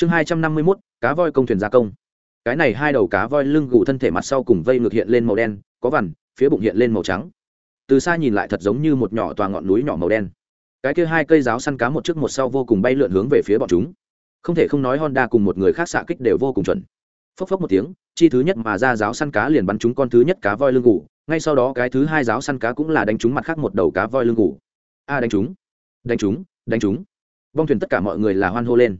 chương hai trăm năm mươi mốt, cá voi công thuyền gia công. Cái này hai đầu cá voi lưng gù thân thể mặt sau cùng vây ngược hiện lên màu đen, có vằn, phía bụng hiện lên màu trắng. Từ xa nhìn lại thật giống như một nhỏ tòa ngọn núi nhỏ màu đen. Cái kia hai cây giáo săn cá một trước một sau vô cùng bay lượn hướng về phía bọn chúng. Không thể không nói honda cùng một người khác xạ kích đều vô cùng chuẩn. Phốc phốc một tiếng, chi thứ nhất mà ra giáo săn cá liền bắn trúng con thứ nhất cá voi lưng gù, ngay sau đó cái thứ hai giáo săn cá cũng là đánh trúng mặt khác một đầu cá voi lưng gù. A, đánh trúng. Đánh trúng đánh trúng. Bong thuyền tất cả mọi người là hoan hô lên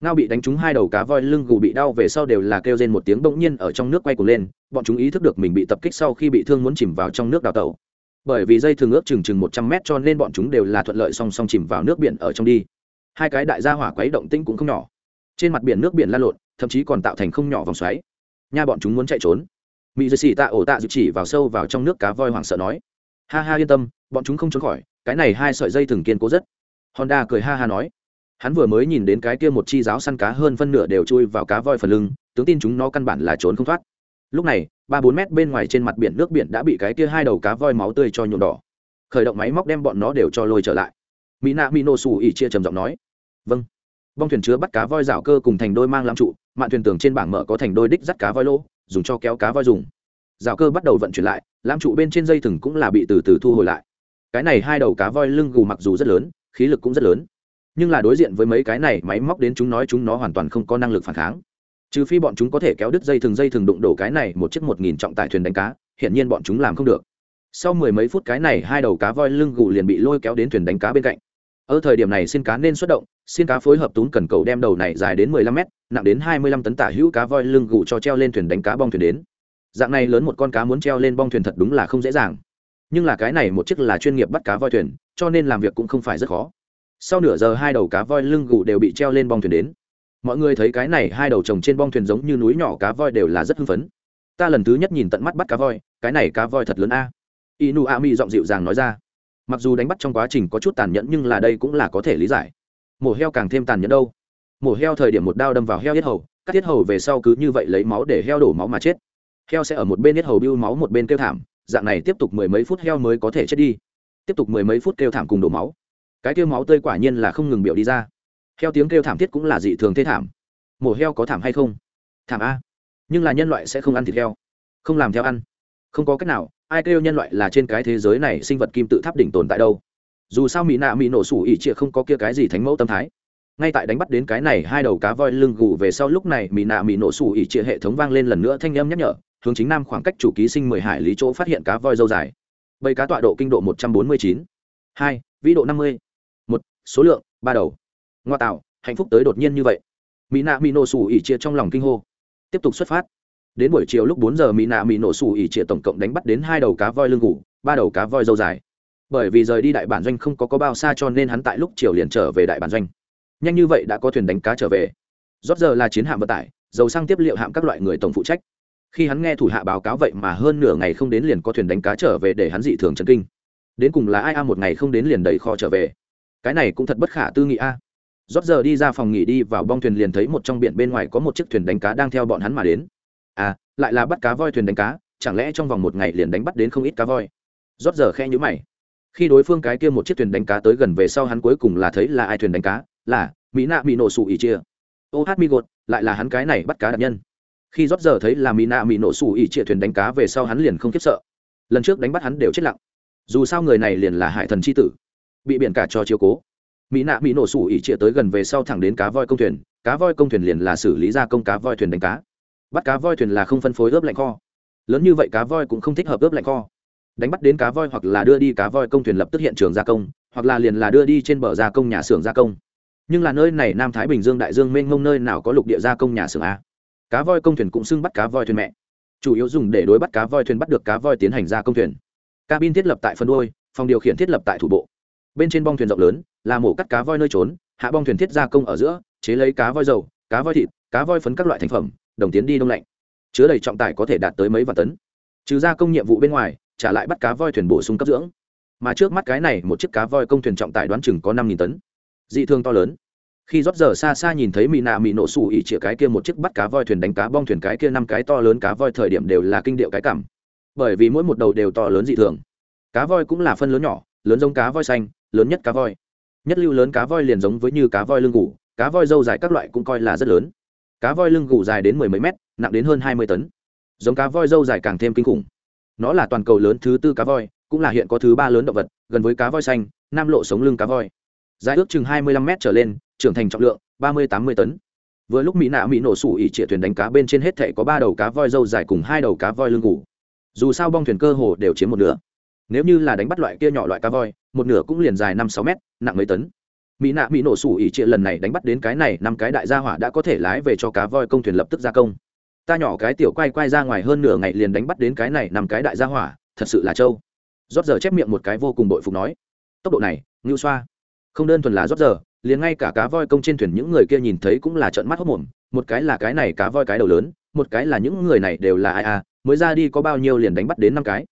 ngao bị đánh trúng hai đầu cá voi lưng gù bị đau về sau đều là kêu rên một tiếng bỗng nhiên ở trong nước quay cuồng lên, bọn chúng ý thức được mình bị tập kích sau khi bị thương muốn chìm vào trong nước đào tẩu. Bởi vì dây thường ước chừng chừng một trăm mét cho nên bọn chúng đều là thuận lợi song song chìm vào nước biển ở trong đi. Hai cái đại gia hỏa quấy động tinh cũng không nhỏ. Trên mặt biển nước biển lan lộn, thậm chí còn tạo thành không nhỏ vòng xoáy. Nha bọn chúng muốn chạy trốn. Mỹ dây xì tạ ổ tạ dự chỉ vào sâu vào trong nước cá voi hoảng sợ nói. Ha ha yên tâm, bọn chúng không trốn khỏi, cái này hai sợi dây thừng kiên cố rất. Honda cười ha ha nói hắn vừa mới nhìn đến cái kia một chi giáo săn cá hơn phân nửa đều chui vào cá voi phần lưng, tướng tin chúng nó căn bản là trốn không thoát. Lúc này, ba bốn mét bên ngoài trên mặt biển nước biển đã bị cái kia hai đầu cá voi máu tươi cho nhuộm đỏ. Khởi động máy móc đem bọn nó đều cho lôi trở lại. Mỹ nạ mỹ nổ xù ỉ chia trầm giọng nói. Vâng. Bong thuyền chứa bắt cá voi rào cơ cùng thành đôi mang làm trụ, mạn thuyền tường trên bảng mở có thành đôi đích dắt cá voi lỗ, dùng cho kéo cá voi dùng. Rào cơ bắt đầu vận chuyển lại làm trụ bên trên dây thừng cũng là bị từ từ thu hồi lại. Cái này hai đầu cá voi lưng gù mặc dù rất lớn, khí lực cũng rất lớn nhưng là đối diện với mấy cái này máy móc đến chúng nói chúng nó hoàn toàn không có năng lực phản kháng. Trừ phi bọn chúng có thể kéo đứt dây thừng dây thừng đụng đổ cái này một chiếc một nghìn trọng tải thuyền đánh cá hiện nhiên bọn chúng làm không được. Sau mười mấy phút cái này hai đầu cá voi lưng gù liền bị lôi kéo đến thuyền đánh cá bên cạnh. Ở thời điểm này xin cá nên xuất động, xin cá phối hợp tún cần cầu đem đầu này dài đến mười lăm mét, nặng đến hai mươi lăm tấn tả hữu cá voi lưng gù cho treo lên thuyền đánh cá bong thuyền đến. Dạng này lớn một con cá muốn treo lên bong thuyền thật đúng là không dễ dàng. Nhưng là cái này một chiếc là chuyên nghiệp bắt cá voi thuyền, cho nên làm việc cũng không phải rất khó sau nửa giờ hai đầu cá voi lưng gù đều bị treo lên bong thuyền đến. Mọi người thấy cái này, hai đầu trồng trên bong thuyền giống như núi nhỏ cá voi đều là rất hưng phấn. Ta lần thứ nhất nhìn tận mắt bắt cá voi, cái này cá voi thật lớn a. Inu a mi giọng dịu dàng nói ra. Mặc dù đánh bắt trong quá trình có chút tàn nhẫn nhưng là đây cũng là có thể lý giải. Mổ heo càng thêm tàn nhẫn đâu. Mổ heo thời điểm một đao đâm vào heo yết hầu, cắt tiết hầu về sau cứ như vậy lấy máu để heo đổ máu mà chết. Heo sẽ ở một bên yết hầu bưu máu một bên kêu thảm, dạng này tiếp tục mười mấy phút heo mới có thể chết đi. Tiếp tục mười mấy phút kêu thảm cùng đổ máu cái kêu máu tươi quả nhiên là không ngừng biểu đi ra. Heo tiếng kêu thảm thiết cũng là dị thường thế thảm. Mổ heo có thảm hay không? Thảm a. Nhưng là nhân loại sẽ không ăn thịt heo. Không làm theo ăn. Không có cách nào, ai kêu nhân loại là trên cái thế giới này sinh vật kim tự tháp đỉnh tồn tại đâu. Dù sao mỹ nạ mỹ nổ sủ ỉ trịa không có kia cái gì thánh mẫu tâm thái. Ngay tại đánh bắt đến cái này hai đầu cá voi lưng gù về sau lúc này mỹ nạ mỹ nổ sủ ỉ trịa hệ thống vang lên lần nữa thanh âm nhắc nhở, hướng chính nam khoảng cách chủ ký sinh mười hải lý chỗ phát hiện cá voi dâu dài. Bầy cá tọa độ kinh độ một trăm bốn mươi chín. Hai, vĩ độ năm mươi số lượng, ba đầu. Ngoa tạo, hạnh phúc tới đột nhiên như vậy. Mỹ nạ mỹ nổ sủ ỉ chia trong lòng kinh hô. Tiếp tục xuất phát. Đến buổi chiều lúc bốn giờ mỹ nạ mỹ nổ sủ ỉ chia tổng cộng đánh bắt đến hai đầu cá voi lưng ngủ ba đầu cá voi dâu dài. Bởi vì rời đi đại bản doanh không có có bao xa cho nên hắn tại lúc chiều liền trở về đại bản doanh. Nhanh như vậy đã có thuyền đánh cá trở về. Rót giờ là chiến hạm vận tải, dầu xăng tiếp liệu hạm các loại người tổng phụ trách. Khi hắn nghe thủ hạ báo cáo vậy mà hơn nửa ngày không đến liền có thuyền đánh cá trở về để hắn dị thường chấn kinh. Đến cùng là ai a, một ngày không đến liền đầy kho trở về cái này cũng thật bất khả tư nghị a. Rót giờ đi ra phòng nghỉ đi, vào bong thuyền liền thấy một trong biển bên ngoài có một chiếc thuyền đánh cá đang theo bọn hắn mà đến. À lại là bắt cá voi thuyền đánh cá, chẳng lẽ trong vòng một ngày liền đánh bắt đến không ít cá voi? Rót giờ khe nhữ mày. Khi đối phương cái kia một chiếc thuyền đánh cá tới gần về sau hắn cuối cùng là thấy là ai thuyền đánh cá? Là mỹ nạ bị nổ sụ ỉ chia ô hát mi gột, lại là hắn cái này bắt cá đặc nhân. Khi rót giờ thấy là mỹ nạ bị nổ sụ ỉ chia thuyền đánh cá về sau hắn liền không khiếp sợ. Lần trước đánh bắt hắn đều chết lặng. Dù sao người này liền là hải thần c h i tử bị biển cả cho chiếu cố. Mỹ nạ bị nổ sủ ỉ trịa tới gần về sau thẳng đến cá voi công thuyền. Cá voi công thuyền liền là xử lý gia công cá voi thuyền đánh cá. Bắt cá voi thuyền là không phân phối ướp lạnh kho. Lớn như vậy cá voi cũng không thích hợp ướp lạnh kho. Đánh bắt đến cá voi hoặc là đưa đi cá voi công thuyền lập tức hiện trường gia công, hoặc là liền là đưa đi trên bờ gia công nhà xưởng gia công. Nhưng là nơi này nam thái bình dương đại dương mênh mông nơi nào có lục địa gia công nhà xưởng a? Cá voi công thuyền cũng xưng bắt cá voi thuyền mẹ. Chủ yếu dùng để đối bắt cá voi thuyền bắt được cá voi tiến hành gia công thuyền. Cabin thiết lập tại phân đôi phòng điều khiển thiết lập tại thủ bộ bên trên bong thuyền rộng lớn, là mổ cắt cá voi nơi trốn, hạ bong thuyền thiết gia công ở giữa, chế lấy cá voi dầu, cá voi thịt, cá voi phấn các loại thành phẩm, đồng tiến đi đông lạnh. Chứa đầy trọng tải có thể đạt tới mấy vạn tấn. Trừ gia công nhiệm vụ bên ngoài, trả lại bắt cá voi thuyền bổ sung cấp dưỡng. Mà trước mắt cái này, một chiếc cá voi công thuyền trọng tải đoán chừng có năm tấn. Dị thương to lớn. Khi rót giờ xa xa nhìn thấy mỹ nạ mỹ nổ xù ỉ chĩa cái kia một chiếc bắt cá voi thuyền đánh cá bong thuyền cái kia năm cái to lớn cá voi thời điểm đều là kinh điệu cái cảm. Bởi vì mỗi một đầu đều to lớn dị thường. Cá voi cũng là phân lớn nhỏ, lớn giống cá voi xanh lớn nhất cá voi. Nhất lưu lớn cá voi liền giống với như cá voi lưng gù, cá voi dâu dài các loại cũng coi là rất lớn. Cá voi lưng gù dài đến mười mấy mét nặng đến hơn hai mươi tấn. Giống cá voi dâu dài càng thêm kinh khủng. Nó là toàn cầu lớn thứ tư cá voi cũng là hiện có thứ ba lớn động vật gần với cá voi xanh nam lộ sống lưng cá voi. Dài ước chừng hai mươi lăm mét trở lên trưởng thành trọng lượng ba mươi tám mươi tấn. Vừa lúc mỹ nạ mỹ nổ sủ ỉ trịa thuyền đánh cá bên trên hết thệ có ba đầu cá voi dâu dài cùng hai đầu cá voi lưng gù. dù sao bong thuyền cơ hồ đều chiếm một nửa nếu như là đánh bắt loại kia nhỏ loại cá voi, một nửa cũng liền dài năm sáu mét, nặng mấy tấn. Mỹ nạ mỹ nổ sủ ỉ trịa lần này đánh bắt đến cái này, năm cái đại gia hỏa đã có thể lái về cho cá voi công thuyền lập tức gia công. Ta nhỏ cái tiểu quay quay ra ngoài hơn nửa ngày liền đánh bắt đến cái này, năm cái đại gia hỏa, thật sự là trâu. Rót giờ chép miệng một cái vô cùng bội phục nói. Tốc độ này, ngưu xoa. Không đơn thuần là rót giờ, liền ngay cả cá voi công trên thuyền những người kia nhìn thấy cũng là trợn mắt hốc mồm. Một cái là cái này cá voi cái đầu lớn, một cái là những người này đều là ai à mới ra đi có bao nhiêu liền đánh bắt đến năm cái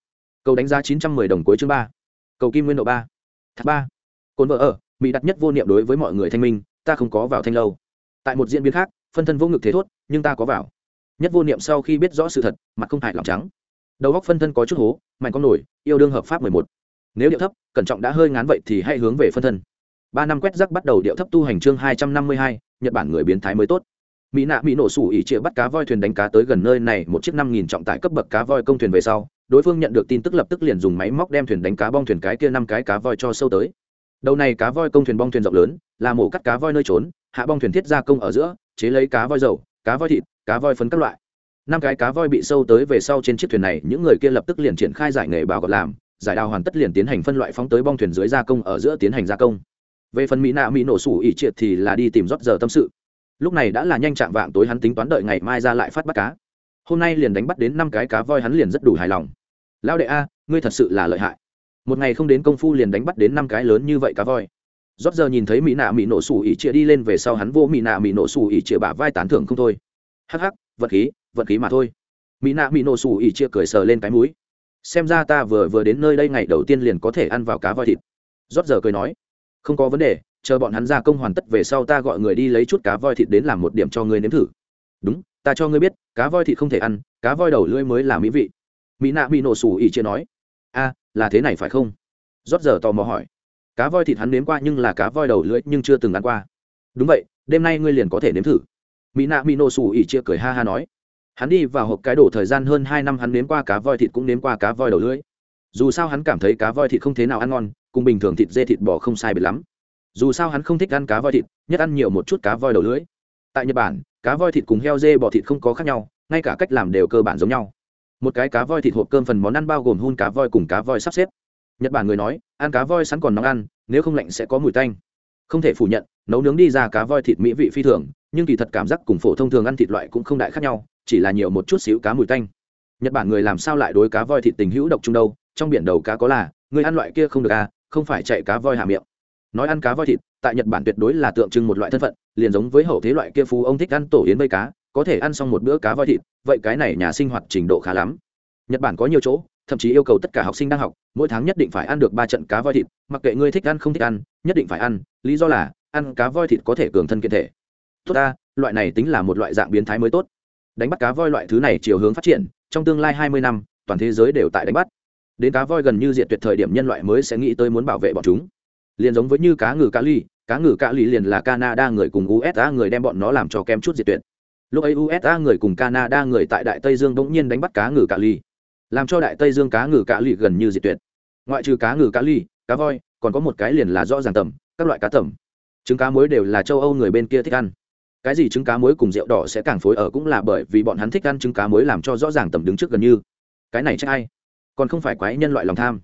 cầu đánh giá chín trăm mười đồng cuối chương ba. Cầu kim nguyên độ ba. Thác ba. Cồn vợ ở, mỹ đặt nhất vô niệm đối với mọi người thanh minh, ta không có vào thanh lâu. Tại một diễn biến khác, phân thân vô ngực thế thốt, nhưng ta có vào. Nhất vô niệm sau khi biết rõ sự thật, mặt không hại lòng trắng. Đầu góc phân thân có chút hố, mạnh con nổi, yêu đương hợp pháp mười một. Nếu điệu thấp, cẩn trọng đã hơi ngán vậy thì hãy hướng về phân thân. Ba năm quét rắc bắt đầu điệu thấp tu hành chương hai trăm năm mươi hai, nhật bản người biến thái mới tốt mỹ nạ mỹ nổ sủ ỉ chĩa bắt cá voi thuyền đánh cá tới gần nơi này, một chiếc năm nghìn trọng tải cấp bậc cá voi công thuyền về sau, đối phương nhận được tin tức lập tức liền dùng máy móc đem thuyền đánh cá bong thuyền cái kia năm cái cá voi cho sâu tới. Đầu này cá voi công thuyền bong thuyền rộng lớn, là mổ cắt cá voi nơi trốn, hạ bong thuyền thiết gia công ở giữa, chế lấy cá voi dầu, cá voi thịt, cá voi phấn các loại. Năm cái cá voi bị sâu tới về sau trên chiếc thuyền này, những người kia lập tức liền triển khai giải nghề bào gọt làm, giải đào hoàn tất liền tiến hành phân loại phóng tới bong thuyền dưới gia công, ở giữa tiến hành gia công. Về phần mỹ nạ mỹ nổ sủ ỉ triệt thì là đi tìm rót giờ tâm sự lúc này đã là nhanh chạm vạng tối hắn tính toán đợi ngày mai ra lại phát bắt cá. Hôm nay liền đánh bắt đến năm cái cá voi hắn liền rất đủ hài lòng. Lão đệ a, ngươi thật sự là lợi hại. Một ngày không đến công phu liền đánh bắt đến năm cái lớn như vậy cá voi. Rót giờ nhìn thấy mỹ nạ mỹ nổ sủ ỉ chĩa đi lên về sau hắn vô mỹ nạ mỹ nổ sủ ỉ chĩa bả vai tán thưởng không thôi. Hắc hắc, vật khí vật khí mà thôi. Mỹ nạ mỹ nổ sủ ỉ chĩa cười sờ lên cái mũi. Xem ra ta vừa vừa đến nơi đây ngày đầu tiên liền có thể ăn vào cá voi thịt. Rót giờ cười nói, không có vấn đề chờ bọn hắn ra công hoàn tất về sau ta gọi người đi lấy chút cá voi thịt đến làm một điểm cho ngươi nếm thử. Đúng, ta cho ngươi biết, cá voi thịt không thể ăn, cá voi đầu lưỡi mới là mỹ vị. Mỹ nạ bị nổ sủ ỉ chia nói. A, là thế này phải không? Rót giờ tò mò hỏi. Cá voi thịt hắn nếm qua nhưng là cá voi đầu lưỡi nhưng chưa từng ăn qua. Đúng vậy, đêm nay ngươi liền có thể nếm thử. Mỹ nạ mỹ nổ sủ ỉ chia cười ha ha nói. Hắn đi vào hộp cái đổ thời gian hơn hai năm hắn nếm qua cá voi thịt cũng nếm qua cá voi đầu lưỡi. Dù sao hắn cảm thấy cá voi thịt không thế nào ăn ngon, cùng bình thường thịt dê thịt bò không sai biệt lắm dù sao hắn không thích ăn cá voi thịt nhất ăn nhiều một chút cá voi đầu lưỡi tại nhật bản cá voi thịt cùng heo dê bò thịt không có khác nhau ngay cả cách làm đều cơ bản giống nhau một cái cá voi thịt hộp cơm phần món ăn bao gồm hun cá voi cùng cá voi sắp xếp nhật bản người nói ăn cá voi sẵn còn nóng ăn nếu không lạnh sẽ có mùi tanh không thể phủ nhận nấu nướng đi ra cá voi thịt mỹ vị phi thường nhưng kỳ thật cảm giác cùng phổ thông thường ăn thịt loại cũng không đại khác nhau chỉ là nhiều một chút xíu cá mùi tanh nhật bản người làm sao lại đối cá voi thịt tình hữu độc chung đâu trong biển đầu cá có là người ăn loại kia không được à không phải chạy cá voi hạ miệng nói ăn cá voi thịt, tại nhật bản tuyệt đối là tượng trưng một loại thân phận, liền giống với hậu thế loại kia phú ông thích ăn tổ yến bơi cá, có thể ăn xong một bữa cá voi thịt, vậy cái này nhà sinh hoạt trình độ khá lắm. Nhật bản có nhiều chỗ, thậm chí yêu cầu tất cả học sinh đang học, mỗi tháng nhất định phải ăn được ba trận cá voi thịt, mặc kệ ngươi thích ăn không thích ăn, nhất định phải ăn, lý do là, ăn cá voi thịt có thể cường thân kiện thể. Tốt ta, loại này tính là một loại dạng biến thái mới tốt. Đánh bắt cá voi loại thứ này chiều hướng phát triển, trong tương lai hai mươi năm, toàn thế giới đều tại đánh bắt. Đến cá voi gần như diện tuyệt thời điểm nhân loại mới sẽ nghĩ tới muốn bảo vệ bọn chúng liền giống với như cá ngừ cá ly, cá ngừ cá ly liền là canada người cùng usa người đem bọn nó làm cho kem chút diệt tuyệt. Lúc ấy usa người cùng canada người tại đại tây dương bỗng nhiên đánh bắt cá ngừ cá ly, làm cho đại tây dương cá ngừ cá ly gần như diệt tuyệt. Ngoại trừ cá ngừ cá ly, cá voi, còn có một cái liền là rõ ràng tầm, các loại cá tầm. Trứng cá muối đều là châu âu người bên kia thích ăn. Cái gì trứng cá muối cùng rượu đỏ sẽ càng phối ở cũng là bởi vì bọn hắn thích ăn trứng cá muối làm cho rõ ràng tầm đứng trước gần như. Cái này chắc ai? Còn không phải quái nhân loại lòng tham.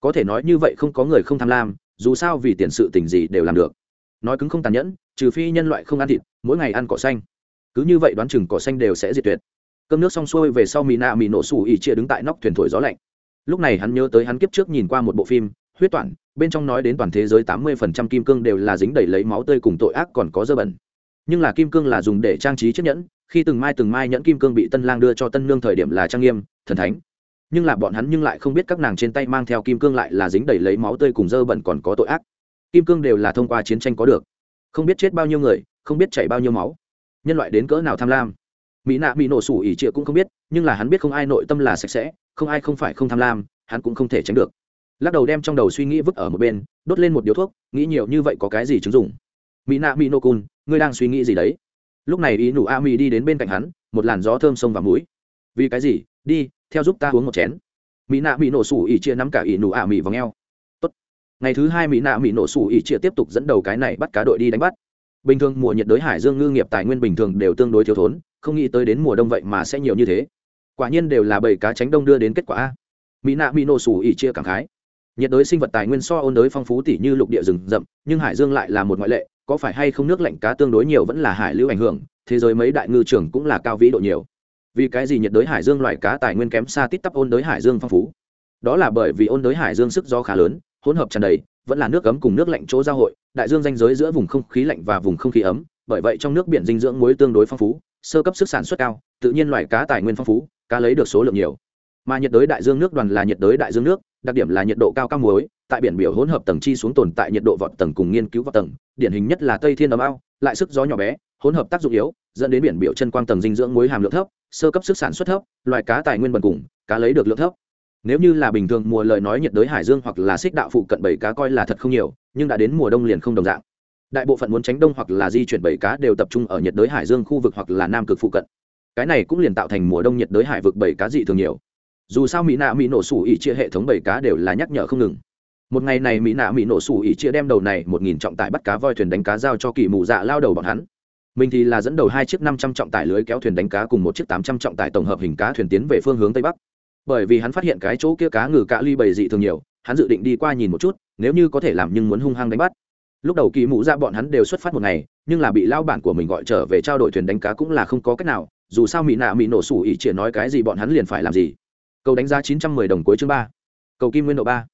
Có thể nói như vậy không có người không tham lam dù sao vì tiền sự tình gì đều làm được. Nói cứng không tàn nhẫn, trừ phi nhân loại không ăn thịt, mỗi ngày ăn cỏ xanh. Cứ như vậy đoán chừng cỏ xanh đều sẽ diệt tuyệt. Cơm nước xong xuôi về sau mỹ nạ mỹ nổ sủ ỉ chia đứng tại nóc thuyền thổi gió lạnh. Lúc này hắn nhớ tới hắn kiếp trước nhìn qua một bộ phim, huyết toản, bên trong nói đến toàn thế giới tám mươi phần trăm kim cương đều là dính đầy lấy máu tươi cùng tội ác còn có dơ bẩn. Nhưng là kim cương là dùng để trang trí chiếc nhẫn, khi từng mai từng mai nhẫn kim cương bị tân lang đưa cho tân nương thời điểm là trang nghiêm, thần thánh nhưng là bọn hắn nhưng lại không biết các nàng trên tay mang theo kim cương lại là dính đầy lấy máu tươi cùng dơ bẩn còn có tội ác. Kim cương đều là thông qua chiến tranh có được. Không biết chết bao nhiêu người, không biết chảy bao nhiêu máu. Nhân loại đến cỡ nào tham lam. Mỹ nạ bị nổ sủ ỉ trịa cũng không biết, nhưng là hắn biết không ai nội tâm là sạch sẽ, không ai không phải không tham lam, hắn cũng không thể tránh được. Lắc đầu đem trong đầu suy nghĩ vứt ở một bên, đốt lên một điếu thuốc, nghĩ nhiều như vậy có cái gì chứng dụng? Mỹ nạ mỹ nô cun ngươi đang suy nghĩ gì đấy? Lúc này ý nụ a mỹ đi đến bên cạnh hắn, một làn gió thơm sông vào mũi. Vì cái gì? Đi theo giúp ta uống một chén. Mỹ nạ mỹ nổ sủ ỉ chia nắm cả ỉ nụ ả mỹ vào ngheo. Tốt. ngày thứ hai mỹ nạ mỹ nổ sủ ỉ chia tiếp tục dẫn đầu cái này bắt cá đội đi đánh bắt. Bình thường mùa nhiệt đới hải dương ngư nghiệp tài nguyên bình thường đều tương đối thiếu thốn, không nghĩ tới đến mùa đông vậy mà sẽ nhiều như thế. Quả nhiên đều là bầy cá tránh đông đưa đến kết quả a. Mỹ nạ mỹ nổ sủ ỉ chia cảm khái. Nhiệt đới sinh vật tài nguyên so ôn đới phong phú tỉ như lục địa rừng rậm, nhưng hải dương lại là một ngoại lệ, có phải hay không nước lạnh cá tương đối nhiều vẫn là hải lưu ảnh hưởng, thế giới mấy đại ngư trường cũng là cao vĩ độ nhiều vì cái gì nhiệt đới hải dương loại cá tài nguyên kém xa tít tắp ôn đới hải dương phong phú? Đó là bởi vì ôn đới hải dương sức gió khá lớn, hỗn hợp tràn đầy, vẫn là nước ấm cùng nước lạnh chỗ giao hội, đại dương danh giới giữa vùng không khí lạnh và vùng không khí ấm, bởi vậy trong nước biển dinh dưỡng muối tương đối phong phú, sơ cấp sức sản xuất cao, tự nhiên loại cá tài nguyên phong phú, cá lấy được số lượng nhiều. Mà nhiệt đới đại dương nước đoàn là nhiệt đới đại dương nước, đặc điểm là nhiệt độ cao cao muối, tại biển biểu hỗn hợp tầng chi xuống tồn tại nhiệt độ vọt tầng cùng nghiên cứu vọt tầng, điển hình nhất là tây thiên ấm ao, lại sức gió nhỏ bé, hỗn hợp tác dụng yếu, dẫn đến biển biểu chân quang tầng dinh dưỡng muối hàm lượng thấp sơ cấp sức sản xuất thấp, loài cá tài nguyên bần cùng, cá lấy được lượng thấp. Nếu như là bình thường mùa lời nói nhiệt đới hải dương hoặc là xích đạo phụ cận bảy cá coi là thật không nhiều, nhưng đã đến mùa đông liền không đồng dạng. Đại bộ phận muốn tránh đông hoặc là di chuyển bảy cá đều tập trung ở nhiệt đới hải dương khu vực hoặc là nam cực phụ cận. Cái này cũng liền tạo thành mùa đông nhiệt đới hải vực bảy cá dị thường nhiều. Dù sao mỹ nạ mỹ nổ sủ ỉ chia hệ thống bảy cá đều là nhắc nhở không ngừng. Một ngày này mỹ nạ mỹ nổ sủ ỉ chia đem đầu này một nghìn trọng tải bắt cá voi thuyền đánh cá giao cho kỳ mù dạ lao đầu bọn hắn mình thì là dẫn đầu hai chiếc năm trăm trọng tải lưới kéo thuyền đánh cá cùng một chiếc tám trăm trọng tải tổng hợp hình cá thuyền tiến về phương hướng tây bắc. Bởi vì hắn phát hiện cái chỗ kia cá ngừ cá ly bầy dị thường nhiều, hắn dự định đi qua nhìn một chút, nếu như có thể làm nhưng muốn hung hăng đánh bắt. Lúc đầu kỳ mụ ra bọn hắn đều xuất phát một ngày, nhưng là bị lao bản của mình gọi trở về trao đổi thuyền đánh cá cũng là không có cách nào, dù sao mỹ nạ mỹ nổ sủ ỉ chỉ nói cái gì bọn hắn liền phải làm gì. Cầu đánh giá chín trăm mười đồng cuối chương ba. Cầu kim nguyên độ ba.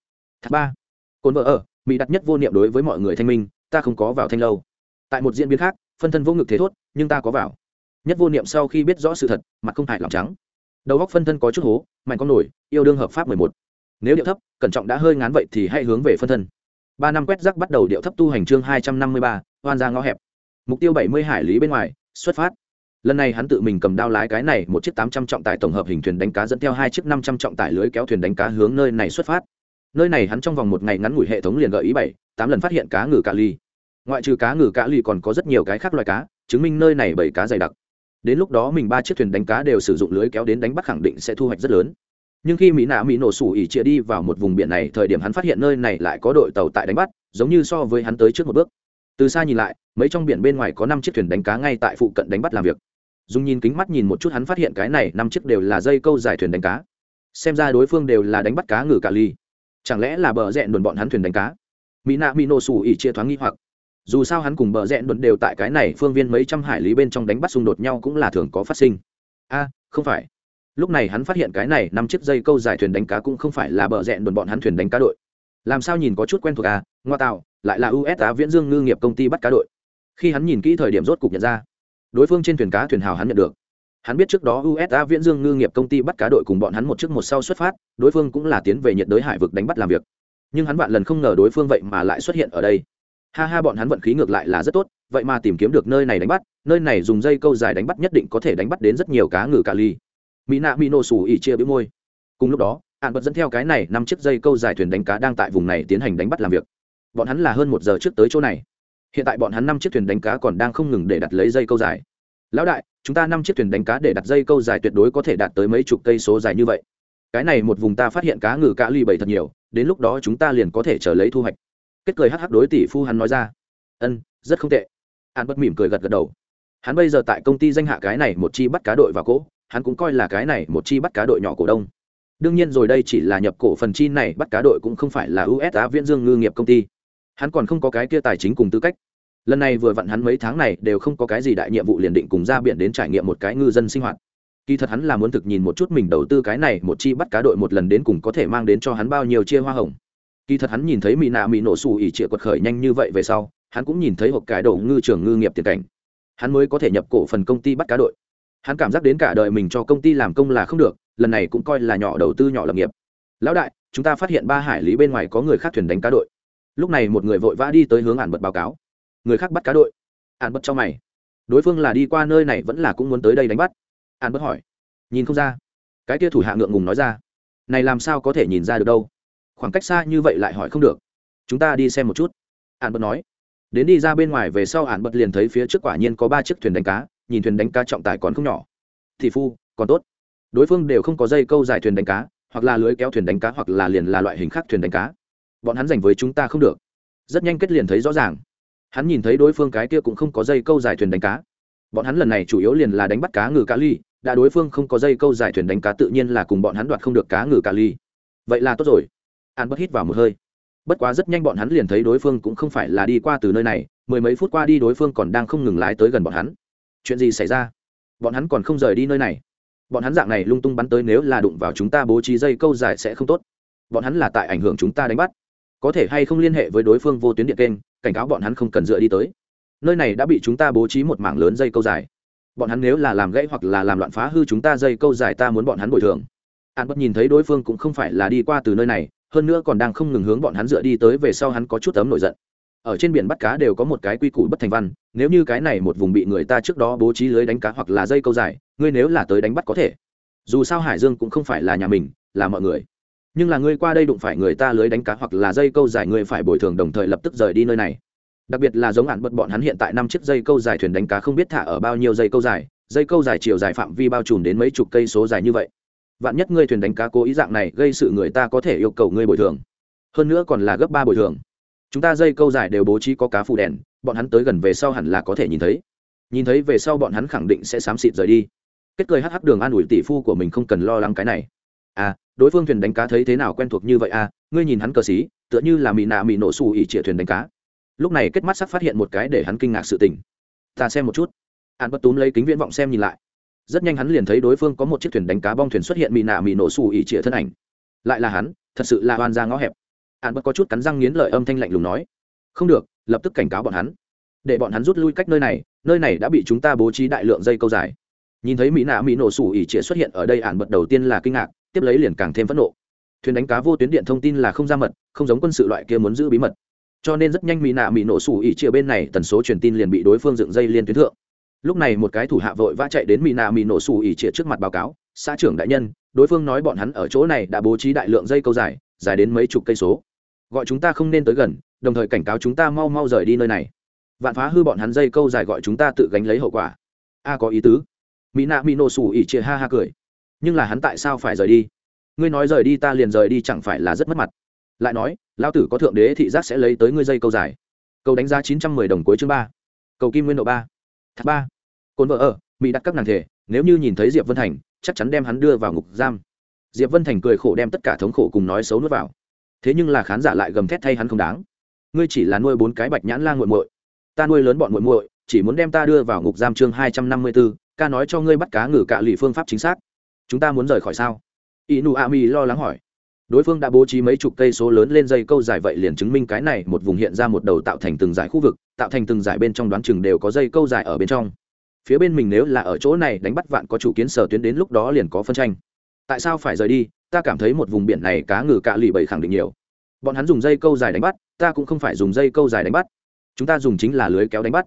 Thác ba. Cồn vợ ở mỹ đặt nhất vô niệm đối với mọi người thanh minh, ta không có vào thanh lâu. Tại một diễn biến khác phân thân vô ngực thế thốt, nhưng ta có vào. Nhất vô niệm sau khi biết rõ sự thật, mặt không hại lòng trắng. Đầu góc phân thân có chút hố, mạnh con nổi, yêu đương hợp pháp mười một. Nếu điệu thấp, cẩn trọng đã hơi ngán vậy thì hãy hướng về phân thân. Ba năm quét rắc bắt đầu điệu thấp tu hành chương hai trăm năm mươi ba hoan ra ngõ hẹp. Mục tiêu bảy mươi hải lý bên ngoài, xuất phát. Lần này hắn tự mình cầm đao lái cái này, một chiếc tám trăm trọng tải tổng hợp hình thuyền đánh cá dẫn theo hai chiếc năm trăm trọng tải lưới kéo thuyền đánh cá hướng nơi này xuất phát. Nơi này hắn trong vòng một ngày ngắn ngủi hệ thống liền gợi ý bảy, tám lần phát hiện cá ngừ cà ly ngoại trừ cá ngừ cá lì còn có rất nhiều cái khác loài cá, chứng minh nơi này bảy cá dày đặc. Đến lúc đó mình ba chiếc thuyền đánh cá đều sử dụng lưới kéo đến đánh bắt khẳng định sẽ thu hoạch rất lớn. Nhưng khi mỹ nạ mỹ nổ sủ ỉ chia đi vào một vùng biển này, thời điểm hắn phát hiện nơi này lại có đội tàu tại đánh bắt, giống như so với hắn tới trước một bước. Từ xa nhìn lại, mấy trong biển bên ngoài có năm chiếc thuyền đánh cá ngay tại phụ cận đánh bắt làm việc. Dùng nhìn kính mắt nhìn một chút hắn phát hiện cái này, năm chiếc đều là dây câu dài thuyền đánh cá. Xem ra đối phương đều là đánh bắt cá ngừ cà ly chẳng lẽ là bờ rẽ đồn bọn hắn thuyền đánh cá? Mỹ nạ mỹ nổ sủ ỉ chia thoáng nghi hoặc dù sao hắn cùng bờ rẽ đồn đều tại cái này phương viên mấy trăm hải lý bên trong đánh bắt xung đột nhau cũng là thường có phát sinh. A, không phải. Lúc này hắn phát hiện cái này năm chiếc dây câu dài thuyền đánh cá cũng không phải là bờ rẽ đồn bọn hắn thuyền đánh cá đội. Làm sao nhìn có chút quen thuộc à? Ngoa tạo, lại là us á viễn dương ngư nghiệp công ty bắt cá đội. Khi hắn nhìn kỹ thời điểm rốt cục nhận ra, đối phương trên thuyền cá thuyền hào hắn nhận được. Hắn biết trước đó usa viễn dương ngư nghiệp công ty bắt cá đội cùng bọn hắn một trước một sau xuất phát, đối phương cũng là tiến về nhiệt đới hải vực đánh bắt làm việc. Nhưng hắn vạn lần không ngờ đối phương vậy mà lại xuất hiện ở đây ha ha, bọn hắn vận khí ngược lại là rất tốt, vậy mà tìm kiếm được nơi này đánh bắt, nơi này dùng dây câu dài đánh bắt nhất định có thể đánh bắt đến rất nhiều cá ngừ cà ly. Mỹ nạ mỹ nổ xù ỉ chia bĩu môi. Cùng lúc đó hạn bật dẫn theo cái này năm chiếc dây câu dài thuyền đánh cá đang tại vùng này tiến hành đánh bắt làm việc. Bọn hắn là hơn một giờ trước tới chỗ này. Hiện tại bọn hắn năm chiếc thuyền đánh cá còn đang không ngừng để đặt lấy dây câu dài. Lão đại, chúng ta năm chiếc thuyền đánh cá để đặt dây câu dài tuyệt đối có thể đạt tới mấy chục cây số dài như vậy. Cái này một vùng ta phát hiện cá ngừ cá ly bầy thật nhiều, đến lúc đó chúng ta liền có thể trở lấy thu hoạch kết cười hắc hắc đối tỷ phu hắn nói ra. Ân, rất không tệ. Hắn bất mỉm cười gật gật đầu. Hắn bây giờ tại công ty danh hạ cái này một chi bắt cá đội và cỗ hắn cũng coi là cái này một chi bắt cá đội nhỏ cổ đông. Đương nhiên rồi đây chỉ là nhập cổ phần chi này, bắt cá đội cũng không phải là usa viễn dương ngư nghiệp công ty. Hắn còn không có cái kia tài chính cùng tư cách. Lần này vừa vặn hắn mấy tháng này đều không có cái gì đại nhiệm vụ liền định cùng ra biển đến trải nghiệm một cái ngư dân sinh hoạt. Kỳ thật hắn là muốn thực nhìn một chút mình đầu tư cái này một chi bắt cá đội một lần đến cùng có thể mang đến cho hắn bao nhiêu chia hoa hồng kỳ thật hắn nhìn thấy mỹ nạ mỹ nổ xù ỉ trịa quật khởi nhanh như vậy về sau, hắn cũng nhìn thấy hộp cái đầu ngư trường ngư nghiệp tiền cảnh. Hắn mới có thể nhập cổ phần công ty bắt cá đội. Hắn cảm giác đến cả đời mình cho công ty làm công là không được, lần này cũng coi là nhỏ đầu tư nhỏ lập nghiệp. Lão đại, chúng ta phát hiện ba hải lý bên ngoài có người khác thuyền đánh cá đội. Lúc này một người vội vã đi tới hướng ản bật báo cáo. Người khác bắt cá đội. Ản bật cho mày. Đối phương là đi qua nơi này vẫn là cũng muốn tới đây đánh bắt. Ản bật hỏi. Nhìn không ra. Cái kia thủ hạ ngượng ngùng nói ra. Này làm sao có thể nhìn ra được đâu? Khoảng cách xa như vậy lại hỏi không được. Chúng ta đi xem một chút. Hạn bật nói. Đến đi ra bên ngoài về sau hạn bật liền thấy phía trước quả nhiên có ba chiếc thuyền đánh cá, nhìn thuyền đánh cá trọng tài còn không nhỏ. Thì phu, còn tốt. Đối phương đều không có dây câu dài thuyền đánh cá, hoặc là lưới kéo thuyền đánh cá, hoặc là liền là loại hình khác thuyền đánh cá. Bọn hắn giành với chúng ta không được. Rất nhanh kết liền thấy rõ ràng. Hắn nhìn thấy đối phương cái kia cũng không có dây câu dài thuyền đánh cá. Bọn hắn lần này chủ yếu liền là đánh bắt cá ngừ cá ly, đã đối phương không có dây câu dài thuyền đánh cá tự nhiên là cùng bọn hắn đoạt không được cá ngừ cá ly. Vậy là tốt rồi an bất hít vào một hơi. Bất quá rất nhanh bọn hắn liền thấy đối phương cũng không phải là đi qua từ nơi này, mười mấy phút qua đi đối phương còn đang không ngừng lái tới gần bọn hắn. Chuyện gì xảy ra? Bọn hắn còn không rời đi nơi này. Bọn hắn dạng này lung tung bắn tới nếu là đụng vào chúng ta bố trí dây câu dài sẽ không tốt. Bọn hắn là tại ảnh hưởng chúng ta đánh bắt. Có thể hay không liên hệ với đối phương vô tuyến điện kênh, cảnh cáo bọn hắn không cần dựa đi tới. Nơi này đã bị chúng ta bố trí một mảng lớn dây câu dài. Bọn hắn nếu là làm gãy hoặc là làm loạn phá hư chúng ta dây câu dài ta muốn bọn hắn bồi thường. An bất nhìn thấy đối phương cũng không phải là đi qua từ nơi này hơn nữa còn đang không ngừng hướng bọn hắn dựa đi tới về sau hắn có chút ấm nổi giận. Ở trên biển bắt cá đều có một cái quy củ bất thành văn, nếu như cái này một vùng bị người ta trước đó bố trí lưới đánh cá hoặc là dây câu dài, ngươi nếu là tới đánh bắt có thể. Dù sao hải dương cũng không phải là nhà mình, là mọi người. Nhưng là ngươi qua đây đụng phải người ta lưới đánh cá hoặc là dây câu dài, ngươi phải bồi thường đồng thời lập tức rời đi nơi này. Đặc biệt là giống hạn bật bọn hắn hiện tại năm chiếc dây câu dài thuyền đánh cá không biết thả ở bao nhiêu dây câu dài, dây câu dài chiều dài phạm vi bao trùm đến mấy chục cây số dài như vậy vạn nhất ngươi thuyền đánh cá cố ý dạng này gây sự người ta có thể yêu cầu ngươi bồi thường. Hơn nữa còn là gấp ba bồi thường. Chúng ta dây câu dài đều bố trí có cá phụ đèn, bọn hắn tới gần về sau hẳn là có thể nhìn thấy. Nhìn thấy về sau bọn hắn khẳng định sẽ xám xịt rời đi. Kết cười hh đường an ủi tỷ phu của mình không cần lo lắng cái này. À đối phương thuyền đánh cá thấy thế nào quen thuộc như vậy à ngươi nhìn hắn cờ xí, tựa như là mì nạ mì nổ xù ỉ chĩa thuyền đánh cá. Lúc này kết mắt sắc phát hiện một cái để hắn kinh ngạc sự tình. Ta xem một chút. An bất túm lấy kính viễn vọng xem nhìn lại rất nhanh hắn liền thấy đối phương có một chiếc thuyền đánh cá bong thuyền xuất hiện mì nạ mì nổ xù ỉ trịa thân ảnh. Lại là hắn, thật sự là oan ra ngõ hẹp. Hắn bất có chút cắn răng nghiến lợi âm thanh lạnh lùng nói, không được, lập tức cảnh cáo bọn hắn. Để bọn hắn rút lui cách nơi này nơi này đã bị chúng ta bố trí đại lượng dây câu dài. Nhìn thấy mỹ nạ mỹ nổ sủ ỉ trịa xuất hiện ở đây ản bật đầu tiên là kinh ngạc, tiếp lấy liền càng thêm phẫn nộ. Thuyền đánh cá vô tuyến điện thông tin là không ra mật, không giống quân sự loại kia muốn giữ bí mật. Cho nên rất nhanh mỹ nạ mỹ nổ sủ ỉ trịa bên này tần số truyền tin liền bị đối phương dựng dây liên tuyến thượng lúc này một cái thủ hạ vội vã chạy đến mỹ nạ mỹ nổ sủ ỉ trịa trước mặt báo cáo, xã trưởng đại nhân, đối phương nói bọn hắn ở chỗ này đã bố trí đại lượng dây câu dài dài đến mấy chục cây số. Gọi chúng ta không nên tới gần, đồng thời cảnh cáo chúng ta mau mau rời đi nơi này. Vạn phá hư bọn hắn dây câu dài gọi chúng ta tự gánh lấy hậu quả. A, có ý tứ. Mỹ nạ mỹ nổ sủ ỉ chia ha ha cười. Nhưng là hắn tại sao phải rời đi? Ngươi nói rời đi ta liền rời đi chẳng phải là rất mất mặt. Lại nói lao tử có thượng đế thị giác sẽ lấy tới ngươi dây câu dài. Cầu đánh giá chín trăm mười đồng cuối chương ba. Cầu kim nguyên độ ba. Thác ba cồn vợ ở, mỹ đặt các nàng thể, nếu như nhìn thấy diệp vân thành, chắc chắn đem hắn đưa vào ngục giam. Diệp vân thành cười khổ đem tất cả thống khổ cùng nói xấu nuốt vào. Thế nhưng là khán giả lại gầm thét thay hắn không đáng. Ngươi chỉ là nuôi bốn cái bạch nhãn lan g u muội. Ta nuôi lớn bọn muội muội, chỉ muốn đem ta đưa vào ngục giam chương hai trăm năm mươi b ố ca nói cho ngươi bắt cá ngừ cạ lì phương pháp chính xác. Chúng ta muốn rời khỏi sao? Inu ami lo lắng hỏi. Đối phương đã bố trí mấy chục cây số lớn lên dây câu dài vậy liền chứng minh cái này một vùng hiện ra một đầu tạo thành từng dải khu vực, tạo thành từng dải bên trong đoán chừng đều có dây câu dài ở bên trong phía bên mình nếu là ở chỗ này đánh bắt vạn có chủ kiến sở tuyến đến lúc đó liền có phân tranh. Tại sao phải rời đi? Ta cảm thấy một vùng biển này cá ngừ cạ lì bầy khẳng định nhiều. Bọn hắn dùng dây câu dài đánh bắt, ta cũng không phải dùng dây câu dài đánh bắt. Chúng ta dùng chính là lưới kéo đánh bắt.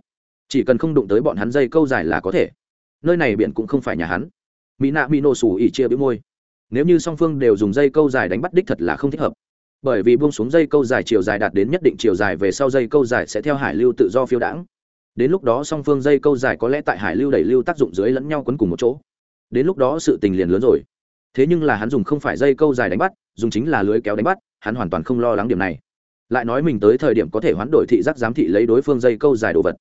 Chỉ cần không đụng tới bọn hắn dây câu dài là có thể. Nơi này biển cũng không phải nhà hắn. Mỹ nạ mỹ nổ sủ ỉ chia bĩu môi. Nếu như song phương đều dùng dây câu dài đánh bắt đích thật là không thích hợp. Bởi vì buông xuống dây câu dài chiều dài đạt đến nhất định chiều dài về sau dây câu dài sẽ theo hải lưu tự do phiêu đãng đến lúc đó song phương dây câu dài có lẽ tại hải lưu đẩy lưu tác dụng dưới lẫn nhau quấn cùng một chỗ. đến lúc đó sự tình liền lớn rồi. thế nhưng là hắn dùng không phải dây câu dài đánh bắt, dùng chính là lưới kéo đánh bắt, hắn hoàn toàn không lo lắng điểm này. lại nói mình tới thời điểm có thể hoán đổi thị giác giám thị lấy đối phương dây câu dài đồ vật.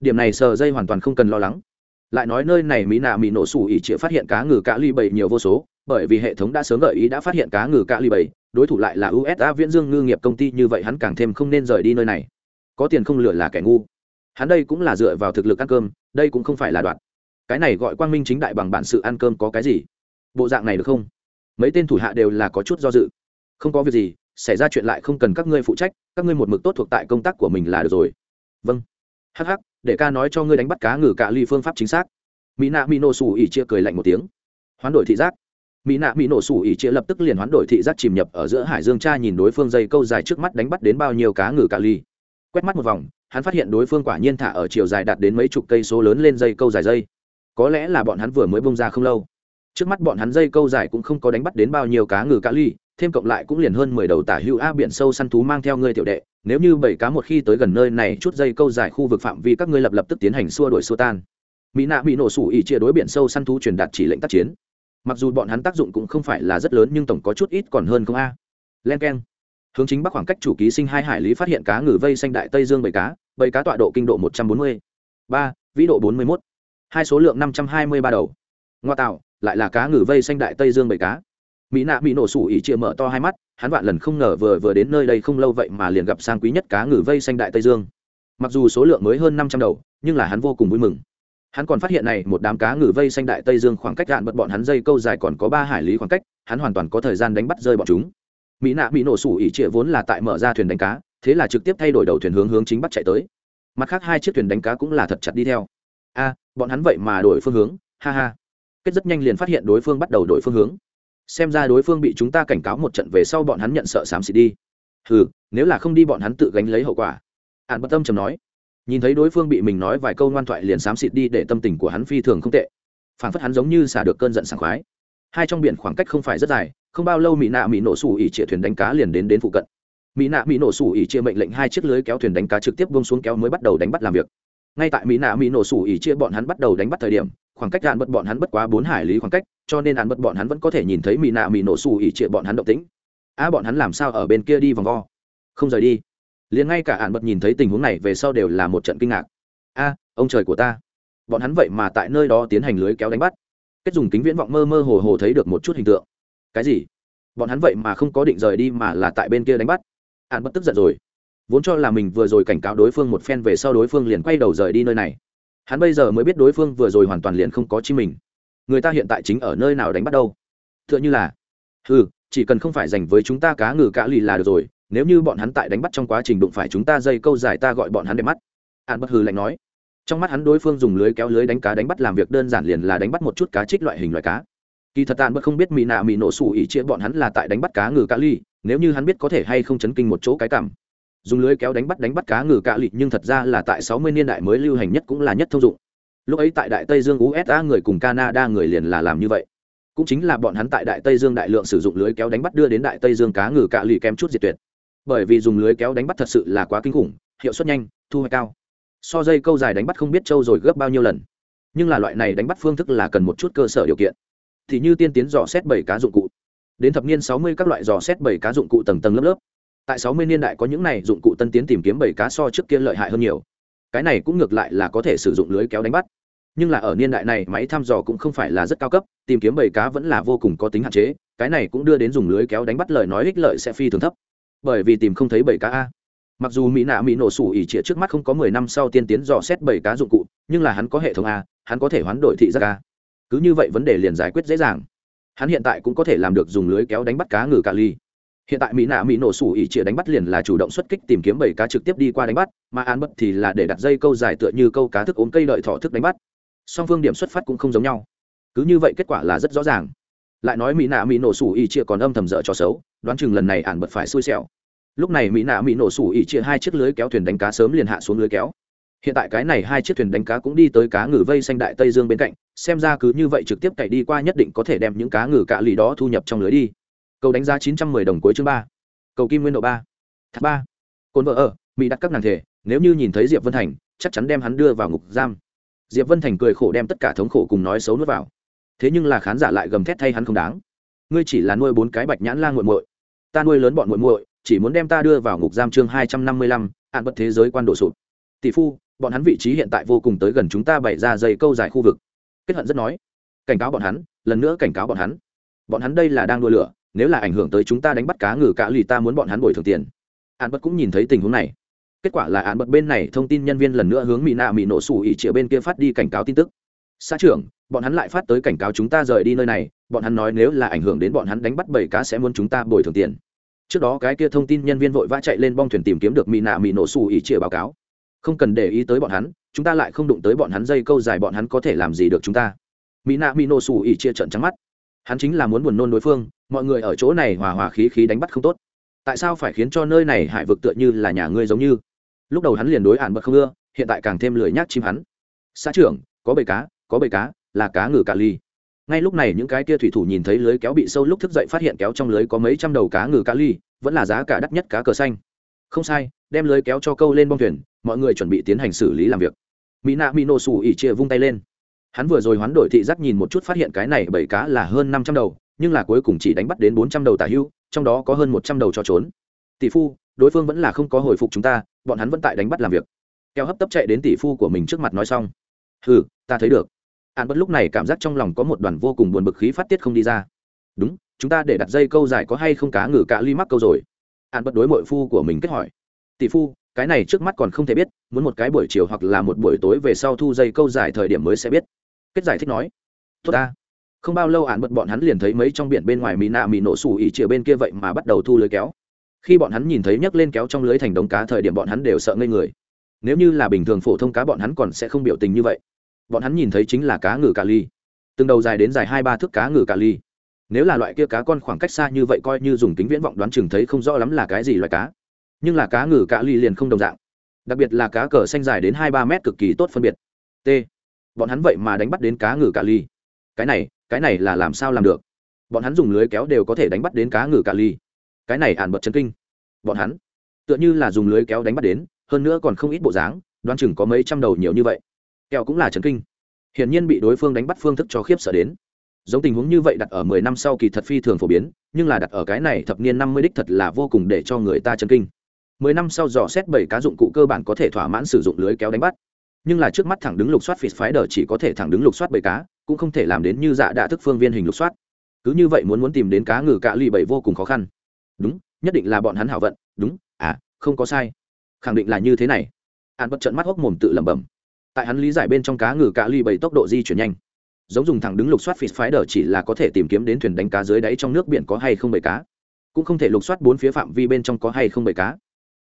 điểm này sờ dây hoàn toàn không cần lo lắng. lại nói nơi này mỹ nạ mỹ nổ sủ ỉ chĩa phát hiện cá ngừ cá ly bảy nhiều vô số, bởi vì hệ thống đã sớm gợi ý đã phát hiện cá ngừ cá ly bảy, đối thủ lại là usa viễn dương ngư nghiệp công ty, như vậy hắn càng thêm không nên rời đi nơi này. có tiền không lựa là kẻ ngu hắn đây cũng là dựa vào thực lực ăn cơm, đây cũng không phải là đoạn. Cái này gọi quang minh chính đại bằng bản sự ăn cơm có cái gì? Bộ dạng này được không? Mấy tên thủ hạ đều là có chút do dự. Không có việc gì, xảy ra chuyện lại không cần các ngươi phụ trách, các ngươi một mực tốt thuộc tại công tác của mình là được rồi. Vâng. Hắc hắc, để ca nói cho ngươi đánh bắt cá ngừ cạ ly phương pháp chính xác. Mỹ nạ mỹ nổ xù ỉ chia cười lạnh một tiếng. Hoán đổi thị giác. Mỹ nạ mỹ nổ xù ỉ chia lập tức liền hoán đổi thị giác chìm nhập ở giữa hải dương cha nhìn đối phương dây câu dài trước mắt đánh bắt đến bao nhiêu cá ngừ cạ ly. Quét mắt một vòng hắn phát hiện đối phương quả nhiên thả ở chiều dài đạt đến mấy chục cây số lớn lên dây câu dài dây. Có lẽ là bọn hắn vừa mới bông ra không lâu. Trước mắt bọn hắn dây câu dài cũng không có đánh bắt đến bao nhiêu cá ngừ cá ly, thêm cộng lại cũng liền hơn mười đầu tả hữu a biển sâu săn thú mang theo ngươi tiểu đệ. Nếu như bảy cá một khi tới gần nơi này, chút dây câu dài khu vực phạm vi các ngươi lập lập tức tiến hành xua đuổi xua tan. Mỹ nạ bị nổ sủ ỉ chia đối biển sâu săn thú truyền đạt chỉ lệnh tác chiến. Mặc dù bọn hắn tác dụng cũng không phải là rất lớn, nhưng tổng có chút ít còn hơn không a. Len k e n hướng chính bắc khoảng cách chủ ký sinh hai hải lý phát hiện cá ngừ vây xanh đại tây dương bầy cá bầy cá tọa độ kinh độ một trăm bốn mươi. Ba vĩ độ bốn mươi một, hai số lượng năm trăm hai mươi ba đầu. Ngoa tạo lại là cá ngừ vây xanh đại tây dương bầy cá. Mỹ nạ bị nổ sủ ỉ chia mở to hai mắt hắn vạn lần không ngờ vừa vừa đến nơi đây không lâu vậy mà liền gặp sang quý nhất cá ngừ vây xanh đại tây dương. Mặc dù số lượng mới hơn năm trăm đầu nhưng là hắn vô cùng vui mừng. Hắn còn phát hiện này một đám cá ngừ vây xanh đại tây dương khoảng cách gạn bật bọn hắn dây câu dài còn có ba hải lý khoảng cách hắn hoàn toàn có thời gian đánh bắt rơi bọn chúng mỹ nạ bị nổ sủ ỉ trịa vốn là tại mở ra thuyền đánh cá, thế là trực tiếp thay đổi đầu thuyền hướng hướng chính bắt chạy tới. Mặt khác hai chiếc thuyền đánh cá cũng là thật chặt đi theo. A, bọn hắn vậy mà đổi phương hướng, ha ha. Kết rất nhanh liền phát hiện đối phương bắt đầu đổi phương hướng. Xem ra đối phương bị chúng ta cảnh cáo một trận về sau bọn hắn nhận sợ xám xịt đi. Ừ nếu là không đi bọn hắn tự gánh lấy hậu quả. Hạn bất tâm trầm nói. Nhìn thấy đối phương bị mình nói vài câu ngoan thoại liền xám xịt đi để tâm tình của hắn phi thường không tệ. Phản phất hắn giống như xả được cơn giận sảng khoái. Hai trong biển khoảng cách không phải rất dài không bao lâu mỹ nạ mỹ nổ sủ ỉ chĩa thuyền đánh cá liền đến đến phụ cận. Mỹ nạ mỹ nổ sủ ỉ chia mệnh lệnh hai chiếc lưới kéo thuyền đánh cá trực tiếp bông xuống kéo mới bắt đầu đánh bắt làm việc. Ngay tại mỹ nạ mỹ nổ sủ ỉ chia bọn hắn bắt đầu đánh bắt thời điểm, khoảng cách đạn bật bọn hắn bất quá bốn hải lý khoảng cách, cho nên đạn bật bọn hắn vẫn có thể nhìn thấy mỹ nạ mỹ nổ sủ ỉ chia bọn hắn động tĩnh. A, bọn hắn làm sao ở bên kia đi vòng vo? Không rời đi. Liền ngay cả hạn bật nhìn thấy tình huống này về sau đều là một trận kinh ngạc. A, ông trời của ta. Bọn hắn vậy mà tại nơi đó tiến hành lưới kéo đánh bắt. Kết dùng kính viễn vọng mơ mơ hồ hồ thấy được một chút hình tượng cái gì? Bọn hắn vậy mà không có định rời đi mà là tại bên kia đánh bắt. Ạn bất tức giận rồi. Vốn cho là mình vừa rồi cảnh cáo đối phương một phen về sau đối phương liền quay đầu rời đi nơi này. Hắn bây giờ mới biết đối phương vừa rồi hoàn toàn liền không có chi mình. Người ta hiện tại chính ở nơi nào đánh bắt đâu? T h ư ợ n h ư là ừ chỉ cần không phải dành với chúng ta cá ngừ cá lì là được rồi, nếu như bọn hắn tại đánh bắt trong quá trình đụng phải chúng ta dây câu dài ta gọi bọn hắn để mắt. Ạn bất hừ lạnh nói. Trong mắt hắn đối phương dùng lưới kéo lưới đánh cá đánh bắt làm việc đơn giản liền là đánh bắt một chút cá trích loại hình loại cá kỳ thật tàn bất không biết mỹ nạ mỹ nổ sủ ỉ chia bọn hắn là tại đánh bắt cá ngừ cá ly, nếu như hắn biết có thể hay không chấn kinh một chỗ cái cảm. Dùng lưới kéo đánh bắt đánh bắt cá ngừ cá ly, nhưng thật ra là tại sáu mươi niên đại mới lưu hành nhất cũng là nhất thông dụng. Lúc ấy tại đại tây dương usa người cùng canada người liền là làm như vậy. Cũng chính là bọn hắn tại đại tây dương đại lượng sử dụng lưới kéo đánh bắt đưa đến đại tây dương cá ngừ cá ly kém chút diệt tuyệt. Bởi vì dùng lưới kéo đánh bắt thật sự là quá kinh khủng, hiệu suất nhanh, thu hoạch cao. So dây câu dài đánh bắt không biết trâu rồi gấp bao nhiêu lần. Nhưng là loại này đánh bắt phương thức là cần một chút cơ sở điều kiện thì như tiên tiến dò xét bảy cá dụng cụ. Đến thập niên sáu mươi các loại dò xét bảy cá dụng cụ tầng tầng lớp lớp. Tại sáu mươi niên đại có những này dụng cụ tân tiến tìm kiếm bảy cá so trước kia lợi hại hơn nhiều. Cái này cũng ngược lại là có thể sử dụng lưới kéo đánh bắt. Nhưng là ở niên đại này, máy thăm dò cũng không phải là rất cao cấp, tìm kiếm bảy cá vẫn là vô cùng có tính hạn chế, cái này cũng đưa đến dùng lưới kéo đánh bắt lời nói ích lợi sẽ phi thường thấp. Bởi vì tìm không thấy bảy cá a. Mặc dù mỹ nạ mỹ nổ sủ ỉ trịa trước mắt không có mười năm sau tiên tiến dò xét bảy cá dụng cụ, nhưng là hắn có hệ thống a, hắn có thể hoán đổi thị giác a cứ như vậy vấn đề liền giải quyết dễ dàng. Hắn hiện tại cũng có thể làm được dùng lưới kéo đánh bắt cá ngừ cà ly. Hiện tại mỹ nạ mỹ nổ sủ ỉ chĩa đánh bắt liền là chủ động xuất kích tìm kiếm bảy cá trực tiếp đi qua đánh bắt, mà án bất thì là để đặt dây câu dài tựa như câu cá thức ốm cây đợi thọ thức đánh bắt. Song phương điểm xuất phát cũng không giống nhau. Cứ như vậy kết quả là rất rõ ràng. Lại nói mỹ nạ mỹ nổ sủ ỉ chĩa còn âm thầm dở cho xấu, đoán chừng lần này án bật phải xui xẻo. Lúc này mỹ nạ mỹ nổ sủ ỉ chia hai chiếc lưới kéo thuyền đánh cá sớm liền hạ xuống lưới kéo hiện tại cái này hai chiếc thuyền đánh cá cũng đi tới cá ngừ vây xanh đại tây dương bên cạnh, xem ra cứ như vậy trực tiếp cày đi qua nhất định có thể đem những cá ngừ cạ lì đó thu nhập trong lưới đi. Cầu đánh giá chín trăm mười đồng cuối chương ba. Cầu kim nguyên độ ba. Thác ba. Cồn vợ ở, mỹ đặt các nàng thể, nếu như nhìn thấy diệp vân thành, chắc chắn đem hắn đưa vào ngục giam. Diệp vân thành cười khổ đem tất cả thống khổ cùng nói xấu nuốt vào. Thế nhưng là khán giả lại gầm thét thay hắn không đáng. Ngươi chỉ là nuôi bốn cái bạch nhãn la nguội muội. Ta nuôi lớn bọn nguội muội, chỉ muốn đem ta đưa vào ngục giam chương hai trăm năm mươi lăm, hạn bất thế giới quan độ sụp. Tỷ phu bọn hắn vị trí hiện tại vô cùng tới gần chúng ta bày ra dây câu dài khu vực. Kết hận rất nói, cảnh cáo bọn hắn, lần nữa cảnh cáo bọn hắn. Bọn hắn đây là đang đua lửa, nếu là ảnh hưởng tới chúng ta đánh bắt cá ngừ cả lì ta muốn bọn hắn bồi thường tiền. An bất cũng nhìn thấy tình huống này. Kết quả là an bất bên này thông tin nhân viên lần nữa hướng mỹ nạ mỹ nổ sủ ỉ chĩa bên kia phát đi cảnh cáo tin tức. Xã trưởng, bọn hắn lại phát tới cảnh cáo chúng ta rời đi nơi này, bọn hắn nói nếu là ảnh hưởng đến bọn hắn đánh bắt bảy cá sẽ muốn chúng ta bồi thường tiền. Trước đó cái kia thông tin nhân viên vội vã chạy lên bong thuyền tìm kiếm được mỹ nạ mỹ nổ sủ ỉ chĩa báo cáo không cần để ý tới bọn hắn, chúng ta lại không đụng tới bọn hắn dây câu dài bọn hắn có thể làm gì được chúng ta. Mỹ nạ mỹ nổ xù ỉ chia trận trắng mắt. Hắn chính là muốn buồn nôn đối phương, mọi người ở chỗ này hòa hòa khí khí đánh bắt không tốt. Tại sao phải khiến cho nơi này hải vực tựa như là nhà ngươi giống như? Lúc đầu hắn liền đối ản bật không ưa, hiện tại càng thêm lười nhác chim hắn. Xã trưởng, có bầy cá, có bầy cá, là cá ngừ cà ly. Ngay lúc này những cái kia thủy thủ nhìn thấy lưới kéo bị sâu lúc thức dậy phát hiện kéo trong lưới có mấy trăm đầu cá ngừ cá ly, vẫn là giá cả đắt nhất cá cờ xanh không sai, đem lưới kéo cho câu lên bong thuyền, mọi người chuẩn bị tiến hành xử lý làm việc. Mỹ nạ mỹ nổ xù ỉ chia vung tay lên. Hắn vừa rồi hoán đổi thị giác nhìn một chút phát hiện cái này bảy cá là hơn năm trăm đầu, nhưng là cuối cùng chỉ đánh bắt đến bốn trăm đầu tả hưu, trong đó có hơn một trăm đầu cho trốn. Tỷ phu, đối phương vẫn là không có hồi phục chúng ta, bọn hắn vẫn tại đánh bắt làm việc. Keo hấp tấp chạy đến tỷ phu của mình trước mặt nói xong. Ừ ta thấy được. An bất lúc này cảm giác trong lòng có một đoàn vô cùng buồn bực khí phát tiết không đi ra. Đúng, chúng ta để đặt dây câu dài có hay không cá ngừ cạ ly mắc câu rồi an bất đối mội phu của mình kết hỏi. Tỷ phu, cái này trước mắt còn không thể biết, muốn một cái buổi chiều hoặc là một buổi tối về sau thu dây câu dài thời điểm mới sẽ biết. Kết giải thích nói. Tốt ta. Không bao lâu an bật bọn hắn liền thấy mấy trong biển bên ngoài mỹ nạ mỹ nổ sủ ỉ chĩa bên kia vậy mà bắt đầu thu lưới kéo. Khi bọn hắn nhìn thấy nhấc lên kéo trong lưới thành đống cá thời điểm bọn hắn đều sợ ngây người. Nếu như là bình thường phổ thông cá bọn hắn còn sẽ không biểu tình như vậy. Bọn hắn nhìn thấy chính là cá ngừ cà ly. Từng đầu dài đến dài hai ba thước cá ngừ cà ly nếu là loại kia cá con khoảng cách xa như vậy coi như dùng kính viễn vọng đoán chừng thấy không rõ lắm là cái gì loại cá. Nhưng là cá ngừ cá ly liền không đồng dạng. Đặc biệt là cá cờ xanh dài đến hai ba mét cực kỳ tốt phân biệt. T. Bọn hắn vậy mà đánh bắt đến cá ngừ cá ly. Cái này cái này là làm sao làm được? Bọn hắn dùng lưới kéo đều có thể đánh bắt đến cá ngừ cá ly. Cái này ản bật chân kinh. Bọn hắn, tựa như là dùng lưới kéo đánh bắt đến, hơn nữa còn không ít bộ dáng, đoán chừng có mấy trăm đầu nhiều như vậy. Kẹo cũng là chân kinh. Hiển nhiên bị đối phương đánh bắt phương thức cho khiếp sợ đến giống tình huống như vậy đặt ở mười năm sau kỳ thật phi thường phổ biến, nhưng là đặt ở cái này thập niên năm mươi đích thật là vô cùng để cho người ta chấn kinh. Mười năm sau dò xét bảy cá dụng cụ cơ bản có thể thỏa mãn sử dụng lưới kéo đánh bắt. Nhưng là trước mắt thẳng đứng lục soát phịt phái đờ chỉ có thể thẳng đứng lục soát bảy cá, cũng không thể làm đến như dạ đã thức phương viên hình lục soát. Cứ như vậy muốn muốn tìm đến cá ngừ cạ lì bảy vô cùng khó khăn. Đúng, nhất định là bọn hắn hảo vận, đúng à không có sai. Khẳng định là như thế này. An bất trận mắt hốc mồm tự lẩm bẩm. Tại hắn lý giải bên trong cá ngừ cá lì bảy tốc độ di chuyển nhanh giống dùng thẳng đứng lục soát phịt phái đờ chỉ là có thể tìm kiếm đến thuyền đánh cá dưới đáy trong nước biển có hay không bầy cá. Cũng không thể lục soát bốn phía phạm vi bên trong có hay không bầy cá.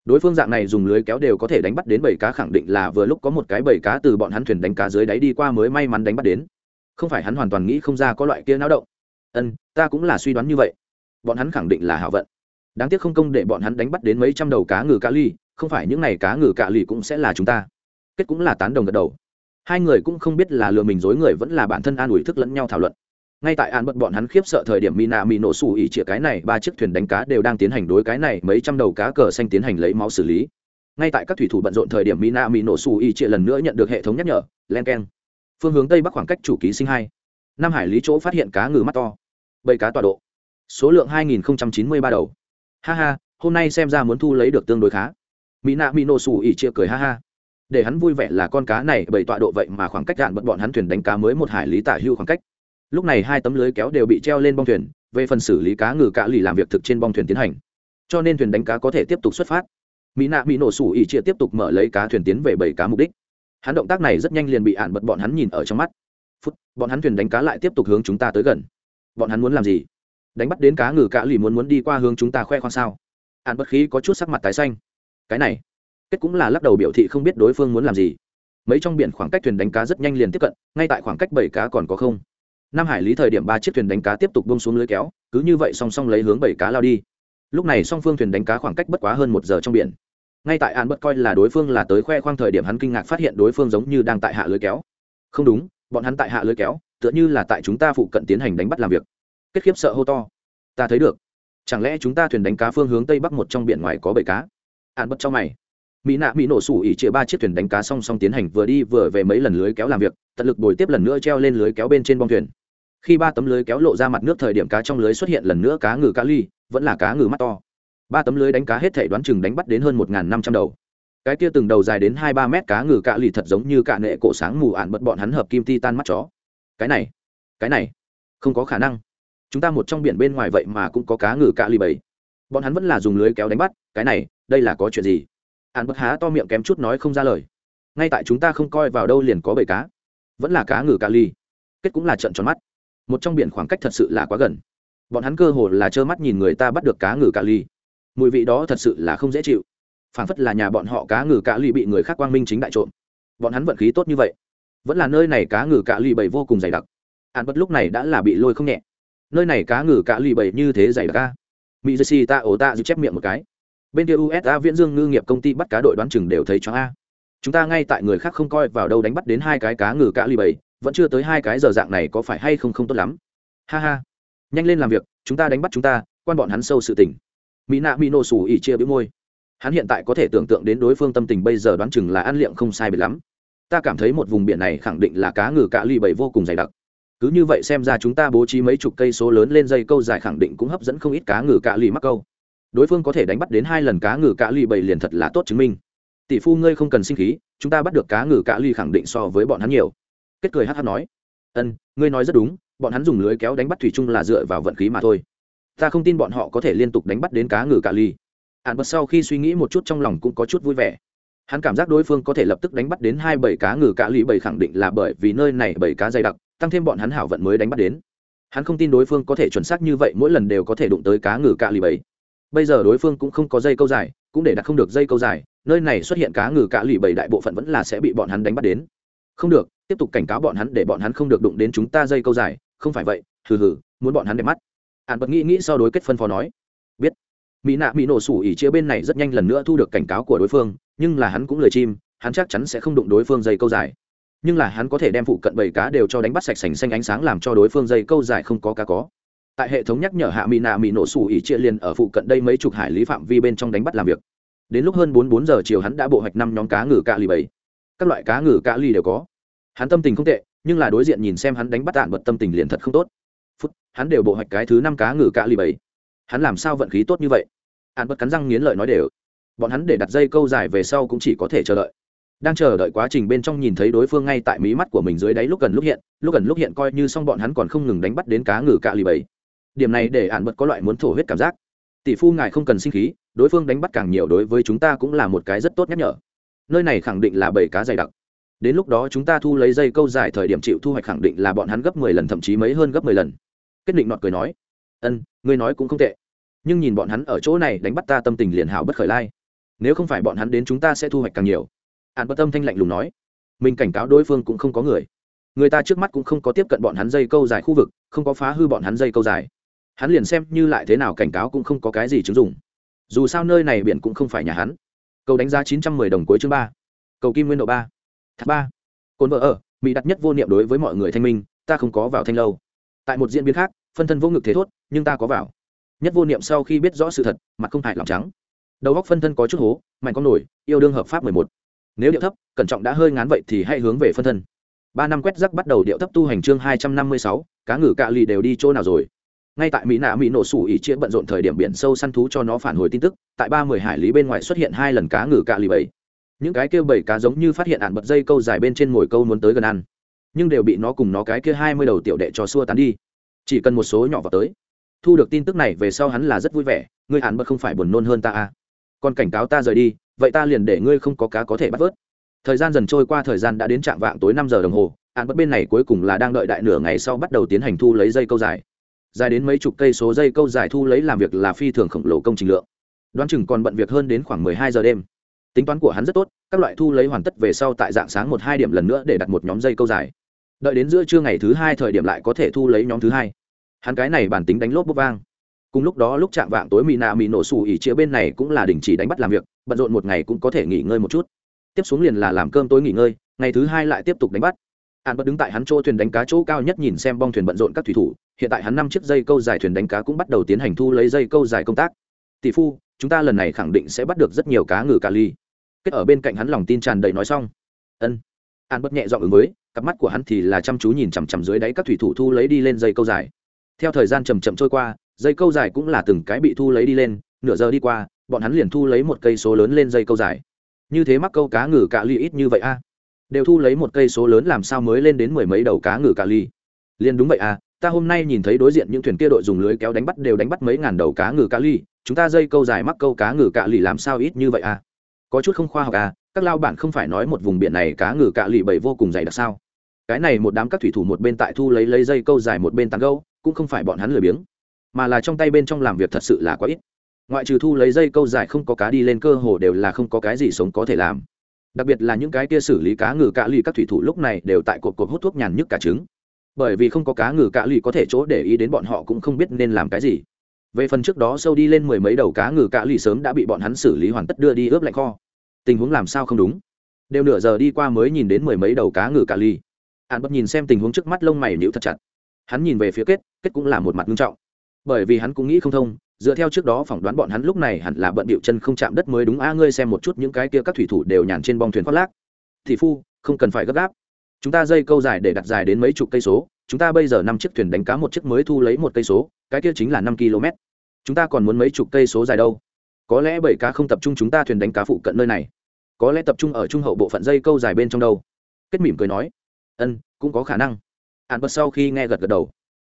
Đối phương dạng này dùng lưới kéo đều có thể đánh bắt đến bầy cá khẳng định là vừa lúc có một cái bầy cá từ bọn hắn thuyền đánh cá dưới đáy đi qua mới may mắn đánh bắt đến. Không phải hắn hoàn toàn nghĩ không ra có loại kia náo động. Ân, ta cũng là suy đoán như vậy. Bọn hắn khẳng định là hảo vận. Đáng tiếc không công để bọn hắn đánh bắt đến mấy trăm đầu cá ngừ cá ly, không phải những n à y cá ngừ cá ly cũng sẽ là chúng ta. Kết cũng là tán đồng gật đầu hai người cũng không biết là lừa mình dối người vẫn là bản thân an ủi thức lẫn nhau thảo luận. Ngay tại an bận, bọn hắn khiếp sợ thời điểm mỹ nạ mỹ nổ xù ỉ chĩa cái này, ba chiếc thuyền đánh cá đều đang tiến hành đối cái này mấy trăm đầu cá cờ xanh tiến hành lấy máu xử lý. Ngay tại các thủy thủ bận rộn thời điểm mỹ nạ mỹ nổ xù ỉ chĩa lần nữa nhận được hệ thống nhắc nhở, len k e n phương hướng tây bắc khoảng cách chủ ký sinh hai. Năm hải lý chỗ phát hiện cá ngừ mắt to. Bầy cá tọa độ. Số lượng hai nghìn chín mươi ba đầu. Ha ha, hôm nay xem ra muốn thu lấy được tương đối khá. Mỹ nạ mỹ nổ xù ỉ chia cười ha ha để hắn vui vẻ là con cá này bầy tọa độ vậy mà khoảng cách đạn bận bọn hắn thuyền đánh cá mới một hải lý tả hưu khoảng cách. Lúc này hai tấm lưới kéo đều bị treo lên bong thuyền, về phần xử lý cá ngừ cá lì làm việc thực trên bong thuyền tiến hành. Cho nên thuyền đánh cá có thể tiếp tục xuất phát. Mỹ nạ bị nổ sủ ỉ chia tiếp tục mở lấy cá thuyền tiến về bảy cá mục đích. Hắn động tác này rất nhanh liền bị ạn bật bọn hắn nhìn ở trong mắt. Phút, bọn hắn thuyền đánh cá lại tiếp tục hướng chúng ta tới gần. Bọn hắn muốn làm gì? Đánh bắt đến cá ngừ cá lì muốn muốn đi qua hướng chúng ta khoe khoang sao? Ạn bất khí có chút sắc mặt tái xanh. Cái này kết cũng là lắc đầu biểu thị không biết đối phương muốn làm gì. Mấy trong biển khoảng cách thuyền đánh cá rất nhanh liền tiếp cận, ngay tại khoảng cách bảy cá còn có không. Nam hải lý thời điểm ba chiếc thuyền đánh cá tiếp tục bông xuống lưới kéo, cứ như vậy song song lấy hướng bảy cá lao đi. Lúc này song phương thuyền đánh cá khoảng cách bất quá hơn một giờ trong biển. Ngay tại an bất coi là đối phương là tới khoe khoang thời điểm hắn kinh ngạc phát hiện đối phương giống như đang tại hạ lưới kéo. Không đúng, bọn hắn tại hạ lưới kéo, tựa như là tại chúng ta phụ cận tiến hành đánh bắt làm việc. Kết khiếp sợ hô to. Ta thấy được. Chẳng lẽ chúng ta thuyền đánh cá phương hướng tây bắc một trong biển ngoài có bảy cá? An bất trong mày mỹ nạ mỹ nổ sủ ỉ chia ba chiếc thuyền đánh cá song song tiến hành vừa đi vừa về mấy lần lưới kéo làm việc, tận lực bồi tiếp lần nữa treo lên lưới kéo bên trên bong thuyền. Khi ba tấm lưới kéo lộ ra mặt nước thời điểm cá trong lưới xuất hiện lần nữa cá ngừ cá ly, vẫn là cá ngừ mắt to. Ba tấm lưới đánh cá hết thể đoán chừng đánh bắt đến hơn một năm trăm đầu. Cái kia từng đầu dài đến hai ba mét cá ngừ cá ly thật giống như cạ nệ cổ sáng mù ạn bật bọn hắn hợp kim ti tan mắt chó. Cái này cái này, không có khả năng. Chúng ta một trong biển bên ngoài vậy mà cũng có cá ngừ cá ly bảy bọn hắn vẫn là dùng lưới kéo đánh bắt, cái này, đây là có chuyện gì? Ạn bất há to miệng kém chút nói không ra lời. Ngay tại chúng ta không coi vào đâu liền có bảy cá. Vẫn là cá ngừ cá ly. Kết cũng là trận tròn mắt. Một trong biển khoảng cách thật sự là quá gần. Bọn hắn cơ hồ là trơ mắt nhìn người ta bắt được cá ngừ cà ly. Mùi vị đó thật sự là không dễ chịu. Phản phất là nhà bọn họ cá ngừ cà ly bị người khác quang minh chính đại trộm. Bọn hắn vận khí tốt như vậy. Vẫn là nơi này cá ngừ cà ly bầy vô cùng dày đặc. An bất lúc này đã là bị lôi không nhẹ. Nơi này cá ngừ cà ly bầy như thế dày đặc ca mỹ dê xì ta ổ ta giữ chép miệng một cái bên kia usa viễn dương ngư nghiệp công ty bắt cá đội đoán chừng đều thấy cho a. Chúng ta ngay tại người khác không coi vào đâu đánh bắt đến hai cái cá ngừ cá ly bảy vẫn chưa tới hai cái giờ dạng này có phải hay không không tốt lắm. Ha ha. Nhanh lên làm việc, chúng ta đánh bắt chúng ta, quan bọn hắn sâu sự tỉnh mỹ nạ mỹ nổ sủ ỉ chia bĩu môi. Hắn hiện tại có thể tưởng tượng đến đối phương tâm tình bây giờ đoán chừng là ăn liệm không sai biệt lắm. Ta cảm thấy một vùng biển này khẳng định là cá ngừ cạ ly bảy vô cùng dày đặc. Cứ như vậy xem ra chúng ta bố trí mấy chục cây số lớn lên dây câu dài khẳng định cũng hấp dẫn không ít cá ngừ cạ ly mắc câu đối phương có thể đánh bắt đến hai lần cá ngừ cạ ly bảy liền thật là tốt chứng minh. Tỷ phu ngươi không cần sinh khí, chúng ta bắt được cá ngừ cạ ly khẳng định so với bọn hắn nhiều. Kết cười hh nói. Ân, ngươi nói rất đúng, bọn hắn dùng lưới kéo đánh bắt thủy chung là dựa vào vận khí mà thôi. Ta không tin bọn họ có thể liên tục đánh bắt đến cá ngừ cạ ly. Ạn bật sau khi suy nghĩ một chút trong lòng cũng có chút vui vẻ. Hắn cảm giác đối phương có thể lập tức đánh bắt đến hai bảy cá ngừ cạ ly bảy khẳng định là bởi vì nơi này bảy cá dày đặc, tăng thêm bọn hắn hảo vận mới đánh bắt đến. Hắn không tin đối phương có thể chuẩn xác như vậy mỗi lần đều có thể đụng tới cá ngừ cạ ly bảy bây giờ đối phương cũng không có dây câu dài, cũng để đặt không được dây câu dài, nơi này xuất hiện cá ngừ cả lì bảy đại bộ phận vẫn là sẽ bị bọn hắn đánh bắt đến. Không được, tiếp tục cảnh cáo bọn hắn để bọn hắn không được đụng đến chúng ta dây câu dài, không phải vậy, hừ hừ, muốn bọn hắn đẹp mắt. Hạn bật nghĩ nghĩ sau đối kết phân phó nói. Biết. Mỹ nạ, mỹ nổ sủ ỉ chia bên này rất nhanh lần nữa thu được cảnh cáo của đối phương, nhưng là hắn cũng lời chim, hắn chắc chắn sẽ không đụng đối phương dây câu dài. Nhưng là hắn có thể đem phụ cận bầy cá đều cho đánh bắt sạch sành xanh ánh sáng làm cho đối phương dây câu dài không có cá có tại hệ thống nhắc nhở hạ mỹ nạ mỹ nổ sủ ỉ chia liền ở phụ cận đây mấy chục hải lý phạm vi bên trong đánh bắt làm việc. Đến lúc hơn bốn bốn giờ chiều hắn đã bộ hoạch năm nhóm cá ngừ cạ lì bảy các loại cá ngừ cạ lì đều có. Hắn tâm tình không tệ, nhưng là đối diện nhìn xem hắn đánh bắt tạn bật tâm tình liền thật không tốt. Phút, hắn đều bộ hoạch cái thứ năm cá ngừ cạ lì bảy hắn làm sao vận khí tốt như vậy? Hắn bất cắn răng nghiến lợi nói đều. Bọn hắn để đặt dây câu dài về sau cũng chỉ có thể chờ đợi. Đang chờ đợi quá trình bên trong nhìn thấy đối phương ngay tại mí mắt của mình dưới đáy lúc gần lúc hiện, lúc gần lúc hiện coi như xong bọn hắn còn không ngừng đánh bắt đến cá ngừ cạ lì bảy điểm này để ạn bật có loại muốn thổ huyết cảm giác. Tỷ phu ngài không cần sinh khí, đối phương đánh bắt càng nhiều đối với chúng ta cũng là một cái rất tốt nhắc nhở. Nơi này khẳng định là bảy cá dày đặc. Đến lúc đó chúng ta thu lấy dây câu dài thời điểm chịu thu hoạch khẳng định là bọn hắn gấp mười lần, thậm chí mấy hơn gấp mười lần. Kết định nọt cười nói, ân, ngươi nói cũng không tệ. Nhưng nhìn bọn hắn ở chỗ này đánh bắt ta tâm tình liền hảo bất khởi lai. Nếu không phải bọn hắn đến chúng ta sẽ thu hoạch càng nhiều. Hạn bất tâm thanh lạnh lùng nói, mình cảnh cáo đối phương cũng không có người. Người ta trước mắt cũng không có tiếp cận bọn hắn dây câu dài khu vực, không có phá hư bọn hắn dây câu dài hắn liền xem như lại thế nào cảnh cáo cũng không có cái gì chứng dụng. Dù sao nơi này biển cũng không phải nhà hắn. Cầu đánh giá chín trăm mười đồng cuối chương ba. Cầu kim nguyên độ ba. Thác ba. Cồn vợ ở, mỹ đặt nhất vô niệm đối với mọi người thanh minh, ta không có vào thanh lâu. Tại một diễn biến khác, phân thân vô ngực thế thốt, nhưng ta có vào. Nhất vô niệm sau khi biết rõ sự thật, mặt không hại lòng trắng. Đầu góc phân thân có chút hố, mạnh con nổi, yêu đương hợp pháp mười một. Nếu điệu thấp, cẩn trọng đã hơi ngán vậy thì hãy hướng về phân thân. Ba năm quét rắc bắt đầu điệu thấp tu hành chương hai trăm năm mươi sáu, cá ngừ cạ lì đều đi chỗ nào rồi? Ngay tại mỹ nạ mỹ nổ sủ ỉ chia bận rộn thời điểm biển sâu săn thú cho nó phản hồi tin tức, tại ba mươi hải lý bên ngoài xuất hiện hai lần cá ngừ cạ lì bảy những cái kia bảy cá giống như phát hiện ạn bật dây câu dài bên trên mồi câu muốn tới gần ăn. Nhưng đều bị nó cùng nó cái kia hai mươi đầu tiểu đệ cho xua tán đi. Chỉ cần một số nhỏ vào tới. Thu được tin tức này về sau hắn là rất vui vẻ, ngươi ạn bật không phải buồn nôn hơn ta à? Còn cảnh cáo ta rời đi, vậy ta liền để ngươi không có cá có thể bắt vớt. Thời gian dần trôi qua, thời gian đã đến trạm vạng tối năm giờ đồng hồ, ạn bật bên này cuối cùng là đang đợi đại nửa ngày sau bắt đầu tiến hành thu lấy dây câu dài dài đến mấy chục cây số dây câu dài thu lấy làm việc là phi thường khổng lồ công trình lượng. Đoán chừng còn bận việc hơn đến khoảng mười hai giờ đêm. Tính toán của hắn rất tốt, các loại thu lấy hoàn tất về sau tại dạng sáng một hai điểm lần nữa để đặt một nhóm dây câu dài. Đợi đến giữa trưa ngày thứ hai thời điểm lại có thể thu lấy nhóm thứ hai. Hắn cái này bản tính đánh lốp bốc vang. Cùng lúc đó lúc chạm vạng tối mỹ nạ mỹ nổ xù ỉ chĩa bên này cũng là đình chỉ đánh bắt làm việc, bận rộn một ngày cũng có thể nghỉ ngơi một chút. Tiếp xuống liền là làm cơm tối nghỉ ngơi, ngày thứ hai lại tiếp tục đánh bắt an bất đứng tại hắn chỗ thuyền đánh cá chỗ cao nhất nhìn xem bong thuyền bận rộn các thủy thủ, hiện tại hắn năm chiếc dây câu dài thuyền đánh cá cũng bắt đầu tiến hành thu lấy dây câu dài công tác. Tỷ phu, chúng ta lần này khẳng định sẽ bắt được rất nhiều cá ngừ cà ly. Kết ở bên cạnh hắn lòng tin tràn đầy nói xong. Ân. An bất nhẹ dọn ứng với, cặp mắt của hắn thì là chăm chú nhìn chằm chằm dưới đáy các thủy thủ thu lấy đi lên dây câu dài. Theo thời gian chầm chậm trôi qua, dây câu dài cũng là từng cái bị thu lấy đi lên, nửa giờ đi qua, bọn hắn liền thu lấy một cây số lớn lên dây câu dài. Như thế mắc câu cá ngừ cạ ly ít như vậy a? Đều thu lấy một cây số lớn làm sao mới lên đến mười mấy đầu cá ngừ cà ly. Liền đúng vậy à ta hôm nay nhìn thấy đối diện những thuyền kia đội dùng lưới kéo đánh bắt đều đánh bắt mấy ngàn đầu cá ngừ cà ly chúng ta dây câu dài mắc câu cá ngừ cà ly làm sao ít như vậy à? Có chút không khoa học à các lao bản không phải nói một vùng biển này cá ngừ cà ly bầy vô cùng dày đặc sao? Cái này một đám các thủy thủ một bên tại thu lấy lấy dây câu dài một bên tàn câu, cũng không phải bọn hắn lười biếng mà là trong tay bên trong làm việc thật sự là quá ít. Ngoại trừ thu lấy dây câu dài không có cá đi lên cơ hồ đều là không có cái gì sống có thể làm đặc biệt là những cái kia xử lý cá ngừ cạ lì các thủy thủ lúc này đều tại cột cột hút thuốc nhàn nhức cả trứng. Bởi vì không có cá ngừ cạ lì có thể chỗ để ý đến bọn họ cũng không biết nên làm cái gì. Về phần trước đó sâu đi lên mười mấy đầu cá ngừ cạ lì sớm đã bị bọn hắn xử lý hoàn tất đưa đi ướp lạnh kho. Tình huống làm sao không đúng? Đều nửa giờ đi qua mới nhìn đến mười mấy đầu cá ngừ cạ lì. Hạn bất nhìn xem tình huống trước mắt lông mày níu thật chặt. Hắn nhìn về phía kết kết cũng là một mặt nghiêm trọng. Bởi vì hắn cũng nghĩ không thông dựa theo trước đó phỏng đoán bọn hắn lúc này hẳn là bận bịu chân không chạm đất mới đúng. A, ngươi xem một chút những cái kia các thủy thủ đều nhàn trên bong thuyền khoác lác. Thì phu, không cần phải gấp gáp. Chúng ta dây câu dài để đặt dài đến mấy chục cây số. Chúng ta bây giờ năm chiếc thuyền đánh cá một chiếc mới thu lấy một cây số. Cái kia chính là năm km chúng ta còn muốn mấy chục cây số dài đâu? Có lẽ bảy cá không tập trung chúng ta thuyền đánh cá phụ cận nơi này. Có lẽ tập trung ở trung hậu bộ phận dây câu dài bên trong đâu. Kết mỉm cười nói, ân, cũng có khả năng. Hạn bật sau khi nghe gật gật đầu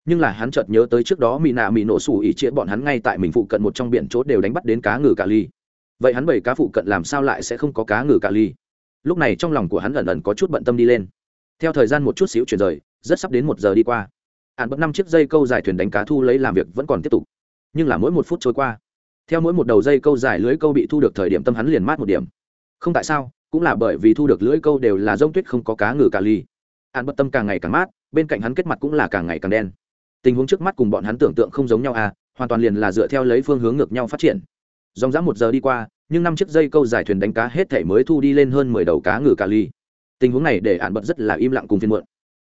nhưng là hắn chợt nhớ tới trước đó mỹ nạ mỹ nổ sủ ỉ chĩa bọn hắn ngay tại mình phụ cận một trong biển chốt đều đánh bắt đến cá ngừ cà ly. Vậy hắn bảy cá phụ cận làm sao lại sẽ không có cá ngừ cà ly? Lúc này trong lòng của hắn ẩn ẩn có chút bận tâm đi lên. Theo thời gian một chút xíu chuyển rời, rất sắp đến một giờ đi qua. Hạn bất năm chiếc dây câu dài thuyền đánh cá thu lấy làm việc vẫn còn tiếp tục. Nhưng là mỗi một phút trôi qua, theo mỗi một đầu dây câu dài lưới câu bị thu được thời điểm tâm hắn liền mát một điểm. Không tại sao, cũng là bởi vì thu được lưỡi câu đều là rông tuyết không có cá ngừ cà ly. Hạn bất tâm càng ngày càng mát, bên cạnh hắn kết mặt cũng là càng ngày càng đen tình huống trước mắt cùng bọn hắn tưởng tượng không giống nhau à hoàn toàn liền là dựa theo lấy phương hướng ngược nhau phát triển. Dòng dã một giờ đi qua, nhưng năm chiếc dây câu dài thuyền đánh cá hết thể mới thu đi lên hơn mười đầu cá ngừ cà ly. Tình huống này để ạn bật rất là im lặng cùng phiên muộn.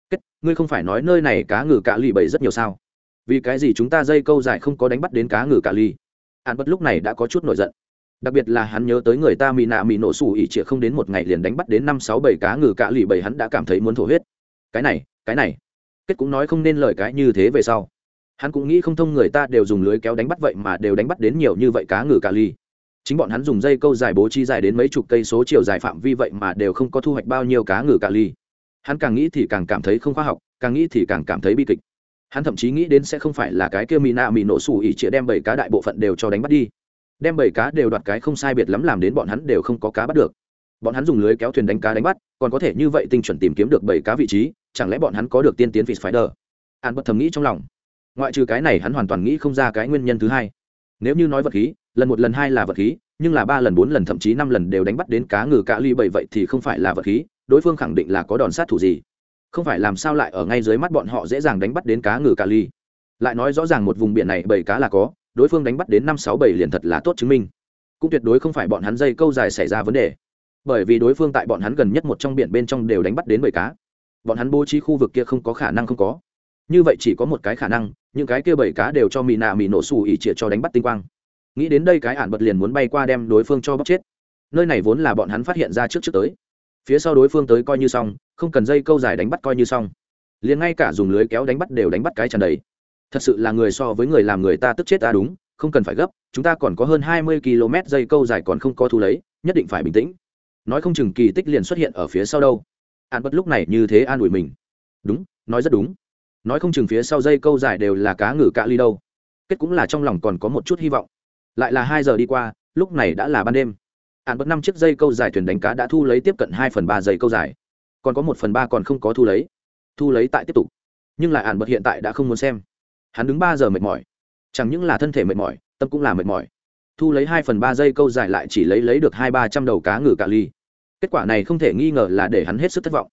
Kết, ngươi không phải nói nơi này cá ngừ cà ly bầy rất nhiều sao? Vì cái gì chúng ta dây câu dài không có đánh bắt đến cá ngừ cà ly? Ạn bật lúc này đã có chút nổi giận. Đặc biệt là hắn nhớ tới người ta mì nạ mì nổ sủ ỉ trịa không đến một ngày liền đánh bắt đến năm sáu bảy cá ngừ cà ly bảy hắn đã cảm thấy muốn thổ huyết. Cái này cái này kết cũng nói không nên lời cái như thế về sau. Hắn cũng nghĩ không thông người ta đều dùng lưới kéo đánh bắt vậy mà đều đánh bắt đến nhiều như vậy cá ngừ cà ly. Chính bọn hắn dùng dây câu dài bố trí dài đến mấy chục cây số chiều dài phạm vi vậy mà đều không có thu hoạch bao nhiêu cá ngừ cà ly. Hắn càng nghĩ thì càng cảm thấy không khoa học, càng nghĩ thì càng cảm thấy bi kịch. Hắn thậm chí nghĩ đến sẽ không phải là cái kia mì nạ mì nổ xù ỉ chĩa đem bảy cá đại bộ phận đều cho đánh bắt đi. Đem bảy cá đều đoạt cái không sai biệt lắm làm đến bọn hắn đều không có cá bắt được bọn hắn dùng lưới kéo thuyền đánh cá đánh bắt, còn có thể như vậy tinh chuẩn tìm kiếm được bảy cá vị trí, chẳng lẽ bọn hắn có được tiên tiến vị phái đờ? an bất thầm nghĩ trong lòng. Ngoại trừ cái này hắn hoàn toàn nghĩ không ra cái nguyên nhân thứ hai. Nếu như nói vật khí, lần một lần hai là vật khí, nhưng là ba lần bốn lần thậm chí năm lần đều đánh bắt đến cá ngừ cá ly bảy vậy thì không phải là vật khí, đối phương khẳng định là có đòn sát thủ gì. Không phải làm sao lại ở ngay dưới mắt bọn họ dễ dàng đánh bắt đến cá ngừ cá ly. Lại nói rõ ràng một vùng biển này bảy cá là có, đối phương đánh bắt đến năm sáu bảy liền thật là tốt chứng minh. Cũng tuyệt đối không phải bọn hắn dây câu dài xảy ra vấn đề bởi vì đối phương tại bọn hắn gần nhất một trong biển bên trong đều đánh bắt đến bảy cá. Bọn hắn bố trí khu vực kia không có khả năng không có. Như vậy chỉ có một cái khả năng, những cái kia bảy cá đều cho mì nạ mì nổ xù ỉ trịa cho đánh bắt tinh quang. Nghĩ đến đây cái ản bật liền muốn bay qua đem đối phương cho bóc chết. Nơi này vốn là bọn hắn phát hiện ra trước trước tới. Phía sau đối phương tới coi như xong, không cần dây câu dài đánh bắt coi như xong. Liền ngay cả dùng lưới kéo đánh bắt đều đánh bắt cái tràn đầy. Thật sự là người so với người làm người ta tức chết ta đúng, không cần phải gấp, chúng ta còn có hơn hai mươi km dây câu dài còn không có thu lấy, nhất định phải bình tĩnh nói không chừng kỳ tích liền xuất hiện ở phía sau đâu. An bất lúc này như thế an ủi mình. Đúng, nói rất đúng. Nói không chừng phía sau dây câu dài đều là cá ngừ cạ ly đâu. Kết cũng là trong lòng còn có một chút hy vọng. Lại là hai giờ đi qua, lúc này đã là ban đêm. An bất năm chiếc dây câu dài thuyền đánh cá đã thu lấy tiếp cận hai phần ba dây câu dài còn có một phần ba còn không có thu lấy. Thu lấy tại tiếp tục. Nhưng lại an bất hiện tại đã không muốn xem. Hắn đứng ba giờ mệt mỏi. Chẳng những là thân thể mệt mỏi, tâm cũng là mệt mỏi. Thu lấy hai phần ba dây câu dài lại chỉ lấy lấy được hai ba trăm đầu cá ngừ cạ ly kết quả này không thể nghi ngờ là để hắn hết sức thất vọng.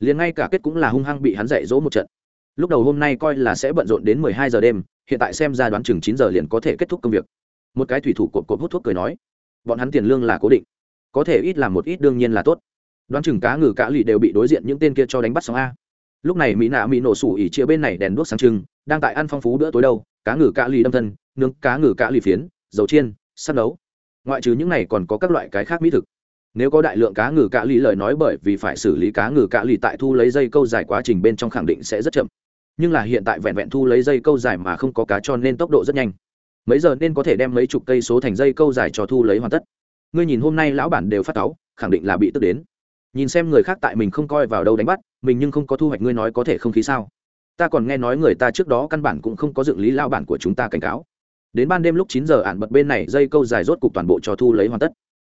Liền ngay cả kết cũng là hung hăng bị hắn dạy dỗ một trận. Lúc đầu hôm nay coi là sẽ bận rộn đến mười hai giờ đêm, hiện tại xem ra đoán chừng chín giờ liền có thể kết thúc công việc. Một cái thủy thủ cột cột hút thuốc cười nói, bọn hắn tiền lương là cố định. Có thể ít làm một ít đương nhiên là tốt. Đoán chừng cá ngừ cá lì đều bị đối diện những tên kia cho đánh bắt sóng a. Lúc này mỹ nạ mỹ nổ sủ ỉ chia bên này đèn đuốc sáng trưng, đang tại ăn phong phú bữa tối đâu, cá ngừ cá lì đâm thân, nướng cá ngừ cá lì phiến, dầu chiên, sắt nấu. Ngoại trừ những này còn có các loại cái khác mỹ thực nếu có đại lượng cá ngừ cạ lì lời nói bởi vì phải xử lý cá ngừ cạ lì tại thu lấy dây câu dài quá trình bên trong khẳng định sẽ rất chậm. Nhưng là hiện tại vẹn vẹn thu lấy dây câu dài mà không có cá cho nên tốc độ rất nhanh. Mấy giờ nên có thể đem mấy chục cây số thành dây câu dài cho thu lấy hoàn tất. Ngươi nhìn hôm nay lão bản đều phát táo, khẳng định là bị tức đến. Nhìn xem người khác tại mình không coi vào đâu đánh bắt, mình nhưng không có thu hoạch ngươi nói có thể không khí sao? Ta còn nghe nói người ta trước đó căn bản cũng không có dựng lý lao bản của chúng ta cảnh cáo. Đến ban đêm lúc chín giờ ạn bật bên này, dây câu dài rốt cục toàn bộ cho thu lấy hoàn tất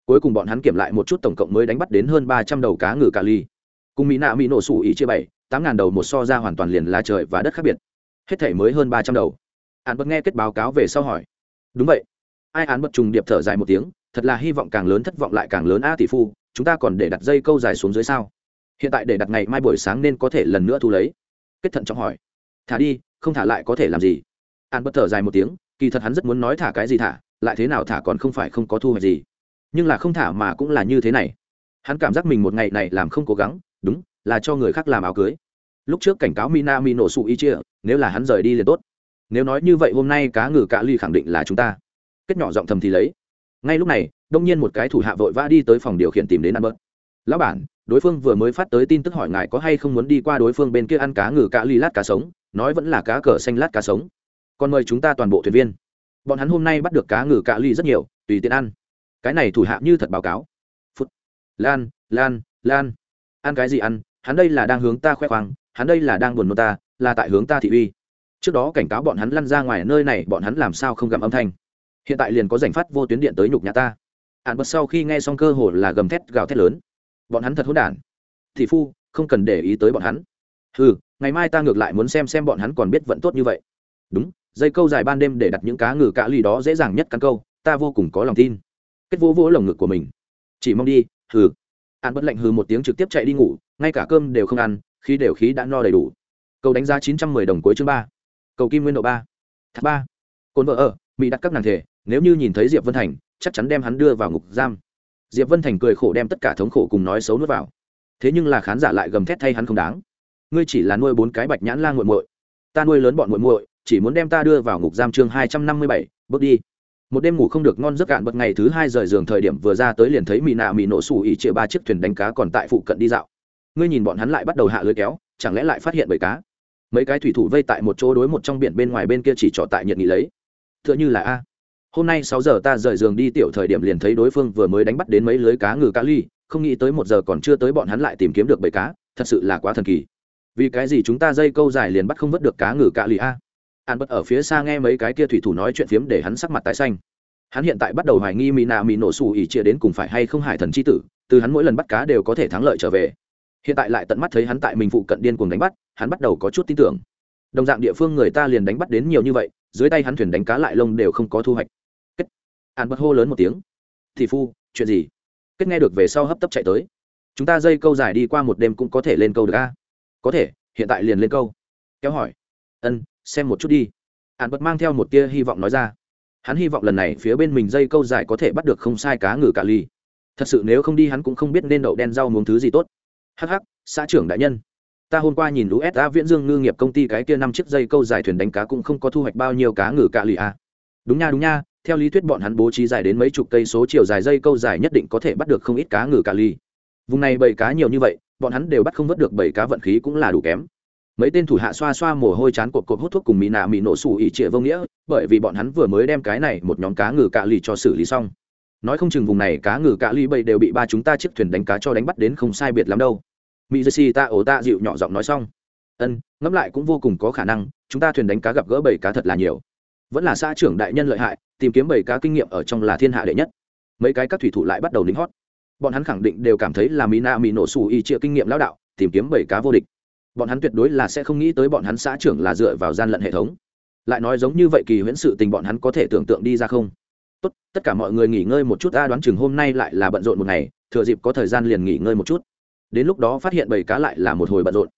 cuối cùng bọn hắn kiểm lại một chút tổng cộng mới đánh bắt đến hơn ba trăm đầu cá ngừ cà ly. Cùng mỹ nạ mỹ nổ sủ ý chia bảy, tám ngàn đầu một so ra hoàn toàn liền là trời và đất khác biệt. Hết thể mới hơn ba trăm đầu. Ạn bật nghe kết báo cáo về sau hỏi. Đúng vậy. Ai án bật trùng điệp thở dài một tiếng, thật là hy vọng càng lớn thất vọng lại càng lớn a tỷ phu, chúng ta còn để đặt dây câu dài xuống dưới sao? Hiện tại để đặt ngày mai buổi sáng nên có thể lần nữa thu lấy. Kết thận trọng hỏi. Thả đi, không thả lại có thể làm gì? An bất thở dài một tiếng, kỳ thật hắn rất muốn nói thả cái gì thả, lại thế nào thả còn không phải không có thu hoạch gì nhưng là không thả mà cũng là như thế này. Hắn cảm giác mình một ngày này làm không cố gắng, đúng, là cho người khác làm áo cưới. Lúc trước cảnh cáo mina mi nổ sụ y chia nếu là hắn rời đi liền tốt. Nếu nói như vậy hôm nay cá ngừ cạ ly khẳng định là chúng ta. Kết nhỏ giọng thầm thì lấy. Ngay lúc này, đông nhiên một cái thủ hạ vội vã đi tới phòng điều khiển tìm đến ăn bớt. Lão bản, đối phương vừa mới phát tới tin tức hỏi ngài có hay không muốn đi qua đối phương bên kia ăn cá ngừ cạ ly lát cá sống, nói vẫn là cá cờ xanh lát cá sống. Còn mời chúng ta toàn bộ thuyền viên. Bọn hắn hôm nay bắt được cá ngừ cạ ly rất nhiều, tùy tiện ăn cái này thủ hạ như thật báo cáo. Phút. Lan lan lan. Ăn cái gì ăn? Hắn đây là đang hướng ta khoe khoang, hắn đây là đang buồn nôn ta, là tại hướng ta thị uy. Trước đó cảnh cáo bọn hắn lăn ra ngoài nơi này, bọn hắn làm sao không gặm âm thanh? Hiện tại liền có giành phát vô tuyến điện tới nhục nhà ta. Ạn bật sau khi nghe xong cơ hồ là gầm thét, gào thét lớn. Bọn hắn thật hỗn đản. Thị phu, không cần để ý tới bọn hắn. Ừ ngày mai ta ngược lại muốn xem xem bọn hắn còn biết vận tốt như vậy. Đúng, dây câu dài ban đêm để đặt những cá ngừ cạ lì đó dễ dàng nhất căn câu, ta vô cùng có lòng tin kết vỗ vỗ lồng ngực của mình. Chỉ mong đi, hừ. An bất lạnh hừ một tiếng trực tiếp chạy đi ngủ, ngay cả cơm đều không ăn khi đều khí đã no đầy đủ. Cầu đánh giá chín trăm mười đồng cuối chương ba. Cầu kim nguyên độ ba. Thác ba. Cồn vợ ở, mỹ đặt các nàng thể, nếu như nhìn thấy diệp vân thành, chắc chắn đem hắn đưa vào ngục giam. Diệp vân thành cười khổ đem tất cả thống khổ cùng nói xấu nuốt vào. Thế nhưng là khán giả lại gầm thét thay hắn không đáng. Ngươi chỉ là nuôi bốn cái bạch nhãn la nguội muội. Ta nuôi lớn bọn muội muội, chỉ muốn đem ta đưa vào ngục giam chương hai trăm năm mươi bảy, bước đi một đêm ngủ không được ngon giấc cạn bật ngày thứ hai rời giường thời điểm vừa ra tới liền thấy mỹ nạ mỹ nổ sủ ỉ chĩa ba chiếc thuyền đánh cá còn tại phụ cận đi dạo. Ngươi nhìn bọn hắn lại bắt đầu hạ lưới kéo, chẳng lẽ lại phát hiện bởi cá? Mấy cái thủy thủ vây tại một chỗ đối một trong biển bên ngoài bên kia chỉ trọ tại nhiệt nghị lấy. T h ư ợ n h ư là a. Hôm nay sáu giờ ta rời giường đi tiểu thời điểm liền thấy đối phương vừa mới đánh bắt đến mấy lưới cá ngừ cá ly, không nghĩ tới một giờ còn chưa tới bọn hắn lại tìm kiếm được bầy cá, thật sự là quá thần kỳ. Vì cái gì chúng ta dây câu dài liền bắt không vớt được cá ngừ cá ly a? An bất ở phía xa nghe mấy cái kia thủy thủ nói chuyện phiếm để hắn sắc mặt tái xanh. Hắn hiện tại bắt đầu hoài nghi mỹ nạ mỹ nổ xù ỉ chia đến cùng phải hay không hải thần c h i tử, từ hắn mỗi lần bắt cá đều có thể thắng lợi trở về. Hiện tại lại tận mắt thấy hắn tại mình phụ cận điên cùng đánh bắt, hắn bắt đầu có chút tin tưởng. Đồng dạng địa phương người ta liền đánh bắt đến nhiều như vậy, dưới tay hắn thuyền đánh cá lại lông đều không có thu hoạch. Kết. An bất hô lớn một tiếng. Thì phu, chuyện gì? Kết nghe được về sau hấp tấp chạy tới. Chúng ta dây câu dài đi qua một đêm cũng có thể lên câu được a. Có thể, hiện tại liền lên câu. Kéo hỏi. Ân xem một chút đi. Hắn bật mang theo một tia hy vọng nói ra. Hắn hy vọng lần này phía bên mình dây câu dài có thể bắt được không sai cá ngừ cả ly. Thật sự nếu không đi hắn cũng không biết nên đậu đen rau muống thứ gì tốt. Hh xã trưởng đại nhân. Ta hôm qua nhìn lũ sa viễn dương ngư nghiệp công ty cái kia năm chiếc dây câu dài thuyền đánh cá cũng không có thu hoạch bao nhiêu cá ngừ cạ lì à. đúng nha đúng nha, theo lý thuyết bọn hắn bố trí dài đến mấy chục cây số chiều dài dây câu dài nhất định có thể bắt được không ít cá ngừ cạ lì vùng này bầy cá nhiều như vậy, bọn hắn đều bắt không vớt được bầy cá vận khí cũng là đủ kém mấy tên thủ hạ xoa xoa mồ hôi chán cột cột hút thuốc cùng mỹ nạ mỹ nổ xù ỉ trịa vô nghĩa, bởi vì bọn hắn vừa mới đem cái này một nhóm cá ngừ cạ lì cho xử lý xong. Nói không chừng vùng này cá ngừ cạ lì bầy đều bị ba chúng ta chiếc thuyền đánh cá cho đánh bắt đến không sai biệt lắm đâu. Mỹ dê xì ta ổ ta dịu nhỏ giọng nói xong. Ân, ngẫm lại cũng vô cùng có khả năng, chúng ta thuyền đánh cá gặp gỡ bầy cá thật là nhiều. Vẫn là xã trưởng đại nhân lợi hại, tìm kiếm bầy cá kinh nghiệm ở trong là thiên hạ đệ nhất. Mấy cái các thủy thủ lại bắt đầu lính hót. Bọn hắn khẳng định đều cảm thấy là mỹ nạ mỹ nổ xù ỉ trịa kinh nghiệm lão đạo, tìm kiếm bầy cá vô địch bọn hắn tuyệt đối là sẽ không nghĩ tới bọn hắn xã trưởng là dựa vào gian lận hệ thống. Lại nói giống như vậy kỳ huyễn sự tình bọn hắn có thể tưởng tượng đi ra không? Tốt, tất cả mọi người nghỉ ngơi một chút, ta đoán chừng hôm nay lại là bận rộn một ngày, thừa dịp có thời gian liền nghỉ ngơi một chút. Đến lúc đó phát hiện bầy cá lại là một hồi bận rộn.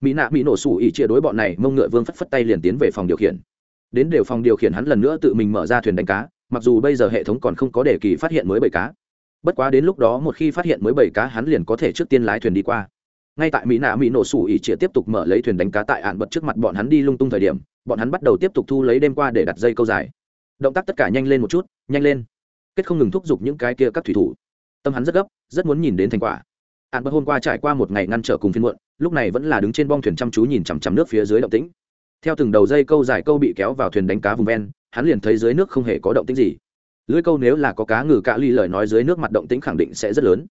Mỹ nạ mỹ nổ sủ ỉ chia đối bọn này, mông ngựa vương phất phất tay liền tiến về phòng điều khiển. Đến đều phòng điều khiển hắn lần nữa tự mình mở ra thuyền đánh cá, mặc dù bây giờ hệ thống còn không có đề kỳ phát hiện mới bầy cá. Bất quá đến lúc đó một khi phát hiện mới bầy cá hắn liền có thể trước tiên lái thuyền đi qua ngay tại mỹ nạ mỹ nổ sủ ỉ chĩa tiếp tục mở lấy thuyền đánh cá tại ạn bật trước mặt bọn hắn đi lung tung thời điểm, bọn hắn bắt đầu tiếp tục thu lấy đêm qua để đặt dây câu dài. Động tác tất cả nhanh lên một chút, nhanh lên. Kết không ngừng thúc giục những cái kia các thủy thủ. Tâm hắn rất gấp, rất muốn nhìn đến thành quả. Ạn bật hôm qua trải qua một ngày ngăn trở cùng phiên muộn, lúc này vẫn là đứng trên bong thuyền chăm chú nhìn chằm chằm nước phía dưới động tĩnh. Theo từng đầu dây câu dài câu bị kéo vào thuyền đánh cá vùng ven, hắn liền thấy dưới nước không hề có động tĩnh gì. Lưới câu nếu là có cá ngừ cạ ly lời nói dưới nước mặt động tĩnh khẳng định sẽ rất lớn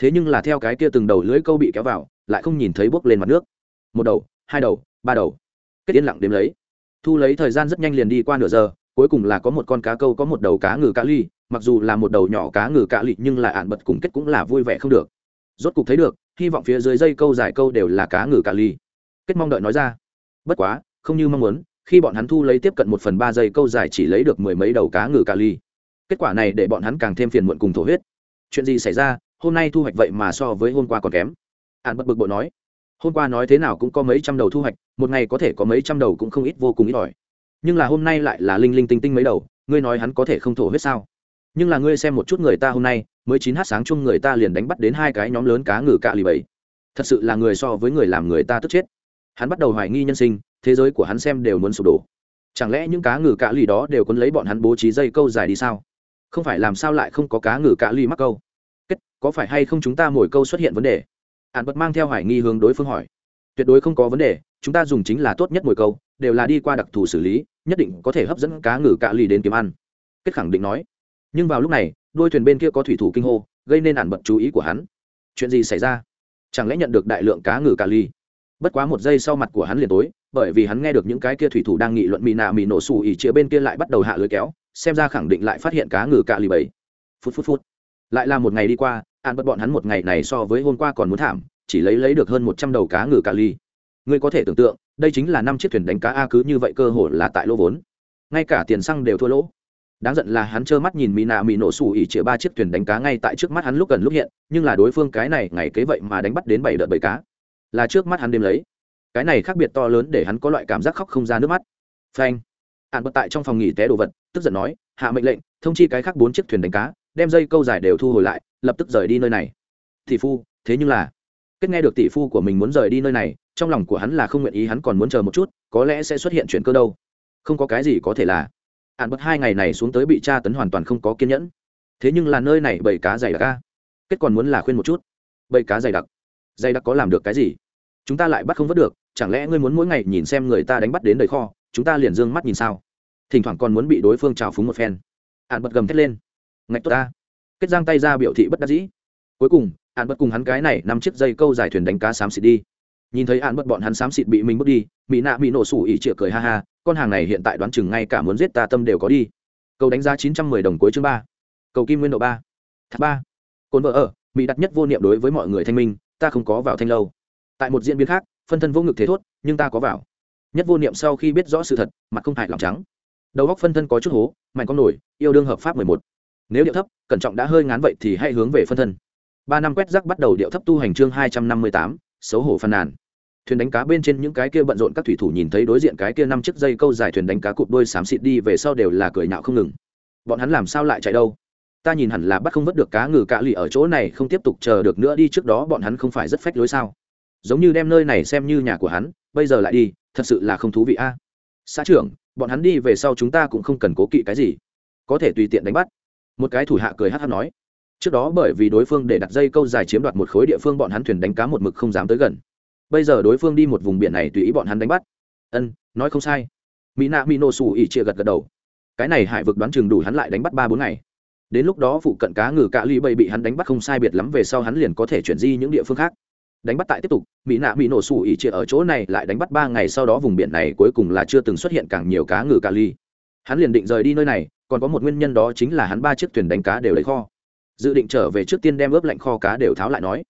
thế nhưng là theo cái kia từng đầu lưới câu bị kéo vào, lại không nhìn thấy bốc lên mặt nước. Một đầu, hai đầu, ba đầu. Kết yên lặng đếm lấy. Thu lấy thời gian rất nhanh liền đi qua nửa giờ, cuối cùng là có một con cá câu, có một đầu cá ngừ cá ly, mặc dù là một đầu nhỏ cá ngừ cá lị nhưng là ạn bật cùng kết cũng là vui vẻ không được. Rốt cục thấy được, hy vọng phía dưới dây câu dài câu đều là cá ngừ cá ly. Kết mong đợi nói ra. Bất quá, không như mong muốn, khi bọn hắn thu lấy tiếp cận một phần ba dây câu dài chỉ lấy được mười mấy đầu cá ngừ cà ly. Kết quả này để bọn hắn càng thêm phiền muộn cùng thổ huyết. Chuyện gì xảy ra hôm nay thu hoạch vậy mà so với hôm qua còn kém. Ạn bất bực bội nói, hôm qua nói thế nào cũng có mấy trăm đầu thu hoạch, một ngày có thể có mấy trăm đầu cũng không ít vô cùng ít ỏi. Nhưng là hôm nay lại là linh linh tinh tinh mấy đầu, ngươi nói hắn có thể không thổ huyết sao? Nhưng là ngươi xem một chút người ta hôm nay, mới chín h sáng chung người ta liền đánh bắt đến hai cái nhóm lớn cá ngừ cạ lì bẫy thật sự là người so với người làm người ta tức chết. Hắn bắt đầu hoài nghi nhân sinh, thế giới của hắn xem đều muốn sụp đổ. Chẳng lẽ những cá ngừ cạ lì đó đều quấn lấy bọn hắn bố trí dây câu dài đi sao? Không phải làm sao lại không có cá ngừ cạ lì mắc câu? Có phải hay không chúng ta mồi câu xuất hiện vấn đề? Ạn bật mang theo hoài nghi hướng đối phương hỏi. Tuyệt đối không có vấn đề, chúng ta dùng chính là tốt nhất mồi câu, đều là đi qua đặc thù xử lý, nhất định có thể hấp dẫn cá ngừ cạ lì đến kiếm ăn. Kết khẳng định nói. Nhưng vào lúc này, đôi thuyền bên kia có thủy thủ kinh hô, gây nên ạn bật chú ý của hắn. Chuyện gì xảy ra? Chẳng lẽ nhận được đại lượng cá ngừ cạ lì? Bất quá một giây sau mặt của hắn liền tối, bởi vì hắn nghe được những cái kia thủy thủ đang nghị luận mì nạ mì nổ xù ỉ chĩa bên kia lại bắt đầu hạ lưới kéo, xem ra khẳng định lại phát hiện cá ngừ cạ lì bảy phút phút phút. Lại là một ngày đi qua ạn bật bọn hắn một ngày này so với hôm qua còn muốn thảm, chỉ lấy lấy được hơn một trăm đầu cá ngừ cà ly. Ngươi có thể tưởng tượng, đây chính là năm chiếc thuyền đánh cá a cứ như vậy cơ hội là tại lỗ vốn. Ngay cả tiền xăng đều thua lỗ. Đáng giận là hắn trơ mắt nhìn mỹ nạ mỹ nổ xù ỉ chĩa ba chiếc thuyền đánh cá ngay tại trước mắt hắn lúc gần lúc hiện, nhưng là đối phương cái này ngày kế vậy mà đánh bắt đến bảy đợt bảy cá. Là trước mắt hắn đêm lấy. Cái này khác biệt to lớn để hắn có loại cảm giác khóc không ra nước mắt. Phanh. Hạn bật tại trong phòng nghỉ té đồ vật, tức giận nói, hạ mệnh lệnh, thông chi cái khác bốn chiếc thuyền đánh cá, đem dây câu dài đều thu hồi lại lập tức rời đi nơi này. Tỷ phu, thế nhưng là, kết nghe được tỷ phu của mình muốn rời đi nơi này, trong lòng của hắn là không nguyện ý hắn còn muốn chờ một chút, có lẽ sẽ xuất hiện chuyện cơ đâu. Không có cái gì có thể là. Hạn bất hai ngày này xuống tới bị tra tấn hoàn toàn không có kiên nhẫn. Thế nhưng là nơi này bầy cá dày đặc ca kết còn muốn là khuyên một chút. Bầy cá dày đặc. Dày đặc có làm được cái gì? Chúng ta lại bắt không vớt được, chẳng lẽ ngươi muốn mỗi ngày nhìn xem người ta đánh bắt đến đầy kho, chúng ta liền d ư ơ n g mắt nhìn sao? Thỉnh thoảng còn muốn bị đối phương trào phúng một phen. Hạn bật gầm thét lên. Ngạch tốt ta kết giang tay ra biểu thị bất đắc dĩ. Cuối cùng hạn bất cùng hắn cái này năm chiếc dây câu dài thuyền đánh cá xám xịt đi. Nhìn thấy hạn bất bọn hắn xám xịt bị mình bước đi mỹ nạ bị nổ sủ ỉ chĩa cười ha ha, con hàng này hiện tại đoán chừng ngay cả muốn giết ta tâm đều có đi. Cầu đánh giá chín trăm mười đồng cuối chương ba. Cầu kim nguyên độ ba. Ba. Cồn vợ ở mỹ đặt nhất vô niệm đối với mọi người thanh minh, ta không có vào thanh lâu. Tại một diễn biến khác, phân thân vô ngực thế thốt, nhưng ta có vào. Nhất vô niệm sau khi biết rõ sự thật, mặt không hại lòng trắng. Đầu góc phân thân có chút hố, mạnh con nổi, yêu đương hợp pháp mười một nếu điệu thấp, cẩn trọng đã hơi ngán vậy thì hãy hướng về phân thân. Ba năm quét rác bắt đầu điệu thấp tu hành chương hai trăm năm mươi tám, xấu hổ phàn nàn. Thuyền đánh cá bên trên những cái kia bận rộn các thủy thủ nhìn thấy đối diện cái kia năm chiếc dây câu dài thuyền đánh cá cụp đôi xám xịt đi về sau đều là cười nhạo không ngừng. Bọn hắn làm sao lại chạy đâu? Ta nhìn hẳn là bắt không vớt được cá ngừ cạ lì ở chỗ này không tiếp tục chờ được nữa đi trước đó bọn hắn không phải rất phách lối sao? Giống như đem nơi này xem như nhà của hắn, bây giờ lại đi, thật sự là không thú vị a. Xã trưởng, bọn hắn đi về sau chúng ta cũng không cần cố kỵ cái gì. Có thể tùy tiện đánh bắt một cái thủ hạ cười hát hát nói, trước đó bởi vì đối phương để đặt dây câu dài chiếm đoạt một khối địa phương bọn hắn thuyền đánh cá một mực không dám tới gần. Bây giờ đối phương đi một vùng biển này tùy ý bọn hắn đánh bắt. Ân, nói không sai. Mỹ nạ mỹ nổ xù ỉ chia gật gật đầu. Cái này hải vực đoán chừng đủ hắn lại đánh bắt ba bốn ngày. Đến lúc đó phụ cận cá ngừ cạ ly bầy bị hắn đánh bắt không sai biệt lắm về sau hắn liền có thể chuyển di những địa phương khác. Đánh bắt tại tiếp tục mỹ nạ mỹ nổ xù ỉ chia ở chỗ này lại đánh bắt ba ngày sau đó vùng biển này cuối cùng là chưa từng xuất hiện càng nhiều cá ngừ cà ly hắn liền định rời đi nơi này, còn có một nguyên nhân đó chính là hắn ba chiếc thuyền đánh cá đều lấy kho. Dự định trở về trước tiên đem ướp lạnh kho cá đều tháo lại nói.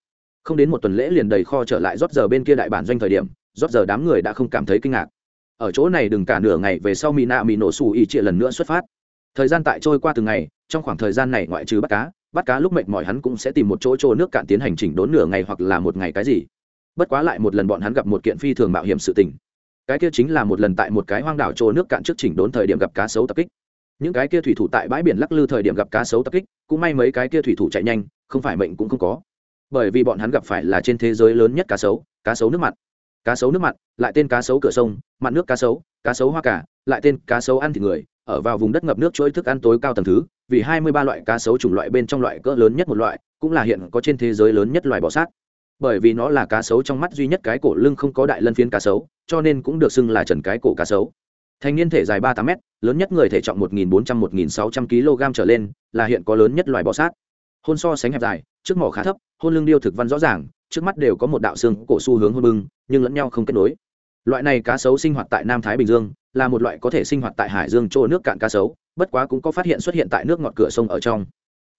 Không đến một tuần lễ liền đầy kho trở lại rót giờ bên kia đại bản doanh thời điểm, rót giờ đám người đã không cảm thấy kinh ngạc. Ở chỗ này đừng cả nửa ngày về sau mỹ nạ mỹ nổ xù ỉ trịa lần nữa xuất phát. Thời gian tại trôi qua từng ngày, trong khoảng thời gian này ngoại trừ bắt cá bắt cá lúc mệt mỏi hắn cũng sẽ tìm một chỗ trô nước cạn tiến hành chỉnh đốn nửa ngày hoặc là một ngày cái gì. Bất quá lại một lần bọn hắn gặp một kiện phi thường mạo hiểm sự tình cái kia chính là một lần tại một cái hoang đảo trô nước cạn trước chỉnh đốn thời điểm gặp cá sấu tập kích. Những cái kia thủy thủ tại bãi biển lắc lư thời điểm gặp cá sấu tập kích, cũng may mấy cái kia thủy thủ chạy nhanh, không phải mệnh cũng không có. Bởi vì bọn hắn gặp phải là trên thế giới lớn nhất cá sấu cá sấu nước mặn. Cá sấu nước mặn, lại tên cá sấu cửa sông, mặn nước cá sấu cá sấu hoa cả lại tên cá sấu ăn thịt người, ở vào vùng đất ngập nước chuỗi thức ăn tối cao tầng thứ, vì hai mươi ba loại cá sấu chủng loại bên trong loại cỡ lớn nhất một loại, cũng là hiện có trên thế giới lớn nhất loài bò sát bởi vì nó là cá sấu trong mắt duy nhất cái cổ lưng không có đại lân phiến cá sấu, cho nên cũng được xưng là trần cái cổ cá sấu. Thành niên thể dài ba tám m lớn nhất người thể trọng một nghìn bốn trăm, một nghìn sáu trăm kg trở lên, là hiện có lớn nhất loài bò sát. Hôn so sánh hẹp dài, trước mỏ khá thấp, hôn lưng điêu thực văn rõ ràng, trước mắt đều có một đạo xương cổ xu hướng hôn bưng, nhưng lẫn nhau không kết nối. Loại này cá sấu sinh hoạt tại nam thái bình dương, là một loại có thể sinh hoạt tại hải dương chỗ nước cạn cá sấu, bất quá cũng có phát hiện xuất hiện tại nước ngọt cửa sông ở trong.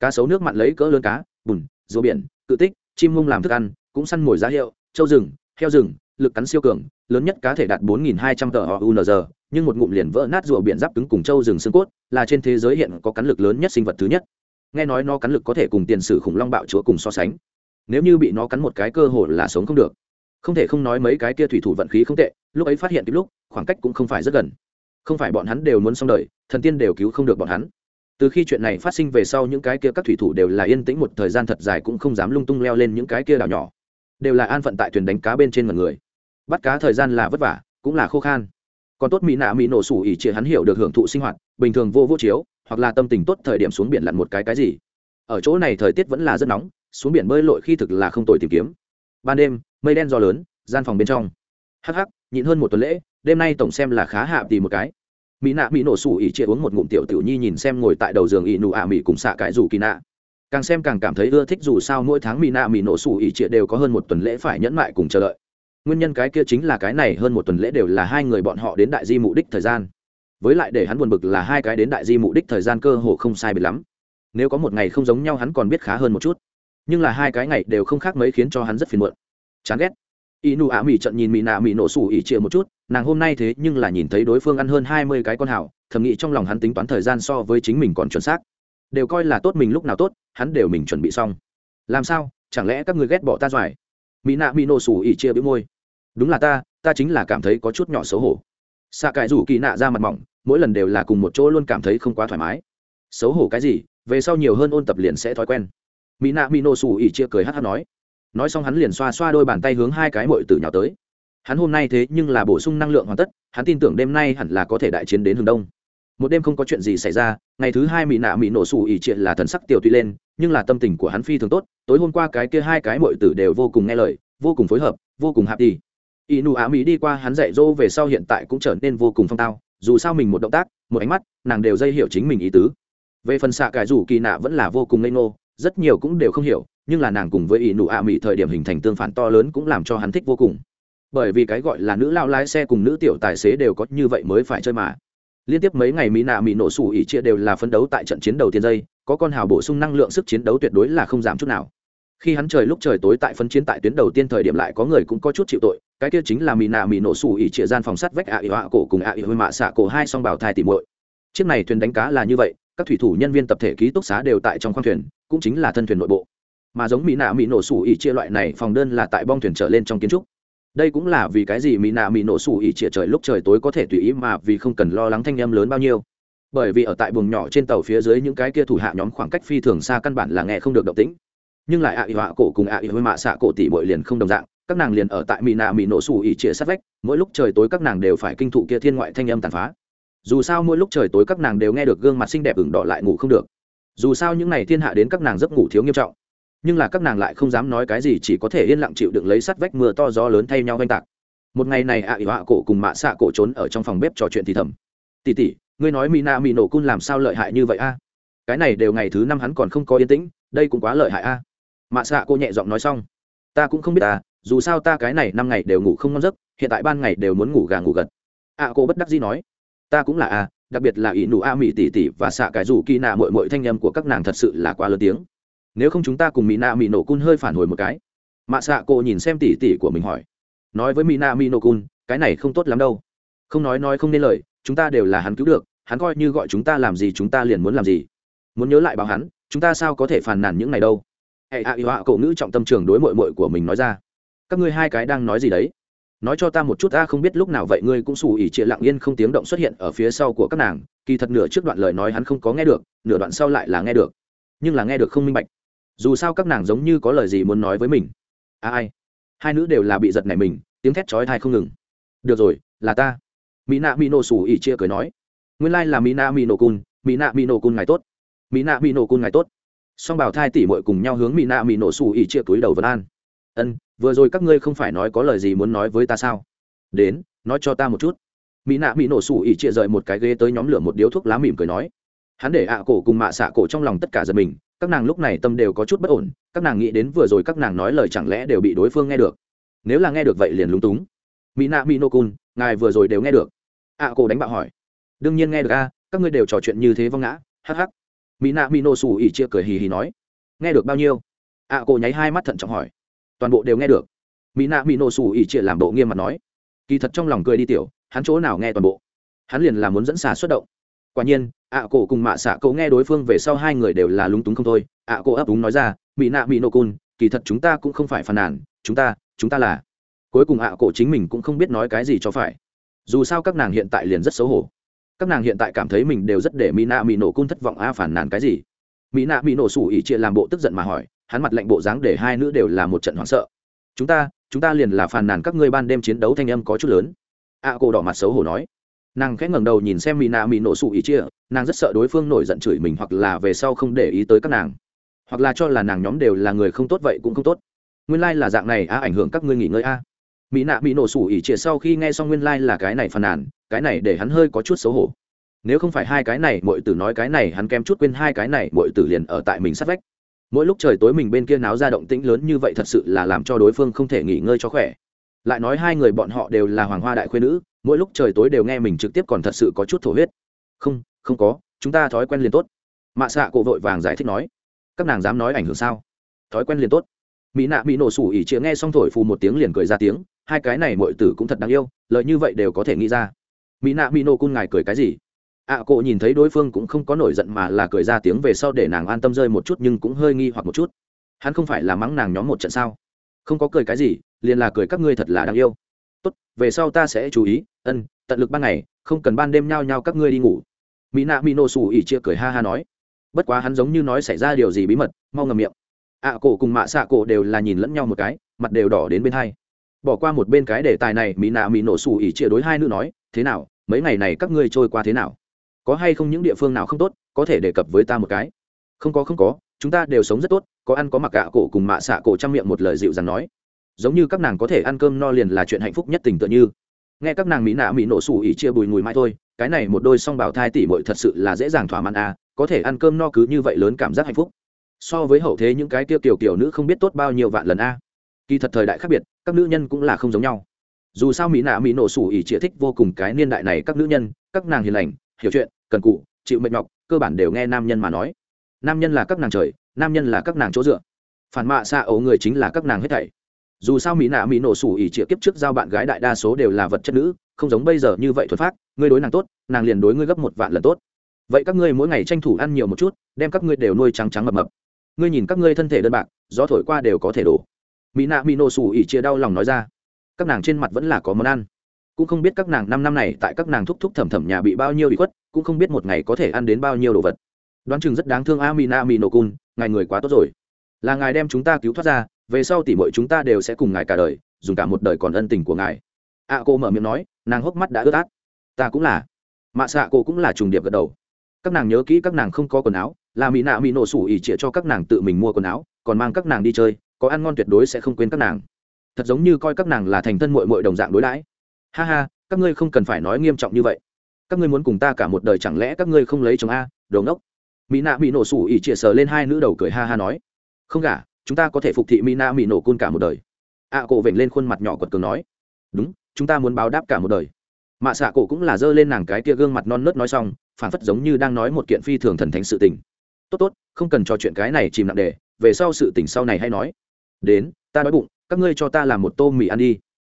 Cá sấu nước mặn lấy cỡ lớn cá, bùn, rùa biển, cự tích, chim mông làm thức ăn cũng săn mồi giá hiệu châu rừng, heo rừng, lực cắn siêu cường, lớn nhất cá thể đạt 4.200 tờ unz nhưng một ngụm liền vỡ nát rùa biển giáp cứng cùng châu rừng xương cốt, là trên thế giới hiện có cắn lực lớn nhất sinh vật thứ nhất. Nghe nói nó cắn lực có thể cùng tiền sử khủng long bạo chúa cùng so sánh. Nếu như bị nó cắn một cái cơ hội là sống không được. Không thể không nói mấy cái kia thủy thủ vận khí không tệ, lúc ấy phát hiện kịp lúc, khoảng cách cũng không phải rất gần. Không phải bọn hắn đều muốn xong đời, thần tiên đều cứu không được bọn hắn. Từ khi chuyện này phát sinh về sau, những cái kia các thủy thủ đều là yên tĩnh một thời gian thật dài cũng không dám lung tung leo lên những cái kia đảo nhỏ đều là an phận tại thuyền đánh cá bên trên mọi người. Bắt cá thời gian là vất vả, cũng là khô khan. Còn tốt mỹ nạ mỹ nổ sủ ỉ chia hắn hiểu được hưởng thụ sinh hoạt, bình thường vô vô chiếu, hoặc là tâm tình tốt thời điểm xuống biển lặn một cái cái gì. Ở chỗ này thời tiết vẫn là rất nóng, xuống biển bơi lội khi thực là không tồi tìm kiếm. Ban đêm, mây đen gió lớn, gian phòng bên trong. Hắc hắc, nhịn hơn một tuần lễ, đêm nay tổng xem là khá hạ tìm một cái. Mỹ nạ mỹ nổ sủ ỉ chia uống một ngụm tiểu tiểu nhi nhìn xem ngồi tại đầu giường ỉ nụ ả mỹ cùng xạ cái dù kỳ nạ càng xem càng cảm thấy ưa thích dù sao mỗi tháng mỹ nạ mỹ nổ sủ ỉ trịa đều có hơn một tuần lễ phải nhẫn mại cùng chờ đợi. Nguyên nhân cái kia chính là cái này hơn một tuần lễ đều là hai người bọn họ đến đại di mục đích thời gian. Với lại để hắn buồn bực là hai cái đến đại di mục đích thời gian cơ hồ không sai biệt lắm. Nếu có một ngày không giống nhau hắn còn biết khá hơn một chút. Nhưng là hai cái ngày đều không khác mấy khiến cho hắn rất phiền muộn. Chán ghét. Y nụ ả mỹ trận nhìn mỹ nạ mỹ nổ sủ ỉ trịa một chút, nàng hôm nay thế nhưng là nhìn thấy đối phương ăn hơn hai mươi cái con hảo thầm nghĩ trong lòng hắn tính toán thời gian so với chính mình còn chuẩn xác đều coi là tốt mình lúc nào tốt, hắn đều mình chuẩn bị xong. Làm sao? Chẳng lẽ các người ghét bỏ ta doài mỹ nạ mỹ nổ xù ỉ chia bĩu môi. Đúng là ta ta chính là cảm thấy có chút nhỏ xấu hổ. Xạ cải rủ kỳ nạ ra mặt mỏng, mỗi lần đều là cùng một chỗ luôn cảm thấy không quá thoải mái. Xấu hổ cái gì? Về sau nhiều hơn ôn tập liền sẽ thói quen. Mỹ nạ mỹ nổ xù ỉ chia cười hát hát nói. Nói xong hắn liền xoa xoa đôi bàn tay hướng hai cái mội từ nhào tới. Hắn hôm nay thế nhưng là bổ sung năng lượng hoàn tất, hắn tin tưởng đêm nay hẳn là có thể đại chiến đến hướng đông một đêm không có chuyện gì xảy ra, ngày thứ hai mỹ nạ mỹ nổ sủ ỉ triệt là thần sắc tiểu tuy lên, nhưng là tâm tình của hắn phi thường tốt, tối hôm qua cái kia hai cái mội tử đều vô cùng nghe lời, vô cùng phối hợp, vô cùng hạp đi. Ỷ nụ á mỹ đi qua hắn dạy dỗ về sau hiện tại cũng trở nên vô cùng phong tao, dù sao mình một động tác, một ánh mắt, nàng đều dây hiểu chính mình ý tứ. Về phần xạ cải rủ kỳ nạ vẫn là vô cùng ngây ngô, rất nhiều cũng đều không hiểu, nhưng là nàng cùng với ỷ nụ ạ mỹ thời điểm hình thành tương phản to lớn cũng làm cho hắn thích vô cùng. Bởi vì cái gọi là nữ lao lái xe cùng nữ tiểu tài xế đều có như vậy mới phải chơi mà liên tiếp mấy ngày mỹ nạ mỹ nổ sủ ỉ chia đều là phấn đấu tại trận chiến đầu tiên dây có con hào bổ sung năng lượng sức chiến đấu tuyệt đối là không giảm chút nào. Khi hắn trời lúc trời tối tại phân chiến tại tuyến đầu tiên thời điểm lại có người cũng có chút chịu tội, cái kia chính là mỹ nạ mỹ nổ sủ ỉ chia gian phòng sắt vách ạ ỉ họa cổ cùng ạ ỉ hơi mạ xạ cổ hai song bảo thai tìm muội. Chiếc này thuyền đánh cá là như vậy, các thủy thủ nhân viên tập thể ký túc xá đều tại trong khoang thuyền, cũng chính là thân thuyền nội bộ. Mà giống mỹ nạ mỹ nổ sủ ỉ chia loại này, phòng đơn là tại bong thuyền trở lên trong kiến trúc đây cũng là vì cái gì mỹ nạ mỹ nổ sủ ỉ chia trời lúc trời tối có thể tùy ý mà vì không cần lo lắng thanh âm lớn bao nhiêu. Bởi vì ở tại buồng nhỏ trên tàu phía dưới những cái kia thủ hạ nhóm khoảng cách phi thường xa căn bản là nghe không được động tĩnh. Nhưng lại ạ ỉ họa cổ cùng ạ ỉ hơi mạ xạ cổ tỉ bội liền không đồng dạng, các nàng liền ở tại mỹ nạ mỹ nổ sủ ỉ chia sát vách, mỗi lúc trời tối các nàng đều phải kinh thụ kia thiên ngoại thanh âm tàn phá. Dù sao mỗi lúc trời tối các nàng đều nghe được gương mặt xinh đẹp ửng đỏ lại ngủ không được. Dù sao những ngày thiên hạ đến các nàng giấc ngủ thiếu nghiêm trọng nhưng là các nàng lại không dám nói cái gì, chỉ có thể yên lặng chịu đựng lấy sắt vách mưa to gió lớn thay nhau oanh tạc. Một ngày này, ạ ỉ họa cổ cùng mạ xạ cổ trốn ở trong phòng bếp trò chuyện thì thầm. Tỉ tỉ ngươi nói mỹ na mỹ nổ cun làm sao lợi hại như vậy a? Cái này đều ngày thứ năm hắn còn không có yên tĩnh, đây cũng quá lợi hại a. Mạ xạ cô nhẹ giọng nói xong. Ta cũng không biết ta, dù sao ta cái này năm ngày đều ngủ không ngon giấc, hiện tại ban ngày đều muốn ngủ gà ngủ gật. Ạ cô bất đắc dĩ nói. Ta cũng là a, đặc biệt là ỷ nụ a mỹ tỷ tỷ và xạ cái rủ kỳ nạ mội mội thanh âm của các nàng thật sự là quá lớn tiếng nếu không chúng ta cùng mỹ nạ mỹ nổ cun hơi phản hồi một cái mạ xạ cô nhìn xem tỷ tỷ của mình hỏi nói với mỹ nạ mỹ nổ cun cái này không tốt lắm đâu không nói nói không nên lời chúng ta đều là hắn cứu được hắn coi như gọi chúng ta làm gì chúng ta liền muốn làm gì muốn nhớ lại báo hắn chúng ta sao có thể phàn nàn những này đâu hệ hạ y họa cậu ngữ trọng tâm trường đối mội mội của mình nói ra các ngươi hai cái đang nói gì đấy nói cho ta một chút ta không biết lúc nào vậy ngươi cũng xù ỉ trịa lặng yên không tiếng động xuất hiện ở phía sau của các nàng kỳ thật nửa trước đoạn lời nói hắn không có nghe được nửa đoạn sau lại là nghe được nhưng là nghe được không minh bạch dù sao các nàng giống như có lời gì muốn nói với mình. À, ai? Hai nữ đều là bị giật này mình tiếng thét chói thai không ngừng. Được rồi là ta. Mỹ nạ mỹ nổ xù ỉ chia cười nói. Nguyên lai là mỹ nạ mỹ nổ cun mỹ nạ mỹ nổ cun ngày tốt. Mỹ nạ mỹ nổ cun ngày tốt. Song bảo thai tỉ mội cùng nhau hướng mỹ nạ mỹ nổ xù ỉ chia túi đầu vân an. Ân vừa rồi các ngươi không phải nói có lời gì muốn nói với ta sao? Đến nói cho ta một chút. Mỹ nạ mỹ nổ xù ỉ chia rời một cái ghế tới nhóm lửa một điếu thuốc lá mỉm cười nói. Hắn để ạ cổ cùng mạ xạ cổ trong lòng tất cả giật mình các nàng lúc này tâm đều có chút bất ổn, các nàng nghĩ đến vừa rồi các nàng nói lời chẳng lẽ đều bị đối phương nghe được. Nếu là nghe được vậy liền lúng túng. Mỹ nạ mỹ nô cun ngài vừa rồi đều nghe được. Ạ cổ đánh bạo hỏi. Đương nhiên nghe được a, các ngươi đều trò chuyện như thế vong ngã hh mỹ nạ mỹ nô xù ỉ chia cười hì hì nói. Nghe được bao nhiêu? Ạ cổ nháy hai mắt thận trọng hỏi. Toàn bộ đều nghe được. Mỹ nạ mỹ nô xù ỉ chia làm bộ nghiêm mặt nói. Kỳ thật trong lòng cười đi tiểu, hắn chỗ nào nghe toàn bộ? Hắn liền là muốn dẫn xà xuất động. Quả nhiên ạ cổ cùng mạ xạ cậu nghe đối phương về sau hai người đều là lúng túng không thôi. ạ cổ ấp úng nói ra mỹ nạ mỹ nô cun kỳ thật chúng ta cũng không phải phàn nàn, chúng ta chúng ta là cuối cùng ạ cổ chính mình cũng không biết nói cái gì cho phải. Dù sao các nàng hiện tại liền rất xấu hổ. Các nàng hiện tại cảm thấy mình đều rất để mỹ nạ mỹ nổ cun thất vọng, a phản nàn cái gì? Mỹ nạ mỹ nổ sủ ỉ chia làm bộ tức giận mà hỏi, hắn mặt lạnh bộ dáng để hai nữ đều là một trận hoảng sợ. Chúng ta chúng ta liền là phàn nàn các ngươi ban đêm chiến đấu thanh âm có chút lớn. ạ cổ đỏ mặt xấu hổ nói nàng khẽ ngẩng đầu nhìn xem mỹ nạ mỹ nổ sủ ý chia, nàng rất sợ đối phương nổi giận chửi mình hoặc là về sau không để ý tới các nàng. Hoặc là cho là nàng nhóm đều là người không tốt vậy cũng không tốt. Nguyên lai、like、là dạng này a ảnh hưởng các ngươi nghỉ ngơi a mỹ nạ mỹ nổ sủ ỉ chia sau khi nghe xong nguyên lai、like、là cái này phàn nàn, cái này để hắn hơi có chút xấu hổ. Nếu không phải hai cái này mọi tử nói cái này, hắn kém chút quên hai cái này mọi tử liền ở tại mình sát vách. Mỗi lúc trời tối mình bên kia náo ra động tĩnh lớn như vậy thật sự là làm cho đối phương không thể nghỉ ngơi cho khỏe. Lại nói hai người bọn họ đều là hoàng hoa đại khuyên nữ mỗi lúc trời tối đều nghe mình trực tiếp còn thật sự có chút thổ huyết. Không không có chúng ta thói quen liền tốt. Mạ xạ cổ vội vàng giải thích nói. Các nàng dám nói ảnh hưởng sao? Thói quen liền tốt. Mỹ nạ bị nổ sủ ỉ chĩa nghe xong thổi phù một tiếng liền cười ra tiếng hai cái này mọi tử cũng thật đáng yêu lợi như vậy đều có thể nghĩ ra. Mỹ nạ mỹ nổ cun ngài cười cái gì? Ạ à, cổ nhìn thấy đối phương cũng không có nổi giận mà là cười ra tiếng về sau để nàng an tâm rơi một chút nhưng cũng hơi nghi hoặc một chút. Hắn không phải là mắng nàng nhóm một trận sao? Không có cười cái gì liền là cười các ngươi thật là đáng yêu tốt về sau ta sẽ chú ý. Ân tận lực ban ngày không cần ban đêm nhao nhao các ngươi đi ngủ. Mỹ nạ mỹ nổ xù ỉ chia cười ha ha nói. Bất quá hắn giống như nói xảy ra điều gì bí mật mau ngầm miệng. Ạ à, cổ cùng mạ xạ cổ đều là nhìn lẫn nhau một cái mặt đều đỏ đến bên hai. Bỏ qua một bên cái đề tài này mỹ nạ mỹ nổ xù ỉ chia đối hai nữ nói thế nào mấy ngày này các ngươi trôi qua thế nào? Có hay không những địa phương nào không tốt có thể đề cập với ta một cái? Không có không có chúng ta đều sống rất tốt có ăn có mặc gạ cổ cùng mạ xạ cổ trang miệng một lời dịu dàng nói giống như các nàng có thể ăn cơm no liền là chuyện hạnh phúc nhất tình tựa như. Nghe các nàng mỹ nạ mỹ nổ sủ ỉ chia bùi mùi mãi thôi, cái này một đôi song bảo thai tỉ bội thật sự là dễ dàng thỏa mãn à có thể ăn cơm no cứ như vậy lớn cảm giác hạnh phúc. So với hậu thế những cái tiêu kiểu kiểu nữ không biết tốt bao nhiêu vạn lần a. À. kỳ thật thời đại khác biệt, các nữ nhân cũng là không giống nhau. Dù sao mỹ nạ mỹ nổ sủ ỉ chia thích vô cùng cái niên đại này các nữ nhân, các nàng hiền lành, hiểu chuyện, cần cụ, chịu mệt nhọc, cơ bản đều nghe nam nhân mà nói. Nam nhân là các nàng trời, nam nhân là các nàng chỗ dựa. Phản mạ xa ấu người chính là các nàng hết thảy dù sao mỹ nạ mỹ nổ sủ ỉ trịa kiếp trước giao bạn gái đại đa số đều là vật chất nữ, không giống bây giờ như vậy thuật pháp ngươi đối nàng tốt, nàng liền đối ngươi gấp một vạn lần tốt. Vậy các ngươi mỗi ngày tranh thủ ăn nhiều một chút, đem các ngươi đều nuôi trắng trắng mập mập. Ngươi nhìn các ngươi thân thể đơn bạc, gió thổi qua đều có thể đổ. Mỹ nạ mỹ nổ sủ ỉ chia đau lòng nói ra, các nàng trên mặt vẫn là có món ăn. Cũng không biết các nàng năm năm này tại các nàng thúc thúc thẩm thẩm nhà bị bao nhiêu bị khuất, cũng không biết một ngày có thể ăn đến bao nhiêu đồ vật. Đoán chừng rất đáng thương a mina mỹ nổ cun ngài người quá tốt rồi. Là ngài đem chúng ta cứu thoát ra về sau tỉ mọi chúng ta đều sẽ cùng ngài cả đời, dùng cả một đời còn ân tình của ngài. A cô mở miệng nói, nàng hốc mắt đã ướt át. Ta cũng là. Mạ xạ cô cũng là trùng điệp gật đầu. Các nàng nhớ kỹ các nàng không có quần áo, là mỹ nạ mỹ nổ sủ ỉ trịa cho các nàng tự mình mua quần áo, còn mang các nàng đi chơi, có ăn ngon tuyệt đối sẽ không quên các nàng. Thật giống như coi các nàng là thành thân mội mội đồng dạng đối đãi. Ha ha, các ngươi không cần phải nói nghiêm trọng như vậy. Các ngươi muốn cùng ta cả một đời chẳng lẽ các ngươi không lấy chồng a, đồ ngốc? Mỹ nạ mỹ nổ sủ ỉ chĩa sờ lên hai nữ đầu cười ha ha nói. Không gả chúng ta có thể phục thị Mina mỹ nổ cun cả một đời. Ạ à, cổ vểnh lên khuôn mặt nhỏ quật cường nói đúng chúng ta muốn báo đáp cả một đời. Mạ xạ cổ cũng là giơ lên nàng cái kia gương mặt non nớt nói xong phản phất giống như đang nói một kiện phi thường thần thánh sự tình. Tốt tốt không cần trò chuyện cái này chìm nặng đề về sau sự tình sau này hay nói. Đến ta đói bụng các ngươi cho ta làm một tô mì ăn đi.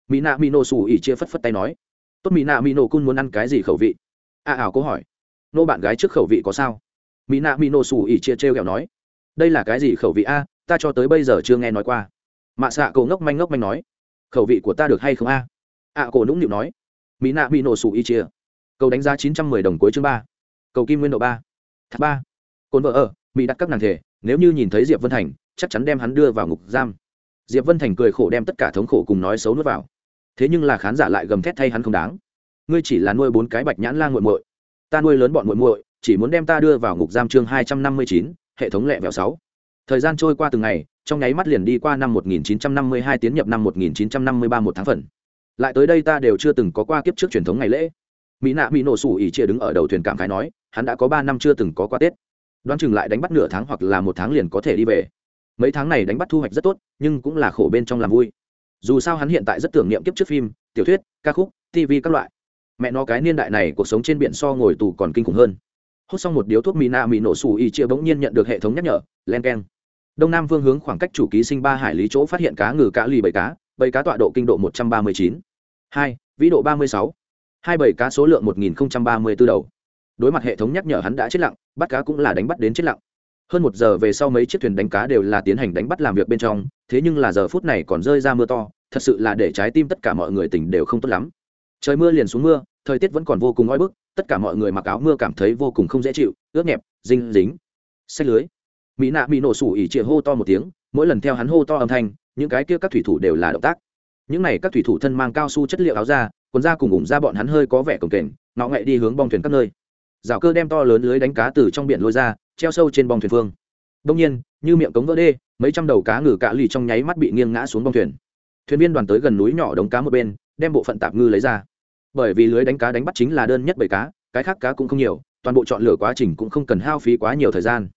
Mỹ nạ mỹ nổ xù ỉ chia phất phất tay nói. Tốt mỹ nạ mỹ nổ cun muốn ăn cái gì khẩu vị? A à, ảo cô hỏi. Nô bạn gái trước khẩu vị có sao? Mỹ nạ mỹ nổ xù ỉ chia trêu kẹo nói. Đây là cái gì khẩu vị a? Ta cho tới bây giờ chưa nghe nói qua. Mạ xạ cổ ngốc manh ngốc manh nói khẩu vị của ta được hay không a? Ạ à, cổ nũng nịu nói mỹ nạ bị nổ sủ y chia cầu đánh giá chín trăm mười đồng cuối chương ba. Cầu kim nguyên độ ba. Thác ba. Cồn vợ ở mỹ đặt các nàng thể nếu như nhìn thấy diệp vân thành chắc chắn đem hắn đưa vào ngục giam. Diệp vân thành cười khổ đem tất cả thống khổ cùng nói xấu nuốt vào. Thế nhưng là khán giả lại gầm thét thay hắn không đáng. Ngươi chỉ là nuôi bốn cái bạch nhãn la nguội muội. Ta nuôi lớn bọn muội muội chỉ muốn đem ta đưa vào ngục giam chương hai trăm năm mươi chín hệ thống lẹ vẹo sáu thời gian trôi qua từng ngày, trong nháy mắt liền đi qua năm một nghìn chín trăm năm mươi hai tiến nhập năm một nghìn chín trăm năm mươi ba một tháng phần. Lại tới đây ta đều chưa từng có qua kiếp trước truyền thống ngày lễ. Mỹ nạ mỹ nổ sủ ỉ chia đứng ở đầu thuyền cảm khái nói, hắn đã có ba năm chưa từng có qua tết. Đoán chừng lại đánh bắt nửa tháng hoặc là một tháng liền có thể đi về. Mấy tháng này đánh bắt thu hoạch rất tốt, nhưng cũng là khổ bên trong làm vui. Dù sao hắn hiện tại rất tưởng niệm kiếp trước phim, tiểu thuyết, ca khúc tv các loại. Mẹ nó cái niên đại này cuộc sống trên biển so ngồi tù còn kinh khủng hơn hút xong một điếu thuốc mỹ nạ mỹ nổ xù y chia bỗng nhiên nhận được hệ thống nhắc nhở, len k e n đông nam phương hướng khoảng cách chủ ký sinh ba hải lý chỗ phát hiện cá ngừ cá lì bảy cá bảy cá tọa độ kinh độ một trăm ba mươi chín. Hai, vĩ độ ba mươi sáu. Hai bảy cá số lượng một nghìn ba mươi b ố đầu. Đối mặt hệ thống nhắc nhở hắn đã chết lặng, bắt cá cũng là đánh bắt đến chết lặng. Hơn một giờ về sau mấy chiếc thuyền đánh cá đều là tiến hành đánh bắt làm việc bên trong, thế nhưng là giờ phút này còn rơi ra mưa to, thật sự là để trái tim tất cả mọi người tỉnh đều không tốt lắm. Trời mưa liền xuống mưa thời tiết vẫn còn vô cùng oi bức tất cả mọi người mặc áo mưa cảm thấy vô cùng không dễ chịu ướt nhẹp dinh dính. Xách lưới. Mỹ nạ bị nổ sủ ỉ chĩa hô to một tiếng mỗi lần theo hắn hô to âm thanh những cái kia các thủy thủ đều là động tác. Những này các thủy thủ thân mang cao su chất liệu áo da, quần da cùng ủng ra bọn hắn hơi có vẻ cồng kềnh ngọ ngậy đi hướng bong thuyền các nơi. Rào cơ đem to lớn lưới đánh cá từ trong biển lôi ra treo sâu trên bong thuyền phương. Đông nhiên như miệng cống vỡ đê mấy trăm đầu cá ngừ cạ lì trong nháy mắt bị nghiêng ngã xuống bong thuyền. Thuyền viên đoàn tới gần núi nhỏ đống cá một bên đem bộ phận tạp ngư lấy ra bởi vì lưới đánh cá đánh bắt chính là đơn nhất bảy cá, cái khác cá cũng không nhiều, toàn bộ chọn lựa quá trình cũng không cần hao phí quá nhiều thời gian.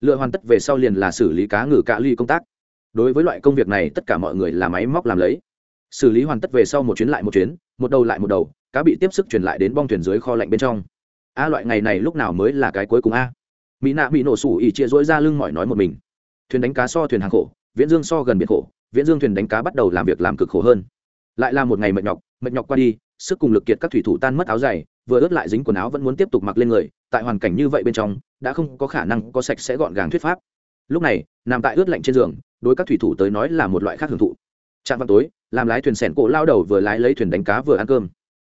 Lựa hoàn tất về sau liền là xử lý cá ngừ cạ ly công tác. Đối với loại công việc này, tất cả mọi người là máy móc làm lấy. Xử lý hoàn tất về sau một chuyến lại một chuyến, một đầu lại một đầu, cá bị tiếp sức chuyển lại đến bong thuyền dưới kho lạnh bên trong. A, loại ngày này lúc nào mới là cái cuối cùng a? Mỹ nạ bị nổ sủ ỉ chia dỗi ra lưng mỏi nói một mình. Thuyền đánh cá so thuyền hàng khổ, viễn dương so gần biển khổ, viễn dương thuyền đánh cá bắt đầu làm việc làm cực khổ hơn. Lại là một ngày mệt nhọc mệt nhọc qua đi sức cùng lực kiệt các thủy thủ tan mất áo dày vừa ướt lại dính quần áo vẫn muốn tiếp tục mặc lên người, tại hoàn cảnh như vậy bên trong, đã không có khả năng có sạch sẽ gọn gàng thuyết pháp. Lúc này, nằm tại ướt lạnh trên giường, đối các thủy thủ tới nói là một loại khác hưởng thụ. Trạm vào tối, làm lái thuyền sẻn cổ lao đầu vừa lái lấy thuyền đánh cá vừa ăn cơm.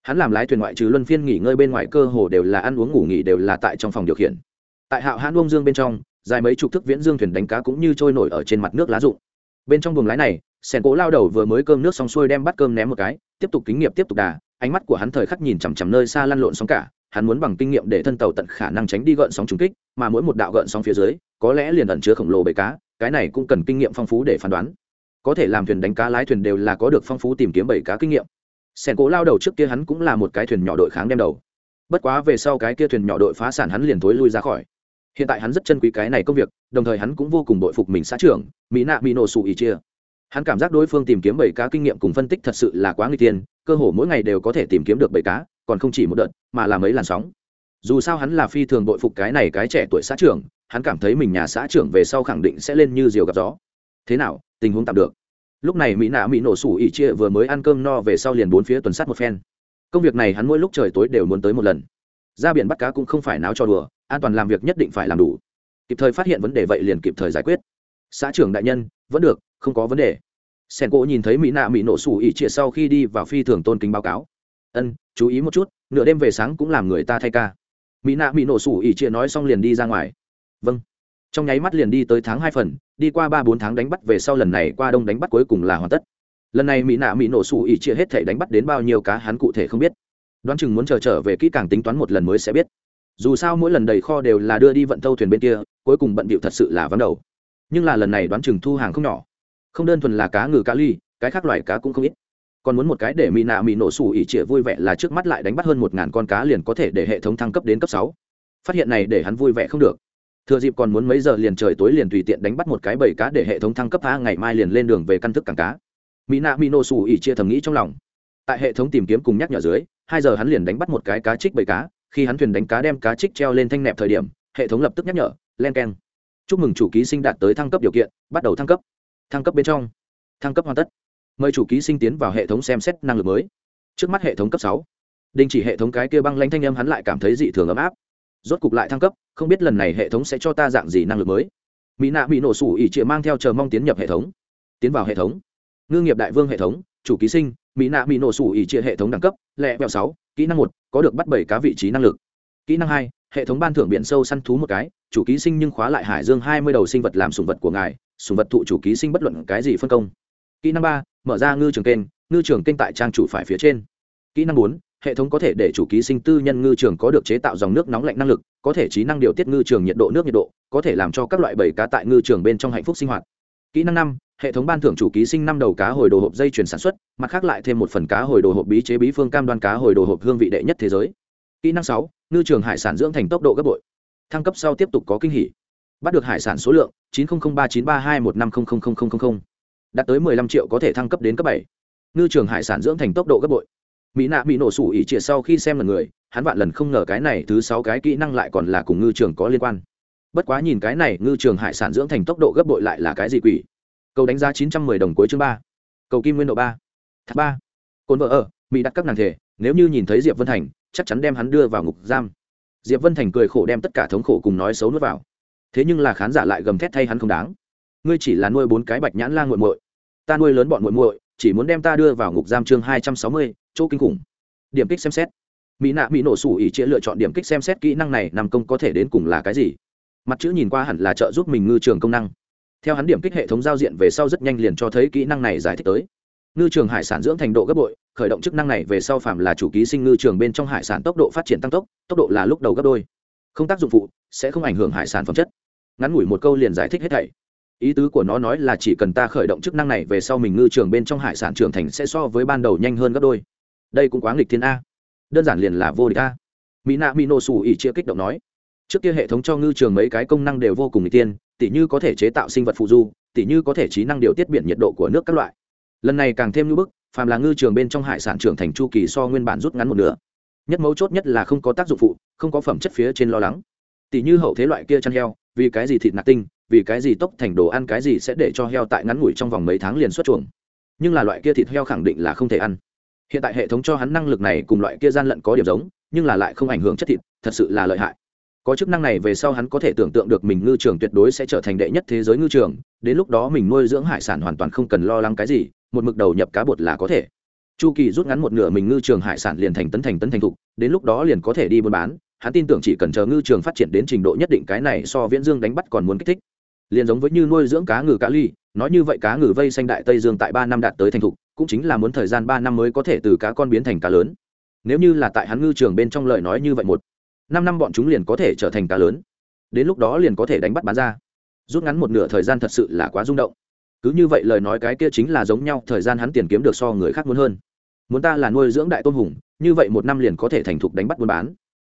Hắn làm lái thuyền ngoại trừ luân phiên nghỉ ngơi bên ngoài cơ hồ đều là ăn uống ngủ nghỉ đều là tại trong phòng điều khiển. Tại hạo hãn uông dương bên trong, dài mấy chục thước viễn dương thuyền đánh cá cũng như trôi nổi ở trên mặt nước lá rụng. Bên trong buồng lái này, sẻn cổ lao đầu vừa mới cơm nước xong xuôi đem bắt cơm ném một cái, tiếp tục kính nghiệp tiếp tục đà ánh mắt của hắn thời khắc nhìn chằm chằm nơi xa lăn lộn sóng cả, hắn muốn bằng kinh nghiệm để thân tàu tận khả năng tránh đi gợn sóng trùng kích, mà mỗi một đạo gợn sóng phía dưới, có lẽ liền ẩn chứa khổng lồ bể cá, cái này cũng cần kinh nghiệm phong phú để phán đoán. Có thể làm thuyền đánh cá lái thuyền đều là có được phong phú tìm kiếm bể cá kinh nghiệm. Sẻn cố lao đầu trước kia hắn cũng là một cái thuyền nhỏ đội kháng đem đầu. Bất quá về sau cái kia thuyền nhỏ đội phá sản hắn liền thối lui ra khỏi. Hiện tại hắn rất chân quý cái này công việc, đồng thời hắn cũng vô cùng bội phục mình xã trưởng mỹ nạ mỹ nổ sụ ý chia hắn cảm giác đối phương tìm kiếm bảy cá kinh nghiệm cùng phân tích thật sự là quá nguy tiên cơ hồ mỗi ngày đều có thể tìm kiếm được bảy cá, còn không chỉ một đợt, mà là mấy làn sóng. Dù sao hắn là phi thường bội phục cái này cái trẻ tuổi xã trưởng, hắn cảm thấy mình nhà xã trưởng về sau khẳng định sẽ lên như diều gặp gió. Thế nào, tình huống tạm được. Lúc này mỹ nạ mỹ nổ sủ ỉ chia vừa mới ăn cơm no về sau liền bốn phía tuần sát một phen. Công việc này hắn mỗi lúc trời tối đều muốn tới một lần. Ra biển bắt cá cũng không phải náo cho đùa, an toàn làm việc nhất định phải làm đủ. Kịp thời phát hiện vấn đề vậy liền kịp thời giải quyết. Xã trưởng đại nhân, vẫn được, không có vấn đề sen gỗ nhìn thấy mỹ nạ mỹ nổ sủ ỉ trịa sau khi đi vào phi thường tôn kính báo cáo. Ân, chú ý một chút, nửa đêm về sáng cũng làm người ta thay ca. Mỹ nạ mỹ nổ sủ ỉ trịa nói xong liền đi ra ngoài. Vâng. Trong nháy mắt liền đi tới tháng hai phần, đi qua ba bốn tháng đánh bắt về sau lần này qua đông đánh bắt cuối cùng là hoàn tất. Lần này mỹ nạ mỹ nổ sủ ỉ chia hết thể đánh bắt đến bao nhiêu cá hắn cụ thể không biết. Đoán chừng muốn chờ trở về kỹ càng tính toán một lần mới sẽ biết. Dù sao mỗi lần đầy kho đều là đưa đi vận tâu thuyền bên kia, cuối cùng bận bịu thật sự là vắng đầu. Nhưng là lần này đoán chừng thu hàng không nhỏ không đơn thuần là cá ngừ cá ly, cái khác loài cá cũng không ít. Còn muốn một cái để mỹ nạ mỹ nổ sủ ỉ trịa vui vẻ là trước mắt lại đánh bắt hơn một ngàn con cá liền có thể để hệ thống thăng cấp đến cấp sáu. Phát hiện này để hắn vui vẻ không được. Thừa dịp còn muốn mấy giờ liền trời tối liền tùy tiện đánh bắt một cái bầy cá để hệ thống thăng cấp a, ngày mai liền lên đường về căn thức cảng cá. Mỹ nạ mỹ nổ sủ ỉ chia thầm nghĩ trong lòng. Tại hệ thống tìm kiếm cùng nhắc nhở dưới, hai giờ hắn liền đánh bắt một cái cá trích bầy cá. Khi hắn thuyền đánh cá đem cá trích treo lên thanh nẹp thời điểm, hệ thống lập tức nhắc nhở, len keng. Chúc mừng chủ ký sinh đạt tới thăng cấp điều kiện, bắt đầu thăng cấp thăng cấp bên trong. Thăng cấp hoàn tất. Mời chủ ký sinh tiến vào hệ thống xem xét năng lực mới. Trước mắt hệ thống cấp sáu. Đình chỉ hệ thống cái kia băng lanh thanh âm hắn lại cảm thấy dị thường ấm áp. Rốt cục lại thăng cấp, không biết lần này hệ thống sẽ cho ta dạng gì năng lực mới. Mỹ nạ bị nổ sủ ỉ chịa mang theo chờ mong tiến nhập hệ thống. Tiến vào hệ thống. Ngư nghiệp đại vương hệ thống, chủ ký sinh, mỹ nạ bị nổ sủ ỉ chịa hệ thống đẳng cấp, lẹ vẹo sáu, kỹ năng một, có được bắt bảy cá vị trí năng lực. Kỹ năng hai, hệ thống ban thưởng biển sâu săn thú một cái, chủ ký sinh nhưng khóa lại hải dương hai mươi đầu sinh vật làm sùng vật của ngài sùng vật thụ chủ ký sinh bất luận cái gì phân công. Kỹ năng ba, mở ra ngư trường kênh, ngư trường kênh tại trang chủ phải phía trên. Kỹ năng bốn, hệ thống có thể để chủ ký sinh tư nhân ngư trường có được chế tạo dòng nước nóng lạnh năng lực, có thể trí năng điều tiết ngư trường nhiệt độ, nước nhiệt độ, có thể làm cho các loại bầy cá tại ngư trường bên trong hạnh phúc sinh hoạt. Kỹ năng năm, hệ thống ban thưởng chủ ký sinh năm đầu cá hồi đồ hộp dây chuyển sản xuất, mặt khác lại thêm một phần cá hồi đồ hộp bí chế bí phương cam đoan cá hồi đồ hộp hương vị đệ nhất thế giới. Kỹ năng sáu, ngư trường hải sản dưỡng thành tốc độ gấp bội. Thăng cấp sau tiếp tục có kinh hỉ bắt được hải sản số lượng chín trăm linh ba chín ba hai một năm đạt tới mười lăm triệu có thể thăng cấp đến cấp bảy. Ngư trường hải sản dưỡng thành tốc độ gấp bội. Mỹ nạ bị nổ sủ ỉ trịa sau khi xem là người, hắn vạn lần không ngờ cái này thứ sáu cái kỹ năng lại còn là cùng ngư trường có liên quan. Bất quá nhìn cái này, ngư trường hải sản dưỡng thành tốc độ gấp bội lại là cái gì quỷ? Cầu đánh giá chín trăm mười đồng cuối chương ba. Cầu kim nguyên độ ba. Tháp ba. Cồn vợ ở, mỹ đặt các nàng thể, nếu như nhìn thấy diệp vân thành, chắc chắn đem hắn đưa vào ngục giam. Diệp vân thành cười khổ đem tất cả thống khổ cùng nói xấu nuốt vào thế nhưng là khán giả lại gầm thét thay hắn không đáng. Ngươi chỉ là nuôi bốn cái bạch nhãn la nguội muội. Ta nuôi lớn bọn muội muội, chỉ muốn đem ta đưa vào ngục giam chương hai trăm sáu mươi, chỗ kinh khủng. Điểm kích xem xét. Mỹ nạ, mỹ nổ sủ ỉ chia lựa chọn điểm kích xem xét kỹ năng này nằm công có thể đến cùng là cái gì. Mặt chữ nhìn qua hẳn là trợ giúp mình ngư trường công năng. Theo hắn điểm kích hệ thống giao diện về sau rất nhanh liền cho thấy kỹ năng này giải thích tới. Ngư trường hải sản dưỡng thành độ gấp bội, khởi động chức năng này về sau phạm là chủ ký sinh ngư trường bên trong hải sản tốc độ phát triển tăng tốc tốc độ là lúc đầu gấp đôi. Không tác dụng phụ, sẽ không ảnh hưởng hải sản phẩm chất ngắn ngủi một câu liền giải thích hết thảy. Ý tứ của nó nói là chỉ cần ta khởi động chức năng này về sau mình ngư trường bên trong hải sản trưởng thành sẽ so với ban đầu nhanh hơn gấp đôi. Đây cũng quá nghịch thiên a. Đơn giản liền là vô địch a. Mỹ nạ mỹ nổ xù ỉ chia kích động nói. Trước kia hệ thống cho ngư trường mấy cái công năng đều vô cùng nghịch tiên tỉ như có thể chế tạo sinh vật phụ du, tỉ như có thể trí năng điều tiết biển nhiệt độ của nước các loại. Lần này càng thêm như bức, phàm là ngư trường bên trong hải sản trưởng thành chu kỳ so nguyên bản rút ngắn một nửa. Nhất mấu chốt nhất là không có tác dụng phụ, không có phẩm chất phía trên lo lắng. Tỉ như hậu thế loại kia chăn heo vì cái gì thịt nạc tinh, vì cái gì tốc thành đồ ăn, cái gì sẽ để cho heo tại ngắn ngủi trong vòng mấy tháng liền xuất chuồng. Nhưng là loại kia thịt heo khẳng định là không thể ăn. Hiện tại hệ thống cho hắn năng lực này cùng loại kia gian lận có điểm giống, nhưng là lại không ảnh hưởng chất thịt, thật sự là lợi hại. Có chức năng này về sau hắn có thể tưởng tượng được mình ngư trường tuyệt đối sẽ trở thành đệ nhất thế giới ngư trường, đến lúc đó mình nuôi dưỡng hải sản hoàn toàn không cần lo lắng cái gì, một mực đầu nhập cá bột là có thể. Chu kỳ rút ngắn một nửa mình ngư trường hải sản liền thành tấn thành tấn thành thục, đến lúc đó liền có thể đi buôn bán hắn tin tưởng chỉ cần chờ ngư trường phát triển đến trình độ nhất định cái này so viễn dương đánh bắt còn muốn kích thích. Liền giống với như nuôi dưỡng cá ngừ cá ly, nói như vậy cá ngừ vây xanh đại tây dương tại ba năm đạt tới thành thục, cũng chính là muốn thời gian ba năm mới có thể từ cá con biến thành cá lớn. Nếu như là tại hắn ngư trường bên trong lời nói như vậy một, năm năm bọn chúng liền có thể trở thành cá lớn. Đến lúc đó liền có thể đánh bắt bán ra. Rút ngắn một nửa thời gian thật sự là quá rung động. Cứ như vậy lời nói cái kia chính là giống nhau, thời gian hắn tiền kiếm được so người khác muốn hơn. Muốn ta là nuôi dưỡng đại tôn hùng như vậy một năm liền có thể thành thục đánh bắt buôn bán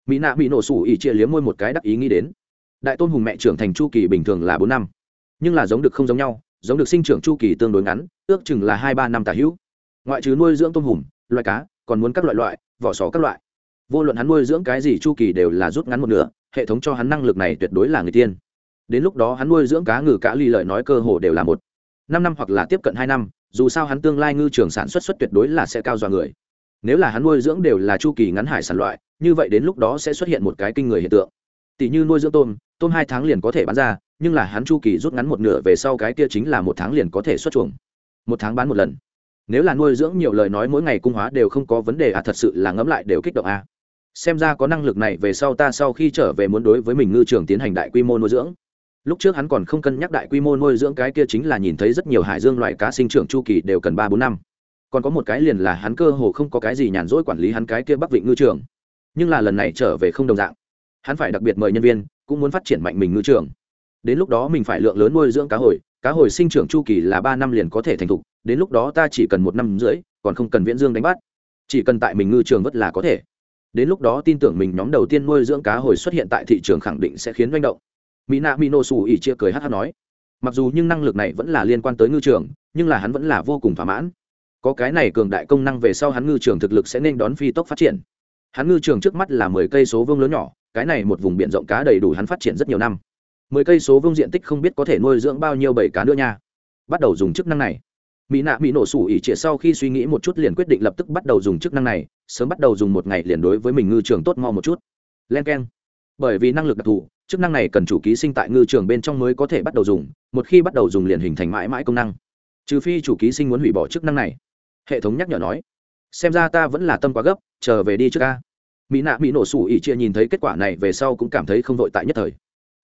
mỹ nạ bị nổ sủ ỉ chia liếm môi một cái đắc ý nghĩ đến. Đại tôn hùng mẹ trưởng thành chu kỳ bình thường là bốn năm. Nhưng là giống được không giống nhau, giống được sinh trưởng chu kỳ tương đối ngắn, ước chừng là hai ba năm tả hữu. Ngoại trừ nuôi dưỡng tôm hùm, loài cá, còn muốn các loại loại, vỏ sò các loại. Vô luận hắn nuôi dưỡng cái gì chu kỳ đều là rút ngắn một nửa, hệ thống cho hắn năng lực này tuyệt đối là người tiên. Đến lúc đó hắn nuôi dưỡng cá ngừ cá ly lợi nói cơ hồ đều là một, năm năm hoặc là tiếp cận hai năm, dù sao hắn tương lai ngư trường sản xuất xuất tuyệt đối là sẽ cao dọa người. Nếu là hắn nuôi dưỡng đều là chu kỳ ngắn hải sản loại như vậy đến lúc đó sẽ xuất hiện một cái kinh người hiện tượng. Tỷ như nuôi dưỡng tôm tôm hai tháng liền có thể bán ra, nhưng là hắn chu kỳ rút ngắn một nửa về sau cái kia chính là một tháng liền có thể xuất chuồng. Một tháng bán một lần. Nếu là nuôi dưỡng nhiều lời nói mỗi ngày cung hóa đều không có vấn đề à thật sự là ngẫm lại đều kích động à. xem ra có năng lực này về sau ta sau khi trở về muốn đối với mình ngư trường tiến hành đại quy mô nuôi dưỡng. Lúc trước hắn còn không cân nhắc đại quy mô nuôi dưỡng cái kia chính là nhìn thấy rất nhiều hải dương loại cá sinh trưởng chu kỳ đều cần ba bốn năm. Còn có một cái liền là hắn cơ hồ không có cái gì nhàn rỗi quản lý hắn cái kia bắc vịnh ngư trường nhưng là lần này trở về không đồng dạng. Hắn phải đặc biệt mời nhân viên, cũng muốn phát triển mạnh mình ngư trường. Đến lúc đó mình phải lượng lớn nuôi dưỡng cá hồi cá hồi sinh trưởng chu kỳ là ba năm liền có thể thành thục, đến lúc đó ta chỉ cần một năm rưỡi, còn không cần viễn dương đánh bắt. Chỉ cần tại mình ngư trường vất là có thể. Đến lúc đó tin tưởng mình nhóm đầu tiên nuôi dưỡng cá hồi xuất hiện tại thị trường khẳng định sẽ khiến doanh động. Mỹ nạ mỹ nô xù ỉ chia cười hát hát nói. Mặc dù nhưng năng lực này vẫn là liên quan tới ngư trường, nhưng là hắn vẫn là vô cùng thỏa mãn. Có cái này cường đại công năng về sau hắn ngư trường thực lực sẽ nên đón phi tốc phát triển hắn ngư trường trước mắt là mười cây số vương lớn nhỏ, cái này một vùng biển rộng cá đầy đủ hắn phát triển rất nhiều năm. Mười cây số vương diện tích không biết có thể nuôi dưỡng bao nhiêu bầy cá nữa nha. Bắt đầu dùng chức năng này. Mỹ nạ mỹ nổ sủ ỉ trịa sau khi suy nghĩ một chút liền quyết định lập tức bắt đầu dùng chức năng này, sớm bắt đầu dùng một ngày liền đối với mình ngư trường tốt mo một chút. Len k e n bởi vì năng lực đặc thù, chức năng này cần chủ ký sinh tại ngư trường bên trong mới có thể bắt đầu dùng, một khi bắt đầu dùng liền hình thành mãi mãi công năng. Trừ phi chủ ký sinh muốn hủy bỏ chức năng này. Hệ thống nhắc nhở nói, xem ra ta vẫn là tâm quá gấp, chờ về đi trước ca mỹ nạ mỹ nổ sủ ỉ chia nhìn thấy kết quả này về sau cũng cảm thấy không vội tại nhất thời.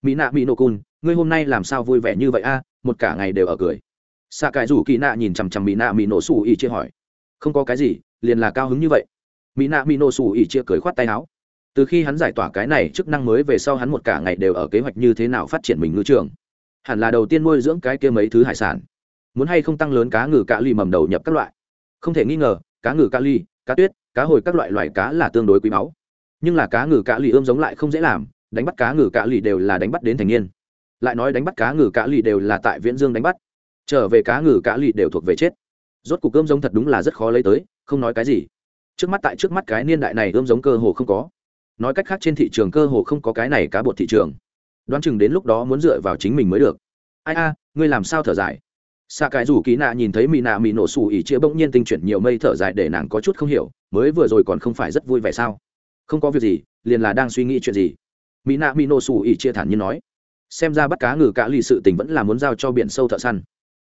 Mỹ nạ mỹ nổ cun, ngươi hôm nay làm sao vui vẻ như vậy a? Một cả ngày đều ở cười. Xạ cải rủ kỳ nạ nhìn chằm chằm mỹ nạ mỹ nổ sủ ỉ chia hỏi. Không có cái gì, liền là cao hứng như vậy. Mỹ nạ mỹ nổ sủ ỉ chia cười khoát tay áo. Từ khi hắn giải tỏa cái này chức năng mới về sau hắn một cả ngày đều ở kế hoạch như thế nào phát triển mình ngư trường. Hẳn là đầu tiên nuôi dưỡng cái kia mấy thứ hải sản. Muốn hay không tăng lớn cá ngừ cá ly mầm đầu nhập các loại. Không thể nghi ngờ, cá ngừ cá ly, cá tuyết cá hồi các loại loài cá là tương đối quý báu. Nhưng là cá ngừ cá lì ươm giống lại không dễ làm, đánh bắt cá ngừ cá lì đều là đánh bắt đến thành niên. Lại nói đánh bắt cá ngừ cá lì đều là tại viễn dương đánh bắt. Trở về cá ngừ cá lì đều thuộc về chết. Rốt cục ươm giống thật đúng là rất khó lấy tới, không nói cái gì. Trước mắt tại trước mắt cái niên đại này ươm giống cơ hồ không có. Nói cách khác trên thị trường cơ hồ không có cái này cá bột thị trường. Đoán chừng đến lúc đó muốn dựa vào chính mình mới được. Ai a, ngươi làm sao thở dài? Xạ cái rủ ký nạ nhìn thấy mỹ nạ mỹ nổ xù ỉ chia bỗng nhiên tinh chuyển nhiều mây thở dài để nàng có chút không hiểu, mới vừa rồi còn không phải rất vui vẻ sao? Không có việc gì, liền là đang suy nghĩ chuyện gì? Mỹ nạ mỹ nổ xù ỉ chia thản nhiên nói, xem ra bắt cá ngừ cả lì sự tình vẫn là muốn giao cho biển sâu thợ săn.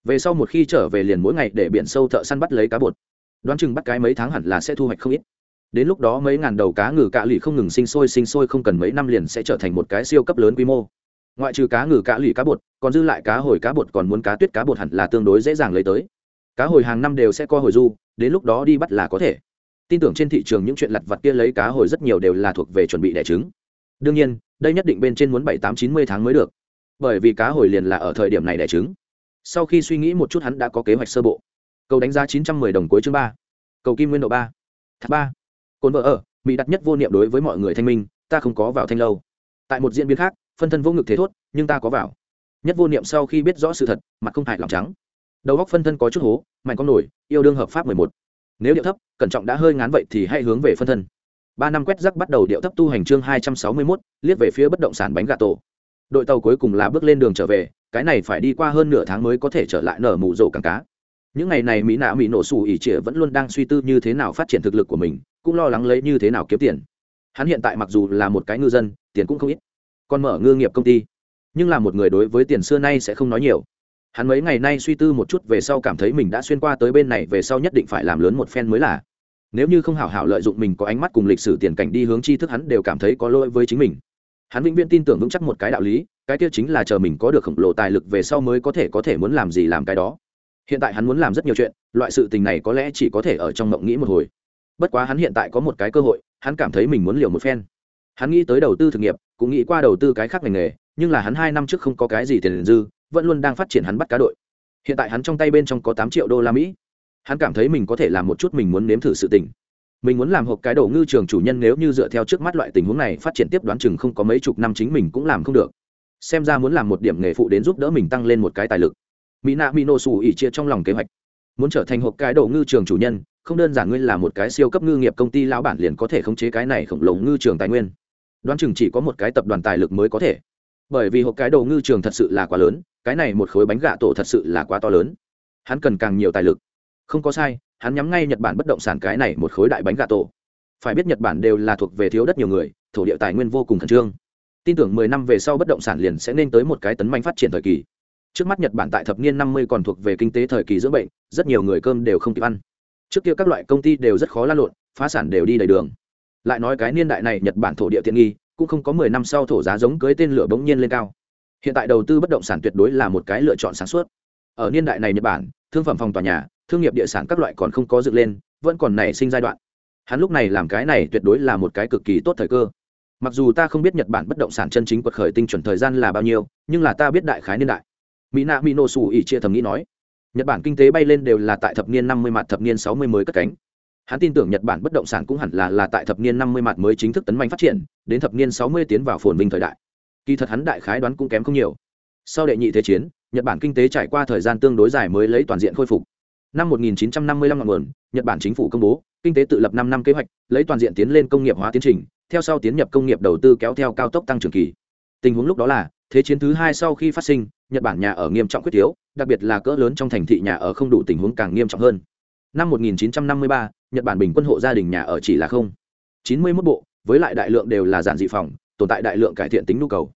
Về sau một khi trở về liền mỗi ngày để biển sâu thợ săn bắt lấy cá bột. Đoán chừng bắt cái mấy tháng hẳn là sẽ thu hoạch không ít. Đến lúc đó mấy ngàn đầu cá ngừ cạ lì không ngừng sinh sôi sinh sôi không cần mấy năm liền sẽ trở thành một cái siêu cấp lớn quy mô ngoại trừ cá ngừ, cá lì cá bột, còn dư lại cá hồi, cá bột, còn muốn cá tuyết, cá bột hẳn là tương đối dễ dàng lấy tới. Cá hồi hàng năm đều sẽ co hồi du đến lúc đó đi bắt là có thể. Tin tưởng trên thị trường những chuyện lặt vặt kia lấy cá hồi rất nhiều đều là thuộc về chuẩn bị đẻ trứng. Đương nhiên, đây nhất định bên trên muốn bảy, tám, chín mươi tháng mới được. Bởi vì cá hồi liền là ở thời điểm này đẻ trứng. Sau khi suy nghĩ một chút hắn đã có kế hoạch sơ bộ. Cầu đánh giá chín trăm mười đồng cuối chương ba. Cầu kim nguyên độ ba. Thác ba. Cồn vợ ở, mỹ đặt nhất vô niệm đối với mọi người thanh minh, ta không có vào thanh lâu. Tại một diễn biến khác phân thân vô ngực thế thốt, nhưng ta có vào. Nhất vô niệm sau khi biết rõ sự thật, mặt không hại lòng trắng. Đầu góc phân thân có chút hố, mạnh con nổi, yêu đương hợp pháp mười một. Nếu điệu thấp, cẩn trọng đã hơi ngán vậy thì hãy hướng về phân thân. Ba năm quét rắc bắt đầu điệu thấp tu hành chương hai trăm sáu mươi mốt, liếc về phía bất động sản bánh gà tổ. Đội tàu cuối cùng là bước lên đường trở về, cái này phải đi qua hơn nửa tháng mới có thể trở lại nở mù rổ cảng cá. Những ngày này mỹ nạ mỹ nổ xù ỉ trịa vẫn luôn đang suy tư như thế nào phát triển thực lực của mình, cũng lo lắng lấy như thế nào kiếm tiền. Hắn hiện tại mặc dù là một cái ngư dân, tiền cũng không ít còn mở ngư nghiệp công ty. Nhưng là một người đối với tiền xưa nay sẽ không nói nhiều. Hắn mấy ngày nay suy tư một chút về sau cảm thấy mình đã xuyên qua tới bên này, về sau nhất định phải làm lớn một phen mới là. Nếu như không hảo hảo lợi dụng mình có ánh mắt cùng lịch sử tiền cảnh đi hướng tri thức hắn đều cảm thấy có lỗi với chính mình. Hắn vĩnh viễn tin tưởng vững chắc một cái đạo lý, cái kia chính là chờ mình có được khổng lồ tài lực về sau mới có thể có thể muốn làm gì làm cái đó. Hiện tại hắn muốn làm rất nhiều chuyện, loại sự tình này có lẽ chỉ có thể ở trong mộng nghĩ một hồi. Bất quá hắn hiện tại có một cái cơ hội, hắn cảm thấy mình muốn liều một phen hắn nghĩ tới đầu tư thực nghiệp, cũng nghĩ qua đầu tư cái khác ngành nghề, nhưng là hắn hai năm trước không có cái gì tiền dư, vẫn luôn đang phát triển hắn bắt cá đội. Hiện tại hắn trong tay bên trong có tám triệu đô la mỹ. Hắn cảm thấy mình có thể làm một chút mình muốn nếm thử sự tình. Mình muốn làm hộp cái đồ ngư trường chủ nhân nếu như dựa theo trước mắt loại tình huống này phát triển tiếp đoán chừng không có mấy chục năm chính mình cũng làm không được. Xem ra muốn làm một điểm nghề phụ đến giúp đỡ mình tăng lên một cái tài lực. Mỹ nạ mỹ nổ xù ỉ chia trong lòng kế hoạch. Muốn trở thành hộp cái đồ ngư trường chủ nhân, không đơn giản ngươi là một cái siêu cấp ngư nghiệp công ty, lão bản liền có thể khống chế cái này khổng lồ ngư trường tài nguyên đoán chừng chỉ có một cái tập đoàn tài lực mới có thể. Bởi vì hộp cái đầu ngư trường thật sự là quá lớn, cái này một khối bánh gạ tổ thật sự là quá to lớn. Hắn cần càng nhiều tài lực. Không có sai, hắn nhắm ngay nhật bản bất động sản cái này một khối đại bánh gà tổ. Phải biết nhật bản đều là thuộc về thiếu đất nhiều người, thổ địa tài nguyên vô cùng khẩn trương. Tin tưởng mười năm về sau bất động sản liền sẽ nên tới một cái tấn manh phát triển thời kỳ. Trước mắt nhật bản tại thập niên năm mươi còn thuộc về kinh tế thời kỳ dưỡng bệnh, rất nhiều người cơm đều không kịp ăn. Trước kia các loại công ty đều rất khó lan lộn, phá sản đều đi đầy đường lại nói cái niên đại này nhật bản thổ địa tiện nghi, cũng không có mười năm sau thổ giá giống cưới tên lửa bỗng nhiên lên cao. Hiện tại đầu tư bất động sản tuyệt đối là một cái lựa chọn sáng suốt. Ở niên đại này nhật bản, thương phẩm phòng tòa nhà, thương nghiệp địa sản các loại còn không có dựng lên, vẫn còn nảy sinh giai đoạn. Hắn lúc này làm cái này tuyệt đối là một cái cực kỳ tốt thời cơ. Mặc dù ta không biết nhật bản bất động sản chân chính quật khởi tinh chuẩn thời gian là bao nhiêu, nhưng là ta biết đại khái niên đại. Mỹ nạ mỹ nô xù ỉ chia thầm nghĩ nói, nhật bản kinh tế bay lên đều là tại thập niên năm mươi mặt, thập niên sáu mươi mới cất cánh hắn tin tưởng nhật bản bất động sản cũng hẳn là là tại thập niên năm mươi mặt mới chính thức tấn mạnh phát triển đến thập niên sáu mươi tiến vào phồn vinh thời đại. Kỳ thật hắn đại khái đoán cũng kém không nhiều. Sau đệ nhị thế chiến nhật bản kinh tế trải qua thời gian tương đối dài mới lấy toàn diện khôi phục. Năm 1955 ngọn nguồn nhật bản chính phủ công bố kinh tế tự lập năm năm kế hoạch lấy toàn diện tiến lên công nghiệp hóa tiến trình theo sau tiến nhập công nghiệp đầu tư kéo theo cao tốc tăng trưởng kỳ. Tình huống lúc đó là thế chiến thứ hai sau khi phát sinh nhật bản nhà ở nghiêm trọng quyết thiếu đặc biệt là cỡ lớn trong thành thị nhà ở không đủ tình huống càng nghiêm trọng hơn. Năm 1953, nhật bản bình quân hộ gia đình nhà ở chỉ là không. 91 bộ, với lại đại lượng đều là giản dị phòng, tồn tại đại lượng cải thiện tính nhu cầu.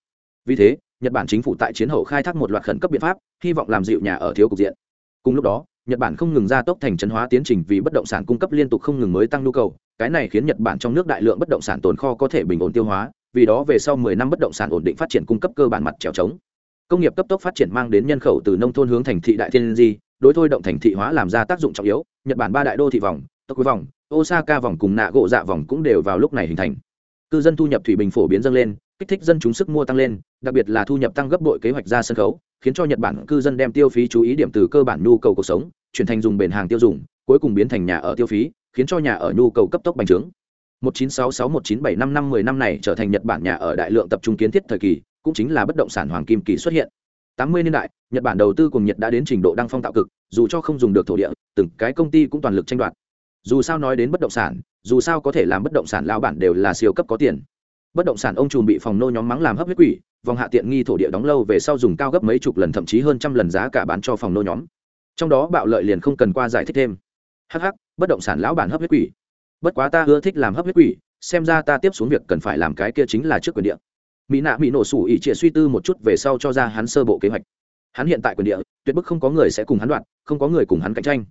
Vì thế, nhật bản chính phủ tại chiến hậu khai thác một loạt khẩn cấp biện pháp, hy vọng làm dịu nhà ở thiếu cục diện. Cùng lúc đó, nhật bản không ngừng gia tốc thành trấn hóa tiến trình vì bất động sản cung cấp liên tục không ngừng mới tăng nhu cầu, cái này khiến nhật bản trong nước đại lượng bất động sản tồn kho có thể bình ổn tiêu hóa, vì đó về sau 10 năm bất động sản ổn định phát triển cung cấp cơ bản mặt trèo trống. Công nghiệp cấp tốc phát triển mang đến nhân khẩu từ nông thôn hướng thành thị đại thiên di, đối thôi động thành thị hóa làm ra tác dụng trọng yếu. Nhật bản ba đại đô thị vòng tokyo vòng osaka vòng cùng nạ gỗ dạ vòng cũng đều vào lúc này hình thành cư dân thu nhập thủy bình phổ biến dâng lên kích thích dân chúng sức mua tăng lên đặc biệt là thu nhập tăng gấp bội kế hoạch ra sân khấu khiến cho nhật bản cư dân đem tiêu phí chú ý điểm từ cơ bản nhu cầu cuộc sống chuyển thành dùng bền hàng tiêu dùng cuối cùng biến thành nhà ở tiêu phí khiến cho nhà ở nhu cầu cấp tốc bành trướng 1966-1975 năm 10 năm này trở thành Nhật Bản nhà ở đại lượng tập trung kiến thiết thời kỳ, cũng chính là bất động sản hoàng kim kỳ xuất hiện. 80 niên đại, Nhật Bản đầu tư cùng Nhật đã đến trình độ đăng phong tạo cực, dù cho không dùng được thổ địa, từng cái công ty cũng toàn lực tranh đoạt. Dù sao nói đến bất động sản, dù sao có thể làm bất động sản lão bản đều là siêu cấp có tiền. Bất động sản ông trùm bị phòng nô nhóm mắng làm hấp huyết quỷ vòng hạ tiện nghi thổ địa đóng lâu về sau dùng cao gấp mấy chục lần thậm chí hơn trăm lần giá cả bán cho phòng nô nhóm. Trong đó bạo lợi liền không cần qua giải thích thêm. Hh bất động sản lão bản hấp huyết quỷ. Bất quá ta ưa thích làm hấp huyết quỷ xem ra ta tiếp xuống việc cần phải làm cái kia chính là trước quyền địa. Mỹ nạ mỹ nổ sủ ỉ trịa suy tư một chút về sau cho ra hắn sơ bộ kế hoạch. Hắn hiện tại quyền địa tuyệt bức không có người sẽ cùng hắn đoạn không có người cùng hắn cạnh tranh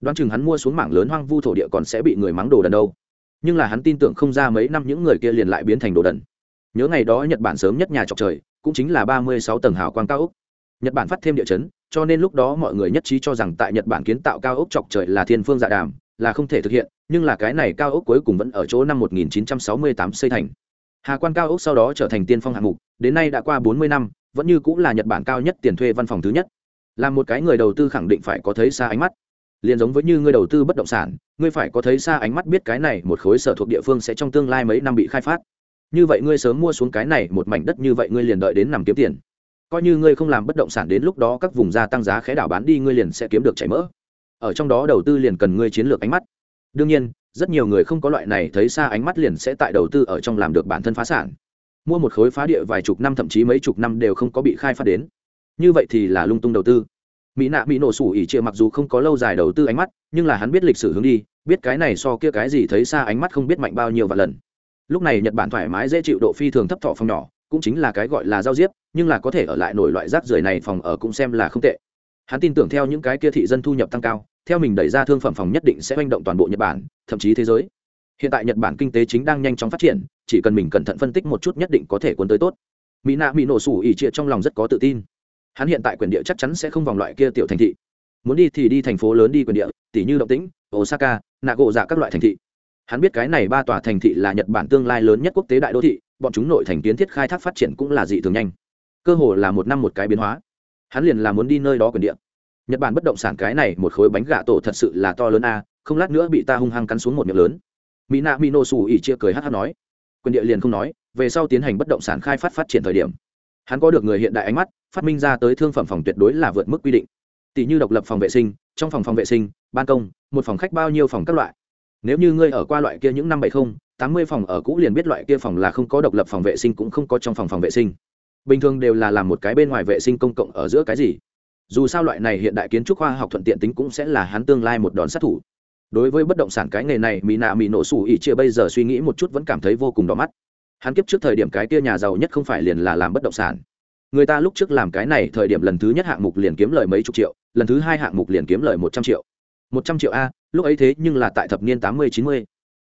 đoán chừng hắn mua xuống mảng lớn hoang vu thổ địa còn sẽ bị người mắng đồ đần đâu. Nhưng là hắn tin tưởng không ra mấy năm những người kia liền lại biến thành đồ đần. Nhớ ngày đó nhật bản sớm nhất nhà trọc trời, cũng chính là ba mươi sáu tầng hào quang cao úc nhật bản phát thêm địa chấn, cho nên lúc đó mọi người nhất trí cho rằng tại nhật bản kiến tạo cao ốc chọc trời là thiên phương dạ đàm, là không thể thực hiện, nhưng là cái này cao ốc cuối cùng vẫn ở chỗ năm 1968 xây thành. Hà quan cao ốc sau đó trở thành tiên phong hạng mục, đến nay đã qua 40 năm, vẫn như cũng là nhật bản cao nhất tiền thuê văn phòng thứ nhất. Là một cái người đầu tư khẳng định phải có thấy xa ánh mắt liền giống với như ngươi đầu tư bất động sản, ngươi phải có thấy xa ánh mắt biết cái này một khối sở thuộc địa phương sẽ trong tương lai mấy năm bị khai phát. Như vậy ngươi sớm mua xuống cái này một mảnh đất như vậy ngươi liền đợi đến nằm kiếm tiền. Coi như ngươi không làm bất động sản đến lúc đó các vùng gia tăng giá khẽ đảo bán đi ngươi liền sẽ kiếm được chảy mỡ. Ở trong đó đầu tư liền cần ngươi chiến lược ánh mắt. Đương nhiên, rất nhiều người không có loại này thấy xa ánh mắt liền sẽ tại đầu tư ở trong làm được bản thân phá sản. Mua một khối phá địa vài chục năm, thậm chí mấy chục năm đều không có bị khai phát đến. Như vậy thì là lung tung đầu tư mỹ nạ mỹ nổ sủ ỉ chia mặc dù không có lâu dài đầu tư ánh mắt, nhưng là hắn biết lịch sử hướng đi, biết cái này so kia cái gì thấy xa ánh mắt không biết mạnh bao nhiêu và lần. Lúc này nhật bản thoải mái dễ chịu độ phi thường thấp thọ phòng nhỏ, cũng chính là cái gọi là giao diếp, nhưng là có thể ở lại nổi loại rác rưởi này phòng ở cũng xem là không tệ. Hắn tin tưởng theo những cái kia thị dân thu nhập tăng cao, theo mình đẩy ra thương phẩm phòng nhất định sẽ manh động toàn bộ nhật bản, thậm chí thế giới. Hiện tại nhật bản kinh tế chính đang nhanh chóng phát triển, chỉ cần mình cẩn thận phân tích một chút nhất định có thể cuốn tới tốt. Mỹ nạ mỹ nổ sủ ỉ triệt trong lòng rất có tự tin hắn hiện tại quyền địa chắc chắn sẽ không vòng loại kia tiểu thành thị. Muốn đi thì đi thành phố lớn đi quyền địa tỷ như động tĩnh, osaka nạ gộ dạ các loại thành thị. Hắn biết cái này ba tòa thành thị là nhật bản tương lai lớn nhất quốc tế đại đô thị, bọn chúng nội thành kiến thiết khai thác phát triển cũng là dị thường nhanh. Cơ hồ là một năm một cái biến hóa. Hắn liền là muốn đi nơi đó quyền địa. Nhật bản bất động sản cái này một khối bánh gà tổ thật sự là to lớn a, không lát nữa bị ta hung hăng cắn xuống một miệng lớn. Mỹ nạ mỹ nô xù ỉ chia cười hát hát nói. Quyền địa liền không nói, về sau tiến hành bất động sản khai phát phát triển thời điểm. Hắn có được người hiện đại ánh mắt phát minh ra tới thương phẩm phòng tuyệt đối là vượt mức quy định. Tỷ như độc lập phòng vệ sinh, trong phòng phòng vệ sinh, ban công, một phòng khách bao nhiêu phòng các loại. Nếu như ngươi ở qua loại kia những năm bảy mươi tám mươi phòng ở cũ liền biết loại kia phòng là không có độc lập phòng vệ sinh cũng không có trong phòng phòng vệ sinh. Bình thường đều là làm một cái bên ngoài vệ sinh công cộng ở giữa cái gì. Dù sao loại này hiện đại kiến trúc khoa học thuận tiện tính cũng sẽ là hắn tương lai một đòn sát thủ. Đối với bất động sản cái nghề này, mỹ nạ mỹ nổ sủ ỉ chia bây giờ suy nghĩ một chút vẫn cảm thấy vô cùng đỏ mắt. Hắn kiếp trước thời điểm cái kia nhà giàu nhất không phải liền là làm bất động sản người ta lúc trước làm cái này, thời điểm lần thứ nhất hạng mục liền kiếm lời mấy chục triệu, lần thứ hai hạng mục liền kiếm lời một trăm triệu. Một trăm triệu a, lúc ấy thế nhưng là tại thập niên tám mươi, chín mươi.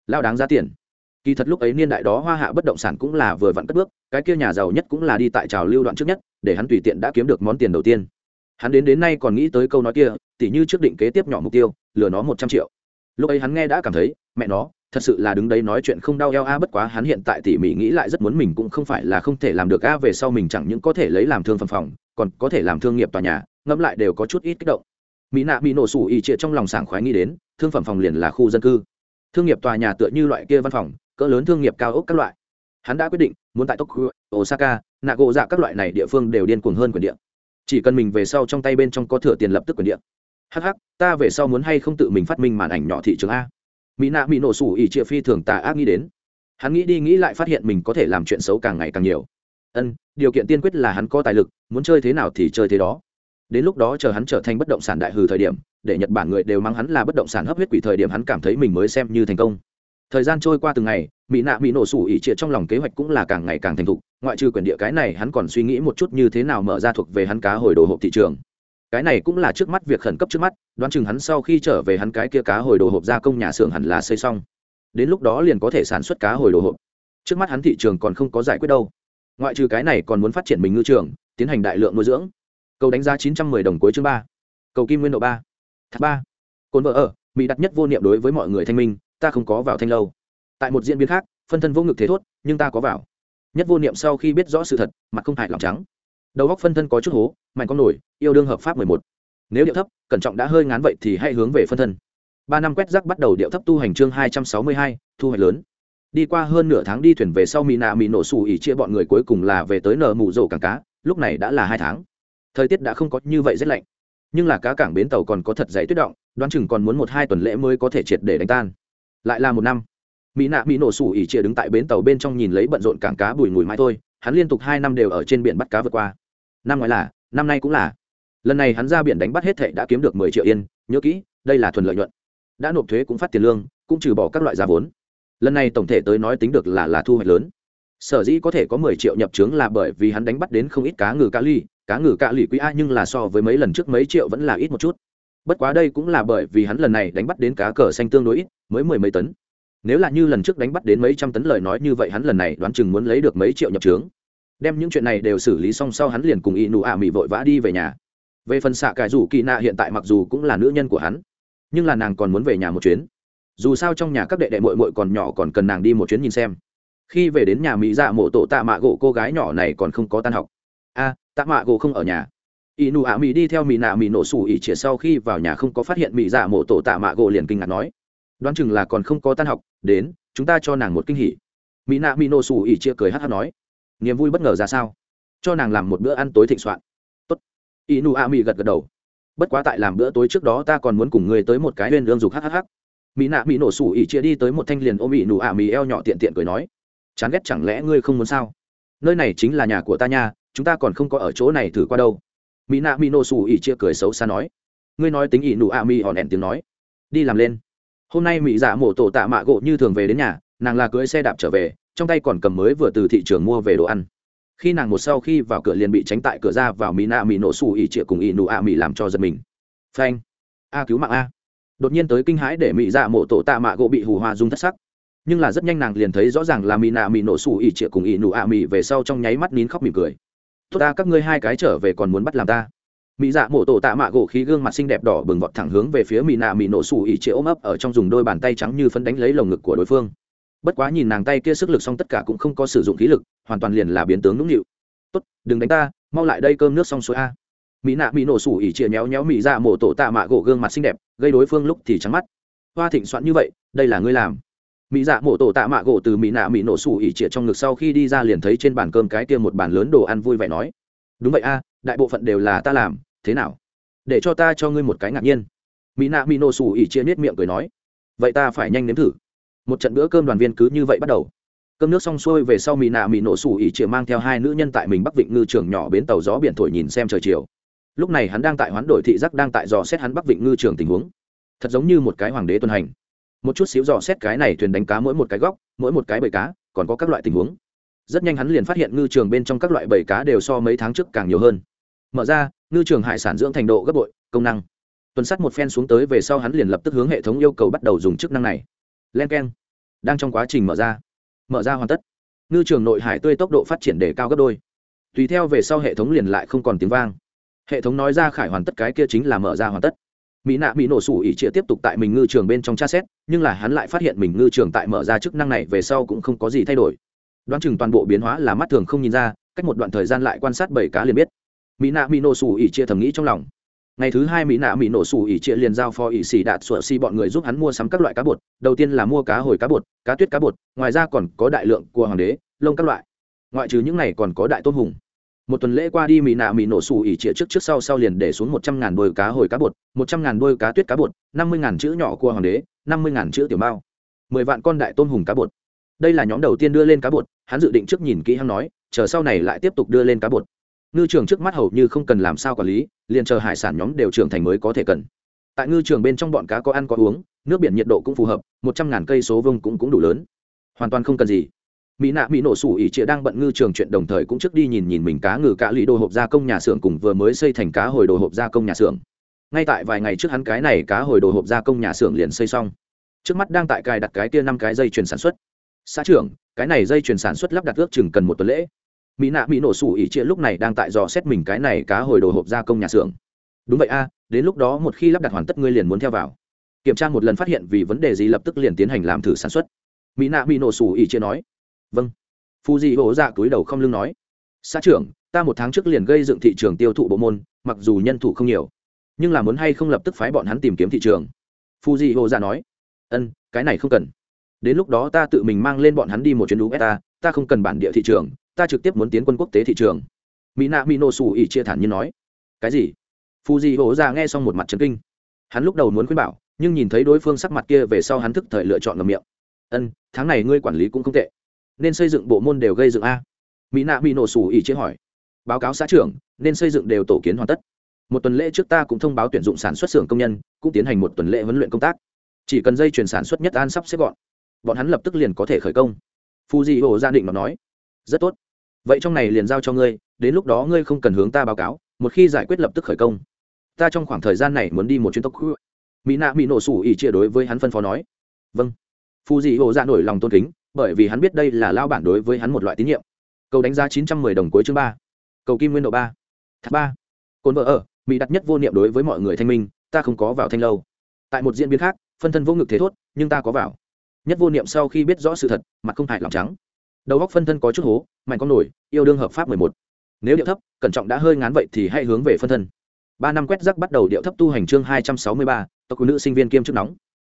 Lao đáng giá tiền. Kỳ thật lúc ấy niên đại đó hoa hạ bất động sản cũng là vừa vặn cất bước, cái kia nhà giàu nhất cũng là đi tại trào lưu đoạn trước nhất, để hắn tùy tiện đã kiếm được món tiền đầu tiên. Hắn đến đến nay còn nghĩ tới câu nói kia, tỉ như trước định kế tiếp nhỏ mục tiêu, lừa nó một trăm triệu. Lúc ấy hắn nghe đã cảm thấy, mẹ nó thật sự là đứng đấy nói chuyện không đau eo a, bất quá hắn hiện tại tỉ mỉ nghĩ lại rất muốn mình cũng không phải là không thể làm được a, về sau mình chẳng những có thể lấy làm thương phẩm phòng, còn có thể làm thương nghiệp tòa nhà, ngẫm lại đều có chút ít kích động. Mỹ nạ bị nổ sủ ỉ trịa trong lòng sảng khoái nghĩ đến, thương phẩm phòng liền là khu dân cư. Thương nghiệp tòa nhà tựa như loại kia văn phòng, cỡ lớn thương nghiệp cao ốc các loại. Hắn đã quyết định, muốn tại tokyo, osaka nạ gộ dạ các loại này địa phương đều điên cuồng hơn quyền địa. Chỉ cần mình về sau trong tay bên trong có thừa tiền lập tức quyền địa. Hh ta về sau muốn hay không tự mình phát minh màn ảnh nhỏ thị trường a? Mỹ nạ mỹ nổ sủ ỉ chia phi thường tà ác nghĩ đến. Hắn nghĩ đi nghĩ lại phát hiện mình có thể làm chuyện xấu càng ngày càng nhiều. Ân, điều kiện tiên quyết là hắn có tài lực, muốn chơi thế nào thì chơi thế đó. Đến lúc đó chờ hắn trở thành bất động sản đại hừ thời điểm, để nhật bản người đều mang hắn là bất động sản hấp huyết quỷ thời điểm hắn cảm thấy mình mới xem như thành công. Thời gian trôi qua từng ngày, mỹ nạ mỹ nổ sủ ỉ trịa trong lòng kế hoạch cũng là càng ngày càng thành thục, ngoại trừ quyền địa cái này hắn còn suy nghĩ một chút như thế nào mở ra thuộc về hắn cá hồi đồ hộp thị trường cái này cũng là trước mắt việc khẩn cấp trước mắt, đoán chừng hắn sau khi trở về hắn cái kia cá hồi đồ hộp gia công nhà xưởng hẳn là xây xong. Đến lúc đó liền có thể sản xuất cá hồi đồ hộp. Trước mắt hắn thị trường còn không có giải quyết đâu. Ngoại trừ cái này còn muốn phát triển mình ngư trường, tiến hành đại lượng nuôi dưỡng. Cầu đánh giá chín trăm mười đồng cuối chương ba. Cầu kim nguyên độ ba. Thác ba. Cồn vợ ở, mỹ đặt nhất vô niệm đối với mọi người thanh minh, ta không có vào thanh lâu. Tại một diễn biến khác, phân thân vô ngực thế thốt, nhưng ta có vào. Nhất vô niệm sau khi biết rõ sự thật, mặt không hại lòng trắng đầu góc phân thân có chút hố, mạnh con nổi, yêu đương hợp pháp mười một. Nếu điệu thấp, cẩn trọng đã hơi ngán vậy thì hãy hướng về phân thân. Ba năm quét rác bắt đầu điệu thấp tu hành chương hai trăm sáu mươi hai, thu hoạch lớn. Đi qua hơn nửa tháng đi thuyền về sau mỹ nạ mỹ nổ xù ỉ chia bọn người cuối cùng là về tới nở mù rổ cảng cá, lúc này đã là hai tháng. Thời tiết đã không có như vậy rét lạnh. Nhưng là cá cảng bến tàu còn có thật dày tuyết động, đoán chừng còn muốn một hai tuần lễ mới có thể triệt để đánh tan. Lại là một năm. Mỹ nạ mỹ nổ sủ ỉ chia đứng tại bến tàu bên trong nhìn lấy bận rộn cảng cá bùi ngùi mai thôi hắn liên tục hai năm đều ở trên biển bắt cá vượt qua. Năm ngoái là, năm nay cũng là. Lần này hắn ra biển đánh bắt hết thệ đã kiếm được mười triệu yên. Nhớ kỹ, đây là thuần lợi nhuận. Đã nộp thuế cũng phát tiền lương, cũng trừ bỏ các loại giá vốn. Lần này tổng thể tới nói tính được là là thu hoạch lớn. Sở dĩ có thể có mười triệu nhập trướng là bởi vì hắn đánh bắt đến không ít cá ngừ cá ly. Cá ngừ cá lì quý a, nhưng là so với mấy lần trước mấy triệu vẫn là ít một chút. Bất quá đây cũng là bởi vì hắn lần này đánh bắt đến cá cờ xanh tương đối ít, mới mười mấy tấn nếu là như lần trước đánh bắt đến mấy trăm tấn lời nói như vậy hắn lần này đoán chừng muốn lấy được mấy triệu nhập trướng. Đem những chuyện này đều xử lý xong sau hắn liền cùng y nụ ạ mị vội vã đi về nhà. Về phần xạ cải rủ kỳ nạ hiện tại mặc dù cũng là nữ nhân của hắn, nhưng là nàng còn muốn về nhà một chuyến. Dù sao trong nhà các đệ đệ mội mội còn nhỏ còn cần nàng đi một chuyến nhìn xem. Khi về đến nhà mỹ dạ mộ tổ tạ mạ gỗ cô gái nhỏ này còn không có tan học. A, tạ mạ gỗ không ở nhà. Y nụ ạ mỹ đi theo mỹ nạ mỹ nổ sủ ỉ chĩa sau khi vào nhà không có phát hiện mỹ dạ mộ tổ tạ mạ gỗ liền kinh ngạc nói đoán chừng là còn không có tan học, đến, chúng ta cho nàng một kinh hỉ. Mỹ nạ mỹ nổ sủ ỉ chia cười hát hát nói. Niềm vui bất ngờ ra sao? Cho nàng làm một bữa ăn tối thịnh soạn. Tốt. Ỷ nụ a mỹ gật gật đầu. Bất quá tại làm bữa tối trước đó ta còn muốn cùng người tới một cái huyên lương dục hhh mỹ nạ mỹ nổ sủ ỉ chia đi tới một thanh liền ôm ỷ nụ a mỹ eo nhỏ tiện tiện cười nói. Chán ghét chẳng lẽ ngươi không muốn sao? Nơi này chính là nhà của ta nha, chúng ta còn không có ở chỗ này thử qua đâu. Mỹ nạ mỹ nổ sủ ỉ chia cười xấu xa nói. Ngươi nói tính ỷ nụ a mỹ hòn hẹn tiếng nói. Đi làm lên hôm nay mỹ dạ mổ tổ tạ mạ gỗ như thường về đến nhà, nàng là cưỡi xe đạp trở về, trong tay còn cầm mới vừa từ thị trường mua về đồ ăn. Khi nàng một sau khi vào cửa liền bị tránh tại cửa ra vào mỹ nạ mỹ nổ xù ỉ trịa cùng ỉ nụ ạ mỹ làm cho giật mình. Phanh. A, cứu mạng a. Đột nhiên tới kinh hãi để mỹ dạ mổ tổ tạ mạ gỗ bị hù hoa dung thất sắc. Nhưng là rất nhanh nàng liền thấy rõ ràng là mỹ nạ mỹ nổ xù ỉ trịa cùng ỉ nụ ạ mỹ về sau trong nháy mắt nín khóc mỉm cười. Tốt ta, các ngươi hai cái trở về còn muốn bắt làm ta? Mỹ dạ mổ tổ tạ mạ gỗ khí gương mặt xinh đẹp đỏ bừng vọt thẳng hướng về phía mỹ nạ mỹ nổ xù ỉ chế ôm ấp ở trong dùng đôi bàn tay trắng như phấn đánh lấy lồng ngực của đối phương. Bất quá nhìn nàng tay kia sức lực xong tất cả cũng không có sử dụng khí lực, hoàn toàn liền là biến tướng nũng nịu. Tốt, đừng đánh ta, mau lại đây cơm nước xong xuôi a. Mỹ nạ mỹ nổ xù ỉ chia nhéo nhéo mỹ Dạ mổ tổ tạ mạ gỗ gương mặt xinh đẹp, gây đối phương lúc thì trắng mắt. Hoa thịnh soạn như vậy, đây là ngươi làm. Mỹ dạ mổ tổ tạ mạ gỗ từ mỹ nạ mỹ nổ xù ỉ chia trong ngực sau khi đi ra liền thấy trên bàn cơm cái kia một bàn lớn đồ ăn vui vẻ nói, đúng vậy a, đại bộ phận đều là ta làm thế nào? Để cho ta cho ngươi một cái ngạc nhiên. Mỹ nạ mỹ nổ sủ ỉ chia nết miệng cười nói, vậy ta phải nhanh nếm thử. Một trận bữa cơm đoàn viên cứ như vậy bắt đầu. Cơm nước xong xuôi về sau mỹ nạ mỹ nổ sủ ỉ chia mang theo hai nữ nhân tại mình bắc vịnh ngư trường nhỏ bến tàu gió biển thổi nhìn xem trời chiều. Lúc này hắn đang tại hoán đổi thị giác đang tại dò xét hắn bắc vịnh ngư trường tình huống. Thật giống như một cái hoàng đế tuần hành. Một chút xíu dò xét cái này thuyền đánh cá mỗi một cái góc, mỗi một cái bầy cá, còn có các loại tình huống. Rất nhanh hắn liền phát hiện ngư trường bên trong các loại bầy cá đều so mấy tháng trước càng nhiều hơn mở ra, ngư trường hải sản dưỡng thành độ gấp bội, công năng. Tuần sắt một phen xuống tới về sau hắn liền lập tức hướng hệ thống yêu cầu bắt đầu dùng chức năng này. Len k e n đang trong quá trình mở ra. Mở ra hoàn tất. Ngư trường nội hải tươi tốc độ phát triển để cao gấp đôi. Tùy theo về sau hệ thống liền lại không còn tiếng vang. Hệ thống nói ra khải hoàn tất cái kia chính là mở ra hoàn tất. Mỹ nạ bị nổ sủ ỉ trịa tiếp tục tại mình ngư trường bên trong tra xét, nhưng là hắn lại phát hiện mình ngư trường tại mở ra chức năng này về sau cũng không có gì thay đổi. Đoán chừng toàn bộ biến hóa là mắt thường không nhìn ra, cách một đoạn thời gian lại quan sát bảy cá liền biết mỹ nạ mỹ nổ sủ ỉ chia thầm nghĩ trong lòng. Ngày thứ hai mỹ nạ mỹ nổ sủ ỉ chia liền giao phó ỉ xỉ đạt sủa xi bọn người giúp hắn mua sắm các loại cá bột. Đầu tiên là mua cá hồi cá bột, cá tuyết cá bột, ngoài ra còn có đại lượng của hoàng đế, lông các loại. Ngoại trừ những này còn có đại tôm hùng một tuần lễ qua đi, mỹ nạ mỹ nổ sủ ỉ trịa trước trước sau sau liền để xuống một trăm ngàn đôi cá hồi cá bột, một trăm ngàn đôi cá tuyết cá bột, năm mươi ngàn chữ nhỏ của hoàng đế, năm mươi ngàn chữ tiểu mao. Mười vạn con đại tôm hùng cá bột. Đây là nhóm đầu tiên đưa lên cá bột, hắn dự định trước nhìn kỹ hắn nói, chờ sau này lại tiếp tục đưa lên cá bột ngư trường trước mắt hầu như không cần làm sao quản lý, liền chờ hải sản nhóm đều trưởng thành mới có thể cần. Tại ngư trường bên trong bọn cá có ăn có uống, nước biển nhiệt độ cũng phù hợp, một trăm ngàn cây số vông cũng cũng đủ lớn. Hoàn toàn không cần gì. Mỹ nạ mỹ nổ sủ ỉ trịa đang bận ngư trường chuyện đồng thời cũng trước đi nhìn nhìn mình cá ngừ cá lì đồ hộp gia công nhà xưởng cùng vừa mới xây thành cá hồi đồ hộp gia công nhà xưởng. Ngay tại vài ngày trước hắn cái này cá hồi đồ hộp gia công nhà xưởng liền xây xong. Trước mắt đang tại cài đặt cái kia năm cái dây chuyền sản xuất. Xã trưởng, cái này dây chuyền sản xuất lắp đặt ước chừng cần một tuần lễ mỹ nạ mỹ nổ sủ ỉ chia lúc này đang tại dò xét mình cái này cá hồi đồ hộp gia công nhà xưởng. Đúng vậy a, đến lúc đó một khi lắp đặt hoàn tất ngươi liền muốn theo vào. Kiểm tra một lần phát hiện vì vấn đề gì lập tức liền tiến hành làm thử sản xuất. Mỹ nạ mỹ nổ sủ ỉ chia nói. Vâng. Phu di hổ dạ túi đầu không lưng nói. Xã trưởng, ta một tháng trước liền gây dựng thị trường tiêu thụ bộ môn, mặc dù nhân thủ không nhiều, nhưng là muốn hay không lập tức phái bọn hắn tìm kiếm thị trường? Phu di hổ dạ nói. Ân, cái này không cần. Đến lúc đó ta tự mình mang lên bọn hắn đi một chuyến đúng ta ta không cần bản địa thị trường ta trực tiếp muốn tiến quân quốc tế thị trường. Mỹ nạ mỹ nổ xù ỉ chia thản như nói. Cái gì? Phù dị hổ ra nghe xong một mặt trấn kinh. Hắn lúc đầu muốn khuyên bảo, nhưng nhìn thấy đối phương sắc mặt kia về sau hắn thức thời lựa chọn ngầm miệng. Ân, tháng này ngươi quản lý cũng không tệ, nên xây dựng bộ môn đều gây dựng a. Mỹ nạ mỹ nổ xù ỉ chia hỏi. Báo cáo xã trưởng, nên xây dựng đều tổ kiến hoàn tất. Một tuần lễ trước ta cũng thông báo tuyển dụng sản xuất xưởng công nhân, cũng tiến hành một tuần lễ huấn luyện công tác. Chỉ cần dây chuyển sản xuất nhất an sắp xếp gọn, bọn hắn lập tức liền có thể khởi công. Phù dị hồ gia định mà nói. Rất tốt vậy trong này liền giao cho ngươi, đến lúc đó ngươi không cần hướng ta báo cáo, một khi giải quyết lập tức khởi công. Ta trong khoảng thời gian này muốn đi một chuyến tốc mỹ nạ mỹ nổ sủ ỉ chia đối với hắn phân phó nói. Vâng. Phù dị hồ ra nổi lòng tôn kính, bởi vì hắn biết đây là lao bản đối với hắn một loại tín nhiệm. Cầu đánh giá chín trăm mười đồng cuối chương ba. Cầu kim nguyên độ ba. Tháp ba. Cồn vợ ở, mỹ đặt nhất vô niệm đối với mọi người thanh minh, ta không có vào thanh lâu. Tại một diễn biến khác, phân thân vô ngực thế thốt, nhưng ta có vào. Nhất vô niệm sau khi biết rõ sự thật, mặt không hại lòng trắng đầu góc phân thân có chút hố, mạnh con nổi, yêu đương hợp pháp mười một. Nếu điệu thấp, cẩn trọng đã hơi ngán vậy thì hãy hướng về phân thân. Ba năm quét rắc bắt đầu điệu thấp tu hành chương hai trăm sáu mươi ba, tộc nữ sinh viên kiêm chức nóng.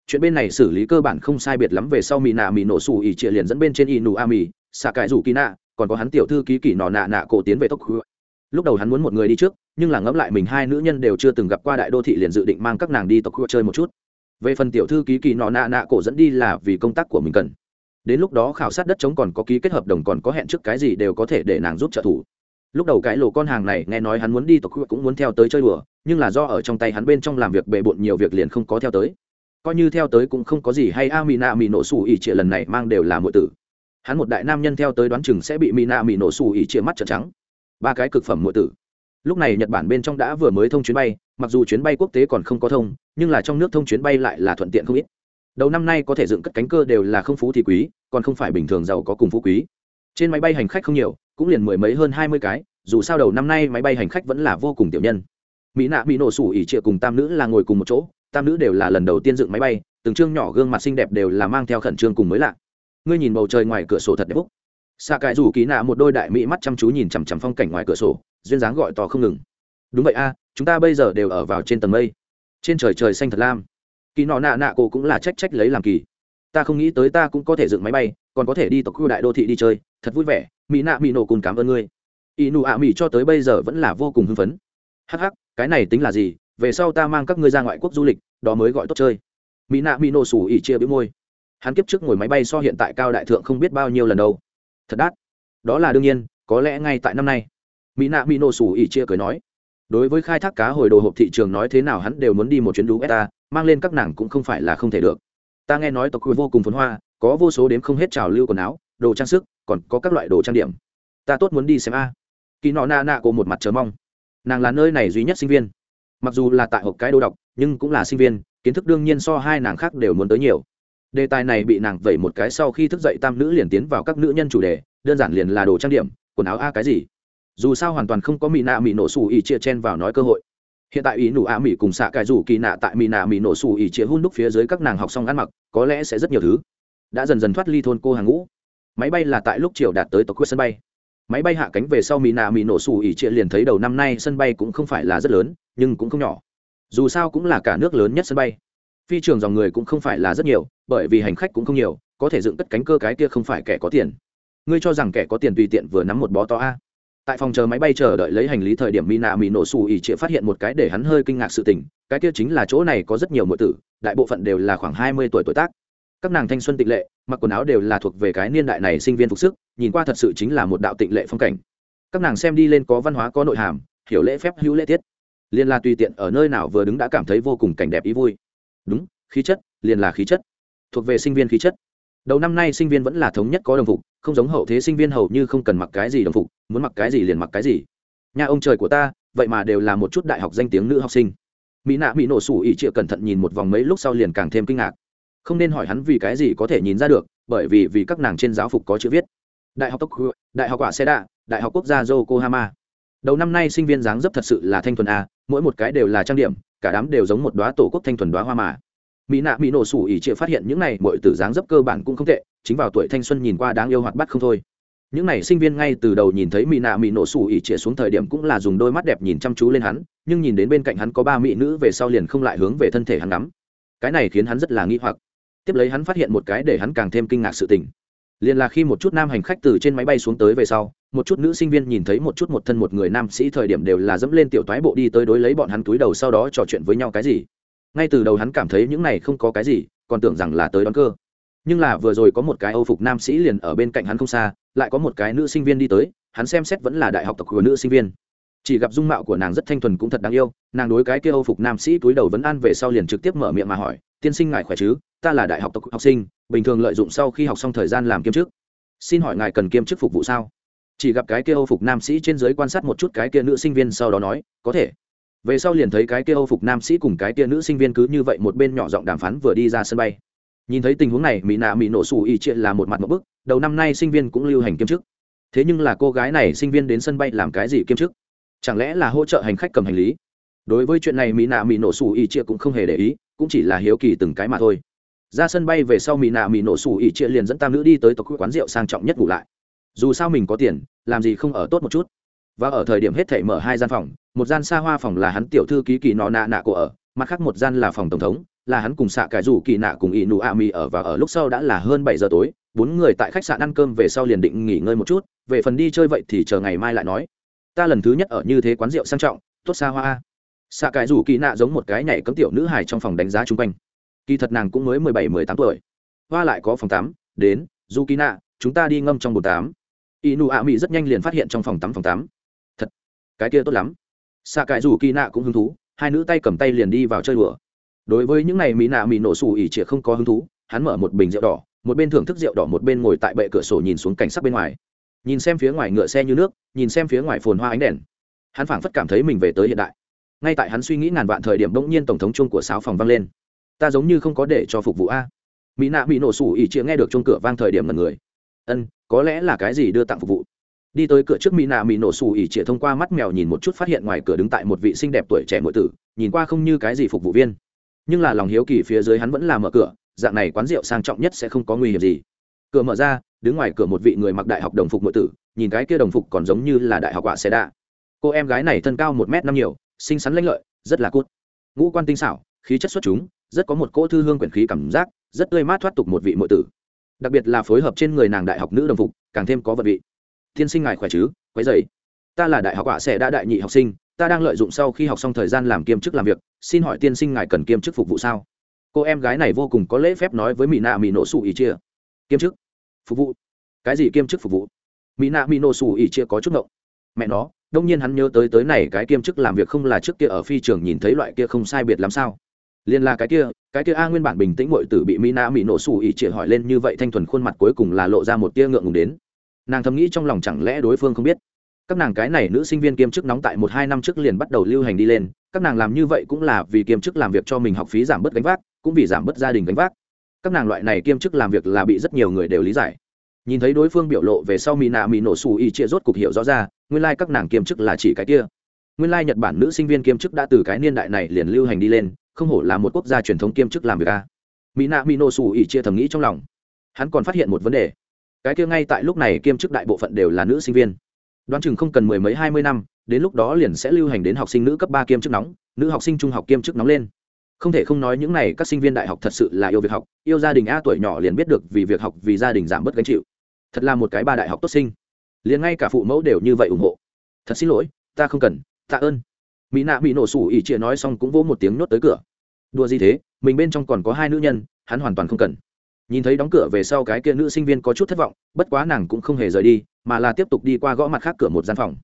Chuyện bên này xử lý cơ bản không sai biệt lắm về sau mỹ nạ mỹ nổ xù ỉ trịa liền dẫn bên trên y nụ a mì xạ cải rủ kỳ nạ, còn có hắn tiểu thư ký kỷ nọ nạ nạ cổ tiến về tốc khứa lúc đầu hắn muốn một người đi trước, nhưng là ngẫm lại mình hai nữ nhân đều chưa từng gặp qua đại đô thị liền dự định mang các nàng đi tộc khứa chơi một chút. Về phần tiểu thư ký kỳ nọ nạ nạ cổ dẫn đi là vì công tác của mình cần đến lúc đó khảo sát đất chống còn có ký kết hợp đồng còn có hẹn trước cái gì đều có thể để nàng giúp trợ thủ. Lúc đầu cái lồ con hàng này, nghe nói hắn muốn đi tộc cũng muốn theo tới chơi đùa, nhưng là do ở trong tay hắn bên trong làm việc bề bộn nhiều việc liền không có theo tới. Coi như theo tới cũng không có gì hay a mỹ nạ mỹ nổ xù ỉ trịa lần này mang đều là mọi tử. Hắn một đại nam nhân theo tới đoán chừng sẽ bị mỹ nạ mỹ nổ xù ỉ trịa mắt trợn trắng. Ba cái cực phẩm mọi tử. Lúc này nhật bản bên trong đã vừa mới thông chuyến bay, mặc dù chuyến bay quốc tế còn không có thông, nhưng là trong nước thông chuyến bay lại là thuận tiện không ít đầu năm nay có thể dựng cất cánh cơ đều là không phú thì quý, còn không phải bình thường giàu có cùng phú quý. Trên máy bay hành khách không nhiều, cũng liền mười mấy hơn hai mươi cái, dù sao đầu năm nay máy bay hành khách vẫn là vô cùng tiểu nhân. Mỹ nạ bị nổ sủ ỉ trịa cùng tam nữ là ngồi cùng một chỗ, tam nữ đều là lần đầu tiên dựng máy bay, từng chương nhỏ gương mặt xinh đẹp đều là mang theo khẩn trương cùng mới lạ. Ngươi nhìn bầu trời ngoài cửa sổ thật đẹp phúc. Xạ cải rủ ký nạ một đôi đại mỹ mắt chăm chú nhìn chằm chằm phong cảnh ngoài cửa sổ, duyên dáng gọi to không ngừng. Đúng vậy a, chúng ta bây giờ đều ở vào trên tầng mây. Trên trời trời xanh thật lam kỳ nọ nạ nạ cô cũng là trách trách lấy làm kỳ. Ta không nghĩ tới ta cũng có thể dựng máy bay, còn có thể đi tộc khu đại đô thị đi chơi, thật vui vẻ mỹ nạ mỹ nổ cùng cảm ơn ngươi. Ỷ nụ ạ mỹ cho tới bây giờ vẫn là vô cùng hưng phấn. Hắc hắc, cái này tính là gì? Về sau ta mang các ngươi ra ngoại quốc du lịch, đó mới gọi tốt chơi. Mỹ nạ mỹ nổ sủ ỉ chia bĩu môi. Hắn kiếp trước ngồi máy bay so hiện tại cao đại thượng không biết bao nhiêu lần đâu. Thật đắt. Đó là đương nhiên, có lẽ ngay tại năm nay. Mỹ nạ mỹ nổ sủ ỉ chia cười nói. Đối với khai thác cá hồi đồ hộp thị trường nói thế nào hắn đều muốn đi một chuyến đú beta mang lên các nàng cũng không phải là không thể được. Ta nghe nói tộc quy vô cùng phồn hoa, có vô số đếm không hết trào lưu quần áo, đồ trang sức, còn có các loại đồ trang điểm. Ta tốt muốn đi xem a. Kỳ nọ na nà của một mặt chờ mong. Nàng là nơi này duy nhất sinh viên. Mặc dù là tại hộp cái đồ đọc, nhưng cũng là sinh viên, kiến thức đương nhiên so hai nàng khác đều muốn tới nhiều. Đề tài này bị nàng vẩy một cái sau khi thức dậy tam nữ liền tiến vào các nữ nhân chủ đề, đơn giản liền là đồ trang điểm, quần áo a cái gì. Dù sao hoàn toàn không có mỹ nạ mỹ nổ xù ỉ chia chen vào nói cơ hội hiện tại ý nụ a mỹ cùng xạ cải rủ kỳ nạ tại mỹ nạ mỹ nổ xù ỉ chia hôn đúc phía dưới các nàng học xong ăn mặc, có lẽ sẽ rất nhiều thứ. Đã dần dần thoát ly thôn cô hàng ngũ. Máy bay là tại lúc chiều đạt tới tộc quyết sân bay. Máy bay hạ cánh về sau mỹ nạ mỹ nổ xù ỉ chia liền thấy đầu năm nay sân bay cũng không phải là rất lớn, nhưng cũng không nhỏ. Dù sao cũng là cả nước lớn nhất sân bay. Phi trường dòng người cũng không phải là rất nhiều, bởi vì hành khách cũng không nhiều, có thể dựng tất cánh cơ cái kia không phải kẻ có tiền. Ngươi cho rằng kẻ có tiền tùy tiện vừa nắm một bó to a? Tại phòng chờ máy bay chờ đợi lấy hành lý thời điểm mỹ nạ mỹ nổ xù ỉ trịa phát hiện một cái để hắn hơi kinh ngạc sự tình, cái kia chính là chỗ này có rất nhiều mượn tử, đại bộ phận đều là khoảng hai mươi tuổi tuổi tác. Các nàng thanh xuân tịnh lệ, mặc quần áo đều là thuộc về cái niên đại này sinh viên phục sức, nhìn qua thật sự chính là một đạo tịnh lệ phong cảnh. Các nàng xem đi lên có văn hóa, có nội hàm, hiểu lễ phép, hữu lễ tiết. Liên la tùy tiện ở nơi nào vừa đứng đã cảm thấy vô cùng cảnh đẹp ý vui. Đúng, khí chất liền là khí chất. Thuộc về sinh viên khí chất đầu năm nay sinh viên vẫn là thống nhất có đồng phục, không giống hậu thế sinh viên hầu như không cần mặc cái gì đồng phục, muốn mặc cái gì liền mặc cái gì. Nhà ông trời của ta, vậy mà đều là một chút đại học danh tiếng nữ học sinh. Mỹ nạ bị nổ sủ ỉ chịa cẩn thận nhìn một vòng mấy lúc sau liền càng thêm kinh ngạc. Không nên hỏi hắn vì cái gì có thể nhìn ra được, bởi vì vì các nàng trên giáo phục có chữ viết. Đại học tốc đại học quả xe đạ đại học quốc gia yokohama. Đầu năm nay sinh viên dáng dấp thật sự là thanh thuần a, mỗi một cái đều là trang điểm, cả đám đều giống một đoá tổ quốc thanh thuần đoá hoa mà mỹ nạ mỹ nổ sủ ỉ chịa phát hiện những này mọi tử dáng dấp cơ bản cũng không tệ, chính vào tuổi thanh xuân nhìn qua đáng yêu hoạt bắt không thôi. Những này sinh viên ngay từ đầu nhìn thấy mỹ nạ mỹ nổ sủ ỉ chĩa xuống thời điểm cũng là dùng đôi mắt đẹp nhìn chăm chú lên hắn, nhưng nhìn đến bên cạnh hắn có ba mỹ nữ về sau liền không lại hướng về thân thể hắn ngắm. Cái này khiến hắn rất là nghi hoặc. Tiếp lấy hắn phát hiện một cái để hắn càng thêm kinh ngạc sự tình. Liền là khi một chút nam hành khách từ trên máy bay xuống tới về sau, một chút nữ sinh viên nhìn thấy một chút một thân một người nam sĩ thời điểm đều là dẫm lên tiểu toái bộ đi tới đối lấy bọn hắn túi đầu sau đó trò chuyện với nhau cái gì ngay từ đầu hắn cảm thấy những này không có cái gì, còn tưởng rằng là tới đón cơ. Nhưng là vừa rồi có một cái âu phục nam sĩ liền ở bên cạnh hắn không xa, lại có một cái nữ sinh viên đi tới, hắn xem xét vẫn là đại học tộc của nữ sinh viên. Chỉ gặp dung mạo của nàng rất thanh thuần cũng thật đáng yêu, nàng đối cái kia âu phục nam sĩ túi đầu vấn an về sau liền trực tiếp mở miệng mà hỏi, tiên sinh ngài khỏe chứ? Ta là đại học tộc học sinh, bình thường lợi dụng sau khi học xong thời gian làm kiêm chức. Xin hỏi ngài cần kiêm chức phục vụ sao? Chỉ gặp cái kia âu phục nam sĩ trên giới quan sát một chút cái kia nữ sinh viên sau đó nói, có thể về sau liền thấy cái kia âu phục nam sĩ cùng cái kia nữ sinh viên cứ như vậy một bên nhỏ giọng đàm phán vừa đi ra sân bay. Nhìn thấy tình huống này, mỹ nạ mỹ nổ xù ỉ triệt là một mặt một bức, đầu năm nay sinh viên cũng lưu hành kiêm chức. Thế nhưng là cô gái này sinh viên đến sân bay làm cái gì kiêm chức? Chẳng lẽ là hỗ trợ hành khách cầm hành lý? Đối với chuyện này, mỹ nạ mỹ nổ xù ỉ chia cũng không hề để ý, cũng chỉ là hiếu kỳ từng cái mà thôi. Ra sân bay về sau, mỹ nạ mỹ nổ xù ỉ chia liền dẫn tam nữ đi tới tộc quán rượu sang trọng nhất ngủ lại. Dù sao mình có tiền, làm gì không ở tốt một chút. Và ở thời điểm hết thể mở hai gian phòng một gian xa hoa phòng là hắn tiểu thư ký kỳ nọ nạ nạ của ở, mặt khác một gian là phòng tổng thống, là hắn cùng xạ cải rủ kỳ nạ cùng ỷ nụ a mi ở và ở lúc sau đã là hơn bảy giờ tối, bốn người tại khách sạn ăn cơm về sau liền định nghỉ ngơi một chút, về phần đi chơi vậy thì chờ ngày mai lại nói. Ta lần thứ nhất ở như thế quán rượu sang trọng, tốt xa hoa xạ cải rủ kỳ nạ giống một cái nhảy cấm tiểu nữ hài trong phòng đánh giá chung quanh. Kỳ thật nàng cũng mới mười bảy, mười tám tuổi. Hoa lại có phòng tám đến du kỳ nạ, chúng ta đi ngâm trong bồn tám ỷ nụ a mi rất nhanh liền phát hiện trong phòng tắm phòng tám thật, cái kia tốt lắm xạ cải rủ kỳ nạ cũng hứng thú, hai nữ tay cầm tay liền đi vào chơi đùa. Đối với những này mỹ nạ mỹ nổ xù ỉ chĩa không có hứng thú, hắn mở một bình rượu đỏ, một bên thưởng thức rượu đỏ một bên ngồi tại bệ cửa sổ nhìn xuống cảnh sắc bên ngoài. Nhìn xem phía ngoài ngựa xe như nước, nhìn xem phía ngoài phồn hoa ánh đèn, hắn phảng phất cảm thấy mình về tới hiện đại. Ngay tại hắn suy nghĩ ngàn vạn thời điểm bỗng nhiên tổng thống chung của sáu phòng vang lên. Ta giống như không có để cho phục vụ a. Mỹ nạ mỹ nổ sủ ỉ chĩa nghe được chung cửa vang thời điểm là người. Ân, có lẽ là cái gì đưa tặng phục vụ? Đi tới cửa trước mỹ nạ mỹ nổ xù ỉ chĩa thông qua mắt mèo nhìn một chút phát hiện ngoài cửa đứng tại một vị xinh đẹp tuổi trẻ muội tử, nhìn qua không như cái gì phục vụ viên. Nhưng là lòng hiếu kỳ phía dưới hắn vẫn là mở cửa, dạng này quán rượu sang trọng nhất sẽ không có nguy hiểm gì. Cửa mở ra, đứng ngoài cửa một vị người mặc đại học đồng phục mượn tử, nhìn cái kia đồng phục còn giống như là đại học quả xe đạ. Cô em gái này thân cao một m năm nhiều, xinh xắn lanh lợi, rất là cút. Ngũ quan tinh xảo, khí chất xuất chúng, rất có một cỗ thư hương quyển khí cảm giác, rất tươi mát thoát tục một vị mượn tử. Đặc biệt là phối hợp trên người nàng đại học nữ đồng phục, càng thêm có vật vị thiên sinh ngài khỏe chứ? Quấy dày ta là đại học ạ, sẽ đã đại nhị học sinh ta đang lợi dụng sau khi học xong thời gian làm kiêm chức làm việc xin hỏi tiên sinh ngài cần kiêm chức phục vụ sao? Cô em gái này vô cùng có lễ phép nói với mỹ nạ mỹ nổ xù ỉ chia. Kiêm chức? Phục vụ. Cái gì kiêm chức phục vụ? Mỹ nạ mỹ nổ xù ỉ chia có chút ngộng. Mẹ nó đông nhiên hắn nhớ tới tới này cái kiêm chức làm việc không là trước kia ở phi trường nhìn thấy loại kia không sai biệt làm sao? Liên là cái kia cái kia a nguyên bản bình tĩnh mọi tử bị mỹ nạ mỹ nổ xù ỉ chia hỏi lên như vậy thanh thuần khuôn mặt cuối cùng là lộ ra một tia ngượng ngùng đến nàng thầm nghĩ trong lòng chẳng lẽ đối phương không biết. Các nàng cái này nữ sinh viên kiêm chức nóng tại một hai năm trước liền bắt đầu lưu hành đi lên, các nàng làm như vậy cũng là vì kiêm chức làm việc cho mình học phí giảm bớt gánh vác, cũng vì giảm bớt gia đình gánh vác. Các nàng loại này kiêm chức làm việc là bị rất nhiều người đều lý giải. Nhìn thấy đối phương biểu lộ về sau mỹ nạ mỹ nổ xù y chia rốt cục hiểu rõ ra, nguyên lai、like、các nàng kiêm chức là chỉ cái kia. Nguyên lai、like、nhật bản nữ sinh viên kiêm chức đã từ cái niên đại này liền lưu hành đi lên, không hổ là một quốc gia truyền thống kiêm chức làm việc a. Mỹ nạ mỹ nổ xù y chia thầm nghĩ trong lòng. Hắn còn phát hiện một vấn đề cái kia ngay tại lúc này kiêm chức đại bộ phận đều là nữ sinh viên. Đoán chừng không cần mười mấy hai mươi năm, đến lúc đó liền sẽ lưu hành đến học sinh nữ cấp ba kiêm chức nóng, nữ học sinh trung học kiêm chức nóng lên. Không thể không nói những này các sinh viên đại học thật sự là yêu việc học, yêu gia đình a tuổi nhỏ liền biết được vì việc học, vì gia đình giảm bớt gánh chịu. Thật là một cái ba đại học tốt sinh. Liền ngay cả phụ mẫu đều như vậy ủng hộ. Thật xin lỗi, ta không cần, tạ ơn. Mỹ nạ bị nổ sủ ỉ chia nói xong cũng vỗ một tiếng nhốt tới cửa. Đùa gì thế, mình bên trong còn có hai nữ nhân, hắn hoàn toàn không cần nhìn thấy đóng cửa về sau cái kia nữ sinh viên có chút thất vọng, bất quá nàng cũng không hề rời đi, mà là tiếp tục đi qua gõ mặt khác cửa một gian phòng.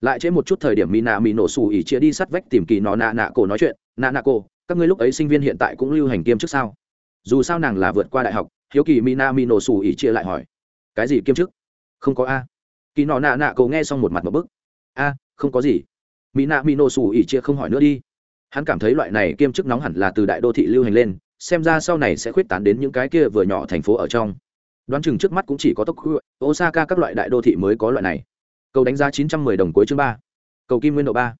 Lại chế một chút thời điểm mỹ nạ mỹ nổ xù ỉ chia đi sắt vách tìm kỳ nọ nạ nạ cổ nói chuyện, nạ nạ cổ, các ngươi lúc ấy sinh viên hiện tại cũng lưu hành kiêm chức sao? Dù sao nàng là vượt qua đại học, hiếu kỳ mỹ nạ mỹ nổ xù ỉ chia lại hỏi, cái gì kiêm chức? Không có a. Kỳ nọ nạ nạ cổ nghe xong một mặt một bức, a, không có gì. Mỹ nạ mỹ nổ xù ỉ chia không hỏi nữa đi. Hắn cảm thấy loại này kiêm chức nóng hẳn là từ đại đô thị lưu hành lên xem ra sau này sẽ khuyết tán đến những cái kia vừa nhỏ thành phố ở trong. Đoán chừng trước mắt cũng chỉ có Tokyo, osaka các loại đại đô thị mới có loại này. Cầu đánh giá chín trăm mười đồng cuối chương ba. Cầu kim nguyên độ ba.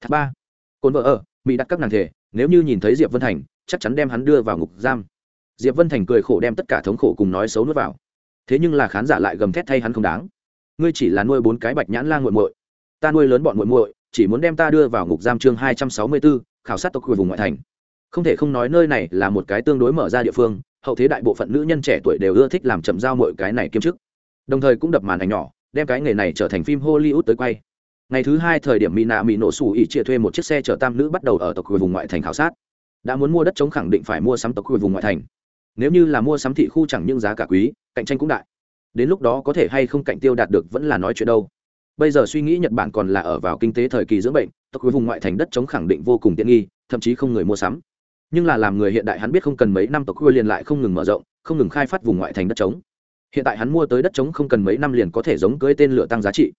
Tháp ba. Cồn vợ ở, mỹ đặt các nàng thể, nếu như nhìn thấy diệp vân thành, chắc chắn đem hắn đưa vào ngục giam. Diệp vân thành cười khổ đem tất cả thống khổ cùng nói xấu nuốt vào. Thế nhưng là khán giả lại gầm thét thay hắn không đáng. Ngươi chỉ là nuôi bốn cái bạch nhãn la nguội muội. Ta nuôi lớn bọn muội muội, chỉ muốn đem ta đưa vào ngục giam chương hai trăm sáu mươi bốn khảo sát tộc khu vùng ngoại thành không thể không nói nơi này là một cái tương đối mở ra địa phương, hậu thế đại bộ phận nữ nhân trẻ tuổi đều ưa thích làm chậm giao mọi cái này kiêm chức. Đồng thời cũng đập màn ảnh nhỏ, đem cái nghề này trở thành phim hollywood tới quay. Ngày thứ hai thời điểm mỹ nạ mỹ nổ sủ ỉ chia thuê một chiếc xe chở tam nữ bắt đầu ở tộc quyền vùng ngoại thành khảo sát. Đã muốn mua đất chống khẳng định phải mua sắm tộc quyền vùng ngoại thành. Nếu như là mua sắm thị khu chẳng những giá cả quý, cạnh tranh cũng đại. Đến lúc đó có thể hay không cạnh tiêu đạt được vẫn là nói chuyện đâu. Bây giờ suy nghĩ nhật bản còn là ở vào kinh tế thời kỳ dưỡng bệnh, tộc quyền vùng ngoại thành đất chống khẳng định vô cùng tiện nghi, thậm chí không người mua sắm nhưng là làm người hiện đại hắn biết không cần mấy năm tộc khuya liền lại không ngừng mở rộng không ngừng khai phát vùng ngoại thành đất trống. Hiện tại hắn mua tới đất trống không cần mấy năm liền có thể giống cưới tên lửa tăng giá trị.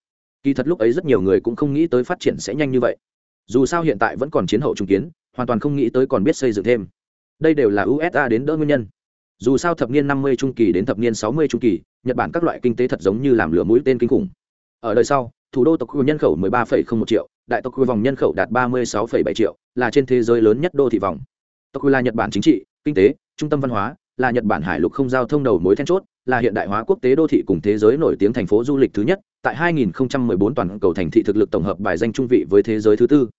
Kỳ thật lúc ấy rất nhiều người cũng không nghĩ tới phát triển sẽ nhanh như vậy. Dù sao hiện tại vẫn còn chiến hậu trung kiến hoàn toàn không nghĩ tới còn biết xây dựng thêm. Đây đều là usa đến đỡ nguyên nhân. Dù sao thập niên năm mươi trung kỳ đến thập niên sáu mươi trung kỳ nhật bản các loại kinh tế thật giống như làm lửa mũi tên kinh khủng. Ở đời sau thủ đô tộc khu nhân khẩu 13,01 triệu đại tokyo vòng nhân khẩu đạt 36,7 triệu là trên thế giới lớn nhất đô thị vòng tokyo là nhật bản chính trị kinh tế trung tâm văn hóa là nhật bản hải lục không giao thông đầu mối then chốt là hiện đại hóa quốc tế đô thị cùng thế giới nổi tiếng thành phố du lịch thứ nhất tại 2014 toàn cầu thành thị thực lực tổng hợp bài danh trung vị với thế giới thứ tư.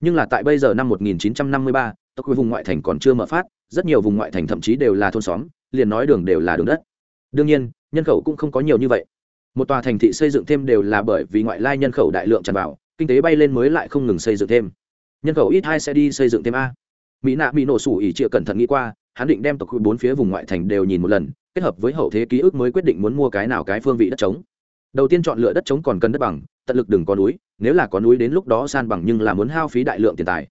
Nhưng là tại bây giờ năm 1953, tokyo vùng ngoại thành còn chưa mở phát rất nhiều vùng ngoại thành thậm chí đều là thôn xóm liền nói đường đều là đường đất. Đương nhiên nhân khẩu cũng không có nhiều như vậy. Một tòa thành thị xây dựng thêm đều là bởi vì ngoại lai nhân khẩu đại lượng tràn vào kinh tế bay lên mới lại không ngừng xây dựng thêm. Nhân khẩu ít hai sẽ đi xây dựng thêm a mỹ nạ bị nổ sủ ỉ trịa cẩn thận nghĩ qua, hắn định đem tộc khu bốn phía vùng ngoại thành đều nhìn một lần, kết hợp với hậu thế ký ức mới quyết định muốn mua cái nào cái phương vị đất trống. Đầu tiên chọn lựa đất trống còn cần đất bằng, tận lực đừng có núi, nếu là có núi đến lúc đó san bằng nhưng là muốn hao phí đại lượng tiền tài.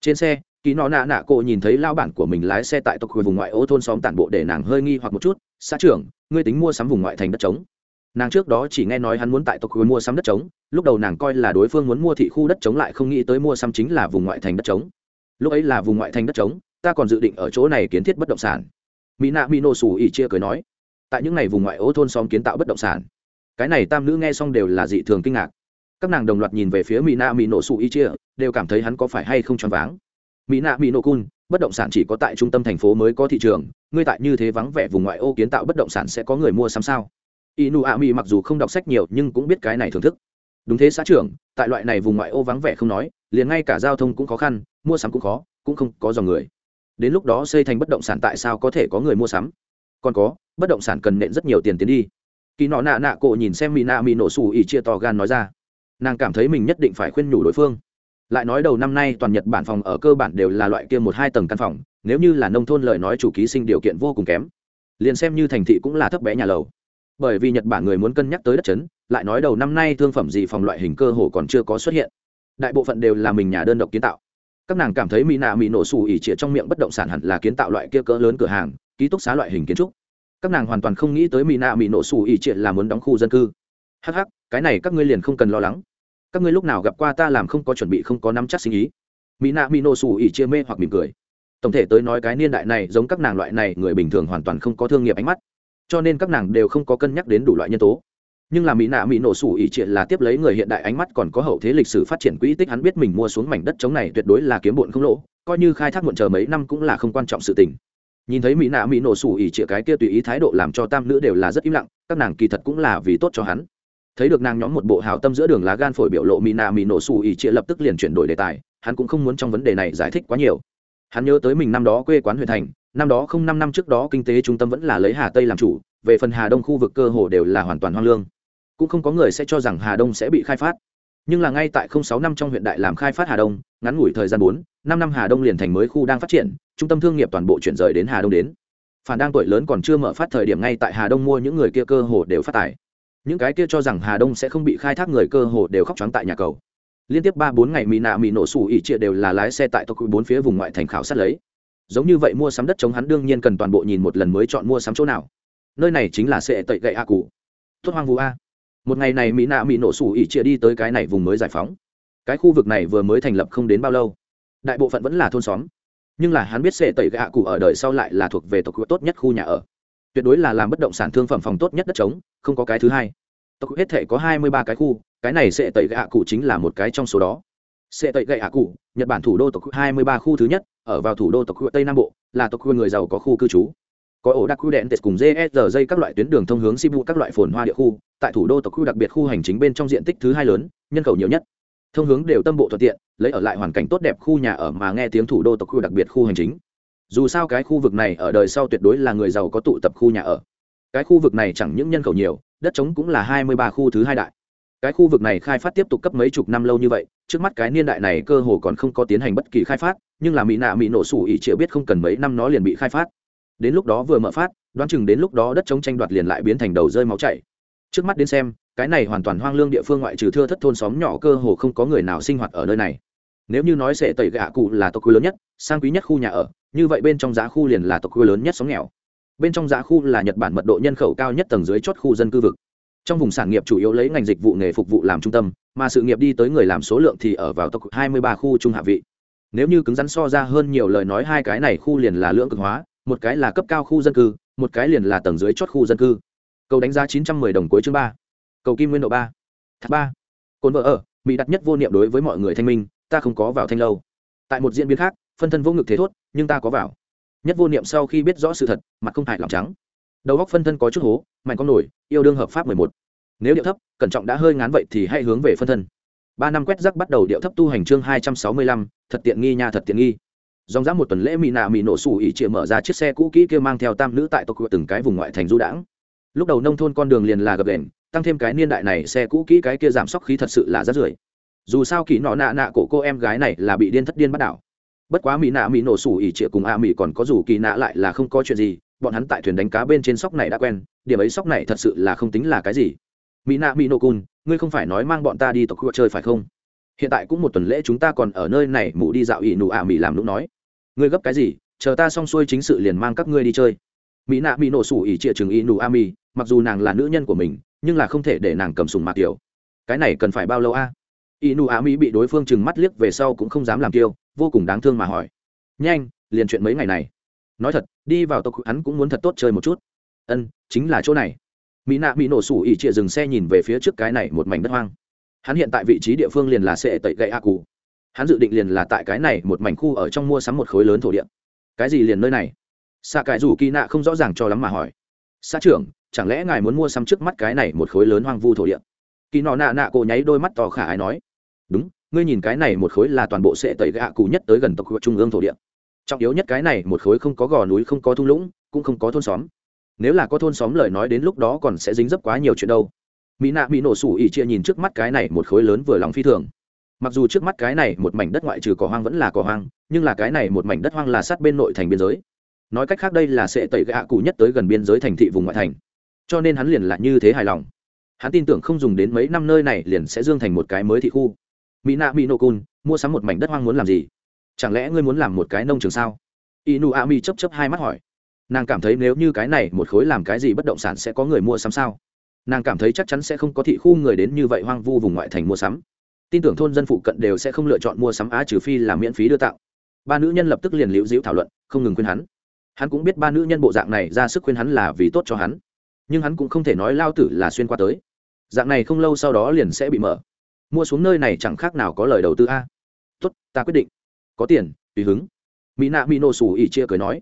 Trên xe ký nọ nạ nạ cô nhìn thấy lao bản của mình lái xe tại tộc khu vùng ngoại ô thôn xóm tản bộ để nàng hơi nghi hoặc một chút, xã trưởng, ngươi tính mua sắm vùng ngoại thành đất trống? Nàng trước đó chỉ nghe nói hắn muốn tại tộc khu mua sắm đất trống, lúc đầu nàng coi là đối phương muốn mua thị khu đất trống lại không nghĩ tới mua sắm chính là vùng ngoại thành đất trống lúc ấy là vùng ngoại thành đất trống, ta còn dự định ở chỗ này kiến thiết bất động sản. Mỹ nạ mỹ nổ xù ỉ chia cười nói, tại những ngày vùng ngoại ô thôn xóm kiến tạo bất động sản. Cái này tam nữ nghe xong đều là dị thường kinh ngạc. Các nàng đồng loạt nhìn về phía mỹ nạ mỹ nổ xù ỉ chia, đều cảm thấy hắn có phải hay không choáng váng. Mỹ nạ mỹ nổ cun bất động sản chỉ có tại trung tâm thành phố mới có thị trường, ngươi tại như thế vắng vẻ vùng ngoại ô kiến tạo bất động sản sẽ có người mua sắm sao? Inu a mi mặc dù không đọc sách nhiều nhưng cũng biết cái này thưởng thức. Đúng thế, xã trưởng, tại loại này vùng ngoại ô vắng vẻ không nói liền ngay cả giao thông cũng khó khăn, mua sắm cũng khó, cũng không có dòng người. Đến lúc đó xây thành bất động sản tại sao có thể có người mua sắm? Còn có, bất động sản cần nện rất nhiều tiền tiến đi. Kỳ nọ nạ nạ cộ nhìn xem mỹ nạ mỹ nổ xù ỉ chia to gan nói ra. Nàng cảm thấy mình nhất định phải khuyên nhủ đối phương. Lại nói đầu năm nay toàn nhật bản phòng ở cơ bản đều là loại kia một hai tầng căn phòng, nếu như là nông thôn lời nói chủ ký sinh điều kiện vô cùng kém. Liền xem như thành thị cũng là thấp bé nhà lầu. Bởi vì nhật bản người muốn cân nhắc tới đất chấn, lại nói đầu năm nay thương phẩm gì phòng loại hình cơ hồ còn chưa có xuất hiện đại bộ phận đều là mình nhà đơn độc kiến tạo. Các nàng cảm thấy mỹ nạ mỹ nổ xù ỉ trịa trong miệng bất động sản hẳn là kiến tạo loại kia cỡ lớn cửa hàng, ký túc xá loại hình kiến trúc. Các nàng hoàn toàn không nghĩ tới mỹ nạ mỹ nổ xù ỉ trịa là muốn đóng khu dân cư. Hh cái này các ngươi liền không cần lo lắng. Các ngươi lúc nào gặp qua ta làm không có chuẩn bị không có nắm chắc sinh ý. Mỹ nạ mỹ nổ xù ỉ chia mê hoặc mỉm cười. Tổng thể tới nói cái niên đại này giống các nàng loại này người bình thường hoàn toàn không có thương nghiệp ánh mắt. Cho nên các nàng đều không có cân nhắc đến đủ loại nhân tố nhưng là mỹ nạ mỹ nổ sủ ỉ triệt là tiếp lấy người hiện đại ánh mắt còn có hậu thế lịch sử phát triển quỹ tích hắn biết mình mua xuống mảnh đất chống này tuyệt đối là kiếm bụn không lỗ, coi như khai thác muộn chờ mấy năm cũng là không quan trọng sự tình. Nhìn thấy mỹ nạ mỹ nổ sủ ỉ triệt cái kia tùy ý thái độ làm cho tam nữ đều là rất im lặng, các nàng kỳ thật cũng là vì tốt cho hắn. Thấy được nàng nhóm một bộ hào tâm giữa đường lá gan phổi biểu lộ mỹ nạ mỹ nổ sủ ỉ triệt lập tức liền chuyển đổi đề tài, hắn cũng không muốn trong vấn đề này giải thích quá nhiều. Hắn nhớ tới mình năm đó quê quán huyện thành, năm đó không năm năm trước đó kinh tế trung tâm vẫn là lấy hà tây làm chủ, về phần hà đông khu vực cơ hồ đều là hoàn toàn hoang lương cũng không có người sẽ cho rằng hà đông sẽ bị khai phát. Nhưng là ngay tại sáu năm trong huyện đại làm khai phát hà đông, ngắn ngủi thời gian bốn, năm năm hà đông liền thành mới khu đang phát triển, trung tâm thương nghiệp toàn bộ chuyển rời đến hà đông đến. Phản đang tuổi lớn còn chưa mở phát thời điểm ngay tại hà đông mua những người kia cơ hồ đều phát tài. Những cái kia cho rằng hà đông sẽ không bị khai thác người cơ hồ đều khóc trắng tại nhà cầu. Liên tiếp ba bốn ngày mỹ nạ mỹ nổ sủ ỉ trịa đều là lái xe tại tộc bốn phía vùng ngoại thành khảo sát lấy. Giống như vậy mua sắm đất chống hắn đương nhiên cần toàn bộ nhìn một lần mới chọn mua sắm chỗ nào. Nơi này chính là sệ tẩy gậy a cụ tốt hoang vu a một ngày này mỹ nạ mỹ nổ sủ ỉ chia đi tới cái này vùng mới giải phóng. Cái khu vực này vừa mới thành lập không đến bao lâu. Đại bộ phận vẫn là thôn xóm. Nhưng là hắn biết sệ tẩy gạ cụ ở đời sau lại là thuộc về tộc tốt nhất khu nhà ở. Tuyệt đối là làm bất động sản thương phẩm phòng tốt nhất đất trống, không có cái thứ hai. Tộc hết thể có hai mươi ba cái khu, cái này sệ tẩy gạ cụ chính là một cái trong số đó. Sệ tẩy gạ cụ, nhật bản thủ đô tộc hai mươi ba khu thứ nhất, ở vào thủ đô tộc tây nam bộ, là tộc người giàu có khu cư trú có ổ đặc khu đèn tết cùng gsr các loại tuyến đường thông hướng sibu, các loại phồn hoa địa khu, tại thủ đô tộc khu đặc biệt khu hành chính bên trong diện tích thứ hai lớn, nhân khẩu nhiều nhất. Thông hướng đều tâm bộ thuận tiện, lấy ở lại hoàn cảnh tốt đẹp khu nhà ở mà nghe tiếng thủ đô tộc khu đặc biệt khu hành chính. Dù sao cái khu vực này ở đời sau tuyệt đối là người giàu có tụ tập khu nhà ở. Cái khu vực này chẳng những nhân khẩu nhiều, đất trống cũng là hai mươi ba khu thứ hai đại. Cái khu vực này khai phát tiếp tục cấp mấy chục năm lâu như vậy, trước mắt cái niên đại này cơ hồ còn không có tiến hành bất kỳ khai phát, nhưng là mỹ nạ mỹ nổ sủ ỉ chịa biết không cần mấy năm nó liền bị khai phát đến lúc đó vừa mở phát, đoán chừng đến lúc đó đất chống tranh đoạt liền lại biến thành đầu rơi máu chảy. Trước mắt đến xem, cái này hoàn toàn hoang lương địa phương ngoại trừ thưa thất thôn xóm nhỏ cơ hồ không có người nào sinh hoạt ở nơi này. Nếu như nói sẽ tẩy gạ cụ là tộc quê lớn nhất, sang quý nhất khu nhà ở, như vậy bên trong giá khu liền là tộc quê lớn nhất sống nghèo. Bên trong giá khu là nhật bản mật độ nhân khẩu cao nhất tầng dưới chót khu dân cư vực. Trong vùng sản nghiệp chủ yếu lấy ngành dịch vụ nghề phục vụ làm trung tâm, mà sự nghiệp đi tới người làm số lượng thì ở vào tộc 23 khu trung hạ vị. Nếu như cứng rắn so ra hơn nhiều lời nói hai cái này khu liền là lưỡng cực hóa một cái là cấp cao khu dân cư, một cái liền là tầng dưới chót khu dân cư. Cầu đánh giá chín trăm mười đồng cuối chương ba. Cầu kim nguyên độ ba. Thác ba. Cồn vợ ở, mỹ đặt nhất vô niệm đối với mọi người thanh minh, ta không có vào thanh lâu. Tại một diễn biến khác, phân thân vô ngực thế thốt, nhưng ta có vào. Nhất vô niệm sau khi biết rõ sự thật, mặt không hại lòng trắng. Đầu góc phân thân có chút hố, mạnh con nổi, yêu đương hợp pháp mười một. Nếu điệu thấp, cẩn trọng đã hơi ngán vậy thì hãy hướng về phân thân. Ba năm quét rắc bắt đầu điệu thấp tu hành chương hai trăm sáu mươi lăm, thật tiện nghi nha, thật tiện nghi dòng dã một tuần lễ mỹ nạ mỹ nổ sủ ỉ chịa mở ra chiếc xe cũ kỹ kia mang theo tam nữ tại tộc từng cái vùng ngoại thành du đãng. Lúc đầu nông thôn con đường liền là gập đền, tăng thêm cái niên đại này xe cũ kỹ cái kia giảm sóc khí thật sự là rất rưởi. Dù sao kỳ nọ nạ nạ của cô em gái này là bị điên thất điên bắt đảo. Bất quá mỹ nạ mỹ nổ sủ ỉ trịa cùng a mỹ còn có dù kỳ nạ lại là không có chuyện gì, bọn hắn tại thuyền đánh cá bên trên sóc này đã quen, điểm ấy sóc này thật sự là không tính là cái gì. Mỹ nạ mỹ nổ cun ngươi không phải nói mang bọn ta đi tộc khu chơi phải không? Hiện tại cũng một tuần lễ chúng ta còn ở nơi này, mụ đi dạo ỷ nụ à mỹ làm lúc nói. Ngươi gấp cái gì? Chờ ta xong xuôi chính sự liền mang các ngươi đi chơi. Mỹ nạ mỹ nổ sủ ỉ trịa chừng ỷ nụ à mỹ mặc dù nàng là nữ nhân của mình, nhưng là không thể để nàng cầm sùng mạc tiểu. Cái này cần phải bao lâu a? Ỷ nụ ạ mỹ bị đối phương chừng mắt liếc về sau cũng không dám làm tiêu vô cùng đáng thương mà hỏi. Nhanh, liền chuyện mấy ngày này. Nói thật, đi vào tộc hắn cũng muốn thật tốt chơi một chút. Ân, chính là chỗ này. Mỹ nạ bị nổ sủ ỉ trịa dừng xe nhìn về phía trước cái này một mảnh đất hoang hắn hiện tại vị trí địa phương liền là sệ tẩy gậy a Cù. hắn dự định liền là tại cái này một mảnh khu ở trong mua sắm một khối lớn thổ địa. Cái gì liền nơi này? Xạ cải rủ kỳ nạ không rõ ràng cho lắm mà hỏi. Xã trưởng, chẳng lẽ ngài muốn mua sắm trước mắt cái này một khối lớn hoang vu thổ địa? Kỳ nọ nạ nạ cổ nháy đôi mắt to khả ái nói. Đúng, ngươi nhìn cái này một khối là toàn bộ sệ tẩy gạ Cù nhất tới gần tộc trung ương thổ địa. Trọng yếu nhất cái này một khối không có gò núi, không có thung lũng, cũng không có thôn xóm. Nếu là có thôn xóm lời nói đến lúc đó còn sẽ dính dấp quá nhiều chuyện đâu mỹ nạ bị nổ sủ ỉ chia nhìn trước mắt cái này một khối lớn vừa lòng phi thường. Mặc dù trước mắt cái này một mảnh đất ngoại trừ cỏ hoang vẫn là cỏ hoang, nhưng là cái này một mảnh đất hoang là sát bên nội thành biên giới. Nói cách khác đây là sẽ tẩy gạ cụ nhất tới gần biên giới thành thị vùng ngoại thành. Cho nên hắn liền là như thế hài lòng. Hắn tin tưởng không dùng đến mấy năm nơi này liền sẽ dương thành một cái mới thị khu. Mỹ nạ mỹ nô cun mua sắm một mảnh đất hoang muốn làm gì? Chẳng lẽ ngươi muốn làm một cái nông trường sao? Inu a mi chấp chấp hai mắt hỏi. Nàng cảm thấy nếu như cái này một khối làm cái gì bất động sản sẽ có người mua sắm sao? Nàng cảm thấy chắc chắn sẽ không có thị khu người đến như vậy hoang vu vùng ngoại thành mua sắm. Tin tưởng thôn dân phụ cận đều sẽ không lựa chọn mua sắm á trừ phi là miễn phí đưa tạo ba nữ nhân lập tức liền liễu dĩu thảo luận, không ngừng khuyên hắn. Hắn cũng biết ba nữ nhân bộ dạng này ra sức khuyên hắn là vì tốt cho hắn. Nhưng hắn cũng không thể nói lao tử là xuyên qua tới. Dạng này không lâu sau đó liền sẽ bị mở. Mua xuống nơi này chẳng khác nào có lời đầu tư a. Tốt, ta quyết định. Có tiền, tùy hứng. Mỹ nạ mỹ nổ xù ỉ chia cười nói.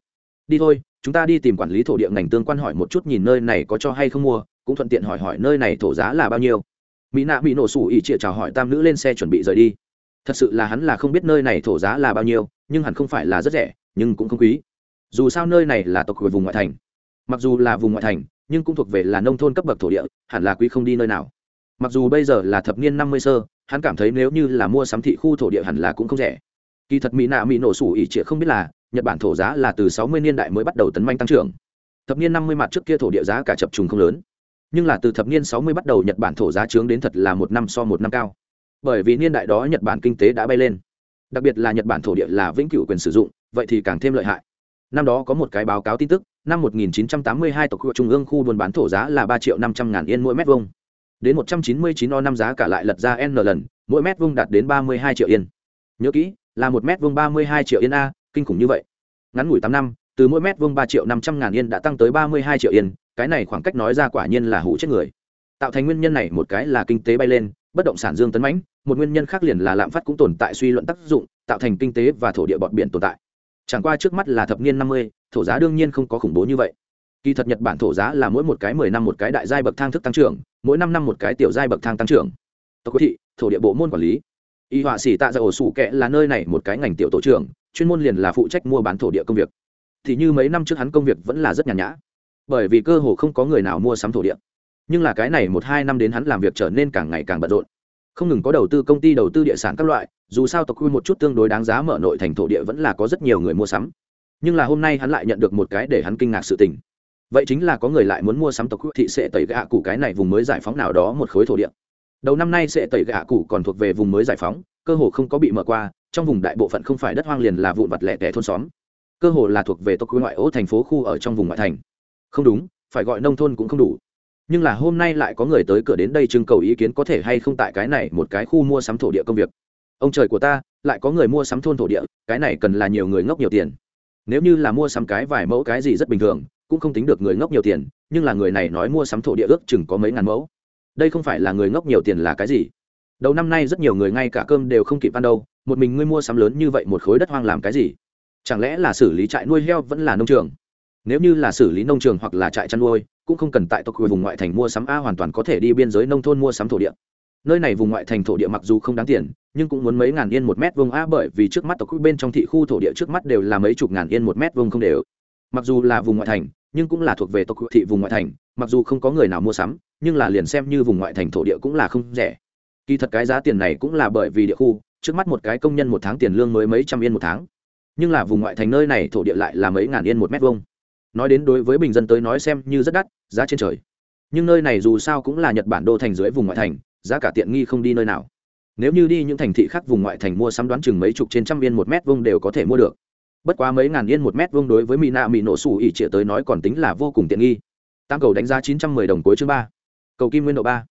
Đi thôi, chúng ta đi tìm quản lý thổ địa ngành tương quan hỏi một chút nhìn nơi này có cho hay không mua cũng thuận tiện hỏi hỏi nơi này thổ giá là bao nhiêu. Mỹ nạ mỹ nổ sủ ỉ chịa chào hỏi tam nữ lên xe chuẩn bị rời đi. Thật sự là hắn là không biết nơi này thổ giá là bao nhiêu, nhưng hẳn không phải là rất rẻ, nhưng cũng không quý. Dù sao nơi này là tộc của vùng ngoại thành. Mặc dù là vùng ngoại thành, nhưng cũng thuộc về là nông thôn cấp bậc thổ địa, hẳn là quý không đi nơi nào. Mặc dù bây giờ là thập niên năm mươi sơ, hắn cảm thấy nếu như là mua sắm thị khu thổ địa hẳn là cũng không rẻ. Kỳ thật mỹ nạ mỹ nổ sủ ỉ trịa không biết là, nhật bản thổ giá là từ sáu mươi niên đại mới bắt đầu tấn manh tăng trưởng. Thập niên năm mươi mặt trước kia thổ địa giá cả chập trùng không lớn nhưng là từ thập niên sáu mươi bắt đầu nhật bản thổ giá trướng đến thật là một năm so một năm cao. Bởi vì niên đại đó nhật bản kinh tế đã bay lên. Đặc biệt là nhật bản thổ địa là vĩnh cửu quyền sử dụng, vậy thì càng thêm lợi hại. Năm đó có một cái báo cáo tin tức, năm 1982 tộc khu trung ương khu buôn bán thổ giá là ba triệu năm trăm ngàn yên mỗi mét vuông. Đến 199 o năm giá cả lại lật ra n lần, mỗi mét vuông đạt đến 32 triệu yên. Nhớ kỹ, là một mét vuông 32 triệu yên a, kinh khủng như vậy. Ngắn ngủi tám năm, từ mỗi mét vuông ba triệu năm trăm ngàn yên đã tăng tới 32 triệu yên cái này khoảng cách nói ra quả nhiên là hủ chết người. Tạo thành nguyên nhân này một cái là kinh tế bay lên, bất động sản dương tấn mãnh, một nguyên nhân khác liền là lạm phát cũng tồn tại suy luận tác dụng, tạo thành kinh tế và thổ địa bọt biển tồn tại. Chẳng qua trước mắt là thập niên năm mươi, thổ giá đương nhiên không có khủng bố như vậy. Kỳ thật nhật bản thổ giá là mỗi một cái mười năm một cái đại giai bậc thang thức tăng trưởng, mỗi năm năm một cái tiểu giai bậc thang tăng trưởng. Tộc thị, thổ địa bộ môn quản lý. Y họa sĩ tạ ra ổ sủ kẽ là nơi này một cái ngành tiểu tổ trưởng, chuyên môn liền là phụ trách mua bán thổ địa công việc. Thì như mấy năm trước hắn công việc vẫn là rất nhàn nhã bởi vì cơ hồ không có người nào mua sắm thổ địa. Nhưng là cái này một hai năm đến hắn làm việc trở nên càng ngày càng bận rộn. Không ngừng có đầu tư công ty, đầu tư địa sản các loại, dù sao tộc quy một chút tương đối đáng giá mở nội thành thổ địa vẫn là có rất nhiều người mua sắm. Nhưng là hôm nay hắn lại nhận được một cái để hắn kinh ngạc sự tình. Vậy chính là có người lại muốn mua sắm tộc quy thị sẽ tẩy gạ cụ cái này vùng mới giải phóng nào đó một khối thổ địa. Đầu năm nay sẽ tẩy gạ cụ còn thuộc về vùng mới giải phóng, cơ hồ không có bị mở qua, trong vùng đại bộ phận không phải đất hoang liền là vụn vặt lẻ tẻ thôn xóm. Cơ hồ là thuộc về tộc quy ngoại ô thành phố khu ở trong vùng ngoại thành không đúng, phải gọi nông thôn cũng không đủ. Nhưng là hôm nay lại có người tới cửa đến đây trưng cầu ý kiến có thể hay không tại cái này một cái khu mua sắm thổ địa công việc. Ông trời của ta, lại có người mua sắm thôn thổ địa, cái này cần là nhiều người ngốc nhiều tiền. Nếu như là mua sắm cái vài mẫu cái gì rất bình thường, cũng không tính được người ngốc nhiều tiền, nhưng là người này nói mua sắm thổ địa ước chừng có mấy ngàn mẫu. Đây không phải là người ngốc nhiều tiền là cái gì? Đầu năm nay rất nhiều người ngay cả cơm đều không kịp ăn đâu, một mình ngươi mua sắm lớn như vậy một khối đất hoang làm cái gì? Chẳng lẽ là xử lý trại nuôi heo vẫn là nông trường? Nếu như là xử lý nông trường hoặc là trại chăn nuôi, cũng không cần tại tộc vùng ngoại thành mua sắm a hoàn toàn có thể đi biên giới nông thôn mua sắm thổ địa. Nơi này vùng ngoại thành thổ địa mặc dù không đáng tiền, nhưng cũng muốn mấy ngàn yên một mét vuông a bởi vì trước mắt tộc bên trong thị khu thổ địa trước mắt đều là mấy chục ngàn yên một mét vuông không đều. Mặc dù là vùng ngoại thành, nhưng cũng là thuộc về tộc thị vùng ngoại thành, mặc dù không có người nào mua sắm, nhưng là liền xem như vùng ngoại thành thổ địa cũng là không rẻ. Kỳ thật cái giá tiền này cũng là bởi vì địa khu, trước mắt một cái công nhân một tháng tiền lương mới mấy trăm yên một tháng. Nhưng là vùng ngoại thành nơi này thổ địa lại là mấy ngàn yên một mét vuông nói đến đối với bình dân tới nói xem như rất đắt, giá trên trời. Nhưng nơi này dù sao cũng là nhật bản đô thành dưới vùng ngoại thành, giá cả tiện nghi không đi nơi nào. Nếu như đi những thành thị khác vùng ngoại thành mua sắm đoán chừng mấy chục trên trăm yên một mét vuông đều có thể mua được. Bất quá mấy ngàn yên một mét vuông đối với mỹ nạ mỹ nổ sủ ỉ trịa tới nói còn tính là vô cùng tiện nghi. Tam cầu đánh giá chín trăm mười đồng cuối chương ba. Cầu kim nguyên độ ba.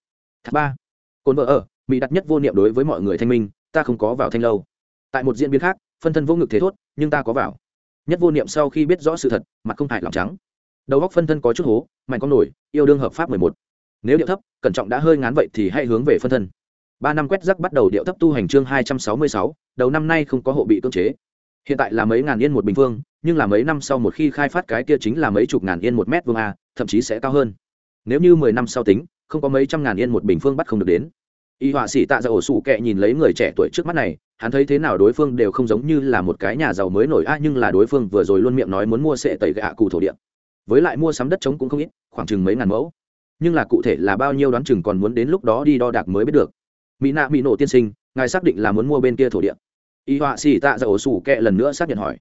Tháp ba. Cồn vợ ở, mỹ đặt nhất vô niệm đối với mọi người thanh minh, ta không có vào thanh lâu. Tại một diễn biến khác, phân thân vô ngực thế thốt, nhưng ta có vào nhất vô niệm sau khi biết rõ sự thật, mặt không hại lòng trắng. Đầu góc phân thân có chút hố, mạnh con nổi, yêu đương hợp pháp mười một. Nếu điệu thấp, cẩn trọng đã hơi ngán vậy thì hãy hướng về phân thân. Ba năm quét rắc bắt đầu điệu thấp tu hành chương hai trăm sáu mươi sáu, đầu năm nay không có hộ bị cưỡng chế. Hiện tại là mấy ngàn yên một bình phương, nhưng là mấy năm sau một khi khai phát cái kia chính là mấy chục ngàn yên một mét vuông a, thậm chí sẽ cao hơn. Nếu như mười năm sau tính, không có mấy trăm ngàn yên một bình phương bắt không được đến y họa sĩ tạ ra ổ sủ kệ nhìn lấy người trẻ tuổi trước mắt này, hắn thấy thế nào đối phương đều không giống như là một cái nhà giàu mới nổi, a, nhưng là đối phương vừa rồi luôn miệng nói muốn mua sệ tẩy gạ cụ thổ địa. Với lại mua sắm đất trống cũng không ít, khoảng chừng mấy ngàn mẫu. Nhưng là cụ thể là bao nhiêu đoán chừng còn muốn đến lúc đó đi đo đạc mới biết được. Mỹ nạ mỹ nổ tiên sinh, ngài xác định là muốn mua bên kia thổ địa. Y họa sĩ tạ ra ổ sủ kệ lần nữa xác nhận hỏi.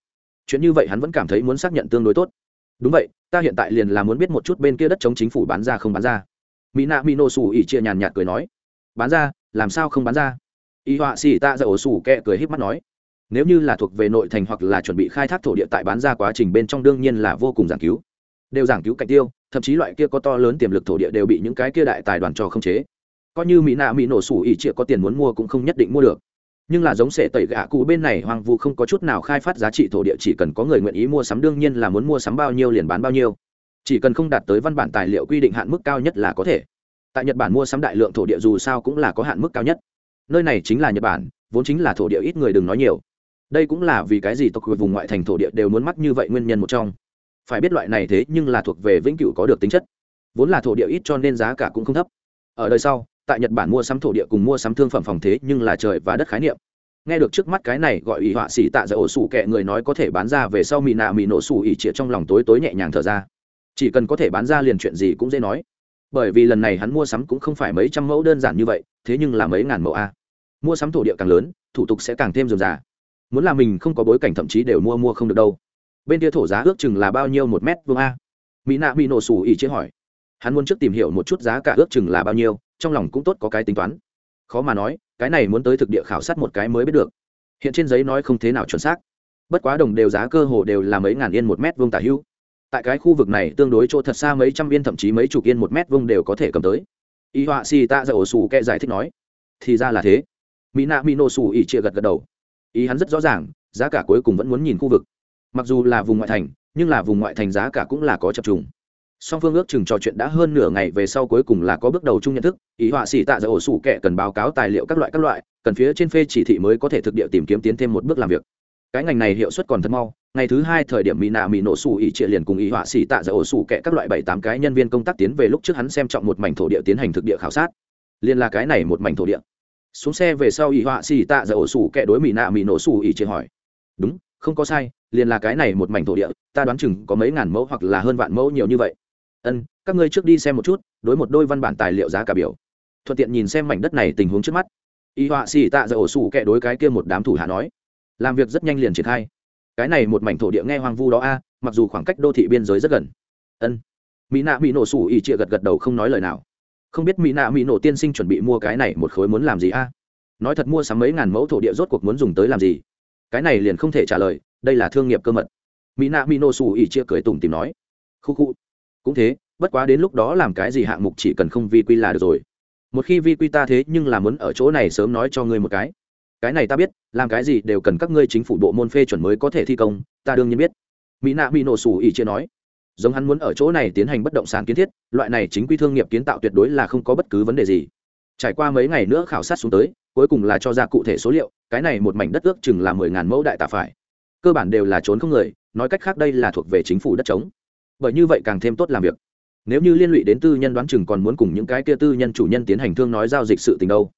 Chuyện như vậy hắn vẫn cảm thấy muốn xác nhận tương đối tốt. Đúng vậy, ta hiện tại liền là muốn biết một chút bên kia đất chống chính phủ bán ra không bán ra. Mỹ nạ mỹ nổ sủ ỉ chia nhàn nhạt cười nói bán ra, làm sao không bán ra? Y họa xì tạ ra ổ sủ kệ cười híp mắt nói, nếu như là thuộc về nội thành hoặc là chuẩn bị khai thác thổ địa tại bán ra quá trình bên trong đương nhiên là vô cùng giảng cứu. Đều giảng cứu cạnh tiêu, thậm chí loại kia có to lớn tiềm lực thổ địa đều bị những cái kia đại tài đoàn cho không chế. Coi như mỹ nạ mỹ nổ sủ ỉ trịa có tiền muốn mua cũng không nhất định mua được. Nhưng là giống sệ tẩy gạ cụ bên này hoang vu không có chút nào khai phát giá trị thổ địa, chỉ cần có người nguyện ý mua sắm đương nhiên là muốn mua sắm bao nhiêu liền bán bao nhiêu. Chỉ cần không đạt tới văn bản tài liệu quy định hạn mức cao nhất là có thể tại nhật bản mua sắm đại lượng thổ địa dù sao cũng là có hạn mức cao nhất nơi này chính là nhật bản vốn chính là thổ địa ít người đừng nói nhiều đây cũng là vì cái gì tộc vùng ngoại thành thổ địa đều muốn mắc như vậy nguyên nhân một trong phải biết loại này thế nhưng là thuộc về vĩnh cửu có được tính chất vốn là thổ địa ít cho nên giá cả cũng không thấp ở đời sau tại nhật bản mua sắm thổ địa cùng mua sắm thương phẩm phòng thế nhưng là trời và đất khái niệm nghe được trước mắt cái này gọi ý họa xỉ tạ dạy ổ sủ kệ người nói có thể bán ra về sau mì nạ mì nổ sủ ỉ trịa trong lòng tối tối nhẹ nhàng thở ra chỉ cần có thể bán ra liền chuyện gì cũng dễ nói bởi vì lần này hắn mua sắm cũng không phải mấy trăm mẫu đơn giản như vậy, thế nhưng là mấy ngàn mẫu a. Mua sắm thổ địa càng lớn, thủ tục sẽ càng thêm dườm già. Muốn là mình không có bối cảnh thậm chí đều mua mua không được đâu. Bên kia thổ giá ước chừng là bao nhiêu một mét vuông a? Mỹ nạ bị nổ sủ ỉ chế hỏi. Hắn muốn trước tìm hiểu một chút giá cả ước chừng là bao nhiêu, trong lòng cũng tốt có cái tính toán. Khó mà nói, cái này muốn tới thực địa khảo sát một cái mới biết được. Hiện trên giấy nói không thế nào chuẩn xác. Bất quá đồng đều giá cơ hồ đều là mấy ngàn yên một mét vuông tả hữu tại cái khu vực này tương đối chỗ thật xa mấy trăm yên thậm chí mấy chục yên một mét vuông đều có thể cầm tới. Y họa xì ta ra ổ xù kệ giải thích nói. Thì ra là thế. Mỹ nạ mỹ nổ xù ỉ chia gật gật đầu. Ý hắn rất rõ ràng, giá cả cuối cùng vẫn muốn nhìn khu vực. Mặc dù là vùng ngoại thành, nhưng là vùng ngoại thành giá cả cũng là có chập trùng. Song phương ước chừng trò chuyện đã hơn nửa ngày về sau cuối cùng là có bước đầu chung nhận thức, ý họa xỉ tạ ra ổ sủ kệ cần báo cáo tài liệu các loại các loại, cần phía trên phê chỉ thị mới có thể thực địa tìm kiếm tiến thêm một bước làm việc. Cái ngành này hiệu suất còn thật mau ngày thứ hai thời điểm mỹ nạ mỹ nổ sủ ỉ trịa liền cùng ý họa xỉ tạ ra ổ sủ kẹ các loại bảy tám cái nhân viên công tác tiến về lúc trước hắn xem trọng một mảnh thổ địa tiến hành thực địa khảo sát. Liền là cái này một mảnh thổ địa. Xuống xe về sau ý họa xỉ tạ ra ổ sủ kẹ đối mỹ nạ mỹ nổ sủ ỉ trịa hỏi. Đúng, không có sai, liền là cái này một mảnh thổ địa, ta đoán chừng có mấy ngàn mẫu hoặc là hơn vạn mẫu nhiều như vậy. Ân, các ngươi trước đi xem một chút, đối một đôi văn bản tài liệu giá cả biểu. Thuận tiện nhìn xem mảnh đất này tình huống trước mắt. Y họa xì tạ ra ổ sủ kẹ đối cái kia một đám thủ hạ nói. Làm việc rất nhanh liền triển khai cái này một mảnh thổ địa nghe hoang vu đó a, mặc dù khoảng cách đô thị biên giới rất gần. Ân. Mỹ nạ mỹ nổ sủ ỉ trịa gật gật đầu không nói lời nào. Không biết mỹ nạ mỹ nổ tiên sinh chuẩn bị mua cái này một khối muốn làm gì a? Nói thật mua sắm mấy ngàn mẫu thổ địa rốt cuộc muốn dùng tới làm gì? Cái này liền không thể trả lời, đây là thương nghiệp cơ mật. Mỹ nạ mỹ nổ sủ ỉ chia cười tùng tìm nói. Khu khu. Cũng thế, bất quá đến lúc đó làm cái gì hạng mục chỉ cần không vi quy là được rồi. Một khi vi quy ta thế nhưng là muốn ở chỗ này sớm nói cho ngươi một cái cái này ta biết, làm cái gì đều cần các ngươi chính phủ bộ môn phê chuẩn mới có thể thi công, ta đương nhiên biết. Mỹ nạ mỹ nổ sủ ỉ chia nói. Giống hắn muốn ở chỗ này tiến hành bất động sản kiến thiết, loại này chính quy thương nghiệp kiến tạo tuyệt đối là không có bất cứ vấn đề gì. Trải qua mấy ngày nữa khảo sát xuống tới, cuối cùng là cho ra cụ thể số liệu, cái này một mảnh đất ước chừng là mười ngàn mẫu đại tạ phải. Cơ bản đều là trốn không người, nói cách khác đây là thuộc về chính phủ đất trống. Bởi như vậy càng thêm tốt làm việc. Nếu như liên lụy đến tư nhân đoán chừng còn muốn cùng những cái kia tư nhân chủ nhân tiến hành thương nói giao dịch sự tình đâu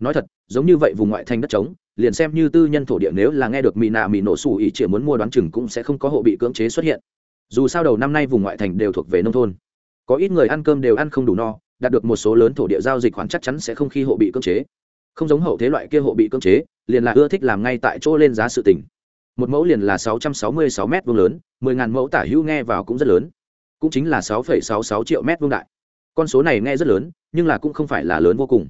nói thật, giống như vậy vùng ngoại thành đất trống, liền xem như tư nhân thổ địa nếu là nghe được mỹ nạ mỹ nổ xù ỉ chỉ muốn mua đoán chừng cũng sẽ không có hộ bị cưỡng chế xuất hiện. Dù sao đầu năm nay vùng ngoại thành đều thuộc về nông thôn. Có ít người ăn cơm đều ăn không đủ no, đạt được một số lớn thổ địa giao dịch khoản chắc chắn sẽ không khi hộ bị cưỡng chế. Không giống hậu thế loại kia hộ bị cưỡng chế, liền là ưa thích làm ngay tại chỗ lên giá sự tỉnh một mẫu liền là sáu trăm sáu mươi sáu vuông lớn, mười ngàn mẫu tả hữu nghe vào cũng rất lớn. Cũng chính là sáu phẩy sáu sáu triệu vuông đại. Con số này nghe rất lớn, nhưng là cũng không phải là lớn vô cùng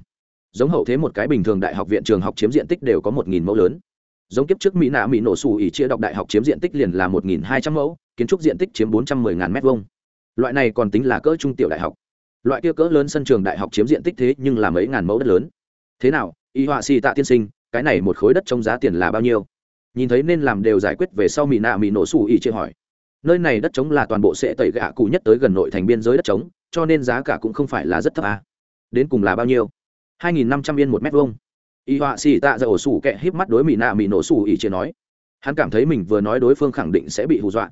giống hậu thế một cái bình thường đại học viện trường học chiếm diện tích đều có một nghìn mẫu lớn. Giống kiếp trước mỹ nạ mỹ nổ xù ỉ chia đọc đại học chiếm diện tích liền là một nghìn hai trăm mẫu, kiến trúc diện tích chiếm bốn trăm mười ngàn m hai loại này còn tính là cỡ trung tiểu đại học. Loại kia cỡ lớn sân trường đại học chiếm diện tích thế nhưng là mấy ngàn mẫu đất lớn. Thế nào, y họa xì tạ tiên sinh, cái này một khối đất trong giá tiền là bao nhiêu? Nhìn thấy nên làm đều giải quyết về sau mỹ nạ mỹ nổ xù ỉ chia hỏi. Nơi này đất trống là toàn bộ sẽ tẩy gạ cụ nhất tới gần nội thành biên giới đất trống, cho nên giá cả cũng không phải là rất thấp à. đến cùng là bao nhiêu? Hai nghìn năm trăm yên một mét vuông. Y họa xì tạ ra ổ sủ kẹ híp mắt đối mỹ nạ mỹ nổ sủ ỉ chia nói, hắn cảm thấy mình vừa nói đối phương khẳng định sẽ bị hù dọa.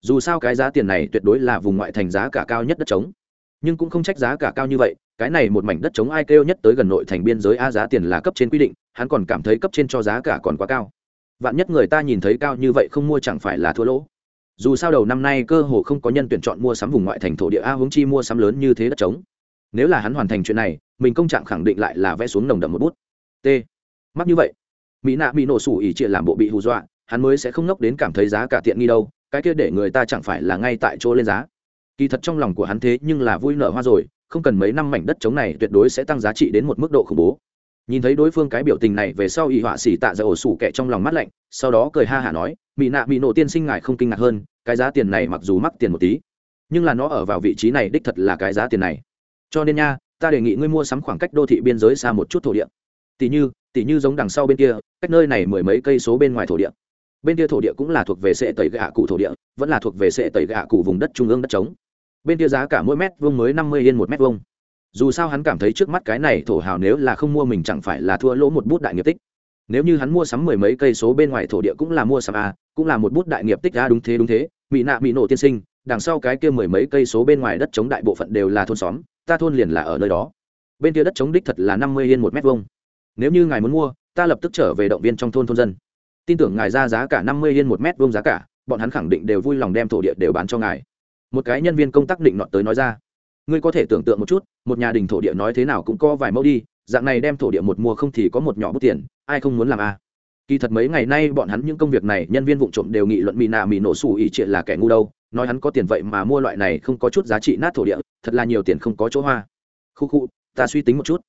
Dù sao cái giá tiền này tuyệt đối là vùng ngoại thành giá cả cao nhất đất trống. Nhưng cũng không trách giá cả cao như vậy, cái này một mảnh đất trống ai kêu nhất tới gần nội thành biên giới a giá tiền là cấp trên quy định, hắn còn cảm thấy cấp trên cho giá cả còn quá cao. Vạn nhất người ta nhìn thấy cao như vậy không mua chẳng phải là thua lỗ. Dù sao đầu năm nay cơ hồ không có nhân tuyển chọn mua sắm vùng ngoại thành thổ địa a hướng chi mua sắm lớn như thế đất trống nếu là hắn hoàn thành chuyện này, mình công trạng khẳng định lại là vẽ xuống nồng đậm một bút. T. Mắc như vậy. Mỹ nạ bị nổ sủ ỉ trịa làm bộ bị hù dọa, hắn mới sẽ không nốc đến cảm thấy giá cả tiện nghi đâu, cái kia để người ta chẳng phải là ngay tại chỗ lên giá. Kỳ thật trong lòng của hắn thế nhưng là vui nở hoa rồi, không cần mấy năm mảnh đất trống này tuyệt đối sẽ tăng giá trị đến một mức độ khủng bố. Nhìn thấy đối phương cái biểu tình này về sau y họa xỉ tạ ra ổ sủ kẹ trong lòng mắt lạnh, sau đó cười ha hả nói, mỹ nạ mỹ nổ tiên sinh ngài không kinh ngạc hơn, cái giá tiền này mặc dù mắc tiền một tí, nhưng là nó ở vào vị trí này đích thật là cái giá tiền này cho nên nha, ta đề nghị ngươi mua sắm khoảng cách đô thị biên giới xa một chút thổ địa. Tỷ như tỷ như giống đằng sau bên kia, cách nơi này mười mấy cây số bên ngoài thổ địa. Bên kia thổ địa cũng là thuộc về sệ tẩy gạ cụ thổ địa, vẫn là thuộc về sệ tẩy gạ cụ vùng đất trung ương đất trống. Bên kia giá cả mỗi mét vuông mới năm mươi yên một mét vuông. Dù sao hắn cảm thấy trước mắt cái này thổ hào nếu là không mua mình chẳng phải là thua lỗ một bút đại nghiệp tích. Nếu như hắn mua sắm mười mấy cây số bên ngoài thổ địa cũng là mua sắm a, cũng là một bút đại nghiệp tích a, đúng thế đúng thế. Mỹ nạ, mỹ nổ tiên sinh, đằng sau cái kia mười mấy cây số bên ngoài đất chống đại bộ phận đều là thôn xóm ta thôn liền là ở nơi đó. Bên kia đất chống đích thật là năm mươi yên một mét vuông. Nếu như ngài muốn mua, ta lập tức trở về động viên trong thôn thôn dân. Tin tưởng ngài ra giá cả năm mươi yên một mét vuông giá cả, bọn hắn khẳng định đều vui lòng đem thổ địa đều bán cho ngài. Một cái nhân viên công tác định nọt tới nói ra. Ngươi có thể tưởng tượng một chút, một nhà đình thổ địa nói thế nào cũng có vài mẫu đi, dạng này đem thổ địa một mua không thì có một nhỏ bút tiền, ai không muốn làm a à? kỳ thật mấy ngày nay bọn hắn những công việc này, nhân viên vụ trộm đều nghị luận mì nạ mì nổ xù ỉ triệt là kẻ ngu đâu nói hắn có tiền vậy mà mua loại này không có chút giá trị nát thổ địa, thật là nhiều tiền không có chỗ hoa. Khu khu, ta suy tính một chút.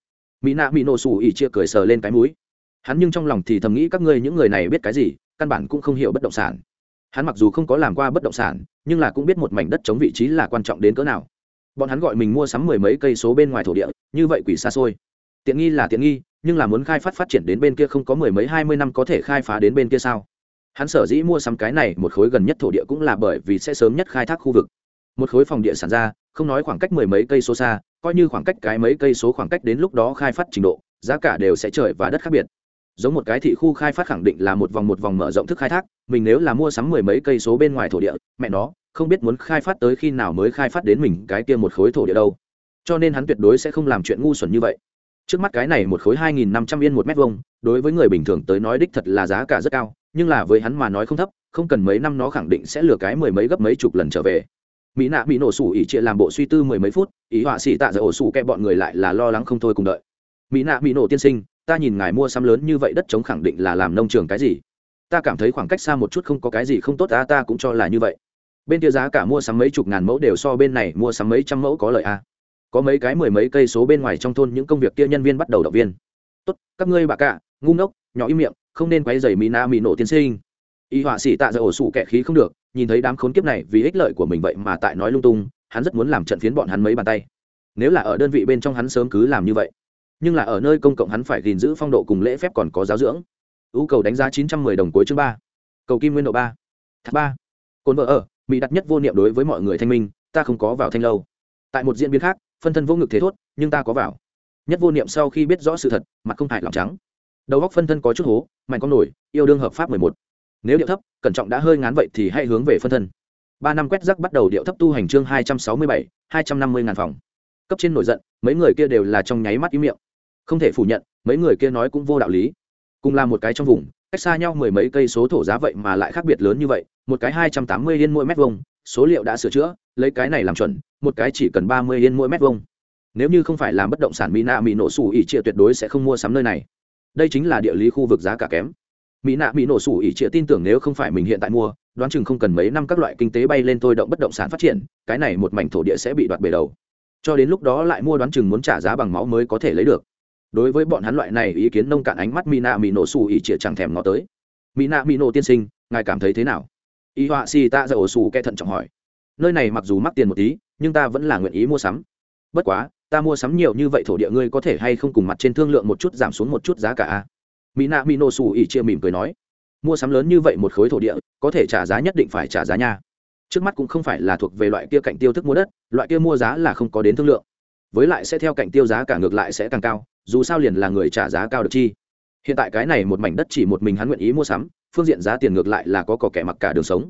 Mỹ nạ mỹ nổ xù ỉ chia cười sờ lên cái mũi. Hắn nhưng trong lòng thì thầm nghĩ các ngươi những người này biết cái gì, căn bản cũng không hiểu bất động sản. Hắn mặc dù không có làm qua bất động sản, nhưng là cũng biết một mảnh đất chống vị trí là quan trọng đến cỡ nào. Bọn hắn gọi mình mua sắm mười mấy cây số bên ngoài thổ địa, như vậy quỷ xa xôi. Tiện nghi là tiện nghi, nhưng là muốn khai phát phát triển đến bên kia không có mười mấy hai mươi năm có thể khai phá đến bên kia sao? Hắn sở dĩ mua sắm cái này một khối gần nhất thổ địa cũng là bởi vì sẽ sớm nhất khai thác khu vực. Một khối phòng địa sản ra, không nói khoảng cách mười mấy cây số xa, coi như khoảng cách cái mấy cây số khoảng cách đến lúc đó khai phát trình độ, giá cả đều sẽ trời và đất khác biệt. Giống một cái thị khu khai phát khẳng định là một vòng một vòng mở rộng thức khai thác, mình nếu là mua sắm mười mấy cây số bên ngoài thổ địa, mẹ nó, không biết muốn khai phát tới khi nào mới khai phát đến mình cái kia một khối thổ địa đâu. Cho nên hắn tuyệt đối sẽ không làm chuyện ngu xuẩn như vậy. Trước mắt cái này một khối hai nghìn năm trăm yên một mét vuông, đối với người bình thường tới nói đích thật là giá cả rất cao nhưng là với hắn mà nói không thấp, không cần mấy năm nó khẳng định sẽ lừa cái mười mấy gấp mấy chục lần trở về. Mỹ nạ bị nổ sủ ỉ chia làm bộ suy tư mười mấy phút, ý họa xỉ tạ giờ ổ sủ kẹ bọn người lại là lo lắng không thôi cùng đợi. Mỹ nạ bị nổ tiên sinh, ta nhìn ngài mua sắm lớn như vậy đất chống khẳng định là làm nông trường cái gì? Ta cảm thấy khoảng cách xa một chút không có cái gì không tốt, ta ta cũng cho là như vậy. Bên kia giá cả mua sắm mấy chục ngàn mẫu đều so bên này mua sắm mấy trăm mẫu có lợi a. À. có mấy cái mười mấy cây số bên ngoài trong thôn những công việc kia nhân viên bắt đầu động viên. Tốt, các ngươi bà cả ngu ngốc, nhỏ im miệng không nên quay dày mỹ na mỹ nổ tiên sinh. Y họa sĩ tạ ra ổ sủ kẻ khí không được, nhìn thấy đám khốn kiếp này vì ích lợi của mình vậy mà tại nói lung tung, hắn rất muốn làm trận phiến bọn hắn mấy bàn tay. Nếu là ở đơn vị bên trong hắn sớm cứ làm như vậy, nhưng là ở nơi công cộng hắn phải gìn giữ phong độ cùng lễ phép còn có giáo dưỡng. Ưu cầu đánh giá chín trăm mười đồng cuối chương ba, cầu kim nguyên độ ba, thác ba. Cồn vợ ở, mỹ đặt nhất vô niệm đối với mọi người thanh minh, ta không có vào thanh lâu. Tại một diễn biến khác, phân thân vô ngực thế thốt, nhưng ta có vào. Nhất vô niệm sau khi biết rõ sự thật, mặt không hại lòng trắng đầu góc phân thân có chút hố, mạnh con nổi, yêu đương hợp pháp mười một. Nếu điệu thấp, cẩn trọng đã hơi ngán vậy thì hãy hướng về phân thân. Ba năm quét rắc bắt đầu điệu thấp tu hành chương hai trăm sáu mươi bảy, hai trăm năm mươi ngàn phòng. Cấp trên nổi giận, mấy người kia đều là trong nháy mắt ý miệng. Không thể phủ nhận, mấy người kia nói cũng vô đạo lý. Cùng là một cái trong vùng, cách xa nhau mười mấy cây số thổ giá vậy mà lại khác biệt lớn như vậy, một cái hai trăm tám mươi yên mỗi mét vuông, số liệu đã sửa chữa, lấy cái này làm chuẩn, một cái chỉ cần ba mươi yên mỗi mét vuông. Nếu như không phải làm bất động sản mỹ nạ mỹ nổ xù ỉ trịa tuyệt đối sẽ không mua sắm nơi này đây chính là địa lý khu vực giá cả kém. Mỹ nạ mỹ nổ sủ ỉ trịa tin tưởng nếu không phải mình hiện tại mua, đoán chừng không cần mấy năm các loại kinh tế bay lên thôi động bất động sản phát triển, cái này một mảnh thổ địa sẽ bị đoạt bể đầu. Cho đến lúc đó lại mua đoán chừng muốn trả giá bằng máu mới có thể lấy được. Đối với bọn hắn loại này ý kiến nông cạn ánh mắt mỹ nạ mỹ nổ sủ ỉ trịa chẳng thèm ngó tới. Mỹ nạ mỹ nổ tiên sinh, ngài cảm thấy thế nào? Y họa si ta ra ổ sủ kẻ thận trọng hỏi. Nơi này mặc dù mắc tiền một tí, nhưng ta vẫn là nguyện ý mua sắm. Bất quá ta mua sắm nhiều như vậy thổ địa ngươi có thể hay không cùng mặt trên thương lượng một chút, giảm xuống một chút giá cả a mỹ nạ mỹ nổ xù ỉ chia mỉm cười nói, mua sắm lớn như vậy một khối thổ địa, có thể trả giá nhất định phải trả giá nha. Trước mắt cũng không phải là thuộc về loại kia cạnh tiêu thức mua đất, loại kia mua giá là không có đến thương lượng. Với lại sẽ theo cạnh tiêu giá cả ngược lại sẽ càng cao, dù sao liền là người trả giá cao được chi. Hiện tại cái này một mảnh đất chỉ một mình hắn nguyện ý mua sắm, phương diện giá tiền ngược lại là có cỏ kẻ mặc cả đường sống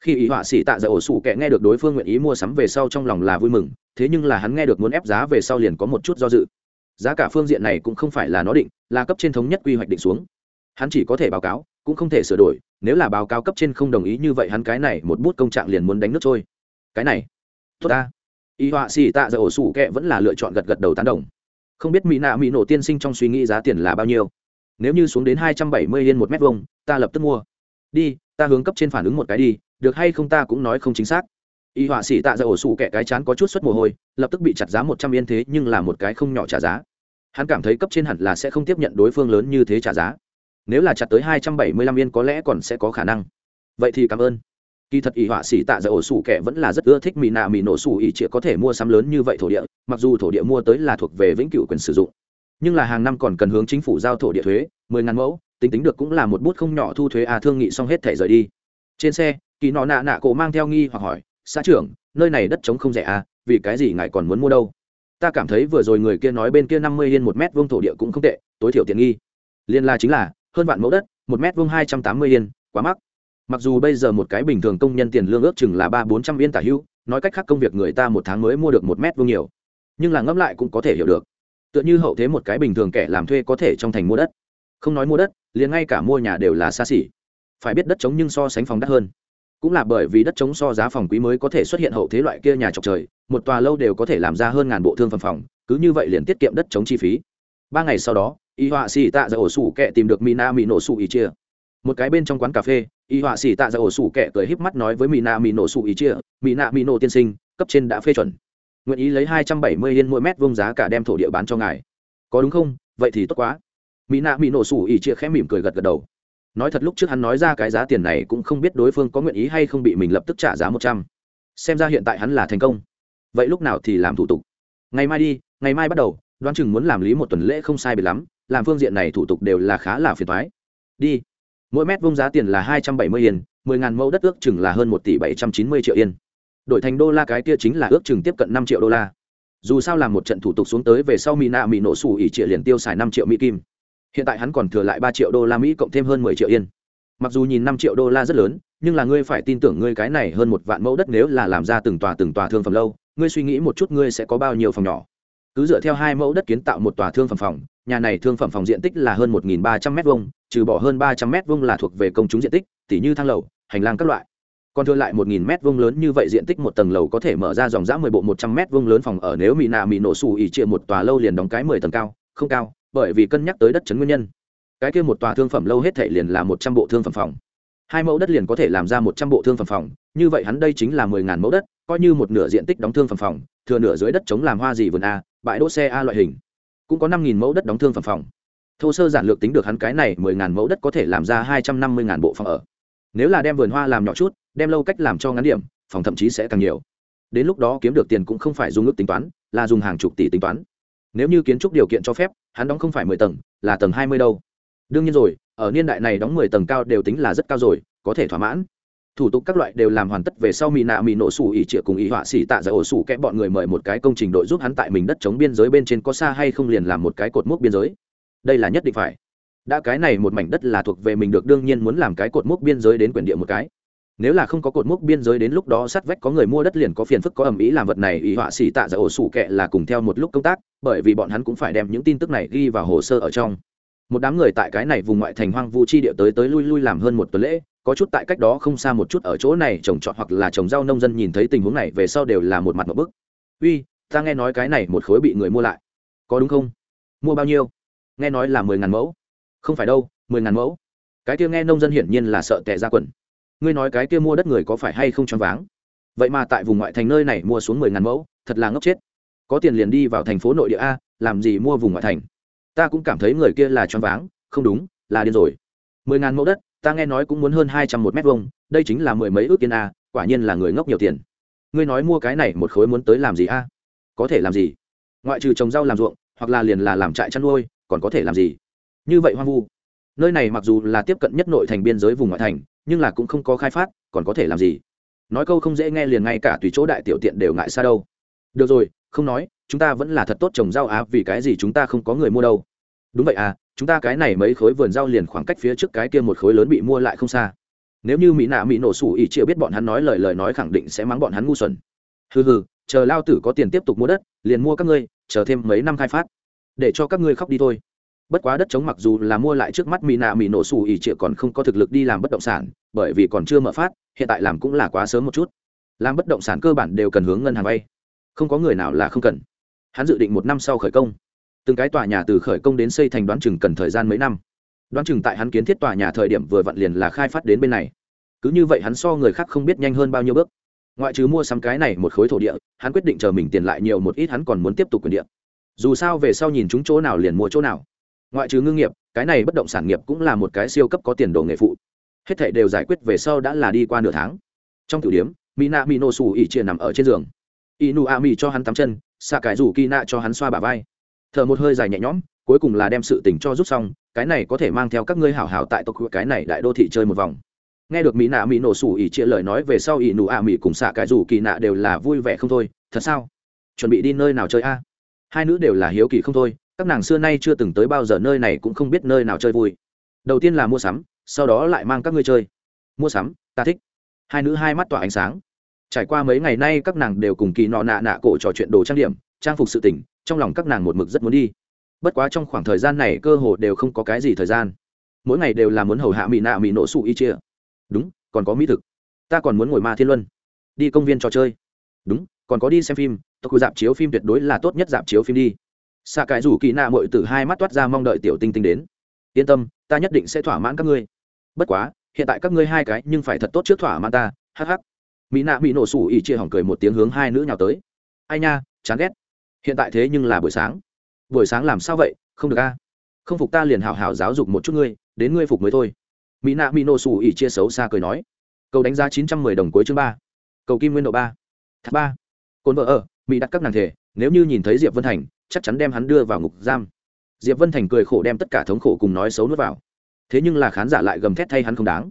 khi ý họa sĩ tạ dạ ổ sủ kẻ nghe được đối phương nguyện ý mua sắm về sau trong lòng là vui mừng, thế nhưng là hắn nghe được muốn ép giá về sau liền có một chút do dự. Giá cả phương diện này cũng không phải là nó định, là cấp trên thống nhất quy hoạch định xuống. Hắn chỉ có thể báo cáo, cũng không thể sửa đổi, nếu là báo cáo cấp trên không đồng ý như vậy hắn cái này một bút công trạng liền muốn đánh nước trôi. Cái này, tốt ta. Y họa xì tạ dạ ổ sủ kẹ vẫn là lựa chọn gật gật đầu tán đồng. Không biết mỹ nạ mỹ nổ tiên sinh trong suy nghĩ giá tiền là bao nhiêu. Nếu như xuống đến hai trăm bảy mươi yên một mét vuông, ta lập tức mua. Đi ta hướng cấp trên phản ứng một cái đi, được hay không ta cũng nói không chính xác. Y họa sĩ tạ ra ổ sủ kẻ cái chán có chút suất mồ hôi, lập tức bị chặt giá một trăm yên thế, nhưng là một cái không nhỏ trả giá. Hắn cảm thấy cấp trên hẳn là sẽ không tiếp nhận đối phương lớn như thế trả giá. Nếu là chặt tới hai trăm bảy mươi lăm yên có lẽ còn sẽ có khả năng. Vậy thì cảm ơn. Kỳ thật ỷ họa sĩ tạ ra ổ sủ kẻ vẫn là rất ưa thích mỹ nạ mỹ nổ sủ ỉ chỉ có thể mua sắm lớn như vậy thổ địa, mặc dù thổ địa mua tới là thuộc về vĩnh cửu quyền sử dụng. Nhưng là hàng năm còn cần hướng chính phủ giao thổ địa thuế, mười ngàn mẫu tính tính được cũng là một bút không nhỏ thu thuế à thương nghị xong hết thể rời đi. Trên xe, kỳ nọ nạ nạ cổ mang theo nghi hoặc hỏi, xã trưởng, nơi này đất trống không rẻ à vì cái gì ngài còn muốn mua đâu? Ta cảm thấy vừa rồi người kia nói bên kia năm mươi yên một mét vuông thổ địa cũng không tệ, tối thiểu tiện nghi. Liên la chính là, hơn vạn mẫu đất, một mét vuông hai trăm tám mươi yên, quá mắc. Mặc dù bây giờ một cái bình thường công nhân tiền lương ước chừng là ba bốn trăm yên tả hữu nói cách khác công việc người ta một tháng mới mua được một mét vuông nhiều, nhưng là ngẫm lại cũng có thể hiểu được. Tựa như hậu thế một cái bình thường kẻ làm thuê có thể trong thành mua đất không nói mua đất, liền ngay cả mua nhà đều là xa xỉ. Phải biết đất trống nhưng so sánh phòng đắt hơn. Cũng là bởi vì đất trống so giá phòng quý mới có thể xuất hiện hậu thế loại kia nhà trọc trời, một tòa lâu đều có thể làm ra hơn ngàn bộ thương phẩm phòng, cứ như vậy liền tiết kiệm đất trống chi phí. Ba ngày sau đó, y họa xì tạ ra ổ sủ kẹ tìm được mina mỹ nổ sủ ý chia. Một cái bên trong quán cà phê, y họa xì tạ ra ổ sủ kẹ cười híp mắt nói với mina mỹ nổ sủ ý chia mina mỹ nổ tiên sinh, cấp trên đã phê chuẩn. Nguyện ý lấy hai trăm bảy mươi yên mỗi mét vuông giá cả đem thổ địa bán cho ngài. Có đúng không? Vậy thì tốt quá mỹ nạ mỹ nổ sủ ỉ chia khẽ mỉm cười gật gật đầu. Nói thật lúc trước hắn nói ra cái giá tiền này cũng không biết đối phương có nguyện ý hay không bị mình lập tức trả giá một trăm. Xem ra hiện tại hắn là thành công. Vậy lúc nào thì làm thủ tục? Ngày mai đi, ngày mai bắt đầu, đoán chừng muốn làm lý một tuần lễ không sai biệt lắm, làm phương diện này thủ tục đều là khá là phiền thoái đi. Mỗi mét vông giá tiền là hai trăm bảy mươi yên, mười ngàn mẫu đất ước chừng là hơn một tỷ bảy trăm chín mươi triệu yên. Đổi thành đô la cái kia chính là ước chừng tiếp cận năm triệu đô la. Dù sao làm một trận thủ tục xuống tới về sau mỹ nạ mỹ nổ xù ỉ triệu liền tiêu xài năm triệu mỹ kim hiện tại hắn còn thừa lại ba triệu đô la mỹ cộng thêm hơn mười triệu yên. Mặc dù nhìn năm triệu đô la rất lớn, nhưng là ngươi phải tin tưởng ngươi cái này hơn một vạn mẫu đất nếu là làm ra từng tòa từng tòa thương phẩm lâu, ngươi suy nghĩ một chút ngươi sẽ có bao nhiêu phòng nhỏ. Cứ dựa theo hai mẫu đất kiến tạo một tòa thương phẩm phòng, nhà này thương phẩm phòng diện tích là hơn một ba trăm m hai trừ bỏ hơn ba trăm m hai là thuộc về công chúng diện tích, tỉ như thang lầu, hành lang các loại. Còn thừa lại một nghìn mét vuông lớn như vậy diện tích một tầng lầu có thể mở ra dòng dã mười bộ một trăm mét vuông lớn phòng ở nếu mỹ nạ mỹ nổ xù ỉ chia một tòa lâu liền đóng cái mười tầng cao, không cao bởi vì cân nhắc tới đất chấn nguyên nhân. Cái kia một tòa thương phẩm lâu hết thể liền là một trăm bộ thương phẩm phòng. Hai mẫu đất liền có thể làm ra một trăm bộ thương phẩm phòng, như vậy hắn đây chính là mười ngàn mẫu đất, coi như một nửa diện tích đóng thương phẩm phòng, thừa nửa dưới đất chống làm hoa gì vườn a, bãi đỗ xe a loại hình. Cũng có năm nghìn mẫu đất đóng thương phẩm phòng. Thô sơ giản lược tính được hắn cái này mười ngàn mẫu đất có thể làm ra hai trăm năm mươi ngàn bộ phòng ở. Nếu là đem vườn hoa làm nhỏ chút, đem lâu cách làm cho ngắn điểm, phòng thậm chí sẽ càng nhiều. Đến lúc đó kiếm được tiền cũng không phải dùng ước tính toán, là dùng hàng chục tỷ tính toán. Nếu như kiến trúc điều kiện cho phép hắn đóng không phải mười tầng, là tầng hai mươi đâu. Đương nhiên rồi, ở niên đại này đóng mười tầng cao đều tính là rất cao rồi, có thể thỏa mãn. Thủ tục các loại đều làm hoàn tất về sau mì nạ mì nổ sủ ỉ trịa cùng ý họa xỉ tạ giải ổ sủ kẽ bọn người mời một cái công trình đội giúp hắn tại mình đất chống biên giới bên trên có xa hay không liền làm một cái cột mốc biên giới. Đây là nhất định phải. Đã cái này một mảnh đất là thuộc về mình được, đương nhiên muốn làm cái cột mốc biên giới đến quyền địa một cái nếu là không có cột mốc biên giới đến lúc đó sát vách có người mua đất liền có phiền phức có ẩm ý làm vật này ý họa xỉ tạ giả ổ sủ kệ là cùng theo một lúc công tác, bởi vì bọn hắn cũng phải đem những tin tức này ghi vào hồ sơ ở trong. Một đám người tại cái này vùng ngoại thành hoang vu chi địa tới tới lui lui làm hơn một tuần lễ, có chút tại cách đó không xa một chút ở chỗ này trồng trọt hoặc là trồng rau nông dân nhìn thấy tình huống này về sau đều là một mặt một bức. Uy, ta nghe nói cái này một khối bị người mua lại. Có đúng không? Mua bao nhiêu? Nghe nói là mười ngàn mẫu. Không phải đâu, mười ngàn mẫu. Cái kia nghe nông dân hiển nhiên là sợ tệ ra quần ngươi nói cái kia mua đất người có phải hay không choáng váng? Vậy mà tại vùng ngoại thành nơi này mua xuống mười ngàn mẫu, thật là ngốc chết. Có tiền liền đi vào thành phố nội địa a, làm gì mua vùng ngoại thành? Ta cũng cảm thấy người kia là choáng váng, không đúng, là điên rồi. Mười ngàn mẫu đất, ta nghe nói cũng muốn hơn hai trăm một mét vuông, đây chính là mười mấy ước tiền a, quả nhiên là người ngốc nhiều tiền. Ngươi nói mua cái này một khối muốn tới làm gì a? Có thể làm gì? Ngoại trừ trồng rau làm ruộng, hoặc là liền là làm trại chăn nuôi, còn có thể làm gì? Như vậy hoang vu nơi này mặc dù là tiếp cận nhất nội thành biên giới vùng ngoại thành, nhưng là cũng không có khai phát, còn có thể làm gì? Nói câu không dễ nghe liền ngay cả tùy chỗ đại tiểu tiện đều ngại xa đâu. Được rồi, không nói, chúng ta vẫn là thật tốt trồng rau á, vì cái gì chúng ta không có người mua đâu? Đúng vậy à chúng ta cái này mấy khối vườn rau liền khoảng cách phía trước cái kia một khối lớn bị mua lại không xa. Nếu như mỹ nạ mỹ nổ sủ ỉ chịu biết bọn hắn nói lời lời nói khẳng định sẽ mắng bọn hắn ngu xuẩn. Hừ hừ, chờ lao tử có tiền tiếp tục mua đất, liền mua các ngươi, chờ thêm mấy năm khai phát. Để cho các ngươi khóc đi thôi bất quá đất chống mặc dù là mua lại trước mắt mỹ nạ mỹ nổ xù ỉ trịa còn không có thực lực đi làm bất động sản, bởi vì còn chưa mở phát, hiện tại làm cũng là quá sớm một chút. Làm bất động sản cơ bản đều cần hướng ngân hàng vay. Không có người nào là không cần. Hắn dự định một năm sau khởi công. Từng cái tòa nhà từ khởi công đến xây thành đoán chừng cần thời gian mấy năm. Đoán chừng tại hắn kiến thiết tòa nhà thời điểm vừa vặn liền là khai phát đến bên này. Cứ như vậy hắn so người khác không biết nhanh hơn bao nhiêu bước. Ngoại trừ mua sắm cái này một khối thổ địa, hắn quyết định chờ mình tiền lại nhiều một ít hắn còn muốn tiếp tục quyền địa. Dù sao về sau nhìn chúng chỗ nào liền mua chỗ nào ngoại trừ ngư nghiệp, cái này bất động sản nghiệp cũng là một cái siêu cấp có tiền đồ nghề phụ. Hết thảy đều giải quyết về sau đã là đi qua nửa tháng. Trong tiểu điếm mina mino sù ỉ chia nằm ở trên giường. Inu a mi cho hắn tắm chân xạ cải rủ kỳ nạ cho hắn xoa bả vai. Thở một hơi dài nhẹ nhõm, cuối cùng là đem sự tình cho rút xong, cái này có thể mang theo các ngươi hảo hảo tại tộc cái này đại đô thị chơi một vòng. Nghe được mỹ nạ mỹ nổ sủ ỉ chia lời nói về sau ỉ nụ a mỹ cùng xạ cái rủ kỳ nạ đều là vui vẻ không thôi, thật sao? Chuẩn bị đi nơi nào chơi a? Hai nữ đều là hiếu kỳ không thôi các nàng xưa nay chưa từng tới bao giờ nơi này cũng không biết nơi nào chơi vui. Đầu tiên là mua sắm, sau đó lại mang các ngươi chơi. Mua sắm, ta thích. Hai nữ hai mắt tỏa ánh sáng. Trải qua mấy ngày nay các nàng đều cùng kỳ nọ nạ nạ cổ trò chuyện đồ trang điểm, trang phục sự tỉnh trong lòng các nàng một mực rất muốn đi. Bất quá trong khoảng thời gian này cơ hồ đều không có cái gì thời gian. Mỗi ngày đều là muốn hầu hạ mỹ nạ mỹ nổ sụ y chia. Đúng, còn có mỹ thực. Ta còn muốn ngồi ma thiên luân. Đi công viên trò chơi. Đúng, còn có đi xem phim. Tộc dạp chiếu phim tuyệt đối là tốt nhất dạp chiếu phim đi xạ cái rủ kỳ nạ mội từ hai mắt toát ra mong đợi tiểu tinh tinh đến. Yên tâm, ta nhất định sẽ thỏa mãn các ngươi. Bất quá, hiện tại các ngươi hai cái nhưng phải thật tốt trước thỏa mãn ta, hắc hắc. Mỹ nạ bị nổ sủ ỉ chia hỏng cười một tiếng hướng hai nữ nhào tới. Ai nha, chán ghét. Hiện tại thế nhưng là buổi sáng. Buổi sáng làm sao vậy? Không được a. Không phục ta liền hào hào giáo dục một chút ngươi, đến ngươi phục mới thôi. Mỹ nạ mỹ nổ sủ ỉ chia xấu xa cười nói. Cầu đánh giá chín trăm mười đồng cuối chương ba. Cầu kim nguyên độ ba. Tháp ba. Cồn vợ ở, mỹ đặt các nàng thể, nếu như nhìn thấy diệp vân thành chắc chắn đem hắn đưa vào ngục giam. Diệp vân thành cười khổ đem tất cả thống khổ cùng nói xấu nuốt vào. Thế nhưng là khán giả lại gầm thét thay hắn không đáng.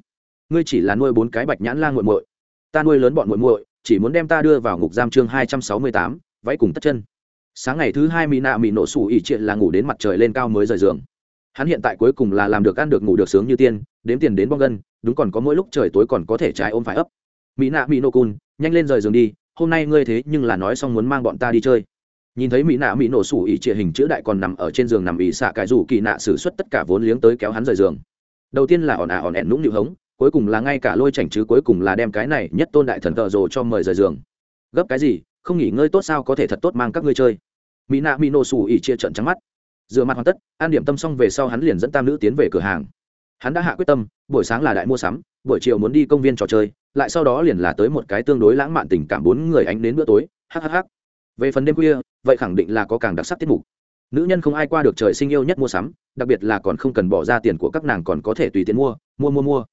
Ngươi chỉ là nuôi bốn cái bạch nhãn la g u muội. Ta nuôi lớn bọn muội muội, chỉ muốn đem ta đưa vào ngục giam chương hai trăm sáu mươi tám váy cùng tất chân. Sáng ngày thứ hai mỹ nạ mỹ nổ sủ ỉ triệt là ngủ đến mặt trời lên cao mới rời giường. Hắn hiện tại cuối cùng là làm được ăn được ngủ được sướng như tiên, đếm tiền đến bong gân, đúng còn có mỗi lúc trời tối còn có thể trái ôm phải ấp. Mỹ nạ mỹ nổ cun, nhanh lên rời giường đi, hôm nay ngươi thế nhưng là nói xong muốn mang bọn ta đi chơi nhìn thấy mỹ nạ mỹ nổ sủ ỉ trịa hình chữ đại còn nằm ở trên giường nằm ỉ xạ cải rủ kỳ nạ xử suất tất cả vốn liếng tới kéo hắn rời giường. Đầu tiên là ỏn ả ỏn ẹn nũng nịu hống, cuối cùng là ngay cả lôi chảnh chứ cuối cùng là đem cái này nhất tôn đại thần tợ rồ cho mời rời giường. Gấp cái gì, không nghỉ ngơi tốt sao có thể thật tốt mang các ngươi chơi. Mỹ nạ mỹ nổ sủ ỉ chia trận trắng mắt. Rửa mặt hoàn tất, an điểm tâm xong về sau hắn liền dẫn tam nữ tiến về cửa hàng. Hắn đã hạ quyết tâm, buổi sáng là đại mua sắm, buổi chiều muốn đi công viên trò chơi, lại sau đó liền là tới một cái tương đối lãng mạn tình cảm bốn người ánh đến bữa tối hhh về phần đêm khuya vậy khẳng định là có càng đặc sắc tiết mục. Nữ nhân không ai qua được trời sinh yêu nhất mua sắm, đặc biệt là còn không cần bỏ ra tiền của các nàng còn có thể tùy tiện mua mua mua mua.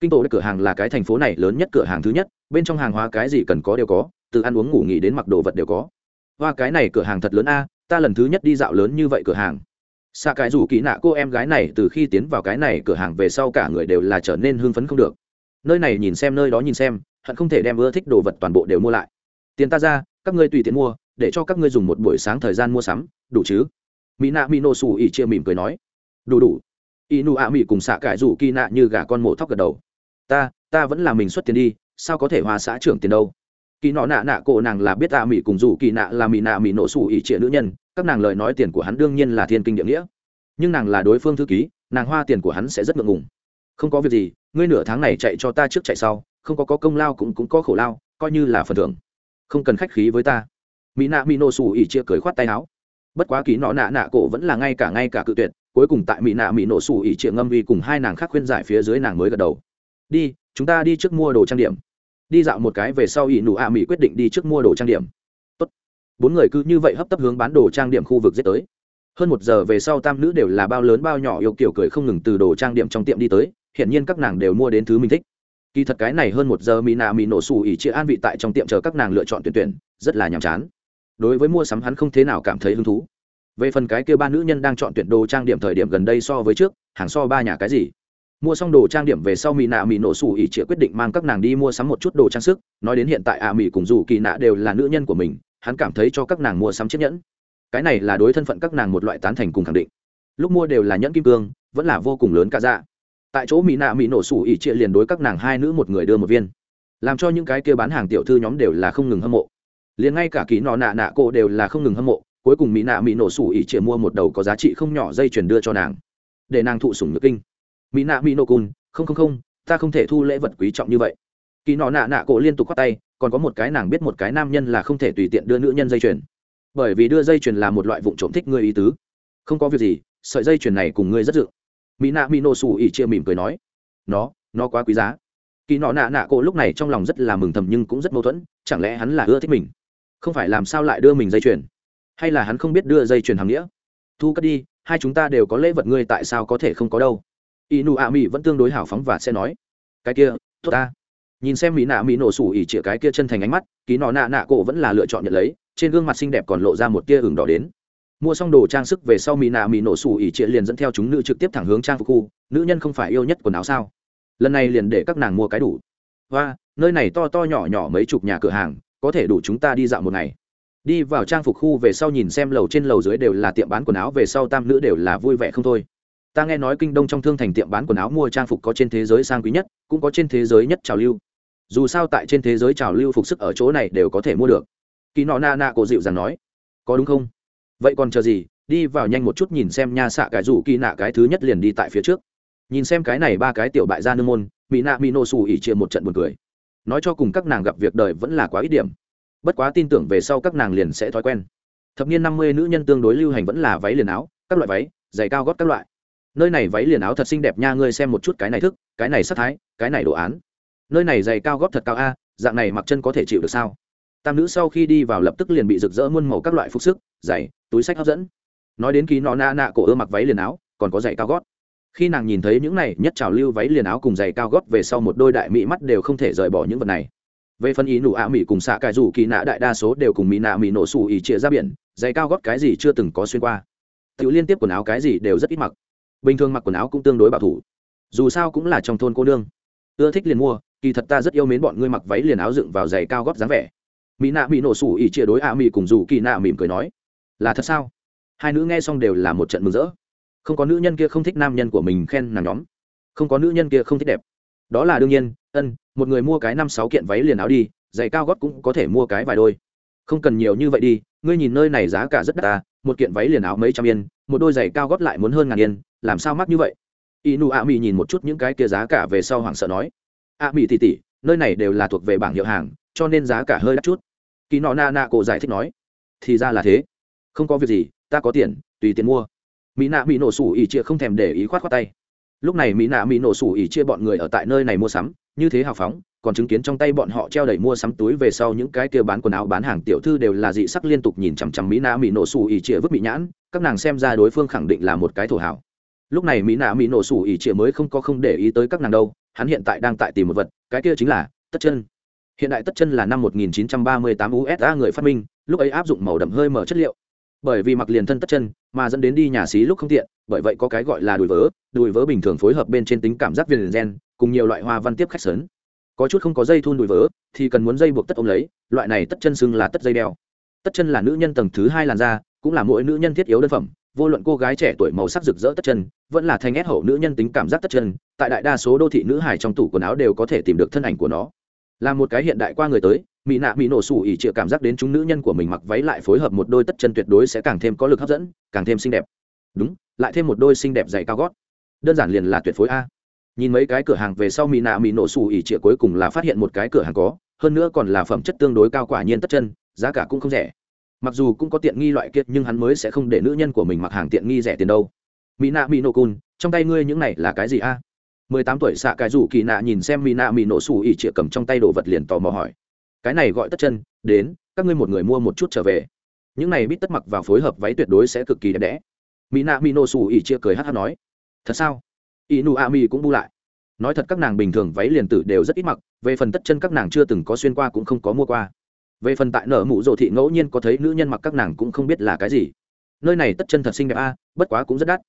Kinh tổ cửa hàng là cái thành phố này lớn nhất cửa hàng thứ nhất, bên trong hàng hóa cái gì cần có đều có, từ ăn uống ngủ nghỉ đến mặc đồ vật đều có. Hoa, cái này cửa hàng thật lớn a, ta lần thứ nhất đi dạo lớn như vậy cửa hàng. Xa cái rủ kỹ nạ cô em gái này từ khi tiến vào cái này cửa hàng về sau cả người đều là trở nên hưng phấn không được. Nơi này nhìn xem, nơi đó nhìn xem, hận không thể đem ưa thích đồ vật toàn bộ đều mua lại. Tiền ta ra, các ngươi tùy tiện mua để cho các ngươi dùng một buổi sáng thời gian mua sắm, đủ chứ? Mỹ nạ mỹ nổ xù ỉ chia mỉm cười nói. Đủ đủ. Ỉ nụ ạ mỹ cùng xạ cải rủ kỳ nạ như gà con mổ thóc gật đầu. Ta ta vẫn là mình xuất tiền đi, sao có thể hòa xã trưởng tiền đâu? Kỳ nọ nạ nạ cổ nàng là biết a mỹ cùng rủ kỳ nạ là mỹ nạ mỹ nổ sủ ỉ trịa nữ nhân, các nàng lời nói tiền của hắn đương nhiên là thiên kinh địa nghĩa. Nhưng nàng là đối phương thư ký, nàng hoa tiền của hắn sẽ rất ngượng ngùng. Không có việc gì, ngươi nửa tháng này chạy cho ta trước chạy sau, không có có công lao cũng cũng có khổ lao, coi như là phần thưởng. Không cần khách khí với ta mỹ nạ mỹ nổ xù ỉ chia cười khoát tay áo. Bất quá ký nọ nạ nạ cổ vẫn là ngay cả ngay cả cự tuyệt, cuối cùng tại mỹ nạ mỹ nổ xù ỉ chia ngâm vi cùng hai nàng khác khuyên giải phía dưới nàng mới gật đầu. Đi, chúng ta đi trước mua đồ trang điểm. Đi dạo một cái về sau ỉ nụ ạ mỹ quyết định đi trước mua đồ trang điểm. Tốt. bốn người cứ như vậy hấp tấp hướng bán đồ trang điểm khu vực dễ tới. Hơn một giờ về sau tam nữ đều là bao lớn bao nhỏ yêu kiểu cười không ngừng từ đồ trang điểm trong tiệm đi tới hiện nhiên các nàng đều mua đến thứ mình thích. Kỳ thật cái này hơn một giờ mỹ nạ mỹ nổ xù ỉ chia an vị tại trong tiệm chờ các nàng lựa chọn tuyển tuyển, rất là nhàm chán đối với mua sắm hắn không thế nào cảm thấy hứng thú. Về phần cái kia ba nữ nhân đang chọn tuyển đồ trang điểm thời điểm gần đây so với trước, hàng so ba nhà cái gì? Mua xong đồ trang điểm về sau mỹ nạ mỹ nổ xù ỉ chĩa quyết định mang các nàng đi mua sắm một chút đồ trang sức, nói đến hiện tại ạ mỹ cùng dù kỳ nạ đều là nữ nhân của mình, hắn cảm thấy cho các nàng mua sắm chiếc nhẫn. Cái này là đối thân phận các nàng một loại tán thành cùng khẳng định. Lúc mua đều là nhẫn kim cương, vẫn là vô cùng lớn cả dạ. Tại chỗ mỹ nạ mỹ nổ sủ ỉ chĩa liền đối các nàng hai nữ một người đưa một viên. Làm cho những cái kia bán hàng tiểu thư nhóm đều là không ngừng hâm mộ liền ngay cả kỹ nọ nạ nạ cô đều là không ngừng hâm mộ, cuối cùng mỹ nạ mỹ nổ sủ ỉ chia mua một đầu có giá trị không nhỏ dây chuyền đưa cho nàng. Để nàng thụ sủng nhược kinh. Mỹ nạ mỹ nổ cùn, không không không, ta không thể thu lễ vật quý trọng như vậy. Kỳ nọ nạ nạ cổ liên tục khoác tay, còn có một cái nàng biết một cái nam nhân là không thể tùy tiện đưa nữ nhân dây chuyền. Bởi vì đưa dây chuyền là một loại vụ trộm thích ngươi ý tứ. Không có việc gì, sợi dây chuyền này cùng ngươi rất dự. Mỹ nạ mỹ nổ sủ ỉ chia mỉm cười nói, nó nó quá quý giá. Kỳ nọ nạ nạ cổ lúc này trong lòng rất là mừng thầm nhưng cũng rất mâu thuẫn, chẳng lẽ hắn là ưa thích mình? Không phải làm sao lại đưa mình dây chuyền? Hay là hắn không biết đưa dây chuyền hàng nghĩa? Thu cất đi, hai chúng ta đều có lễ vật ngươi tại sao có thể không có đâu? Inu ạ mỹ vẫn tương đối hào phóng và sẽ nói, cái kia, tốt ta. Nhìn xem mỹ nạ mỹ nổ sủ ỉ chĩa cái kia chân thành ánh mắt, ký nọ nạ nạ cổ vẫn là lựa chọn nhận lấy, trên gương mặt xinh đẹp còn lộ ra một tia hừng đỏ đến. Mua xong đồ trang sức về sau mỹ nạ mỹ nổ sủ ỉ chĩa liền dẫn theo chúng nữ trực tiếp thẳng hướng trang phục khu, nữ nhân không phải yêu nhất quần áo sao? Lần này liền để các nàng mua cái đủ. Và nơi này to to nhỏ nhỏ mấy chục nhà cửa hàng có thể đủ chúng ta đi dạo một ngày. Đi vào trang phục khu về sau nhìn xem lầu trên lầu dưới đều là tiệm bán quần áo, về sau tam nữ đều là vui vẻ không thôi. Ta nghe nói kinh đông trong thương thành tiệm bán quần áo mua trang phục có trên thế giới sang quý nhất, cũng có trên thế giới nhất trào lưu. Dù sao tại trên thế giới trào lưu phục sức ở chỗ này đều có thể mua được. Kỳ nọ na na cổ dịu dàng nói. Có đúng không? Vậy còn chờ gì? Đi vào nhanh một chút nhìn xem nha xạ cái rủ kỳ nạ cái thứ nhất liền đi tại phía trước. Nhìn xem cái này ba cái tiểu bại ra nương môn, mỹ nạ mỹ nô xù ỉ chia một trận buồn cười nói cho cùng các nàng gặp việc đời vẫn là quá ít điểm. Bất quá tin tưởng về sau các nàng liền sẽ thói quen. Thập niên năm mươi nữ nhân tương đối lưu hành vẫn là váy liền áo, các loại váy, giày cao gót các loại. Nơi này váy liền áo thật xinh đẹp nha, ngươi xem một chút cái này thức, cái này sắc thái, cái này đồ án. Nơi này giày cao gót thật cao a, dạng này mặc chân có thể chịu được sao? Tam nữ sau khi đi vào lập tức liền bị rực rỡ muôn màu các loại phục sức, giày, túi sách hấp dẫn. Nói đến ký nọ na nạ cổ ưa mặc váy liền áo, còn có giày cao gót khi nàng nhìn thấy những này nhất trào lưu váy liền áo cùng giày cao gót về sau một đôi đại mỹ mắt đều không thể rời bỏ những vật này. Về phần ý nụ ạ mỹ cùng xạ cài rủ kỳ nạ đại đa số đều cùng mỹ nạ mỹ nổ xù ỉ chĩa ra biển, giày cao gót cái gì chưa từng có xuyên qua. Tự liên tiếp quần áo cái gì đều rất ít mặc. Bình thường mặc quần áo cũng tương đối bảo thủ. Dù sao cũng là trong thôn cô nương. Ưa thích liền mua, kỳ thật ta rất yêu mến bọn ngươi mặc váy liền áo dựng vào giày cao gót dáng vẻ. Mỹ nạ mỹ nổ xù ỉ chia đối ạ mỹ cùng dù kỳ nạ mỉm cười nói, là thật sao? Hai nữ nghe xong đều là một trận mừng rỡ không có nữ nhân kia không thích nam nhân của mình khen nàng nhóm. Không có nữ nhân kia không thích đẹp. Đó là đương nhiên, ân, một người mua cái năm sáu kiện váy liền áo đi, giày cao gót cũng có thể mua cái vài đôi. Không cần nhiều như vậy đi, ngươi nhìn nơi này giá cả rất đắt ta một kiện váy liền áo mấy trăm yên, một đôi giày cao gót lại muốn hơn ngàn yên, làm sao mắc như vậy? Inu a mi nhìn một chút những cái kia giá cả về sau hoảng sợ nói. A mi tỉ tỉ, nơi này đều là thuộc về bảng hiệu hàng, cho nên giá cả hơi đắt chút. Kỳ nọ na na cổ giải thích nói. Thì ra là thế. Không có việc gì, ta có tiền, tùy tiền mua mỹ nạ mỹ nổ sủ ỉ chia không thèm để ý khoát khoát tay. Lúc này mỹ nạ mỹ nổ sủ ỉ chia bọn người ở tại nơi này mua sắm, như thế hào phóng, còn chứng kiến trong tay bọn họ treo đầy mua sắm túi về sau những cái kia bán quần áo bán hàng tiểu thư đều là dị sắc liên tục nhìn chằm chằm mỹ nạ mỹ nổ sủ ỉ chia vứt bị nhãn, các nàng xem ra đối phương khẳng định là một cái thổ hảo. Lúc này mỹ nạ mỹ nổ sủ ỉ chia mới không có không để ý tới các nàng đâu, hắn hiện tại đang tại tìm một vật, cái kia chính là tất chân. Hiện đại tất chân là năm 1938 usa người phát minh, lúc ấy áp dụng màu đậm hơi mở chất liệu bởi vì mặc liền thân tất chân, mà dẫn đến đi nhà xí lúc không tiện, bởi vậy có cái gọi là đùi vớ. Đùi vớ bình thường phối hợp bên trên tính cảm giác viền gen, cùng nhiều loại hoa văn tiếp khách sớn. Có chút không có dây thun đùi vớ, thì cần muốn dây buộc tất ôm lấy, loại này tất chân xưng là tất dây đeo. Tất chân là nữ nhân tầng thứ hai làn da, cũng là mỗi nữ nhân thiết yếu đơn phẩm. Vô luận cô gái trẻ tuổi màu sắc rực rỡ tất chân, vẫn là thanh ép hậu nữ nhân tính cảm giác tất chân, tại đại đa số đô thị nữ hài trong tủ quần áo đều có thể tìm được thân ảnh của nó là một cái hiện đại qua người tới, mỹ nạ mỹ nổ sủ ỉ chịa cảm giác đến chúng nữ nhân của mình mặc váy lại phối hợp một đôi tất chân tuyệt đối sẽ càng thêm có lực hấp dẫn, càng thêm xinh đẹp. Đúng, lại thêm một đôi xinh đẹp dày cao gót. Đơn giản liền là tuyệt phối a. Nhìn mấy cái cửa hàng về sau mỹ nạ mỹ nổ sủ ỉ chịa cuối cùng là phát hiện một cái cửa hàng có, hơn nữa còn là phẩm chất tương đối cao quả nhiên tất chân, giá cả cũng không rẻ. Mặc dù cũng có tiện nghi loại kiệt nhưng hắn mới sẽ không để nữ nhân của mình mặc hàng tiện nghi rẻ tiền đâu. Mỹ nạ mỹ nổ cun trong tay ngươi những này là cái gì a? Mười tám tuổi xạ cái rủ kỳ nạ nhìn xem mỹ nạ mỹ nổ xù ỉ chĩa cầm trong tay đồ vật liền tò mò hỏi. Cái này gọi tất chân, đến, các ngươi một người mua một chút trở về. Những này biết tất mặc vào phối hợp váy tuyệt đối sẽ cực kỳ đẹp đẽ. Mỹ nạ mỹ nổ xù ỉ chĩa cười hát hát nói. Thật sao? Ỷ nụ a mi cũng bu lại. Nói thật các nàng bình thường váy liền tử đều rất ít mặc, về phần tất chân các nàng chưa từng có xuyên qua cũng không có mua qua. Về phần tại nở mụ rộ thị ngẫu nhiên có thấy nữ nhân mặc các nàng cũng không biết là cái gì. Nơi này tất chân thật xinh đẹp a, bất quá cũng rất đắt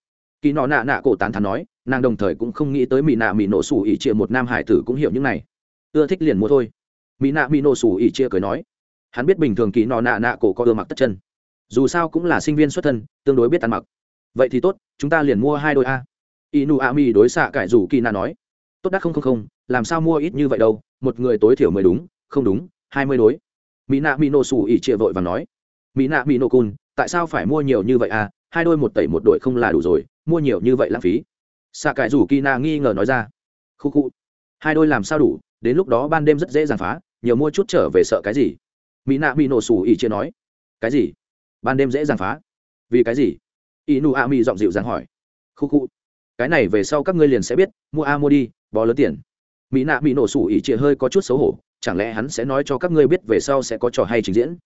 kỳ nọ nạ nạ cổ tán thán nói, nàng đồng thời cũng không nghĩ tới mỹ nạ mỹ nổ sủ ỉ chia một nam hải tử cũng hiểu những này. Ưa thích liền mua thôi. Mỹ nạ mỹ nổ sủ ỉ chia cười nói, hắn biết bình thường kỳ nọ nạ nạ cổ có ưa mặc tất chân. Dù sao cũng là sinh viên xuất thân, tương đối biết ăn mặc. Vậy thì tốt, chúng ta liền mua hai đôi a. Inu a mi đối xạ cải rủ kỳ nạ nói, tốt đắt không không không, làm sao mua ít như vậy đâu, một người tối thiểu mười đúng, không đúng, hai mươi đối. Mỹ nạ mỹ nổ sủ ỉ chia vội và nói mỹ nạ mỹ nổ cun tại sao phải mua nhiều như vậy à hai đôi một tẩy một đội không là đủ rồi mua nhiều như vậy lãng phí. Xạ cải rủ kỳ nạ nghi ngờ nói ra. Khu khu, hai đôi làm sao đủ, đến lúc đó ban đêm rất dễ dàng phá, nhiều mua chút trở về sợ cái gì? Mỹ nạ mỹ nổ sủ ỉ chia nói. Cái gì? Ban đêm dễ dàng phá? Vì cái gì? Ỷ nụ a mi giọng dịu dàng hỏi. Khu khu, cái này về sau các ngươi liền sẽ biết, mua a mua đi, bó lớn tiền. Mỹ nạ mỹ nổ sủ ỉ chia hơi có chút xấu hổ, chẳng lẽ hắn sẽ nói cho các ngươi biết về sau sẽ có trò hay trình diễn?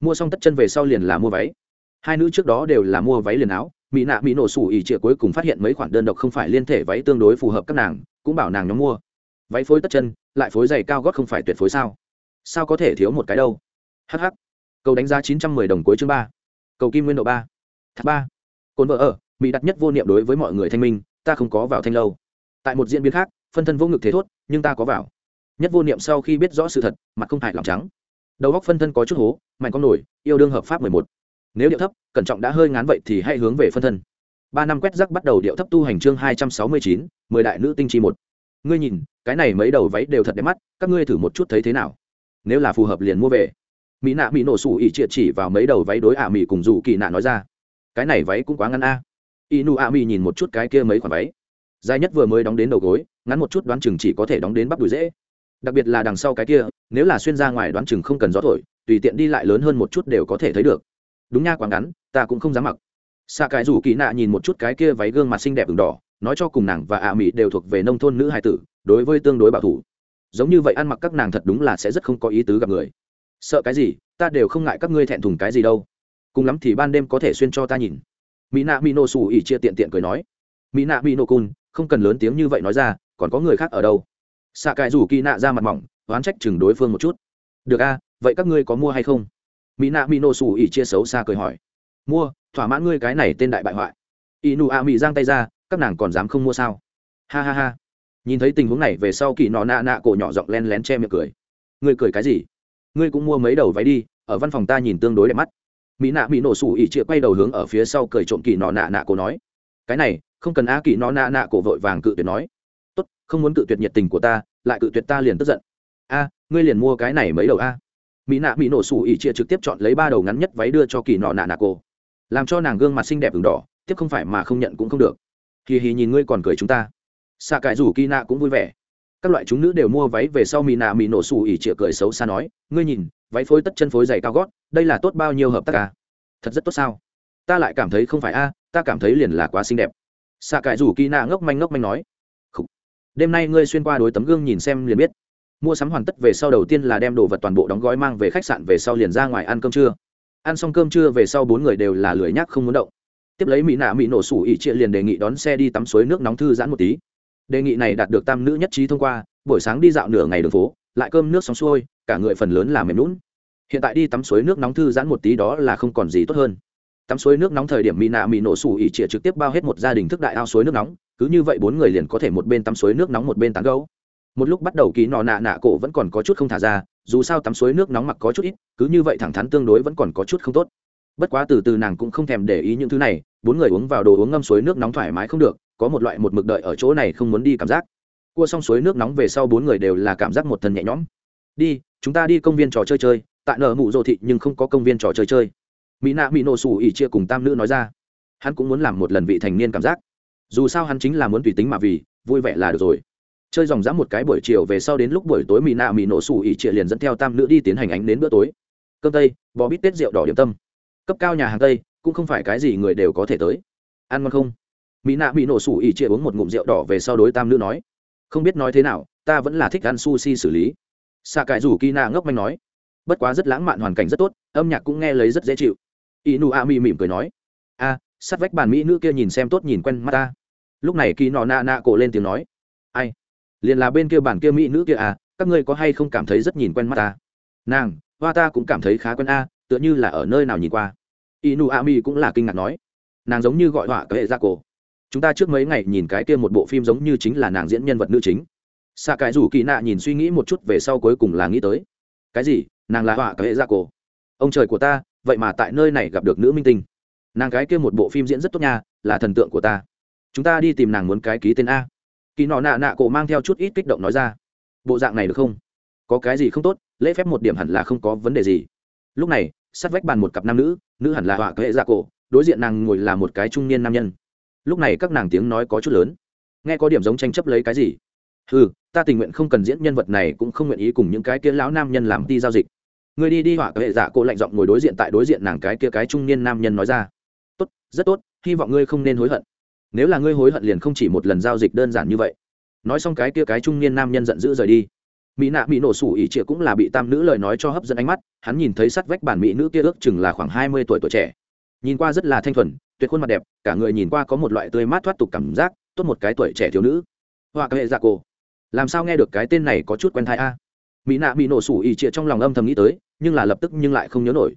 Mua xong tất chân về sau liền là mua váy. Hai nữ trước đó đều là mua váy liền áo mỹ nạ mỹ nổ sủ ỉ trịa cuối cùng phát hiện mấy khoản đơn độc không phải liên thể váy tương đối phù hợp các nàng, cũng bảo nàng nhóm mua. Váy phối tất chân, lại phối giày cao gót không phải tuyệt phối sao? Sao có thể thiếu một cái đâu? Hh cầu đánh giá chín trăm mười đồng cuối chương ba. Cầu kim nguyên độ ba. Thác ba. Cồn vợ ở, mỹ đặt nhất vô niệm đối với mọi người thanh minh, ta không có vào thanh lâu. Tại một diễn biến khác, phân thân vô ngực thế thốt, nhưng ta có vào. Nhất vô niệm sau khi biết rõ sự thật, mặt không hại lòng trắng. Đầu góc phân thân có chút hố mạnh con nổi, yêu đương hợp pháp mười một nếu điệu thấp, cẩn trọng đã hơi ngán vậy thì hãy hướng về phân thân. Ba năm quét rắc bắt đầu điệu thấp tu hành chương hai trăm sáu mươi chín, mười đại nữ tinh chi một. Ngươi nhìn, cái này mấy đầu váy đều thật đẹp mắt, các ngươi thử một chút thấy thế nào? Nếu là phù hợp liền mua về. Mỹ nạ mỹ nổ sủ ỉ triệt chỉ vào mấy đầu váy đối ả mỹ cùng dù kỳ nạ nói ra. Cái này váy cũng quá ngắn a. Y nu a mỹ nhìn một chút cái kia mấy khoản váy. Dài nhất vừa mới đóng đến đầu gối, ngắn một chút đoán chừng chỉ có thể đóng đến bắp đùi dễ. Đặc biệt là đằng sau cái kia, nếu là xuyên ra ngoài đoán chừng không cần gió thổi, tùy tiện đi lại lớn hơn một chút đều có thể thấy được đúng nha quá ngắn, ta cũng không dám mặc. Xạ cái rủ kỳ nạ nhìn một chút cái kia váy gương mặt xinh đẹp ửng đỏ, nói cho cùng nàng và ạ mỹ đều thuộc về nông thôn nữ hài tử, đối với tương đối bảo thủ. Giống như vậy ăn mặc các nàng thật đúng là sẽ rất không có ý tứ gặp người. Sợ cái gì, ta đều không ngại các ngươi thẹn thùng cái gì đâu. Cùng lắm thì ban đêm có thể xuyên cho ta nhìn. Mỹ nạ mỹ nô xù ỉ chia tiện tiện cười nói. Mỹ nạ mỹ nô cun, không cần lớn tiếng như vậy nói ra, còn có người khác ở đâu? Xạ cài rủ kỳ nạ ra mặt mỏng, oán trách chừng đối phương một chút. Được a, vậy các ngươi có mua hay không? Mỹ nạ mỹ nổ xù ỉ chia xấu xa cười hỏi. Mua, thỏa mãn ngươi cái này tên đại bại hoại. Ỷ nụ ạ mỹ giang tay ra, các nàng còn dám không mua sao? Ha ha ha. Nhìn thấy tình huống này về sau, kỳ nọ nạ nạ cổ nhỏ giọng len lén che miệng cười. Ngươi cười cái gì? Ngươi cũng mua mấy đầu váy đi, ở văn phòng ta nhìn tương đối đẹp mắt. Mỹ nạ mỹ nổ sủ ỉ chĩa quay đầu hướng ở phía sau cười trộm kỳ nọ nạ nạ cổ nói. Cái này, không cần a kỳ nọ nạ nạ cổ vội vàng cự tuyệt nói. Tốt, không muốn cự tuyệt nhiệt tình của ta, lại cự tuyệt ta liền tức giận. A, ngươi liền mua cái này mấy đầu a mỹ nạ mỹ nổ sủ ỉ chia trực tiếp chọn lấy ba đầu ngắn nhất váy đưa cho kỳ nọ nạ nạ cô. Làm cho nàng gương mặt xinh đẹp v đỏ, tiếp không phải mà không nhận cũng không được. Kỳ hì nhìn ngươi còn cười chúng ta. Xạ cải rủ kỳ nạ cũng vui vẻ. Các loại chúng nữ đều mua váy về sau mỹ nạ mỹ nổ sủ ỉ chia cười xấu xa nói, ngươi nhìn, váy phối tất chân phối dày cao gót, đây là tốt bao nhiêu hợp tác ca thật rất tốt sao? Ta lại cảm thấy không phải a, ta cảm thấy liền là quá xinh đẹp. Xạ cải rủ kỳ nạ ngốc manh ngốc manh nói. Đêm nay ngươi xuyên qua đối tấm gương nhìn xem liền biết mua sắm hoàn tất về sau đầu tiên là đem đồ vật toàn bộ đóng gói mang về khách sạn về sau liền ra ngoài ăn cơm trưa. Ăn xong cơm trưa về sau bốn người đều là lười nhác không muốn động. Tiếp lấy mỹ nạ mỹ nổ sủ ỉ trịa liền đề nghị đón xe đi tắm suối nước nóng thư giãn một tí. Đề nghị này đạt được tam nữ nhất trí thông qua, buổi sáng đi dạo nửa ngày đường phố, lại cơm nước xong xuôi, cả người phần lớn là mềm lún hiện tại đi tắm suối nước nóng thư giãn một tí đó là không còn gì tốt hơn. Tắm suối nước nóng thời điểm mỹ nạ mỹ nổ sủ ỉ trịa trực tiếp bao hết một gia đình thức đại ao suối nước nóng, cứ như vậy bốn người liền có thể một bên tắm suối nước nóng một bên tán gấu một lúc bắt đầu ký nọ nạ nạ cổ vẫn còn có chút không thả ra, dù sao tắm suối nước nóng mặc có chút ít, cứ như vậy thẳng thắn tương đối vẫn còn có chút không tốt. Bất quá từ từ nàng cũng không thèm để ý những thứ này, bốn người uống vào đồ uống ngâm suối nước nóng thoải mái không được, có một loại một mực đợi ở chỗ này không muốn đi cảm giác. Cua xong suối nước nóng về sau bốn người đều là cảm giác một thân nhẹ nhõm. Đi, chúng ta đi công viên trò chơi chơi. Tại nở mụ rộ thị nhưng không có công viên trò chơi chơi. Mỹ nạ mỹ nổ xù ỉ chia cùng tam nữ nói ra. Hắn cũng muốn làm một lần vị thành niên cảm giác. Dù sao hắn chính là muốn tùy tính mà vì, vui vẻ là được rồi chơi dòng dã một cái buổi chiều về sau đến lúc buổi tối mỹ nạ mỹ nổ sủ ỉ trịa liền dẫn theo tam nữ đi tiến hành ánh đến bữa tối. Cơm tây bò bít tết rượu đỏ điểm tâm. Cấp cao nhà hàng tây cũng không phải cái gì người đều có thể tới. Ăn ngon không? Mỹ nạ bị nổ sủ ỉ chia uống một ngụm rượu đỏ về sau đối tam nữ nói không biết nói thế nào ta vẫn là thích ăn sushi xử lý. Xạ cải rủ kỳ nạ ngốc manh nói bất quá rất lãng mạn hoàn cảnh rất tốt âm nhạc cũng nghe lấy rất dễ chịu. Inu a mi mỉm cười nói a à, sát vách bàn mỹ nữ kia nhìn xem tốt nhìn quen mắt ta. Lúc này kỳ nọ nạ nạ cổ lên tiếng nói ai? Liền là bên kia bản kia mỹ nữ kia à các ngươi có hay không cảm thấy rất nhìn quen mắt ta? Nàng, hoa ta cũng cảm thấy khá quen a, tựa như là ở nơi nào nhìn qua. Inu a mi cũng là kinh ngạc nói. Nàng giống như gọi họa cái hệ gia cổ. Chúng ta trước mấy ngày nhìn cái kia một bộ phim giống như chính là nàng diễn nhân vật nữ chính. Xạ cái rủ kỳ nạ nhìn suy nghĩ một chút về sau cuối cùng là nghĩ tới. Cái gì? Nàng là họa cái hệ gia cổ. Ông trời của ta, vậy mà tại nơi này gặp được nữ minh tinh. Nàng cái kia một bộ phim diễn rất tốt nha, là thần tượng của ta. Chúng ta đi tìm nàng muốn cái ký tên a kỳ nọ nạ nạ cổ mang theo chút ít kích động nói ra. Bộ dạng này được không? Có cái gì không tốt, lễ phép một điểm hẳn là không có vấn đề gì. Lúc này, sát vách bàn một cặp nam nữ nữ hẳn là họa cái dạ cổ, đối diện nàng ngồi là một cái trung niên nam nhân. Lúc này các nàng tiếng nói có chút lớn. Nghe có điểm giống tranh chấp lấy cái gì? Ừ ta tình nguyện không cần diễn nhân vật này cũng không nguyện ý cùng những cái kia lão nam nhân làm đi giao dịch. Người đi đi, họa cái hệ dạ cổ lạnh giọng ngồi đối diện tại đối diện nàng cái kia cái trung niên nam nhân nói ra. Tốt, rất tốt, hy vọng ngươi không nên hối hận nếu là ngươi hối hận liền không chỉ một lần giao dịch đơn giản như vậy. Nói xong cái kia cái trung niên nam nhân giận dữ rời đi. Mỹ nạ mỹ nổ sủ ỉ trịa cũng là bị tam nữ lời nói cho hấp dẫn ánh mắt, hắn nhìn thấy sắt vách bản mỹ nữ kia ước chừng là khoảng hai mươi tuổi tuổi trẻ. Nhìn qua rất là thanh thuần, tuyệt khuôn mặt đẹp, cả người nhìn qua có một loại tươi mát thoát tục cảm giác, tốt một cái tuổi trẻ thiếu nữ. Hoa hệ dạ cổ. Làm sao nghe được cái tên này có chút quen thai a? Mỹ nạ mỹ nổ sủ ỉ trịa trong lòng âm thầm nghĩ tới, nhưng là lập tức nhưng lại không nhớ nổi.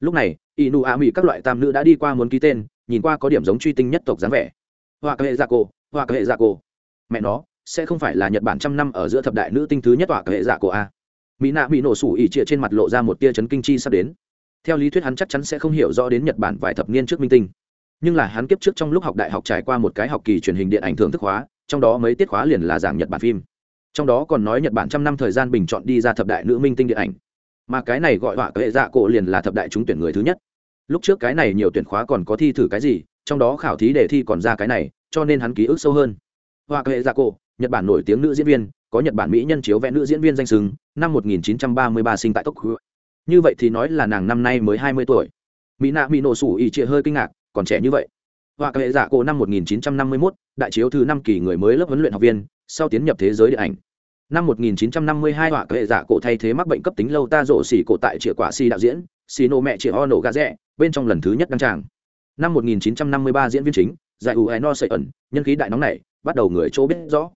Lúc này ỉ nụ a mỹ các loại tam nữ đã đi qua muốn ký tên, nhìn qua có điểm giống truy tinh nhất tộc dáng vẻ hoa hệ dạ cổ, hoa hệ dạ cổ. Mẹ nó, sẽ không phải là nhật bản trăm năm ở giữa thập đại nữ tinh thứ nhất tọa hệ dạ cổ a mỹ nạ bị nổ sủ ỉ trịa trên mặt lộ ra một tia chấn kinh chi sắp đến. Theo lý thuyết hắn chắc chắn sẽ không hiểu rõ đến nhật bản vài thập niên trước minh tinh. Nhưng là hắn kiếp trước trong lúc học đại học trải qua một cái học kỳ truyền hình điện ảnh thưởng thức hóa, trong đó mấy tiết khóa liền là giảng nhật bản phim. Trong đó còn nói nhật bản trăm năm thời gian bình chọn đi ra thập đại nữ minh tinh điện ảnh. Mà cái này gọi họa hệ dạ cổ liền là thập đại trúng tuyển người thứ nhất. Lúc trước cái này nhiều tuyển khóa còn có thi thử cái gì trong đó khảo thí đề thi còn ra cái này cho nên hắn ký ức sâu hơn. Họa kệ dạ cổ nhật bản nổi tiếng nữ diễn viên có nhật bản mỹ nhân chiếu vẽ nữ diễn viên danh sừng năm 1933 sinh tại tokyo. Như vậy thì nói là nàng năm nay mới 20 tuổi. Mỹ nạ mỹ nổ sủ ỉ chia hơi kinh ngạc còn trẻ như vậy. Họa kệ dạ cổ năm 1951, đại chiếu thứ năm kỳ người mới lớp huấn luyện học viên sau tiến nhập thế giới điện ảnh. Năm 1952 họa kệ dạ cổ thay thế mắc bệnh cấp tính lâu ta rộ xỉ cổ tại chìa quả si đạo diễn xì nổ mẹ chìa ho nổ gà rẽ bên trong lần thứ nhất đăng tràng năm 1953 diễn viên chính giải ủ ai no sợi ẩn nhân khí đại nóng này bắt đầu người chỗ biết rõ.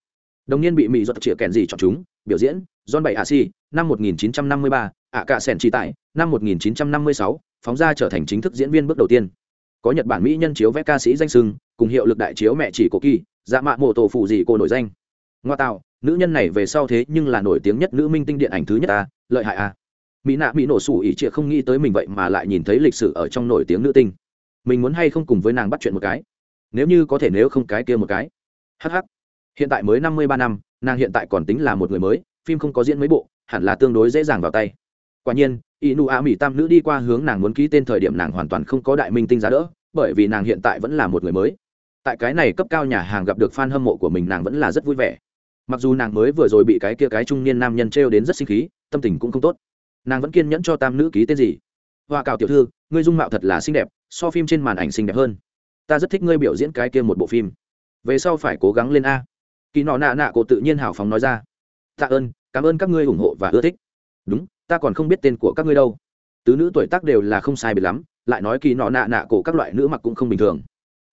Đồng niên bị mỹ giọt chĩa kèn gì chọn chúng biểu diễn john bảy a si năm 1953, ạ cạ sẻn chỉ tại năm 1956, phóng ra trở thành chính thức diễn viên bước đầu tiên. Có nhật bản mỹ nhân chiếu vẽ ca sĩ danh sưng cùng hiệu lực đại chiếu mẹ chỉ cổ kỳ dạ mạ mộ tổ phụ gì cô nổi danh. Ngoa tạo nữ nhân này về sau thế nhưng là nổi tiếng nhất nữ minh tinh điện ảnh thứ nhất à, lợi hại à. mỹ nạ mỹ nổ sủ ỉ trịa không nghĩ tới mình vậy mà lại nhìn thấy lịch sử ở trong nổi tiếng nữ tinh mình muốn hay không cùng với nàng bắt chuyện một cái. Nếu như có thể nếu không cái kia một cái. Hh hiện tại mới năm mươi ba năm, nàng hiện tại còn tính là một người mới, phim không có diễn mấy bộ, hẳn là tương đối dễ dàng vào tay. Quả nhiên, inu a mỹ tam nữ đi qua hướng nàng muốn ký tên thời điểm nàng hoàn toàn không có đại minh tinh giá đỡ, bởi vì nàng hiện tại vẫn là một người mới. Tại cái này cấp cao nhà hàng gặp được fan hâm mộ của mình nàng vẫn là rất vui vẻ. Mặc dù nàng mới vừa rồi bị cái kia cái trung niên nam nhân trêu đến rất sinh khí, tâm tình cũng không tốt. Nàng vẫn kiên nhẫn cho tam nữ ký tên gì. Hoa cào tiểu thư, ngươi dung mạo thật là xinh đẹp so phim trên màn ảnh xinh đẹp hơn. Ta rất thích ngươi biểu diễn cái kia một bộ phim. Về sau phải cố gắng lên a. Kỳ nọ nạ nạ cổ tự nhiên hào phóng nói ra. Tạ ơn, cảm ơn các ngươi ủng hộ và ưa thích. Đúng, ta còn không biết tên của các ngươi đâu. Tứ nữ tuổi tác đều là không sai biệt lắm, lại nói kỳ nọ nạ nạ cổ các loại nữ mặc cũng không bình thường.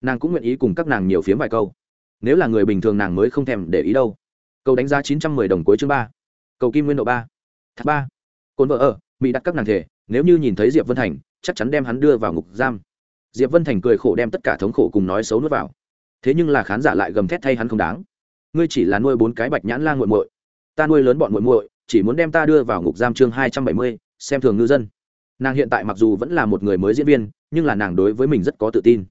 Nàng cũng nguyện ý cùng các nàng nhiều phiếm vài câu. Nếu là người bình thường nàng mới không thèm để ý đâu. Cầu đánh giá chín trăm mười đồng cuối chương ba. Cầu kim nguyên độ ba. Thác ba. Cồn vợ ở, mỹ đặt các nàng thể, nếu như nhìn thấy diệp vân thành chắc chắn đem hắn đưa vào ngục giam. Diệp vân thành cười khổ đem tất cả thống khổ cùng nói xấu nuốt vào. Thế nhưng là khán giả lại gầm thét thay hắn không đáng. Ngươi chỉ là nuôi bốn cái bạch nhãn lan g u muội. Ta nuôi lớn bọn muội muội, chỉ muốn đem ta đưa vào ngục giam chương hai trăm bảy mươi, xem thường ngư dân. Nàng hiện tại mặc dù vẫn là một người mới diễn viên, nhưng là nàng đối với mình rất có tự tin.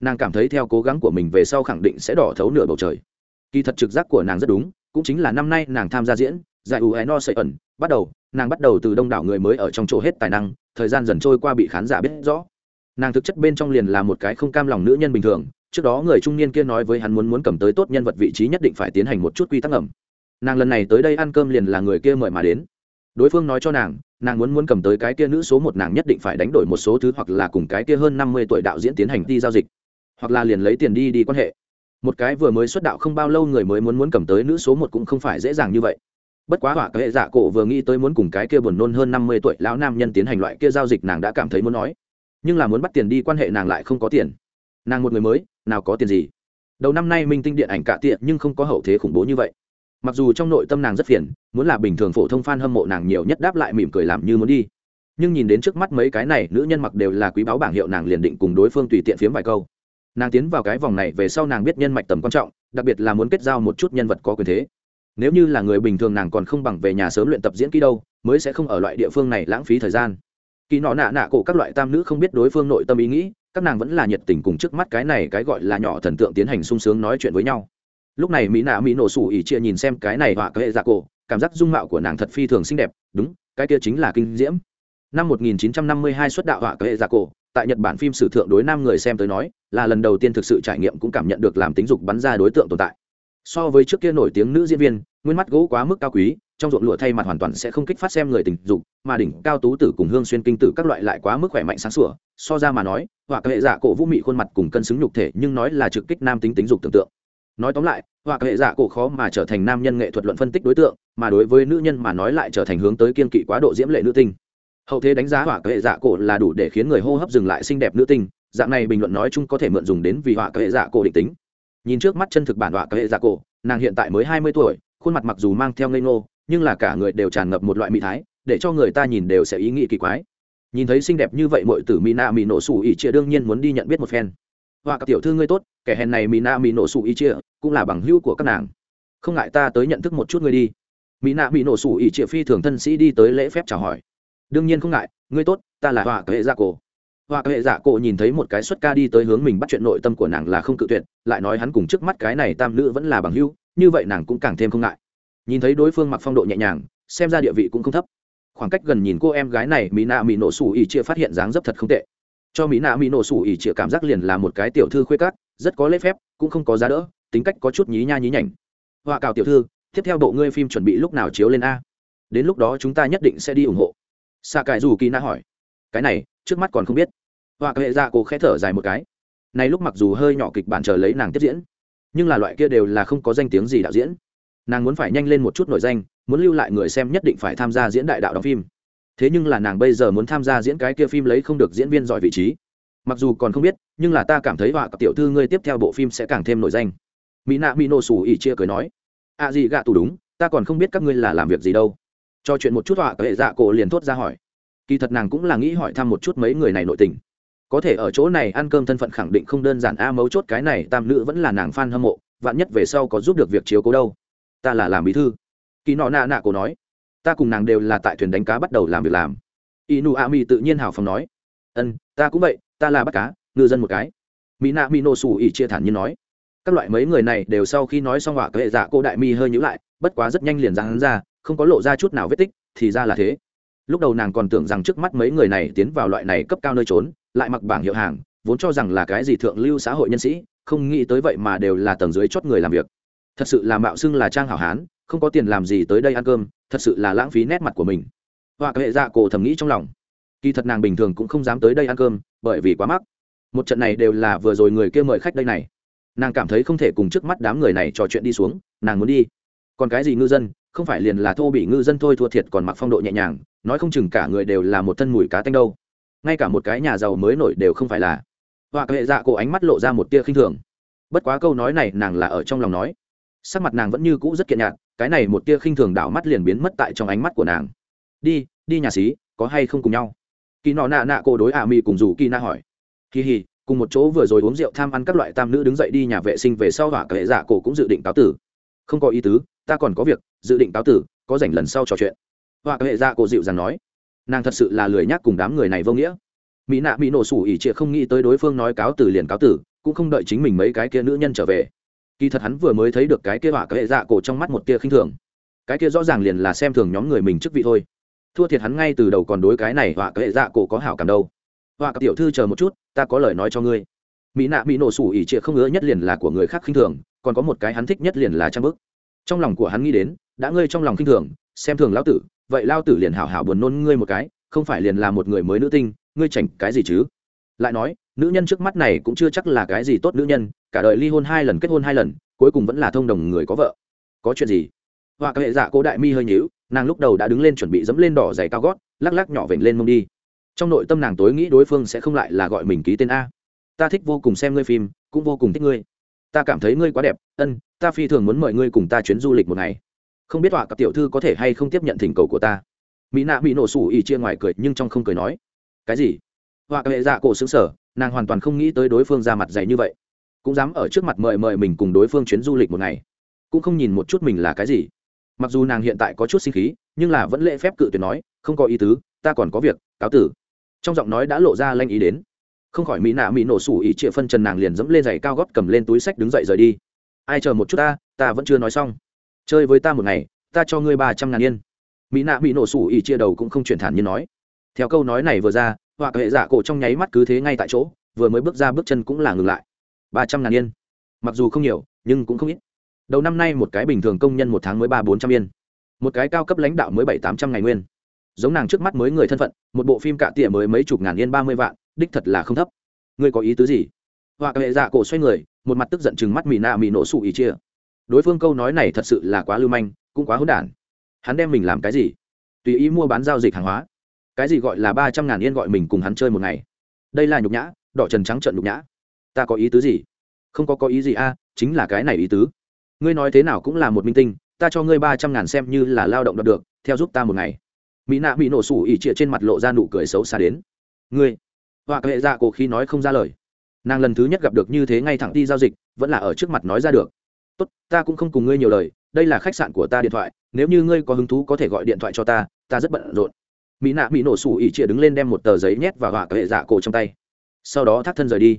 Nàng cảm thấy theo cố gắng của mình về sau khẳng định sẽ đỏ thấu nửa bầu trời. Kỳ thật trực giác của nàng rất đúng, cũng chính là năm nay nàng tham gia diễn giải ủ no sợi ẩn, bắt đầu, nàng bắt đầu từ đông đảo người mới ở trong chỗ hết tài năng, thời gian dần trôi qua bị khán giả biết rõ. Nàng thực chất bên trong liền là một cái không cam lòng nữ nhân bình thường, trước đó người trung niên kia nói với hắn muốn muốn cầm tới tốt nhân vật vị trí nhất định phải tiến hành một chút quy tắc ẩm nàng lần này tới đây ăn cơm liền là người kia mời mà đến. Đối phương nói cho nàng nàng muốn muốn cầm tới cái kia nữ số một, nàng nhất định phải đánh đổi một số thứ hoặc là cùng cái kia hơn năm mươi tuổi đạo diễn tiến hành đi giao dịch, hoặc là liền lấy tiền đi đi quan hệ. Một cái vừa mới xuất đạo không bao lâu người mới muốn muốn cầm tới nữ số một cũng không phải dễ dàng như vậy bất quá họa cái hệ dạ cổ vừa nghĩ tới muốn cùng cái kia buồn nôn hơn năm mươi tuổi lão nam nhân tiến hành loại kia giao dịch nàng đã cảm thấy muốn nói. Nhưng là muốn bắt tiền đi quan hệ nàng lại không có tiền. Nàng một người mới, nào có tiền gì? Đầu năm nay minh tinh điện ảnh cạ tiện nhưng không có hậu thế khủng bố như vậy. Mặc dù trong nội tâm nàng rất phiền, muốn là bình thường phổ thông f a n hâm mộ nàng nhiều nhất đáp lại mỉm cười làm như muốn đi. Nhưng nhìn đến trước mắt mấy cái này, nữ nhân mặc đều là quý báu bảng hiệu nàng liền định cùng đối phương tùy tiện phiếm vài câu. Nàng tiến vào cái vòng này về sau nàng biết nhân mạch tầm quan trọng, đặc biệt là muốn kết giao một chút nhân vật có quyền thế nếu như là người bình thường nàng còn không bằng về nhà sớm luyện tập diễn kỹ đâu, mới sẽ không ở loại địa phương này lãng phí thời gian. Kỳ nọ nạ nạ cổ các loại tam nữ không biết đối phương nội tâm ý nghĩ, các nàng vẫn là nhiệt tình cùng trước mắt cái này cái gọi là nhỏ thần tượng tiến hành sung sướng nói chuyện với nhau. Lúc này mỹ nạ mỹ nổ sủ ỉ chia nhìn xem cái này họa cái hệ giả cổ, cảm giác dung mạo của nàng thật phi thường xinh đẹp, đúng, cái kia chính là kinh diễm. Năm 1952 xuất đạo họa cái hệ giả cổ, tại nhật bản phim sử thượng đối nam người xem tới nói, là lần đầu tiên thực sự trải nghiệm cũng cảm nhận được làm tính dục bắn ra đối tượng tồn tại so với trước kia nổi tiếng nữ diễn viên, nguyên mắt gỗ quá mức cao quý, trong ruộng lụa thay mặt hoàn toàn sẽ không kích phát xem người tình dục, mà đỉnh cao tú tử cùng hương xuyên kinh tử các loại lại quá mức khỏe mạnh sáng sủa, so ra mà nói, họa hệ dạ cổ vũ mị khuôn mặt cùng cân xứng nhục thể nhưng nói là trực kích nam tính tính dục tưởng tượng. Nói tóm lại, họa hệ dạ cổ khó mà trở thành nam nhân nghệ thuật luận phân tích đối tượng, mà đối với nữ nhân mà nói lại trở thành hướng tới kiên kỵ quá độ diễm lệ nữ tinh. Hậu thế đánh giá họa hệ dạ cổ là đủ để khiến người hô hấp dừng lại xinh đẹp nữ tinh, dạng này bình luận nói chung có thể mượn dùng đến vì họa hệ dạ cổ định tính nhìn trước mắt chân thực bản họa hệ giả cổ, nàng hiện tại mới hai mươi tuổi, khuôn mặt mặc dù mang theo ngây ngô, nhưng là cả người đều tràn ngập một loại mỹ thái, để cho người ta nhìn đều sẽ ý nghĩ kỳ quái. Nhìn thấy xinh đẹp như vậy mọi tử mỹ nạ mỹ nổ sủ ỉ chia đương nhiên muốn đi nhận biết một phen. Họa các tiểu thư ngươi tốt, kẻ hèn này mỹ nạ mỹ nổ sủ ỉ chia, cũng là bằng hữu của các nàng. Không ngại ta tới nhận thức một chút ngươi đi. Mỹ nạ mỹ nổ sủ ỉ chia phi thường thân sĩ đi tới lễ phép chào hỏi. Đương nhiên không ngại, ngươi tốt, ta là họa hệ gia cổ hoa hệ dạ cổ nhìn thấy một cái xuất ca đi tới hướng mình bắt chuyện nội tâm của nàng là không cự tuyệt, lại nói hắn cùng trước mắt cái này tam nữ vẫn là bằng hữu, như vậy nàng cũng càng thêm không ngại. Nhìn thấy đối phương mặc phong độ nhẹ nhàng, xem ra địa vị cũng không thấp. Khoảng cách gần nhìn cô em gái này, mỹ nạ mỹ nổ sủ ỉ chia phát hiện dáng dấp thật không tệ. Cho mỹ nạ mỹ nổ sủ ỉ chia cảm giác liền là một cái tiểu thư khuê cát rất có lễ phép, cũng không có giá đỡ, tính cách có chút nhí nha nhí nhảnh. Họa cào tiểu thư, tiếp theo bộ ngươi phim chuẩn bị lúc nào chiếu lên a? Đến lúc đó chúng ta nhất định sẽ đi ủng hộ. Xa cải dù kỳ na hỏi. Cái này, trước mắt còn không biết họa kệ ra cô khẽ thở dài một cái. Này lúc mặc dù hơi nhỏ kịch bản chờ lấy nàng tiếp diễn, nhưng là loại kia đều là không có danh tiếng gì đạo diễn. Nàng muốn phải nhanh lên một chút nổi danh, muốn lưu lại người xem nhất định phải tham gia diễn đại đạo đóng phim. Thế nhưng là nàng bây giờ muốn tham gia diễn cái kia phim lấy không được diễn viên giỏi vị trí. Mặc dù còn không biết, nhưng là ta cảm thấy họa tiểu thư ngươi tiếp theo bộ phim sẽ càng thêm nổi danh. Mỹ nạ mỹ nổ xù ỉ chia cười nói à gì gạ tù đúng, ta còn không biết các ngươi là làm việc gì đâu. Cho chuyện một chút họa hệ dạ cổ liền thốt ra hỏi. Kỳ thật nàng cũng là nghĩ hỏi thăm một chút mấy người này nội tình có thể ở chỗ này ăn cơm thân phận khẳng định không đơn giản a mấu chốt cái này, tam nữ vẫn là nàng f a n hâm mộ, vạn nhất về sau có giúp được việc chiếu cố đâu. Ta là làm bí thư. Kỳ nọ nạ nạ cổ nói. Ta cùng nàng đều là tại thuyền đánh cá bắt đầu làm việc làm. Inu a mi tự nhiên hào phóng nói. Ân, ta cũng vậy, ta là bắt cá, ngư dân một cái. Mỹ nạ mi nô xù ỉ chia thản nhiên nói. Các loại mấy người này đều sau khi nói xong họa cái hệ giả cô đại mi hơi nhữ lại, bất quá rất nhanh liền ra hắn ra, không có lộ ra chút nào vết tích, thì ra là thế. Lúc đầu nàng còn tưởng rằng trước mắt mấy người này tiến vào loại này cấp cao nơi trốn lại mặc bảng hiệu hàng, vốn cho rằng là cái gì thượng lưu xã hội nhân sĩ, không nghĩ tới vậy mà đều là tầng dưới chót người làm việc. Thật sự là mạo xưng là trang hảo hán, không có tiền làm gì tới đây ăn cơm, thật sự là lãng phí nét mặt của mình. Họa hệ dạ cổ thầm nghĩ trong lòng. Kỳ thật nàng bình thường cũng không dám tới đây ăn cơm, bởi vì quá mắc. Một trận này đều là vừa rồi người kia mời khách đây này. Nàng cảm thấy không thể cùng trước mắt đám người này trò chuyện đi xuống, nàng muốn đi. Còn cái gì ngư dân, không phải liền là thô bị ngư dân thôi thua thiệt còn mặc phong độ nhẹ nhàng, nói không chừng cả người đều là một thân mùi cá tanh đâu ngay cả một cái nhà giàu mới nổi đều không phải là. Họa hệ dạ cổ ánh mắt lộ ra một tia khinh thường. Bất quá câu nói này nàng là ở trong lòng nói. Sắc mặt nàng vẫn như cũ rất kiện nhạt, cái này một tia khinh thường đảo mắt liền biến mất tại trong ánh mắt của nàng. Đi đi nhà xí, có hay không cùng nhau? Kỳ nọ nạ nạ cô đối ạ à mi cùng dù kỳ na hỏi. Kỳ hì, cùng một chỗ vừa rồi uống rượu tham ăn các loại tam nữ đứng dậy đi nhà vệ sinh về sau họa hệ dạ cổ cũng dự định cáo tử. Không có ý tứ, ta còn có việc, dự định cáo tử, có rảnh lần sau trò chuyện. Họa hệ dạ cổ dịu dàng nói nàng thật sự là lười nhác cùng đám người này vô nghĩa. Mỹ nạ mỹ nổ sủ ỉ trịa không nghĩ tới đối phương nói cáo từ liền cáo tử, cũng không đợi chính mình mấy cái kia nữ nhân trở về. Kỳ thật hắn vừa mới thấy được cái kia họa cái hệ dạ cổ trong mắt một tia khinh thường. Cái kia rõ ràng liền là xem thường nhóm người mình chức vị thôi. Thua thiệt hắn ngay từ đầu còn đối cái này họa cái hệ dạ cổ có hảo cảm đâu. Họa tiểu thư chờ một chút, ta có lời nói cho ngươi. Mỹ nạ mỹ nổ sủ ỉ trịa không ngứa nhất liền là của người khác khinh thường, còn có một cái hắn thích nhất liền là trang bức. Trong lòng của hắn nghĩ đến, đã ngươi trong lòng khinh thường, xem thường lão tử vậy lao tử liền hảo hảo buồn nôn ngươi một cái, không phải liền là một người mới nữ tinh, ngươi chảnh cái gì chứ? Lại nói, nữ nhân trước mắt này cũng chưa chắc là cái gì tốt nữ nhân, cả đời ly hôn hai lần, kết hôn hai lần, cuối cùng vẫn là thông đồng người có vợ. Có chuyện gì? Hoa các hệ dạ cố đại mi hơi nhíu, nàng lúc đầu đã đứng lên chuẩn bị dẫm lên đỏ giày cao gót, lắc lắc nhỏ vểnh lên mông đi. Trong nội tâm nàng tối nghĩ đối phương sẽ không lại là gọi mình ký tên a. Ta thích vô cùng xem ngươi phim, cũng vô cùng thích ngươi. Ta cảm thấy ngươi quá đẹp, ân, ta phi thường muốn mời ngươi cùng ta chuyến du lịch một ngày không biết họa cặp tiểu thư có thể hay không tiếp nhận thỉnh cầu của ta. Mỹ nạ bị nổ sủ ỉ chia ngoài cười, nhưng trong không cười nói. Cái gì? Họa cặp hệ dạ cổ xứng sở nàng hoàn toàn không nghĩ tới đối phương ra mặt dày như vậy. Cũng dám ở trước mặt mời mời mình cùng đối phương chuyến du lịch một ngày. Cũng không nhìn một chút mình là cái gì. Mặc dù nàng hiện tại có chút sinh khí, nhưng là vẫn lễ phép cự tuyệt nói, không có ý tứ, ta còn có việc, cáo tử. Trong giọng nói đã lộ ra lanh ý đến. Không khỏi mỹ nạ mỹ nổ sủ ỉ trịa phân trần nàng liền dẫm lên giày cao gót cầm lên túi sách đứng dậy rời đi. Ai chờ một chút ta ta vẫn chưa nói xong chơi với ta một ngày, ta cho ngươi ba trăm ngàn yên. Mỹ nạ bị nổ sủ ỉ chia đầu cũng không chuyển thản như nói. Theo câu nói này vừa ra, họa hệ giả cổ trong nháy mắt cứ thế ngay tại chỗ, vừa mới bước ra bước chân cũng là ngừng lại. Ba trăm ngàn yên. Mặc dù không nhiều, nhưng cũng không ít. Đầu năm nay một cái bình thường công nhân một tháng mới ba bốn trăm yên. Một cái cao cấp lãnh đạo mới bảy tám trăm ngày nguyên. Giống nàng trước mắt mới người thân phận, một bộ phim cạ tỉa mới mấy chục ngàn yên ba mươi vạn, đích thật là không thấp. Ngươi có ý tứ gì? Họa hệ dạ cổ xoay người, một mặt tức giận chừng mắt mỹ nạ mỹ nổ sủ ỉ chia đối phương câu nói này thật sự là quá lưu manh, cũng quá hỗn đản. Hắn đem mình làm cái gì? Tùy ý mua bán giao dịch hàng hóa. Cái gì gọi là ba trăm ngàn yên gọi mình cùng hắn chơi một ngày? Đây là nhục nhã, đỏ trần trắng trận nhục nhã. Ta có ý tứ gì? Không có có ý gì a, chính là cái này ý tứ. Ngươi nói thế nào cũng là một minh tinh, ta cho ngươi ba trăm ngàn xem như là lao động đoạt được, theo giúp ta một ngày. Mỹ nạ bị nổ sủ ỉ trịa trên mặt lộ ra nụ cười xấu xa đến. Ngươi. Họa hệ ra dạ cổ khi nói không ra lời. Nàng lần thứ nhất gặp được như thế ngay thẳng đi giao dịch, vẫn là ở trước mặt nói ra được tốt, ta cũng không cùng ngươi nhiều lời, đây là khách sạn của ta điện thoại, nếu như ngươi có hứng thú có thể gọi điện thoại cho ta ta rất bận rộn. Mỹ nạ mỹ nổ sủ ỉ trịa đứng lên đem một tờ giấy nhét và họa hệ dạ cổ trong tay. Sau đó thắt thân rời đi.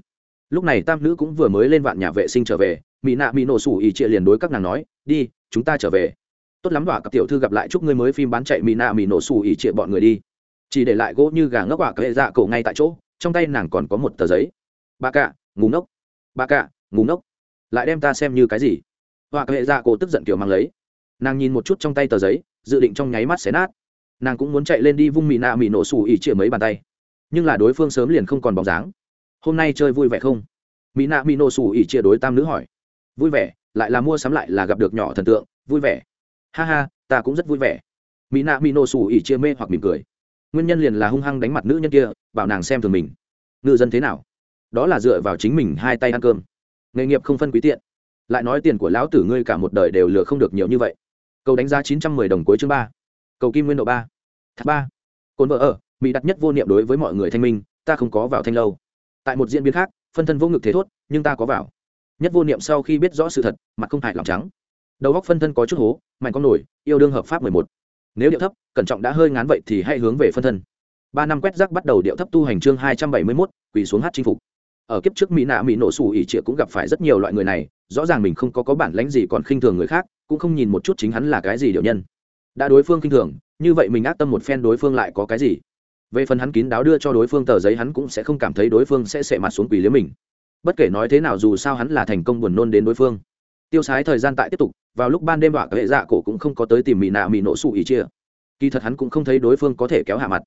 Lúc này tam nữ cũng vừa mới lên vạn nhà vệ sinh trở về, mỹ nạ mỹ nổ sủ ỉ trịa liền đối các nàng nói, đi, chúng ta trở về. Tốt lắm, họa các tiểu thư gặp lại chúc ngươi mới phim bán chạy mỹ nạ mỹ nổ sủ ỉ trịa bọn người đi. Chỉ để lại gỗ như gà ngốc họa hệ dạ cổ ngay tại chỗ, trong tay nàng còn có một tờ giấy. Ba cạ, ngủ ngốc. Ba cạ, ngủ ngốc. Lại đem ta xem như cái gì? Họa hệ dạ cổ tức giận kiểu mang lấy. Nàng nhìn một chút trong tay tờ giấy, dự định trong nháy mắt xé nát. Nàng cũng muốn chạy lên đi vung mì nạ mì nổ xù ỉ chĩa mấy bàn tay. Nhưng là đối phương sớm liền không còn bóng dáng. Hôm nay chơi vui vẻ không? Mỹ nạ mỹ nổ xù ỉ chia đối tam nữ hỏi. Vui vẻ, lại là mua sắm lại là gặp được nhỏ thần tượng, vui vẻ. Ha ha, ta cũng rất vui vẻ. Mỹ nạ mỹ nổ xù ỉ chia mê hoặc mỉm cười. Nguyên nhân liền là hung hăng đánh mặt nữ nhân kia, bảo nàng xem thường mình. Ngư dân thế nào? Đó là dựa vào chính mình hai tay ăn cơm. Nghề nghiệp không phân quý tiện lại nói tiền của lão tử ngươi cả một đời đều lừa không được nhiều như vậy. Cầu đánh giá chín trăm mười đồng cuối chương ba. Cầu kim nguyên độ ba. Thác ba. Cồn vợ ở, mỹ đặt nhất vô niệm đối với mọi người thanh minh, ta không có vào thanh lâu. Tại một diễn biến khác, phân thân vô ngực thế thốt, nhưng ta có vào. Nhất vô niệm sau khi biết rõ sự thật, mặt không hại lòng trắng. Đầu góc phân thân có chút hố, mạnh con nổi, yêu đương hợp pháp mười một. Nếu điệu thấp, cẩn trọng đã hơi ngán vậy thì hãy hướng về phân thân. Ba năm quét rác bắt đầu điệu thấp tu hành chương hai trăm bảy mươi mốt, quỳ xuống hát chinh phục. Ở kiếp trước mỹ nạ mỹ nổ xù ỉ trịa cũng gặp phải rất nhiều loại người này rõ ràng mình không có có bản lãnh gì còn khinh thường người khác, cũng không nhìn một chút chính hắn là cái gì điều nhân. Đã đối phương khinh thường, như vậy mình ác tâm một phen đối phương lại có cái gì? Về phần hắn kín đáo đưa cho đối phương tờ giấy hắn cũng sẽ không cảm thấy đối phương sẽ sệ mặt xuống quỳ liếm mình. Bất kể nói thế nào dù sao hắn là thành công buồn nôn đến đối phương. Tiêu sái thời gian tại tiếp tục, vào lúc ban đêm đọa hệ dạ cổ cũng không có tới tìm mỹ nạ mỹ nổ sụ ý chia. Kỳ thật hắn cũng không thấy đối phương có thể kéo hạ mặt.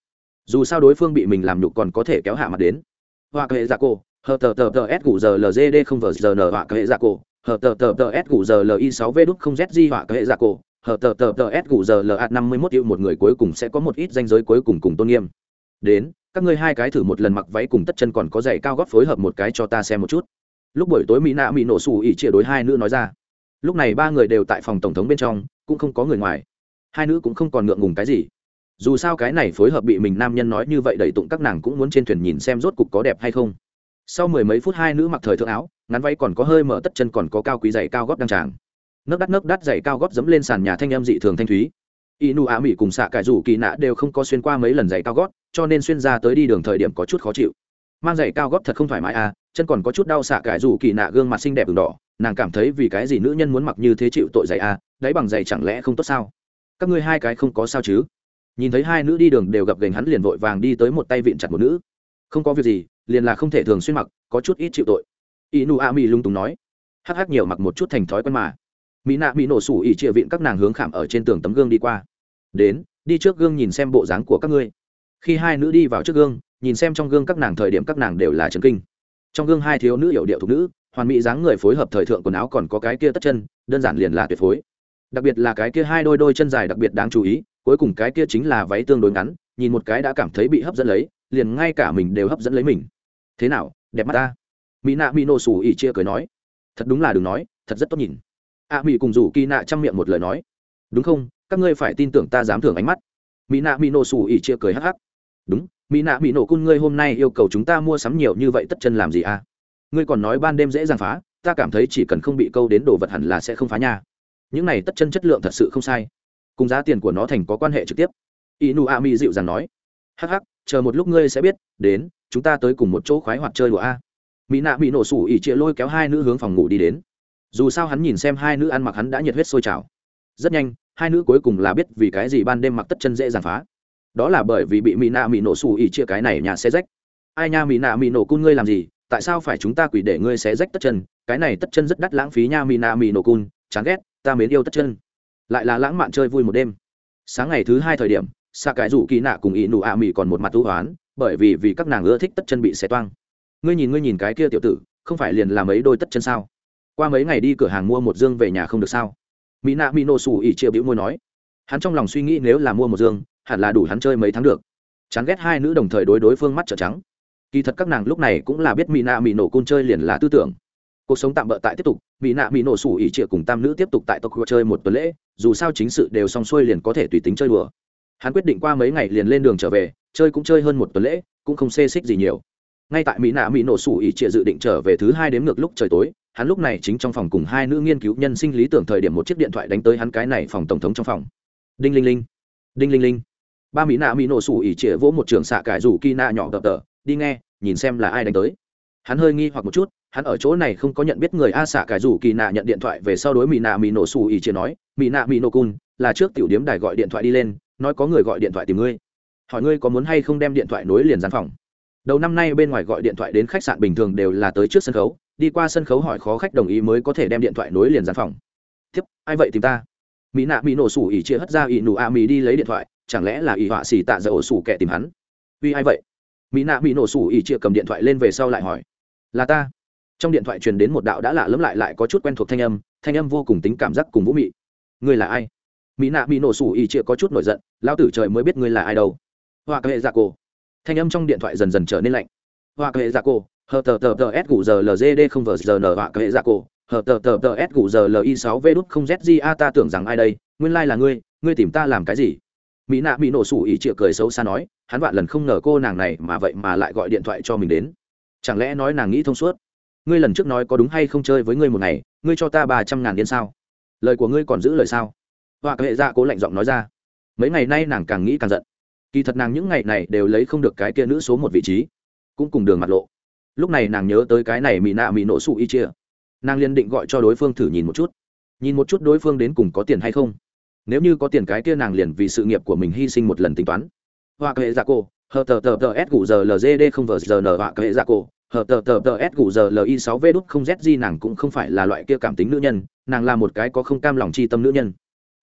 Dù sao đối phương bị mình làm nhục còn có thể kéo hạ mặt đến. Hoa hệ dạ cổ, hờ tờ tờ tờ s gù giờ lgd không vờ giờ n hoa hệ dạ cổ hờ tờ tờ tờ s gù giờ li sáu v đúc không z di họa cơ hệ giả cổ. Hờ tờ tờ tờ s gù giờ la năm mươi mốt yêu một người cuối cùng sẽ có một ít danh giới cuối cùng cùng tôn nghiêm. Đến, các ngươi hai cái thử một lần mặc váy cùng tất chân còn có giày cao góp phối hợp một cái cho ta xem một chút. Lúc buổi tối mỹ nạ mỹ nổ xù ỉ chia đối hai nữ nói ra. Lúc này ba người đều tại phòng tổng thống bên trong, cũng không có người ngoài. Hai nữ cũng không còn ngượng ngùng cái gì. Dù sao cái này phối hợp bị mình nam nhân nói như vậy đẩy tụng các nàng cũng muốn trên thuyền nhìn xem rốt cục có đẹp hay không. Sau mười mấy phút hai nữ mặc thời thượng áo ngắn váy còn có hơi mở tất chân còn có cao quý giày cao gót đăng tràng. Nấc đắt nấc đắt giày cao gót dẫm lên sàn nhà thanh em dị thường thanh thúy. Y nụ á mỹ cùng xạ cải rủ kỳ nạ đều không có xuyên qua mấy lần giày cao gót cho nên xuyên ra tới đi đường thời điểm có chút khó chịu. Mang giày cao gót thật không thoải mái à chân còn có chút đau xạ cải rủ kỳ nạ gương mặt xinh đẹp đường đỏ, nàng cảm thấy vì cái gì nữ nhân muốn mặc như thế chịu tội giày à đấy bằng giày chẳng lẽ không tốt sao? Các ngươi hai cái không có sao chứ? Nhìn thấy hai nữ đi đường đều gặp gành hắn liền vội vàng đi tới một tay vịn chặt một nữ. Không có việc gì, liền là không thể thường xuyên mặc, có chút ít chịu tội. Inu nụ a mi lung tùng nói. Hắc hắc nhiều mặc một chút thành thói quen mà. Mỹ nạ mỹ nổ sủ ỉ trịa viện các nàng hướng khảm ở trên tường tấm gương đi qua. Đến, đi trước gương nhìn xem bộ dáng của các ngươi. Khi hai nữ đi vào trước gương, nhìn xem trong gương các nàng thời điểm các nàng đều là trần kinh. Trong gương hai thiếu nữ hiệu điệu thục nữ, hoàn mỹ dáng người phối hợp thời thượng quần áo còn có cái kia tất chân, đơn giản liền là tuyệt phối. Đặc biệt là cái kia hai đôi đôi chân dài đặc biệt đáng chú ý, cuối cùng cái kia chính là váy tương đối ngắn, nhìn một cái đã cảm thấy bị hấp dẫn lấy, liền ngay cả mình đều hấp dẫn lấy mình. Thế nào, đẹp mắt ta? Mỹ nạ mỹ nổ sủ ỉ chia cười nói, thật đúng là đừng nói, thật rất tốt nhìn. A mỹ cùng rủ kỳ nạ chăm miệng một lời nói, đúng không? Các ngươi phải tin tưởng ta dám thưởng ánh mắt. Mỹ nạ mỹ nổ sủ ỉ chia cười hắc hắc, đúng, mỹ nạ mỹ nổ cun ngươi hôm nay yêu cầu chúng ta mua sắm nhiều như vậy tất chân làm gì à? Ngươi còn nói ban đêm dễ dàng phá, ta cảm thấy chỉ cần không bị câu đến đồ vật hẳn là sẽ không phá nha. Những này tất chân chất lượng thật sự không sai. Cùng giá tiền của nó thành có quan hệ trực tiếp. Inu a mi dịu dàng nói, hắc hắc, chờ một lúc ngươi sẽ biết, đến, chúng ta tới cùng một chỗ khoái hoạt chơi đùa a mỹ nạ bị nổ sủ ỉ chia lôi kéo hai nữ hướng phòng ngủ đi đến. Dù sao hắn nhìn xem hai nữ ăn mặc hắn đã nhiệt huyết sôi trào. Rất nhanh, hai nữ cuối cùng là biết vì cái gì ban đêm mặc tất chân dễ dàng phá. Đó là bởi vì bị mỹ nạ mỹ nổ sủ ỉ chia cái này nhà xe rách. Ai nha mỹ nạ mỹ nổ cun ngươi làm gì? Tại sao phải chúng ta quỷ để ngươi xé rách tất chân? Cái này tất chân rất đắt lãng phí nha mỹ nạ mỹ nổ cun, chán ghét, ta mến yêu tất chân. Lại là lãng mạn chơi vui một đêm. Sáng ngày thứ hai thời điểm xa cái rủ kỳ nạ cùng ỷ nụ ạ mỹ còn một mặt thú hoán bởi vì vì các nàng ưa thích tất chân bị xé toang ngươi nhìn ngươi nhìn cái kia tiểu tử, không phải liền làm ấy đôi tất chân sao? Qua mấy ngày đi cửa hàng mua một dương về nhà không được sao? Mỹ nạ mỹ nổ xù ỉ chia bĩu môi nói. Hắn trong lòng suy nghĩ nếu là mua một dương, hẳn là đủ hắn chơi mấy tháng được. Chán ghét hai nữ đồng thời đối đối phương mắt trợ trắng. Kỳ thật các nàng lúc này cũng là biết mỹ nạ mỹ nổ côn chơi liền là tư tưởng. Cuộc sống tạm bỡ tại tiếp tục mỹ nạ mỹ nổ xù ỉ chia cùng tam nữ tiếp tục tại tộc chơi một tuần lễ, dù sao chính sự đều xong xuôi liền có thể tùy tính chơi đùa. Hắn quyết định qua mấy ngày liền lên đường trở về, chơi cũng chơi hơn một tuần lễ, cũng không xê xích gì nhiều ngay tại mỹ nạ mỹ nổ sủ ỉ trịa dự định trở về thứ hai đếm ngược lúc trời tối, hắn lúc này chính trong phòng cùng hai nữ nghiên cứu nhân sinh lý tưởng thời điểm một chiếc điện thoại đánh tới hắn cái này phòng tổng thống trong phòng. Đinh linh linh, đinh linh linh. Ba mỹ nạ mỹ nổ sủ ỉ trịa vỗ một trường xạ cải rủ kỳ nạ nhỏ tập tờ, đi nghe, nhìn xem là ai đánh tới. Hắn hơi nghi hoặc một chút, hắn ở chỗ này không có nhận biết người a xạ cải rủ kỳ nạ nhận điện thoại về sau đối mỹ nạ mỹ nổ Sủ ỉ chia nói, mỹ nạ mỹ nổ cun, là trước tiểu điếm đài gọi điện thoại đi lên, nói có người gọi điện thoại tìm ngươi. Hỏi ngươi có muốn hay không đem điện thoại nối liền gián phòng đầu năm nay bên ngoài gọi điện thoại đến khách sạn bình thường đều là tới trước sân khấu, đi qua sân khấu hỏi khó khách đồng ý mới có thể đem điện thoại nối liền gian phòng. Tiếp, ai vậy tìm ta? Mỹ nạ, mỹ nổ sủ ỉ chia hất ra ỉ nụ a mỹ đi lấy điện thoại, chẳng lẽ là ỉ họa xỉ tạ dỡ ổ sủ kẻ tìm hắn? Vì ai vậy? Mỹ nạ, mỹ nổ sủ ỉ chia cầm điện thoại lên về sau lại hỏi. Là ta. Trong điện thoại truyền đến một đạo đã lạ lẫm lại lại có chút quen thuộc thanh âm thanh âm vô cùng tính cảm giác cùng vũ mị. Ngươi là ai? Mỹ nạ, mỹ nổ sủ ỉ chia có chút nổi giận lao tử trời mới biết ngươi là ai đâu. Hoa cơ hệ dạ cô thanh âm trong điện thoại dần dần trở nên lạnh. Hoa kệ hệ dạ cô, hờ tờ tờ tờ s gù giờ lgd không vờ giờ n hoa kệ hệ dạ cô, hờ tờ tờ tờ s gù giờ li sáu v đút không z a, ta tưởng rằng ai đây? Nguyên lai là ngươi ngươi tìm ta làm cái gì? Mỹ nạ bị nổ sủ ỉ chịa cười xấu xa nói, hắn vạn lần không ngờ cô nàng này mà vậy mà lại gọi điện thoại cho mình đến. Chẳng lẽ nói nàng nghĩ thông suốt? Ngươi lần trước nói có đúng hay không chơi với ngươi một ngày, ngươi cho ta ba trăm ngàn yên sao? Lời của ngươi còn giữ lời sao? Họa hệ dạ cố lạnh giọng nói ra. Mấy ngày nay nàng càng nghĩ càng giận kỳ thật nàng những ngày này đều lấy không được cái kia nữ số một vị trí cũng cùng đường mặt lộ lúc này nàng nhớ tới cái này mỹ nạ mỹ nổ sụ y chia nàng liền định gọi cho đối phương thử nhìn một chút nhìn một chút đối phương đến cùng có tiền hay không nếu như có tiền cái kia nàng liền vì sự nghiệp của mình hy sinh một lần tính toán họa hệ gia cô hờ tờ tờ tờ s gù giờ lgd không vờ giờ n họa hệ gia cô hờ tờ tờ tờ s gù giờ li sáu v đút không z nàng cũng không phải là loại kia cảm tính nữ nhân nàng là một cái có không cam lòng chi tâm nữ nhân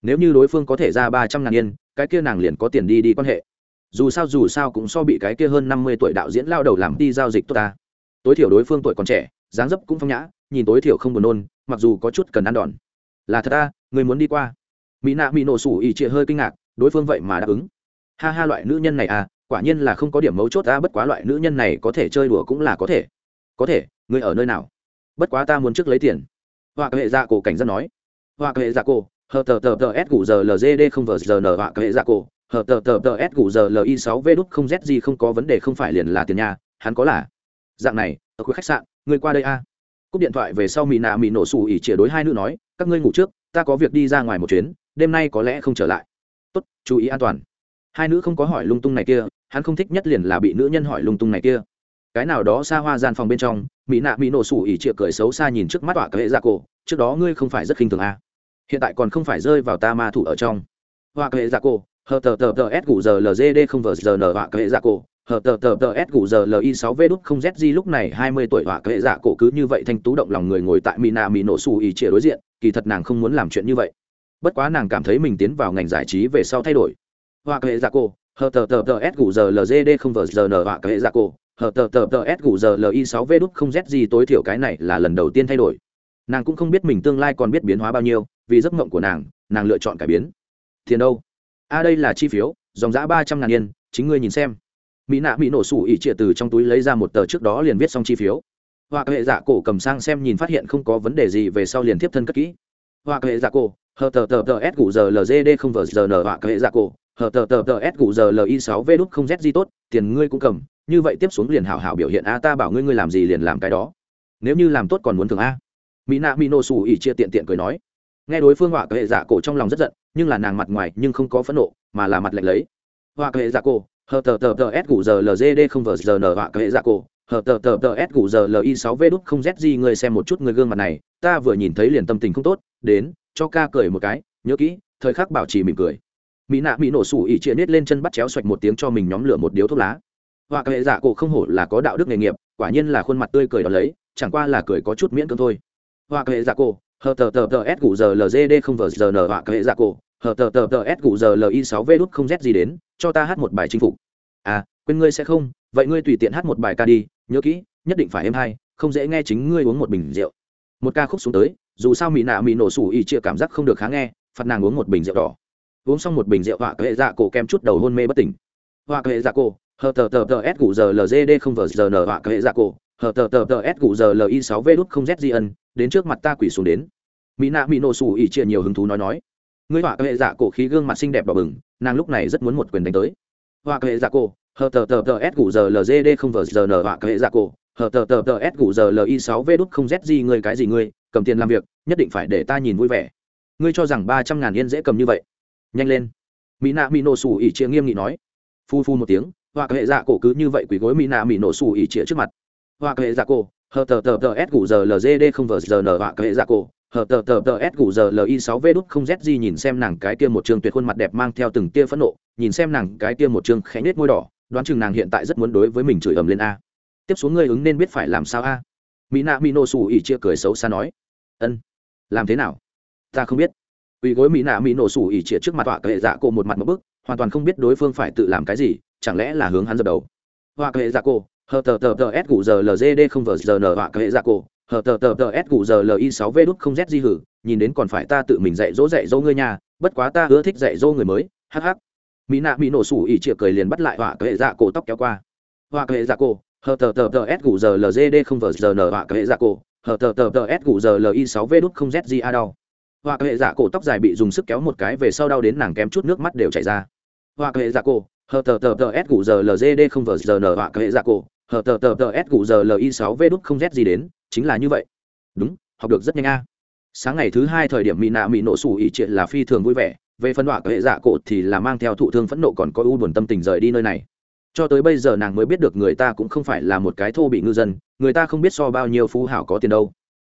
nếu như đối phương có thể ra ba trăm ngàn yên cái kia nàng liền có tiền đi đi quan hệ dù sao dù sao cũng so bị cái kia hơn năm mươi tuổi đạo diễn lao đầu làm đi giao dịch tốt ta. Tối thiểu đối phương tuổi còn trẻ, dáng dấp cũng phong nhã, nhìn tối thiểu không buồn nôn, mặc dù có chút cần ăn đòn. Là thật ta, người muốn đi qua. Mỹ nạ mỹ nổ sủ ỉ trịa hơi kinh ngạc, đối phương vậy mà đáp ứng. Ha ha loại nữ nhân này à quả nhiên là không có điểm mấu chốt ta, bất quá loại nữ nhân này có thể chơi đùa cũng là có thể. Có thể, người ở nơi nào? Bất quá ta muốn trước lấy tiền. Họa hệ dạ cổ cảnh giác nói. Họa hệ dạ cổ, hờ tờ tờ tờ s gù giờ lgd không vờ giờ n họa hệ dạ cổ hờ, tờ tờ tờ, s, gù giờ li sáu, v, đút, không, z gì không có vấn đề, không phải liền là tiền nhà, hắn có là. Dạng này, ở khu khách sạn, ngươi qua đây a. Cúp điện thoại về sau mỹ nạ mỹ nổ xù ỉ chĩa đối hai nữ nói, các ngươi ngủ trước, ta có việc đi ra ngoài một chuyến, đêm nay có lẽ không trở lại. Tốt, chú ý an toàn. Hai nữ không có hỏi lung tung này kia, hắn không thích nhất liền là bị nữ nhân hỏi lung tung này kia. Cái nào đó xa hoa gian phòng bên trong mỹ nạ mỹ nổ sủ ỉ trịa cười xấu xa nhìn trước mắt tọa cái hệ dạ cổ, trước đó ngươi không phải rất khinh thường à. hiện tại còn không phải rơi vào ta ma thủ ở trong. Hoa cái hệ dạ cổ hờ tờ tờ tờ s gù giờ lgd không vờ giờ n họa cái hệ dạ cổ. Hờ tờ tờ tờ s gù giờ li sáu v đúc không zg lúc này hai mươi tuổi họa cái hệ dạ cổ cứ như vậy thanh tú động lòng người ngồi tại mina mỹ nổ xù ý chia đối diện, kỳ thật nàng không muốn làm chuyện như vậy. Bất quá nàng cảm thấy mình tiến vào ngành giải trí về sau thay đổi. Họa cái hệ dạ cổ hờ tờ tờ tờ s gù giờ lgd không vờ giờ n họa cái hệ dạ cổ. Hờ tờ tờ tờ s gù giờ li sáu v đúc không z gì tối thiểu cái này là lần đầu tiên thay đổi. Nàng cũng không biết mình tương lai còn biết biến hóa bao nhiêu, vì giấc mộng của nàng nàng lựa chọn cải biến. Tiền đâu? A đây là chi phiếu, dòng giã ba trăm ngàn yên, chính ngươi nhìn xem. Mỹ nạ mỹ nổ sủ ỉ trịa từ trong túi lấy ra một tờ trước đó liền viết xong chi phiếu. Hoa hệ dạ cổ cầm sang xem nhìn phát hiện không có vấn đề gì, về sau liền tiếp thân cất kỹ. Hoa hệ dạ cổ, hờ tờ tờ tờ s gù giờ lgd không vờ giờ n, hoa hệ dạ cổ, hờ tờ tờ tờ s gù giờ li sáu v đút không z gì tốt, tiền ngươi cũng cầm, như vậy tiếp xuống liền hảo hảo biểu hiện a, ta bảo ngươi ngươi làm gì liền làm cái đó. Nếu như làm tốt còn muốn thường a. Mỹ nạ mỹ nổ sủ ỉ chia tiện tiện cười nói nghe đối phương họa hệ giả cổ trong lòng rất giận, nhưng là nàng mặt ngoài nhưng không có phẫn nộ, mà là mặt lạnh lấy. Họa hệ giả cổ, hờ tờ tờ tờ s gù giờ lgd không vờ giờ n họa hệ giả cổ, hờ tờ tờ tờ s gù giờ li sáu v đúc không z gì người xem một chút người gương mặt này, ta vừa nhìn thấy liền tâm tình không tốt, đến, cho ca cười một cái, nhớ kỹ, thời khắc bảo trì mỉm cười. Mỹ nạ mỹ nổ sủ ỉ chia nết lên chân bắt chéo xoạch một tiếng cho mình nhóm lửa một điếu thuốc lá. Họa hệ giả cổ không hổ là có đạo đức nghề nghiệp, quả nhiên là khuôn mặt tươi cười đó lấy, chẳng qua là cười có chút miễn cưỡng thôi. Họa hệ giả cổ hờ tờ tờ tờ s cụ giờ lgd không vờ giờ n họa hệ dạ cổ. Hờ tờ tờ tờ s cụ giờ li sáu v đút không z gì đến, cho ta hát một bài chinh phục. À quên ngươi sẽ không, vậy ngươi tùy tiện hát một bài ca đi, nhớ kỹ, nhất định phải em hay, không dễ nghe chính ngươi uống một bình rượu. Một ca khúc xuống tới, dù sao mỹ nạ mỹ nổ sủ ỉ chia cảm giác không được khá nghe, phạt nàng uống một bình rượu đỏ. Uống xong một bình rượu họa hệ dạ cổ kem chút đầu hôn mê bất tỉnh. Họa hệ dạ cổ, hờ tờ tờ tờ s cụ giờ lgd không vờ giờ n họa hệ dạ cổ, hờ tờ tờ tờ s cụ giờ li sáu v đút không z gì ân đến trước mặt ta quỳ xuống đến. Mỹ nạ mỹ nổ sủ ỉ chia nhiều hứng thú nói nói. Ngươi họa hệ dạ cổ khí gương mặt xinh đẹp đỏ bừng, nàng lúc này rất muốn một quyền đánh tới. Họa hệ dạ cổ, hờ tờ tờ tờ s gù giờ lgd không vờ giờ n họa hệ dạ cổ, hờ tờ tờ tờ s gù giờ li sáu v đút không z gì ngươi cái gì ngươi, cầm tiền làm việc, nhất định phải để ta nhìn vui vẻ. Ngươi cho rằng ba trăm ngàn yên dễ cầm như vậy. Nhanh lên. Mỹ nạ mỹ nổ sủ ỉ chia nghiêm nghị nói. Phu phu một tiếng, họa hệ dạ cổ cứ như vậy quỳ gối mỹ nạ mỹ nổ xù ỉ chia trước mặt. Họa hệ dạ cổ hờ tờ tờ tờ s gù giờ lgd không vờ giờ n hoa hệ dạ cổ. Hờ tờ tờ tờ s gù giờ li sáu v đút không z nhìn xem nàng cái kia một chương tuyệt khuôn mặt đẹp mang theo từng tia phẫn nộ, nhìn xem nàng cái kia một chương khẽ nết môi đỏ, đoán chừng nàng hiện tại rất muốn đối với mình chửi ầm lên a. Tiếp xuống ngươi ứng nên biết phải làm sao a. Mỹ nạ mỹ nổ xù ỉ chia cười xấu xa nói. Ân. Làm thế nào? Ta không biết. Ủy gối mỹ nạ mỹ nổ sủ ỉ chia trước mặt tọa kệ dạ cổ một mặt một bức, hoàn toàn không biết đối phương phải tự làm cái gì, chẳng lẽ là hướng hắn dập đầu. Hoa kệ dạ cô hờ tờ tờ tờ s gù giờ lgd không vờ giờ n hoa hệ dạ cổ. hờ tờ tờ tờ s gù giờ li sáu v đút không z di hử nhìn đến còn phải ta tự mình dạy dỗ dạy dỗ ngươi nhà bất quá ta ưa thích dạy dỗ người mới hh mỹ nạ mỹ nổ sủ ỉ chĩa cười liền bắt lại hoa hệ dạ cổ tóc kéo qua hoa hệ dạ cổ. hờ tờ tờ tờ s gù giờ lgd không vờ giờ n hoa hệ dạ cổ. hờ tờ tờ tờ s gù giờ li sáu v đút không z di a đau hoa hệ dạ cổ tóc dài bị dùng sức kéo một cái về sau đau đến nàng kém chút nước mắt đều chảy ra hoa hệ dạ cổ hờ tờ tờ tờ s gù giờ lgd không vờ giờ n họa hệ dạ cổ hờ tờ tờ tờ s cụ giờ li sáu v đúc không z gì đến chính là như vậy đúng học được rất nhanh a sáng ngày thứ hai thời điểm mỹ nạ mỹ nổ sủ ỉ triệt là phi thường vui vẻ về phân họa hệ dạ cổ thì là mang theo thụ thương phẫn nộ còn có u buồn tâm tình rời đi nơi này cho tới bây giờ nàng mới biết được người ta cũng không phải là một cái thô bị ngư dân người ta không biết so bao nhiêu phú hảo có tiền đâu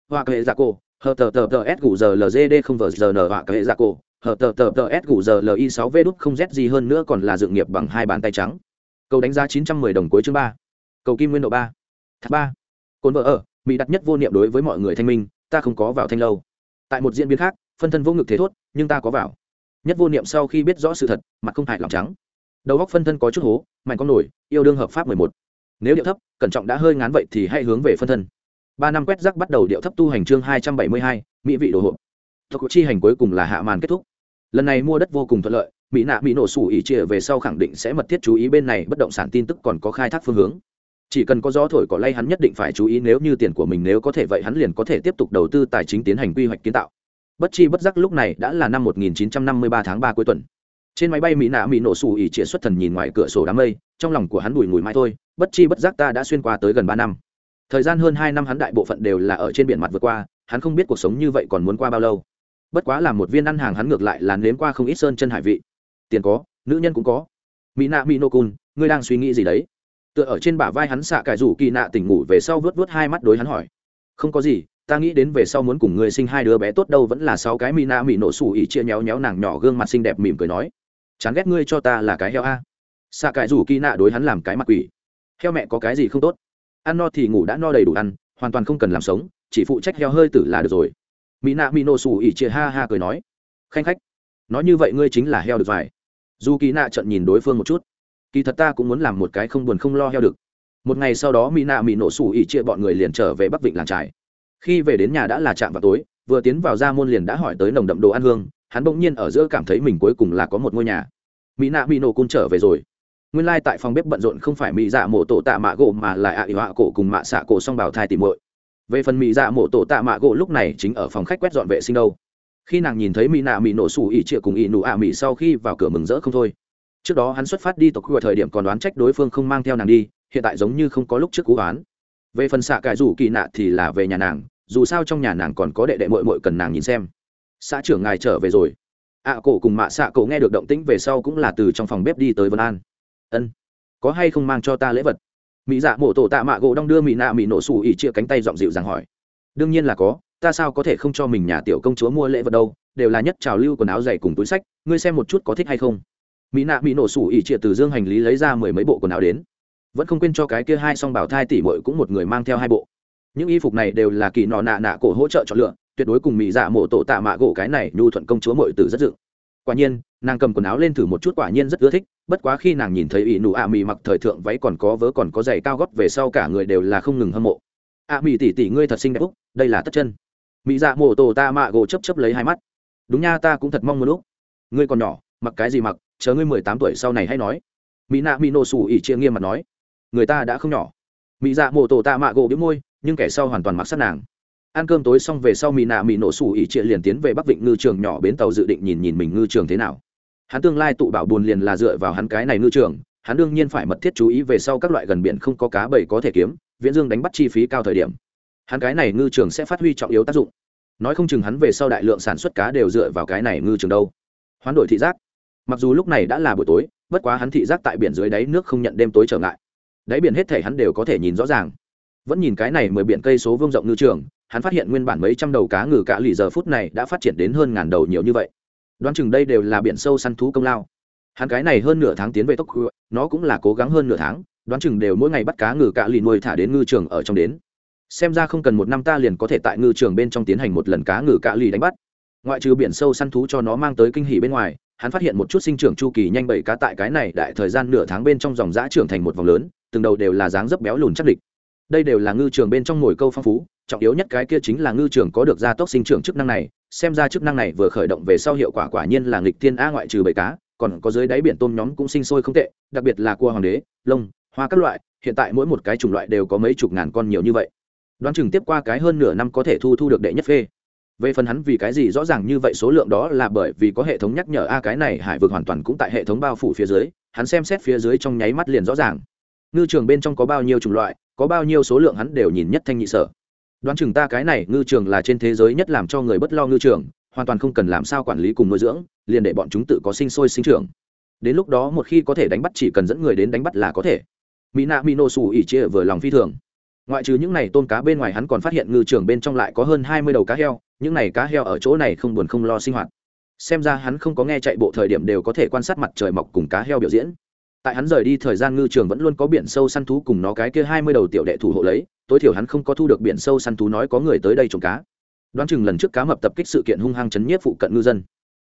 họa hệ dạ cổ hờ tờ tờ tờ s cụ giờ lgd không vờ giờ n họa hệ dạ cổ hờ tờ tờ tờ s cụ giờ li sáu v đúc không z gì hơn nữa còn là dự nghiệp bằng hai bàn tay trắng cầu đánh giá chín trăm mười đồng cuối chương ba cầu kim nguyên độ ba. Thác ba. Cồn vợ ở mỹ đặt nhất vô niệm đối với mọi người thanh minh ta không có vào thanh lâu. Tại một diễn biến khác phân thân vô ngực thế thốt nhưng ta có vào. Nhất vô niệm sau khi biết rõ sự thật mặt không hại lòng trắng. Đầu góc phân thân có chút hố mạnh con nổi yêu đương hợp pháp mười một. Nếu điệu thấp cẩn trọng đã hơi ngán vậy thì hãy hướng về phân thân. Ba năm quét rác bắt đầu điệu thấp tu hành chương hai trăm bảy mươi hai mỹ vị đồ hộp. Tộc chi hành cuối cùng là hạ màn kết thúc. Lần này mua đất vô cùng thuận lợi, Mỹ nạ Mỹ nổ sủ ỉ chia về sau khẳng định sẽ mật thiết chú ý bên này bất động sản tin tức còn có khai thác phương hướng. Chỉ cần có gió thổi cỏ lay hắn nhất định phải chú ý nếu như tiền của mình nếu có thể vậy hắn liền có thể tiếp tục đầu tư tài chính tiến hành quy hoạch kiến tạo. Bất chi bất giác lúc này đã là năm 1953 tháng 3 cuối tuần. Trên máy bay Mỹ nạ Mỹ nổ sủ ỉ trịa xuất thần nhìn ngoài cửa sổ đám mây, trong lòng của hắn bùi ngùi mãi thôi, bất chi bất giác ta đã xuyên qua tới gần 3 năm. Thời gian hơn 2 năm hắn đại bộ phận đều là ở trên biển mặt vượt qua, hắn không biết cuộc sống như vậy còn muốn qua bao lâu bất quá là một viên ăn hàng hắn ngược lại là nếm qua không ít sơn chân hải vị tiền có nữ nhân cũng có mỹ nạ mỹ nô cun ngươi đang suy nghĩ gì đấy tựa ở trên bả vai hắn xạ cải rủ kỳ nạ tỉnh ngủ về sau vớt vớt hai mắt đối hắn hỏi. Không có gì, ta nghĩ đến về sau muốn cùng người sinh hai đứa bé tốt đâu vẫn là sáu cái mỹ nạ mỹ nổ xù ỉ chia nhéo nhéo nàng nhỏ gương mặt xinh đẹp mỉm cười nói. Chán ghét ngươi cho ta là cái heo a. Xạ cải rủ kỳ nạ đối hắn làm cái mặt quỷ. Heo mẹ có cái gì không tốt? Ăn no thì ngủ đã no đầy đủ ăn, hoàn toàn không cần làm sống, chỉ phụ trách heo hơi tử là được rồi. Mỹ nạ mỹ nổ xù ỉ chia ha ha cười nói. Khanh khách, nói như vậy ngươi chính là heo được vài. Dù kỳ nạ trận nhìn đối phương một chút kỳ thật ta cũng muốn làm một cái không buồn không lo heo được một ngày sau đó, mỹ nạ mỹ nổ sủ ỉ chia bọn người liền trở về bắc vịnh làng trải khi về đến nhà đã là trạm vào tối, vừa tiến vào ra môn liền đã hỏi tới nồng đậm đồ ăn hương, hắn bỗng nhiên ở giữa cảm thấy mình cuối cùng là có một ngôi nhà. Mỹ nạ mỹ nổ cun trở về rồi. Nguyên lai、like、tại phòng bếp bận rộn không phải mỹ dạ mổ tổ tạ mạ gỗ mà là ạ ỉ họa cổ cùng mạ xạ cổ song bảo thai tìm muội. Về phần mỹ dạ mổ tổ tạ mạ gỗ lúc này chính ở phòng khách quét dọn vệ sinh đâu. Khi nàng nhìn thấy mỹ nạ mỹ nổ sủ ỉ trịa cùng ỉ nụ ạ mỹ sau khi vào cửa mừng rỡ không thôi trước đó hắn xuất phát đi tộc khu thời điểm còn đoán trách đối phương không mang theo nàng đi, hiện tại giống như không có lúc trước cú đoán về phần xạ cải rủ kỳ nạ thì là về nhà nàng, dù sao trong nhà nàng còn có đệ đệ mội mội cần nàng nhìn xem. Xã trưởng ngài trở về rồi. Ạ cổ cùng mạ xạ cổ nghe được động tĩnh về sau cũng là từ trong phòng bếp đi tới vân an. Ân, có hay không mang cho ta lễ vật? Mỹ dạ mổ tổ tạ mạ gỗ đong đưa mỹ nạ mỹ nổ xù ỉ chia cánh tay dọn dịu rằng hỏi. Đương nhiên là có, ta sao có thể không cho mình nhà tiểu công chúa mua lễ vật đâu, đều là nhất trào lưu quần áo dày cùng túi sách, ngươi xem một chút có thích hay không? Mỹ nạ mỹ nổ sủ ỉ triệt từ dương hành lý lấy ra mười mấy bộ quần áo đến. Vẫn không quên cho cái kia hai song bảo thai tỷ mội cũng một người mang theo hai bộ. Những y phục này đều là kỳ nọ nạ nạ cổ hỗ trợ chọn lựa, tuyệt đối cùng mỹ dạ mộ tổ tạ mạ gỗ cái này nhu thuận công chúa mội tử rất dự. Quả nhiên, nàng cầm quần áo lên thử một chút quả nhiên rất ưa thích, bất quá khi nàng nhìn thấy ỷ nụ ạ à mì mặc thời thượng váy còn có vớ còn có giày cao gót về sau cả người đều là không ngừng hâm mộ. Ạ à mì tỉ tỉ ngươi thật xinh đẹp. Úc đây là tất chân. Mỹ dạ mộ tổ tạ mạ gỗ chấp chấp lấy hai mắt. Đúng nha, ta cũng thật mong một lúc. Ngươi còn nhỏ, mặc cái gì mặc? Chờ ngươi mười tám tuổi sau này hay nói. Mỹ nạ mỹ nổ sủ ỉ chia nghiêm mặt nói. Người ta đã không nhỏ. Mỹ dạ mộ tổ tạ mạ gỗ biếu môi, nhưng kẻ sau hoàn toàn mặc sát nàng. Ăn cơm tối xong về sau mỹ nạ mỹ nổ sủ ỉ chia liền tiến về bắc vịnh ngư trường nhỏ bến tàu dự định nhìn nhìn mình ngư trường thế nào. Hắn tương lai tụ bảo buồn liền là dựa vào hắn cái này ngư trường, hắn đương nhiên phải mật thiết chú ý về sau các loại gần biển không có cá bầy có thể kiếm, viễn dương đánh bắt chi phí cao thời điểm. Hắn cái này ngư trường sẽ phát huy trọng yếu tác dụng. Nói không chừng hắn về sau đại lượng sản xuất cá đều dựa vào cái này ngư trường đâu. Hoán đổi thị giác mặc dù lúc này đã là buổi tối, bất quá hắn thị giác tại biển dưới đáy nước không nhận đêm tối trở ngại. Đáy biển hết thể hắn đều có thể nhìn rõ ràng. Vẫn nhìn cái này mười biển cây số vương rộng ngư trường, hắn phát hiện nguyên bản mấy trăm đầu cá ngừ cả lì giờ phút này đã phát triển đến hơn ngàn đầu nhiều như vậy. Đoán chừng đây đều là biển sâu săn thú công lao. Hắn cái này hơn nửa tháng tiến về tốc nó cũng là cố gắng hơn nửa tháng, đoán chừng đều mỗi ngày bắt cá ngừ cả lì nuôi thả đến ngư trường ở trong đến. Xem ra không cần một năm ta liền có thể tại ngư trường bên trong tiến hành một lần cá ngừ cả lì đánh bắt. Ngoại trừ biển sâu săn thú cho nó mang tới kinh hỉ bên ngoài hắn phát hiện một chút sinh trưởng chu kỳ nhanh bảy cá tại cái này đại thời gian nửa tháng bên trong dòng giã trưởng thành một vòng lớn, từng đầu đều là dáng dấp béo lùn chắc địch. Đây đều là ngư trường bên trong ngồi câu phong phú, trọng yếu nhất cái kia chính là ngư trường có được gia tốc sinh trưởng chức năng này, xem ra chức năng này vừa khởi động về sau hiệu quả quả nhiên là nghịch thiên a ngoại trừ bảy cá, còn có dưới đáy biển tôm nhóm cũng sinh sôi không tệ, đặc biệt là cua hoàng đế, lông, hoa các loại, hiện tại mỗi một cái chủng loại đều có mấy chục ngàn con nhiều như vậy. Đoán chừng tiếp qua cái hơn nửa năm có thể thu thu được đệ nhất phê về phần hắn vì cái gì rõ ràng như vậy, số lượng đó là bởi vì có hệ thống nhắc nhở, a, cái này hải vực hoàn toàn cũng tại hệ thống bao phủ phía dưới. Hắn xem xét phía dưới trong nháy mắt liền rõ ràng. Ngư trường bên trong có bao nhiêu chủng loại, có bao nhiêu số lượng hắn đều nhìn nhất thanh nhị sở. Đoán chừng ta cái này, ngư trường là trên thế giới nhất làm cho người bất lo ngư trường, hoàn toàn không cần làm sao quản lý cùng nuôi dưỡng, liền để bọn chúng tự có sinh sôi sinh trưởng. Đến lúc đó một khi có thể đánh bắt chỉ cần dẫn người đến đánh bắt là có thể. Mỹ nạ mỹ nô xù ỉ chia vừa lòng phi thường. Ngoại trừ những này, tôm cá bên ngoài hắn còn phát hiện ngư trường bên trong lại có hơn hai mươi đầu cá heo những này cá heo ở chỗ này không buồn không lo sinh hoạt. Xem ra hắn không có nghe chạy bộ thời điểm đều có thể quan sát mặt trời mọc cùng cá heo biểu diễn. Tại hắn rời đi thời gian ngư trường vẫn luôn có biển sâu săn thú cùng nó cái kia hai mươi đầu tiểu đệ thủ hộ lấy, tối thiểu hắn không có thu được biển sâu săn thú nói có người tới đây trồng cá. Đoán chừng lần trước cá mập tập kích sự kiện hung hăng chấn nhiếp phụ cận ngư dân.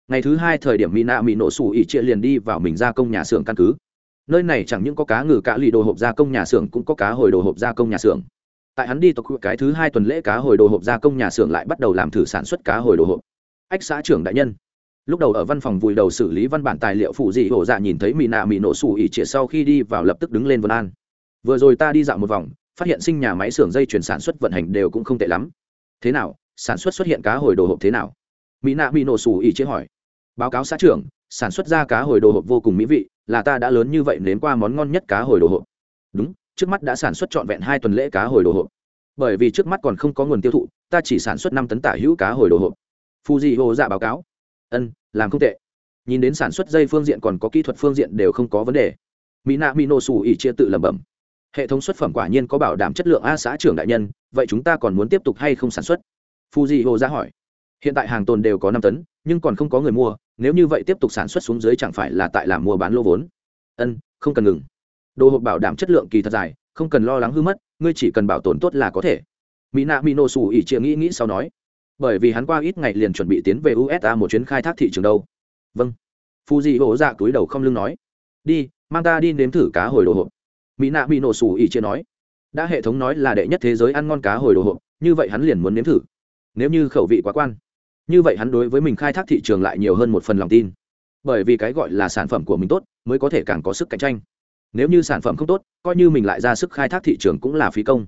Ngày thứ hai thời điểm mỹ nạ mỹ nổ sủ ỉ chia liền đi vào mình gia công nhà xưởng căn cứ. Nơi này chẳng những có cá ngừ cá lì đồ hộp gia công nhà xưởng cũng có cá hồi đồ hộp gia công nhà xưởng tại hắn đi tộc cái thứ hai tuần lễ cá hồi đồ hộp gia công nhà xưởng lại bắt đầu làm thử sản xuất cá hồi đồ hộp. Ách xã trưởng đại nhân. Lúc đầu ở văn phòng vùi đầu xử lý văn bản tài liệu phụ dị hổ dạ nhìn thấy mỹ nạ mỹ nổ xù ỉ trịa sau khi đi vào lập tức đứng lên vân an. Vừa rồi ta đi dạo một vòng, phát hiện sinh nhà máy xưởng dây chuyển sản xuất vận hành đều cũng không tệ lắm. Thế nào, sản xuất xuất hiện cá hồi đồ hộp thế nào? Mỹ nạ mỹ nổ xù ỉ trịa hỏi. Báo cáo xã trưởng, sản xuất ra cá hồi đồ hộp vô cùng mỹ vị, là ta đã lớn như vậy nếm qua món ngon nhất cá hồi đồ hộp. Đúng trước mắt đã sản xuất trọn vẹn hai tuần lễ cá hồi đồ hộp. Bởi vì trước mắt còn không có nguồn tiêu thụ, ta chỉ sản xuất năm tấn tả hữu cá hồi đồ hộp. Fuji hồ dạ báo cáo. Ân, làm không tệ. Nhìn đến sản xuất dây phương diện còn có kỹ thuật phương diện đều không có vấn đề. Mỹ nạ mỹ nổ xù ỉ chia tự lẩm bẩm. Hệ thống xuất phẩm quả nhiên có bảo đảm chất lượng a xã trưởng đại nhân, vậy chúng ta còn muốn tiếp tục hay không sản xuất? Fuji hồ dạ ra hỏi. Hiện tại hàng tồn đều có năm tấn, nhưng còn không có người mua, nếu như vậy tiếp tục sản xuất xuống dưới chẳng phải là tại làm mua bán lô vốn? Ân, không cần ngừng đồ hộp bảo đảm chất lượng kỳ thật dài, không cần lo lắng hư mất, ngươi chỉ cần bảo tồn tốt là có thể. Mỹ nạ mỹ nổ xù ỉ chia nghĩ nghĩ sau nói, bởi vì hắn qua ít ngày liền chuẩn bị tiến về usa một chuyến khai thác thị trường đâu. Vâng. Fuji hổ dạ túi đầu không lưng nói, đi, mang ta đi nếm thử cá hồi đồ hộp. Mỹ nạ mỹ nổ xù ỉ chia nói, đã hệ thống nói là đệ nhất thế giới ăn ngon cá hồi đồ hộp, như vậy hắn liền muốn nếm thử. Nếu như khẩu vị quá quan, như vậy hắn đối với mình khai thác thị trường lại nhiều hơn một phần lòng tin. Bởi vì cái gọi là sản phẩm của mình tốt, mới có thể càng có sức cạnh tranh nếu như sản phẩm không tốt, coi như mình lại ra sức khai thác thị trường cũng là phí công.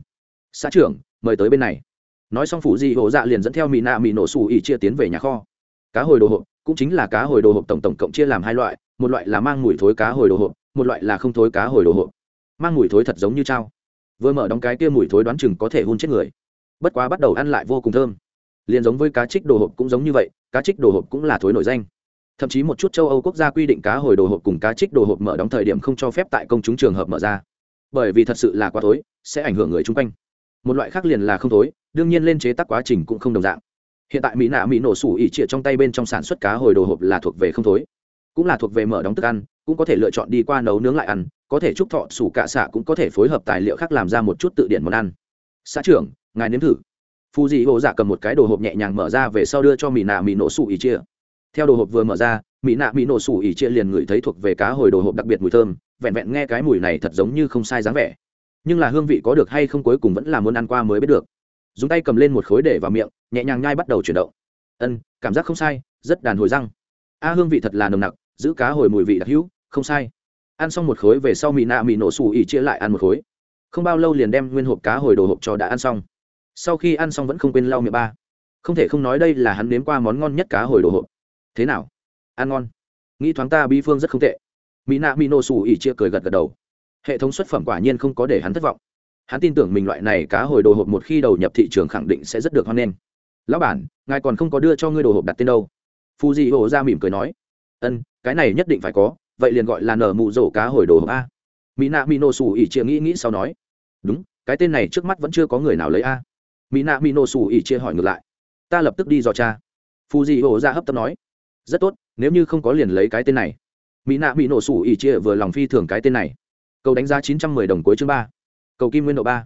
Xã trưởng, mời tới bên này. Nói xong phủ di hộ dạ liền dẫn theo mỹ nạ mỹ nổ xù ỉ chia tiến về nhà kho. Cá hồi đồ hộp, cũng chính là cá hồi đồ hộp tổng tổng cộng chia làm hai loại, một loại là mang mùi thối cá hồi đồ hộp, một loại là không thối cá hồi đồ hộp. Mang mùi thối thật giống như trao vừa mở đóng cái kia mùi thối đoán chừng có thể hôn chết người. Bất quá bắt đầu ăn lại vô cùng thơm. Liền giống với cá trích đồ hộp cũng giống như vậy, cá trích đồ hộp cũng là thối nổi danh thậm chí một chút châu âu quốc gia quy định cá hồi đồ hộp cùng cá trích đồ hộp mở đóng thời điểm không cho phép tại công chúng trường hợp mở ra. Bởi vì thật sự là quá thối, sẽ ảnh hưởng người chung quanh. Một loại khác liền là không thối, đương nhiên lên chế tác quá trình cũng không đồng dạng. Hiện tại mỹ nạ mỹ nổ sủ ỉ trịa trong tay bên trong sản xuất cá hồi đồ hộp là thuộc về không thối. Cũng là thuộc về mở đóng thức ăn, cũng có thể lựa chọn đi qua nấu nướng lại ăn, có thể chúc thọ sủ cạ xạ cũng có thể phối hợp tài liệu khác làm ra một chút tự điển món ăn. Xã trưởng, ngài nếm thử. Phù dị hộ dạ cầm một cái đồ hộp nhẹ nhàng mở ra về sau đưa cho mỹ nạ mỹ nổ sủ ỉ chia theo đồ hộp vừa mở ra, mỹ nạ mỹ nổ sủ ỉ chia liền ngửi thấy thuộc về cá hồi đồ hộp đặc biệt mùi thơm, vẹn vẹn nghe cái mùi này thật giống như không sai dáng vẻ. Nhưng là hương vị có được hay không cuối cùng vẫn là muốn ăn qua mới biết được. Dùng tay cầm lên một khối để vào miệng, nhẹ nhàng nhai bắt đầu chuyển động. Ân, cảm giác không sai, rất đàn hồi răng. A, hương vị thật là nồng nặc, giữ cá hồi mùi vị đặc hữu, không sai. Ăn xong một khối về sau mỹ nạ mỹ nổ sủ ỉ chia lại ăn một khối. Không bao lâu liền đem nguyên hộp cá hồi đồ hộp cho đã ăn xong. Sau khi ăn xong vẫn không quên lau miệng ba. Không thể không nói đây là hắn nếm qua món ngon nhất cá hồi đồ hộp thế nào? Ăn ngon. Nghĩ thoáng ta bi phương rất không tệ. Mỹ nạ mỹ nổ xù ỉ chia cười gật gật đầu. Hệ thống xuất phẩm quả nhiên không có để hắn thất vọng. Hắn tin tưởng mình loại này cá hồi đồ hộp một khi đầu nhập thị trường khẳng định sẽ rất được hoan nghênh. Lão bản, ngài còn không có đưa cho ngươi đồ hộp đặt tên đâu. Phu di hồ ra mỉm cười nói. Ân, cái này nhất định phải có, vậy liền gọi là nở mụ rổ cá hồi đồ hộp a. Mỹ nạ mỹ nổ xù ỉ chia nghĩ nghĩ sau nói. Đúng, cái tên này trước mắt vẫn chưa có người nào lấy a. Mỹ nạ mỹ nổ xù ỉ chia hỏi ngược lại. Ta lập tức đi dò cha phu di hồ ra hấp tấp nói rất tốt, nếu như không có liền lấy cái tên này. Mỹ nạ bị nổ sủ ỉ chia vừa lòng phi thường cái tên này. Cầu đánh giá chín trăm mười đồng cuối chương ba. Cầu kim nguyên độ ba.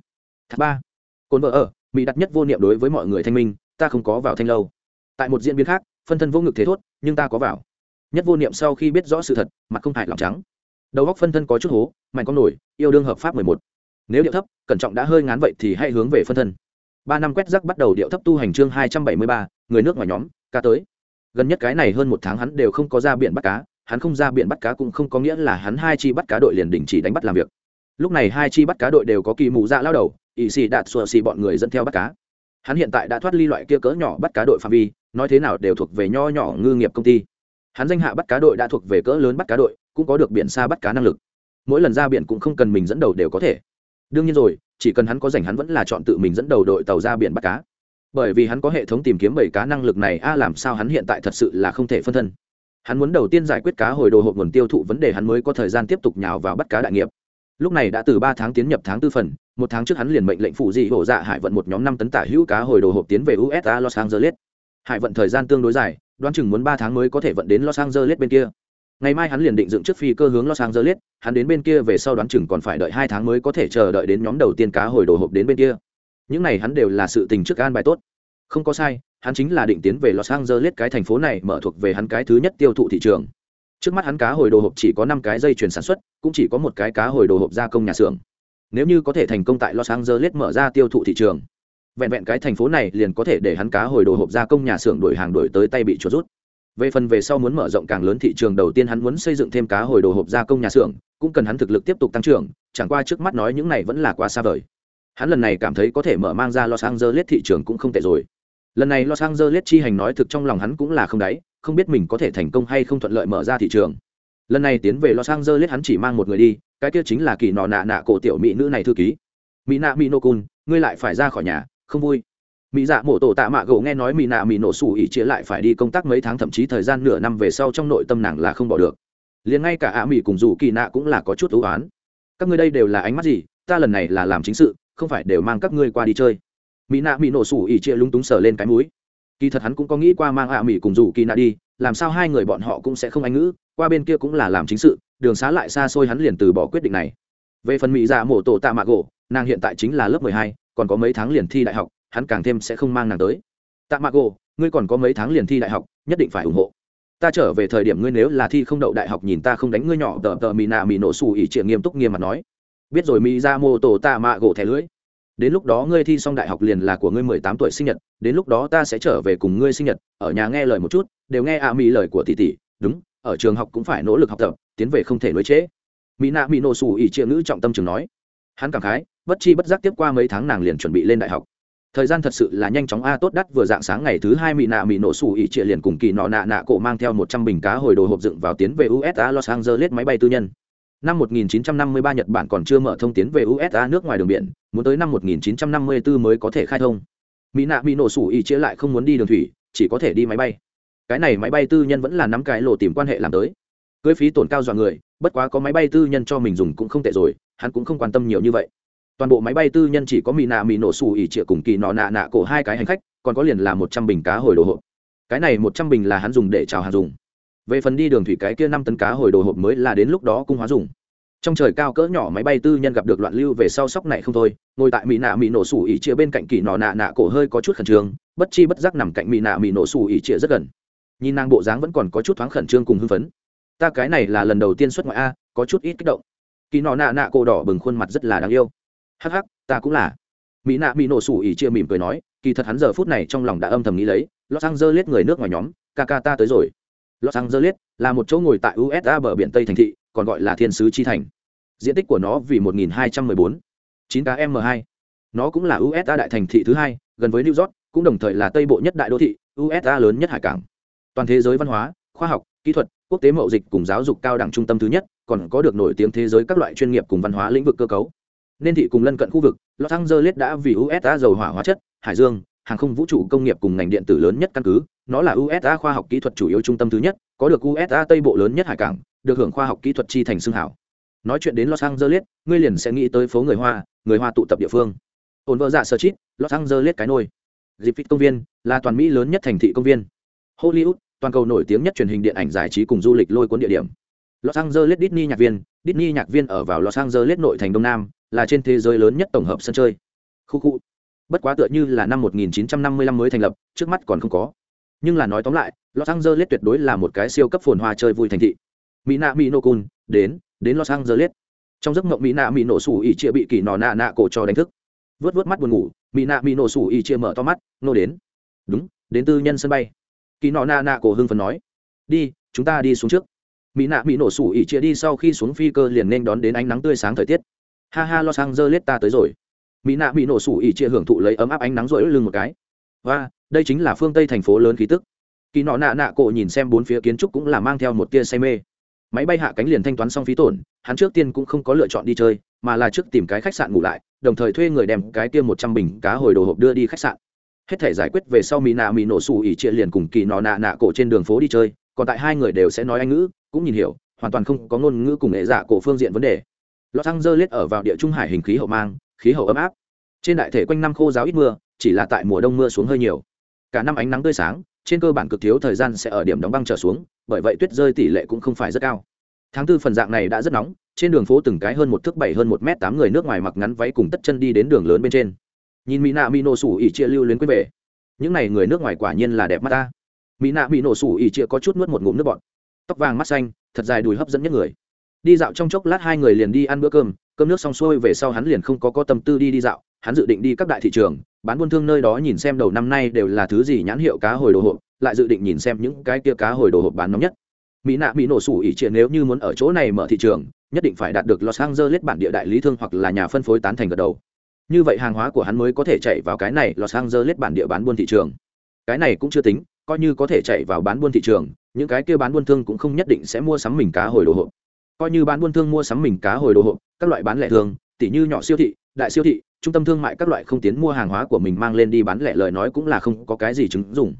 Thác ba. Cồn vợ ở, mỹ đặt nhất vô niệm đối với mọi người thanh minh, ta không có vào thanh lâu. Tại một diễn biến khác, phân thân vô ngực thế thốt, nhưng ta có vào. Nhất vô niệm sau khi biết rõ sự thật, mặt không hại lòng trắng. Đầu góc phân thân có chút hố, mạnh con nổi, yêu đương hợp pháp mười một. Nếu điệu thấp, cẩn trọng đã hơi ngán vậy thì hãy hướng về phân thân. Ba năm quét rắc bắt đầu điệu thấp tu hành chương hai trăm bảy mươi ba, người nước ngoài nhóm, ca tới gần nhất cái này hơn một tháng hắn đều không có ra biển bắt cá, hắn không ra biển bắt cá cũng không có nghĩa là hắn hai chi bắt cá đội liền đình chỉ đánh bắt làm việc. Lúc này hai chi bắt cá đội đều có kỳ mù dạ lao đầu ỵ xì đạt sùa xì bọn người dẫn theo bắt cá. Hắn hiện tại đã thoát ly loại kia cỡ nhỏ bắt cá đội phạm vi, nói thế nào đều thuộc về nho nhỏ ngư nghiệp công ty. Hắn danh hạ bắt cá đội đã thuộc về cỡ lớn bắt cá đội, cũng có được biển xa bắt cá năng lực. Mỗi lần ra biển cũng không cần mình dẫn đầu đều có thể. Đương nhiên rồi, chỉ cần hắn có dành hắn vẫn là chọn tự mình dẫn đầu đội tàu ra biển bắt cá bởi vì hắn có hệ thống tìm kiếm bảy cá năng lực này, a, làm sao hắn hiện tại thật sự là không thể phân thân? Hắn muốn đầu tiên giải quyết cá hồi đồ hộp nguồn tiêu thụ vấn đề, hắn mới có thời gian tiếp tục nhào vào bắt cá đại nghiệp. Lúc này đã từ ba tháng tiến nhập tháng tư phần, một tháng trước hắn liền mệnh lệnh phụ dị hổ dạ hải vận một nhóm năm tấn tả hữu cá hồi đồ hộp tiến về usa los angeles. Hải vận thời gian tương đối dài, đoán chừng muốn ba tháng mới có thể vận đến los angeles bên kia. Ngày mai hắn liền định dựng trước phi cơ hướng los angeles, hắn đến bên kia về sau đoán chừng còn phải đợi hai tháng mới có thể chờ đợi đến nhóm đầu tiên cá hồi đồ hộp đến bên kia những này hắn đều là sự tình trước an bài tốt. Không có sai, hắn chính là định tiến về los angeles cái thành phố này mở thuộc về hắn cái thứ nhất tiêu thụ thị trường. Trước mắt hắn cá hồi đồ hộp chỉ có năm cái dây chuyền sản xuất, cũng chỉ có một cái cá hồi đồ hộp gia công nhà xưởng. Nếu như có thể thành công tại los angeles mở ra tiêu thụ thị trường, vẹn vẹn cái thành phố này liền có thể để hắn cá hồi đồ hộp gia công nhà xưởng đổi hàng đổi tới tay bị chuột rút. Về phần về sau muốn mở rộng càng lớn thị trường đầu tiên hắn muốn xây dựng thêm cá hồi đồ hộp gia công nhà xưởng, cũng cần hắn thực lực tiếp tục tăng trưởng, chẳng qua trước mắt nói những này vẫn là quá xa vời hắn lần này cảm thấy có thể mở mang ra los angeles thị trường cũng không tệ rồi. Lần này los angeles chi hành nói thực trong lòng hắn cũng là không đáy, không biết mình có thể thành công hay không thuận lợi mở ra thị trường. Lần này tiến về los angeles hắn chỉ mang một người đi, cái kia chính là kỳ nọ nạ nạ cổ tiểu mỹ nữ này thư ký. Mỹ nạ mỹ nô cun, ngươi lại phải ra khỏi nhà, không vui. Mỹ dạ mổ tổ tạ mạ gỗ nghe nói mỹ nạ mỹ nổ sủ ỉ chia lại phải đi công tác mấy tháng, thậm chí thời gian nửa năm về sau trong nội tâm nàng là không bỏ được. Liền ngay cả ạ mỹ cùng dù kỳ nạ cũng là có chút ưu oán các ngươi đây đều là ánh mắt gì? Ta lần này là làm chính sự không phải đều mang các ngươi qua đi chơi. Mỹ nạ mỹ nổ sủ ỉ chia lúng túng sờ lên cái mũi. Kỳ thật hắn cũng có nghĩ qua mang ạ mỹ cùng rủ kỳ nạ đi, làm sao hai người bọn họ cũng sẽ không anh ngữ, qua bên kia cũng là làm chính sự, đường xá lại xa xôi hắn liền từ bỏ quyết định này. Về phần mỹ dạ mổ tổ tạ mạ gỗ, nàng hiện tại chính là lớp mười hai, còn có mấy tháng liền thi đại học, hắn càng thêm sẽ không mang nàng tới. Tạ mạ gỗ, ngươi còn có mấy tháng liền thi đại học, nhất định phải ủng hộ. Ta trở về thời điểm ngươi nếu là thi không đậu đại học nhìn ta không đánh ngươi nhỏ, tờ tờ mỹ nạ mỹ nổ xù ỉ trịa nghiêm túc nghiêm mặt nói biết rồi mỹ ra mô tổ tạ mạ gỗ thẻ lưới đến lúc đó ngươi thi xong đại học liền là của ngươi mười tám tuổi sinh nhật, đến lúc đó ta sẽ trở về cùng ngươi sinh nhật, ở nhà nghe lời một chút, đều nghe ạ mỹ lời của tỷ tỷ, đúng, ở trường học cũng phải nỗ lực học tập, tiến về không thể nối trễ. Mỹ nạ mỹ nổ xù ỉ triệu ngữ trọng tâm trường nói. Hắn cảm khái, bất chi bất giác tiếp qua mấy tháng nàng liền chuẩn bị lên đại học. Thời gian thật sự là nhanh chóng a, tốt đắt vừa dạng sáng ngày thứ hai mỹ nạ mỹ nổ xù ỉ trịa liền cùng kỳ nọ nạ nạ cổ mang theo một trăm bình cá hồi đồ hộp dựng vào tiến về usa los angeles máy bay tư nhân năm 1953 nhật bản còn chưa mở thông tiến về usa nước ngoài đường biển, muốn tới năm 1954 mới có thể khai thông. Mỹ nạ bị nổ sủ ý trịa lại không muốn đi đường thủy, chỉ có thể đi máy bay. Cái này máy bay tư nhân vẫn là nắm cái lộ tìm quan hệ làm tới. Cưới phí tổn cao dọa người, bất quá có máy bay tư nhân cho mình dùng cũng không tệ rồi, hắn cũng không quan tâm nhiều như vậy. Toàn bộ máy bay tư nhân chỉ có mỹ nạ mỹ nổ sủ ỉ trịa cùng kỳ nọ nạ nạ cổ hai cái hành khách, còn có liền là một trăm bình cá hồi đồ hộp. Cái này một trăm bình là hắn dùng để chào hàng dùng về phần đi đường thủy cái kia năm tấn cá hồi đồ hộp mới là đến lúc đó cung hóa dùng. Trong trời cao cỡ nhỏ máy bay tư nhân gặp được loạn lưu về sau sóc này không thôi, ngồi tại mỹ nạ mỹ nổ sủ ỉ chia bên cạnh kỳ nọ nạ nạ cổ hơi có chút khẩn trương, bất chi bất giác nằm cạnh mỹ nạ mỹ nổ sủ ỉ chia rất gần. Nhìn nàng bộ dáng vẫn còn có chút thoáng khẩn trương cùng hưng phấn. Ta cái này là lần đầu tiên xuất ngoại a, có chút ít kích động. Kỳ nọ nạ nạ cổ đỏ bừng khuôn mặt rất là đáng yêu. Hắc hắc, ta cũng là. Mỹ nạ mỹ nổ sủ ỉ chia mỉm cười nói, kỳ thật hắn giờ phút này trong lòng đã âm thầm nghĩ lấy, los angeles người nước ngoài nhóm, ca ca ta tới rồi los angeles là một chỗ ngồi tại usa bờ biển tây thành thị, còn gọi là thiên sứ chi thành. Diện tích của nó vì 1214 9 km 2 nó cũng là usa đại thành thị thứ hai, gần với new york, cũng đồng thời là tây bộ nhất đại đô thị usa lớn nhất hải cảng. Toàn thế giới văn hóa, khoa học, kỹ thuật, quốc tế mậu dịch cùng giáo dục cao đẳng trung tâm thứ nhất, còn có được nổi tiếng thế giới các loại chuyên nghiệp cùng văn hóa lĩnh vực cơ cấu. Nên thị cùng lân cận khu vực, los angeles đã vì usa dầu hỏa hóa chất, hải dương, hàng không vũ trụ công nghiệp cùng ngành điện tử lớn nhất căn cứ nó là usa khoa học kỹ thuật chủ yếu trung tâm thứ nhất, có được usa tây bộ lớn nhất hải cảng, được hưởng khoa học kỹ thuật chi thành xương hảo. Nói chuyện đến los angeles, ngươi liền sẽ nghĩ tới phố người hoa người hoa tụ tập địa phương. Ổn vợ dạ sơ chít, los angeles cái nôi. Dịp fit công viên, là toàn mỹ lớn nhất thành thị công viên. Hollywood, toàn cầu nổi tiếng nhất truyền hình điện ảnh giải trí cùng du lịch lôi cuốn địa điểm. Los angeles disney nhạc viên, disney nhạc viên ở vào los angeles nội thành đông nam, là trên thế giới lớn nhất tổng hợp sân chơi. Khu khu. Bất quá tựa như là năm 1955 mới thành lập, trước mắt còn không có nhưng là nói tóm lại, los angeles tuyệt đối là một cái siêu cấp phồn hoa chơi vui thành thị. Mỹ nạ mỹ nô cun đến đến los angeles. Trong giấc mộng mỹ nạ mỹ nổ sủ ỉ chia bị kỳ nọ nạ nạ cổ cho đánh thức. Vớt vớt mắt buồn ngủ mỹ nạ mỹ nổ sủ ỉ chia mở to mắt, nô đến. Đúng, đến tư nhân sân bay. Kỳ nọ nạ nạ cổ hưng phần nói. Đi, chúng ta đi xuống trước. Mỹ nạ mỹ nổ sủ ỉ chia đi sau khi xuống phi cơ liền nên đón đến ánh nắng tươi sáng thời tiết. Ha ha, los angeles ta tới rồi. Mỹ nạ mỹ nổ sủ ỉ chia hưởng thụ lấy ấm áp ánh nắng rỗi lưng một cái. Và đây chính là phương tây thành phố lớn khí tức kỳ nọ nạ nạ cổ nhìn xem bốn phía kiến trúc cũng là mang theo một tia say mê máy bay hạ cánh liền thanh toán xong phí tổn hắn trước tiên cũng không có lựa chọn đi chơi mà là trước tìm cái khách sạn ngủ lại đồng thời thuê người đem cái tiêm một trăm bình cá hồi đồ hộp đưa đi khách sạn hết thể giải quyết về sau mỹ nạ mỹ nổ xù ỉ trịa liền cùng kỳ nọ nạ nạ cổ trên đường phố đi chơi còn tại hai người đều sẽ nói anh ngữ cũng nhìn hiểu hoàn toàn không có ngôn ngữ cùng nghệ giả cổ phương diện vấn đề Los Angeles ở vào địa trung hải hình khí hậu mang, khí hậu ấm áp. Trên đại thể quanh năm khô giáo ít mưa, chỉ là tại mùa đông mưa xuống hơi nhiều. Cả năm ánh nắng tươi sáng, trên cơ bản cực thiếu thời gian sẽ ở điểm đóng băng trở xuống, bởi vậy tuyết rơi tỷ lệ cũng không phải rất cao. Tháng tư phần dạng này đã rất nóng, trên đường phố từng cái hơn một thước bảy hơn một mét tám người nước ngoài mặc ngắn váy cùng tất chân đi đến đường lớn bên trên. Nhìn Mina Mino sủ ỉ chia lưu luyến quên về. Những này người nước ngoài quả nhiên là đẹp mắt ta. Mina Mino sủ ỉ chia có chút nuốt một ngụm nước bọt. Tóc vàng mắt xanh, thật dài đùi hấp dẫn nhất người đi dạo trong chốc lát hai người liền đi ăn bữa cơm cơm nước xong xuôi về sau hắn liền không có có tâm tư đi đi dạo hắn dự định đi các đại thị trường, bán buôn thương nơi đó nhìn xem đầu năm nay đều là thứ gì nhãn hiệu cá hồi đồ hộp, lại dự định nhìn xem những cái kia cá hồi đồ hộp bán nóng nhất. Mỹ nạ mỹ nổ sủ ỉ triệt nếu như muốn ở chỗ này mở thị trường, nhất định phải đạt được los angeles bản địa đại lý thương hoặc là nhà phân phối tán thành gật đầu. Như vậy hàng hóa của hắn mới có thể chạy vào cái này los angeles bản địa bán buôn thị trường. Cái này cũng chưa tính, coi như có thể chạy vào bán buôn thị trường, những cái kia bán buôn thương cũng không nhất định sẽ mua sắm mình cá hồi đồ hộp. Coi như bán buôn thương mua sắm mình cá hồi đồ hộp, các loại bán lẻ thường tỉ như nhỏ siêu thị, đại siêu thị trung tâm thương mại các loại không tiến mua hàng hóa của mình mang lên đi bán lẻ lời nói cũng là không có cái gì chứng dụng.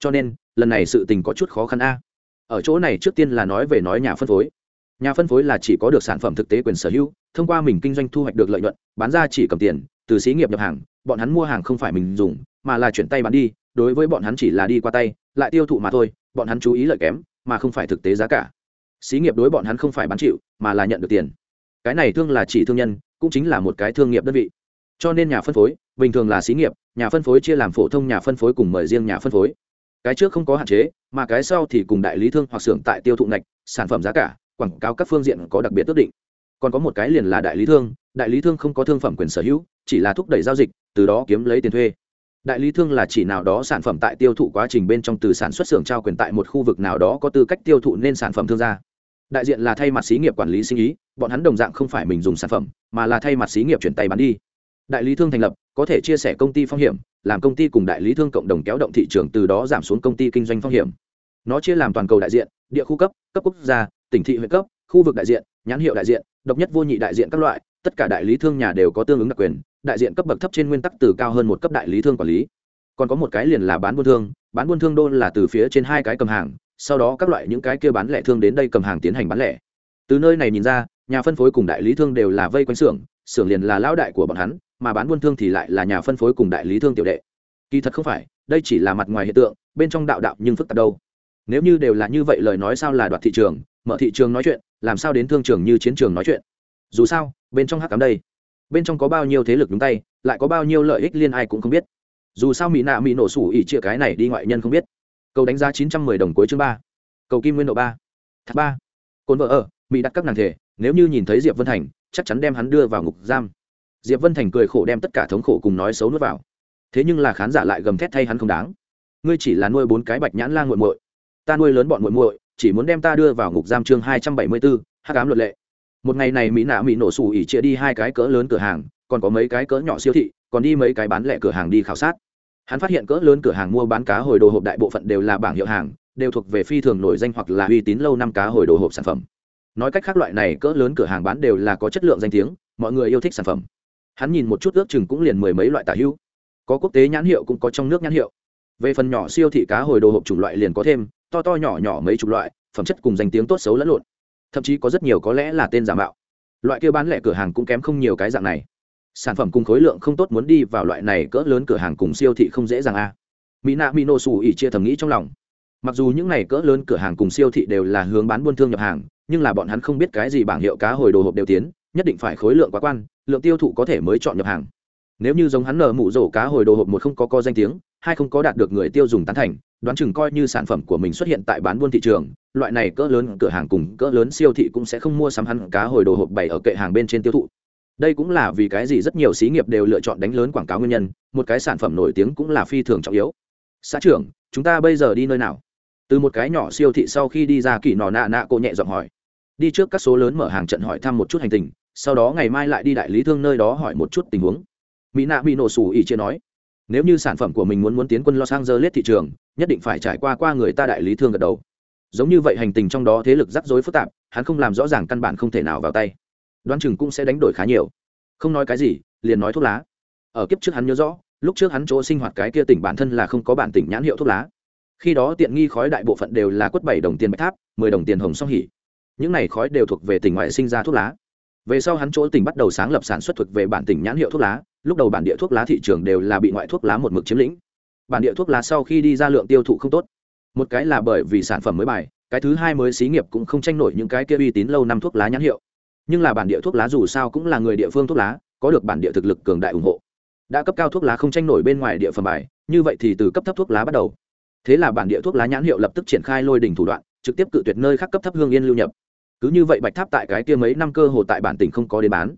Cho nên, lần này sự tình có chút khó khăn a. Ở chỗ này trước tiên là nói về nói nhà phân phối. Nhà phân phối là chỉ có được sản phẩm thực tế quyền sở hữu, thông qua mình kinh doanh thu hoạch được lợi nhuận, bán ra chỉ cầm tiền, từ xí nghiệp nhập hàng, bọn hắn mua hàng không phải mình dùng, mà là chuyển tay bán đi, đối với bọn hắn chỉ là đi qua tay, lại tiêu thụ mà thôi, bọn hắn chú ý lợi kém, mà không phải thực tế giá cả. Xí nghiệp đối bọn hắn không phải bán chịu, mà là nhận được tiền. Cái này thương là chỉ thương nhân, cũng chính là một cái thương nghiệp đơn vị cho nên nhà phân phối, bình thường là xí nghiệp, nhà phân phối chia làm phổ thông nhà phân phối cùng mời riêng nhà phân phối. Cái trước không có hạn chế, mà cái sau thì cùng đại lý thương hoặc xưởng tại tiêu thụ ngạch, sản phẩm giá cả, quảng cáo các phương diện có đặc biệt tước định. Còn có một cái liền là đại lý thương, đại lý thương không có thương phẩm quyền sở hữu, chỉ là thúc đẩy giao dịch, từ đó kiếm lấy tiền thuê. Đại lý thương là chỉ nào đó sản phẩm tại tiêu thụ quá trình bên trong từ sản xuất xưởng trao quyền tại một khu vực nào đó có tư cách tiêu thụ nên sản phẩm thương gia. Đại diện là thay mặt xí nghiệp quản lý sinh ý, bọn hắn đồng dạng không phải mình dùng sản phẩm, mà là thay mặt xí nghiệp chuyển tay bán đi đại lý thương thành lập, có thể chia sẻ công ty phong hiểm, làm công ty cùng đại lý thương cộng đồng kéo động thị trường từ đó giảm xuống công ty kinh doanh phong hiểm. Nó chia làm toàn cầu đại diện, địa khu cấp cấp quốc gia, tỉnh thị huyện cấp, khu vực đại diện, nhãn hiệu đại diện, độc nhất vô nhị đại diện các loại, tất cả đại lý thương nhà đều có tương ứng đặc quyền, đại diện cấp bậc thấp trên nguyên tắc từ cao hơn một cấp đại lý thương quản lý. Còn có một cái liền là bán buôn thương, bán buôn thương đô là từ phía trên hai cái cầm hàng, sau đó các loại những cái kia bán lẻ thương đến đây cầm hàng tiến hành bán lẻ. Từ nơi này nhìn ra nhà phân phối cùng đại lý thương đều là vây quanh xưởng xưởng liền là lão đại của bọn hắn, mà bán buôn thương thì lại là nhà phân phối cùng đại lý thương tiểu đệ. Kỳ thật không phải, đây chỉ là mặt ngoài hiện tượng, bên trong đạo đạo nhưng phức tạp đâu. Nếu như đều là như vậy lời nói sao là đoạt thị trường, mở thị trường nói chuyện, làm sao đến thương trường như chiến trường nói chuyện? Dù sao, bên trong hắc cám đây. Bên trong có bao nhiêu thế lực nhúng tay, lại có bao nhiêu lợi ích liên ai cũng không biết. Dù sao mỹ nạ mỹ nổ sủ ỉ chia cái này đi ngoại nhân không biết. Cầu đánh giá chín trăm mười đồng cuối chương ba. Cầu kim nguyên độ ba. Thác ba. Cồn vợ ở, mỹ đặt các nàng thể nếu như nhìn thấy diệp vân thành, chắc chắn đem hắn đưa vào ngục giam. Diệp vân thành cười khổ đem tất cả thống khổ cùng nói xấu nuốt vào. Thế nhưng là khán giả lại gầm thét thay hắn không đáng. Ngươi chỉ là nuôi bốn cái bạch nhãn la nguội muội. Ta nuôi lớn bọn muội muội, chỉ muốn đem ta đưa vào ngục giam chương hai trăm bảy mươi bốn hát cám luật lệ. Một ngày này mỹ nạ mỹ nổ sủ ỉ chia đi hai cái cỡ lớn cửa hàng, còn có mấy cái cỡ nhỏ siêu thị, còn đi mấy cái bán lẻ cửa hàng đi khảo sát. Hắn phát hiện cỡ lớn cửa hàng mua bán cá hồi đồ hộp đại bộ phận đều là bảng hiệu hàng, đều thuộc về phi thường nổi danh hoặc là uy tín lâu năm cá hồi đồ hộp sản phẩm nói cách khác loại này cỡ lớn cửa hàng bán đều là có chất lượng danh tiếng, mọi người yêu thích sản phẩm. Hắn nhìn một chút ước chừng cũng liền mười mấy loại tả hữu. Có quốc tế nhãn hiệu cũng có trong nước nhãn hiệu. Về phần nhỏ siêu thị cá hồi đồ hộp chủng loại liền có thêm, to to nhỏ nhỏ mấy chục loại, phẩm chất cùng danh tiếng tốt xấu lẫn lộn. Thậm chí có rất nhiều có lẽ là tên giả mạo. Loại kia bán lẻ cửa hàng cũng kém không nhiều cái dạng này. Sản phẩm cùng khối lượng không tốt muốn đi vào loại này cỡ lớn cửa hàng cùng siêu thị không dễ dàng a. Mỹ nạ mỹ nô xù ỉ chia thầm nghĩ trong lòng mặc dù những này cỡ lớn cửa hàng cùng siêu thị đều là hướng bán buôn thương nhập hàng, nhưng là bọn hắn không biết cái gì bảng hiệu cá hồi đồ hộp đều tiến, nhất định phải khối lượng quá quan, lượng tiêu thụ có thể mới chọn nhập hàng. Nếu như giống hắn nở mụ rổ cá hồi đồ hộp một không có co danh tiếng, hai không có đạt được người tiêu dùng tán thành, đoán chừng coi như sản phẩm của mình xuất hiện tại bán buôn thị trường, loại này cỡ lớn cửa hàng cùng cỡ lớn siêu thị cũng sẽ không mua sắm hắn cá hồi đồ hộp bày ở kệ hàng bên trên tiêu thụ. Đây cũng là vì cái gì rất nhiều xí nghiệp đều lựa chọn đánh lớn quảng cáo nguyên nhân, một cái sản phẩm nổi tiếng cũng là phi thường trọng yếu. Xã trưởng, chúng ta bây giờ đi nơi nào? Từ một cái nhỏ siêu thị sau khi đi ra kỳ nọ nạ nạ, cô nhẹ giọng hỏi. Đi trước các số lớn mở hàng trận hỏi thăm một chút hành tình, sau đó ngày mai lại đi đại lý thương nơi đó hỏi một chút tình huống. Mỹ nạ bị nổ sủ ỉ chia nói, nếu như sản phẩm của mình muốn muốn tiến quân los angeles thị trường, nhất định phải trải qua qua người ta đại lý thương gật đầu. Giống như vậy hành tình trong đó thế lực rắc rối phức tạp, hắn không làm rõ ràng căn bản không thể nào vào tay. Đoán chừng cũng sẽ đánh đổi khá nhiều. Không nói cái gì, liền nói thuốc lá. Ở kiếp trước hắn nhớ rõ, lúc trước hắn chỗ sinh hoạt cái kia tỉnh bản thân là không có bản tỉnh nhãn hiệu thuốc lá khi đó tiện nghi khói đại bộ phận đều là quất bảy đồng tiền bạch tháp, mười đồng tiền hồng song hỉ. Những này khói đều thuộc về tỉnh ngoại sinh ra thuốc lá. Về sau hắn chỗ tỉnh bắt đầu sáng lập sản xuất thuộc về bản tỉnh nhãn hiệu thuốc lá, lúc đầu bản địa thuốc lá thị trường đều là bị ngoại thuốc lá một mực chiếm lĩnh. Bản địa thuốc lá sau khi đi ra lượng tiêu thụ không tốt. Một cái là bởi vì sản phẩm mới bài, cái thứ hai mới xí nghiệp cũng không tranh nổi những cái kia uy tín lâu năm thuốc lá nhãn hiệu. Nhưng là bản địa thuốc lá dù sao cũng là người địa phương thuốc lá, có được bản địa thực lực cường đại ủng hộ. Đã cấp cao thuốc lá không tranh nổi bên ngoài địa phẩm bài, như vậy thì từ cấp thấp thuốc lá bắt đầu thế là bản địa thuốc lá nhãn hiệu lập tức triển khai lôi đỉnh thủ đoạn trực tiếp cự tuyệt nơi khác cấp thấp hương yên lưu nhập. Cứ như vậy bạch tháp tại cái kia mấy năm cơ hồ tại bản tỉnh không có đến bán.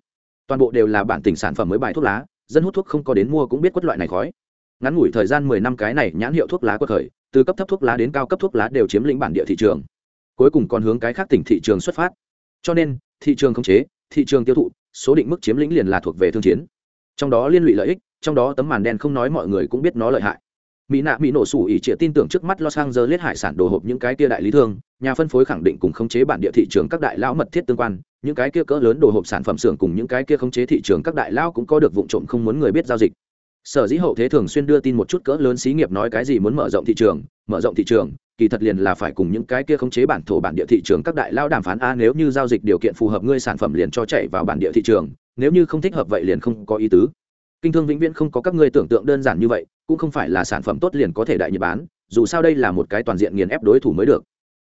Toàn bộ đều là bản tỉnh sản phẩm mới bài thuốc lá dân hút thuốc không có đến mua cũng biết quất loại này khói. Ngắn ngủi thời gian mười năm cái này nhãn hiệu thuốc lá quất khởi, từ cấp thấp thuốc lá đến cao cấp thuốc lá đều chiếm lĩnh bản địa thị trường. Cuối cùng còn hướng cái khác tỉnh thị trường xuất phát. Cho nên thị trường khống chế thị trường tiêu thụ số định mức chiếm lĩnh liền là thuộc về thương chiến. Trong đó liên lụy lợi ích trong đó tấm màn đen không nói mọi người cũng biết nó lợi hại mỹ nạ mỹ nổ sủ ỉ trịa tin tưởng trước mắt los angeles hải sản đồ hộp những cái kia đại lý thương, nhà phân phối khẳng định cùng khống chế bản địa thị trường các đại lão mật thiết tương quan, những cái kia cỡ lớn đồ hộp sản phẩm xưởng cùng những cái kia khống chế thị trường các đại lão cũng có được vụ trộm không muốn người biết giao dịch. Sở dĩ hậu thế thường xuyên đưa tin một chút cỡ lớn xí nghiệp nói cái gì muốn mở rộng thị trường, mở rộng thị trường, kỳ thật liền là phải cùng những cái kia khống chế bản thổ bản địa thị trường các đại lao đàm phán, a, nếu như giao dịch điều kiện phù hợp ngươi sản phẩm liền cho chạy vào bản địa thị trường, nếu như không thích hợp vậy liền không có ý tứ kinh thương vĩnh viễn không có các ngươi tưởng tượng đơn giản như vậy, cũng không phải là sản phẩm tốt liền có thể đại nhật bán, dù sao đây là một cái toàn diện nghiền ép đối thủ mới được.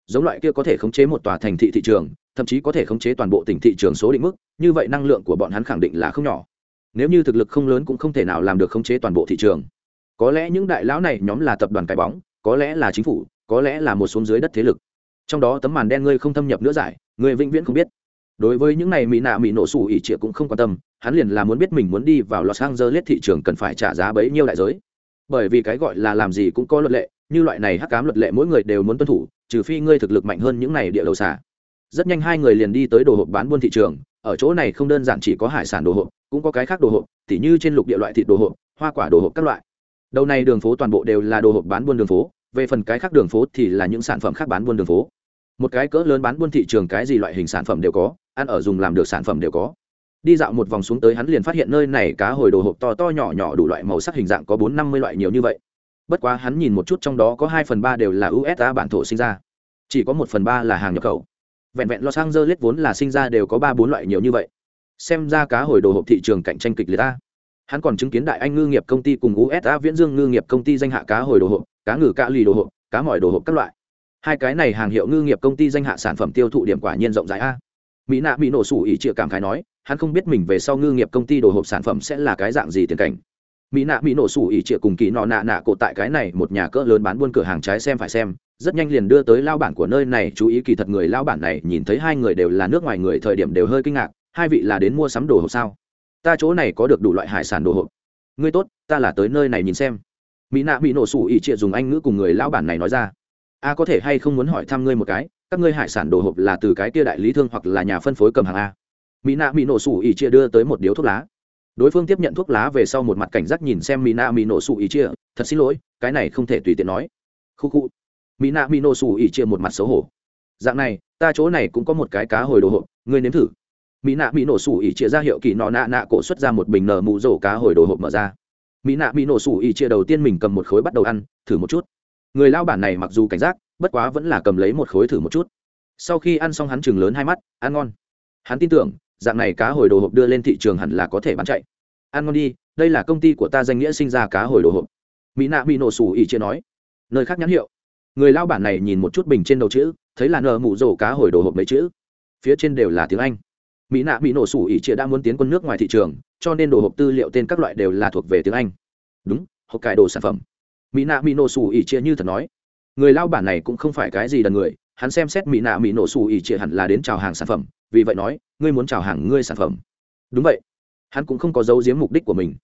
Giống loại kia có thể khống chế một tòa thành thị thị trường, thậm chí có thể khống chế toàn bộ tỉnh thị trường số định mức, như vậy năng lượng của bọn hắn khẳng định là không nhỏ. Nếu như thực lực không lớn cũng không thể nào làm được khống chế toàn bộ thị trường. Có lẽ những đại lão này nhóm là tập đoàn cái bóng, có lẽ là chính phủ, có lẽ là một xuống dưới đất thế lực. Trong đó tấm màn đen ngươi không thâm nhập nữa giải người vĩnh viễn không biết đối với những này mỹ nạ mỹ nổ sủ ỉ trịa cũng không quan tâm, hắn liền là muốn biết mình muốn đi vào los angeles thị trường cần phải trả giá bấy nhiêu đại giới. Bởi vì cái gọi là làm gì cũng có luật lệ, như loại này hắc cám luật lệ mỗi người đều muốn tuân thủ, trừ phi ngươi thực lực mạnh hơn những này địa đầu xả rất nhanh hai người liền đi tới đồ hộp bán buôn thị trường, ở chỗ này không đơn giản chỉ có hải sản đồ hộp, cũng có cái khác đồ hộp, tỉ như trên lục địa loại thịt đồ hộp, hoa quả đồ hộp các loại. Đầu này đường phố toàn bộ đều là đồ hộp bán buôn đường phố, về phần cái khác đường phố thì là những sản phẩm khác bán buôn đường phố. Một cái cỡ lớn bán buôn thị trường cái gì loại hình sản phẩm đều có ăn ở dùng làm được sản phẩm đều có. Đi dạo một vòng xuống tới hắn liền phát hiện nơi này cá hồi đồ hộp to to nhỏ nhỏ đủ loại màu sắc hình dạng có bốn năm mươi loại nhiều như vậy. Bất quá hắn nhìn một chút trong đó có hai phần ba đều là usa bản thổ sinh ra. Chỉ có một phần ba là hàng nhập khẩu. Vẹn vẹn los angeles vốn là sinh ra đều có ba bốn loại nhiều như vậy. Xem ra cá hồi đồ hộp thị trường cạnh tranh kịch liệt ta. Hắn còn chứng kiến đại anh ngư nghiệp công ty cùng usa viễn dương ngư nghiệp công ty danh hạ cá hồi đồ hộp, cá ngừ cá lì đồ hộp, cá mỏi đồ hộp các loại. Hai cái này hàng hiệu ngư nghiệp công ty danh hạ sản phẩm tiêu thụ điểm quả nhiên rộng rãi a mỹ nạ bị nổ sủ ỉ chịa cảm khái nói, hắn không biết mình về sau ngư nghiệp công ty đồ hộp sản phẩm sẽ là cái dạng gì tiền cảnh. Mỹ nạ mỹ nổ sủ ỉ trịa cùng kỳ nọ nạ nạ cổ tại cái này một nhà cỡ lớn bán buôn cửa hàng trái xem phải xem, rất nhanh liền đưa tới lao bản của nơi này, chú ý kỳ thật người lao bản này nhìn thấy hai người đều là nước ngoài người thời điểm đều hơi kinh ngạc, hai vị là đến mua sắm đồ hộp sao? Ta chỗ này có được đủ loại hải sản đồ hộp. Ngươi tốt, ta là tới nơi này nhìn xem. Mỹ nạ mỹ nổ sủ ỉ trịa dùng anh ngữ cùng người lao bản này nói ra. A có thể hay không muốn hỏi thăm ngươi một cái? Các ngươi hải sản đồ hộp là từ cái kia đại lý thương hoặc là nhà phân phối cầm hàng a. Mỹ nạ mỹ nổ sủ ỉ chia đưa tới một điếu thuốc lá. Đối phương tiếp nhận thuốc lá về sau một mặt cảnh giác nhìn xem mỹ nạ mỹ nổ sủ ỉ chia, thật xin lỗi, cái này không thể tùy tiện nói. Khu khu. Mỹ nạ mỹ nổ sủ ỉ chia một mặt xấu hổ. Dạng này, ta chỗ này cũng có một cái cá hồi đồ hộp, ngươi nếm thử. Mỹ nạ mỹ nổ sủ ỉ chia ra hiệu kỳ nọ nạ nạ cổ xuất ra một bình nở mụ rổ cá hồi đồ hộp mở ra. Mỹ nạ mỹ nổ sủ ỉ chia đầu tiên mình cầm một khối bắt đầu ăn, thử một chút. Người lao bản này mặc dù cảnh giác bất quá vẫn là cầm lấy một khối thử một chút. Sau khi ăn xong hắn chừng lớn hai mắt, ăn ngon. Hắn tin tưởng, dạng này cá hồi đồ hộp đưa lên thị trường hẳn là có thể bán chạy. Ăn ngon đi, đây là công ty của ta danh nghĩa sinh ra cá hồi đồ hộp. Mỹ nạ bị nổ sủ ỉ chia nói. Nơi khác nhãn hiệu. Người lao bản này nhìn một chút bình trên đầu chữ, thấy là nợ mụ rổ cá hồi đồ hộp mấy chữ. Phía trên đều là tiếng anh. Mỹ nạ bị nổ sủ ỉ chia đã muốn tiến quân nước ngoài thị trường, cho nên đồ hộp tư liệu tên các loại đều là thuộc về tiếng anh. Đúng, hộp cải đồ sản phẩm. Mỹ nạ bị nổ sủ ỉ chia như thật nói người lao bản này cũng không phải cái gì đần người, hắn xem xét mỹ nạ mỹ nổ xù ỉ trịa hẳn là đến chào hàng sản phẩm, vì vậy nói, ngươi muốn chào hàng ngươi sản phẩm. Đúng vậy. Hắn cũng không có giấu giếm mục đích của mình.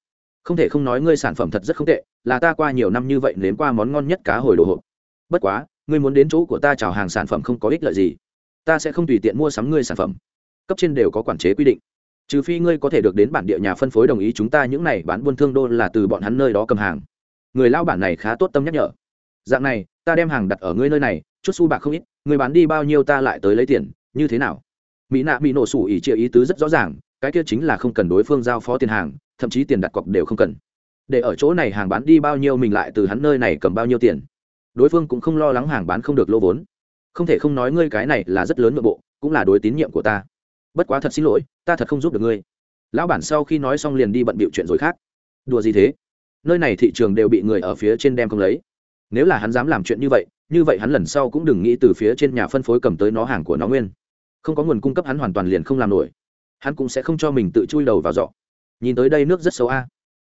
Không thể không nói ngươi sản phẩm thật rất không tệ, là ta qua nhiều năm như vậy nếm qua món ngon nhất cá hồi đồ hộp. Bất quá, ngươi muốn đến chỗ của ta chào hàng sản phẩm không có ích lợi gì. Ta sẽ không tùy tiện mua sắm ngươi sản phẩm. Cấp trên đều có quản chế quy định. Trừ phi ngươi có thể được đến bản địa nhà phân phối đồng ý chúng ta những này bán buôn thương đô là từ bọn hắn nơi đó cầm hàng. Người lao bản này khá tốt tâm nhắc nhở dạng này, ta đem hàng đặt ở ngươi nơi này, chút xu bạc không ít người bán đi bao nhiêu ta lại tới lấy tiền, như thế nào? Mỹ nạ bị nổ sủ ỉ chia ý tứ rất rõ ràng, cái kia chính là không cần đối phương giao phó tiền hàng, thậm chí tiền đặt cọc đều không cần. Để ở chỗ này hàng bán đi bao nhiêu mình lại từ hắn nơi này cầm bao nhiêu tiền. Đối phương cũng không lo lắng hàng bán không được lô vốn. Không thể không nói ngươi cái này là rất lớn nội bộ, cũng là đối tín nhiệm của ta. Bất quá thật xin lỗi, ta thật không giúp được ngươi. Lão bản sau khi nói xong liền đi bận bịu chuyện rồi khác. Đùa gì thế? Nơi này thị trường đều bị người ở phía trên đem không lấy nếu là hắn dám làm chuyện như vậy như vậy hắn lần sau cũng đừng nghĩ từ phía trên nhà phân phối cầm tới nó hàng của nó nguyên. Không có nguồn cung cấp hắn hoàn toàn liền không làm nổi. Hắn cũng sẽ không cho mình tự chui đầu vào giỏ. nhìn tới đây nước rất xấu a.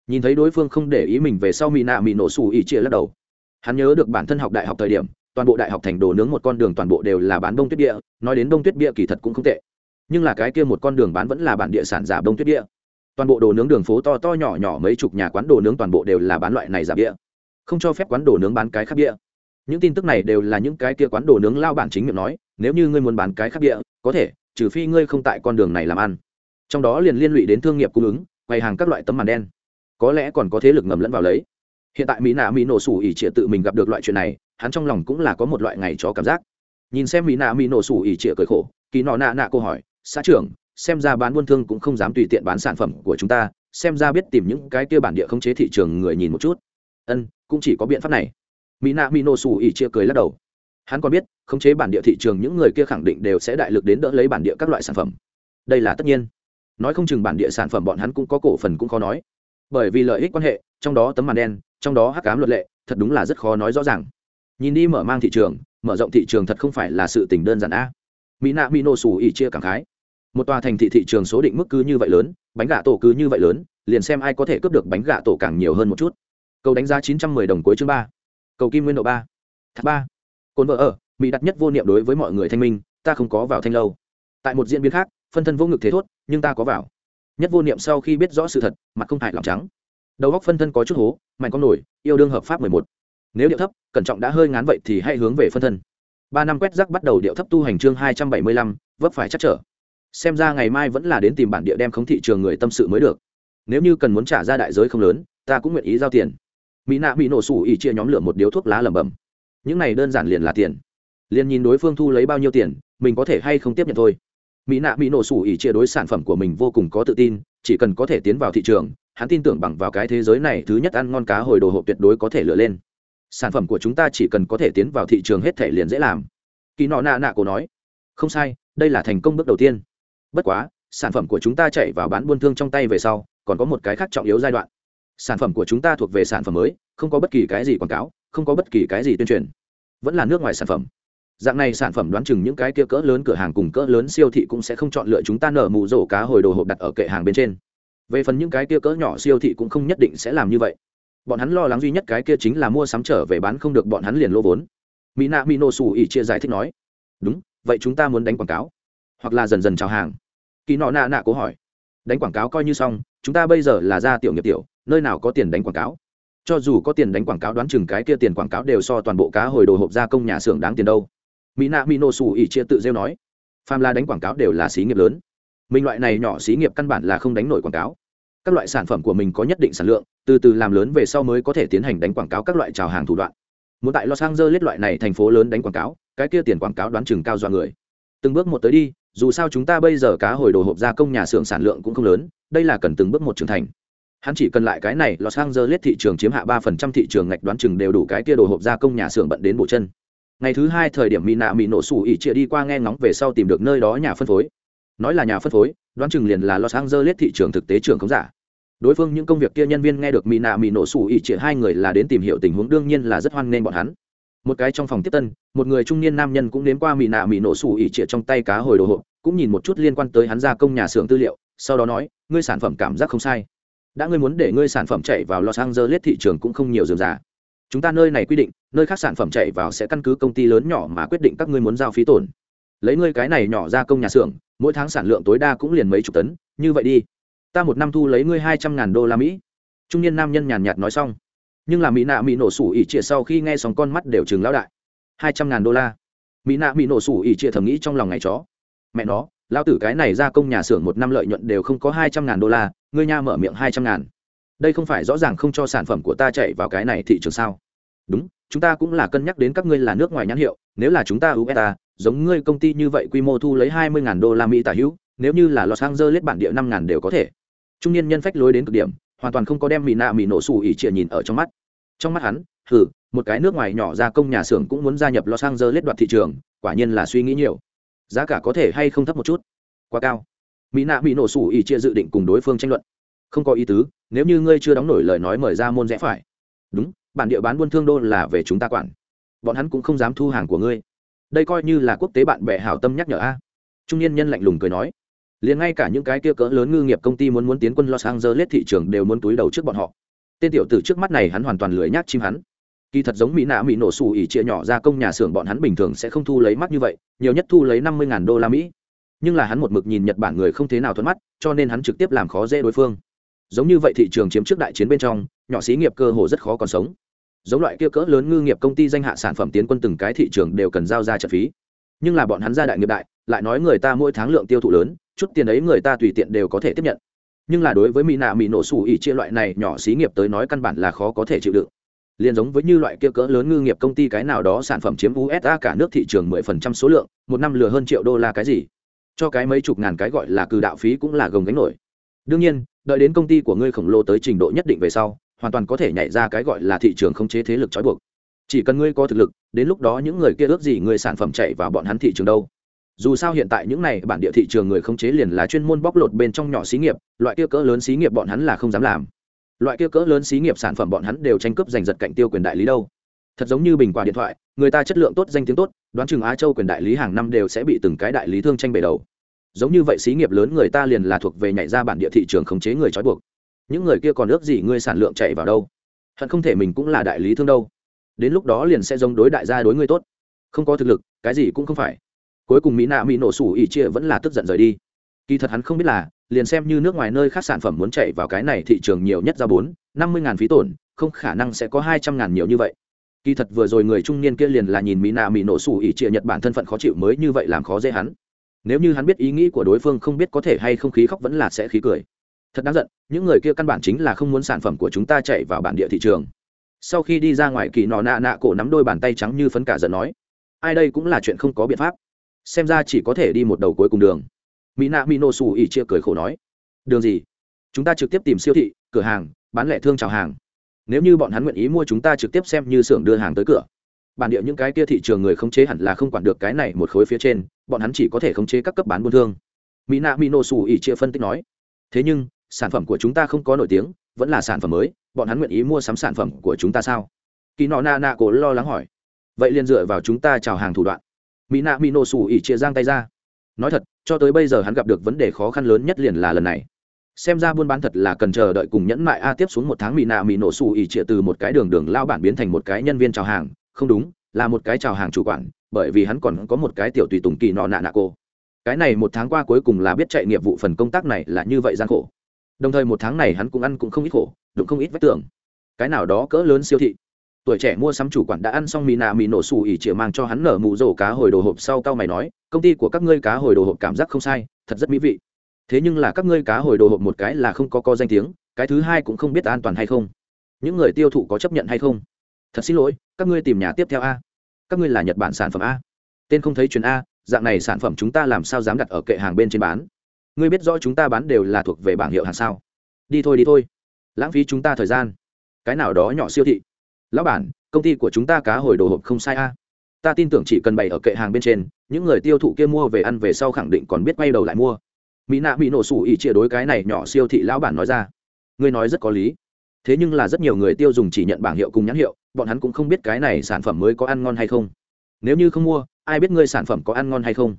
Nhìn thấy đối phương không để ý mình về sau mỹ nạ mỹ nổ xù ỉ chia lắc đầu. Hắn nhớ được bản thân học đại học thời điểm, toàn bộ đại học thành đồ nướng một con đường toàn bộ đều là bán đông tuyết địa, nói đến đông tuyết địa kỳ thật cũng không tệ. Nhưng là cái kia một con đường bán vẫn là bản địa sản giả đông tuyết địa. Toàn bộ đồ nướng đường phố to to nhỏ nhỏ mấy chục nhà quán đồ nướng toàn bộ đều là bán loại này giả địa không cho phép quán đồ nướng bán cái khác địa những tin tức này đều là những cái kia quán đồ nướng lao bản chính miệng nói, nếu như ngươi muốn bán cái khác địa có thể, trừ phi ngươi không tại con đường này làm ăn. Trong đó liền liên lụy đến thương nghiệp cung ứng quầy hàng các loại tấm màn đen. Có lẽ còn có thế lực ngầm lẫn vào lấy. Hiện tại mỹ nạ mỹ nổ sủ ỉ trịa tự mình gặp được loại chuyện này, hắn trong lòng cũng là có một loại ngày chó cảm giác. Nhìn xem mỹ nạ mỹ nổ sủ ỉ trịa cười khổ, kỳ nọ nạ nạ cô hỏi, xã trưởng, xem ra bán buôn thương cũng không dám tùy tiện bán sản phẩm của chúng ta, xem ra biết tìm những cái kia bản địa khống chế thị trường người nhìn một chút ân, cũng chỉ có biện pháp này. Mỹ nạ mỹ nổ xù ỉ chia cười lắc đầu. Hắn còn biết, khống chế bản địa thị trường những người kia khẳng định đều sẽ đại lực đến đỡ lấy bản địa các loại sản phẩm. Đây là tất nhiên. Nói không chừng bản địa sản phẩm bọn hắn cũng có cổ phần cũng khó nói. Bởi vì lợi ích quan hệ, trong đó tấm màn đen, trong đó hắc cám luật lệ, thật đúng là rất khó nói rõ ràng. Nhìn đi mở mang thị trường, mở rộng thị trường thật không phải là sự tình đơn giản a. Mỹ nạ mỹ nổ xù ỉ chia cảm khái. Một tòa thành thị thị trường số định mức cứ như vậy lớn, bánh gà tổ cứ như vậy lớn, liền xem ai có thể cướp được bánh gà tổ càng nhiều hơn một chút cầu đánh giá chín trăm mười đồng cuối chương ba. Cầu kim nguyên độ ba. Thác ba. Cồn vợ ở, mỹ đặt nhất vô niệm đối với mọi người thanh minh, ta không có vào thanh lâu. Tại một diễn biến khác, phân thân vô ngực thế thốt, nhưng ta có vào. Nhất vô niệm sau khi biết rõ sự thật, mặt không hại lòng trắng. Đầu góc phân thân có chút hố, mạnh con nổi, yêu đương hợp pháp mười một. Nếu điệu thấp, cẩn trọng đã hơi ngán vậy thì hãy hướng về phân thân. Ba năm quét rác bắt đầu điệu thấp tu hành chương hai trăm bảy mươi lăm, vấp phải chắc trở. Xem ra ngày mai vẫn là đến tìm bản địa đem khống thị trường người tâm sự mới được. Nếu như cần muốn trả ra đại giới không lớn, ta cũng nguyện ý giao tiền mỹ nạ bị nổ sủ ỉ chia nhóm lửa một điếu thuốc lá lẩm bẩm. Những này đơn giản liền là tiền. Liền nhìn đối phương thu lấy bao nhiêu tiền, mình có thể hay không tiếp nhận thôi. Mỹ nạ bị nổ sủ ỉ chia đối sản phẩm của mình vô cùng có tự tin, chỉ cần có thể tiến vào thị trường, hắn tin tưởng bằng vào cái thế giới này thứ nhất ăn ngon cá hồi đồ hộp tuyệt đối có thể lựa lên. Sản phẩm của chúng ta chỉ cần có thể tiến vào thị trường hết thể liền dễ làm. Kỳ nọ nạ nạ cổ nói. Không sai, đây là thành công bước đầu tiên. Bất quá, sản phẩm của chúng ta chạy vào bán buôn thương trong tay về sau, còn có một cái khác trọng yếu giai đoạn sản phẩm của chúng ta thuộc về sản phẩm mới, không có bất kỳ cái gì quảng cáo, không có bất kỳ cái gì tuyên truyền. Vẫn là nước ngoài sản phẩm. Dạng này sản phẩm đoán chừng những cái kia cỡ lớn cửa hàng cùng cỡ lớn siêu thị cũng sẽ không chọn lựa chúng ta nở mù rổ cá hồi đồ hộp đặt ở kệ hàng bên trên. Về phần những cái kia cỡ nhỏ siêu thị cũng không nhất định sẽ làm như vậy. Bọn hắn lo lắng duy nhất cái kia chính là mua sắm trở về bán không được bọn hắn liền lô vốn. Mỹ nạ mỹ nổ xù ỉ chia giải thích nói. Đúng, vậy chúng ta muốn đánh quảng cáo. Hoặc là dần dần chào hàng. Kỳ nọ nạ nạ cố hỏi. Đánh quảng cáo coi như xong, chúng ta bây giờ là ra tiểu nghiệp tiểu nơi nào có tiền đánh quảng cáo. Cho dù có tiền đánh quảng cáo đoán chừng cái kia tiền quảng cáo đều so toàn bộ cá hồi đồ hộp gia công nhà xưởng đáng tiền đâu. Mỹ nạ mỹ nổ xù ỉ chia tự rêu nói, phàm là đánh quảng cáo đều là xí nghiệp lớn. Mình loại này nhỏ xí nghiệp căn bản là không đánh nổi quảng cáo. Các loại sản phẩm của mình có nhất định sản lượng, từ từ làm lớn về sau mới có thể tiến hành đánh quảng cáo các loại trào hàng thủ đoạn. Muốn tại los angeles loại này thành phố lớn đánh quảng cáo, cái kia tiền quảng cáo đoán chừng cao do người. Từng bước một tới đi, dù sao chúng ta bây giờ cá hồi đồ hộp gia công nhà xưởng sản lượng cũng không lớn, đây là cần từng bước một trưởng thành hắn chỉ cần lại cái này, los angeles thị trường chiếm hạ ba phần trăm thị trường ngạch đoán chừng đều đủ cái kia đồ hộp gia công nhà xưởng bận đến bộ chân. Ngày thứ hai thời điểm mỹ nạ mỹ nổ sủ ỉ chia đi qua nghe ngóng về sau tìm được nơi đó nhà phân phối. Nói là nhà phân phối, đoán chừng liền là los angeles thị trường thực tế trường không giả. Đối phương những công việc kia nhân viên nghe được mỹ nạ mỹ nổ sủ ỉ chia hai người là đến tìm hiểu tình huống đương nhiên là rất hoan nghênh bọn hắn. Một cái trong phòng tiếp tân, một người trung niên nam nhân cũng đến qua mỹ nạ mỹ nổ sủ ỉ chia trong tay cá hồi đồ hộp, cũng nhìn một chút liên quan tới hắn gia công nhà xưởng tư liệu, sau đó nói, ngươi sản phẩm cảm giác không sai đã ngươi muốn để ngươi sản phẩm chạy vào los angeles thị trường cũng không nhiều dườm giả chúng ta nơi này quy định, nơi khác sản phẩm chạy vào sẽ căn cứ công ty lớn nhỏ mà quyết định các ngươi muốn giao phí tổn. Lấy ngươi cái này nhỏ ra công nhà xưởng, mỗi tháng sản lượng tối đa cũng liền mấy chục tấn, như vậy đi. Ta một năm thu lấy ngươi hai trăm ngàn đô la mỹ. Trung niên nam nhân nhàn nhạt nói xong. Nhưng là mỹ nạ mỹ nổ sủ ỉ trịa sau khi nghe xong con mắt đều chừng lão đại. hai trăm ngàn đô la. Mỹ nạ mỹ nổ sủ ỉ trịa thầm nghĩ trong lòng ngày chó. Mẹ nó, lão tử cái này ra công nhà xưởng một năm lợi nhuận đều không có hai trăm ngàn đô la ngươi nha mở miệng hai trăm ngàn. Đây không phải rõ ràng không cho sản phẩm của ta chạy vào cái này thị trường sao? Đúng, chúng ta cũng là cân nhắc đến các ngươi là nước ngoài nhãn hiệu, nếu là chúng ta usa giống ngươi công ty như vậy quy mô thu lấy hai mươi đô la mỹ tả hữu, nếu như là los angeles bản địa năm ngàn đều có thể. Trung niên nhân phách lối đến cực điểm, hoàn toàn không có đem mì nạ mì nổ xù ỉ trịa nhìn ở trong mắt. Trong mắt hắn, hừ, một cái nước ngoài nhỏ gia công nhà xưởng cũng muốn gia nhập los angeles đoạt thị trường, quả nhiên là suy nghĩ nhiều. Giá cả có thể hay không thấp một chút? Quá cao mỹ nạ bị nổ sủ ỉ chia dự định cùng đối phương tranh luận. Không có ý tứ, nếu như ngươi chưa đóng nổi lời nói mời ra môn rẽ phải. Đúng, bản địa bán buôn thương đô là về chúng ta quản. Bọn hắn cũng không dám thu hàng của ngươi. Đây coi như là quốc tế bạn bè hảo tâm nhắc nhở a. Trung niên nhân lạnh lùng cười nói. Liền ngay cả những cái kia cỡ lớn ngư nghiệp công ty muốn muốn tiến quân los angeles thị trường đều muốn túi đầu trước bọn họ. Tên tiểu tử trước mắt này hắn hoàn toàn lười nhác chim hắn. Kỳ thật giống mỹ nạ mỹ nổ xù ỉ chia nhỏ ra công nhà xưởng bọn hắn bình thường sẽ không thu lấy mắt như vậy, nhiều nhất thu lấy năm mươi đô la mỹ nhưng là hắn một mực nhìn nhật bản người không thế nào thuận mắt, cho nên hắn trực tiếp làm khó dễ đối phương. Giống như vậy thị trường chiếm trước đại chiến bên trong, nhỏ xí nghiệp cơ hồ rất khó còn sống. Giống loại kia cỡ lớn ngư nghiệp công ty danh hạ sản phẩm tiến quân từng cái thị trường đều cần giao ra trợ phí. Nhưng là bọn hắn gia đại nghiệp đại, lại nói người ta mỗi tháng lượng tiêu thụ lớn, chút tiền ấy người ta tùy tiện đều có thể tiếp nhận. Nhưng là đối với mỹ nạ mỹ nổ xù ỉ chia loại này nhỏ xí nghiệp tới nói căn bản là khó có thể chịu đựng. Liền giống với như loại kia cỡ lớn ngư nghiệp công ty cái nào đó sản phẩm chiếm usa cả nước thị trường mười phần trăm số lượng, một năm lừa hơn triệu đô la cái gì? Cho cái mấy chục ngàn cái gọi là cừ đạo phí cũng là gồng gánh nổi. Đương nhiên, đợi đến công ty của ngươi khổng lồ tới trình độ nhất định về sau, hoàn toàn có thể nhảy ra cái gọi là thị trường không chế thế lực trói buộc. Chỉ cần ngươi có thực lực, đến lúc đó những người kia ước gì người sản phẩm chạy vào bọn hắn thị trường đâu. Dù sao hiện tại những này bản địa thị trường người không chế liền là chuyên môn bóc lột bên trong nhỏ xí nghiệp, loại kia cỡ lớn xí nghiệp bọn hắn là không dám làm. Loại kia cỡ lớn xí nghiệp sản phẩm bọn hắn đều tranh cướp giành giật cạnh tiêu quyền đại lý đâu thật giống như bình quả điện thoại, người ta chất lượng tốt, danh tiếng tốt, đoán chừng á châu quyền đại lý hàng năm đều sẽ bị từng cái đại lý thương tranh bể đầu. Giống như vậy xí nghiệp lớn người ta liền là thuộc về nhảy ra bản địa thị trường khống chế người trói buộc. Những người kia còn ước gì ngươi sản lượng chạy vào đâu? Hận không thể mình cũng là đại lý thương đâu. Đến lúc đó liền sẽ giống đối đại gia đối ngươi tốt. Không có thực lực, cái gì cũng không phải. Cuối cùng mỹ nạ mỹ nổ sủ ỉ chia vẫn là tức giận rời đi. Kỳ thật hắn không biết là, liền xem như nước ngoài nơi khác sản phẩm muốn chạy vào cái này thị trường nhiều nhất ra bốn, năm mươi ngàn phí tổn, không khả năng sẽ có hai trăm ngàn nhiều như vậy kỳ thật vừa rồi người trung niên kia liền là nhìn mỹ nạ mỹ nổ sủ ỉ trịa nhật bản thân phận khó chịu mới như vậy làm khó dễ hắn. Nếu như hắn biết ý nghĩ của đối phương không biết có thể hay không khí khóc vẫn là sẽ khí cười. Thật đáng giận, những người kia căn bản chính là không muốn sản phẩm của chúng ta chạy vào bản địa thị trường. Sau khi đi ra ngoài, kỳ nọ nạ nạ cổ nắm đôi bàn tay trắng như phấn cả giận nói, ai đây cũng là chuyện không có biện pháp. Xem ra chỉ có thể đi một đầu cuối cùng đường. Mỹ nạ mỹ nổ sủ ỉ chia cười khổ nói, đường gì? Chúng ta trực tiếp tìm siêu thị, cửa hàng, bán lẻ thương chào hàng nếu như bọn hắn nguyện ý mua chúng ta trực tiếp xem như xưởng đưa hàng tới cửa. Bản địa những cái kia thị trường người khống chế hẳn là không quản được cái này một khối phía trên, bọn hắn chỉ có thể khống chế các cấp bán buôn thương. Mỹ nạ mỹ nổ xù ỉ chia phân tích nói. Thế nhưng, sản phẩm của chúng ta không có nổi tiếng, vẫn là sản phẩm mới, bọn hắn nguyện ý mua sắm sản phẩm của chúng ta sao? Kỳ nọ na na cổ lo lắng hỏi. Vậy liền dựa vào chúng ta chào hàng thủ đoạn. Mỹ nạ mỹ nổ xù ỉ chia giang tay ra. Nói thật, cho tới bây giờ hắn gặp được vấn đề khó khăn lớn nhất liền là lần này xem ra buôn bán thật là cần chờ đợi cùng nhẫn mại a tiếp xuống một tháng mỹ nạ mỹ nổ xù ỉ trịa từ một cái đường đường lao bản biến thành một cái nhân viên chào hàng. Không đúng, là một cái chào hàng chủ quản, bởi vì hắn còn có một cái tiểu tùy tùng kỳ nọ nạ nạ cô. Cái này một tháng qua cuối cùng là biết chạy nghiệp vụ phần công tác này là như vậy gian khổ. Đồng thời một tháng này hắn cũng ăn cũng không ít khổ, đụng không ít vách tưởng cái nào đó cỡ lớn siêu thị. Tuổi trẻ mua sắm chủ quản đã ăn xong mì nạ mì nổ xù ỉ chĩa mang cho hắn nở mù rổ cá hồi đồ hộp sau cao mày nói, công ty của các ngươi cá hồi đồ hộp cảm giác không sai, thật rất mỹ vị thế nhưng là các ngươi cá hồi đồ hộp một cái là không có co danh tiếng, cái thứ hai cũng không biết an toàn hay không. Những người tiêu thụ có chấp nhận hay không? Thật xin lỗi, các ngươi tìm nhà tiếp theo a. Các ngươi là nhật bản sản phẩm a. Tên không thấy chuyện a, dạng này sản phẩm chúng ta làm sao dám đặt ở kệ hàng bên trên bán? Ngươi biết rõ chúng ta bán đều là thuộc về bảng hiệu hàng sao? Đi thôi đi thôi. Lãng phí chúng ta thời gian. Cái nào đó nhỏ siêu thị. Lão bản, công ty của chúng ta cá hồi đồ hộp không sai a. Ta tin tưởng chỉ cần bày ở kệ hàng bên trên, những người tiêu thụ kia mua về ăn về sau khẳng định còn biết quay đầu lại mua mỹ nạ bị nổ sủ ỉ chia đối cái này nhỏ siêu thị lão bản nói ra. Ngươi nói rất có lý. Thế nhưng là rất nhiều người tiêu dùng chỉ nhận bảng hiệu cùng nhãn hiệu, bọn hắn cũng không biết cái này sản phẩm mới có ăn ngon hay không. Nếu như không mua, ai biết ngươi sản phẩm có ăn ngon hay không?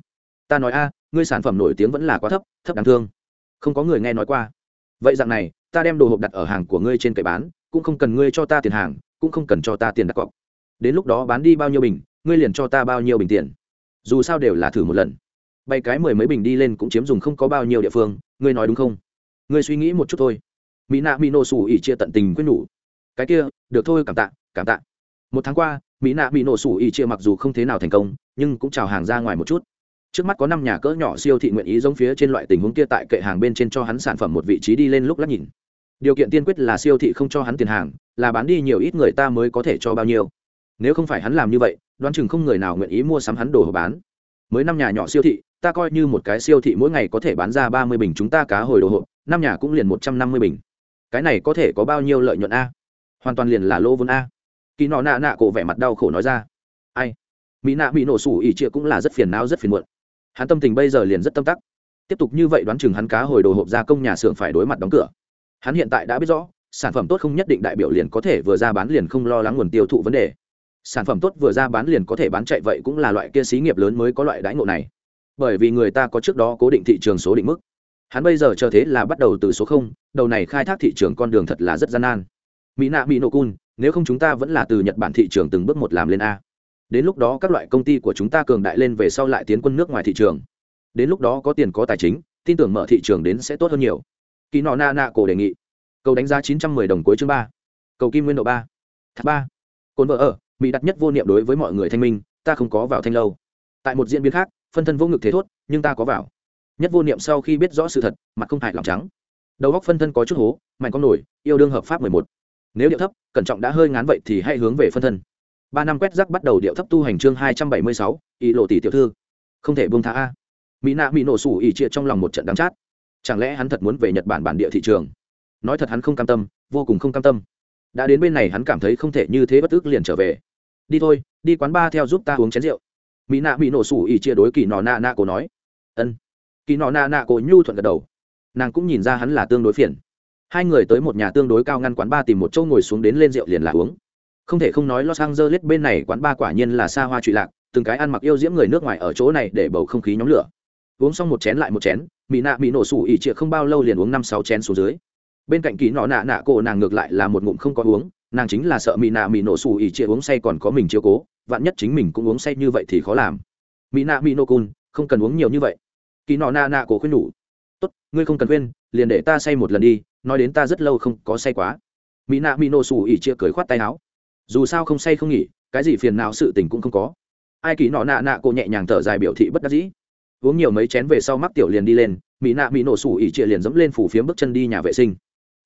Ta nói, a, ngươi sản phẩm nổi tiếng vẫn là quá thấp thấp đáng thương. Không có người nghe nói qua. Vậy dạng này, ta đem đồ hộp đặt ở hàng của ngươi trên kệ bán, cũng không cần ngươi cho ta tiền hàng, cũng không cần cho ta tiền đặt cọc. Đến lúc đó bán đi bao nhiêu bình, ngươi liền cho ta bao nhiêu bình tiền. Dù sao đều là thử một lần bay cái mười mấy bình đi lên cũng chiếm dùng không có bao nhiêu địa phương, ngươi nói đúng không? Ngươi suy nghĩ một chút thôi. Mỹ nạ mỹ nổ sủ ỉ chia tận tình quyết nhủ. Cái kia, được thôi, cảm tạ cảm tạ. Một tháng qua, mỹ nạ mỹ nổ sủ ỉ chia mặc dù không thế nào thành công, nhưng cũng chào hàng ra ngoài một chút. Trước mắt có năm nhà cỡ nhỏ siêu thị nguyện ý giống phía trên loại tình huống kia tại kệ hàng bên trên cho hắn sản phẩm một vị trí đi lên lúc lắc nhìn. Điều kiện tiên quyết là siêu thị không cho hắn tiền hàng, là bán đi nhiều ít người ta mới có thể cho bao nhiêu. Nếu không phải hắn làm như vậy, đoán chừng không người nào nguyện ý mua sắm hắn đồ hộp bán. Mới năm nhà nhỏ siêu thị ta coi như một cái siêu thị mỗi ngày có thể bán ra ba mươi bình chúng ta cá hồi đồ hộp, năm nhà cũng liền một trăm năm mươi bình. Cái này có thể có bao nhiêu lợi nhuận a? Hoàn toàn liền là lô vốn a. Kỳ nọ nạ nạ cổ vẻ mặt đau khổ nói ra. Ai? Mỹ nạ bị nổ sủ ỉ chia cũng là rất phiền não, rất phiền muộn. Hắn tâm tình bây giờ liền rất tâm tắc. Tiếp tục như vậy đoán chừng hắn cá hồi đồ hộp gia công nhà xưởng phải đối mặt đóng cửa. Hắn hiện tại đã biết rõ, sản phẩm tốt không nhất định đại biểu liền có thể vừa ra bán liền không lo lắng nguồn tiêu thụ vấn đề. Sản phẩm tốt vừa ra bán liền có thể bán chạy vậy cũng là loại kia xí nghiệp lớn mới có loại đãi ngộ này bởi vì người ta có trước đó cố định thị trường số định mức. Hắn bây giờ chờ thế là bắt đầu từ số không, đầu này khai thác thị trường con đường thật là rất gian nan. Mỹ nạ mỹ nổ cun, nếu không chúng ta vẫn là từ nhật bản thị trường từng bước một làm lên a. Đến lúc đó các loại công ty của chúng ta cường đại lên về sau lại tiến quân nước ngoài thị trường. Đến lúc đó có tiền có tài chính, tin tưởng mở thị trường đến sẽ tốt hơn nhiều. Kỳ nọ na na cổ đề nghị. Cầu đánh giá chín trăm mười đồng cuối chương ba. Cầu kim nguyên độ ba. Tháp ba. Cồn vợ ở, mỹ đặt nhất vô niệm đối với mọi người thanh minh, ta không có vào thanh lâu. Tại một diễn biến khác phân thân vô ngực thế thốt, nhưng ta có vào. Nhất vô niệm sau khi biết rõ sự thật, mặt không hại lòng trắng. Đầu góc phân thân có chút hố, mạnh con nổi, yêu đương hợp pháp mười một. Nếu điệu thấp, cẩn trọng đã hơi ngán vậy thì hãy hướng về phân thân. Ba năm quét rắc bắt đầu điệu thấp tu hành chương hai trăm bảy mươi sáu ý lộ tỷ tiểu thư. Không thể buông thả a. Mỹ nạ mỹ nổ sủ ỉ chia trong lòng một trận đắng chát. Chẳng lẽ hắn thật muốn về nhật bản bản địa thị trường? Nói thật hắn không cam tâm, vô cùng không cam tâm. Đã đến bên này hắn cảm thấy không thể như thế bất ước liền trở về. Đi thôi, đi quán ba theo giúp ta uống chén rượu mỹ nạ mỹ nổ sủ ỉ chia đối kỳ nọ nạ nạ cổ nói. Ân. Kỳ nọ nạ nạ cổ nhu thuận gật đầu. Nàng cũng nhìn ra hắn là tương đối phiền. Hai người tới một nhà tương đối cao ngăn quán ba tìm một chỗ ngồi xuống đến lên rượu liền là uống. Không thể không nói los angeles bên này quán ba quả nhiên là xa hoa trụy lạc, từng cái ăn mặc yêu diễm người nước ngoài ở chỗ này để bầu không khí nhóm lửa. Uống xong một chén lại một chén, mỹ nạ mỹ nổ sủ ỉ trịa không bao lâu liền uống năm sáu chén xuống dưới. Bên cạnh kỳ nọ nạ nạ cổ nàng ngược lại là một ngụm không có uống, nàng chính là sợ mỹ nạ mỹ nổ sủ ỉ trịa uống say còn có mình chiếu cố vạn nhất chính mình cũng uống say như vậy thì khó làm. Mỹ nạ mỹ nô cun không cần uống nhiều như vậy. Kỳ nọ na nạ cổ khuyên nhủ tốt, ngươi không cần khuyên, liền để ta say một lần đi, nói đến ta rất lâu không có say quá. Mỹ nạ mỹ nô xù ỉ chia cười khoát tay áo. Dù sao không say không nghỉ, cái gì phiền nào sự tình cũng không có. Ai kỳ nọ nạ nạ cổ nhẹ nhàng thở dài biểu thị bất đắc dĩ. Uống nhiều mấy chén về sau mắc tiểu liền đi lên mỹ nạ mỹ nổ sủ ỉ trịa liền dẫm lên phủ phiếm bước chân đi nhà vệ sinh.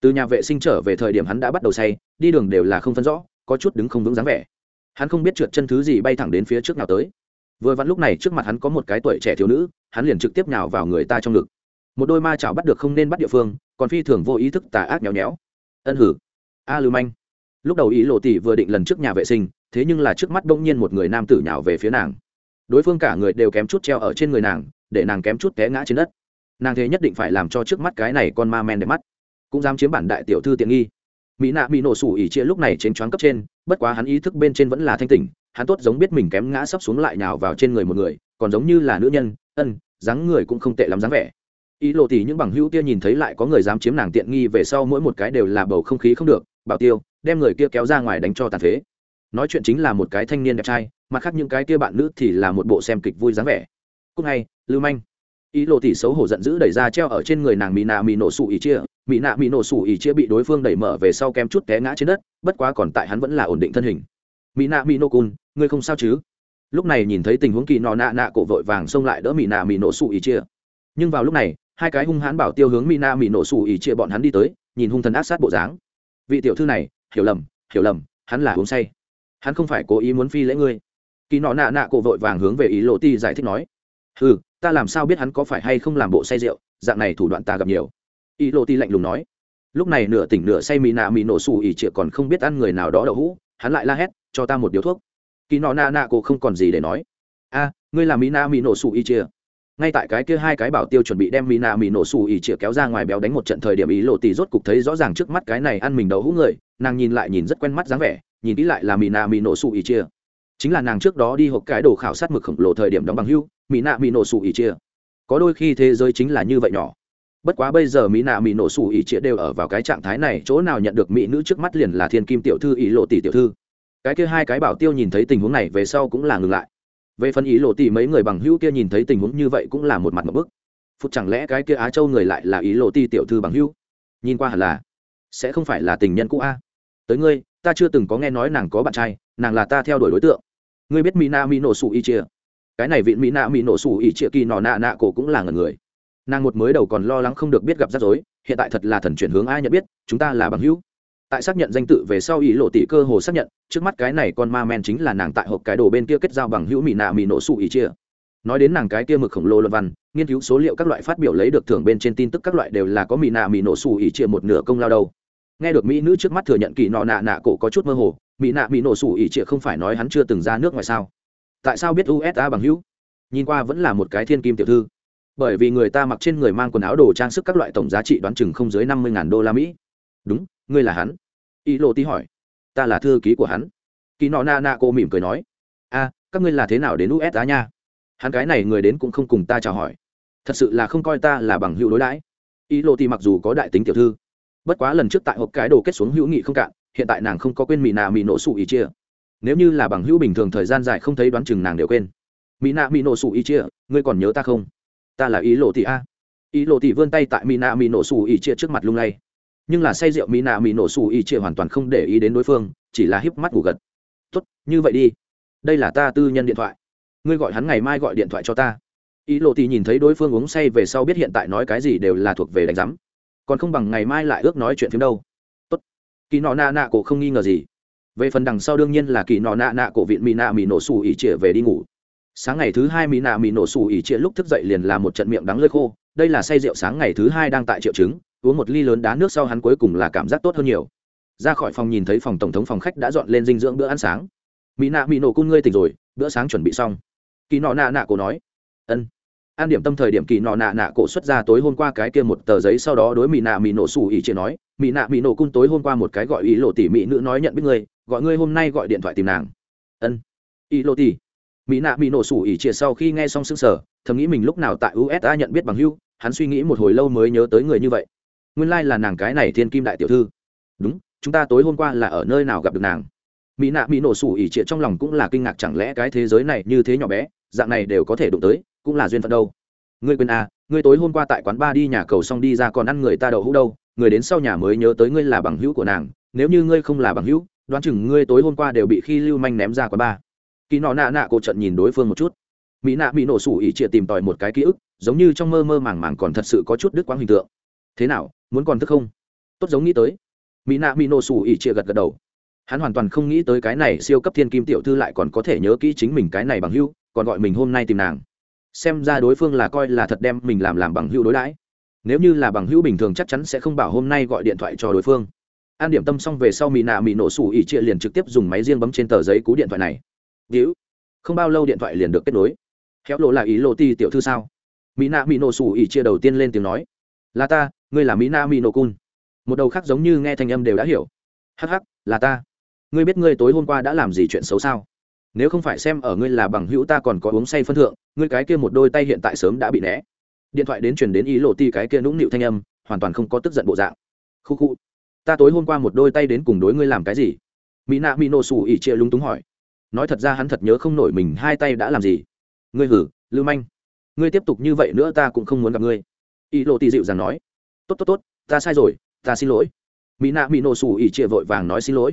Từ nhà vệ sinh trở về thời điểm hắn đã bắt đầu say, đi đường đều là không phân rõ, có chút đứng không vững dáng vẻ hắn không biết trượt chân thứ gì bay thẳng đến phía trước nào tới. Vừa vặn lúc này trước mặt hắn có một cái tuổi trẻ thiếu nữ, hắn liền trực tiếp nhào vào người ta trong ngực. Một đôi ma chảo bắt được không nên bắt địa phương, còn phi thường vô ý thức tà ác nhéo nhéo. Ân hử. A lưu manh. Lúc đầu ý lộ tỷ vừa định lần trước nhà vệ sinh, thế nhưng là trước mắt bỗng nhiên một người nam tử nhào về phía nàng. Đối phương cả người đều kém chút treo ở trên người nàng, để nàng kém chút té ngã trên đất. Nàng thế nhất định phải làm cho trước mắt cái này con ma men đẹp mắt. Cũng dám chiếm bản đại tiểu thư tiện nghi mỹ nạ bị nổ sủ ỉ chia lúc này trên choáng cấp trên, bất quá hắn ý thức bên trên vẫn là thanh tỉnh, hắn tốt giống biết mình kém ngã sắp xuống lại nhào vào trên người một người, còn giống như là nữ nhân, ân, dáng người cũng không tệ lắm dáng vẻ. Ý lộ thì những bằng hữu kia nhìn thấy lại có người dám chiếm nàng tiện nghi về sau mỗi một cái đều là bầu không khí không được, bảo tiêu, đem người kia kéo ra ngoài đánh cho tàn phế. Nói chuyện chính là một cái thanh niên đẹp trai, mặt khác những cái kia bạn nữ thì là một bộ xem kịch vui dáng vẻ. Cúc ngay, lưu manh ý lộ tỷ xấu hổ giận dữ đẩy ra treo ở trên người nàng mỹ nạ mỹ nổ sủ ỉ chia. Mỹ nạ mỹ nổ sủ ỉ chia bị đối phương đẩy mở về sau kem chút té ngã trên đất, bất quá còn tại hắn vẫn là ổn định thân hình. Mỹ nạ mỹ nổ cun ngươi không sao chứ? Lúc này nhìn thấy tình huống kỳ nọ nạ nạ cổ vội vàng xông lại đỡ mỹ nạ mỹ nổ sủ ỉ chia. Nhưng vào lúc này, hai cái hung hãn bảo tiêu hướng mỹ nạ mỹ nổ sủ ỉ chia bọn hắn đi tới, nhìn hung thần ác sát bộ dáng. Vị tiểu thư này, hiểu lầm hiểu lầm, hắn là uống say. Hắn không phải cố ý muốn phi lễ ngươi. Kỳ nọ nạ nạ cổ vội vàng hướng về ý lộ ti giải thích nói. Ừ ta làm sao biết hắn có phải hay không làm bộ say rượu, dạng này thủ đoạn ta gặp nhiều. Y lộ ti lạnh lùng nói. Lúc này nửa tỉnh nửa say mì nạ mì nổ xù ỉ trịa còn không biết ăn người nào đó đậu hũ, hắn lại la hét, cho ta một điếu thuốc. Kỳ nọ nạ nạ cô không còn gì để nói. A, ngươi là mì nạ mì nổ xù ỉ trịa ngay tại cái kia hai cái bảo tiêu chuẩn bị đem mì nạ mì nổ xù ỉ trịa kéo ra ngoài béo đánh một trận thời điểm ý lộ tì rốt cục thấy rõ ràng trước mắt cái này ăn mình đậu hũ người, nàng nhìn lại nhìn rất quen mắt dáng vẻ, nhìn kỹ lại là mì nạ mì nổ xù ỉ trịa chính là nàng trước đó đi hộp cái đồ khảo sát mực khổng lồ thời điểm đóng bằng hưu mỹ nạ mỹ nổ sủ ỉ chia có đôi khi thế giới chính là như vậy nhỏ. Bất quá bây giờ mỹ nạ mỹ nổ sủ ỉ chia đều ở vào cái trạng thái này, chỗ nào nhận được mỹ nữ trước mắt liền là thiên kim tiểu thư ỉ lộ tỷ tiểu thư. Cái kia hai cái bảo tiêu nhìn thấy tình huống này về sau cũng là ngừng lại. Về phần ý lộ tỷ, mấy người bằng hữu kia nhìn thấy tình huống như vậy cũng là một mặt một bức. Phút chẳng lẽ cái kia á châu người lại là ý lộ tỷ tiểu thư bằng hữu? Nhìn qua hẳn là sẽ không phải là tình nhân cũ a. Tới ngươi, ta chưa từng có nghe nói nàng có bạn trai, nàng là ta theo đuổi đối tượng. Ngươi biết mỹ mino mỹ nổ y chia cái này vịn mỹ nạ mỹ nổ sủ ỉ chia kỳ nọ nạ nạ cổ cũng là ngần người. Nàng một mới đầu còn lo lắng không được biết gặp rắc rối, hiện tại thật là thần chuyển hướng ai nhận biết, chúng ta là bằng hữu. Tại xác nhận danh tự về sau ý lộ tỷ cơ hồ xác nhận, trước mắt cái này con ma men chính là nàng tại hộp cái đồ bên kia kết giao bằng hữu mỹ nạ mỹ nổ sủ ỉ chia nói đến nàng cái kia mực khổng lồ luận văn, nghiên cứu số liệu các loại phát biểu lấy được thưởng bên trên tin tức các loại đều là có mỹ nạ mỹ nổ sủ ỉ chia một nửa công lao đâu. Nghe được mỹ nữ trước mắt thừa nhận kỳ nọ nạ nạ cổ có chút mơ hồ mỹ nạ mỹ nổ sủ ỉ chia không phải nói hắn chưa từng ra nước ngoài sao? Tại sao biết usa bằng hữu? Nhìn qua vẫn là một cái thiên kim tiểu thư. Bởi vì người ta mặc trên người mang quần áo đồ trang sức các loại tổng giá trị đoán chừng không dưới năm mươi đô la mỹ. Đúng, ngươi là hắn. Ý lộ tí hỏi. Ta là thư ký của hắn. Kỳ nọ na na cô mỉm cười nói. A, các ngươi là thế nào đến usa nha? Hắn cái này người đến cũng không cùng ta chào hỏi. Thật sự là không coi ta là bằng hữu đối đãi. Ý lộ thì mặc dù có đại tính tiểu thư, bất quá lần trước tại hộp cái đồ kết xuống hữu nghị không cạn, hiện tại nàng không có quên mỹ nà mỹ nổ sủ ý chia nếu như là bằng hữu bình thường thời gian dài không thấy đoán chừng nàng đều quên. Mỹ nạ mỹ nổ sủ ý chia, ngươi còn nhớ ta không? Ta là ý lộ tỷ a. Ý lộ tỷ vươn tay tại mỹ nạ mỹ nổ sủ ý chia trước mặt lung lay. Nhưng là say rượu mỹ nạ mỹ nổ sủ ý chia hoàn toàn không để ý đến đối phương, chỉ là híp mắt ngủ gật. Tốt, như vậy đi. Đây là ta tư nhân điện thoại. Ngươi gọi hắn ngày mai gọi điện thoại cho ta. Ý lộ tỷ nhìn thấy đối phương uống say về sau biết hiện tại nói cái gì đều là thuộc về đánh giám. Còn không bằng ngày mai lại ước nói chuyện phim đâu. Tốt. Kỳ nọ na nạ cổ không nghi ngờ gì về phần đằng sau đương nhiên là kỳ nọ nạ nạ cổ viện mỹ nạ mỹ nổ xù ỉ trịa về đi ngủ. Sáng ngày thứ hai mỹ nạ mỹ nổ xù ỉ trịa lúc thức dậy liền là một trận miệng đắng lơi khô. Đây là say rượu sáng ngày thứ hai đang tại triệu chứng, uống một ly lớn đá nước sau hắn cuối cùng là cảm giác tốt hơn nhiều. Ra khỏi phòng nhìn thấy phòng tổng thống phòng khách đã dọn lên dinh dưỡng bữa ăn sáng. Mỹ nạ mỹ nổ cung ngươi tỉnh rồi, bữa sáng chuẩn bị xong. Kỳ nọ nạ nạ cổ nói. Ân. An điểm tâm thời điểm kỳ nọ nạ nạ cổ xuất ra tối hôm qua cái kia một tờ giấy sau đó đối mỹ nạ mỹ nổ xù ỉ chia nói. Mỹ nạ mỹ nổ cung tối hôm qua một cái gọi ý lộ tỉ mỹ nữ nói nhận biết ngươi gọi ngươi hôm nay gọi điện thoại tìm nàng. Ân. Y Lô tỉ mỹ nạ Bị nổ sủ ỉ chia sau khi nghe xong xương sở thầm nghĩ mình lúc nào tại usa nhận biết bằng hưu hắn suy nghĩ một hồi lâu mới nhớ tới người như vậy. Nguyên lai、like、là nàng cái này thiên kim đại tiểu thư. Đúng, chúng ta tối hôm qua là ở nơi nào gặp được nàng? Mỹ nạ Bị nổ sủ ỉ chia trong lòng cũng là kinh ngạc chẳng lẽ cái thế giới này như thế nhỏ bé, dạng này đều có thể đụng tới, cũng là duyên phận đâu. Ngươi quên à ngươi tối hôm qua tại quán ba đi nhà cầu xong đi ra còn ăn người ta đậu hũ đâu, người đến sau nhà mới nhớ tới ngươi là bằng hữu của nàng, nếu như ngươi không là bằng hữu đoán chừng ngươi tối hôm qua đều bị khi lưu manh ném ra quán ba kỳ nọ nạ nạ cổ trận nhìn đối phương một chút. Mỹ nạ bị nổ sủ ỉ trịa tìm tòi một cái ký ức, giống như trong mơ mơ màng màng còn thật sự có chút đứt quãng hình tượng. Thế nào, muốn còn thức không? Tốt giống nghĩ tới. Mỹ nạ mỹ nổ sủ ỉ trịa gật gật đầu. Hắn hoàn toàn không nghĩ tới cái này siêu cấp thiên kim tiểu thư lại còn có thể nhớ kỹ chính mình cái này bằng hưu còn gọi mình hôm nay tìm nàng. Xem ra đối phương là coi là thật đem mình làm làm bằng hưu đối đãi. Nếu như là bằng hữu bình thường chắc chắn sẽ không bảo hôm nay gọi điện thoại cho đối phương an điểm tâm xong về sau mỹ nạ mỹ nổ sủ ỉ Chia liền trực tiếp dùng máy riêng bấm trên tờ giấy cú điện thoại này. Víu không bao lâu điện thoại liền được kết nối. Khéo lộ là ý lộ ti tiểu thư sao? Mỹ nạ mỹ nổ sủ ỉ chia đầu tiên lên tiếng nói. Là ta, ngươi là mỹ nạ mỹ nổ cun. Một đầu khác giống như nghe thanh âm đều đã hiểu. Hắc hắc, là ta. Ngươi biết ngươi tối hôm qua đã làm gì chuyện xấu sao? Nếu không phải xem ở ngươi là bằng hữu ta còn có uống say phân thượng, ngươi cái kia một đôi tay hiện tại sớm đã bị né điện thoại đến truyền đến ý lộ ti cái kia nũng nịu thanh âm, hoàn toàn không có tức giận bộ dạng. Khu khu ta tối hôm qua một đôi tay đến cùng đối ngươi làm cái gì? Mỹ nạ mỹ nổ sủ ỉ chia lúng túng hỏi. Nói thật ra hắn thật nhớ không nổi mình hai tay đã làm gì. Ngươi hử, lưu manh. Ngươi tiếp tục như vậy nữa ta cũng không muốn gặp ngươi. Ý lộ tì dịu dàng nói. Tốt tốt tốt, ta sai rồi, ta xin lỗi. Mỹ nạ mỹ nổ xù ỉ chia vội vàng nói xin lỗi.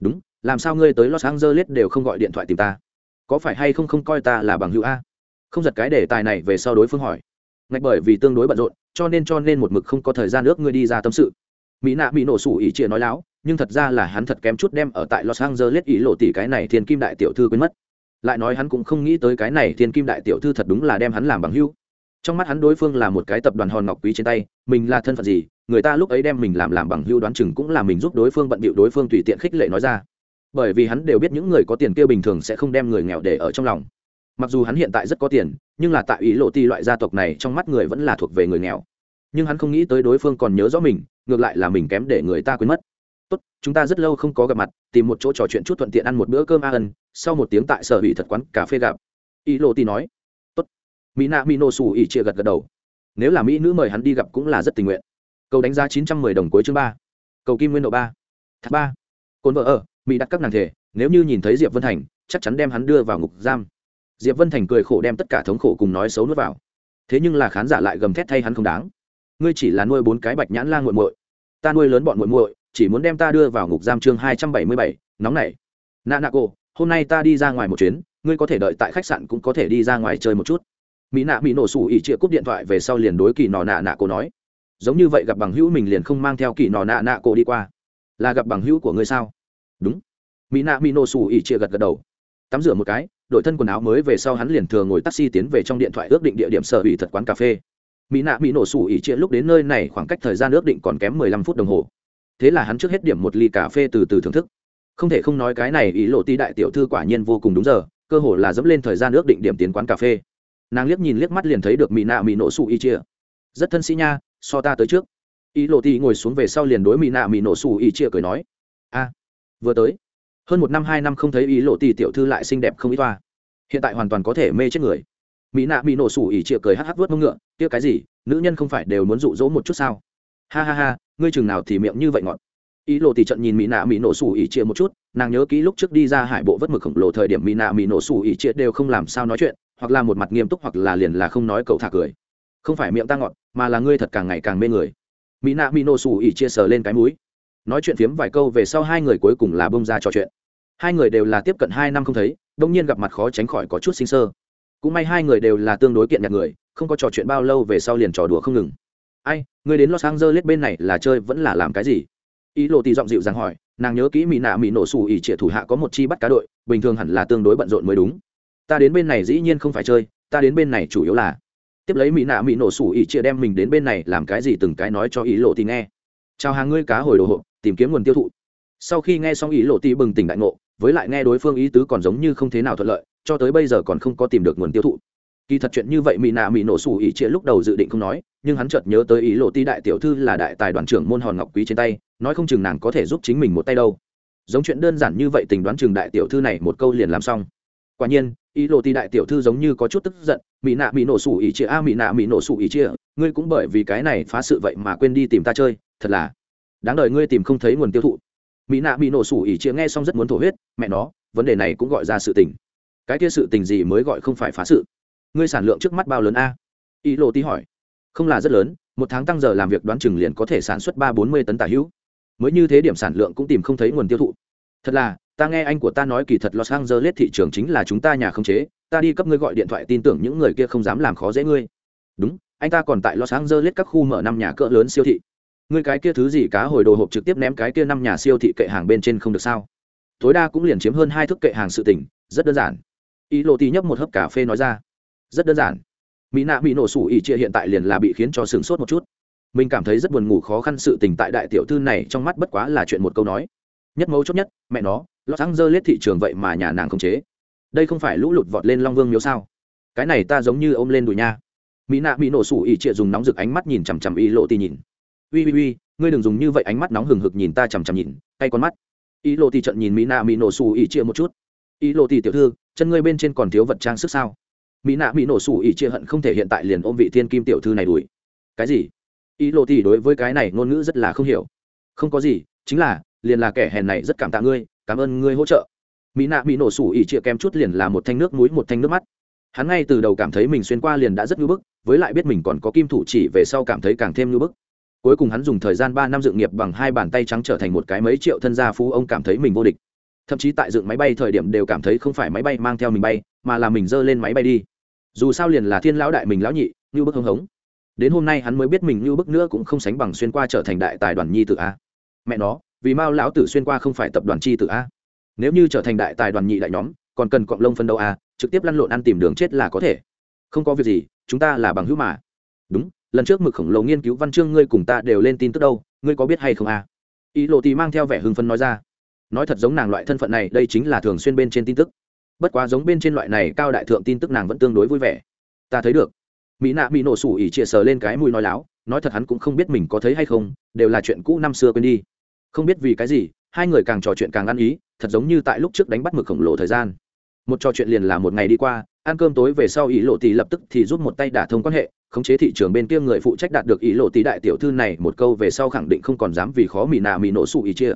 Đúng, làm sao ngươi tới los angeles đều không gọi điện thoại tìm ta? Có phải hay không không coi ta là bằng hữu a? Không giật cái đề tài này về sau đối phương hỏi. Ngạch bởi vì tương đối bận rộn, cho nên cho nên một mực không có thời gian nước ngươi đi ra tâm sự mỹ nạ bị nổ sủ ý chia nói láo, nhưng thật ra là hắn thật kém chút đem ở tại los angeles ý lộ tỷ cái này thiên kim đại tiểu thư quên mất. Lại nói hắn cũng không nghĩ tới cái này thiên kim đại tiểu thư thật đúng là đem hắn làm bằng hưu trong mắt hắn đối phương là một cái tập đoàn hòn ngọc quý trên tay, mình là thân phận gì, người ta lúc ấy đem mình làm làm bằng hưu đoán chừng cũng là mình giúp đối phương bận bịu đối phương tùy tiện khích lệ nói ra. Bởi vì hắn đều biết những người có tiền kia bình thường sẽ không đem người nghèo để ở trong lòng. Mặc dù hắn hiện tại rất có tiền, nhưng là tại ý lộ ti loại gia tộc này trong mắt người vẫn là thuộc về người nghèo. Nhưng hắn không nghĩ tới đối phương còn nhớ rõ mình ngược lại là mình kém để người ta quên mất. Tốt, chúng ta rất lâu không có gặp mặt, tìm một chỗ trò chuyện chút thuận tiện ăn một bữa cơm a ân, sau một tiếng tại sở hủy thật quán cà phê gặp. Y lộ Tì nói, tốt. Mỹ nạ mỹ nô xù ỉ chia gật gật đầu. Nếu là mỹ nữ mời hắn đi gặp cũng là rất tình nguyện. Cầu đánh giá chín trăm mười đồng cuối chương ba. Cầu kim nguyên độ ba. Thác ba. Cồn vợ ở, mỹ đặt các nàng thể, nếu như nhìn thấy diệp vân thành, chắc chắn đem hắn đưa vào ngục giam. Diệp vân thành cười khổ đem tất cả thống khổ cùng nói xấu nuốt vào. Thế nhưng là khán giả lại gầm thét thay hắn không đáng ngươi chỉ là nuôi bốn cái bạch nhãn la muội muội. Ta nuôi lớn bọn muội muội chỉ muốn đem ta đưa vào ngục giam chương hai trăm bảy mươi bảy nóng này, nạ nạ cô hôm nay ta đi ra ngoài một chuyến ngươi có thể đợi tại khách sạn cũng có thể đi ra ngoài chơi một chút. Mỹ nạ mỹ nổ sủ ỉ trịa cúp điện thoại về sau liền đối kỳ nọ nạ nạ cô nói. Giống như vậy gặp bằng hữu mình liền không mang theo kỳ nọ nạ nạ cô đi qua. Là gặp bằng hữu của ngươi sao? Đúng. Mỹ nạ mỹ nổ sủ ỉ trịa gật gật đầu. Tắm rửa một cái đội thân quần áo mới về sau hắn liền thường ngồi taxi tiến về trong điện thoại ước định địa điểm sở hủy thật quán cà phê mỹ nạ mỹ nổ sủ ỉ chia lúc đến nơi này khoảng cách thời gian ước định còn kém mười lăm phút đồng hồ. Thế là hắn trước hết điểm một ly cà phê từ từ thưởng thức. Không thể không nói cái này ý lộ ti đại tiểu thư quả nhiên vô cùng đúng giờ, cơ hồ là dẫm lên thời gian ước định điểm tiến quán cà phê. Nàng liếc nhìn liếc mắt liền thấy được mỹ nạ mỹ nổ sủ ỉ chia rất thân sĩ nha, so ta tới trước. Ý lộ ti ngồi xuống về sau liền đối mỹ nạ mỹ nổ sủ ỉ chia cười nói, a, vừa tới. Hơn một năm hai năm không thấy ý lộ ti tiểu thư lại xinh đẹp không ít toa hiện tại hoàn toàn có thể mê chết người mỹ nạ mỹ nổ sủ ỉ chịa cười hắc hắc vớt mông ngựa, kia cái gì? Nữ nhân không phải đều muốn dụ dỗ một chút sao? Ha ha ha, ngươi chừng nào thì miệng như vậy ngọt. Ý lộ tỷ trận nhìn mỹ nạ mỹ nổ sủ ỉ chia một chút, nàng nhớ kỹ lúc trước đi ra hải bộ vất mực khổng lồ thời điểm mỹ nạ mỹ nổ sủ ỉ chia đều không làm sao nói chuyện, hoặc là một mặt nghiêm túc hoặc là liền là không nói cậu thả cười. Không phải miệng ta ngọt, mà là ngươi thật càng ngày càng mê người. Mỹ nạ mỹ nổ sủ ỉ chia sờ lên cái mũi. Nói chuyện phiếm vài câu về sau hai người cuối cùng là bông ra trò chuyện. Hai người đều là tiếp cận hai năm không thấy, đông nhiên gặp mặt khó tránh khỏi có chút sinh sơ cũng may hai người đều là tương đối kiện nhặt người, không có trò chuyện bao lâu về sau liền trò đùa không ngừng. Ai, người đến los angeles bên này là chơi vẫn là làm cái gì? Ý lộ tì giọng dịu dàng hỏi, nàng nhớ kỹ mỹ nạ mỹ nổ xù ỉ trịa thủ hạ có một chi bắt cá đội, bình thường hẳn là tương đối bận rộn mới đúng. Ta đến bên này dĩ nhiên không phải chơi, ta đến bên này chủ yếu là tiếp lấy mỹ nạ mỹ nổ xù ỉ chia đem mình đến bên này làm cái gì từng cái nói cho ý lộ thì nghe. Chào hàng ngươi cá hồi đồ hộp tìm kiếm nguồn tiêu thụ. Sau khi nghe xong ý lộ tì bừng tỉnh đại ngộ, với lại nghe đối phương ý tứ còn giống như không thế nào thuận lợi cho tới bây giờ còn không có tìm được nguồn tiêu thụ. Kỳ thật chuyện như vậy mỹ nạ mỹ nổ sủ ý chia lúc đầu dự định không nói, nhưng hắn chợt nhớ tới ý lộ ti đại tiểu thư là đại tài đoàn trưởng môn hòn ngọc quý trên tay, nói không chừng nàng có thể giúp chính mình một tay đâu. Giống chuyện đơn giản như vậy tình đoán chừng đại tiểu thư này một câu liền làm xong. Quả nhiên, ý lộ ti đại tiểu thư giống như có chút tức giận mỹ nạ mỹ nổ sủ ý chia a mỹ nạ mỹ nổ sủ ý chia ngươi cũng bởi vì cái này phá sự vậy mà quên đi tìm ta chơi, thật là đáng đời ngươi tìm không thấy nguồn tiêu thụ. Mỹ nạ mỹ nổ sủ ý chia nghe xong rất muốn thổ huyết, mẹ nó, vấn đề này cũng gọi ra sự tình cái kia sự tình gì mới gọi không phải phá sự? Ngươi sản lượng trước mắt bao lớn a? Ý lộ tí hỏi. Không là rất lớn, một tháng tăng giờ làm việc đoán chừng liền có thể sản xuất ba bốn mươi tấn tả hữu. Mới như thế điểm sản lượng cũng tìm không thấy nguồn tiêu thụ. Thật là, ta nghe anh của ta nói kỳ thật los angeles thị trường chính là chúng ta nhà không chế, ta đi cấp ngươi gọi điện thoại tin tưởng những người kia không dám làm khó dễ ngươi. Đúng, anh ta còn tại los angeles các khu mở năm nhà cỡ lớn siêu thị. Ngươi cái kia thứ gì cá hồi đồ hộp trực tiếp ném cái kia năm nhà siêu thị kệ hàng bên trên không được sao? Tối đa cũng liền chiếm hơn hai thước kệ hàng sự tỉnh rất đơn giản ý lộ tì nhấp một hớp cà phê nói ra. Rất đơn giản. Mỹ nạ bị nổ sủ ỉ chia hiện tại liền là bị khiến cho sửng sốt một chút. Mình cảm thấy rất buồn ngủ khó khăn sự tình tại đại tiểu thư này trong mắt bất quá là chuyện một câu nói. Nhất mấu chốt nhất, mẹ nó lo sáng dơ lết thị trường vậy mà nhà nàng không chế. Đây không phải lũ lụt vọt lên long vương miếu sao? Cái này ta giống như ôm lên đùi nha. Mỹ nạ bị nổ sủ ỉ trịa dùng nóng rực ánh mắt nhìn chằm chằm y lộ tì nhìn. Ui ui ui, ngươi đừng dùng như vậy ánh mắt nóng hừng hực nhìn ta chằm chằm nhìn tay con mắt. Y lộ tì trận nhìn mỹ nạ bị nổ sủ ỉ trịa một chút. Y lộ tì tiểu thư chân ngươi bên trên còn thiếu vật trang sức sao? Mỹ nạ bị nổ sủ ỉ chia hận không thể hiện tại liền ôm vị thiên kim tiểu thư này đuổi. Cái gì? Ý lộ thì đối với cái này ngôn ngữ rất là không hiểu. Không có gì, chính là, liền là kẻ hèn này rất cảm tạ ngươi, cảm ơn ngươi hỗ trợ. Mỹ nạ bị nổ sủ ỉ chia kem chút liền là một thanh nước mũi, một thanh nước mắt. Hắn ngay từ đầu cảm thấy mình xuyên qua liền đã rất ngưỡng bức, với lại biết mình còn có kim thủ chỉ về sau cảm thấy càng thêm ngưỡng bức. Cuối cùng hắn dùng thời gian ba năm dựng nghiệp bằng hai bàn tay trắng trở thành một cái mấy triệu thân gia phú, ông cảm thấy mình vô địch thậm chí tại dựng máy bay thời điểm đều cảm thấy không phải máy bay mang theo mình bay, mà là mình dơ lên máy bay đi. Dù sao liền là thiên lão đại mình lão nhị như bức hưng hống. Đến hôm nay hắn mới biết mình như bức nữa cũng không sánh bằng xuyên qua trở thành đại tài đoàn nhi tự a. Mẹ nó, vì mao lão tử xuyên qua không phải tập đoàn chi tự a. Nếu như trở thành đại tài đoàn nhị đại nhóm, còn cần cọng lông phân đấu a, trực tiếp lăn lộn ăn tìm đường chết là có thể. Không có việc gì, chúng ta là bằng hữu mà. Đúng, lần trước mực khổng lồ nghiên cứu văn chương ngươi cùng ta đều lên tin tức đâu, ngươi có biết hay không a? Ý lộ thì mang theo vẻ hưng phân nói ra nói thật giống nàng loại thân phận này, đây chính là thường xuyên bên trên tin tức. Bất quá giống bên trên loại này cao đại thượng tin tức nàng vẫn tương đối vui vẻ. Ta thấy được. Mỹ nạ bị nổ sủ ỉ chĩa sờ lên cái mùi nói láo, nói thật hắn cũng không biết mình có thấy hay không, đều là chuyện cũ năm xưa quên đi. Không biết vì cái gì, hai người càng trò chuyện càng ăn ý, thật giống như tại lúc trước đánh bắt mực khổng lồ thời gian. Một trò chuyện liền là một ngày đi qua, ăn cơm tối về sau ý lộ tỷ lập tức thì rút một tay đả thông quan hệ, khống chế thị trường bên kia người phụ trách đạt được ý lộ tỷ đại tiểu thư này một câu về sau khẳng định không còn dám vì khó mỹ nạ mỹ nổ sủ ý chia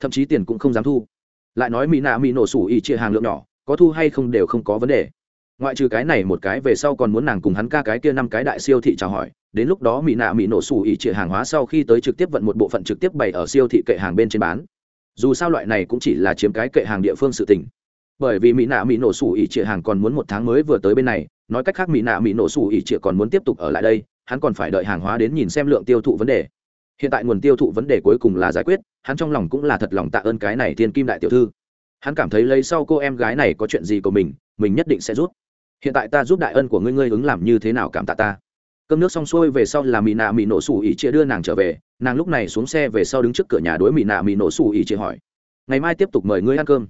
thậm chí tiền cũng không dám thu. Lại nói mỹ nạ mỹ nổ sủ ỉ chia hàng lượng nhỏ, có thu hay không đều không có vấn đề. Ngoại trừ cái này một cái, về sau còn muốn nàng cùng hắn ca cái kia năm cái đại siêu thị chào hỏi. Đến lúc đó mỹ nạ mỹ nổ sủ ỉ trịa hàng hóa sau khi tới trực tiếp vận một bộ phận trực tiếp bày ở siêu thị kệ hàng bên trên bán. Dù sao loại này cũng chỉ là chiếm cái kệ hàng địa phương sự tỉnh bởi vì mỹ nạ mỹ nổ sủ ỉ trịa hàng còn muốn một tháng mới vừa tới bên này, nói cách khác mỹ nạ mỹ nổ sủ ỉ trịa còn muốn tiếp tục ở lại đây, hắn còn phải đợi hàng hóa đến nhìn xem lượng tiêu thụ vấn đề hiện tại nguồn tiêu thụ vấn đề cuối cùng là giải quyết, hắn trong lòng cũng là thật lòng tạ ơn cái này thiên kim đại tiểu thư. Hắn cảm thấy lấy sau cô em gái này có chuyện gì của mình mình nhất định sẽ rút hiện tại ta giúp đại ân của ngươi ngươi ứng làm như thế nào cảm tạ ta? Cơm nước xong xuôi về sau là mỹ nạ mỹ nổ xù ỉ chia đưa nàng trở về, nàng lúc này xuống xe về sau đứng trước cửa nhà đối mỹ nạ mỹ nổ xù ỉ chia hỏi. Ngày mai tiếp tục mời ngươi ăn cơm.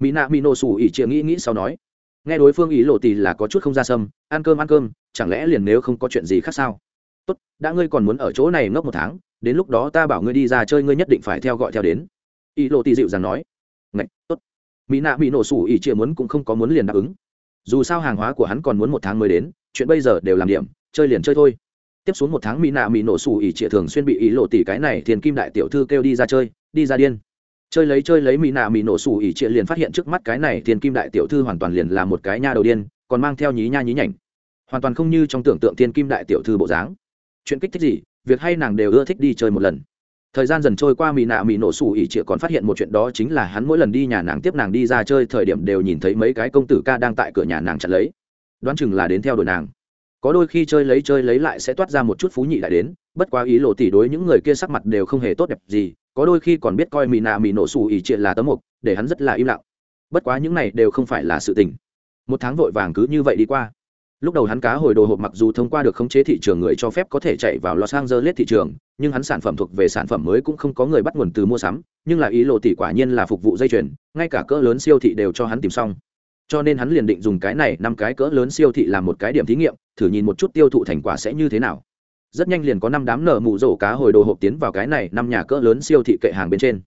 Mỹ nạ mỹ nổ xù ỉ chia nghĩ nghĩ sau nói. Nghe đối phương ý lộ tì là có chút không ra sâm, ăn cơm ăn cơm, chẳng lẽ liền nếu không có chuyện gì khác sao? Tốt, đã ngươi còn muốn ở chỗ này ngốc một tháng đến lúc đó ta bảo ngươi đi ra chơi ngươi nhất định phải theo gọi theo đến. Y lộ tì dịu rằng nói. Ngạch, tốt. Mỹ nạ mỹ nổ sủ ỉ chia muốn cũng không có muốn liền đáp ứng. Dù sao hàng hóa của hắn còn muốn một tháng mới đến, chuyện bây giờ đều làm điểm, chơi liền chơi thôi. Tiếp xuống một tháng mỹ nạ mỹ nổ sủ ỉ trịa thường xuyên bị ý lộ tỷ cái này thiền kim đại tiểu thư kêu đi ra chơi, đi ra điên. Chơi lấy chơi lấy mỹ nạ mỹ nổ sủ ỉ trịa liền phát hiện trước mắt cái này thiền kim đại tiểu thư hoàn toàn liền là một cái nha đầu điên, còn mang theo nhí nha nhí nhảnh. Hoàn toàn không như trong tưởng tượng thiên kim đại tiểu thư bộ dáng. Chuyện kích thích gì? Việc hay nàng đều ưa thích đi chơi một lần. Thời gian dần trôi qua mỹ nạ mỹ nổ Sủ ỉ chĩa còn phát hiện một chuyện đó chính là hắn mỗi lần đi nhà nàng tiếp nàng đi ra chơi thời điểm đều nhìn thấy mấy cái công tử ca đang tại cửa nhà nàng chặn lấy. Đoán chừng là đến theo đuổi nàng. Có đôi khi chơi lấy chơi lấy lại sẽ toát ra một chút phú nhị lại đến, bất quá ý lộ tỷ đối những người kia sắc mặt đều không hề tốt đẹp gì, có đôi khi còn biết coi mỹ nạ mỹ nổ Sủ ỉ chĩa là tấm mục, để hắn rất là im lặng. Bất quá những này đều không phải là sự tình. Một tháng vội vàng cứ như vậy đi qua lúc đầu hắn cá hồi đồ hộp mặc dù thông qua được khống chế thị trường người cho phép có thể chạy vào los angeles thị trường, nhưng hắn sản phẩm thuộc về sản phẩm mới cũng không có người bắt nguồn từ mua sắm, nhưng là ý lộ tỷ quả nhiên là phục vụ dây chuyền, ngay cả cỡ lớn siêu thị đều cho hắn tìm xong. Cho nên hắn liền định dùng cái này năm cái cỡ lớn siêu thị làm một cái điểm thí nghiệm, thử nhìn một chút tiêu thụ thành quả sẽ như thế nào. Rất nhanh liền có năm đám nở mù rổ cá hồi đồ hộp tiến vào cái này năm nhà cỡ lớn siêu thị kệ hàng bên trên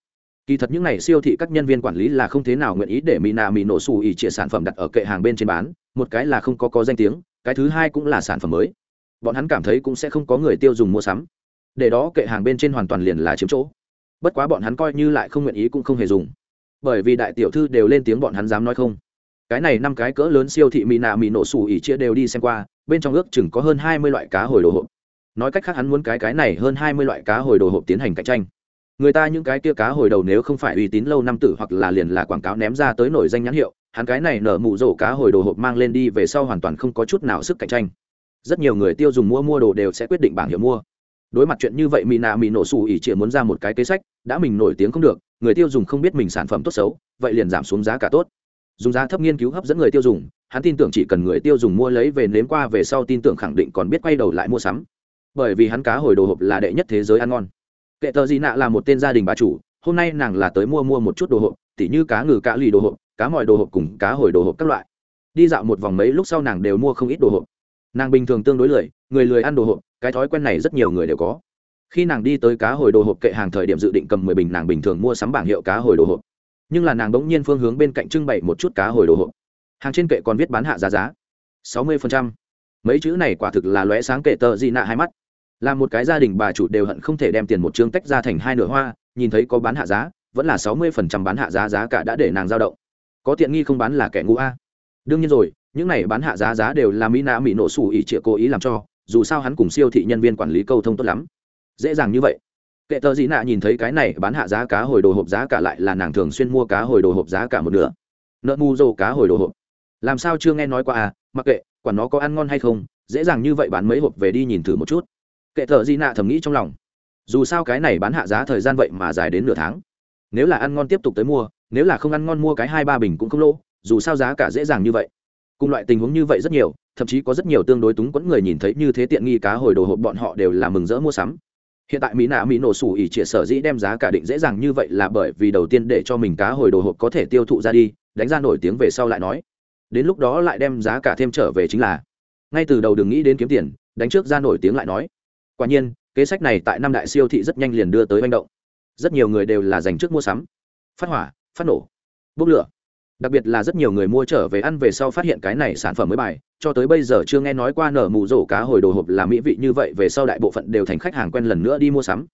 kỳ thật những n à y siêu thị các nhân viên quản lý là không thế nào nguyện ý để mỹ nạ mỹ nổ xù ỉ trịa sản phẩm đặt ở kệ hàng bên trên bán, một cái là không có có danh tiếng, cái thứ hai cũng là sản phẩm mới. Bọn hắn cảm thấy cũng sẽ không có người tiêu dùng mua sắm. Để đó kệ hàng bên trên hoàn toàn liền là chiếm chỗ. Bất quá bọn hắn coi như lại không nguyện ý cũng không hề dùng. Bởi vì đại tiểu thư đều lên tiếng bọn hắn dám nói không. Cái này năm cái cỡ lớn siêu thị mỹ nạ mỹ nổ xù ỉ chia đều đi xem qua, bên trong ước chừng có hơn hai mươi loại cá hồi đồ hộp. Nói cách khác hắn muốn cái cái này hơn hai mươi loại cá hồi đồ hộp tiến hành cạnh tranh người ta những cái kia cá hồi đầu nếu không phải uy tín lâu năm tử hoặc là liền là quảng cáo ném ra tới nổi danh nhãn hiệu, hắn cái này nở mụ rổ cá hồi đồ hộp mang lên đi về sau hoàn toàn không có chút nào sức cạnh tranh. Rất nhiều người tiêu dùng mua mua đồ đều sẽ quyết định bảng hiệu mua. Đối mặt chuyện như vậy mỹ nạ mỹ nổ xù ỉ chỉ muốn ra một cái kế sách, đã mình nổi tiếng không được, người tiêu dùng không biết mình sản phẩm tốt xấu, vậy liền giảm xuống giá cả tốt. Dùng giá thấp nghiên cứu hấp dẫn người tiêu dùng, hắn tin tưởng chỉ cần người tiêu dùng mua lấy về nếm qua về sau tin tưởng khẳng định còn biết quay đầu lại mua sắm. Bởi vì hắn cá hồi đồ hộp là đệ nhất thế giới ăn ngon kệ tờ gì nạ là một tên gia đình bà chủ, hôm nay nàng là tới mua mua một chút đồ hộp, tỉ như cá ngừ, cá lì đồ hộp, cá mòi đồ hộp cùng cá hồi đồ hộp các loại. Đi dạo một vòng mấy lúc sau nàng đều mua không ít đồ hộp. Nàng bình thường tương đối lười, người lười ăn đồ hộp, cái thói quen này rất nhiều người đều có. Khi nàng đi tới cá hồi đồ hộp kệ hàng thời điểm dự định cầm mười bình, nàng bình thường mua sắm bảng hiệu cá hồi đồ hộp. Nhưng là nàng bỗng nhiên phương hướng bên cạnh trưng bày một chút cá hồi đồ hộp. Hàng trên kệ còn viết bán hạ giá giá, sáu mươi mấy chữ này quả thực là lóe sáng kệ tờ gì nạ hai mắt là một cái gia đình bà chủ đều hận không thể đem tiền một chương tách ra thành hai nửa hoa, nhìn thấy có bán hạ giá, vẫn là sáu mươi phần trăm bán hạ giá giá cả đã để nàng giao động. Có tiện nghi không bán là kẻ ngu a. Đương nhiên rồi, những này bán hạ giá giá đều là mỹ nạ mỹ nổ sủ ỉ trịa cố ý làm cho, dù sao hắn cùng siêu thị nhân viên quản lý câu thông tốt lắm. Dễ dàng như vậy. Kệ tờ gì nạ nhìn thấy cái này bán hạ giá cá hồi đồ hộp giá cả lại là nàng thường xuyên mua cá hồi đồ hộp giá cả một nửa. Nợ mù dô cá hồi đồ hộp. Làm sao chưa nghe nói qua à mặc kệ, quản nó có ăn ngon hay không, dễ dàng như vậy bán mấy hộp về đi nhìn thử một chút kệ thợ di nạ thầm nghĩ trong lòng. Dù sao cái này bán hạ giá thời gian vậy mà dài đến nửa tháng. Nếu là ăn ngon tiếp tục tới mua, nếu là không ăn ngon mua cái hai ba bình cũng không lỗ, dù sao giá cả dễ dàng như vậy. Cùng loại tình huống như vậy rất nhiều, thậm chí có rất nhiều tương đối túng quẫn người nhìn thấy như thế tiện nghi cá hồi đồ hộp bọn họ đều là mừng rỡ mua sắm. Hiện tại mỹ nạ mỹ nổ sủ ỉ trịa sở dĩ đem giá cả định dễ dàng như vậy là bởi vì đầu tiên để cho mình cá hồi đồ hộp có thể tiêu thụ ra đi, đánh ra nổi tiếng về sau lại nói. Đến lúc đó lại đem giá cả thêm trở về chính là. Ngay từ đầu đừng nghĩ đến kiếm tiền, đánh trước ra nổi tiếng lại nói quả nhiên, kế sách này tại năm đại siêu thị rất nhanh liền đưa tới manh động. Rất nhiều người đều là dành trước mua sắm. Phát hỏa, phát nổ, bốc lửa. Đặc biệt là rất nhiều người mua trở về ăn về sau phát hiện cái này sản phẩm mới bài, cho tới bây giờ chưa nghe nói qua nở mù rổ cá hồi đồ hộp là mỹ vị như vậy, về sau đại bộ phận đều thành khách hàng quen lần nữa đi mua sắm.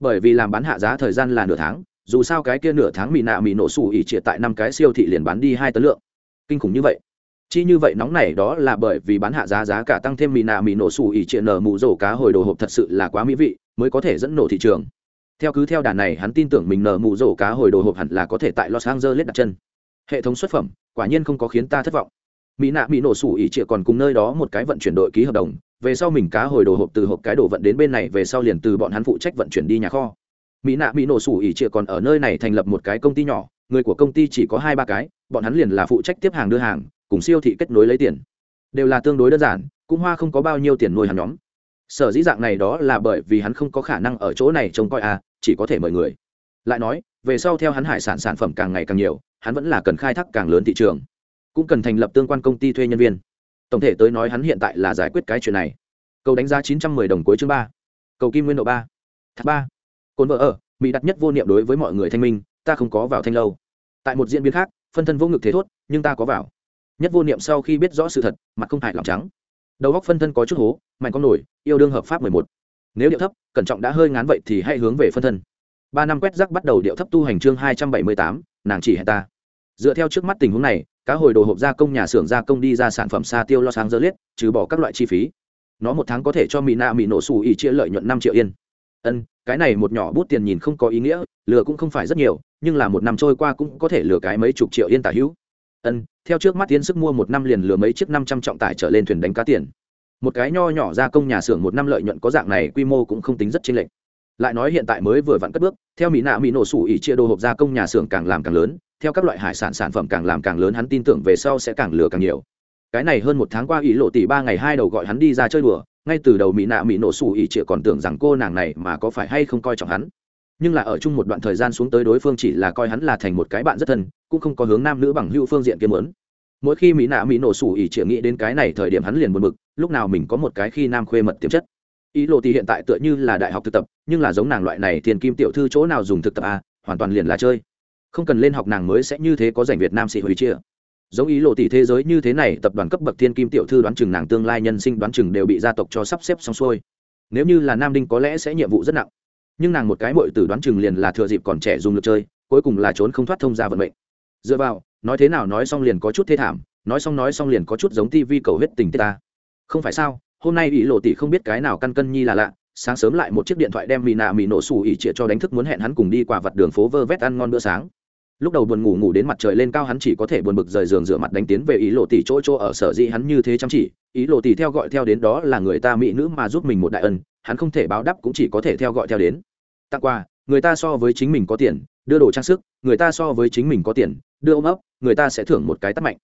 Bởi vì làm bán hạ giá thời gian là nửa tháng, dù sao cái kia nửa tháng mì nạ mì nổ xù ỉ triệt tại năm cái siêu thị liền bán đi hai tấn lượng. Kinh khủng như vậy chi như vậy nóng này đó là bởi vì bán hạ giá giá cả tăng thêm mì nạ mì nổ xù ỉ triệt nở mù rổ cá hồi đồ hộp thật sự là quá mỹ vị, mới có thể dẫn nổ thị trường. Theo cứ theo đàn này, hắn tin tưởng mình nở mù rổ cá hồi đồ hộp hẳn là có thể tại los angeles đặt chân. Hệ thống xuất phẩm, quả nhiên không có khiến ta thất vọng. Mỹ nạ mỹ nổ sủ ỉ trịa còn cùng nơi đó một cái vận chuyển đội ký hợp đồng, về sau mình cá hồi đồ hộp từ hộp cái đồ vận đến bên này, về sau liền từ bọn hắn phụ trách vận chuyển đi nhà kho. Mỹ nạ mỹ nổ sủ ỉ trịa còn ở nơi này thành lập một cái công ty nhỏ, người của công ty chỉ có hai ba cái, bọn hắn liền là phụ trách tiếp hàng đưa hàng cùng siêu thị kết nối lấy tiền. Đều là tương đối đơn giản, cũng hoa không có bao nhiêu tiền nuôi hàng nhóm. Sở dĩ dạng này đó là bởi vì hắn không có khả năng ở chỗ này trông coi à chỉ có thể mời người. Lại nói, về sau theo hắn hải sản sản phẩm càng ngày càng nhiều, hắn vẫn là cần khai thác càng lớn thị trường. Cũng cần thành lập tương quan công ty thuê nhân viên. Tổng thể tới nói hắn hiện tại là giải quyết cái chuyện này. Cầu đánh giá chín trăm mười đồng cuối chương ba. Cầu kim nguyên độ ba. Tháng ba. Cồn vợ ở, mỹ đặt nhất vô niệm đối với mọi người thanh minh, ta không có vào thanh lâu. Tại một diễn biến khác, phân thân vô ngực thế thốt, nhưng ta có vào nhất vô niệm sau khi biết rõ sự thật, mặt không hại lòng trắng. Đầu góc phân thân có chút hố, mạnh con nổi, yêu đương hợp pháp mười một. Nếu điệu thấp, cẩn trọng đã hơi ngán vậy thì hãy hướng về phân thân. Ba năm quét rắc bắt đầu điệu thấp tu hành chương hai trăm bảy mươi tám, nàng chỉ hẹn ta. Dựa theo trước mắt tình huống này, cá hồi đồ hộp gia công nhà xưởng gia công đi ra sản phẩm xa tiêu lo sáng dơ liết trừ bỏ các loại chi phí. Nó một tháng có thể cho mỹ nạ mỹ nổ xù ỉ chia lợi nhuận năm triệu yên. Ân, cái này một nhỏ bút tiền nhìn không có ý nghĩa, lừa cũng không phải rất nhiều, nhưng là một năm trôi qua cũng có thể lừa cái mấy chục triệu yên tả hữu ân, theo trước mắt tiến sức mua một năm liền lừa mấy chiếc năm trăm trọng tải trở lên thuyền đánh cá tiền. Một cái nho nhỏ gia công nhà xưởng một năm lợi nhuận có dạng này quy mô cũng không tính rất chênh lệch. Lại nói hiện tại mới vừa vặn cất bước, theo mỹ nạ mỹ nổ sủ ỉ chia đồ hộp gia công nhà xưởng càng làm càng lớn, theo các loại hải sản sản phẩm càng làm càng lớn hắn tin tưởng về sau sẽ càng lừa càng nhiều. Cái này hơn một tháng qua ý lộ tỷ ba ngày hai đầu gọi hắn đi ra chơi đùa, ngay từ đầu mỹ nạ mỹ nổ sủ ỉ chia còn tưởng rằng cô nàng này mà có phải hay không coi trọng hắn nhưng là ở chung một đoạn thời gian xuống tới đối phương chỉ là coi hắn là thành một cái bạn rất thân, cũng không có hướng nam nữ bằng hữu phương diện kiếm lớn mỗi khi mỹ nạ mỹ nổ sủ ỉ chĩa nghĩ đến cái này thời điểm hắn liền buồn bực, lúc nào mình có một cái khi nam khuê mật tiềm chất. Ý lộ tỷ hiện tại tựa như là đại học thực tập, nhưng là giống nàng loại này tiền kim tiểu thư chỗ nào dùng thực tập à hoàn toàn liền là chơi. Không cần lên học nàng mới sẽ như thế có giành việt nam sĩ hủy chia. Giống ý lộ tỷ thế giới như thế này, tập đoàn cấp bậc thiên kim tiểu thư đoán chừng nàng tương lai nhân sinh đoán chừng đều bị gia tộc cho sắp xếp xong xuôi. Nếu như là nam đinh có lẽ sẽ nhiệm vụ rất nặng nhưng nàng một cái mội tử đoán chừng liền là thừa dịp còn trẻ dùng lực chơi, cuối cùng là trốn không thoát thông ra vận mệnh. Dựa vào, nói thế nào nói xong liền có chút thê thảm, nói xong nói xong liền có chút giống tivi cầu huyết tình tiết ta. Không phải sao, hôm nay ỷ lộ tỷ không biết cái nào căn cân nhi là lạ, sáng sớm lại một chiếc điện thoại đem mì nạ mì nổ xù ỉ trịa cho đánh thức muốn hẹn hắn cùng đi qua vặt đường phố vơ vét ăn ngon bữa sáng lúc đầu buồn ngủ ngủ đến mặt trời lên cao hắn chỉ có thể buồn bực rời giường rửa mặt đánh tiến về ý lộ tỷ chỗ chỗ ở sở dĩ hắn như thế chăm chỉ. Ý lộ tỷ theo gọi theo đến đó là người ta mỹ nữ mà giúp mình một đại ân, hắn không thể báo đáp cũng chỉ có thể theo gọi theo đến. Tặng quà, người ta so với chính mình có tiền, đưa đồ trang sức, người ta so với chính mình có tiền, đưa ôm ấp, người ta sẽ thưởng một cái tắt mạnh.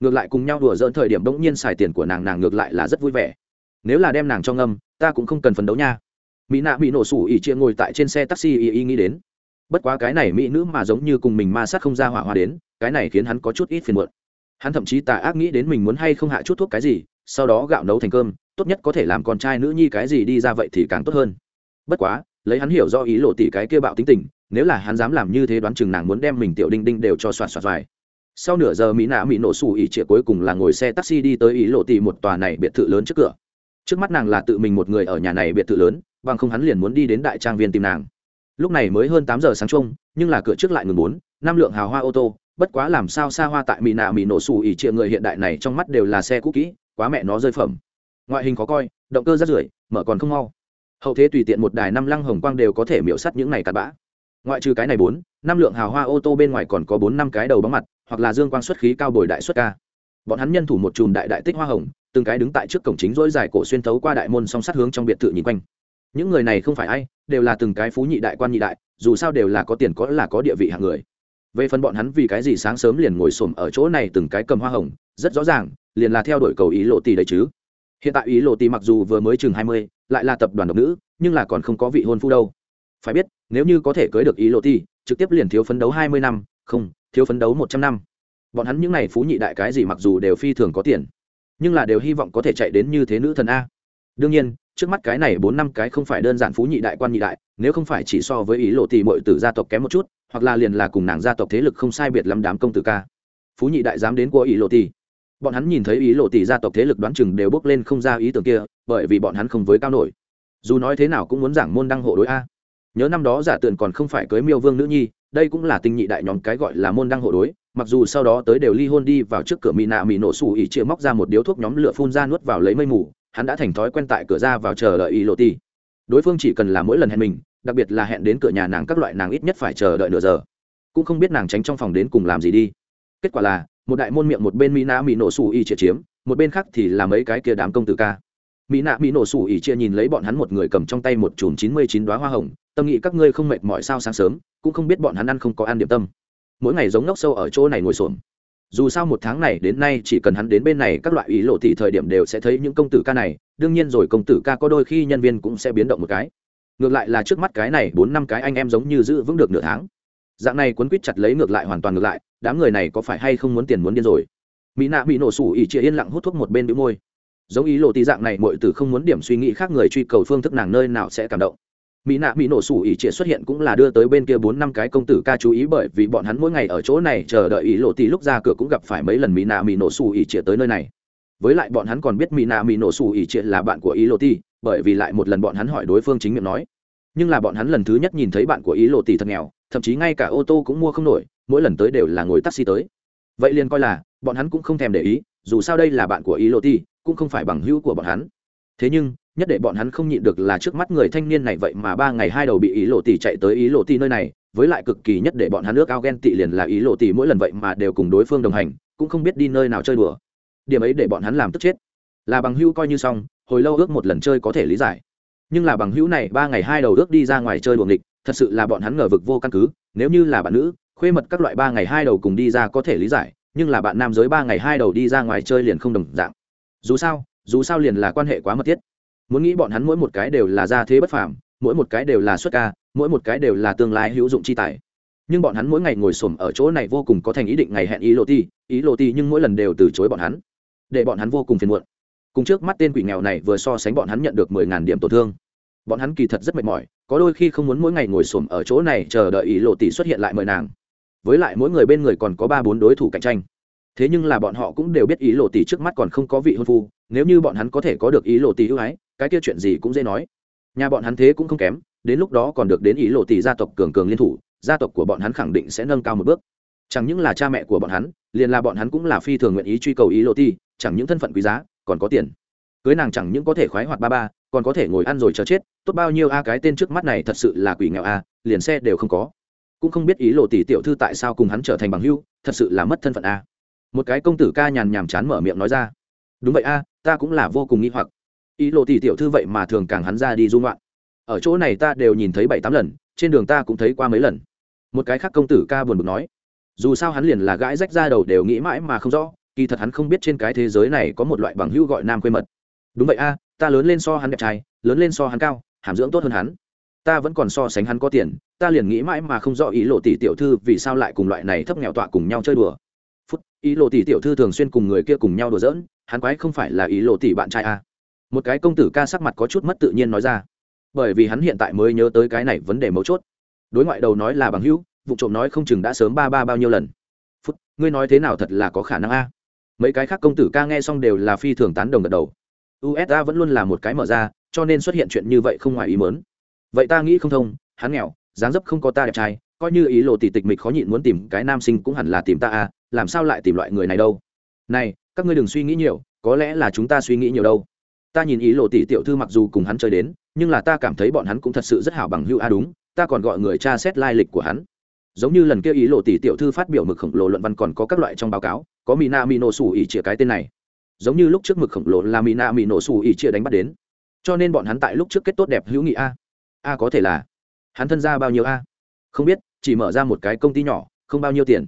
Ngược lại cùng nhau đùa dỡn thời điểm bỗng nhiên xài tiền của nàng nàng ngược lại là rất vui vẻ. Nếu là đem nàng cho ngâm, ta cũng không cần phấn đấu nha. Mỹ nạ bị nổ sủ ỉ chia ngồi tại trên xe taxi y y nghĩ đến bất quá cái này mỹ nữ mà giống như cùng mình ma sát không ra hỏa hoa đến, cái này khiến hắn có chút ít phiền muộn. Hắn thậm chí tà ác nghĩ đến mình muốn hay không hạ chút thuốc cái gì, sau đó gạo nấu thành cơm, tốt nhất có thể làm con trai nữ nhi cái gì đi ra vậy thì càng tốt hơn. Bất quá, lấy hắn hiểu do ý lộ tỷ cái kia bạo tính tình, nếu là hắn dám làm như thế đoán chừng nàng muốn đem mình tiểu đinh đinh đều cho soạt soạt dài sau nửa giờ mỹ nạ mỹ nổ xù ỉ trịa cuối cùng là ngồi xe taxi đi tới ý lộ tỷ một tòa này biệt thự lớn trước cửa. Trước mắt nàng là tự mình một người ở nhà này biệt thự lớn, bằng không hắn liền muốn đi đến đại trang viên tìm nàng lúc này mới hơn tám giờ sáng chung, nhưng là cửa trước lại ngừng bốn, năm lượng hào hoa ô tô, bất quá làm sao xa hoa tại mỹ nạ mỹ nổ xù ỉ trịa người hiện đại này trong mắt đều là xe cũ kỹ, quá mẹ nó rơi phẩm. Ngoại hình khó coi, động cơ rất rưởi, mở còn không mau. Hậu thế tùy tiện một đài năm lăng hồng quang đều có thể miễu sắt những này cặn bã. Ngoại trừ cái này bốn, năm lượng hào hoa ô tô bên ngoài còn có bốn năm cái đầu bóng mặt, hoặc là dương quang xuất khí cao bồi đại xuất ca. Bọn hắn nhân thủ một chùm đại đại tích hoa hồng, từng cái đứng tại trước cổng chính dỗi dài cổ xuyên thấu qua đại môn song sát hướng trong biệt thự nhìn quanh. Những người này không phải ai đều là từng cái phú nhị đại quan nhị đại, dù sao đều là có tiền có là có địa vị hạng người. Về phần bọn hắn vì cái gì sáng sớm liền ngồi xổm ở chỗ này từng cái cầm hoa hồng, rất rõ ràng, liền là theo đuổi cầu ý lộ tỷ đấy chứ. Hiện tại ý lộ tỷ mặc dù vừa mới chừng hai mươi, lại là tập đoàn độc nữ, nhưng là còn không có vị hôn phu đâu. Phải biết, nếu như có thể cưới được ý lộ tỷ trực tiếp liền thiếu phấn đấu hai mươi năm, không, thiếu phấn đấu một trăm năm. Bọn hắn những n à y phú nhị đại cái gì mặc dù đều phi thường có tiền, nhưng là đều hy vọng có thể chạy đến như thế nữ thần a. Đương nhiên trước mắt cái này bốn năm cái không phải đơn giản phú nhị đại quan nhị đại, nếu không phải chỉ so với ý lộ thì mọi tử gia tộc kém một chút, hoặc là liền là cùng nàng gia tộc thế lực không sai biệt lắm đám công tử ca. Phú nhị đại dám đến của ý lộ thì. Bọn hắn nhìn thấy ý lộ tỷ gia tộc thế lực đoán chừng đều bước lên không ra ý tưởng kia, bởi vì bọn hắn không với cao nổi. Dù nói thế nào cũng muốn giảng môn đăng hộ đối a. Nhớ năm đó giả tượng còn không phải cưới miêu vương nữ nhi, đây cũng là tinh nhị đại nhóm cái gọi là môn đăng hộ đối, mặc dù sau đó tới đều ly hôn đi vào trước cửa mỹ nạ mỹ nổ xù ỉ chia móc ra một điếu thuốc nhóm lửa phun ra nuốt vào lấy mây mù hắn đã thành thói quen tại cửa ra vào chờ đợi y lộ ti. Đối phương chỉ cần là mỗi lần hẹn mình, đặc biệt là hẹn đến cửa nhà nàng các loại nàng ít nhất phải chờ đợi nửa giờ. Cũng không biết nàng tránh trong phòng đến cùng làm gì đi. Kết quả là, một đại môn miệng một bên mỹ nạ mỹ nổ xù y chia chiếm, một bên khác thì là mấy cái kia đám công tử ca. Mỹ nạ mỹ nổ xù ỉ chia nhìn lấy bọn hắn một người cầm trong tay một chùm chín mươi chín đoá hoa hồng, tâm nghĩ các ngươi không mệt mỏi sao sáng sớm, cũng không biết bọn hắn ăn không có ăn điểm tâm. Mỗi ngày giống ngốc sâu ở chỗ này ngồi xổm dù sao một tháng này đến nay chỉ cần hắn đến bên này các loại ý lộ thị thời điểm đều sẽ thấy những công tử ca này, đương nhiên rồi công tử ca có đôi khi nhân viên cũng sẽ biến động một cái. Ngược lại là trước mắt cái này bốn năm cái anh em giống như giữ vững được nửa tháng. Dạng này quấn quýt chặt lấy ngược lại hoàn toàn ngược lại, đám người này có phải hay không muốn tiền muốn điên rồi? Mỹ nạ bị nổ sủ ỉ chia yên lặng hút thuốc một bên đĩu môi. Giống ý lộ tì dạng này mọi tử không muốn điểm suy nghĩ khác người truy cầu phương thức nàng nơi nào sẽ cảm động mỹ nạ mỹ nổ sủ ỉ trịa xuất hiện cũng là đưa tới bên kia bốn năm cái công tử ca chú ý bởi vì bọn hắn mỗi ngày ở chỗ này chờ đợi ý lộ tì lúc ra cửa cũng gặp phải mấy lần mỹ nạ mỹ nổ sủ ỉ trịa tới nơi này. Với lại bọn hắn còn biết mỹ nạ mỹ nổ sủ ỉ trịa là bạn của ý lộ tì, bởi vì lại một lần bọn hắn hỏi đối phương chính miệng nói. Nhưng là bọn hắn lần thứ nhất nhìn thấy bạn của ý lộ tì thật nghèo, thậm chí ngay cả ô tô cũng mua không nổi, mỗi lần tới đều là ngồi taxi tới. Vậy liền coi là, bọn hắn cũng không thèm để ý, dù sao đây là bạn của ý lộ tì, cũng không phải bằng hữu của bọn hắn. Thế nhưng nhất để bọn hắn không nhịn được là trước mắt người thanh niên này vậy mà ba ngày hai đầu bị ý lộ tỷ chạy tới ý lộ tỷ nơi này, với lại cực kỳ nhất để bọn hắn nước ao ghen tị liền là ý lộ tỷ mỗi lần vậy mà đều cùng đối phương đồng hành, cũng không biết đi nơi nào chơi đùa. Điểm ấy để bọn hắn làm tức chết. Là bằng hữu coi như xong, hồi lâu ước một lần chơi có thể lý giải. Nhưng là bằng hữu này ba ngày hai đầu ước đi ra ngoài chơi đùa nghịch, thật sự là bọn hắn ngờ vực vô căn cứ, nếu như là bạn nữ, khuê mật các loại ba ngày hai đầu cùng đi ra có thể lý giải, nhưng là bạn nam giới ba ngày hai đầu đi ra ngoài chơi liền không đồng dạng. Dù sao dù sao liền là quan hệ quá mật thiết muốn nghĩ bọn hắn mỗi một cái đều là gia thế bất phàm, mỗi một cái đều là xuất ca, mỗi một cái đều là tương lai hữu dụng chi tài. Nhưng bọn hắn mỗi ngày ngồi xổm ở chỗ này vô cùng có thành ý định ngày hẹn ý lộ ti, ý lộ ti nhưng mỗi lần đều từ chối bọn hắn. Để bọn hắn vô cùng phiền muộn. Cùng trước mắt tên quỷ nghèo này vừa so sánh bọn hắn nhận được mười ngàn điểm tổn thương. Bọn hắn kỳ thật rất mệt mỏi, có đôi khi không muốn mỗi ngày ngồi xổm ở chỗ này chờ đợi ý lộ tỷ xuất hiện lại mời nàng. Với lại mỗi người bên người còn có ba bốn đối thủ cạnh tranh. Thế nhưng là bọn họ cũng đều biết ý lộ tỷ trước mắt còn không có vị hôn phu, nếu như bọn hắn có thể có được ý lộ tỷ ưu ái cái kia chuyện gì cũng dễ nói. Nhà bọn hắn thế cũng không kém, đến lúc đó còn được đến ý lộ tỷ gia tộc cường cường liên thủ, gia tộc của bọn hắn khẳng định sẽ nâng cao một bước. Chẳng những là cha mẹ của bọn hắn, liền là bọn hắn cũng là phi thường nguyện ý truy cầu ý lộ tỷ, chẳng những thân phận quý giá, còn có tiền. Cưới nàng chẳng những có thể khoái hoạt ba ba, còn có thể ngồi ăn rồi chờ chết, tốt bao nhiêu a, cái tên trước mắt này thật sự là quỷ nghèo a, liền xe đều không có. Cũng không biết ý lộ tỷ tiểu thư tại sao cùng hắn trở thành bằng hưu thật sự là mất thân phận a. Một cái công tử ca nhàn nhàm chán mở miệng nói ra. Đúng vậy a, ta cũng là vô cùng nghi hoặc ý lộ tỷ tiểu thư vậy mà thường càng hắn ra đi dung loạn. Ở chỗ này ta đều nhìn thấy bảy tám lần, trên đường ta cũng thấy qua mấy lần. Một cái khác công tử ca buồn bực nói, dù sao hắn liền là gãi rách ra đầu đều nghĩ mãi mà không rõ, kỳ thật hắn không biết trên cái thế giới này có một loại bằng hữu gọi nam quê mật. Đúng vậy a, ta lớn lên so hắn đẹp trai, lớn lên so hắn cao, hàm dưỡng tốt hơn hắn. Ta vẫn còn so sánh hắn có tiền, ta liền nghĩ mãi mà không rõ ý lộ tỷ tiểu thư vì sao lại cùng loại này thấp nghèo tọa cùng nhau chơi đùa. Phút, ý lộ tỷ tiểu thư thường xuyên cùng người kia cùng nhau đùa giỡn, hắn quái không phải là ý lộ tỷ bạn trai a một cái công tử ca sắc mặt có chút mất tự nhiên nói ra. Bởi vì hắn hiện tại mới nhớ tới cái này vấn đề mấu chốt. Đối ngoại đầu nói là bằng hữu, vụ trộm nói không chừng đã sớm ba ba bao nhiêu lần. Phút, ngươi nói thế nào thật là có khả năng a? Mấy cái khác công tử ca nghe xong đều là phi thường tán đồng gật đầu. Usa vẫn luôn là một cái mở ra, cho nên xuất hiện chuyện như vậy không ngoài ý mớn vậy ta nghĩ không thông, hắn nghèo, dáng dấp không có ta đẹp trai, coi như ý lộ tỷ tịch mịch khó nhịn muốn tìm cái nam sinh cũng hẳn là tìm ta à làm sao lại tìm loại người này đâu? Này, các ngươi đừng suy nghĩ nhiều, có lẽ là chúng ta suy nghĩ nhiều đâu ta nhìn ý lộ tỷ tiểu thư mặc dù cùng hắn chơi đến, nhưng là ta cảm thấy bọn hắn cũng thật sự rất hảo bằng hữu a, đúng, ta còn gọi người tra xét lai lịch của hắn. Giống như lần kia ý lộ tỷ tiểu thư phát biểu mực khổng lồ luận văn còn có các loại trong báo cáo, có mina mino sủ ỉ chĩa cái tên này. Giống như lúc trước mực khổng lồ là mina mino sủ ỉ chĩa đánh bắt đến. Cho nên bọn hắn tại lúc trước kết tốt đẹp hữu nghị a. A có thể là, hắn thân ra bao nhiêu a? Không biết, chỉ mở ra một cái công ty nhỏ, không bao nhiêu tiền.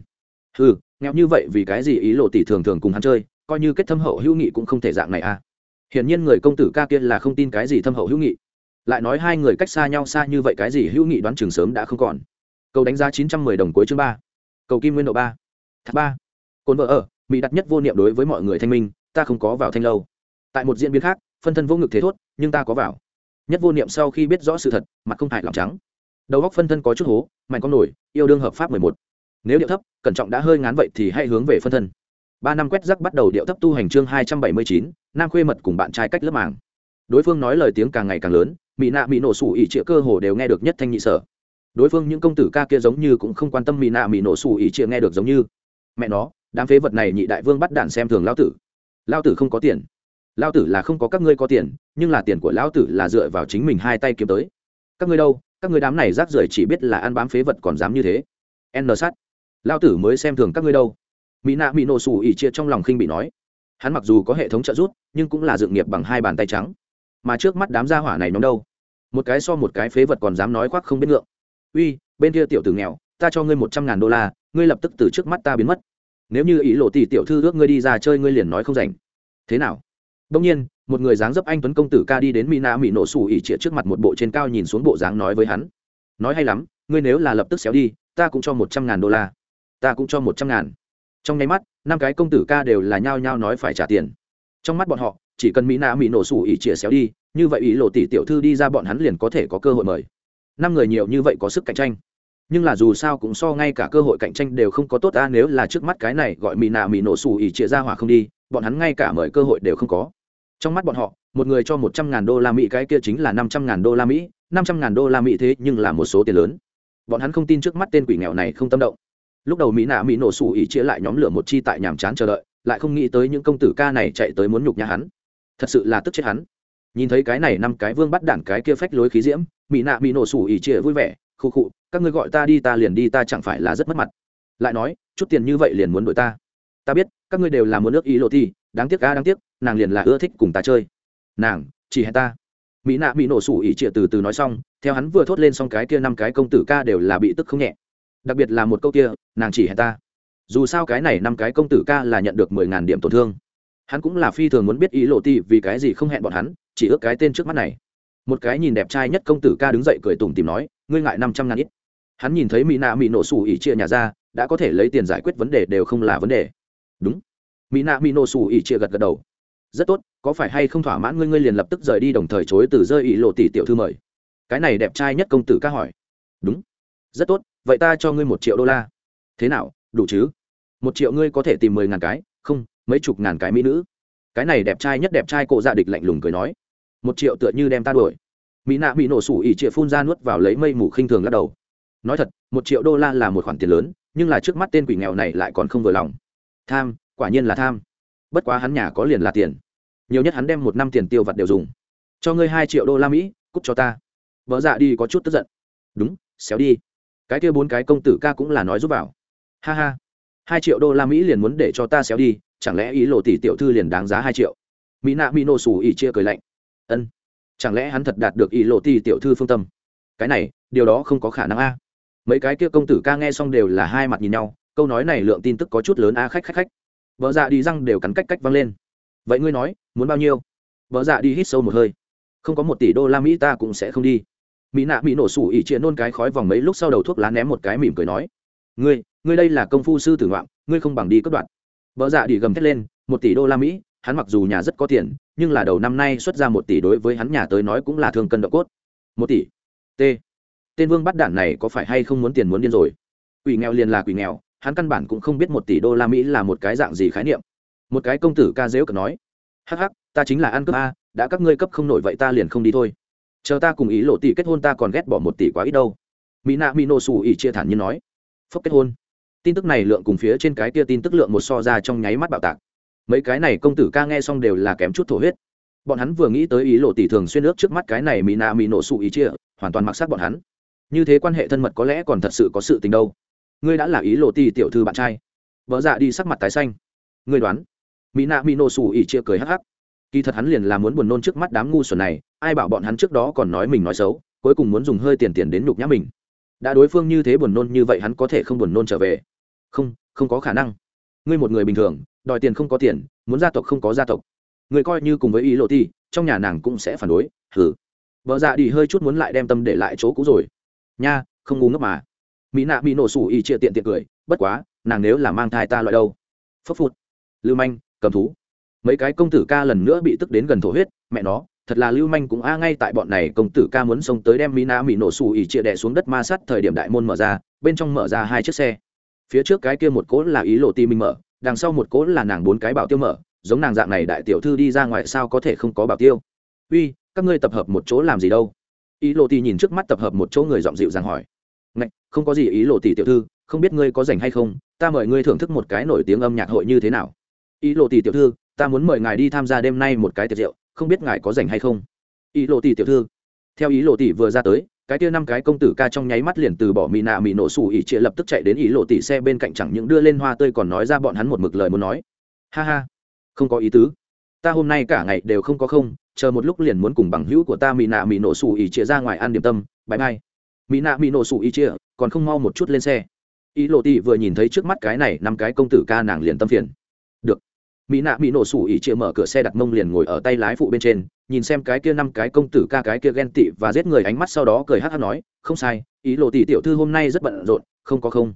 Ừ nghèo như vậy vì cái gì ý lộ tỷ thường thường cùng hắn chơi, coi như kết thâm hậu hữu nghị cũng không thể dạng này a hiển nhiên người công tử ca kia là không tin cái gì thâm hậu hữu nghị. Lại nói hai người cách xa nhau xa như vậy cái gì hữu nghị đoán trường sớm đã không còn. Cầu đánh giá chín trăm mười đồng cuối chương ba. Cầu kim nguyên độ ba. Thác ba. Cồn vợ ở, mỹ đặt nhất vô niệm đối với mọi người thanh minh, ta không có vào thanh lâu. Tại một diễn biến khác, phân thân vô ngực thế thốt, nhưng ta có vào. Nhất vô niệm sau khi biết rõ sự thật, mặt không hại lòng trắng. Đầu góc phân thân có chút hố, mạnh con nổi, yêu đương hợp pháp mười một. Nếu điệu thấp, cẩn trọng đã hơi ngán vậy thì hãy hướng về phân thân ba năm quét rắc bắt đầu điệu thấp tu hành chương hai trăm bảy mươi chín, nam khuê mật cùng bạn trai cách lớp màng. Đối phương nói lời tiếng càng ngày càng lớn mỹ nạ mỹ nổ sủ ỉ trịa cơ hồ đều nghe được nhất thanh nhị sở. Đối phương những công tử ca kia giống như cũng không quan tâm mỹ nạ mỹ nổ sủ ỉ trịa nghe được giống như. Mẹ nó, đám phế vật này nhị đại vương bắt đạn xem thường lao tử. Lao tử không có tiền. Lao tử là không có các ngươi có tiền, nhưng là tiền của lao tử là dựa vào chính mình hai tay kiếm tới. Các ngươi đâu, các ngươi đám này rác rưởi chỉ biết là ăn bám phế vật còn dám như thế. N sát. Lao tử mới xem thường các ngươi đâu mỹ nạ mỹ nổ sủ ỉ chia trong lòng khinh bị nói. Hắn mặc dù có hệ thống trợ giúp, nhưng cũng là dựng nghiệp bằng hai bàn tay trắng. Mà trước mắt đám gia hỏa này nhóm đâu? Một cái so một cái phế vật còn dám nói khoác không biết ngượng. Uy, bên kia tiểu tử nghèo, ta cho ngươi một trăm ngàn đô la, ngươi lập tức từ trước mắt ta biến mất. Nếu như ý lộ tỷ tiểu thư ước ngươi đi ra chơi, ngươi liền nói không rảnh. Thế nào? Đông nhiên, một người dáng dấp anh tuấn công tử ca đi đến mỹ nạ mỹ nổ xù ỉ trịa trước mặt một bộ trên cao nhìn xuống bộ dáng nói với hắn. Nói hay lắm, ngươi nếu là lập tức xéo đi, ta cũng cho một trăm ngàn đô la. Ta cũng cho một trăm ngàn trong nháy mắt, năm cái công tử ca đều là nhao nhao nói phải trả tiền. Trong mắt bọn họ, chỉ cần mỹ nạ mỹ nổ sủ ỉ chĩa xéo đi, như vậy ý lộ tỷ tiểu thư đi ra bọn hắn liền có thể có cơ hội mời. Năm người nhiều như vậy có sức cạnh tranh. Nhưng là dù sao cũng so ngay cả cơ hội cạnh tranh đều không có tốt ta nếu là trước mắt cái này gọi mỹ nạ mỹ nổ sủ ỉ chĩa ra hỏa không đi, bọn hắn ngay cả mời cơ hội đều không có. Trong mắt bọn họ, một người cho một trăm ngàn đô la mỹ, cái kia chính là năm trăm ngàn đô la mỹ, năm trăm ngàn đô la mỹ thế nhưng là một số tiền lớn. Bọn hắn không tin trước mắt tên quỷ nghèo này không tâm động lúc đầu mỹ nạ mỹ nổ sủ ỉ chia lại nhóm lửa một chi tại nhàm chán chờ đợi, lại không nghĩ tới những công tử ca này chạy tới muốn nhục nhà hắn. Thật sự là tức chết hắn. Nhìn thấy cái này năm cái vương bắt đản cái kia phách lối khí diễm, mỹ nạ mỹ nổ sủ ỉ chia vui vẻ khô khụ, các ngươi gọi ta đi ta liền đi, ta chẳng phải là rất mất mặt. Lại nói, chút tiền như vậy liền muốn đội ta. Ta biết, các ngươi đều là muốn nước ý lộ thi, đáng tiếc ca đáng tiếc, nàng liền là ưa thích cùng ta chơi. Nàng, chỉ hẹn ta. Mỹ nạ bị nổ sủ ỉ trịa từ từ nói xong, theo hắn vừa thốt lên xong cái kia năm cái công tử ca đều là bị tức không nhẹ đặc biệt là một câu kia, nàng chỉ hẹn ta. Dù sao cái này năm cái công tử ca là nhận được mười ngàn điểm tổn thương. Hắn cũng là phi thường muốn biết ý lộ ti vì cái gì không hẹn bọn hắn, chỉ ước cái tên trước mắt này. Một cái nhìn đẹp trai nhất công tử ca đứng dậy cười tủm tìm nói, ngươi ngại năm trăm ngàn ít. Hắn nhìn thấy mỹ nạ mỹ nổ xù ỉ chia nhà ra, đã có thể lấy tiền giải quyết vấn đề đều không là vấn đề. Đúng. Mỹ nạ mỹ nổ xù ỉ chia gật gật đầu. Rất tốt, có phải hay không thỏa mãn ngươi ngươi liền lập tức rời đi đồng thời chối từ rơi ỉ lộ tỷ tiểu thư mời. Cái này đẹp trai nhất công tử ca hỏi. Đúng. Rất tốt vậy ta cho ngươi một triệu đô la. Thế nào, đủ chứ? Một triệu ngươi có thể tìm mười ngàn cái, không, mấy chục ngàn cái mỹ nữ. Cái này đẹp trai nhất đẹp trai cộ dạ địch lạnh lùng cười nói. Một triệu tựa như đem ta đuổi. Mỹ nạ bị nổ sủ ỉ trịa phun ra nuốt vào lấy mây mù khinh thường lắc đầu. Nói thật, một triệu đô la là một khoản tiền lớn, nhưng là trước mắt tên quỷ nghèo này lại còn không vừa lòng. Tham, quả nhiên là tham. Bất quá hắn nhà có liền là tiền. Nhiều nhất hắn đem một năm tiền tiêu vặt đều dùng. Cho ngươi hai triệu đô la mỹ, cút cho ta. Vợ dạ đi có chút tức giận. Đúng, xéo đi cái kia bốn cái công tử ca cũng là nói giúp vào. Ha ha. Hai triệu đô la mỹ liền muốn để cho ta xéo đi, chẳng lẽ ý lộ tỷ tiểu thư liền đáng giá hai triệu? Mỹ nạ mỹ nổ xù ỉ chia cười lạnh. Ân. Chẳng lẽ hắn thật đạt được ý lộ tỷ tiểu thư phương tâm? Cái này, điều đó không có khả năng a. Mấy cái kia công tử ca nghe xong đều là hai mặt nhìn nhau, câu nói này lượng tin tức có chút lớn a, khách khách khách. Vợ dạ đi răng đều cắn cách cách văng lên. Vậy ngươi nói, muốn bao nhiêu? Vợ dạ đi hít sâu một hơi. Không có một tỷ đô la mỹ ta cũng sẽ không đi mỹ nạ mỹ nổ sủ ỉ chia nôn cái khói vòng mấy lúc sau đầu thuốc lá ném một cái mỉm cười nói, ngươi ngươi đây là công phu sư tử ngoạm, ngươi không bằng đi cất đoạn vợ dạ đi gầm thét lên, một tỷ đô la mỹ, hắn mặc dù nhà rất có tiền, nhưng là đầu năm nay xuất ra một tỷ đối với hắn nhà tới nói cũng là thường cân độ cốt. Một tỷ? T. Tên vương bắt đản này có phải hay không muốn tiền muốn điên rồi? Quỷ nghèo liền là quỷ nghèo, hắn căn bản cũng không biết một tỷ đô la mỹ là một cái dạng gì khái niệm. Một cái công tử ca dễu cần nói, hắc hắc, ta chính là ăn cướp a, đã các ngươi cấp không nổi vậy ta liền không đi thôi chờ ta cùng ý lộ tỷ kết hôn ta còn ghét bỏ một tỷ quá ít đâu. Mỹ nạ mỹ nổ xù ỉ chia thản nhiên nói. Phúc kết hôn. Tin tức này lượng cùng phía trên cái kia tin tức lượng một so ra trong nháy mắt bạo tạc. Mấy cái này công tử ca nghe xong đều là kém chút thổ huyết. Bọn hắn vừa nghĩ tới ý lộ tỷ thường xuyên ước trước mắt cái này mỹ nạ mỹ nổ xù ỉ chia, hoàn toàn mặc sát bọn hắn. Như thế quan hệ thân mật có lẽ còn thật sự có sự tình đâu. Ngươi đã là ý lộ tỷ tiểu thư bạn trai. Vợ dạ đi sắc mặt tái xanh. Ngươi đoán. Mỹ nạ mỹ nổ xù ỉ chia cười hắc hắc kỳ thật hắn liền là muốn buồn nôn trước mắt đám ngu xuẩn này, ai bảo bọn hắn trước đó còn nói mình nói xấu, cuối cùng muốn dùng hơi tiền tiền đến nhục nhã mình. Đã đối phương như thế buồn nôn như vậy hắn có thể không buồn nôn trở về? Không không có khả năng. Ngươi một người bình thường, đòi tiền không có tiền, muốn gia tộc không có gia tộc. Người coi như cùng với ý lộ ti, trong nhà nàng cũng sẽ phản đối hử vợ dạ đi hơi chút muốn lại đem tâm để lại chỗ cũ rồi. Nha, không ngu ngốc mà. Mỹ nạ bị nổ sủ y chia tiện tiện cười, bất quá, nàng nếu là mang thai ta loại đâu? Phấp phụt. Lưu manh, cầm thú mấy cái công tử ca lần nữa bị tức đến gần thổ huyết, mẹ nó, thật là lưu manh cũng a, ngay tại bọn này công tử ca muốn xông tới đem mina mỹ nổ xù ỉ chia đẻ xuống đất ma sát thời điểm đại môn mở ra, bên trong mở ra hai chiếc xe. Phía trước cái kia một cố là ý lộ ti minh mở, đằng sau một cố là nàng bốn cái bảo tiêu mở, giống nàng dạng này đại tiểu thư đi ra ngoài sao có thể không có bảo tiêu? Uy, các ngươi tập hợp một chỗ làm gì đâu? Ý lộ ti nhìn trước mắt tập hợp một chỗ người giọng dịu rằng hỏi. Ngạch, không có gì ý lộ tỷ tiểu thư, không biết ngươi có rảnh hay không, ta mời ngươi thưởng thức một cái nổi tiếng âm nhạc hội như thế nào. Ý lộ tỷ tiểu thư ta muốn mời ngài đi tham gia đêm nay một cái tiệc rượu, không biết ngài có rảnh hay không? Ý lộ tỷ tiểu thư. Theo ý lộ tỷ vừa ra tới, cái kia năm cái công tử ca trong nháy mắt liền từ bỏ mỹ nạ mỹ nổ sủ ỉ trịa lập tức chạy đến ý lộ tỷ xe bên cạnh chẳng những đưa lên hoa tươi còn nói ra bọn hắn một mực lời muốn nói. Ha ha, không có ý tứ. Ta hôm nay cả ngày đều không có không, chờ một lúc liền muốn cùng bằng hữu của ta mỹ nạ mỹ nổ sủ ỉ trịa ra ngoài ăn điểm tâm bãi mai mỹ nạ mỹ nổ sủ ỉ trịa, còn không mau một chút lên xe. Ý lộ tỷ vừa nhìn thấy trước mắt cái này năm cái công tử ca nàng liền tâm phiền mỹ nạ mỹ nổ sủ ỉ chịa mở cửa xe đặt mông liền ngồi ở tay lái phụ bên trên, nhìn xem cái kia năm cái công tử ca cái kia ghen tị và giết người ánh mắt sau đó cười hát hát nói, không sai, ý lộ tỷ tiểu thư hôm nay rất bận rộn, không có không.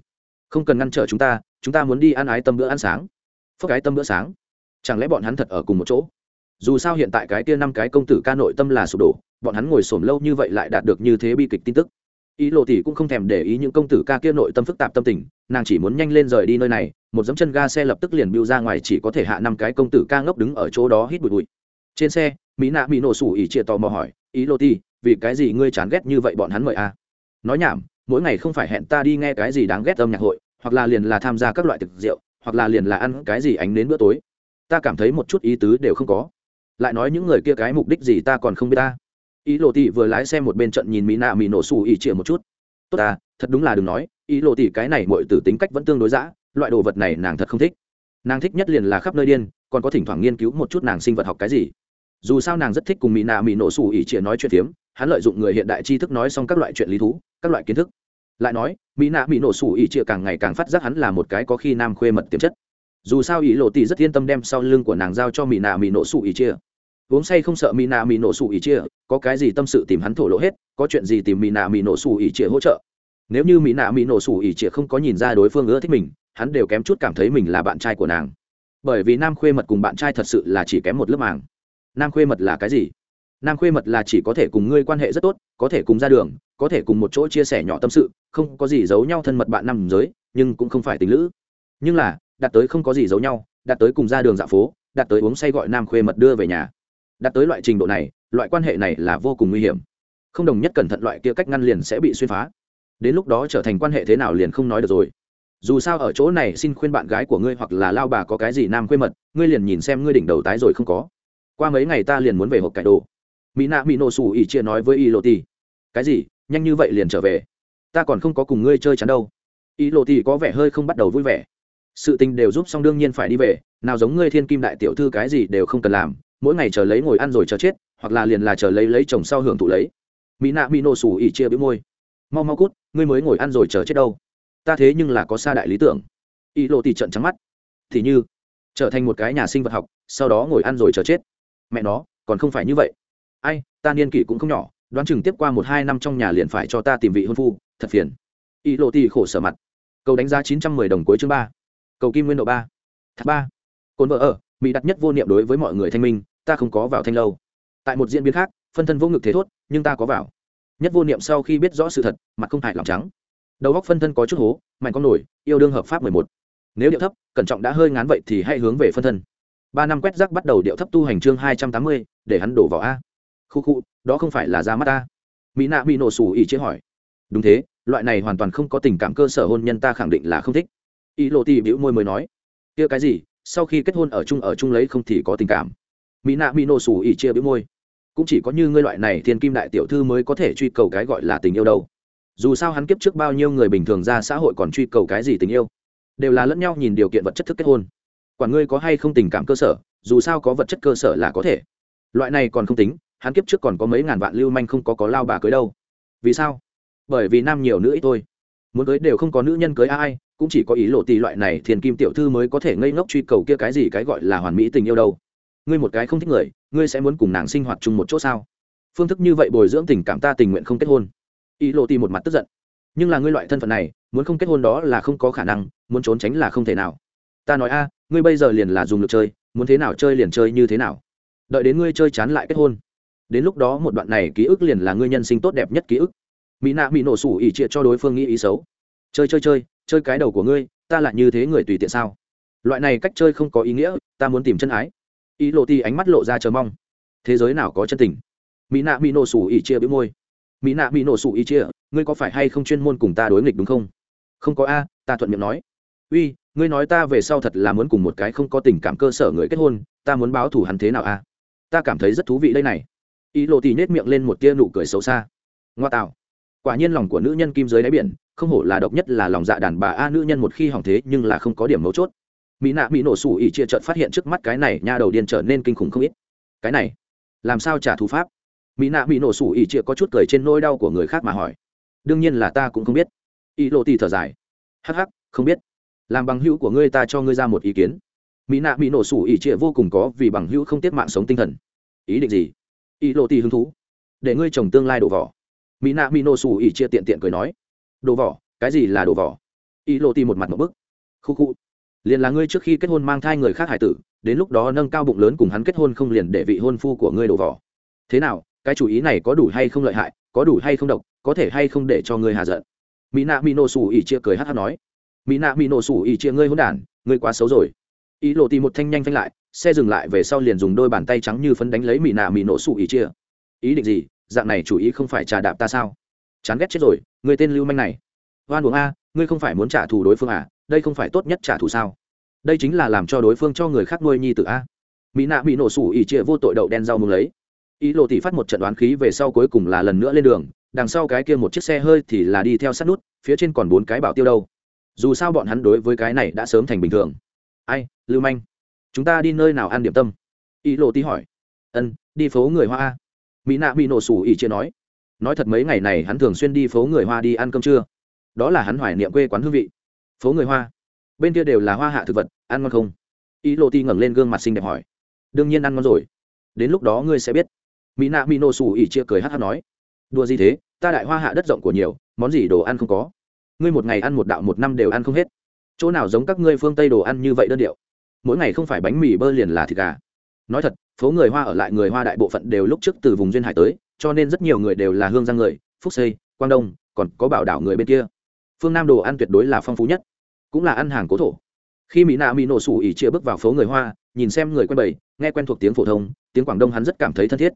Không cần ngăn trở chúng ta chúng ta muốn đi ăn ái tâm bữa ăn sáng. Phước ái tâm bữa sáng. Chẳng lẽ bọn hắn thật ở cùng một chỗ? Dù sao hiện tại cái kia năm cái công tử ca nội tâm là sụp đổ, bọn hắn ngồi sổm lâu như vậy lại đạt được như thế bi kịch tin tức. Ý lộ tỷ cũng không thèm để ý những công tử ca kia nội tâm phức tạp tâm tình, nàng chỉ muốn nhanh lên rời đi nơi này một dấm chân ga xe lập tức liền bưu ra ngoài, chỉ có thể hạ năm cái công tử ca ngốc đứng ở chỗ đó hít bụi bụi. Trên xe, mỹ nạ mỹ nổ sủ ỉ chia tò mò hỏi, ý lô ti, vì cái gì ngươi chán ghét như vậy bọn hắn mời a? À? nói nhảm, mỗi ngày không phải hẹn ta đi nghe cái gì đáng ghét âm nhạc hội, hoặc là liền là tham gia các loại thực rượu, hoặc là liền là ăn cái gì ánh đến bữa tối. Ta cảm thấy một chút ý tứ đều không có. Lại nói những người kia cái mục đích gì ta còn không biết ta. Ý lộ tỷ vừa lái xe một bên trận nhìn mỹ nạ mỹ nổ xù ỉ chĩa một chút. Tốt à thật đúng là đừng nói, ý lộ tỷ cái này mọi từ tính cách vẫn tương đối giã loại đồ vật này nàng thật không thích. Nàng thích nhất liền là khắp nơi điên, còn có thỉnh thoảng nghiên cứu một chút nàng sinh vật học cái gì. Dù sao nàng rất thích cùng mỹ nạ mỹ nổ xù ỉ chĩa nói chuyện phiếm, hắn lợi dụng người hiện đại tri thức nói xong các loại chuyện lý thú, các loại kiến thức. Lại nói mỹ nạ mỹ nổ xù ỉ chia càng ngày càng phát giác hắn là một cái có khi nam khuê mật tiềm chất. Dù sao ý lộ tỷ rất yên tâm đem sau lưng của nàng giao cho mỹ nạ mỹ nổ xù ỉ chia uống say không sợ mỹ nạ mỹ nổ xù ỉ chia có cái gì tâm sự tìm hắn thổ lộ hết, có chuyện gì tìm mỹ nạ mỹ nổ xù ỉ chia hỗ trợ. Nếu như mỹ nạ mỹ nổ xù ỉ chia không có nhìn ra đối phương ưa thích mình hắn đều kém chút cảm thấy mình là bạn trai của nàng. Bởi vì nam khuê mật cùng bạn trai thật sự là chỉ kém một lớp màng. Nam khuê mật là cái gì? Nam khuê mật là chỉ có thể cùng ngươi quan hệ rất tốt, có thể cùng ra đường, có thể cùng một chỗ chia sẻ nhỏ tâm sự, không có gì giấu nhau thân mật bạn nam giới, nhưng cũng không phải tình lữ. Nhưng là đạt tới không có gì giấu nhau đạt tới cùng ra đường dạo phố đạt tới uống say gọi nam khuê mật đưa về nhà. Đạt tới loại trình độ này, loại quan hệ này là vô cùng nguy hiểm. Không đồng nhất cẩn thận loại kia cách ngăn liền sẽ bị xuyên phá. Đến lúc đó trở thành quan hệ thế nào liền không nói được rồi dù sao ở chỗ này xin khuyên bạn gái của ngươi hoặc là lao bà có cái gì nam khuê mật, ngươi liền nhìn xem ngươi đỉnh đầu tái rồi không có. Qua mấy ngày ta liền muốn về hộp cải đồ. Mỹ nạ mỹ nổ xù ỉ chia nói với y lộ ti cái gì? Nhanh như vậy liền trở về? Ta còn không có cùng ngươi chơi chắn đâu. Y lộ ti có vẻ hơi không bắt đầu vui vẻ. Sự tình đều giúp xong đương nhiên phải đi về, nào giống ngươi thiên kim đại tiểu thư cái gì đều không cần làm, mỗi ngày chờ lấy ngồi ăn rồi chờ chết, hoặc là liền là chờ lấy lấy chồng sau hưởng thụ lấy. Mỹ nạ mỹ nổ xù ỉ chia bĩu môi. Mau mau cút, ngươi mới ngồi ăn rồi chờ chết đâu ta thế nhưng là có xa đại lý tưởng. Y lộ thì trận trắng mắt. Thì như, trở thành một cái nhà sinh vật học, sau đó ngồi ăn rồi chờ chết. Mẹ nó, còn không phải như vậy. Ai, ta niên kỷ cũng không nhỏ, đoán chừng tiếp qua một hai năm trong nhà liền phải cho ta tìm vị hôn phu, thật phiền. Y lộ thì khổ sở mặt. Cầu đánh giá chín trăm mười đồng cuối chương ba. Cầu kim nguyên độ ba. Tháp ba. Cồn vợ ở, mỹ đặt nhất vô niệm đối với mọi người thanh minh, ta không có vào thanh lâu. Tại một diễn biến khác, phân thân vô ngực thế thốt, nhưng ta có vào. Nhất vô niệm sau khi biết rõ sự thật, mặt không hại lòng trắng đầu góc phân thân có chút hố, mạnh con nổi, yêu đương hợp pháp mười một. Nếu điệu thấp, cẩn trọng đã hơi ngán vậy thì hãy hướng về phân thân. Ba năm quét rác bắt đầu điệu thấp tu hành chương hai trăm tám mươi, để hắn đổ vào a. Khu khu, đó không phải là ra mắt ta mỹ nạ bị nổ xù ý chế hỏi. Đúng thế, loại này hoàn toàn không có tình cảm cơ sở hôn nhân ta khẳng định là không thích. Ý lộ tì bĩu môi mới nói. Kia cái gì, sau khi kết hôn ở chung ở chung lấy không thì có tình cảm. Mỹ nạ mỹ nổ xù ỉ chia bĩu môi. Cũng chỉ có như ngươi loại này thiên kim đại tiểu thư mới có thể truy cầu cái gọi là tình yêu đâu dù sao hắn kiếp trước bao nhiêu người bình thường ra xã hội còn truy cầu cái gì tình yêu, đều là lẫn nhau nhìn điều kiện vật chất thức kết hôn. Quản ngươi có hay không tình cảm cơ sở, dù sao có vật chất cơ sở là có thể. Loại này còn không tính, hắn kiếp trước còn có mấy ngàn vạn lưu manh không có có lao bà cưới đâu. Vì sao? Bởi vì nam nhiều nữ ít thôi. Muốn cưới đều không có nữ nhân cưới ai, cũng chỉ có ý lộ tỷ loại này thiền kim tiểu thư mới có thể ngây ngốc truy cầu kia cái gì cái gọi là hoàn mỹ tình yêu đâu. Ngươi một cái không thích người, ngươi sẽ muốn cùng nàng sinh hoạt chung một chỗ sao? Phương thức như vậy bồi dưỡng tình cảm ta tình nguyện không kết hôn ý lộ tì một mặt tức giận. Nhưng là ngươi loại thân phận này, muốn không kết hôn đó là không có khả năng, muốn trốn tránh là không thể nào. Ta nói a, ngươi bây giờ liền là dùng lực chơi, muốn thế nào chơi liền chơi như thế nào. Đợi đến ngươi chơi chán lại kết hôn. Đến lúc đó một đoạn này ký ức liền là ngươi nhân sinh tốt đẹp nhất ký ức. Mỹ nạ bị nổ sủ ỉ trịa cho đối phương nghĩ ý xấu. Chơi chơi chơi chơi cái đầu của ngươi, ta lại như thế người tùy tiện sao? Loại này cách chơi không có ý nghĩa, ta muốn tìm chân ái. Ý lộ ti ánh mắt lộ ra chờ mong. Thế giới nào có chân tình? Mỹ nạ bị nổ sủ ỉ chia bĩu môi mỹ nạ bị nổ sủ ý chia, ngươi có phải hay không chuyên môn cùng ta đối nghịch đúng không? Không có a, ta thuận miệng nói. Uy, ngươi nói ta về sau thật là muốn cùng một cái không có tình cảm cơ sở người kết hôn, ta muốn báo thủ hắn thế nào a? Ta cảm thấy rất thú vị đây này. Ý lộ tì nhét miệng lên một tia nụ cười xấu xa. Ngoa tạo. Quả nhiên lòng của nữ nhân kim giới đáy biển, không hổ là độc nhất là lòng dạ đàn bà a, nữ nhân một khi hỏng thế nhưng là không có điểm mấu chốt. Mỹ nạ bị nổ sủ ỉ chia trận phát hiện trước mắt cái này nha đầu điên trở nên kinh khủng không ít. Cái này, làm sao trả thù pháp? Mỹ nạ bị nổ sủ ỉ chia có chút cười trên nỗi đau của người khác mà hỏi. Đương nhiên là ta cũng không biết. Ý lộ tì thở dài. Hắc hắc, không biết. Làm bằng hữu của ngươi ta cho ngươi ra một ý kiến. Mỹ nạ bị nổ sủ ỉ chia vô cùng có vì bằng hữu không tiết mạng sống tinh thần. Ý định gì? Ý lộ tì hứng thú. Để ngươi trồng tương lai đổ vỏ. Mỹ nạ bị nổ sủ ỉ chia tiện tiện cười nói. Đồ vỏ? Cái gì là đồ vỏ? Ý lộ tì một mặt một bức. Khu khu. Liền là ngươi trước khi kết hôn mang thai người khác hải tử, đến lúc đó nâng cao bụng lớn cùng hắn kết hôn không liền để vị hôn phu của ngươi đổ vỏ. Thế nào? Cái chủ ý này có đủ hay không lợi hại, có đủ hay không độc, có thể hay không để cho ngươi hà giận. Mỹ nạ mỹ nổ sủ ỉ chia cười hát hát nói. Mỹ nạ mỹ nổ sủ ỉ chia ngươi hôn đản, ngươi quá xấu rồi. Ý lộ tì một thanh nhanh phanh lại, xe dừng lại về sau liền dùng đôi bàn tay trắng như phấn đánh lấy mỹ nạ mỹ nổ sủ ỉ chia. Ý định gì? Dạng này chủ ý không phải trà đạp ta sao? Chán ghét chết rồi người tên lưu manh này. Hoan uống a, ngươi không phải muốn trả thù đối phương à? Đây không phải tốt nhất trả thù sao? Đây chính là làm cho đối phương cho người khác nuôi nhi t a. Mỹ nạ bị nổ sủ ỉ chia vô tội đậu đen rau mừng lấy ý lộ tỷ phát một trận đoán khí về sau cuối cùng là lần nữa lên đường, đằng sau cái kia một chiếc xe hơi thì là đi theo sát nút, phía trên còn bốn cái bảo tiêu đâu. Dù sao bọn hắn đối với cái này đã sớm thành bình thường. Ai, lưu manh, chúng ta đi nơi nào ăn điểm tâm? Ý lộ tỷ hỏi. Ân, đi phố người hoa a. Mỹ nạ bị nổ sủ ý chia nói. Nói thật mấy ngày này hắn thường xuyên đi phố người hoa đi ăn cơm trưa. Đó là hắn hoài niệm quê quán hương vị. Phố người hoa. Bên kia đều là hoa hạ thực vật, ăn ngon không? Ý lộ ti ngẩng lên gương mặt xinh đẹp hỏi. Đương nhiên ăn ngon rồi. Đến lúc đó ngươi sẽ biết mỹ nạ mỹ nổ xù ỉ chia cười hát hát nói, đùa gì thế? Ta đại hoa hạ đất rộng của nhiều, món gì đồ ăn không có? Ngươi một ngày ăn một đạo một năm đều ăn không hết. Chỗ nào giống các ngươi phương tây đồ ăn như vậy đơn điệu? Mỗi ngày không phải bánh mì bơ liền là thịt gà. Nói thật, phố người hoa ở lại người hoa đại bộ phận đều lúc trước từ vùng duyên hải tới, cho nên rất nhiều người đều là hương giang người, phúc xây quang đông, còn có bảo đảo người bên kia. Phương nam đồ ăn tuyệt đối là phong phú nhất, cũng là ăn hàng cố thổ. Khi mỹ nạ mỹ nổ sủ ỉ chia bước vào phố người hoa, nhìn xem người quen bầy, nghe quen thuộc tiếng phổ thông, tiếng quảng đông hắn rất cảm thấy thân thiết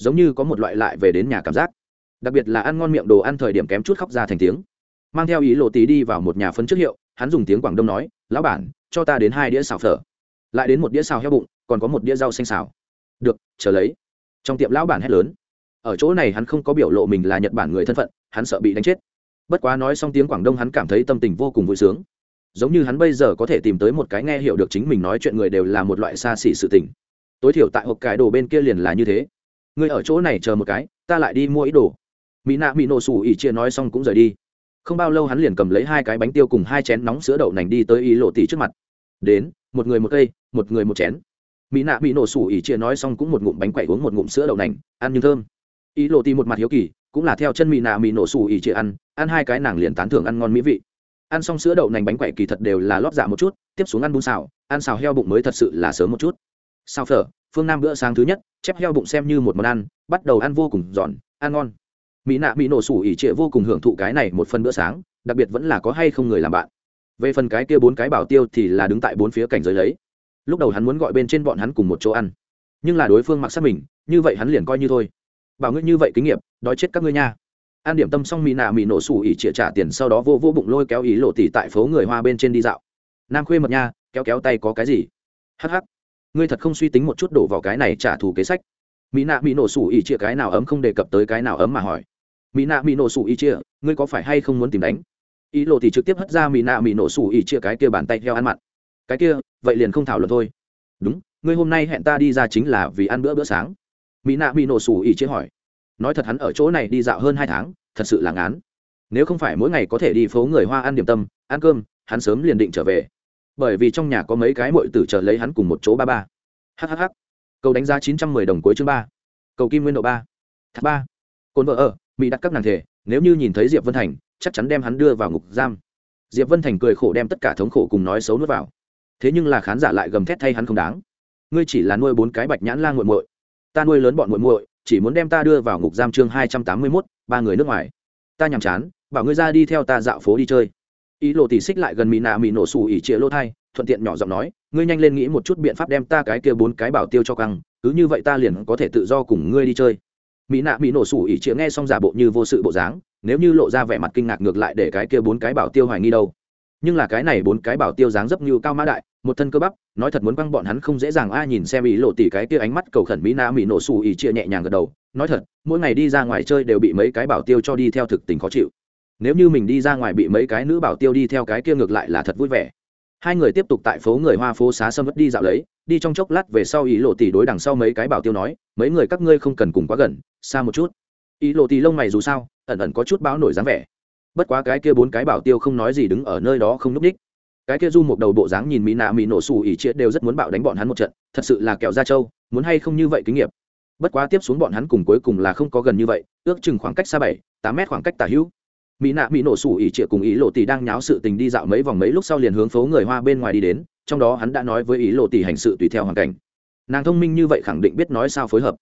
giống như có một loại lại về đến nhà cảm giác. Đặc biệt là ăn ngon miệng đồ ăn thời điểm kém chút khóc ra thành tiếng. Mang theo ý lộ tí đi vào một nhà phân trước hiệu, hắn dùng tiếng quảng đông nói, lão bản, cho ta đến hai đĩa xào phở. Lại đến một đĩa xào heo bụng, còn có một đĩa rau xanh xào. Được, chờ lấy. Trong tiệm lão bản hét lớn. Ở chỗ này hắn không có biểu lộ mình là nhật bản người thân phận, hắn sợ bị đánh chết. Bất quá nói xong tiếng quảng đông hắn cảm thấy tâm tình vô cùng vui sướng. Giống như hắn bây giờ có thể tìm tới một cái nghe hiểu được chính mình nói chuyện người đều là một loại xa xỉ sự tình. Tối thiểu tại hộp cái đồ bên kia liền là như thế ngươi ở chỗ này chờ một cái, ta lại đi mua ít đồ. Mỹ nạ mỹ nổ sủ ỉ chia nói xong cũng rời đi. Không bao lâu hắn liền cầm lấy hai cái bánh tiêu cùng hai chén nóng sữa đậu nành đi tới ý lộ tỷ trước mặt. Đến, một người một cây, một người một chén. Mỹ nạ mỹ nổ sủ ỉ chia nói xong cũng một ngụm bánh quậy uống một ngụm sữa đậu nành, ăn nhưng thơm. Ý lộ tỷ một mặt hiếu kỳ, cũng là theo chân mỹ nạ mỹ nổ sủ ỉ chia ăn ăn hai cái nàng liền tán thưởng ăn ngon mỹ vị. Ăn xong sữa đậu nành bánh quậy kỳ thật đều là lót dạ một chút, tiếp xuống ăn bún xào, ăn xào heo bụng mới thật sự là sớm một chút. Sao phở, phương nam bữa sáng thứ nhất chép heo bụng xem như một món ăn, bắt đầu ăn vô cùng giòn, ăn ngon. Mỹ nạ mỹ nổ sủ ỉ trịa vô cùng hưởng thụ cái này một phần bữa sáng, đặc biệt vẫn là có hay không người làm bạn. Về phần cái kia bốn cái bảo tiêu thì là đứng tại bốn phía cảnh giới lấy. Lúc đầu hắn muốn gọi bên trên bọn hắn cùng một chỗ ăn, nhưng là đối phương mặc sát mình, như vậy hắn liền coi như thôi. Bảo ngươi như vậy kinh nghiệm đói chết các ngươi nha. An điểm tâm xong mỹ nạ mỹ nổ sủ ỉ trịa trả tiền sau đó vô vô bụng lôi kéo ý lộ tỉ tại phố người hoa bên trên đi dạo. Nam khuê mật nha, kéo kéo tay có cái gì? Hh ngươi thật không suy tính một chút đổ vào cái này trả thù kế sách. Mỹ nạ mỹ nổ sủ ỉ chia cái nào ấm không đề cập tới cái nào ấm mà hỏi. Mỹ nạ mỹ nổ sủ ỉ chia ngươi có phải hay không muốn tìm đánh? Ý lộ thì trực tiếp hất ra mỹ nạ mỹ nổ sủ ỉ chia cái kia bàn tay theo ăn mặn. Cái kia, vậy liền không thảo luận thôi. Đúng, ngươi hôm nay hẹn ta đi ra chính là vì ăn bữa bữa sáng. Mỹ nạ mỹ nổ sủ ỉ chia hỏi. Nói thật hắn ở chỗ này đi dạo hơn hai tháng, thật sự là ngán. Nếu không phải mỗi ngày có thể đi phố người hoa ăn điểm tâm, ăn cơm, hắn sớm liền định trở về bởi vì trong nhà có mấy cái mội tử chờ lấy hắn cùng một chỗ ba ba. Hhh cầu đánh giá chín trăm mười đồng cuối chương ba. Cầu kim nguyên độ ba. Thác ba. Cồn vợ ở mỹ đặt các nàng thể, nếu như nhìn thấy diệp vân thành, chắc chắn đem hắn đưa vào ngục giam. Diệp vân thành cười khổ đem tất cả thống khổ cùng nói xấu nuốt vào. Thế nhưng là khán giả lại gầm thét thay hắn không đáng. Ngươi chỉ là nuôi bốn cái bạch nhãn lan g u muội. Ta nuôi lớn bọn muội muội, chỉ muốn đem ta đưa vào ngục giam chương hai trăm tám mươi mốt, ba người nước ngoài. Ta nhàm chán, bảo ngươi ra đi theo ta dạo phố đi chơi ý lộ tỉ xích lại gần mỹ nạ mỹ nổ xù ỉ chĩa lỗ thai, thuận tiện nhỏ giọng nói, ngươi nhanh lên nghĩ một chút biện pháp đem ta cái kia bốn cái bảo tiêu cho căng, cứ như vậy ta liền có thể tự do cùng ngươi đi chơi. Mỹ nạ mỹ nổ xù ỉ chĩa nghe xong giả bộ như vô sự bộ dáng, nếu như lộ ra vẻ mặt kinh ngạc ngược lại để cái kia bốn cái bảo tiêu hoài nghi đâu. Nhưng là cái này bốn cái bảo tiêu dáng dấp như cao mã đại, một thân cơ bắp, nói thật muốn băng bọn hắn không dễ dàng, ai nhìn xem ý lộ tỉ cái kia ánh mắt cầu khẩn mỹ nạ mỹ nổ xù ỉ chia nhẹ nhàng gật đầu, nói thật, mỗi ngày đi ra ngoài chơi đều bị mấy cái bảo tiêu cho đi theo thực tình khó chịu nếu như mình đi ra ngoài bị mấy cái nữ bảo tiêu đi theo cái kia ngược lại là thật vui vẻ. Hai người tiếp tục tại phố người hoa phố xá sâm vất đi dạo lấy, đi trong chốc lát về sau ý lộ tỷ đối đằng sau mấy cái bảo tiêu nói, mấy người các ngươi không cần cùng quá gần, xa một chút. Ý lộ tỷ lông mày dù sao, ẩn ẩn có chút báo nổi dáng vẻ. Bất quá cái kia bốn cái bảo tiêu không nói gì đứng ở nơi đó không núp đích. Cái kia du một đầu bộ dáng nhìn mỹ nạ mỹ nổ xù ỉ triệt đều rất muốn bạo đánh bọn hắn một trận, thật sự là kẹo ra trâu, muốn hay không như vậy kinh nghiệm bất quá tiếp xuống bọn hắn cùng cuối cùng là không có gần như vậy, ước chừng khoảng cách xa bảy, tám mét khoảng cách tả hữu mỹ nạ mỹ nổ sủ ỉ trịa cùng ý lộ tỷ đang nháo sự tình đi dạo mấy vòng mấy lúc sau liền hướng phố người hoa bên ngoài đi đến, trong đó hắn đã nói với ý lộ tỷ hành sự tùy theo hoàn cảnh. Nàng thông minh như vậy khẳng định biết nói sao phối hợp.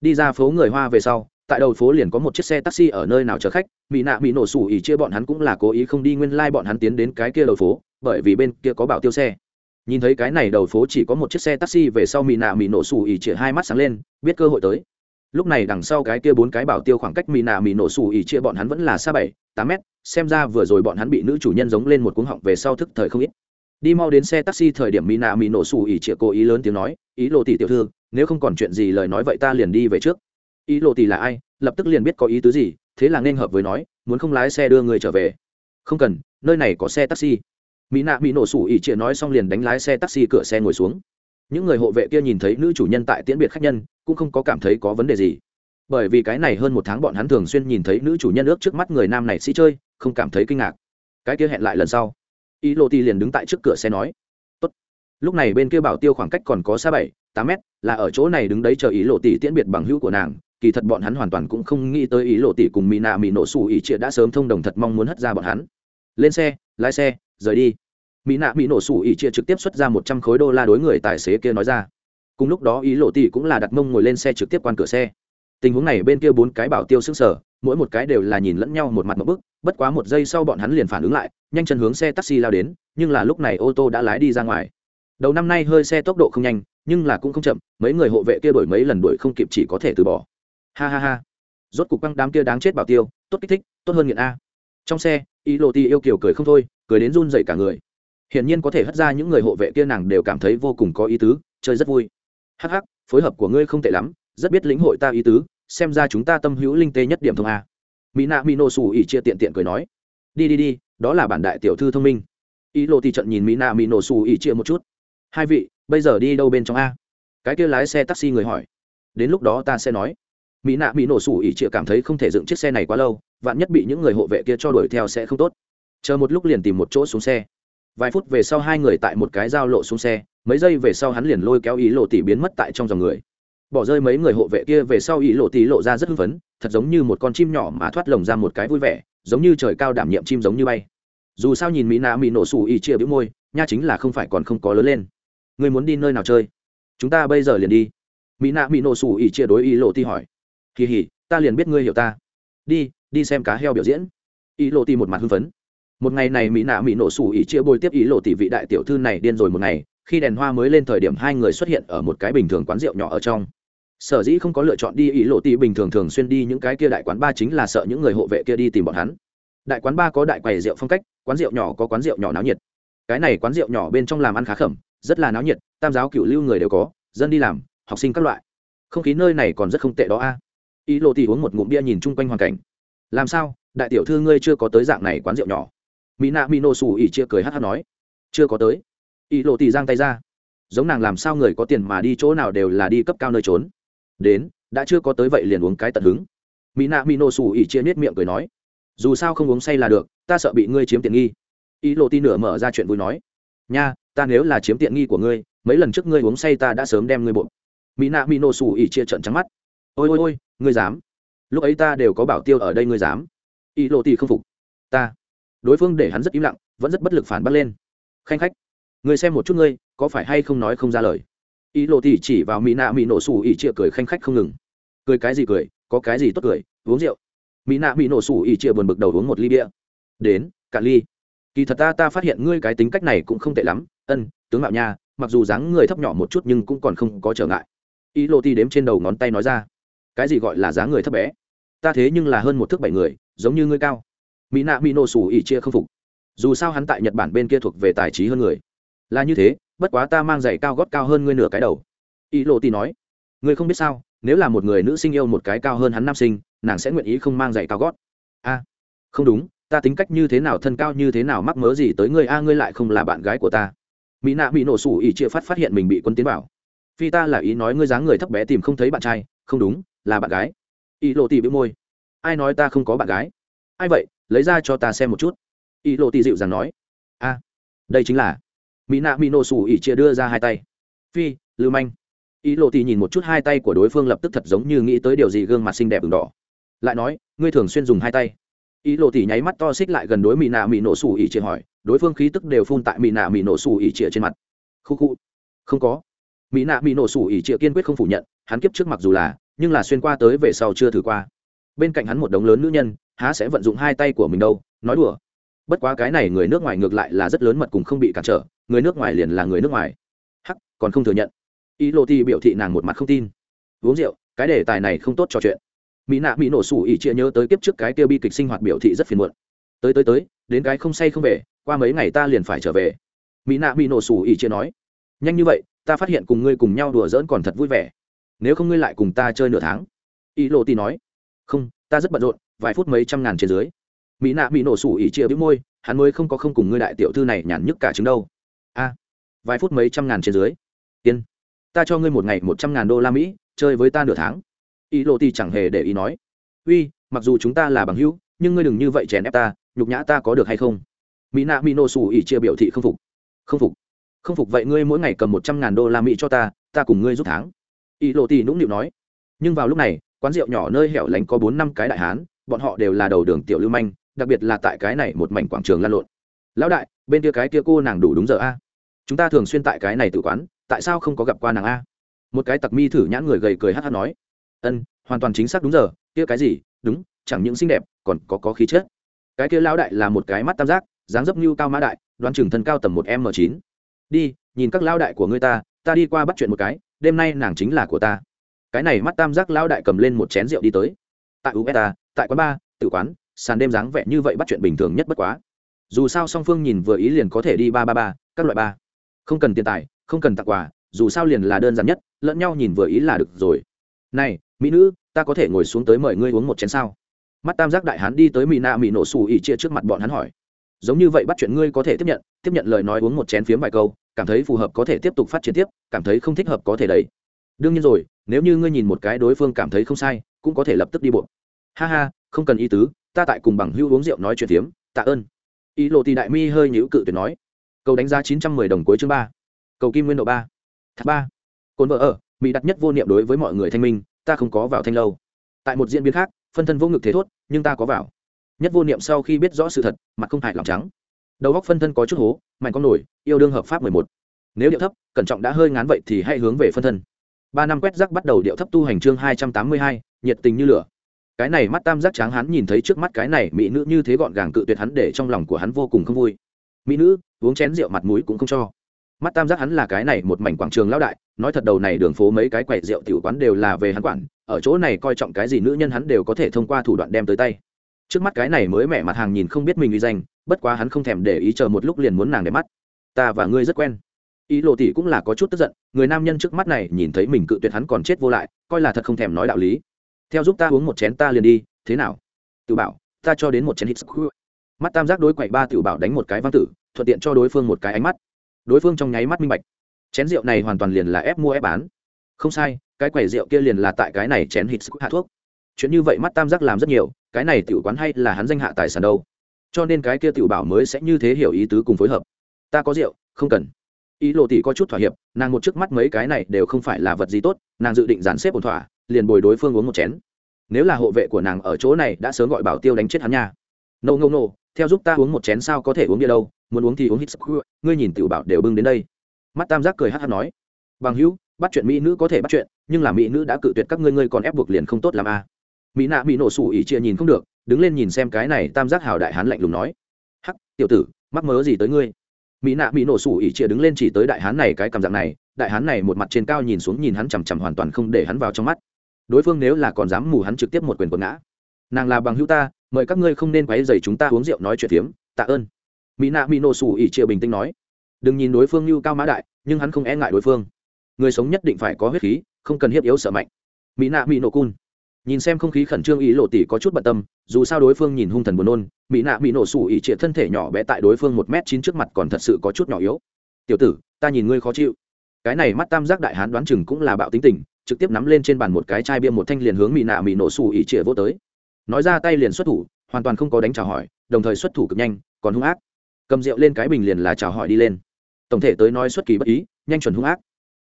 Đi ra phố người hoa về sau, tại đầu phố liền có một chiếc xe taxi ở nơi nào chở khách, mỹ nạ mỹ nổ sủ ỉ chia bọn hắn cũng là cố ý không đi nguyên lai、like、bọn hắn tiến đến cái kia đầu phố, bởi vì bên kia có bảo tiêu xe. Nhìn thấy cái này đầu phố chỉ có một chiếc xe taxi về sau mỹ nạ mỹ nổ sủ ỉ chia hai mắt sáng lên, biết cơ hội tới lúc này đằng sau cái kia bốn cái bảo tiêu khoảng cách mỹ nạ mỹ nổ xù ỉ chia bọn hắn vẫn là xa bảy, tám mét, xem ra vừa rồi bọn hắn bị nữ chủ nhân giống lên một cuống họng về sau thức thời không ít. Đi mau đến xe taxi thời điểm mỹ nạ mỹ nổ xù ỉ chia cố ý lớn tiếng nói, ý lộ tỷ tiểu thư, nếu không còn chuyện gì lời nói vậy ta liền đi về trước. Ý lộ tỷ là ai? Lập tức liền biết có ý tứ gì, thế là nên hợp với nói, muốn không lái xe đưa người trở về? Không cần, nơi này có xe taxi. Mỹ nạ mỹ nổ sủ ỉ chia nói xong liền đánh lái xe taxi cửa xe ngồi xuống. Những người hộ vệ kia nhìn thấy nữ chủ nhân tại tiễn biệt khách nhân cũng không có cảm thấy có vấn đề gì. Bởi vì cái này hơn một tháng bọn hắn thường xuyên nhìn thấy nữ chủ nhân ước trước mắt người nam này sĩ chơi, không cảm thấy kinh ngạc. Cái kia hẹn lại lần sau. Ý lộ ti liền đứng tại trước cửa xe nói, Tốt. lúc này bên kia bảo tiêu khoảng cách còn có xa bảy, tám mét, là ở chỗ này đứng đấy chờ ý lộ tỷ tiễn biệt bằng hữu của nàng. Kỳ thật bọn hắn hoàn toàn cũng không nghĩ tới ý lộ tỷ cùng mỹ nạ mỹ nổ xù ý chia đã sớm thông đồng thật mong muốn hất ra bọn hắn. Lên xe, lái xe, rời đi. Mỹ nạ mỹ nổ xù ý chia trực tiếp xuất ra một trăm khối đô la đối người tài xế kia nói ra cùng lúc đó ý lộ tỷ cũng là đặt mông ngồi lên xe trực tiếp quan cửa xe. Tình huống này bên kia bốn cái bảo tiêu xứng sở mỗi một cái đều là nhìn lẫn nhau một mặt một bức, bất quá một giây sau bọn hắn liền phản ứng lại, nhanh chân hướng xe taxi lao đến, nhưng là lúc này ô tô đã lái đi ra ngoài. Đầu năm nay hơi xe tốc độ không nhanh, nhưng là cũng không chậm, mấy người hộ vệ kia đổi mấy lần đuổi không kịp chỉ có thể từ bỏ. Ha ha ha. Rốt cục băng đám kia đáng chết bảo tiêu, tốt kích thích, tốt hơn nghiện a. Trong xe, ý lộ ti yêu kiều cười không thôi, cười đến run dậy cả người. Hiển nhiên có thể hất ra những người hộ vệ kia nàng đều cảm thấy vô cùng có ý tứ, chơi rất vui hắc hắc, phối hợp của ngươi không tệ lắm, rất biết lĩnh hội ta ý tứ, xem ra chúng ta tâm hữu linh tê nhất điểm thông a. Mỹ nạ mỹ nổ xù ỉ chia tiện tiện cười nói. Đi đi đi, đó là bản đại tiểu thư thông minh. Ý lộ thì trận nhìn mỹ nạ mỹ nổ xù ỉ chia một chút. Hai vị, bây giờ đi đâu bên trong a? Cái kia lái xe taxi người hỏi. Đến lúc đó ta sẽ nói. Mỹ nạ mỹ nổ sủ ỉ chia cảm thấy không thể dựng chiếc xe này quá lâu, vạn nhất bị những người hộ vệ kia cho đuổi theo sẽ không tốt. Chờ một lúc liền tìm một chỗ xuống xe. Vài phút về sau hai người tại một cái giao lộ xuống xe mấy giây về sau hắn liền lôi kéo ý lộ tỷ biến mất tại trong dòng người. Bỏ rơi mấy người hộ vệ kia về sau ý lộ tỷ lộ ra rất hưng phấn, thật giống như một con chim nhỏ mà thoát lồng ra một cái vui vẻ, giống như trời cao đảm nhiệm chim giống như bay. Dù sao nhìn mỹ nạ mỹ nổ sủ ý chia bĩu môi, nha chính là không phải còn không có lớn lên. Người muốn đi nơi nào chơi? Chúng ta bây giờ liền đi. Mỹ nạ mỹ nổ sủ ý chia đối ý lộ tỷ hỏi. Kỳ hỉ ta liền biết ngươi hiểu ta. Đi đi xem cá heo biểu diễn. Ý lộ tỷ một mặt hưng phấn. Một ngày này mỹ nạ mỹ nổ sủ ý chia bồi tiếp ý lộ tỷ vị đại tiểu thư này điên rồi một ngày khi đèn hoa mới lên thời điểm hai người xuất hiện ở một cái bình thường quán rượu nhỏ ở trong. Sở dĩ không có lựa chọn đi ý lộ tỷ bình thường thường xuyên đi những cái kia đại quán ba chính là sợ những người hộ vệ kia đi tìm bọn hắn. Đại quán ba có đại quầy rượu phong cách, quán rượu nhỏ có quán rượu nhỏ náo nhiệt. Cái này quán rượu nhỏ bên trong làm ăn khá khẩm, rất là náo nhiệt, tam giáo cựu lưu người đều có, dân đi làm, học sinh các loại. Không khí nơi này còn rất không tệ đó a. Ý lộ tỷ uống một ngụm bia nhìn chung quanh hoàn cảnh. Làm sao, đại tiểu thư ngươi chưa có tới dạng này quán rượu nhỏ? Mỹ nạ mỹ nô xù ỉ chia cười hát hát nói. Chưa có tới ý lộ tỷ giang tay ra. Giống nàng làm sao người có tiền mà đi chỗ nào đều là đi cấp cao nơi trốn. Đến, đã chưa có tới vậy liền uống cái tận hứng. Mỹ nạ mỹ nổ xù ỉ chia nết miệng cười nói. Dù sao không uống say là được, ta sợ bị ngươi chiếm tiện nghi. Ý lộ ti nửa mở ra chuyện vui nói. Nha, ta nếu là chiếm tiện nghi của ngươi, mấy lần trước ngươi uống say ta đã sớm đem ngươi bộn mỹ nạ mỹ nổ xù ỉ chia trận trắng mắt. Ôi ôi ôi, ngươi dám. Lúc ấy ta đều có bảo tiêu ở đây ngươi dám. Ý lộ ti không phục. Ta. Đối phương để hắn rất im lặng, vẫn rất bất lực phản bắt lên. Khanh khách ngươi xem một chút ngươi, có phải hay không nói không ra lời? Ý lộ thì chỉ vào mỹ nạ mỹ nổ xù ỉ chia cười khanh khách không ngừng. Cười cái gì cười, có cái gì tốt cười, uống rượu. Mỹ nạ mỹ nổ xù ỉ chia buồn bực đầu uống một ly bia. Đến cả ly. Kỳ thật ta ta phát hiện ngươi cái tính cách này cũng không tệ lắm. Ân, tướng mạo nha, mặc dù dáng người thấp nhỏ một chút nhưng cũng còn không có trở ngại. Ý lộ ti đếm trên đầu ngón tay nói ra. Cái gì gọi là dáng người thấp bé? Ta thế nhưng là hơn một thước bảy người, giống như ngươi cao. Mỹ nạ mỹ nổ xù ỉ chia không phục. Dù sao hắn tại nhật bản bên kia thuộc về tài trí hơn người là như thế, bất quá ta mang giày cao gót cao hơn ngươi nửa cái đầu. Ý lộ tì nói, ngươi không biết sao, nếu là một người nữ sinh yêu một cái cao hơn hắn nam sinh, nàng sẽ nguyện ý không mang giày cao gót. A, không đúng, ta tính cách như thế nào, thân cao như thế nào, mắc mớ gì tới ngươi a, ngươi lại không là bạn gái của ta. Mỹ nạ bị nổ sủ ỉ chia phát phát hiện mình bị quân tiến bảo phi ta là ý nói ngươi dáng người thấp bé tìm không thấy bạn trai, không đúng, là bạn gái. Ý lộ tì bị môi, ai nói ta không có bạn gái? Ai vậy, lấy ra cho ta xem một chút. Ý lộ tì dịu dàng nói, a, đây chính là mỹ nạ mỹ nổ sủ ỉ chia đưa ra hai tay. Phi, lưu manh. Ý lộ thì nhìn một chút hai tay của đối phương lập tức thật giống như nghĩ tới điều gì gương mặt xinh đẹp ửng đỏ. Lại nói, ngươi thường xuyên dùng hai tay. Ý lộ thì nháy mắt to xích lại gần đối mỹ nạ mỹ nổ sủ ỉ chia hỏi, đối phương khí tức đều phun tại mỹ nạ mỹ nổ sủ ỉ chia trên mặt. Khu khu. Không có. Mỹ nạ mỹ nổ sủ ỉ chia kiên quyết không phủ nhận, hắn kiếp trước mặc dù là, nhưng là xuyên qua tới về sau chưa thử qua. Bên cạnh hắn một đống lớn nữ nhân, há sẽ vận dụng hai tay của mình đâu, nói đùa. Bất quá cái này người nước ngoài ngược lại là rất lớn mật cùng không bị cản trở người nước ngoài liền là người nước ngoài. Hắc, còn không thừa nhận. Ý lộ thì biểu thị nàng một mặt không tin. Uống rượu, cái đề tài này không tốt trò chuyện. Mỹ nạ mỹ nổ sủ ỉ chia nhớ tới kiếp trước cái tiêu bi kịch sinh hoạt biểu thị rất phiền muộn. Tới tới tới, đến cái không say không về, qua mấy ngày ta liền phải trở về. Mỹ nạ mỹ nổ sủ ỉ chia nói. Nhanh như vậy, ta phát hiện cùng ngươi cùng nhau đùa giỡn còn thật vui vẻ. Nếu không ngươi lại cùng ta chơi nửa tháng. Ý lộ tì nói. Không, ta rất bận rộn, vài phút mấy trăm ngàn trên dưới. Mỹ nạ mỹ nổ sủ ỉ chia bĩu môi, hắn mới không có không cùng ngươi đại tiểu thư này nhàn nhức cả chứng đâu a vài phút mấy trăm ngàn trên dưới. Yên, ta cho ngươi một ngày một trăm ngàn đô la mỹ chơi với ta nửa tháng. Ý lộ ti chẳng hề để ý nói. Uy mặc dù chúng ta là bằng hữu nhưng ngươi đừng như vậy chèn ép ta nhục nhã ta có được hay không? Mỹ nạ mỹ nô xù ỉ chia biểu thị không phục. Không phục. Không phục vậy ngươi mỗi ngày cầm một trăm ngàn đô la mỹ cho ta ta cùng ngươi giúp tháng. Ý lộ thì nũng nịu nói. Nhưng vào lúc này quán rượu nhỏ nơi hẻo lánh có bốn năm cái đại hán bọn họ đều là đầu đường tiểu lưu manh đặc biệt là tại cái này một mảnh quảng trường lan lộn. Lão đại bên kia cái kia cô nàng đủ đúng giờ a? Chúng ta thường xuyên tại cái này tự quán, tại sao không có gặp qua nàng a? Một cái tặc mi thử nhãn người gầy cười hát hát nói. Ân, hoàn toàn chính xác đúng giờ, kia cái gì? Đúng, chẳng những xinh đẹp, còn có có khí chất. Cái kia lão đại là một cái mắt tam giác, dáng dấp như cao mã đại đoán chừng thân cao tầm một m chín. Đi, nhìn các lão đại của ngươi ta ta đi qua bắt chuyện một cái, đêm nay nàng chính là của ta. Cái này mắt tam giác lão đại cầm lên một chén rượu đi tới. Tại ubeta tại quán bar tự quán, sàn đêm dáng vẻ như vậy bắt chuyện bình thường nhất bất quá. Dù sao song phương nhìn vừa ý liền có thể đi ba ba ba, các loại ba không cần tiền tài, không cần tặng quà, dù sao liền là đơn giản nhất, lẫn nhau nhìn vừa ý là được rồi. Này, mỹ nữ, ta có thể ngồi xuống tới mời ngươi uống một chén sao? Mắt tam giác đại hán đi tới mỹ na mỹ nổ xù ỉ chia trước mặt bọn hắn hỏi. Giống như vậy bắt chuyện ngươi có thể tiếp nhận tiếp nhận lời nói uống một chén phiếm vài câu, cảm thấy phù hợp có thể tiếp tục phát triển tiếp, cảm thấy không thích hợp có thể đấy đương nhiên rồi, nếu như ngươi nhìn một cái đối phương cảm thấy không sai, cũng có thể lập tức đi bộ ha ha, không cần ý tứ, ta tại cùng bằng hưu uống rượu nói chuyện phiếm, tạ ơn. Ý lộ thì đại mi hơi nhữ cự tuyệt nói cầu đánh giá chín trăm mười đồng cuối chương ba. Cầu kim nguyên độ ba. Tháp ba. Cồn vợ ở, mỹ đặt nhất vô niệm đối với mọi người thanh minh, ta không có vào thanh lâu. Tại một diễn biến khác, phân thân vô ngực thế thốt, nhưng ta có vào. Nhất vô niệm sau khi biết rõ sự thật, mặt không hại lòng trắng. Đầu góc phân thân có chút hố, mạnh con nổi, yêu đương hợp pháp mười một. Nếu điệu thấp, cẩn trọng đã hơi ngán vậy thì hãy hướng về phân thân. Ba năm quét rắc bắt đầu điệu thấp tu hành chương hai trăm tám mươi hai, nhiệt tình như lửa. Cái này mắt tam giác tráng hắn nhìn thấy trước mắt cái này mỹ nữ như thế gọn gàng cự tuyệt hắn để trong lòng của hắn vô cùng không vui. Mỹ nữ uống chén rượu mặt mũi cũng không cho. Mắt tam giác hắn là cái này một mảnh quảng trường lão đại, nói thật đầu này đường phố mấy cái quầy rượu tiểu quán đều là về hắn quản, ở chỗ này coi trọng cái gì nữ nhân hắn đều có thể thông qua thủ đoạn đem tới tay. Trước mắt cái này mới mẹ mặt hàng nhìn không biết mình uy danh, bất quá hắn không thèm để ý chờ một lúc liền muốn nàng để mắt. Ta và ngươi rất quen. Ý lộ tỷ cũng là có chút tức giận, người nam nhân trước mắt này nhìn thấy mình cự tuyệt hắn còn chết vô lại, coi là thật không thèm nói đạo lý. Theo giúp ta uống một chén ta liền đi, thế nào? Tự bảo, ta cho đến một chén hít mắt tam giác đối quậy ba tự bảo đánh một cái văn tử thuận tiện cho đối phương một cái ánh mắt. Đối phương trong nháy mắt minh bạch. Chén rượu này hoàn toàn liền là ép mua ép bán. Không sai, cái quầy rượu kia liền là tại cái này chén hít hạ thuốc. Chuyện như vậy mắt tam giác làm rất nhiều, cái này tiểu quán hay là hắn danh hạ tài sản đâu? Cho nên cái kia tiểu bảo mới sẽ như thế hiểu ý tứ cùng phối hợp. Ta có rượu, không cần. Ý lộ tỷ có chút thỏa hiệp, nàng một trước mắt mấy cái này đều không phải là vật gì tốt, nàng dự định dàn xếp ổn thỏa, liền bồi đối phương uống một chén. Nếu là hộ vệ của nàng ở chỗ này đã sớm gọi bảo tiêu đánh chết hắn nha. Nâu nâu nâu theo giúp ta uống một chén sao có thể uống bia đâu? Muốn uống thì uống hít ngươi nhìn tiểu bảo đều bưng đến đây. Mắt tam giác cười hát hát nói, bằng hữu, bắt chuyện mỹ nữ có thể bắt chuyện, nhưng là mỹ nữ đã cự tuyệt các ngươi ngươi còn ép buộc liền không tốt làm a. À. mỹ nạ bị nổ sủ ỉ chia nhìn không được, đứng lên nhìn xem cái này tam giác hào đại hán lạnh lùng nói, hắc, tiểu tử, mắc mớ gì tới ngươi? Mỹ nạ bị nổ sủ ỉ chia đứng lên chỉ tới đại hán này cái cảm giác này, đại hán này một mặt trên cao nhìn xuống nhìn hắn chằm chằm hoàn toàn không để hắn vào trong mắt. Đối phương nếu là còn dám mù hắn trực tiếp một quyền quần ngã. Nàng là bằng hữu ta, mời các ngươi không nên quấy dày chúng ta uống rượu nói chuyện phiếm, tạ ơn mỹ nạ mỹ nổ sủ ỉ chia bình tĩnh nói, đừng nhìn đối phương như cao mã đại, nhưng hắn không e ngại đối phương. Người sống nhất định phải có huyết khí, không cần hiếp yếu sợ mạnh. Mỹ nạ mỹ nổ cun. Nhìn xem không khí khẩn trương ý lộ tỷ có chút bận tâm, dù sao đối phương nhìn hung thần buồn nôn, mỹ nạ bị nổ sủ ỉ triệt thân thể nhỏ bé tại đối phương một m chín trước mặt còn thật sự có chút nhỏ yếu. Tiểu tử, ta nhìn ngươi khó chịu. Cái này mắt tam giác đại hán đoán chừng cũng là bạo tính tình, trực tiếp nắm lên trên bàn một cái chai bia một thanh liền hướng mỹ nạ mỹ nổ sủ ỉ triệt vô tới. Nói ra tay liền xuất thủ, hoàn toàn không có đánh chào hỏi, đồng thời xuất thủ cực nhanh, còn hung ác cầm rượu lên cái bình liền là chào hỏi đi lên. Tổng thể tới nói xuất kỳ bất ý, nhanh chuẩn hung ác.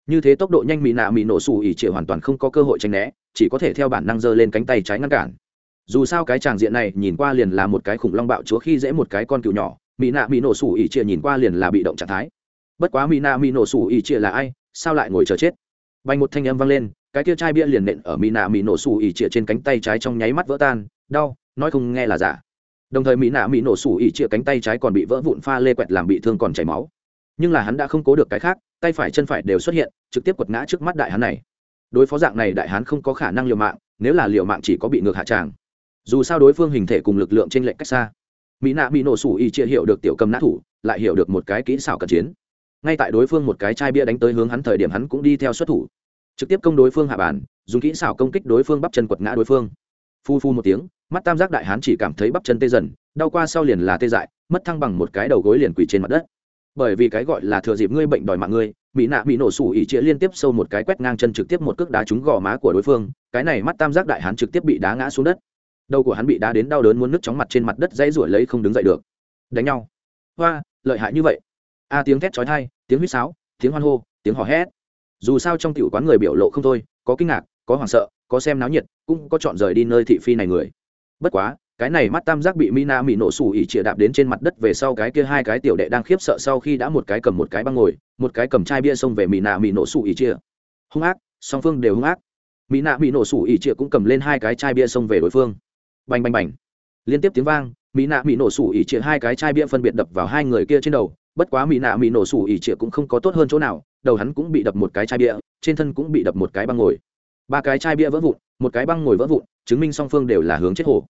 Như thế tốc độ nhanh mỹ nạ mỹ nổ xù ỉ trịa hoàn toàn không có cơ hội tranh né, chỉ có thể theo bản năng giơ lên cánh tay trái ngăn cản. Dù sao cái tràng diện này nhìn qua liền là một cái khủng long bạo chúa khi dễ một cái con cừu nhỏ mỹ nạ mỹ nổ xù ỉ trịa nhìn qua liền là bị động trạng thái. Bất quá mỹ nạ mỹ nổ xù ỉ trịa là ai, sao lại ngồi chờ chết? Bay một thanh âm vang lên, cái kia chai bia liền nện ở mỹ nạ mỹ nổ xù ỉ trịa trên cánh tay trái trong nháy mắt vỡ tan, đau, nói không nghe là giả đồng thời mỹ nạ mỹ nổ sủ ỉ trịa cánh tay trái còn bị vỡ vụn pha lê quẹt làm bị thương còn chảy máu. Nhưng là hắn đã không cố được cái khác, tay phải chân phải đều xuất hiện, trực tiếp quật ngã trước mắt đại hán này. Đối phó dạng này đại hán không có khả năng liều mạng, nếu là liều mạng chỉ có bị ngược hạ tràng. Dù sao đối phương hình thể cùng lực lượng trên lệnh cách xa. Mỹ nạ bị nổ sủ y chia hiểu được tiểu cầm nã thủ, lại hiểu được một cái kỹ xảo cận chiến. Ngay tại đối phương một cái chai bia đánh tới hướng hắn thời điểm hắn cũng đi theo xuất thủ. Trực tiếp công đối phương hạ bàn, dùng kỹ xảo công kích đối phương bắp chân quật ngã đối phương phu phu một tiếng, mắt tam giác đại hán chỉ cảm thấy bắp chân tê dần, đau qua sau liền là tê dại, mất thăng bằng một cái đầu gối liền quỳ trên mặt đất. Bởi vì cái gọi là thừa dịp ngươi bệnh đòi mạng ngươi, mỹ nạ bị nổ sủ ỉ chĩa liên tiếp sâu một cái quét ngang chân trực tiếp một cước đá trúng gò má của đối phương, cái này mắt tam giác đại hán trực tiếp bị đá ngã xuống đất. Đầu của hắn bị đá đến đau đớn muốn nứt chóng mặt trên mặt đất dãy ruổi lấy không đứng dậy được. Đánh nhau. Hoa, lợi hại như vậy. A tiếng thét chói thai tiếng huýt sáo, tiếng hoan hô, tiếng hò hét. Dù sao trong tiểu quán người biểu lộ không thôi, có kinh ngạc, có hoảng sợ, có xem náo nhiệt cũng có chọn rời đi nơi thị phi này người. Bất quá, cái này mắt tam giác bị mina mỹ nổ sủ ỉ chĩa đạp đến trên mặt đất về sau cái kia hai cái tiểu đệ đang khiếp sợ sau khi đã một cái cầm một cái băng ngồi, một cái cầm chai bia xông về mỹ nạ mỹ nổ sủ ỉ chĩa hung ác, song phương đều hung ác. Mỹ nạ mỹ nổ sủ ỉ chĩa cũng cầm lên hai cái chai bia xông về đối phương. Bành bành bành. Liên tiếp tiếng vang mỹ nạ mỹ nổ sủ ỉ chĩa hai cái chai bia phân biệt đập vào hai người kia trên đầu. Bất quá mỹ nạ mỹ nổ sủ ỉ chĩa cũng không có tốt hơn chỗ nào, đầu hắn cũng bị đập một cái chai bia, trên thân cũng bị đập một cái băng ngồi. Ba cái chai bia vỡ vụn một cái băng ngồi vỡ vụn, chứng minh song phương đều là hướng chết hổ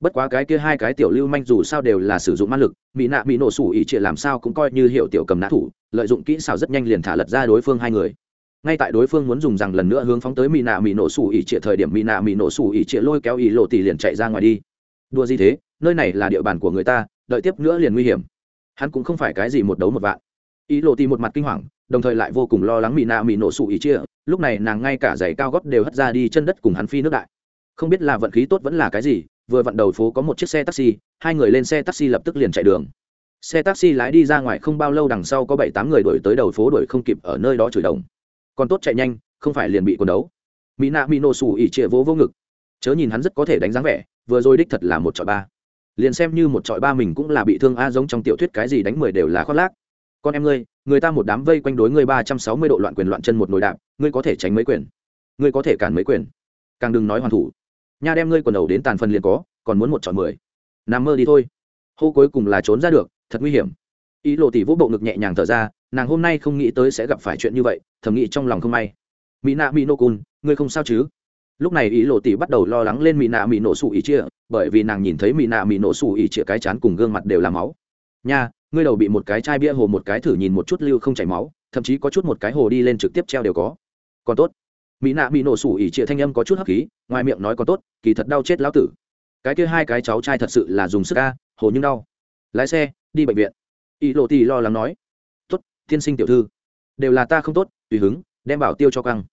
bất quá cái kia hai cái tiểu lưu manh dù sao đều là sử dụng ma lực, mỹ nạ mỹ nổ sủ ỉ trịa làm sao cũng coi như hiệu tiểu cầm nã thủ, lợi dụng kỹ xảo rất nhanh liền thả lật ra đối phương hai người. Ngay tại đối phương muốn dùng rằng lần nữa hướng phóng tới mỹ nạ mỹ nổ sủ ỉ trịa thời điểm, mỹ nạ mỹ nổ sủ ỉ trịa lôi kéo ỉ lộ tỷ liền chạy ra ngoài đi. Đua gì thế, nơi này là địa bàn của người ta, đợi tiếp nữa liền nguy hiểm. Hắn cũng không phải cái gì một đấu một vạn. Ý lộ tỷ một mặt kinh hoàng, đồng thời lại vô cùng lo lắng mỹ nạ mỹ nổ sủ ỉ trịa lúc này nàng ngay cả giày cao gót đều hất ra đi chân đất cùng hắn phi nước đại. Không biết là vận khí tốt vẫn là cái gì, vừa vặn đầu phố có một chiếc xe taxi, hai người lên xe taxi lập tức liền chạy đường. Xe taxi lái đi ra ngoài không bao lâu đằng sau có bảy tám người đuổi tới đầu phố đuổi không kịp ở nơi đó chửi đồng. Còn tốt chạy nhanh, không phải liền bị quần đấu. Mỹ nạ mỹ nổ sủ ỉ trịa vỗ vô ngực. Chớ nhìn hắn rất có thể đánh dáng vẻ, vừa rồi đích thật là một trọi ba. Liền xem như một trọi ba mình cũng là bị thương a giống trong tiểu thuyết cái gì đánh mười đều là khoác lác. Con em ngươi người ta một đám vây quanh đối ngươi ba trăm sáu mươi độ loạn quyền loạn chân một nồi đạp, ngươi có thể tránh mấy quyền? Ngươi có thể cản mấy quyền? Càng đừng nói hoàn thủ. Nha đem ngươi quần đầu đến tàn phần liền có, còn muốn một chọn mười. Nằm mơ đi thôi. Hô cuối cùng là trốn ra được, thật nguy hiểm. Ý lộ tỷ vũ bộ ngực nhẹ nhàng thở ra, nàng hôm nay không nghĩ tới sẽ gặp phải chuyện như vậy, thầm nghĩ trong lòng không may. Mỹ nạ mỹ nô cun, ngươi không sao chứ? Lúc này ý lộ tỷ bắt đầu lo lắng lên mỹ nạ mỹ nổ sủ ý chia bởi vì nàng nhìn thấy mỹ nạ mỹ nổ sủ ý chia cái chán cùng gương mặt đều là máu. Nha ngươi đầu bị một cái chai bia hồ một cái thử nhìn một chút lưu không chảy máu, thậm chí có chút một cái hồ đi lên trực tiếp treo đều có. Còn tốt. Mỹ nạ bị nổ sủ ỉ trịa thanh âm có chút hấp khí, ngoài miệng nói còn tốt, kỳ thật đau chết lão tử. Cái kia hai cái cháu trai thật sự là dùng sức ca hồ nhưng đau. Lái xe, đi bệnh viện. Ỷ lộ tì lo lắng nói. Tốt, tiên sinh tiểu thư. Đều là ta không tốt, tùy hứng, đem bảo tiêu cho căng.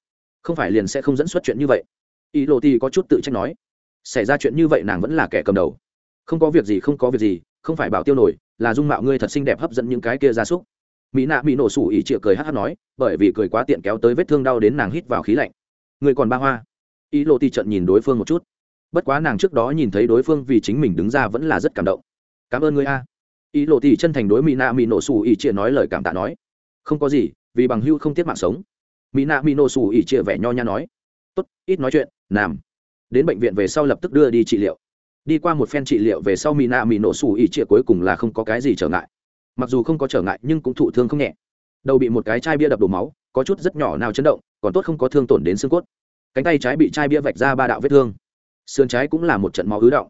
Không phải liền sẽ không dẫn xuất chuyện như vậy. Ỷ lộ tì có chút tự trách nói. Xảy ra chuyện như vậy nàng vẫn là kẻ cầm đầu. Không có việc gì, không có việc gì, không phải bảo tiêu nổi là dung mạo ngươi thật xinh đẹp hấp dẫn những cái kia gia súc. Mỹ nạ bị nổ sủ ỉ chịa cười hát hát nói, bởi vì cười quá tiện kéo tới vết thương đau đến nàng hít vào khí lạnh. Người còn ba hoa. Ý lộ ti trận nhìn đối phương một chút. Bất quá nàng trước đó nhìn thấy đối phương vì chính mình đứng ra vẫn là rất cảm động. Cảm ơn ngươi a. Ý lộ ti chân thành đối mỹ nạ mỹ nổ sủ ỉ chịa nói lời cảm tạ nói. Không có gì, vì bằng hưu không tiết mạng sống. Mỹ nạ mỹ nổ sủ ỉ chịa vẻ nho nha nói. Tốt, ít nói chuyện làm đến bệnh viện về sau lập tức đưa đi trị liệu đi qua một phen trị liệu về sau mỹ nạ mỹ nổ sủ ỉ trịa cuối cùng là không có cái gì trở ngại. Mặc dù không có trở ngại nhưng cũng thụ thương không nhẹ. Đầu bị một cái chai bia đập đổ máu, có chút rất nhỏ nào chấn động, còn tốt không có thương tổn đến xương cốt. Cánh tay trái bị chai bia vạch ra ba đạo vết thương. Sườn trái cũng là một trận máu ứ động.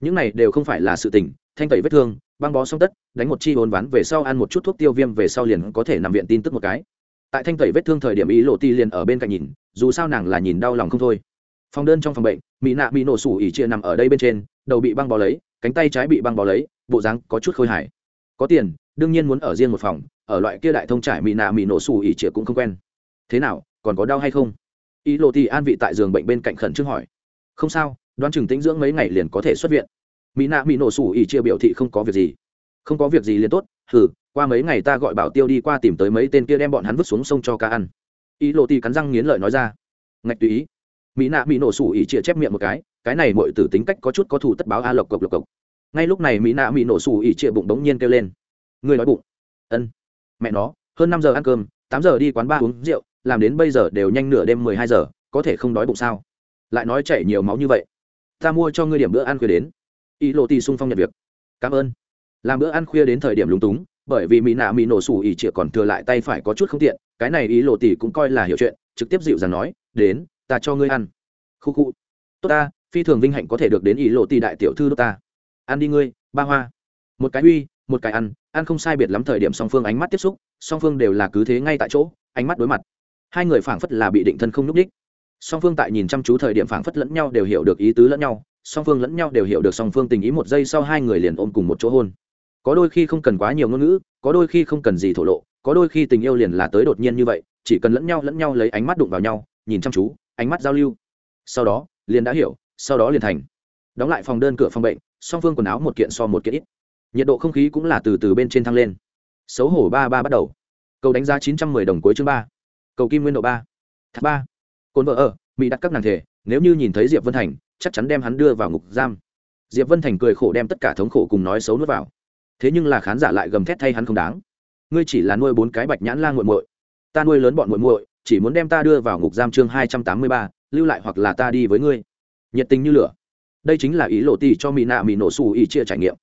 Những này đều không phải là sự tình, thanh tẩy vết thương, băng bó xong tất, đánh một chi hồn ván về sau ăn một chút thuốc tiêu viêm về sau liền có thể nằm viện tin tức một cái. Tại thanh tẩy vết thương thời điểm ý lộ ti liền ở bên cạnh nhìn, dù sao nàng là nhìn đau lòng không thôi. Phòng đơn trong phòng bệnh mỹ nạ bị nổ sủ ỉ chia nằm ở đây bên trên đầu bị băng bó lấy, cánh tay trái bị băng bó lấy, bộ dáng có chút khôi hài. Có tiền, đương nhiên muốn ở riêng một phòng, ở loại kia đại thông trải mỹ nạ mỹ nổ xù ỉ chĩa cũng không quen. Thế nào, còn có đau hay không? Ý lộ thì an vị tại giường bệnh bên cạnh khẩn trương hỏi. Không sao, đoán chừng tĩnh dưỡng mấy ngày liền có thể xuất viện. Mỹ nạ mỹ nổ xù ỉ chia biểu thị không có việc gì. Không có việc gì liền tốt, hừ, qua mấy ngày ta gọi bảo tiêu đi qua tìm tới mấy tên kia đem bọn hắn vứt xuống sông cho ca ăn. Ý lộ thì cắn răng nghiến lợi nói ra. Ngạch tùy ý. Mỹ nạ mỹ nổ xù ỉ chia chép miệng một cái cái này mọi tử tính cách có chút có thủ tất báo a lộc cộc lộc cộc. Ngay lúc này mỹ nạ mỹ nổ xù ỉ chia bụng bỗng nhiên kêu lên. Người nói bụng. Ân. Mẹ nó, hơn năm giờ ăn cơm, tám giờ đi quán ba uống rượu, làm đến bây giờ đều nhanh nửa đêm mười hai giờ, có thể không đói bụng sao? Lại nói chảy nhiều máu như vậy. Ta mua cho ngươi điểm bữa ăn khuya đến. Y lộ ti sung phong nhận việc. Cảm ơn. Làm bữa ăn khuya đến thời điểm lúng túng, bởi vì mỹ nạ mỹ nổ sủ ỉ chĩa còn thừa lại tay phải có chút không tiện, cái này ý lộ tỷ cũng coi là hiểu chuyện, trực tiếp dịu dàng nói, đến, ta cho ngươi ăn. Khu khu. Tốt ta phi thường vinh hạnh có thể được đến ý lộ tỷ đại tiểu thư đ ta. Ăn đi ngươi, ba hoa. Một cái uy, một cái ăn ăn không sai biệt lắm thời điểm song phương ánh mắt tiếp xúc, song phương đều là cứ thế ngay tại chỗ, ánh mắt đối mặt. Hai người phảng phất là bị định thân không nhúc đích song phương tại nhìn chăm chú thời điểm phảng phất lẫn nhau đều hiểu được ý tứ lẫn nhau, song phương lẫn nhau đều hiểu được song phương tình ý một giây sau hai người liền ôm cùng một chỗ hôn. Có đôi khi không cần quá nhiều ngôn ngữ, có đôi khi không cần gì thổ lộ, có đôi khi tình yêu liền là tới đột nhiên như vậy, chỉ cần lẫn nhau lẫn nhau lấy ánh mắt đụng vào nhau, nhìn chăm chú, ánh mắt giao lưu. Sau đó, liền đã hiểu sau đó liền thành. Đóng lại phòng đơn cửa phòng bệnh, song phương quần áo một kiện so một kiện ít. Nhiệt độ không khí cũng là từ từ bên trên thăng lên. Xấu hổ ba ba bắt đầu. Cầu đánh giá chín trăm mười đồng cuối chương ba. Cầu kim nguyên độ ba. Thác ba. Cồn vợ ở, mỹ đặt các nàng thể, nếu như nhìn thấy diệp vân thành, chắc chắn đem hắn đưa vào ngục giam. Diệp vân thành cười khổ đem tất cả thống khổ cùng nói xấu nuốt vào. Thế nhưng là khán giả lại gầm thét thay hắn không đáng. Ngươi chỉ là nuôi bốn cái bạch nhãn lan g u muội. Ta nuôi lớn bọn muội muội, chỉ muốn đem ta đưa vào ngục giam chương hai trăm tám mươi ba, lưu lại hoặc là ta đi với ngươi nhiệt tình như lửa. Đây chính là ý lộ tỷ cho mỹ nạ mỹ nổ xù ý chia trải nghiệm.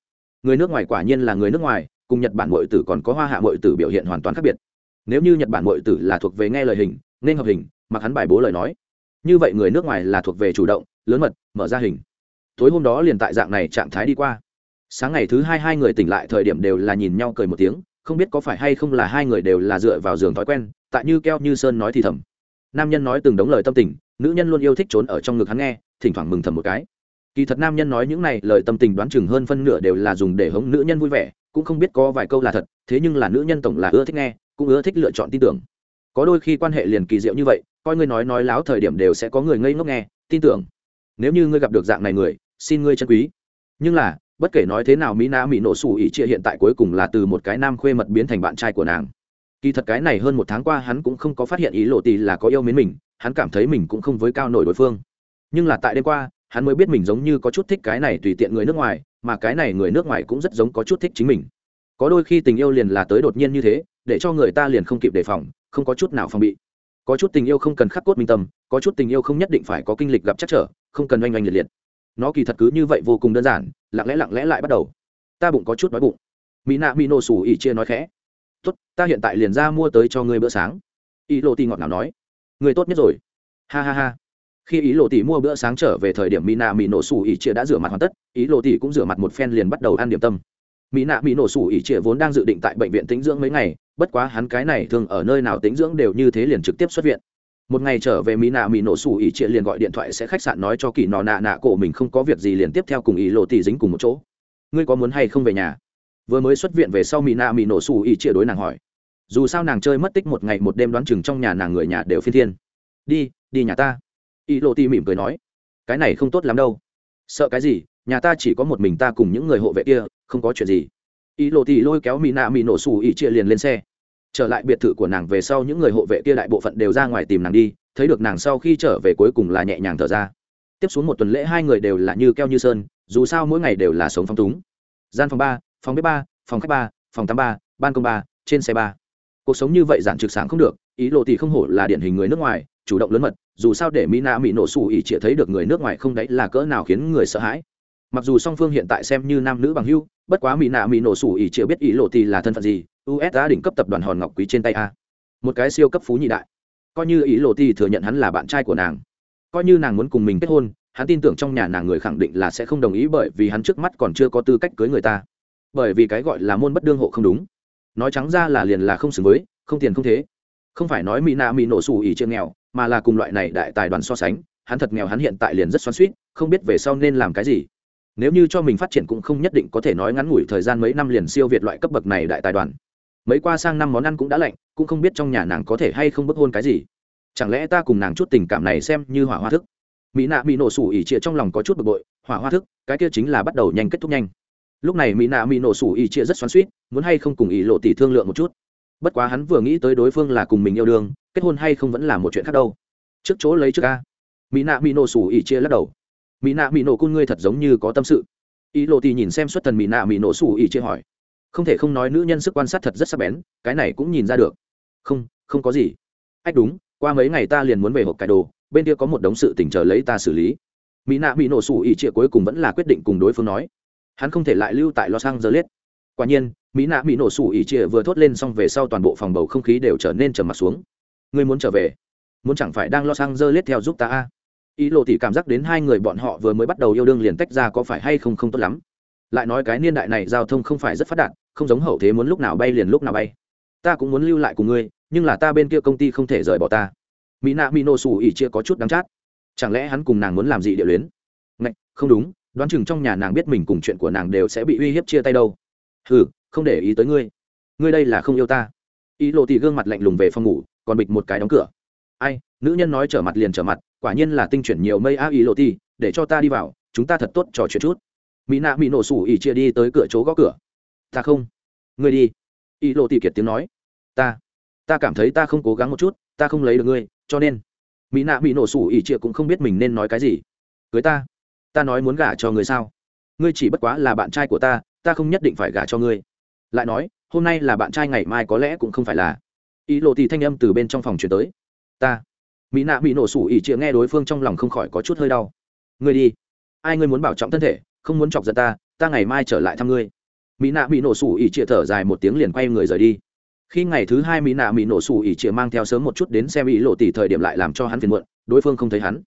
Người nước ngoài quả nhiên là người nước ngoài, cùng nhật bản muội tử còn có hoa hạ muội tử biểu hiện hoàn toàn khác biệt. Nếu như nhật bản muội tử là thuộc về nghe lời hình, nên hợp hình, mặc hắn bài bố lời nói. Như vậy người nước ngoài là thuộc về chủ động, lớn mật, mở ra hình. Tối hôm đó liền tại dạng này trạng thái đi qua. Sáng ngày thứ hai hai người tỉnh lại thời điểm đều là nhìn nhau cười một tiếng, không biết có phải hay không là hai người đều là dựa vào giường thói quen, tại như keo như sơn nói thì thầm. Nam nhân nói từng đống lời tâm tình nữ nhân luôn yêu thích trốn ở trong ngực hắn nghe, thỉnh thoảng mừng thầm một cái. Kỳ thật nam nhân nói những này lời tâm tình đoán chừng hơn phân nửa đều là dùng để hống nữ nhân vui vẻ, cũng không biết có vài câu là thật, thế nhưng là nữ nhân tổng là ưa thích nghe, cũng ưa thích lựa chọn tin tưởng. Có đôi khi quan hệ liền kỳ diệu như vậy, coi ngươi nói nói láo thời điểm đều sẽ có người ngây ngốc nghe, tin tưởng. Nếu như ngươi gặp được dạng này người, xin ngươi chân quý. Nhưng là, bất kể nói thế nào mỹ na mỹ nổ xù ỉ chia hiện tại cuối cùng là từ một cái nam khuê mật biến thành bạn trai của nàng. Kỳ thật cái này hơn một tháng qua hắn cũng không có phát hiện ý lộ tì là có yêu mến mình hắn cảm thấy mình cũng không với cao nổi đối phương. Nhưng là tại đêm qua, hắn mới biết mình giống như có chút thích cái này tùy tiện người nước ngoài, mà cái này người nước ngoài cũng rất giống có chút thích chính mình. Có đôi khi tình yêu liền là tới đột nhiên như thế, để cho người ta liền không kịp đề phòng, không có chút nào phòng bị. Có chút tình yêu không cần khắc cốt minh tâm, có chút tình yêu không nhất định phải có kinh lịch gặp chắc trở, không cần oanh oanh liệt liệt. Nó kỳ thật cứ như vậy vô cùng đơn giản, lặng lẽ lặng lẽ lại bắt đầu. Ta bụng có chút đói bụng. Mỹ nạ mỹ nổ xù ỉ chia nói khẽ. Tốt, ta hiện tại liền ra mua tới cho ngươi bữa sáng. Y Lô Ti ngọt nào nói người tốt nhất rồi. Ha ha ha. Khi ý lộ tỷ mua bữa sáng trở về thời điểm mỹ nạ mỹ nổ sủ ỉ chia đã rửa mặt hoàn tất, ý lộ tỷ cũng rửa mặt một phen liền bắt đầu ăn điểm tâm. Mỹ nạ mỹ nổ sủ ỉ chia vốn đang dự định tại bệnh viện tĩnh dưỡng mấy ngày, bất quá hắn cái này thường ở nơi nào tĩnh dưỡng đều như thế liền trực tiếp xuất viện. Một ngày trở về mỹ nạ mỹ nổ sủ ỉ chia liền gọi điện thoại sẽ khách sạn nói cho kỳ nọ nạ nạ cổ mình không có việc gì liền tiếp theo cùng ý lộ tỷ dính cùng một chỗ. Ngươi có muốn hay không về nhà? Vừa mới xuất viện về sau mỹ nạ mỹ nổ sủ ỉ chia đối nàng hỏi dù sao nàng chơi mất tích một ngày một đêm đoán chừng trong nhà nàng người nhà đều phi thiên. Đi đi nhà ta. Y lộ ti mỉm cười nói. Cái này không tốt lắm đâu. Sợ cái gì, nhà ta chỉ có một mình ta cùng những người hộ vệ kia, không có chuyện gì. Y lộ ti lôi kéo mỹ nạ mỹ nổ xù ỉ chia liền lên xe. Trở lại biệt thự của nàng về sau những người hộ vệ kia đại bộ phận đều ra ngoài tìm nàng đi, thấy được nàng sau khi trở về cuối cùng là nhẹ nhàng thở ra. Tiếp xuống một tuần lễ hai người đều là như keo như sơn, dù sao mỗi ngày đều là sống phong túng. Gian phòng ba, phòng bếp ba, phòng khách ba, phòng tắm ba, ban công ba, trên xe ba cuộc sống như vậy giản trực sáng không được, ý lộ thì không hổ là điển hình người nước ngoài, chủ động lớn mật, dù sao để mỹ nạ mỹ nổ xù ỉ chĩa thấy được người nước ngoài không đấy là cỡ nào khiến người sợ hãi. Mặc dù song phương hiện tại xem như nam nữ bằng hưu bất quá mỹ nạ mỹ nổ sủ ỉ chĩa biết ý lộ thì là thân phận gì usa đỉnh cấp tập đoàn hòn ngọc quý trên tay a. Một cái siêu cấp phú nhị đại. Coi như ý lộ thì thừa nhận hắn là bạn trai của nàng. Coi như nàng muốn cùng mình kết hôn, hắn tin tưởng trong nhà nàng người khẳng định là sẽ không đồng ý bởi vì hắn trước mắt còn chưa có tư cách cưới người ta. Bởi vì cái gọi là môn bất đương hộ không đúng nói trắng ra là liền là không xứng với, không tiền không thế. Không phải nói mỹ nạ mỹ nổ xù ỉ chưa nghèo, mà là cùng loại này đại tài đoàn so sánh, hắn thật nghèo hắn hiện tại liền rất xoắn suýt không biết về sau nên làm cái gì. Nếu như cho mình phát triển cũng không nhất định có thể nói ngắn ngủi thời gian mấy năm liền siêu việt loại cấp bậc này đại tài đoàn. Mấy qua sang năm món ăn cũng đã lạnh, cũng không biết trong nhà nàng có thể hay không bức hôn cái gì. Chẳng lẽ ta cùng nàng chút tình cảm này xem như hỏa hoa thức? Mỹ nạ mỹ nổ sủ ỉ trịa trong lòng có chút bực bội, hỏa hoa thức, cái kia chính là bắt đầu nhanh kết thúc nhanh lúc này mỹ nạ mỹ nổ sủ ý chia rất xoắn suýt muốn hay không cùng ý lộ tỷ thương lượng một chút. Bất quá hắn vừa nghĩ tới đối phương là cùng mình yêu đương, kết hôn hay không vẫn là một chuyện khác đâu. Trước chỗ lấy trước ca mỹ nạ mỹ nổ sủ ý chia lắc đầu. Mỹ nạ mỹ nổ cun ngươi thật giống như có tâm sự. Ý lộ tỷ nhìn xem xuất thần mỹ nạ mỹ nổ sủ ý chia hỏi. Không thể không nói nữ nhân sức quan sát thật rất sắc bén, cái này cũng nhìn ra được. Không không có gì. Ách đúng, qua mấy ngày ta liền muốn về hộp cải đồ, bên kia có một đống sự tỉnh chờ lấy ta xử lý. Mỹ nạ mỹ nổ sủ ỉ chia cuối cùng vẫn là quyết định cùng đối phương nói hắn không thể lại lưu tại los angeles. Quả nhiên, mỹ nạ mỹ nổ sủ ỉ chia vừa thốt lên xong về sau toàn bộ phòng bầu không khí đều trở nên trầm m ặ t xuống. Ngươi muốn trở về? Muốn chẳng phải đang lo sang dơ lết theo giúp ta a? Ý lộ tỷ cảm giác đến hai người bọn họ vừa mới bắt đầu yêu đương liền tách ra có phải hay không không tốt lắm. Lại nói cái niên đại này giao thông không phải rất phát đạt, không giống hậu thế muốn lúc nào bay liền lúc nào bay. Ta cũng muốn lưu lại cùng ngươi, nhưng là ta bên kia công ty không thể rời bỏ ta. Mỹ nạ mỹ nổ sủ ỉ chia có chút đắng chát. Chẳng lẽ hắn cùng nàng muốn làm gì địa luyến? Ngạch, không đúng đoán chừng trong nhà nàng biết mình cùng chuyện của nàng đều sẽ bị uy hiếp chia tay đâu. Hừ, không để ý tới ngươi. Ngươi đây là không yêu ta. Ý lộ tỷ gương mặt lạnh lùng về phòng ngủ còn bịch một cái đóng cửa. Ai nữ nhân nói trở mặt liền trở mặt quả nhiên là tinh chuyển nhiều mây a ý lộ tỷ để cho ta đi vào chúng ta thật tốt trò chuyện chút. Mỹ nạ mỹ nổ sủ ỉ chia đi tới cửa chỗ gõ cửa. Ta không. Ngươi đi. Ý lộ tỷ kiệt tiếng nói. Ta ta cảm thấy ta không cố gắng một chút ta không lấy được ngươi cho nên mỹ nạ bị nổ sủ ỉ chia cũng không biết mình nên nói cái gì. Cưới ta ta nói muốn gả cho ngươi sao? Ngươi chỉ bất quá là bạn trai của ta ta không nhất định phải gả cho ngươi. Lại nói, hôm nay là bạn trai ngày mai có lẽ cũng không phải là. Ý lộ tỷ thanh âm từ bên trong phòng chuyển tới. Ta. Mỹ nạ bị nổ sủ ỉ trịa nghe đối phương trong lòng không khỏi có chút hơi đau. Ngươi đi. Ai ngươi muốn bảo trọng thân thể, không muốn chọc giận ta ta ngày mai trở lại thăm ngươi. Mỹ nạ bị nổ sủ ỉ trịa thở dài một tiếng liền quay người rời đi. Khi ngày thứ hai mỹ nạ mỹ nổ sủ ỉ trịa mang theo sớm một chút đến xem ý lộ tỷ thời điểm lại làm cho hắn phiền muộn, đối phương không thấy hắn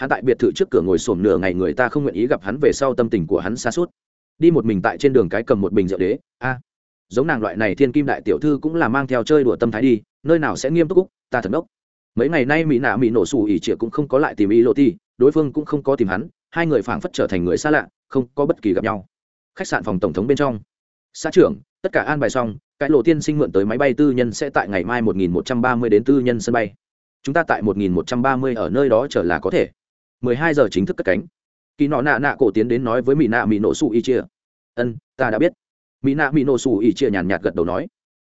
hắn tại biệt thự trước cửa ngồi sổm nửa ngày, người ta không nguyện ý gặp hắn về sau tâm tình của hắn xa suốt. Đi một mình tại trên đường cái cầm một bình rượu đế. A, giống nàng loại này thiên kim đại tiểu thư cũng là mang theo chơi đùa tâm thái đi, nơi nào sẽ nghiêm túc cúc ta thần đốc mấy ngày nay mỹ nạ mỹ nổ xù ỉ trịa cũng không có lại tìm ý lộ ti đối phương cũng không có tìm hắn, hai người phảng phất trở thành người xa lạ, không có bất kỳ gặp nhau. Khách sạn phòng tổng thống bên trong. Xã trưởng, tất cả an bài xong, cái lộ tiên sinh mượn tới máy bay tư nhân sẽ tại ngày mai 1130 đến tư nhân sân bay. Chúng ta tại 1130 ở nơi đó trở là có thể. 12 giờ chính thức cất cánh. Kỳ nọ nạ nạ cổ tiến đến nói với mỹ nạ mỹ nổ xù y chia ân ta đã biết. Mỹ nạ mỹ nổ xù y chia nhàn nhạt gật đầu nói.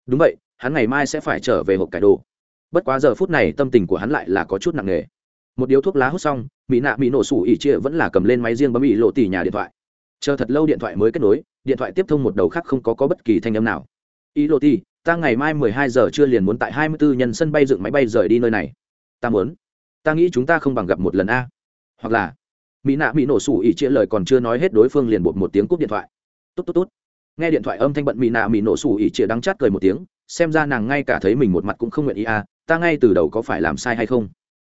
Đúng vậy hắn ngày mai sẽ phải trở về hộp cải đồ. Bất quá giờ phút này tâm tình của hắn lại là có chút nặng nề. Một điếu thuốc lá hút xong mỹ nạ mỹ nổ sủ ỉ chia vẫn là cầm lên máy riêng bấm ỉ lộ tỉ nhà điện thoại. Chờ thật lâu điện thoại mới kết nối điện thoại tiếp thông một đầu khác không có, có bất kỳ thanh âm nào. Ý lộ tỉ ta ngày mai mười hai giờ chưa liền muốn tại hai mươi bốn nhân sân bay dựng máy bay rời đi nơi này. Ta muốn. Ta nghĩ chúng ta không bằng gặp một lần a hoặc là mỹ nạ mỹ nổ sủ ỉ chia lời còn chưa nói hết đối phương liền bột một tiếng cúp điện thoại. Tốt tốt tốt nghe điện thoại âm thanh bận mỹ nạ mỹ nổ sủ ỉ chia đắng chát cười một tiếng, xem ra nàng ngay cả thấy mình một mặt cũng không nguyện ý a ta ngay từ đầu có phải làm sai hay không?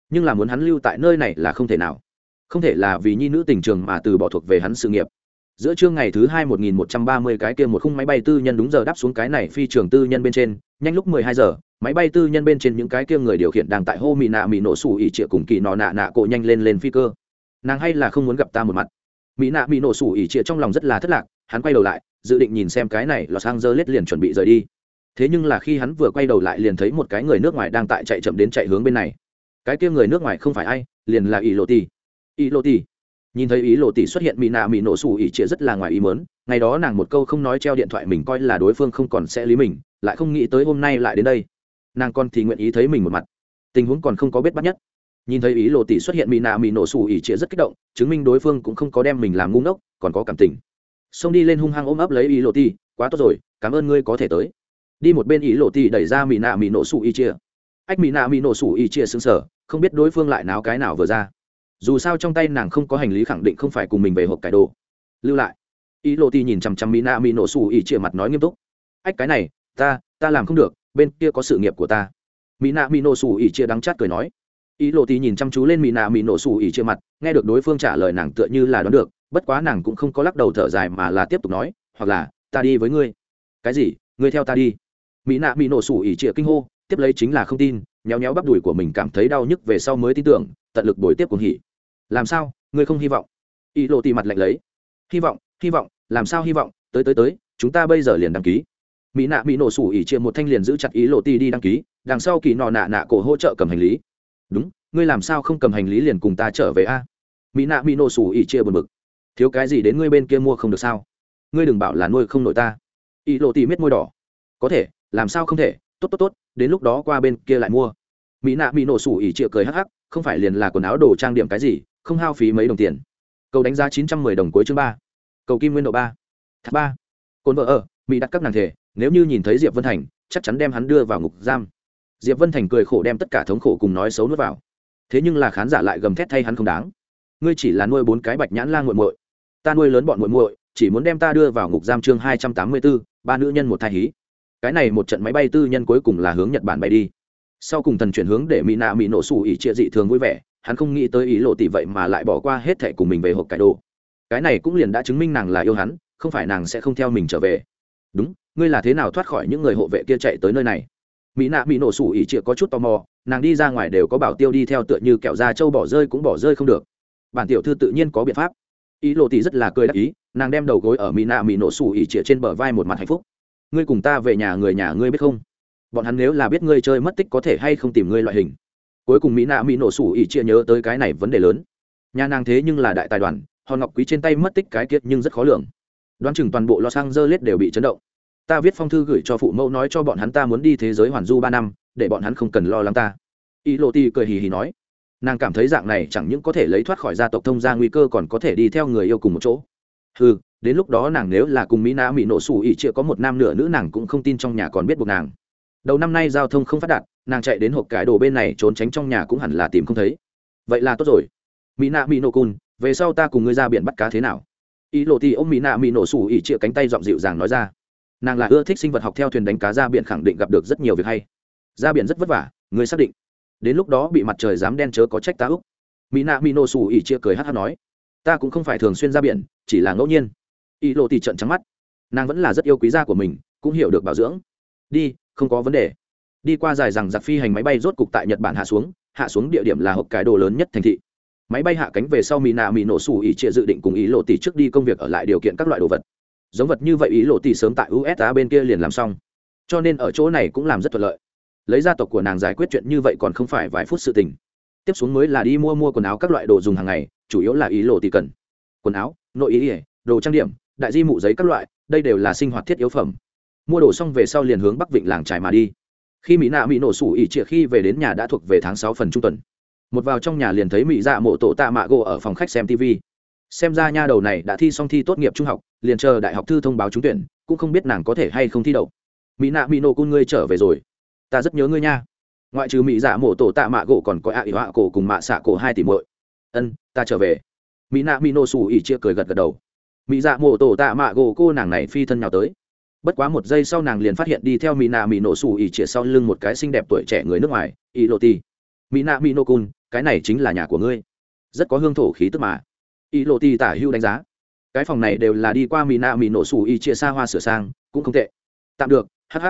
Nhưng là muốn hắn lưu tại nơi này là không thể nào. Không thể là vì nhi nữ tình trường mà từ bỏ thuộc về hắn sự nghiệp. Giữa trưa ngày thứ hai một nghìn một trăm ba mươi cái kia một khung máy bay tư nhân đúng giờ đáp xuống cái này phi trường tư nhân bên trên nhanh lúc mười hai giờ, máy bay tư nhân bên trên những cái kia người điều khiển đang tại hô mì nạ mì nổ sủ ỉ trịa cùng kỳ nọ nạ nạ cộ nhanh lên lên phi cơ. Nàng hay là không muốn gặp ta một mặt. Mỹ nạ mị nổ sủ ỉ trịa trong lòng rất là thất lạc, hắn quay đầu lại, dự định nhìn xem cái này là sang dơ lết liền chuẩn bị rời đi. Thế nhưng là khi hắn vừa quay đầu lại liền thấy một cái người nước ngoài đang tại chạy chậm đến chạy hướng bên này. Cái kia người nước ngoài không phải ai, liền là ý lộ tỷ ý lộ tỷ nhìn thấy ý lộ tỷ xuất hiện mỹ nạ mỹ nổ sủ ỉ trịa rất là ngoài ý mớn ngày đó nàng một câu không nói treo điện thoại mình coi là đối phương không còn sẽ lý mình lại không nghĩ tới hôm nay lại đến đây. Nàng con thì nguyện ý thấy mình một mặt. Tình huống còn không có biết bắt nhất. Nhìn thấy ý lộ tỷ xuất hiện mỹ nạ mỹ nổ xù ỉ trịa rất kích động, chứng minh đối phương cũng không có đem mình làm ngu ngốc, còn có cảm tình. Xông đi lên hung hăng ôm ấp lấy ý lộ tỷ quá tốt rồi, cảm ơn ngươi có thể tới. Đi một bên ý lộ tỷ đẩy ra mỹ nạ mỹ nổ xù ỉ trịa ách mỹ nạ mỹ nổ sủ ỉ chia xứng sở không biết đối phương lại náo cái nào vừa ra. Dù sao trong tay nàng không có hành lý khẳng định không phải cùng mình về hộp cải đồ. Lưu lại. Ý lộ tỷ nhìn chằm chằm mỹ nạ mỹ nổ sủ ỉ chia mặt nói nghiêm túc. Ách, cái này ta ta làm không được, bên kia có sự nghiệp của ta. Mỹ nạ mỹ nổ sủ ỉ chia đắng chát cười nói. Ý lộ ti nhìn chăm chú lên mỹ nạ mỹ nổ sủ ỉ chia mặt, nghe được đối phương trả lời nàng tựa như là đoán được, bất quá nàng cũng không có lắc đầu thở dài mà là tiếp tục nói, hoặc là, ta đi với ngươi. Cái gì? Ngươi theo ta đi. Mỹ nạ mỹ nổ sủ ỉ chia kinh hô, tiếp lấy chính là không tin nhéo nhéo bắp đùi của mình cảm thấy đau nhức về sau mới tin tưởng, tận lực bồi tiếp cùng hỉ. Làm sao? Ngươi không hy vọng. Ý lộ tì mặt lạnh lấy. Hy vọng hy vọng, làm sao hy vọng? Tới tới tới, chúng ta bây giờ liền đăng ký mỹ nạ mỹ nổ sủ ỉ chia một thanh liền giữ chặt ý lộ ti đi đăng ký, đằng sau kỳ nọ nạ nạ cổ hỗ trợ cầm hành lý. Đúng, ngươi làm sao không cầm hành lý liền cùng ta trở về a? Mỹ nạ mỹ nổ sủ ỉ chia buồn bực. Thiếu cái gì đến ngươi bên kia mua không được sao? Ngươi đừng bảo là nuôi không nổi ta. Ý lộ ti miết môi đỏ. Có thể, làm sao không thể? Tốt tốt tốt, đến lúc đó qua bên kia lại mua. Mỹ nạ mỹ nổ sủ ỉ chia cười hắc hắc, không phải liền là quần áo đồ trang điểm cái gì, không hao phí mấy đồng tiền. Cầu đánh giá chín trăm mười đồng cuối chương ba. Cầu kim nguyên độ ba. Thác ba. Cồn vợ ở, mỹ đặt các nàng thể nếu như nhìn thấy diệp vân thành, chắc chắn đem hắn đưa vào ngục giam. Diệp vân thành cười khổ đem tất cả thống khổ cùng nói xấu nuốt vào. Thế nhưng là khán giả lại gầm thét thay hắn không đáng. Ngươi chỉ là nuôi bốn cái bạch nhãn lan g u muội. Ta nuôi lớn bọn muội muội, chỉ muốn đem ta đưa vào ngục giam chương hai trăm tám mươi bốn ba nữ nhân một thai hí. Cái này một trận máy bay tư nhân cuối cùng là hướng nhật bản bay đi. Sau cùng thần chuyển hướng để mỹ nạ mỹ nổ xù ỉ trịa dị thường vui vẻ, hắn không nghĩ tới ý lộ tỷ vậy mà lại bỏ qua hết thẻ của mình về hộp cải đồ. Cái này cũng liền đã chứng minh nàng là yêu hắn, không phải nàng sẽ không theo mình trở về. Đúng ngươi là thế nào thoát khỏi những người hộ vệ kia chạy tới nơi này? Mỹ nạ mỹ nổ sủ ỉ trịa có chút tò mò, nàng đi ra ngoài đều có bảo tiêu đi theo tựa như kẹo da trâu bỏ rơi cũng bỏ rơi không được. Bản tiểu thư tự nhiên có biện pháp. Ý lộ tỷ rất là cười đắc ý, nàng đem đầu gối ở mỹ nạ mỹ nổ sủ ỉ trịa trên bờ vai một mặt hạnh phúc. Ngươi cùng ta về nhà người nhà ngươi biết không? Bọn hắn nếu là biết ngươi chơi mất tích có thể hay không tìm ngươi loại hình. Cuối cùng mỹ nạ mỹ nổ sủ ỉ Trịa nhớ tới cái này vấn đề lớn. Nhà nàng thế nhưng là đại tài đoàn, hòn ngọc quý trên tay mất tích cái kiệt nhưng rất khó lường. Đoán chừng toàn bộ lo sang dơ lết đều bị chấn động ta viết phong thư gửi cho phụ mẫu nói cho bọn hắn ta muốn đi thế giới hoàn du ba năm, để bọn hắn không cần lo lắng ta. Y lộ ti cười hì hì nói. Nàng cảm thấy dạng này chẳng những có thể lấy thoát khỏi gia tộc thông gia nguy cơ còn có thể đi theo người yêu cùng một chỗ. Ừ đến lúc đó nàng nếu là cùng mỹ nã mỹ nổ xù ỉ chịa có một nam nửa nữ nàng cũng không tin trong nhà còn biết buộc nàng. Đầu năm nay giao thông không phát đạt, nàng chạy đến hộp cái đồ bên này trốn tránh trong nhà cũng hẳn là tìm không thấy. Vậy là tốt rồi. Mỹ nạ mỹ nổ cun về sau ta cùng ngươi ra biển bắt cá thế nào? Ý lộ thì ông mỹ nạ mỹ nổ xù ỉ chịa cánh tay dọn dịu dàng nói ra nàng là ưa thích sinh vật học theo thuyền đánh cá ra biển khẳng định gặp được rất nhiều việc hay. Ra biển rất vất vả, người xác định. Đến lúc đó bị mặt trời dám đen chớ có trách ta úc mỹ nạ mỹ nổ xù ỉ chia cười hát hát nói, ta cũng không phải thường xuyên ra biển, chỉ là ngẫu nhiên. Y lộ thì trận trắng mắt. Nàng vẫn là rất yêu quý gia của mình, cũng hiểu được bảo dưỡng. Đi, không có vấn đề. Đi qua dài rằng giặc phi hành máy bay rốt cục tại nhật bản hạ xuống hạ xuống địa điểm là hộp cái đồ lớn nhất thành thị. Máy bay hạ cánh về sau mỹ nạ mỹ nổ xù ỉ chia dự định cùng ý lộ tỷ trước đi công việc ở lại điều kiện các loại đồ vật giống vật như vậy ý lộ tỷ sớm tại usa bên kia liền làm xong. Cho nên ở chỗ này cũng làm rất thuận lợi. Lấy gia tộc của nàng giải quyết chuyện như vậy còn không phải vài phút sự tình. Tiếp xuống mới là đi mua mua quần áo các loại đồ dùng hàng ngày, chủ yếu là ý lộ tỷ cần. Quần áo, nội ý ỉa đồ trang điểm, đại di mụ giấy các loại, đây đều là sinh hoạt thiết yếu phẩm. Mua đồ xong về sau liền hướng bắc vịnh làng trải mà đi. Khi mỹ nạ mỹ nổ sủ ỉ trịa khi về đến nhà đã thuộc về tháng sáu phần trung tuần. Một vào trong nhà liền thấy mỹ dạ mộ tổ tạ mạ gỗ ở phòng khách xem tv xem ra nha đầu này đã thi xong thi tốt nghiệp trung học, liền chờ đại học thư thông báo trúng tuyển, cũng không biết nàng có thể hay không thi đậu. Mỹ nạ mỹ nộ cun ngươi trở về rồi. Ta rất nhớ ngươi nha. Ngoại trừ mỹ dạ mổ tổ tạ mạ gỗ còn có ạ ỉ họa cổ cùng mạ xạ cổ hai tỷ muội. Ân, ta trở về. Mỹ nạ mỹ nộ xù ỉ chia cười gật gật đầu. Mỹ dạ mổ tổ tạ mạ gỗ cô nàng này phi thân nhào tới. Bất quá một giây sau nàng liền phát hiện đi theo mỹ nạ mỹ nổ xù ỉ chia sau lưng một cái xinh đẹp tuổi trẻ người nước ngoài ỉ lộ ti mỹ nạ mỹ nô cun, cái này chính là nhà của ngươi. Rất có hương thổ khí tức mà ỉ lộ ti tả hưu đánh giá. Cái phòng này đều là đi qua mỹ nạ mỹ nổ sủ ỉ chia xa hoa sửa sang, cũng không tệ. Tạm được hh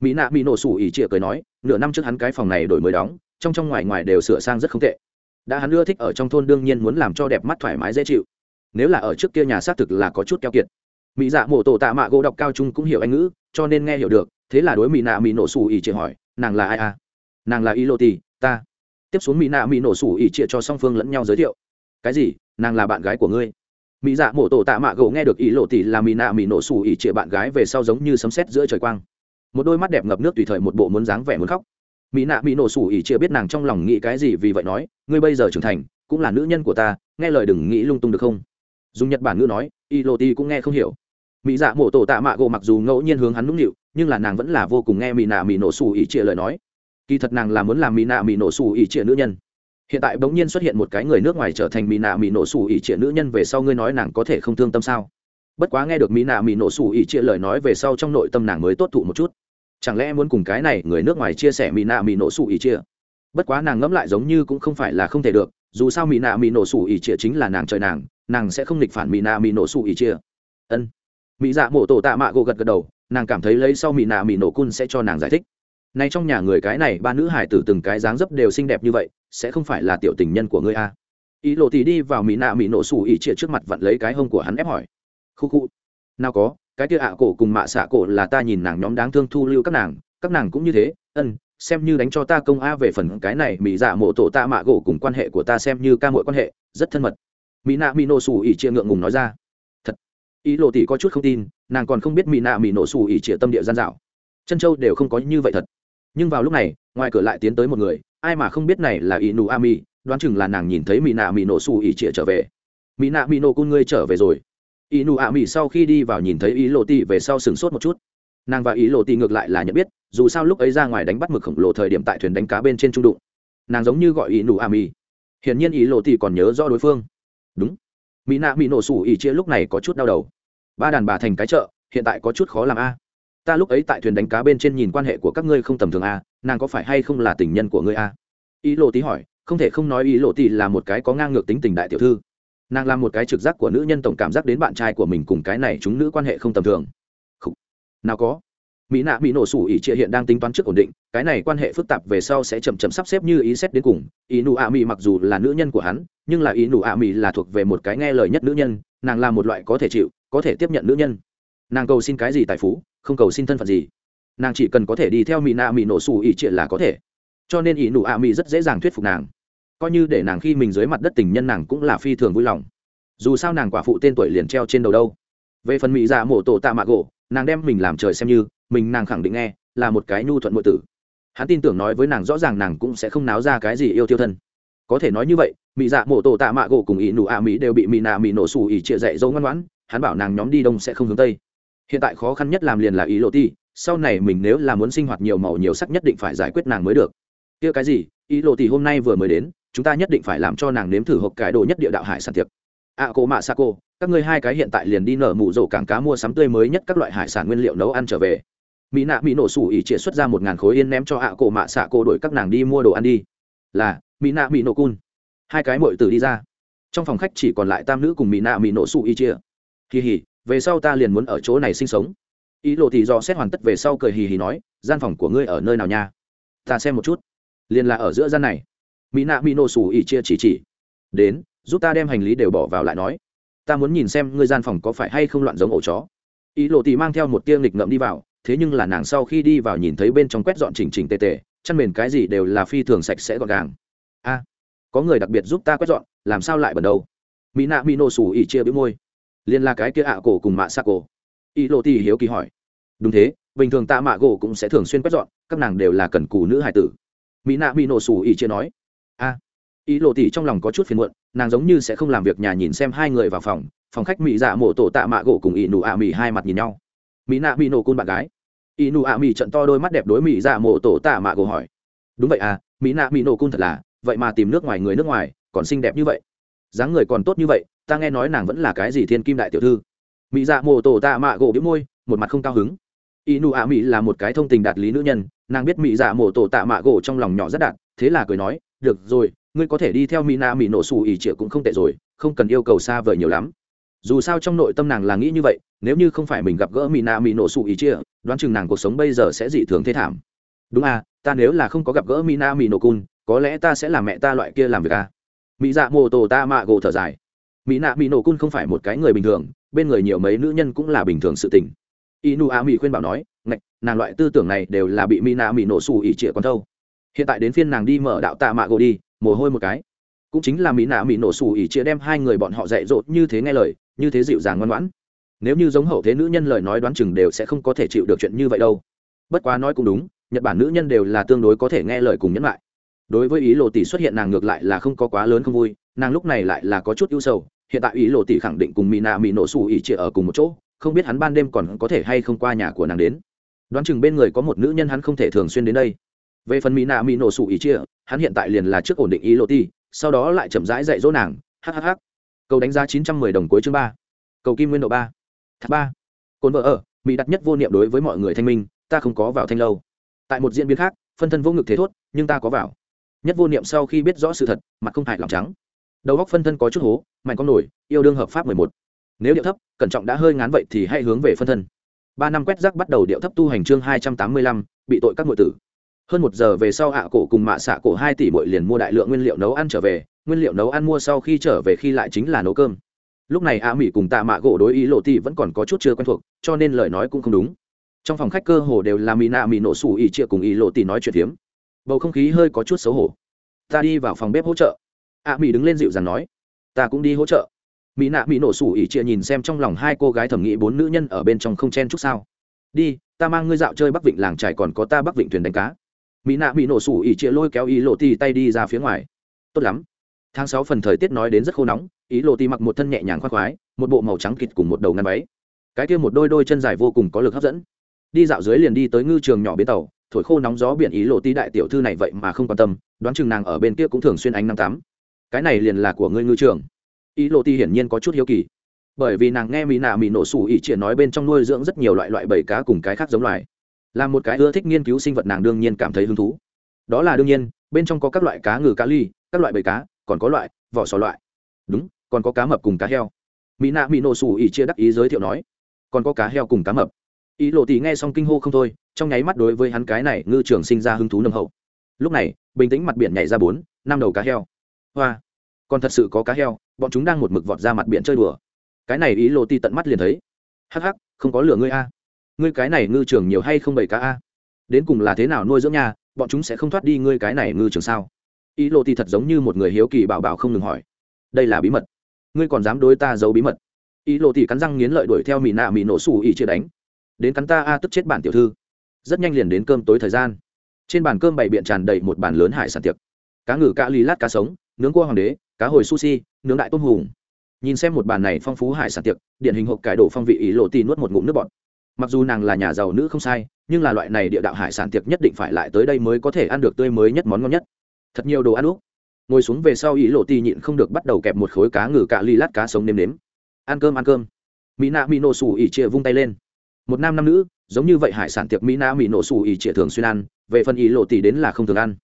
mỹ nạ mỹ nổ sủ ỉ chia cười nói, nửa năm trước hắn cái phòng này đổi mới đóng, trong trong ngoài ngoài đều sửa sang rất không tệ. Đã hắn ưa thích ở trong thôn đương nhiên muốn làm cho đẹp mắt thoải mái dễ chịu. Nếu là ở trước kia nhà xác thực là có chút keo kiệt. Mỹ dạ mổ tổ tạ mạ gỗ đọc cao trung cũng hiểu anh ngữ, cho nên nghe hiểu được, thế là đối mỹ nạ mỹ nổ sủ ỉ chị hỏi, nàng là ai à? Nàng là y lô tì, ta. Tiếp xuống mỹ nạ mỹ nổ sủ ỉ chị cho song phương lẫn nhau giới thiệu. Cái gì? Nàng là bạn gái của ngươi. Mỹ dạ mổ tổ tạ mạ gỗ nghe được ý lộ tỷ là mỹ nạ mỹ nổ xù ỉ trịa bạn gái về sau giống như sấm sét giữa trời quang. Một đôi mắt đẹp ngập nước tùy thời một bộ muốn dáng vẻ muốn khóc. Mỹ nạ mỹ nổ xù ỉ trịa biết nàng trong lòng nghĩ cái gì vì vậy nói, ngươi bây giờ trưởng thành, cũng là nữ nhân của ta, nghe lời đừng nghĩ lung tung được không? Dùng nhật bản ngữ nói, ý lộ tỷ cũng nghe không hiểu. Mỹ dạ mổ tổ tạ mạ gỗ mặc dù ngẫu nhiên hướng hắn nũng nịu, nhưng là nàng vẫn là vô cùng nghe mỹ nạ mỹ nổ xù ỉ trịa lời nói. Kỳ thật nàng là muốn làm mỹ nạ mỹ nổ xù ỉ trịa nữ nhân hiện tại bỗng nhiên xuất hiện một cái người nước ngoài trở thành mỹ nạ mỹ nổ xù ỉ trịa nữ nhân, về sau ngươi nói nàng có thể không thương tâm sao? Bất quá nghe được mỹ nạ mỹ nổ xù ỉ trịa lời nói về sau trong nội tâm nàng mới tốt thụ một chút. Chẳng lẽ muốn cùng cái này người nước ngoài chia sẻ mỹ nạ mỹ nổ xù ỉ trịa bất quá nàng ngẫm lại giống như cũng không phải là không thể được, dù sao mỹ nạ mỹ nổ xù ỉ trịa chính là nàng trời nàng nàng sẽ không nghịch phản mỹ nạ mỹ nổ xù ỉ trịa ân. Mỹ dạ mổ tổ tạ mạ gỗ gật gật đầu, nàng cảm thấy lấy sau mỹ nạ mỹ nổ cun sẽ cho nàng giải thích nay trong nhà người cái này, ba nữ hải tử từng cái dáng dấp đều xinh đẹp như vậy, sẽ không phải là tiểu tình nhân của ngươi a à. ý lộ thì đi vào mỹ nạ mỹ nổ xù ỉ trịa trước mặt vặn lấy cái hông của hắn ép hỏi. Khu khu. Nào có, cái kia ạ cổ cùng mạ xạ cổ là ta nhìn nàng nhóm đáng thương thu lưu các nàng các nàng cũng như thế, ân, xem như đánh cho ta công a về phần cái này mỹ dạ mộ tổ ta mạ gỗ cùng quan hệ của ta xem như ca mội quan hệ, rất thân mật. Mỹ nạ mỹ nổ xù ỉ chia ngượng ngùng nói ra. Thật. Ý lộ tỷ có chút không tin, nàng còn không biết mỹ nạ mỹ nổ xù ỉ chia tâm địa gian dạo. Chân châu đều không có như vậy thật nhưng vào lúc này, ngoài cửa lại tiến tới một người, ai mà không biết này là ý nụ a mi đoán chừng là nàng nhìn thấy mỹ nạ mỹ nổ xù ỉ chia trở về. Mỹ nạ mỹ nổ cun ngươi trở về rồi. Ý nụ a mi sau khi đi vào nhìn thấy ý lộ tỷ về sau sừng sốt một chút. Nàng và ý lộ tỷ ngược lại là nhận biết, dù sao lúc ấy ra ngoài đánh bắt mực khổng lồ thời điểm tại thuyền đánh cá bên trên trung đụng. Nàng giống như gọi ý nụ a mi hiển nhiên ý lộ tỷ còn nhớ rõ đối phương. Đúng. Mỹ nạ mỹ nổ xù ỉ chia lúc này có chút đau đầu. Ba đàn bà thành cái chợ, hiện tại có chút khó làm a ta lúc ấy tại thuyền đánh cá bên trên nhìn quan hệ của các ngươi không tầm thường a, nàng có phải hay không là tình nhân của ngươi a? Ý lộ tí hỏi, không thể không nói ý lộ tí là một cái có ngang ngược tính tình đại tiểu thư. Nàng là một cái trực giác của nữ nhân tổng cảm giác đến bạn trai của mình cùng cái này chúng nữ quan hệ không tầm thường. Không. nào có. Mỹ nạ mỹ nổ sủ ỉ trịa hiện đang tính toán trước ổn định, cái này quan hệ phức tạp về sau sẽ chậm chậm sắp xếp như ý xét đến cùng. Ý nụ ạ mỹ mặc dù là nữ nhân của hắn, nhưng là ý nụ ạ mỹ là thuộc về một cái nghe lời nhất nữ nhân, nàng là một loại có thể chịu, có thể tiếp nhận nữ nhân nàng cầu xin cái gì tài phú, không cầu xin thân phận gì. Nàng chỉ cần có thể đi theo mỹ nạ mỹ nổ sủ ỉ trịa là có thể. Cho nên ỷ nụ ạ mỹ rất dễ dàng thuyết phục nàng. Coi như để nàng khi mình dưới mặt đất tình nhân nàng cũng là phi thường vui lòng. Dù sao nàng quả phụ tên tuổi liền treo trên đầu đâu. Về phần mỹ dạ mổ tổ tạ mạ gỗ, nàng đem mình làm trời xem như, mình nàng khẳng định nghe, là một cái nhu thuận ngụy tử. Hắn tin tưởng nói với nàng rõ ràng nàng cũng sẽ không náo ra cái gì yêu tiêu thân. Có thể nói như vậy mỹ dạ mổ tổ tạ mạ gỗ cùng ỷ nụ ạ mỹ đều bị mỹ nạ mỹ nổ xù ỉ trịa dạy dâu ngoan ngoãn, hắn bảo nàng nhóm đi đông sẽ không hướng tây hiện tại khó khăn nhất làm liền là ý lộ ti sau này mình nếu là muốn sinh hoạt nhiều màu nhiều sắc nhất định phải giải quyết nàng mới được. Kia cái gì? Ý lộ ti hôm nay vừa mới đến chúng ta nhất định phải làm cho nàng nếm thử hộp cái đồ nhất địa đạo hải sản tiệc. Ạ à, cô mạ sa cô các ngươi hai cái hiện tại liền đi nở mụ rổ cảng cá mua sắm tươi mới nhất các loại hải sản nguyên liệu nấu ăn trở về. Mỹ nạ mỹ nổ sủ ỉ triệt xuất ra một ngàn khối yên ném cho ạ à cổ mạ xạ cô đổi các nàng đi mua đồ ăn đi. Là mỹ nạ mỹ nổ cun. Hai cái mội tử đi ra. Trong phòng khách chỉ còn lại tam nữ cùng mỹ nạ mỹ nổ sủ ỉ chia kỳ hỉ về sau ta liền muốn ở chỗ này sinh sống. Ý lộ thì do xét hoàn tất về sau cười hì hì nói, gian phòng của ngươi ở nơi nào nha? Ta xem một chút. Liền là ở giữa gian này. Mỹ nạ mỹ nổ xù ỉ chia chỉ chỉ. Đến, giúp ta đem hành lý đều bỏ vào lại nói. Ta muốn nhìn xem ngươi gian phòng có phải hay không loạn giống ổ chó. Ý lộ thì mang theo một tiêng nghịch ngậm đi vào, thế nhưng là nàng sau khi đi vào nhìn thấy bên trong quét dọn chỉnh chỉnh tề tề, chăn mền cái gì đều là phi thường sạch sẽ gọn gàng. A, có người đặc biệt giúp ta quét dọn, làm sao lại bẩn đâu? Mỹ nạ mỹ nổ xù ỉ chia bĩu môi liên là cái kia ạ cổ cùng mạ xa cổ. Ý lộ thì hiếu kỳ hỏi. Đúng thế, bình thường tạ mạ gỗ cũng sẽ thường xuyên quét dọn, các nàng đều là cần cù nữ hải tử. Mỹ nạ mỹ nổ sủ ý chia nói. A ý lộ tỷ trong lòng có chút phiền muộn, nàng giống như sẽ không làm việc nhà nhìn xem hai người vào phòng phòng khách mỹ dạ mổ tổ tạ mạ gỗ cùng ý nụ ạ mỹ hai mặt nhìn nhau. Mỹ nạ mỹ nổ côn bạn gái. Ý nụ ạ mỹ trận to đôi mắt đẹp đối mỹ dạ mổ tổ tạ mạ gỗ hỏi. Đúng vậy à mỹ nạ mỹ nổ côn thật là, vậy mà tìm nước ngoài người nước ngoài, còn xinh đẹp như vậy. Dáng người còn tốt như vậy ta nghe nói nàng vẫn là cái gì thiên kim đại tiểu thư. Mỹ dạ mô tổ tạ mạ gỗ biếu môi, một mặt không cao hứng. Y nụ ạ mỹ là một cái thông tình đạt lý nữ nhân, nàng biết mỹ dạ mô tổ tạ mạ gỗ trong lòng nhỏ rất đạt, thế là cười nói, được rồi, ngươi có thể đi theo mỹ na mỹ nổ xù ỉ trịa cũng không tệ rồi, không cần yêu cầu xa vời nhiều lắm. Dù sao trong nội tâm nàng là nghĩ như vậy, nếu như không phải mình gặp gỡ mỹ na mỹ nổ xù ỉ trịa, đoán chừng nàng cuộc sống bây giờ sẽ dị thường thế thảm. Đúng à ta nếu là không có gặp gỡ mỹ na mỹ nổ cun, có lẽ ta sẽ làm mẹ ta loại kia làm việc à? Mỹ dạ mô tổ ta mạ gỗ thở dài mỹ nạ mỹ nổ cun không phải một cái người bình thường, bên người nhiều mấy nữ nhân cũng là bình thường sự tình. Inu a mỹ khuyên bảo nói, ngạch, nàng loại tư tưởng này đều là bị mỹ nạ mỹ nổ xù ỉ trịa còn thâu. Hiện tại đến phiên nàng đi mở đạo tạ mạ gỗ đi, mồ hôi một cái. Cũng chính là mỹ nạ mỹ nổ xù ỉ chia đem hai người bọn họ dạy dỗ như thế nghe lời, như thế dịu dàng ngoan ngoãn. Nếu như giống hậu thế nữ nhân lời nói đoán chừng đều sẽ không có thể chịu được chuyện như vậy đâu. Bất quá nói cũng đúng, nhật bản nữ nhân đều là tương đối có thể nghe lời cùng nhẫn lại. Đối với ý lộ tỷ xuất hiện nàng ngược lại là không có quá lớn không vui, nàng lúc này lại là có chút ưu sầu hiện tại ý lộ tỷ khẳng định cùng mỹ nạ mỹ nổ xù ỉ chia ở cùng một chỗ, không biết hắn ban đêm còn có thể hay không qua nhà của nàng đến. Đoán chừng bên người có một nữ nhân hắn không thể thường xuyên đến đây. Về phần mỹ nạ mỹ nổ xù ỉ chia, hắn hiện tại liền là trước ổn định ý lộ ti sau đó lại chậm rãi dạy dỗ nàng hhh cầu đánh giá chín trăm mười đồng cuối chương ba. Cầu kim nguyên độ ba. Thác ba. Cồn vợ ở, mỹ đặt nhất vô niệm đối với mọi người thanh minh, ta không có vào thanh lâu. Tại một diễn biến khác, phân thân vô ngực thế thốt, nhưng ta có vào. Nhất vô niệm sau khi biết rõ sự thật, mặt không hại lòng trắng đầu góc phân thân có chút hố mạnh con nổi yêu đương hợp pháp mười một. Nếu điệu thấp, cẩn trọng đã hơi ngán vậy thì hãy hướng về phân thân. Ba năm quét rác bắt đầu điệu thấp tu hành chương hai trăm tám mươi lăm, bị tội các ngụy tử. Hơn một giờ về sau ạ cổ cùng mạ xạ cổ hai tỷ bội liền mua đại lượng nguyên liệu nấu ăn trở về, nguyên liệu nấu ăn mua sau khi trở về khi lại chính là nấu cơm. Lúc này a mỹ cùng tạ mạ gỗ đối ý lộ tỷ vẫn còn có chút chưa quen thuộc, cho nên lời nói cũng không đúng. Trong phòng khách cơ hồ đều là mỹ nạ mỹ nổ xù ỉ chia cùng ý lộ tỷ nói chuyện hiếm. bầu không khí hơi có chút xấu hổ. Ta đi vào phòng bếp hỗ trợ a mỹ đứng lên dịu dàng nói, ta cũng đi hỗ trợ. Mỹ nạ mỹ nổ sủ ỉ chia nhìn xem trong lòng hai cô gái thẩm nghĩ bốn nữ nhân ở bên trong không chen chút sao. Đi, ta mang ngươi dạo chơi bắc vịnh làng trải còn có ta bắc vịnh thuyền đánh cá. Mỹ nạ Mỹ nổ sủ ỉ chia lôi kéo ý lộ ti tay đi ra phía ngoài. Tốt lắm. Tháng sáu phần thời tiết nói đến rất khô nóng ý lộ ti mặc một thân nhẹ nhàng khoác khoái, một bộ màu trắng kịt cùng một đầu ngăn váy. Cái kia một đôi đôi chân dài vô cùng có lực hấp dẫn. Đi dạo dưới liền đi tới ngư trường nhỏ bến tàu, thổi khô nóng gió biển ý lộ ti đại tiểu thư này vậy mà không quan tâm, đoán chừng nàng ở bên kia cũng thường xuyên ánh năm tắm cái này liền là của ngươi ngư trường. Ý lộ ti hiển nhiên có chút hiếu kỳ. Bởi vì nàng nghe mỹ nạ mỹ nổ sủ ỉ triển nói bên trong nuôi dưỡng rất nhiều loại loại bầy cá cùng cái khác giống loài. Là một cái ưa thích nghiên cứu sinh vật nàng đương nhiên cảm thấy hứng thú. Đó là đương nhiên, bên trong có các loại cá ngừ cá ly, các loại bầy cá, còn có loại vỏ sò loại. Đúng, còn có cá mập cùng cá heo. Mỹ nạ mỹ nổ sủ ỉ chia đắc ý giới thiệu nói, còn có cá heo cùng cá mập. Ý lộ tỷ nghe xong kinh hô không thôi, trong nháy mắt đối với hắn cái này ngư trường sinh ra hứng thú nồng hậu. Lúc này, bình tĩnh mặt biển nhảy ra bốn, năm đầu cá heo hoa. Còn thật sự có cá heo, bọn chúng đang một mực vọt ra mặt biển chơi đùa. Cái này ý lộ ti tận mắt liền thấy. Hắc hắc, không có lửa ngươi a. Ngươi cái này ngư trường nhiều hay không bầy cá a? Đến cùng là thế nào nuôi dưỡng nhà bọn chúng sẽ không thoát đi ngươi cái này ngư trường sao? Ý lộ ti thật giống như một người hiếu kỳ bảo bảo không ngừng hỏi. Đây là bí mật. Ngươi còn dám đối ta giấu bí mật? Ý lộ ti cắn răng nghiến lợi đuổi theo mỹ nạ mỹ nổ xù ý chia đánh. Đến cắn ta a tức chết bản tiểu thư. Rất nhanh liền đến cơm tối thời gian. Trên bàn cơm bày biện tràn đầy một bàn lớn hải sản tiệc. Cá ngừ, cá ly lát cá sống nướng cua hoàng đế, cá hồi sushi, nướng đại tôm hùm. Nhìn xem một bàn này phong phú hải sản tiệc, điển hình hộp cải đổ phong vị ý lộ tì nuốt một ngụm nước bọt. Mặc dù nàng là nhà giàu nữ không sai, nhưng là loại này địa đạo hải sản tiệc nhất định phải lại tới đây mới có thể ăn được tươi mới nhất món ngon nhất. Thật nhiều đồ ăn úc ngồi xuống về sau ý lộ tì nhịn không được bắt đầu kẹp một khối cá ngừ cạ ly lát cá sống nêm nếm. Ăn cơm ăn cơm. Mỹ nạ mỹ nổ xù ỉ chia vung tay lên. Một nam năm nữ, giống như vậy hải sản tiệc mỹ nạ mỹ nổ xù ỉ chia thường xuyên ăn, về phần ý lộ tì đến là không thường ăn.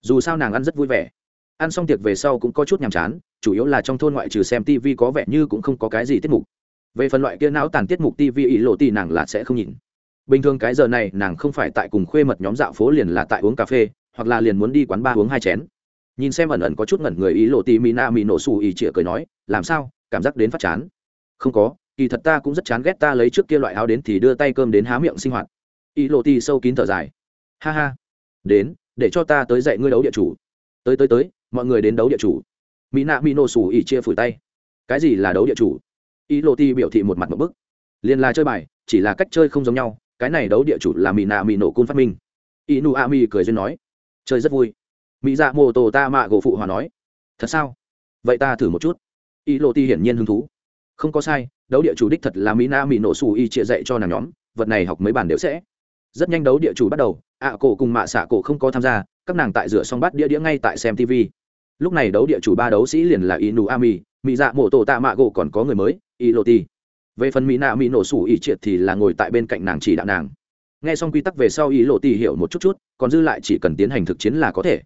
Dù sao nàng ăn rất vui vẻ ăn xong tiệc về sau cũng có chút nhàm chán, chủ yếu là trong thôn ngoại trừ xem tv có vẻ như cũng không có cái gì tiết mục. Về phần loại kia não tàn tiết mục tv ý lộ tì nàng là sẽ không nhìn. Bình thường cái giờ này, nàng không phải tại cùng khuê mật nhóm dạo phố liền là tại uống cà phê, hoặc là liền muốn đi quán ba uống hai chén. Nhìn xem ẩn ẩn có chút ngẩn người, ý lộ tì mỹ na mỹ nổ xù ý chĩa cười nói, làm sao? Cảm giác đến phát chán. Không có, kỳ thật ta cũng rất chán ghét ta lấy trước kia loại áo đến thì đưa tay cơm đến há miệng sinh hoạt. Ý lộ tì sâu kín thở dài. Ha ha, đến, để cho ta tới dạy ngươi đấu địa chủ. Tới tới tới mọi người đến đấu địa chủ. Mỹ nạ mỹ nổ xù ỉ chia phủi tay. Cái gì là đấu địa chủ? Ý lộ ti biểu thị một mặt một bức. Liền là chơi bài, chỉ là cách chơi không giống nhau, cái này đấu địa chủ là mỹ nạ mỹ nổ cun phát minh. Ý nu a mi cười duyên nói. Chơi rất vui. Mỹ dạ mô tô ta mạ gỗ phụ hòa nói. Thật sao? Vậy ta thử một chút. Ý lộ ti hiển nhiên hứng thú. Không có sai, đấu địa chủ đích thật là mỹ na mỹ nổ xù y chia dạy cho nàng nhóm, vật này học mấy bản đều sẽ. Rất nhanh đấu địa chủ bắt đầu, ạ cổ cùng mạ xạ cổ không có tham gia, các nàng tại rửa xong bát đĩa đĩa ngay tại xem tv lúc này đấu địa chủ ba đấu sĩ liền là inu ami mỹ dạ mộ tổ tạ mạ gỗ còn có người mới y lô ti về phần mỹ nạ mỹ nổ sủ ỉ triệt thì là ngồi tại bên cạnh nàng chỉ đạo nàng. Nghe xong quy tắc về sau ý lộ ti hiểu một chút chút, còn dư lại chỉ cần tiến hành thực chiến là có thể.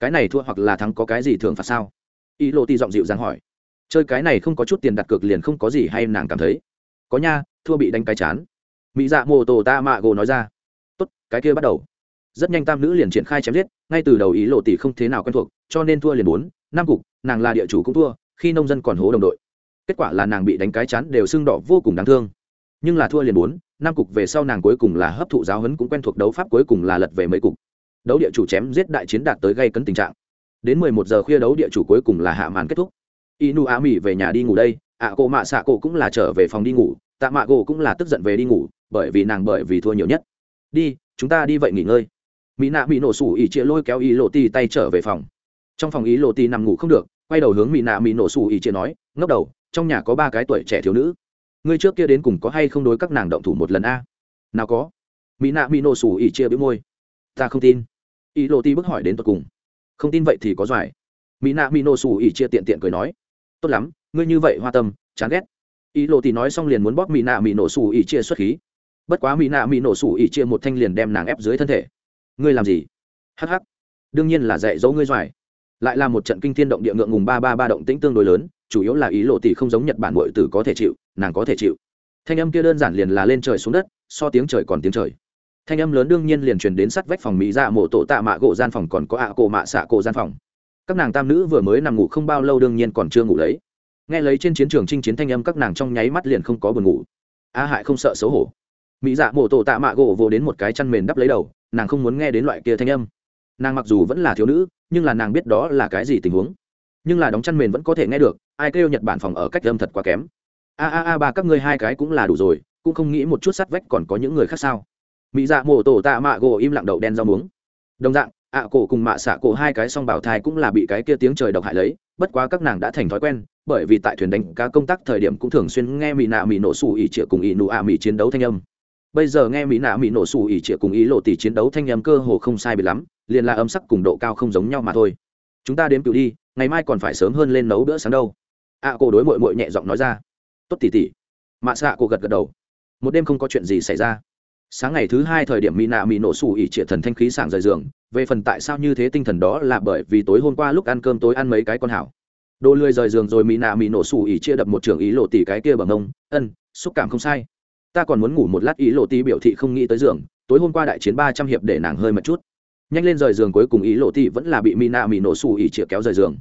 Cái này thua hoặc là thắng có cái gì thường phạt sao? Ý lộ ti giọng dịu dàng hỏi. Chơi cái này không có chút tiền đặt cược liền không có gì hay nàng cảm thấy. Có nha, thua bị đánh cái chán. Mỹ dạ mô tổ ta mạ gỗ nói ra. Tốt, cái kia bắt đầu rất nhanh tam nữ liền triển khai chém giết ngay từ đầu ý lộ tỷ không thế nào quen thuộc cho nên thua liền bốn năm cục nàng là địa chủ cũng thua khi nông dân còn hố đồng đội. Kết quả là nàng bị đánh cái chán đều sưng đỏ vô cùng đáng thương. Nhưng là thua liền bốn năm cục về sau nàng cuối cùng là hấp thụ giáo hấn cũng quen thuộc đấu pháp cuối cùng là lật về mấy cục. Đấu địa chủ chém giết đại chiến đạt tới gây cấn tình trạng. Đến mười một giờ khuya đấu địa chủ cuối cùng là hạ màn kết thúc. Inu a mỹ về nhà đi ngủ đây ạ à, cô mạ xạ cô cũng là trở về phòng đi ngủ tạ mạ cô cũng là tức giận về đi ngủ bởi vì nàng bởi vì thua nhiều nhất. Đi chúng ta đi vậy nghỉ ngơi mỹ nạ bị nổ sủ ỉ chia lôi kéo ý lộ ti tay trở về phòng. Trong phòng ý lộ ti nằm ngủ không được, quay đầu hướng mỹ nạ mỹ nổ sủ ỉ chia nói, ngốc đầu, trong nhà có ba cái tuổi trẻ thiếu nữ. Ngươi trước kia đến cùng có hay không đối các nàng động thủ một lần a? Nào có. Mỹ nạ mỹ nổ sủ ỉ chia bĩu môi. Ta không tin. Ý lộ ti bức hỏi đến tột cùng. Không tin vậy thì có doài mỹ nạ mỹ nổ sủ ỉ chia tiện tiện cười nói. Tốt lắm, ngươi như vậy hoa tâm, chán ghét. Ý lộ ti nói xong liền muốn bóp mỹ nạ mỹ nổ sủ ỉ chia xuất khí. Bất quá mỹ nạ mỹ nổ sủ ỉ chia một thanh liền đem nàng ép dưới thân thể ngươi làm gì? Hh đương nhiên là dạy dỗ ngươi doài lại là một trận kinh thiên động địa ngượng ngùng ba ba ba động tĩnh tương đối lớn, chủ yếu là ý lộ tỷ không giống nhật bản bội tử có thể chịu, nàng có thể chịu. Thanh âm kia đơn giản liền là lên trời xuống đất, so tiếng trời còn tiếng trời. Thanh âm lớn đương nhiên liền truyền đến sắt vách phòng mỹ dạ mộ tổ tạ mạ gỗ gian phòng, còn có ạ cổ mạ xạ cổ gian phòng. Các nàng tam nữ vừa mới nằm ngủ không bao lâu đương nhiên còn chưa ngủ lấy. Nghe lấy trên chiến trường chinh chiến thanh âm các nàng trong nháy mắt liền không có buồn ngủ. A hại không sợ xấu hổ. Mỹ dạ mộ tổ tạ mạ gỗ vô đến một cái chăn mền đắp lấy đầu nàng không muốn nghe đến loại kia thanh âm. Nàng mặc dù vẫn là thiếu nữ, nhưng là nàng biết đó là cái gì tình huống. Nhưng là đóng chăn mền vẫn có thể nghe được, ai kêu nhật bản phòng ở cách âm thật quá kém. A a a, ba các ngươi hai cái cũng là đủ rồi, cũng không nghĩ một chút sắt vách còn có những người khác sao. Mỹ dạ mổ tổ tạ mạ gỗ im lặng đậu đen rau muống. Đồng dạng, ạ cổ cùng mạ xạ cổ hai cái song bảo thai cũng là bị cái kia tiếng trời độc hại lấy, bất quá các nàng đã thành thói quen, bởi vì tại thuyền đánh cá công tác thời điểm cũng thường xuyên nghe mỹ nạ mỹ nổ xù ỉ chĩa cùng ỉ nụ ạ mỹ chiến đấu thanh âm bây giờ nghe mỹ nạ mỹ nổ xù ỉ trịa cùng ý lộ tỷ chiến đấu thanh âm cơ hồ không sai bị lắm liền là âm sắc cùng độ cao không giống nhau mà thôi. Chúng ta đếm cựu đi ngày mai còn phải sớm hơn lên nấu bữa sáng đâu. Ạ à, cổ đối mội mội nhẹ giọng nói ra. Tốt tỉ tỉ. Mạ xạ cổ gật gật đầu. Một đêm không có chuyện gì xảy ra. Sáng ngày thứ hai thời điểm mỹ nạ mỹ nổ xù ỉ trịa thần thanh khí sảng rời giường về phần tại sao như thế tinh thần đó là bởi vì tối hôm qua lúc ăn cơm tối ăn mấy cái con hảo. Đồ lười rời giường rồi mỹ nạ mỹ nổ xù ỉ chia đập một trường ý lộ tỉ cái kia bằng ông ân xúc cảm không sai ta còn muốn ngủ một lát ý lộ ti biểu thị không nghĩ tới giường, tối hôm qua đại chiến ba trăm hiệp để nàng hơi một chút. Nhanh lên rời giường cuối cùng ý lộ ti vẫn là bị mina mỹ nổ xù ỉ chĩa kéo rời giường.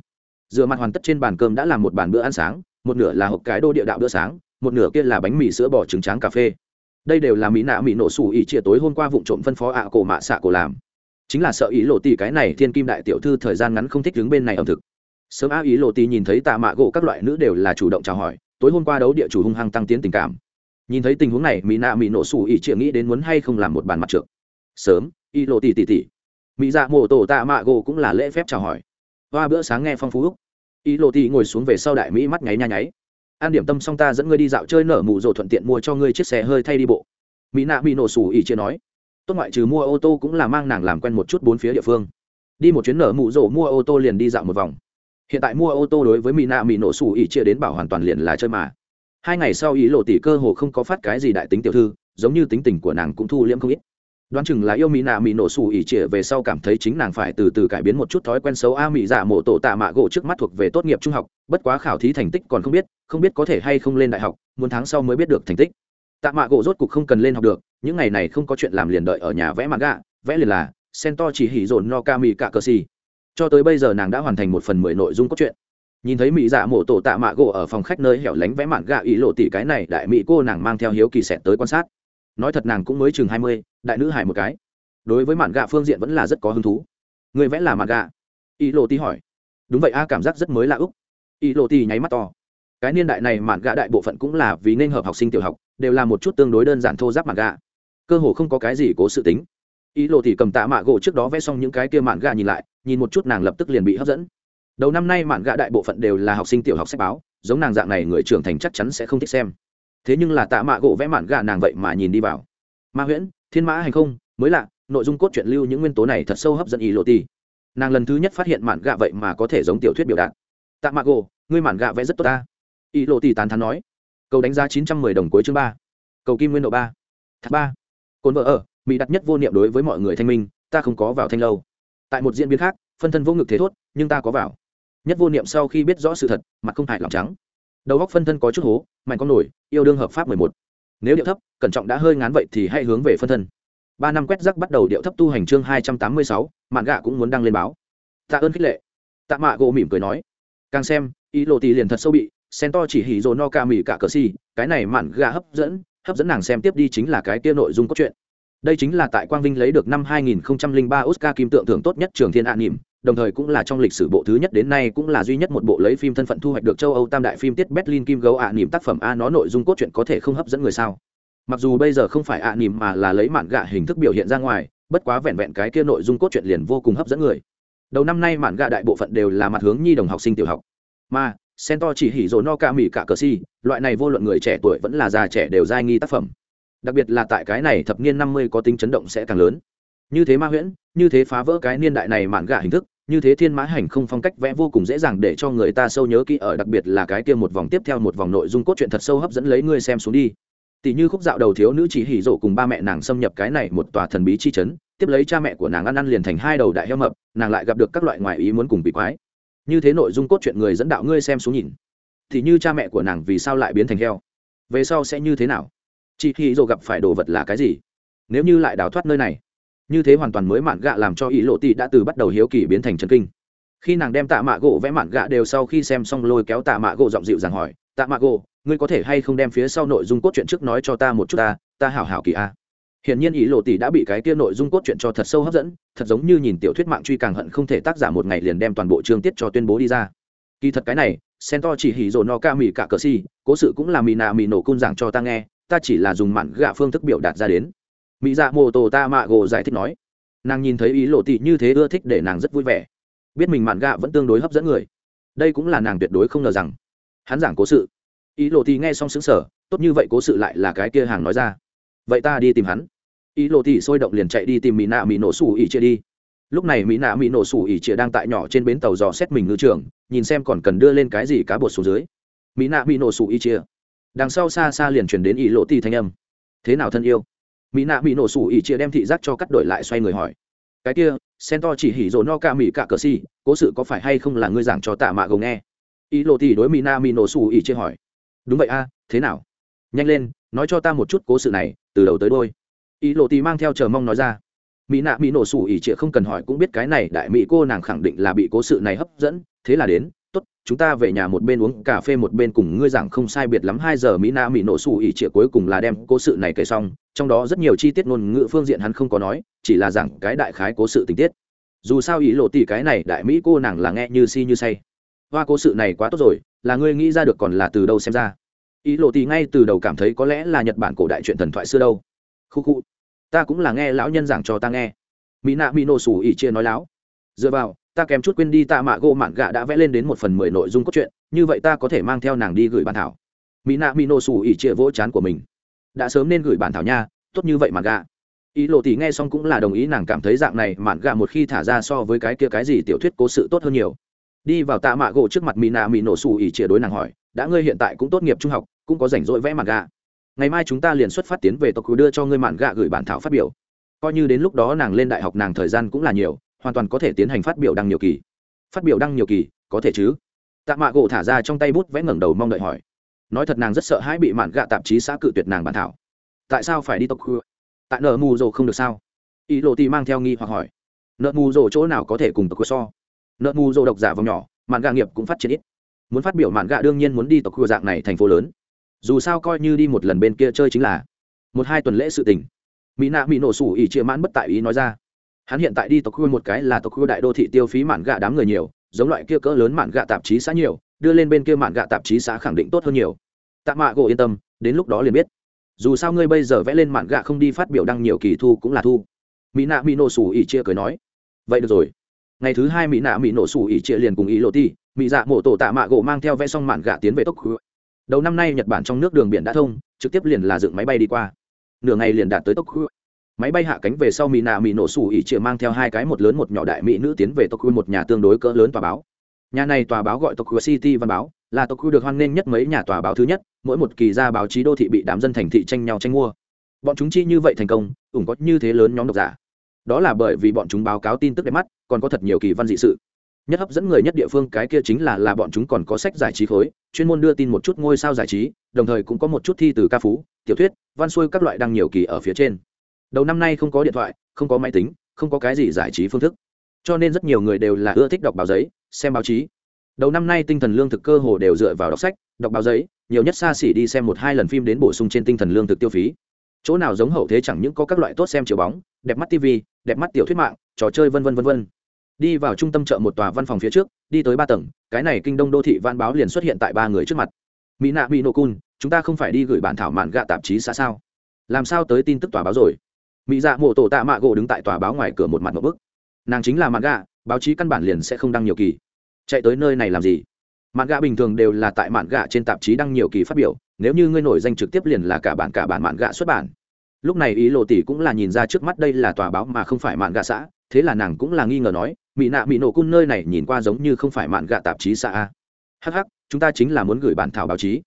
Rửa mặt hoàn tất trên bàn cơm đã làm một bàn bữa ăn sáng, một nửa là hộp cái đô địa đạo bữa sáng, một nửa kia là bánh mì sữa bò trứng tráng cà phê. Đây đều là mỹ nạ mỹ nổ xù ỉ chia tối hôm qua vụ trộm phân phó ạ cổ mạ xạ cổ làm. Chính là sợ ý lộ ti cái này thiên kim đại tiểu thư thời gian ngắn không thích đứng bên này ẩm thực. Sớm á ý lộ ti nhìn thấy tạ mạ gỗ các loại nữ đều là chủ động chào hỏi, tối hôm qua đấu địa chủ hung hăng tăng tiến tình cảm nhìn thấy tình huống này, mỹ nạ mỹ nổ sủ ỉ chĩa nghĩ đến muốn hay không làm một bàn mặt trượt sớm, y lộ tỉ tỉ tỉ. Mỹ dạ mổ tổ tạ mạ gỗ cũng là lễ phép chào hỏi. Hoa bữa sáng nghe phong phú. Úc y lộ tỉ ngồi xuống về sau đại mỹ mắt nháy nha nháy. An điểm tâm xong ta dẫn ngươi đi dạo chơi nở mù rồ thuận tiện mua cho ngươi chiếc xe hơi thay đi bộ. Mỹ nạ mỹ nổ sủ ỉ chia nói. Tốt ngoại trừ mua ô tô cũng là mang nàng làm quen một chút bốn phía địa phương. Đi một chuyến nở mù rồ mua ô tô liền đi dạo một vòng. Hiện tại mua ô tô đối với mỹ nạ mỹ nổ sủ ỉ chia đến bảo hoàn toàn liền là chơi mà hai ngày sau ý lộ tỷ cơ hồ không có phát cái gì đại tính tiểu thư, giống như tính tình của nàng cũng thu liễm không ít. Đoán chừng là yêu mỹ nạ mỹ nổ xù ỉ trịa về sau cảm thấy chính nàng phải từ từ cải biến một chút thói quen xấu a mỹ giả mộ tổ tạ mạ gỗ trước mắt thuộc về tốt nghiệp trung học, bất quá khảo thí thành tích còn không biết không biết có thể hay không lên đại học, muốn tháng sau mới biết được thành tích. Tạ mạ gỗ rốt cục không cần lên học được, những ngày này không có chuyện làm liền đợi ở nhà vẽ mặt gạ, vẽ liền là sen to chỉ hỉ dồn no ca mỹ cả cơ xì cho tới bây giờ nàng đã hoàn thành một phần mười nội dung cốt truyện nhìn thấy mỹ dạ mộ tổ tạ mạ gỗ ở phòng khách nơi hẻo lánh vẽ mạn gạ ý lộ tỷ cái này, đại mỹ cô nàng mang theo hiếu kỳ sẹt tới quan sát. Nói thật nàng cũng mới chừng hai mươi, đại nữ hải một cái. Đối với mạn gạ phương diện vẫn là rất có hứng thú. Người vẽ là mạn gạ? Ý lộ tỷ hỏi. Đúng vậy a, cảm giác rất mới lạ úc. Ý lộ tỷ nháy mắt to. Cái niên đại này mạn gạ đại bộ phận cũng là vì nên hợp học sinh tiểu học, đều là một chút tương đối đơn giản thô giáp mạn gạ. Cơ hồ không có cái gì cố sự tính. Ý lộ tỷ cầm tạ mạ gỗ trước đó vẽ xong những cái kia mạn gạ nhìn lại, nhìn một chút nàng lập tức liền bị hấp dẫn đầu năm nay mạn gạ đại bộ phận đều là học sinh tiểu học sách báo, giống nàng dạng này người trưởng thành chắc chắn sẽ không thích xem. Thế nhưng là tạ mạ gỗ vẽ mạn gạ nàng vậy mà nhìn đi vào. Ma huyễn, thiên mã hành không, mới lạ, nội dung cốt truyện lưu những nguyên tố này thật sâu hấp dẫn ý lộ ti nàng lần thứ nhất phát hiện mạn gạ vậy mà có thể giống tiểu thuyết biểu đạt. Tạ mạ gỗ, ngươi mạn gạ vẽ rất tốt ta. Ý lộ ti tán thán nói. Cầu đánh giá chín trăm mười đồng cuối chương ba. Cầu kim nguyên độ ba. Thác ba. Cồn vợ ở, mỹ đặt nhất vô niệm đối với mọi người thanh minh, ta không có vào thanh lâu. Tại một diễn biến khác, phân thân vô ngực thế thốt, nhưng ta có vào nhất vô niệm sau khi biết rõ sự thật, mặt không hại lòng trắng. Đầu góc phân thân có chút hố, mạnh con nổi, yêu đương hợp pháp mười một. Nếu điệu thấp, cẩn trọng đã hơi ngán vậy thì hãy hướng về phân thân. Ba năm quét rắc bắt đầu điệu thấp tu hành chương hai trăm tám mươi sáu, mạn gạ cũng muốn đăng lên báo. Tạ ơn khích lệ. Tạ mạ gỗ mỉm cười nói. Càng xem, ý lộ tì liền thật sâu bị, sen to chỉ hỉ dồ no ca mỉ cả cờ si cái này mạn gạ hấp dẫn hấp dẫn nàng xem tiếp đi chính là cái kia nội dung cốt truyện. Đây chính là tại quang vinh lấy được năm 2003 oscar kim tượng thưởng tốt nhất trường thiên an nỉm đồng thời cũng là trong lịch sử bộ thứ nhất đến nay cũng là duy nhất một bộ lấy phim thân phận thu hoạch được châu âu tam đại phim tiết berlin kim gấu ạ nỉm tác phẩm a nó nội dung cốt truyện có thể không hấp dẫn người sao? Mặc dù bây giờ không phải ạ nỉm mà là lấy mạn gạ hình thức biểu hiện ra ngoài, bất quá vẹn vẹn cái kia nội dung cốt truyện liền vô cùng hấp dẫn người. Đầu năm nay mạn gạ đại bộ phận đều là mặt hướng nhi đồng học sinh tiểu học. Mà Sento chỉ hỉ rồ no ca mỉ cả cờ si, loại này vô luận người trẻ tuổi vẫn là già trẻ đều giai nghi tác phẩm. Đặc biệt là tại cái này thập niên năm mươi có tính chấn động sẽ càng lớn. Như thế ma huyễn, như thế phá vỡ cái niên đại này mạn gạ hình thức như thế thiên mã hành không phong cách vẽ vô cùng dễ dàng để cho người ta sâu nhớ kỹ ở, đặc biệt là cái kia một vòng tiếp theo một vòng nội dung cốt truyện thật sâu hấp dẫn lấy ngươi xem xuống đi. Tỷ như khúc dạo đầu thiếu nữ chỉ hỉ rộ cùng ba mẹ nàng xâm nhập cái này một tòa thần bí chi chấn tiếp lấy cha mẹ của nàng ăn ăn liền thành hai đầu đại heo mập, nàng lại gặp được các loại ngoại ý muốn cùng bị quái. Như thế nội dung cốt truyện người dẫn đạo ngươi xem xuống nhìn. Thì như cha mẹ của nàng vì sao lại biến thành heo? Về sau sẽ như thế nào? Chị hỉ rộ gặp phải đồ vật là cái gì? Nếu như lại đào thoát nơi này như thế hoàn toàn mới mạn gạ làm cho ý lộ tị đã từ bắt đầu hiếu kỳ biến thành chân kinh. Khi nàng đem tạ mạ gỗ vẽ mạn gạ đều sau khi xem xong lôi kéo tạ mạ gỗ giọng dịu dàng hỏi, tạ mạ gỗ, ngươi có thể hay không đem phía sau nội dung cốt truyện trước nói cho ta một chút ta ta hảo hảo kỳ a. Hiển nhiên ý lộ tỷ đã bị cái kia nội dung cốt truyện cho thật sâu hấp dẫn, thật giống như nhìn tiểu thuyết mạng truy càng hận không thể tác giả một ngày liền đem toàn bộ chương tiết cho tuyên bố đi ra. Kỳ thật cái này sen to chỉ hỉ rồ no ca mì cả cờ si, cố sự cũng là mì nà mì nổ cung giảng cho ta nghe, ta chỉ là dùng mặn gạ phương thức biểu đạt ra đến mỹ dạ mô tô ta mạ gỗ giải thích nói. Nàng nhìn thấy ý lộ tị như thế ưa thích để nàng rất vui vẻ. Biết mình mạn gạ vẫn tương đối hấp dẫn người. Đây cũng là nàng tuyệt đối không ngờ rằng. Hắn giảng cố sự. Ý lộ tị nghe xong xứng sở tốt như vậy cố sự lại là cái kia hàng nói ra. Vậy ta đi tìm hắn. Ý lộ tị sôi động liền chạy đi tìm mỹ nạ mỹ nổ sủ ỉ chia đi. Lúc này mỹ nạ mỹ nổ sủ ỉ chia đang tại nhỏ trên bến tàu dò xét mình ngư trường, nhìn xem còn cần đưa lên cái gì cá bột xuống dưới. Mỹ nạ mỹ nổ sủ ỉ chia. Đằng sau xa xa liền chuyển đến ý lộ tị thanh âm. Thế nào thân yêu? Mỹ nạ mỹ nổ sủ ỉ chia đem thị giác cho cắt đổi lại xoay người hỏi. Cái kia sen to chỉ hỉ rồ no ca mỹ cả cờ si cố sự có phải hay không là ngươi giảng cho tạ mạ gồng nghe? Ý lộ thì đối mỹ nạ mỹ nổ sủ ỉ chia hỏi. Đúng vậy a, thế nào? Nhanh lên, nói cho ta một chút cố sự này, từ đầu tới đôi. Ý lộ thì mang theo chờ mong nói ra. Mỹ nạ mỹ nổ sủ ỉ chia không cần hỏi cũng biết cái này đại mỹ cô nàng khẳng định là bị cố sự này hấp dẫn, thế là đến chúng ta về nhà một bên uống cà phê một bên cùng ngươi giảng không sai biệt lắm hai giờ mỹ na mỹ nổ xù ỉ trịa cuối cùng là đem cố sự này kể xong, trong đó rất nhiều chi tiết ngôn ngữ phương diện hắn không có nói, chỉ là giảng cái đại khái cố sự tình tiết. Dù sao ý lộ tỷ cái này, đại mỹ cô nàng là nghe như si như say. Hoa cố sự này quá tốt rồi, là ngươi nghĩ ra được còn là từ đâu xem ra? Ý lộ tì ngay từ đầu cảm thấy có lẽ là nhật bản cổ đại truyện thần thoại xưa đâu. Khu khu, ta cũng là nghe lão nhân giảng cho ta nghe. Mỹ nạ mỹ nổ xù ỉ chia nói láo. Dựa vào ta kèm chút quên đi tạ mạ gỗ mạn gạ đã vẽ lên đến một phần mười nội dung cốt truyện, như vậy ta có thể mang theo nàng đi gửi bản thảo. Mỹ nạ mỹ nổ xù ỉ chia vỗ chán của mình. Đã sớm nên gửi bản thảo nha, tốt như vậy mạn gạ. Ý lộ tỷ nghe xong cũng là đồng ý, nàng cảm thấy dạng này mạn gạ một khi thả ra so với cái kia cái gì tiểu thuyết cố sự tốt hơn nhiều. Đi vào tạ mạ gỗ trước mặt mỹ nạ mỹ nổ xù ỉ chia đối nàng hỏi, đã ngươi hiện tại cũng tốt nghiệp trung học, cũng có rảnh rỗi vẽ mạn gạ? Ngày mai chúng ta liền xuất phát tiến về tộc đưa cho ngươi mạn gạ gửi bản thảo phát biểu. Coi như đến lúc đó nàng lên đại học nàng thời gian cũng là nhiều hoàn toàn có thể tiến hành phát biểu đăng nhiều kỳ. Phát biểu đăng nhiều kỳ, có thể chứ? Tạ mạ gỗ thả ra trong tay bút vẽ ngẩng đầu mong đợi hỏi. Nói thật nàng rất sợ hãi bị mạn gạ tạp chí xã cự tuyệt nàng bản thảo. Tại sao phải đi tộc khu? Tại nợ mù rồ không được sao? Ý lộ tì mang theo nghi hoặc hỏi. Nợ mù rồ chỗ nào có thể cùng tộc khu so? Nợ mù rồ độc giả vòng nhỏ, mạn gạ nghiệp cũng phát triển ít. Muốn phát biểu mạn gạ đương nhiên muốn đi tộc khu dạng này thành phố lớn. Dù sao coi như đi một lần bên kia chơi chính là một hai tuần lễ sự tình. Mỹ nạ mỹ nổ sủ ỉ chia mãn bất tại ý nói ra hắn hiện tại đi tộc khu một cái là tộc khu đại đô thị tiêu phí mạn gạ đám người nhiều, giống loại kia cỡ lớn mạn gạ tạp chí xã nhiều, đưa lên bên kia mạn gạ tạp chí xã khẳng định tốt hơn nhiều. Tạ mạ gỗ yên tâm, đến lúc đó liền biết. Dù sao ngươi bây giờ vẽ lên mạn gạ không đi phát biểu đăng nhiều kỳ thu cũng là thu. Mỹ nạ mỹ nổ sủ ỉ chia cười nói. Vậy được rồi. Ngày thứ hai mỹ nạ mỹ nổ sủ ỉ chia liền cùng ý lộ ti, mỹ dạ mổ tổ tạ mạ gỗ mang theo vẽ xong mạn gạ tiến về tốc khu. Đầu năm nay nhật bản trong nước đường biển đã thông, trực tiếp liền là dựng máy bay đi qua. Nửa ngày liền đạt tới tốc khu máy bay hạ cánh về sau mỹ nạ mỹ nổ sủ ỉ chịa mang theo hai cái một lớn một nhỏ đại mỹ nữ tiến về tokyo, một nhà tương đối cỡ lớn tòa báo. Nhà này tòa báo gọi tokyo city văn báo, là tokyo được hoan nghênh nhất mấy nhà tòa báo thứ nhất, mỗi một kỳ ra báo chí đô thị bị đám dân thành thị tranh nhau tranh mua. Bọn chúng chi như vậy thành công, ủng có như thế lớn nhóm độc giả. Đó là bởi vì bọn chúng báo cáo tin tức đẹp mắt, còn có thật nhiều kỳ văn dị sự. Nhất hấp dẫn người nhất địa phương cái kia chính là là bọn chúng còn có sách giải trí khối, chuyên môn đưa tin một chút ngôi sao giải trí, đồng thời cũng có một chút thi từ ca phú, tiểu thuyết, văn xuôi các loại đăng nhiều kỳ ở phía trên đầu năm nay không có điện thoại, không có máy tính, không có cái gì giải trí phương thức. Cho nên rất nhiều người đều là ưa thích đọc báo giấy, xem báo chí. Đầu năm nay tinh thần lương thực cơ hồ đều dựa vào đọc sách, đọc báo giấy, nhiều nhất xa xỉ đi xem một hai lần phim đến bổ sung trên tinh thần lương thực tiêu phí. Chỗ nào giống hậu thế chẳng những có các loại tốt xem chiều bóng, đẹp mắt tv đẹp mắt tiểu thuyết mạng, trò chơi vân vân vân vân. Đi vào trung tâm chợ một tòa văn phòng phía trước, đi tới ba tầng, cái này kinh đông đô thị văn báo liền xuất hiện tại ba người trước mặt. Mỹ nạ mỹ nô cun, chúng ta không phải đi gửi bản thảo mạn gạ tạp chí xã sao? Làm sao tới tin tức tòa báo rồi? Mỹ dạ mộ tổ tạ mạ gỗ đứng tại tòa báo ngoài cửa một mặt một bức. Nàng chính là mạn gạ, báo chí căn bản liền sẽ không đăng nhiều kỳ. Chạy tới nơi này làm gì? Mạn gạ bình thường đều là tại mạn gạ trên tạp chí đăng nhiều kỳ phát biểu, nếu như ngươi nổi danh trực tiếp liền là cả bản cả bản mạn gạ xuất bản. Lúc này ý lộ tỷ cũng là nhìn ra trước mắt đây là tòa báo mà không phải mạn gạ xã, thế là nàng cũng là nghi ngờ nói, mỹ nạ, mỹ nổ cung nơi này nhìn qua giống như không phải mạn gạ tạp chí xã a. Hh chúng ta chính là muốn gửi bản thảo báo chí.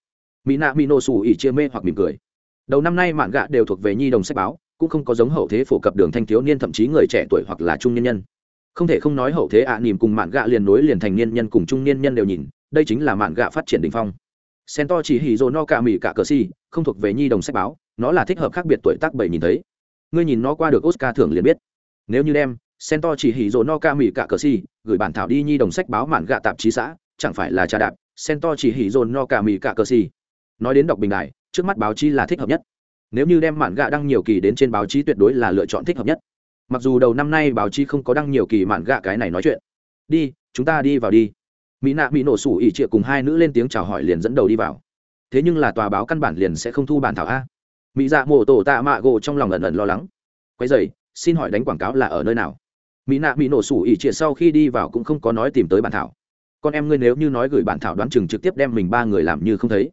Mỹ nạ, mỹ nổ xù ỉ chia mê hoặc mỉm cười. Đầu năm nay mạn gạ đều thuộc về nhi đồng sách báo cũng không có giống hậu thế phổ cập đường thanh thiếu niên thậm chí người trẻ tuổi hoặc là trung niên nhân. Không thể không nói hậu thế ạ à, nỉm cùng mạn gạ liền nối liền thành niên nhân cùng trung niên nhân đều nhìn đây chính là mạn gạ phát triển đ ỉ n h phong. Sen to chỉ hì dồ no cả mỹ cả cờ si không thuộc về nhi đồng sách báo nó là thích hợp khác biệt tuổi tác bảy nhìn thấy. Ngươi nhìn nó qua được oscar thưởng liền biết. Nếu như đem sen to chỉ hì dồ no ca mỹ cả cờ si gửi bản thảo đi nhi đồng sách báo mạn gạ tạp chí xã chẳng phải là trà đạp. Sen to chỉ hì dồ no ca mì cả cờ si. Nói đến đọc bình đại trước mắt báo chí là thích hợp nhất nếu như đem mạn gạ đăng nhiều kỳ đến trên báo chí tuyệt đối là lựa chọn thích hợp nhất. Mặc dù đầu năm nay báo chí không có đăng nhiều kỳ mạn gạ cái này nói chuyện. Đi, chúng ta đi vào đi. Mỹ nạ, mỹ nổ sủ ỉ trịa cùng hai nữ lên tiếng chào hỏi liền dẫn đầu đi vào. Thế nhưng là tòa báo căn bản liền sẽ không thu bản thảo a. Mỹ dạ mổ tổ tạ mạ gỗ trong lòng ẩn ẩn lo lắng. Quay dày xin hỏi đánh quảng cáo là ở nơi nào? Mỹ nạ, mỹ nổ sủ ỉ trịa sau khi đi vào cũng không có nói tìm tới bản thảo. Con em ngươi nếu như nói gửi bản thảo đoán chừng trực tiếp đem mình ba người làm như không thấy.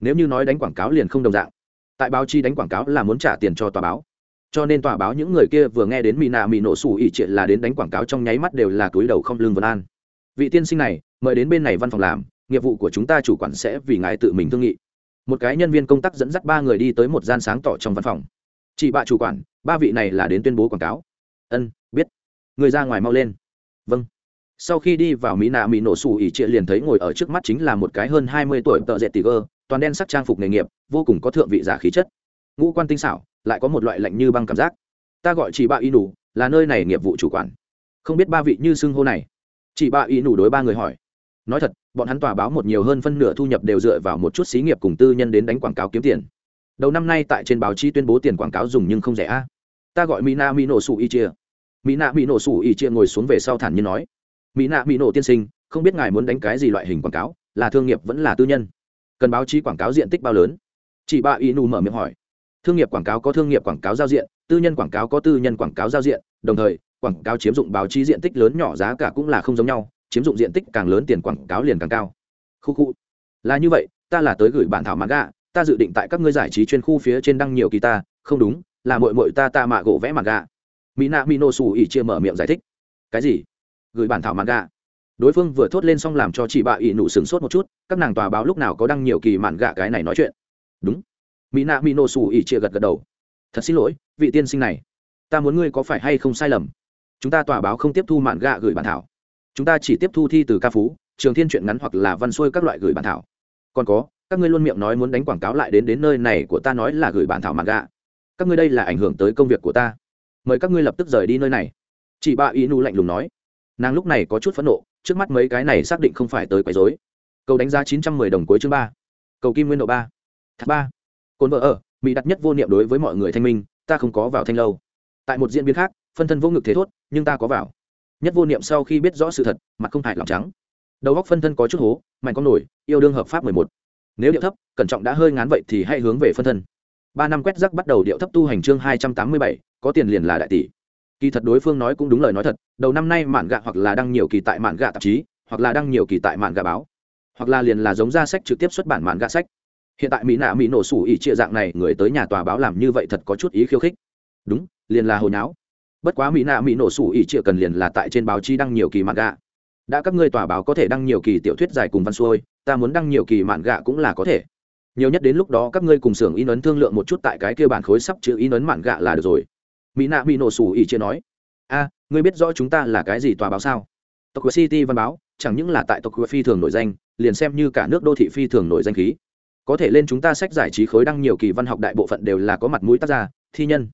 Nếu như nói đánh quảng cáo liền không đồng dạng tại báo chí đánh quảng cáo là muốn trả tiền cho tòa báo. Cho nên tòa báo những người kia vừa nghe đến mỹ nạ mỹ nổ sủ ỉ triệt là đến đánh quảng cáo trong nháy mắt đều là túi đầu không lương vân an. Vị tiên sinh này, mời đến bên này văn phòng làm, nghiệp vụ của chúng ta chủ quản sẽ vì ngài tự mình thương nghị. Một cái nhân viên công tác dẫn dắt ba người đi tới một gian sáng tỏ trong văn phòng. Chị bạ chủ quản, ba vị này là đến tuyên bố quảng cáo. Ân, biết. Người ra ngoài mau lên. Vâng. Sau khi đi vào mỹ nạ mỹ nổ sủ ỉ trịa liền thấy ngồi ở trước mắt chính là một cái hơn hai mươi tuổi tợ dẹt tỉ gơ toàn đen sắc trang phục nghề nghiệp, vô cùng có thượng vị giả khí chất. Ngũ quan tinh xảo, lại có một loại lạnh như băng cảm giác. Ta gọi chị bạ y nủ, là nơi này nghiệp vụ chủ quản. Không biết ba vị như xưng hô này. Chị bạ y nủ đối ba người hỏi. Nói thật, bọn hắn tòa báo một nhiều hơn phân nửa thu nhập đều dựa vào một chút xí nghiệp cùng tư nhân đến đánh quảng cáo kiếm tiền. Đầu năm nay tại trên báo chí tuyên bố tiền quảng cáo dùng nhưng không rẻ a. Ta gọi Mina na mỹ nổ sủ y chia Mina nạ mỹ nổ sủ y chia ngồi xuống về sau thản nhiên nói. Mỹ nạ mỹ nổ tiên sinh, không biết ngài muốn đánh cái gì loại hình quảng cáo, là thương nghiệp vẫn là tư nhân? Cần báo chí quảng cáo diện tích bao lớn? Chị bà y nù mở miệng hỏi. Thương nghiệp quảng cáo có thương nghiệp quảng cáo giao diện, tư nhân quảng cáo có tư nhân quảng cáo giao diện, đồng thời, quảng cáo chiếm dụng báo chí diện tích lớn nhỏ giá cả cũng là không giống nhau, chiếm dụng diện tích càng lớn tiền quảng cáo liền càng cao. Khu khu. Là như vậy, ta là tới gửi bản thảo mãn gà ta dự định tại các ngươi giải trí chuyên khu phía trên đăng nhiều kỳ ta, không đúng, là mội mội ta ta mạ gỗ vẽ mạn gà mỹ nạ mỹ nô xù ỉ chia mở miệng giải thích. Cái gì? Gửi bản thảo mạn gà đối phương vừa thốt lên xong làm cho chị bạ ỵ nụ sửng sốt một chút, các nàng tòa báo lúc nào có đăng nhiều kỳ mạn gạ cái này nói chuyện. Đúng. Mỹ nạ mỹ nổ xù ỉ chia gật gật đầu. Thật xin lỗi, vị tiên sinh này. Ta muốn ngươi có phải hay không sai lầm? Chúng ta tòa báo không tiếp thu mạn gạ gửi bản thảo. Chúng ta chỉ tiếp thu thi từ ca phú, trường thiên truyện ngắn hoặc là văn xuôi các loại gửi bản thảo. Còn có, các ngươi luôn miệng nói muốn đánh quảng cáo lại đến đến nơi này của ta nói là gửi bản thảo mạn gạ. các ngươi đây là ảnh hưởng tới công việc của ta. Mời các ngươi lập tức rời đi nơi này. Chị bà ý nụ lạnh lùng nói nàng lúc này có chút phẫn nộ, trước mắt mấy cái này xác định không phải tới quấy dối cầu đánh giá chín trăm mười đồng cuối chương ba. Cầu kim nguyên độ ba. Thác ba. Cồn vợ ở, mỹ đặt nhất vô niệm đối với mọi người thanh minh, ta không có vào thanh lâu. Tại một diễn biến khác, phân thân vô ngực thế thốt, nhưng ta có vào. Nhất vô niệm sau khi biết rõ sự thật, mặt không hại lòng trắng. Đầu góc phân thân có chút hố, mạnh con nổi, yêu đương hợp pháp mười một. Nếu điệu thấp, cẩn trọng đã hơi ngán vậy thì hãy hướng về phân thân. Ba năm quét rắc bắt đầu điệu thấp tu hành chương hai trăm tám mươi bảy, có tiền liền là đại tỷ kỳ thật đối phương nói cũng đúng lời nói thật, đầu năm nay mạn gạ hoặc là đăng nhiều kỳ tại mạn gạ tạp chí, hoặc là đăng nhiều kỳ tại mạn gạ báo, hoặc là liền là giống ra sách trực tiếp xuất bản mạn gạ sách. Hiện tại mỹ nạ mỹ nổ sủ ỉ chia dạng này người tới nhà tòa báo làm như vậy thật có chút ý khiêu khích. Đúng, liền là hồi nháo bất quá mỹ nạ mỹ nổ sủ ỉ chia cần liền là tại trên báo chí đăng nhiều kỳ mạn gạ. Đã các ngươi tòa báo có thể đăng nhiều kỳ tiểu thuyết dài cùng văn xuôi, ta muốn đăng nhiều kỳ mạn gạ cũng là có thể. Nhiều nhất đến lúc đó các ngươi cùng xưởng in ấn thương lượng một chút tại cái kia bản khối sắp chữ in ấn mạn gạ là được rồi mỹ nạ mỹ nổ sủ ỉ chia nói, a, ngươi biết rõ chúng ta là cái gì tòa báo sao? Tokyo city văn báo, chẳng những là tại tokyo phi thường nổi danh, liền xem như cả nước đô thị phi thường nổi danh khí. Có thể lên chúng ta sách giải trí khối đăng nhiều kỳ văn học đại bộ phận đều là có mặt mũi tác gia thi nhân.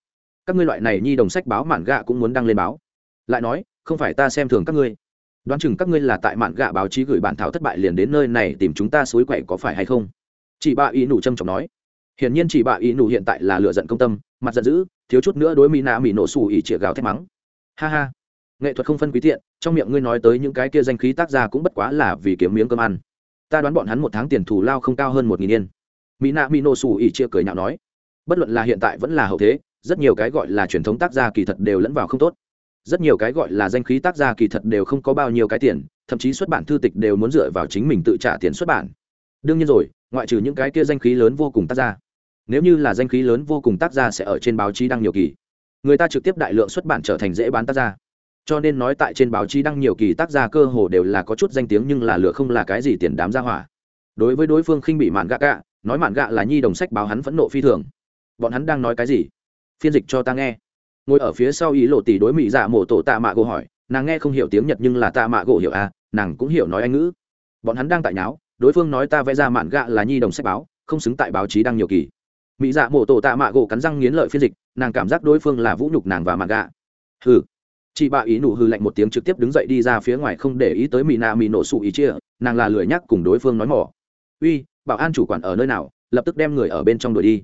Các ngươi loại này nhi đồng sách báo mạn gạ cũng muốn đăng lên báo. Lại nói, không phải ta xem thường các ngươi. Đoán chừng các ngươi là tại mạn gạ báo chí gửi bản thảo thất bại liền đến nơi này tìm chúng ta suối quậy có phải hay không? Chị bà ý nụ trâm trọng nói. Hiển nhiên chị bà ý nụ hiện tại là lựa giận công tâm, mặt giận dữ thiếu chút nữa đối mỹ nạ mỹ nổ xù ỉ chĩa gào thét mắng. Ha ha. Nghệ thuật không phân quý tiện, trong miệng ngươi nói tới những cái kia danh khí tác gia cũng bất quá là vì kiếm miếng cơm ăn. Ta đoán bọn hắn một tháng tiền thù lao không cao hơn một nghìn yên. Mỹ nạ mỹ nổ xù ỉ chia cười nhạo nói, bất luận là hiện tại vẫn là hậu thế, rất nhiều cái gọi là truyền thống tác gia kỳ thật đều lẫn vào không tốt. Rất nhiều cái gọi là danh khí tác gia kỳ thật đều không có bao nhiêu cái tiền, thậm chí xuất bản thư tịch đều muốn dựa vào chính mình tự trả tiền xuất bản. Đương nhiên rồi, ngoại trừ những cái kia danh khí lớn vô cùng tác gia nếu như là danh khí lớn vô cùng tác gia sẽ ở trên báo chí đăng nhiều kỳ. Người ta trực tiếp đại lượng xuất bản trở thành dễ bán tác gia. Cho nên nói tại trên báo chí đăng nhiều kỳ tác gia cơ hồ đều là có chút danh tiếng nhưng là lựa không là cái gì tiền đám ra hỏa. Đối với đối phương khinh bị mạn gạ gạ, nói mạn gạ là nhi đồng sách báo hắn phẫn nộ phi thường. Bọn hắn đang nói cái gì? Phiên dịch cho ta nghe. Ngồi ở phía sau ý lộ tỷ đối mỹ dạ mổ tổ tạ mạ gỗ hỏi, nàng nghe không hiểu tiếng nhật nhưng là tạ mạ gỗ hiểu à nàng cũng hiểu nói anh ngữ. Bọn hắn đang tại nháo, đối phương nói ta vẽ ra mạn gạ là nhi đồng sách báo, không xứng tại báo chí đăng nhiều kỳ mỹ dạ mổ tổ tạ mạ gỗ cắn răng nghiến lợi phiên dịch, nàng cảm giác đối phương là vũ nhục nàng và mạ gạ. Hừ. Chị bạ ý nụ hư lạnh một tiếng trực tiếp đứng dậy đi ra phía ngoài không để ý tới mỹ nạ mỹ nổ sụ ý chia, nàng là lười nhắc cùng đối phương nói mỏ. Uy, bảo an chủ quản ở nơi nào, lập tức đem người ở bên trong đuổi đi.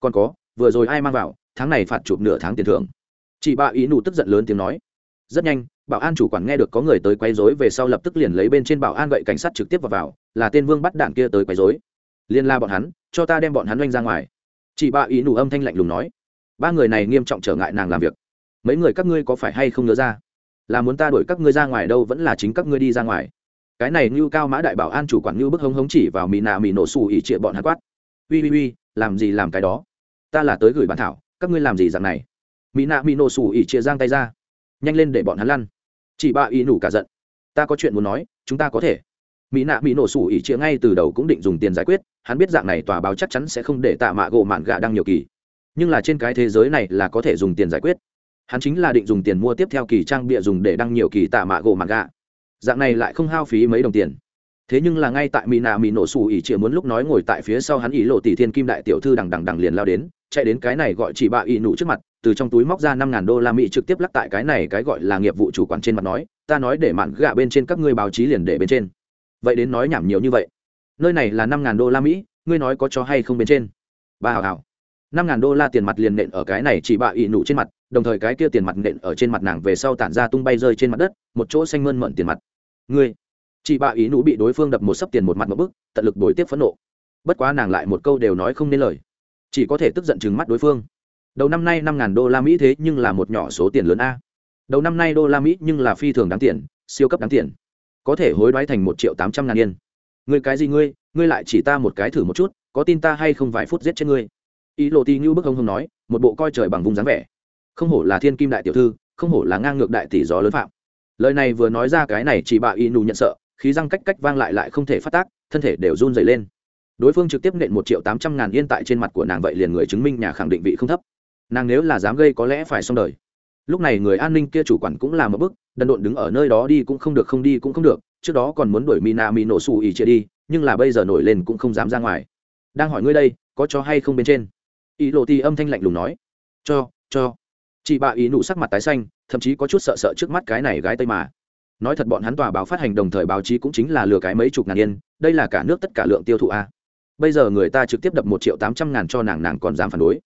Còn có, vừa rồi ai mang vào, tháng này phạt chụp nửa tháng tiền thưởng. Chị bạ ý nụ tức giận lớn tiếng nói. Rất nhanh, bảo an chủ quản nghe được có người tới quấy rối về sau lập tức liền lấy bên trên bảo an gậy cảnh sát trực tiếp vào vào, là tên vương bắt đạn kia tới quấy rối. Liên la bọn hắn, cho ta đem bọn hắn oanh ra ngoài chị bạ ý nụ âm thanh lạnh lùng nói. Ba người này nghiêm trọng trở ngại nàng làm việc. Mấy người các ngươi có phải hay không nhớ ra? Là muốn ta đuổi các ngươi ra ngoài đâu vẫn là chính các ngươi đi ra ngoài. Cái này như cao mã đại bảo an chủ quản như bức hống hống chỉ vào mì nạ mì nổ xù ỉ trịa bọn hắn quát. Ui ui ui làm gì làm cái đó? Ta là tới gửi bản thảo, các ngươi làm gì dạng này? Mỹ nạ mỹ nổ xù ỉ chia giang tay ra. Nhanh lên để bọn hắn lăn. Chị ba ý nủ cả giận. Ta có chuyện muốn nói, chúng ta có thể mỹ nạ mỹ nổ sủ ỉ chia ngay từ đầu cũng định dùng tiền giải quyết, hắn biết dạng này tòa báo chắc chắn sẽ không để tạ mạ gỗ mạn gà đăng nhiều kỳ. Nhưng là trên cái thế giới này là có thể dùng tiền giải quyết. Hắn chính là định dùng tiền mua tiếp theo kỳ trang bịa dùng để đăng nhiều kỳ tạ mạ gỗ mạn gà dạng này lại không hao phí mấy đồng tiền. Thế nhưng là ngay tại mỹ nạ mỹ nổ sủ ỉ chia muốn lúc nói ngồi tại phía sau hắn ỉ lộ tỷ thiên kim đại tiểu thư đằng đằng đằng liền lao đến, chạy đến cái này gọi chỉ bạ ỉ nụ trước mặt, từ trong túi móc ra năm ngàn đô la mỹ trực tiếp lắc tại cái này cái gọi là nghiệp vụ chủ quản trên mặt nói, ta nói để mạn gạ bên trên các ngươi báo chí liền để bên trên vậy đến nói nhảm nhiều như vậy. Nơi này là năm ngàn đô la mỹ, ngươi nói có cho hay không bên trên? Ba hào hào. Năm ngàn đô la tiền mặt liền nện ở cái này chỉ bạ ỉ nụ trên mặt, đồng thời cái kia tiền mặt nện ở trên mặt nàng về sau tản ra tung bay rơi trên mặt đất, một chỗ xanh mơn mận tiền mặt. Ngươi chị bạ ý nụ bị đối phương đập một sấp tiền một mặt một bức, tận lực đối tiếp phẫn nộ. Bất quá nàng lại một câu đều nói không nên lời. Chỉ có thể tức giận chừng mắt đối phương. Đầu năm nay năm ngàn đô la mỹ thế nhưng là một nhỏ số tiền lớn a. Đầu năm nay đô la mỹ nhưng là phi thường đáng tiền, siêu cấp đáng tiền có thể hối đoái thành một triệu tám trăm ngàn yên. Ngươi cái gì ngươi? Ngươi lại chỉ ta một cái thử một chút, có tin ta hay không vài phút giết chết ngươi? Ý lộ ti như bức hông hông nói, một bộ coi trời bằng vùng dáng vẻ. Không hổ là thiên kim đại tiểu thư, không hổ là ngang ngược đại tỷ gió lớn phạm. Lời này vừa nói ra cái này chỉ bà y nù nhận sợ, khí răng cách cách vang lại lại không thể phát tác, thân thể đều run dày lên. Đối phương trực tiếp nện một triệu tám trăm ngàn yên tại trên mặt của nàng vậy liền người chứng minh nhà khẳng định vị không thấp. Nàng nếu là dám gây có lẽ phải xong đời lúc này người an ninh kia chủ quản cũng làm một bức đần độn đứng ở nơi đó đi cũng không được, không đi cũng không được, trước đó còn muốn đuổi mina mi nổ xù ỉ chia đi, nhưng là bây giờ nổi lên cũng không dám ra ngoài. Đang hỏi ngươi đây, có cho hay không bên trên? Ý lộ ti âm thanh lạnh lùng nói. Cho cho. Chị bà ý nụ sắc mặt tái xanh, thậm chí có chút sợ sợ trước mắt cái này gái tây mà. Nói thật bọn hắn tòa báo phát hành đồng thời báo chí cũng chính là lừa cái mấy chục ngàn yên, đây là cả nước tất cả lượng tiêu thụ a. Bây giờ người ta trực tiếp đập một triệu tám trăm ngàn cho nàng nàng còn dám phản đối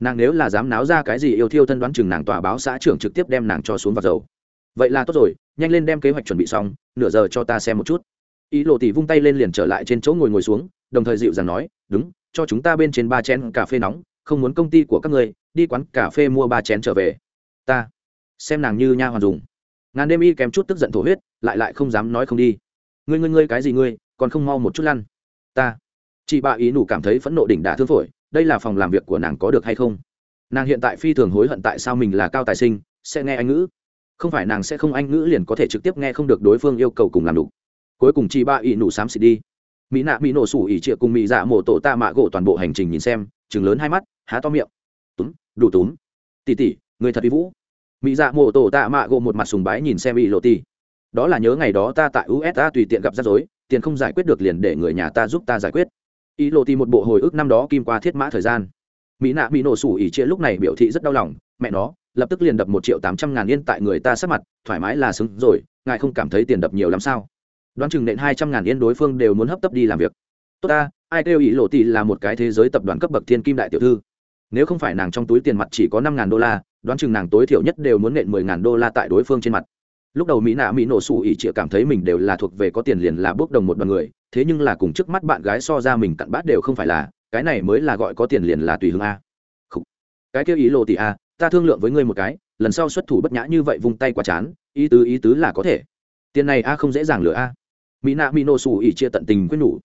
nàng nếu là dám náo ra cái gì yêu thiêu thân đoán chừng nàng tòa báo xã trưởng trực tiếp đem nàng cho xuống vào dầu. Vậy là tốt rồi, nhanh lên đem kế hoạch chuẩn bị xong, nửa giờ cho ta xem một chút. Ý lộ tỷ vung tay lên liền trở lại trên chỗ ngồi ngồi xuống, đồng thời dịu dàng nói, đúng, cho chúng ta bên trên ba chén cà phê nóng, không muốn công ty của các người đi quán cà phê mua ba chén trở về. Ta. Xem nàng như nha hoàn dùng. Ngàn đêm y kém chút tức giận thổ huyết, lại lại không dám nói không đi. Ngươi ngươi ngươi, cái gì ngươi, còn không mau một chút lăn? Ta. Chị bà ý nủ cảm thấy phẫn nộ đỉnh đả thương phổi đây là phòng làm việc của nàng có được hay không? Nàng hiện tại phi thường hối hận tại sao mình là cao tài sinh, sẽ nghe anh ngữ. Không phải nàng sẽ không anh ngữ liền có thể trực tiếp nghe không được đối phương yêu cầu cùng làm đủ. Cuối cùng chị ba ỷ nụ xám xịt đi. Mỹ nạ mỹ nổ sủ ỉ trịa cùng mỹ dạ mổ tổ ta mạ gỗ toàn bộ hành trình nhìn xem chừng lớn hai mắt, há to miệng. Túm, đủ túm. Tỉ tỉ người thật uy vũ. Mỹ dạ mổ tổ ta mạ gỗ một mặt sùng bái nhìn xem ỷ lộ ti đó là nhớ ngày đó ta tại usa tùy tiện gặp rắc rối, tiền không giải quyết được liền để người nhà ta giúp ta giải quyết ý lộ ti một bộ hồi ức năm đó kim qua thiết mã thời gian. Mỹ nạ bị nổ sủ ỉ chia lúc này biểu thị rất đau lòng, mẹ nó, lập tức liền đập một triệu tám trăm ngàn yên tại người ta sắp mặt, thoải mái là xứng rồi, ngài không cảm thấy tiền đập nhiều lắm sao? Đoán chừng nện hai trăm ngàn yên đối phương đều muốn hấp tấp đi làm việc. Tốt ta, ai kêu ý lộ tì là một cái thế giới tập đoàn cấp bậc thiên kim đại tiểu thư. Nếu không phải nàng trong túi tiền mặt chỉ có năm ngàn đô la, đoán chừng nàng tối thiểu nhất đều muốn nện mười ngàn đô la tại đối phương trên mặt lúc đầu mỹ nạ mỹ nổ sủ ỉ chịa cảm thấy mình đều là thuộc về có tiền liền là bước đồng một đoàn người, thế nhưng là cùng trước mắt bạn gái so ra mình cặn bát đều không phải là, cái này mới là gọi có tiền liền là tùy hương a. Khủ. cái kêu ý lộ tỷ a, ta thương lượng với ngươi một cái, lần sau xuất thủ bất nhã như vậy vung tay quá chán, ý tứ ý tứ là có thể. Tiền này a không dễ dàng lừa a. Mỹ nạ mỹ nổ sủ ỉ chia tận tình quyết nhủ.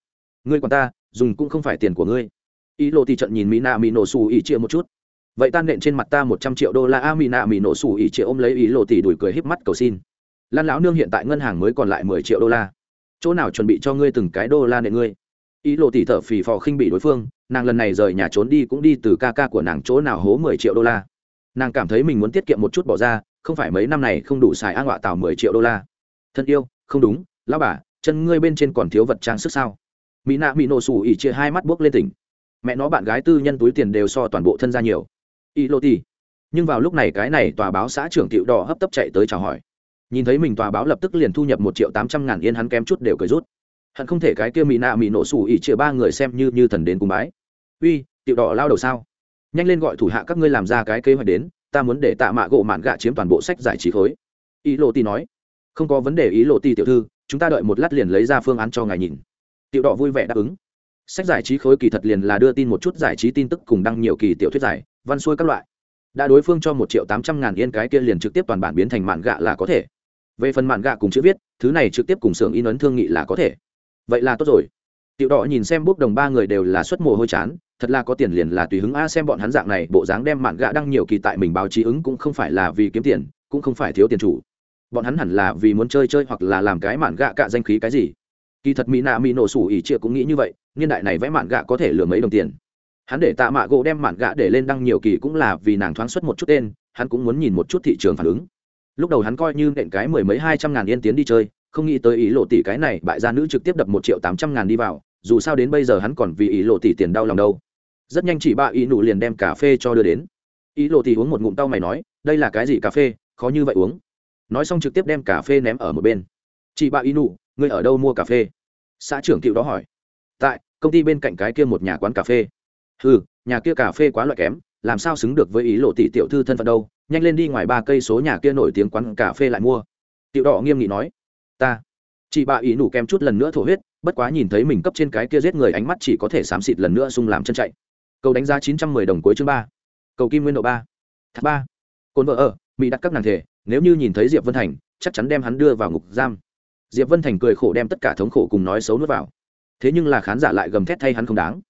Ngươi còn ta, dùng cũng không phải tiền của ngươi. Ý lộ tỷ trận nhìn mỹ nạ mỹ nổ sủ ỉ chia một chút. Vậy tan nện trên mặt ta một trăm triệu đô la a, mỹ nạ mỹ nổ sủ ỉ chia ôm lấy ý lộ tỷ đuổi cười híp mắt cầu xin lan lão nương hiện tại ngân hàng mới còn lại mười triệu đô la. Chỗ nào chuẩn bị cho ngươi từng cái đô la nệ ngươi? Ý lộ tỷ thở phì phò khinh bị đối phương, nàng lần này rời nhà trốn đi cũng đi từ ca ca của nàng chỗ nào hố mười triệu đô la. Nàng cảm thấy mình muốn tiết kiệm một chút bỏ ra, không phải mấy năm này không đủ xài an họa tào mười triệu đô la. Thân yêu, không đúng, lão bà, chân ngươi bên trên còn thiếu vật trang sức sao? Mỹ nạ mỹ nổ sủ ỉ chia hai mắt buốc lên tỉnh. Mẹ nó bạn gái tư nhân túi tiền đều so toàn bộ thân ra nhiều. Ý lộ tỷ nhưng vào lúc này cái này tòa báo xã trưởng tiệu đỏ hấp tấp chạy tới chào hỏi nhìn thấy mình tòa báo lập tức liền thu nhập một triệu tám trăm ngàn yên, hắn kém chút đều cười rút. Hận không thể cái kia mỹ nạ mỹ nổ sủ ỉ chia ba người xem như như thần đến cùng bái. Uy tiệu đỏ lao đầu sao? Nhanh lên gọi thủ hạ các ngươi làm ra cái kế hoạch đến, ta muốn để tạ mạ gỗ mạn gạ chiếm toàn bộ sách giải trí khối. Ý lộ ti nói. Không có vấn đề, ý lộ ti tiểu thư, chúng ta đợi một lát liền lấy ra phương án cho ngài nhìn. Tiểu đỏ vui vẻ đáp ứng. Sách giải trí khối kỳ thật liền là đưa tin một chút giải trí tin tức cùng đăng nhiều kỳ tiểu thuyết giải, văn xuôi các loại. Đã đối phương cho một triệu tám trăm ngàn yên cái kia liền trực tiếp toàn bản biến thành mạn gạ là có thể về phần mạn gạ cùng chữ viết, thứ này trực tiếp cùng xưởng in ấn thương nghị là có thể. Vậy là tốt rồi. Tiểu đỏ nhìn xem bốc đồng ba người đều là xuất mồ hôi chán, thật là có tiền liền là tùy hứng a xem bọn hắn dạng này, bộ dáng đem mạn gạ đăng nhiều kỳ tại mình báo chí ứng cũng không phải là vì kiếm tiền, cũng không phải thiếu tiền chủ. Bọn hắn hẳn là vì muốn chơi chơi hoặc là làm cái mạn gạ cạ danh khí cái gì. Kỳ thật mỹ nạ mỹ nổ sủ ỉ chia cũng nghĩ như vậy, niên đại này vẽ mạn gạ có thể lừa mấy đồng tiền. Hắn để tạ mạ gỗ đem mạn gạ để lên đăng nhiều kỳ cũng là vì nàng thoáng xuất một chút tên, hắn cũng muốn nhìn một chút thị trường phản ứng lúc đầu hắn coi như nện cái mười mấy hai trăm ngàn yên tiến đi chơi, không nghĩ tới ý lộ tỷ cái này bại gia nữ trực tiếp đập một triệu tám trăm ngàn đi vào, dù sao đến bây giờ hắn còn vì ý lộ tỷ tiền đau lòng đâu. Rất nhanh chị ba ý nụ liền đem cà phê cho đưa đến. Ý lộ tỷ uống một ngụm tao mày nói, đây là cái gì cà phê, khó như vậy uống. Nói xong trực tiếp đem cà phê ném ở một bên. Chị ba ý nụ, ngươi ở đâu mua cà phê? Xã trưởng cựu đó hỏi. Tại, công ty bên cạnh cái kia một nhà quán cà phê. Ừ nhà kia cà phê quá loại kém làm sao xứng được với ý lộ tỷ tiểu thư thân phận đâu, nhanh lên đi ngoài ba cây số nhà kia nổi tiếng quán cà phê lại mua. Tiểu đỏ nghiêm nghị nói, ta. Chị bà ý nủ kém chút lần nữa thổ huyết, bất quá nhìn thấy mình cấp trên cái kia giết người ánh mắt chỉ có thể xám xịt lần nữa xung làm chân chạy. Cầu đánh giá chín trăm mười đồng cuối chương ba. Cầu kim nguyên độ ba. Thác ba. Cồn vợ ở, mỹ đặt các nàng thể, nếu như nhìn thấy diệp vân thành, chắc chắn đem hắn đưa vào ngục giam. Diệp vân thành cười khổ đem tất cả thống khổ cùng nói xấu nuốt vào. Thế nhưng là khán giả lại gầm thét thay hắn không đáng.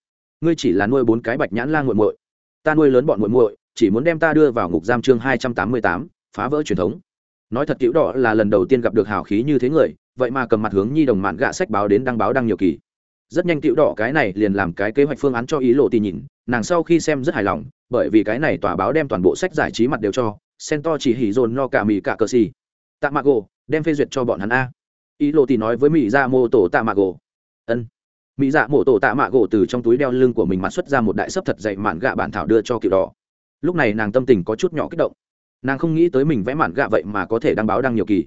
Ngươi chỉ là nuôi bốn cái bạch nhãn la nguội muội ta nuôi lớn bọn muội muội, chỉ muốn đem ta đưa vào ngục giam chương hai trăm tám mươi tám, phá vỡ truyền thống. Nói thật tiểu đỏ là lần đầu tiên gặp được hào khí như thế người, vậy mà cầm mặt hướng nhi đồng mạn gạ sách báo đến đăng báo đăng nhiều kỳ. Rất nhanh tiểu đỏ cái này liền làm cái kế hoạch phương án cho ý lộ tì nhìn, nàng sau khi xem rất hài lòng, bởi vì cái này tòa báo đem toàn bộ sách giải trí mặt đều cho, sen to chỉ hỉ dồn no cả mì cả cờ xì. Tạ mạc gồ, đem phê duyệt cho bọn hắn a. Ý lộ tì nói với mỹ ra mô tổ tạ mạc gồ. Ân mỹ dạ mổ tổ tạ mạ gỗ từ trong túi đeo lưng của mình mặt xuất ra một đại sấp thật dày mạn gạ bản thảo đưa cho kiểu đỏ. Lúc này nàng tâm tình có chút nhỏ kích động. Nàng không nghĩ tới mình vẽ mạn gạ vậy mà có thể đăng báo đăng nhiều kỳ.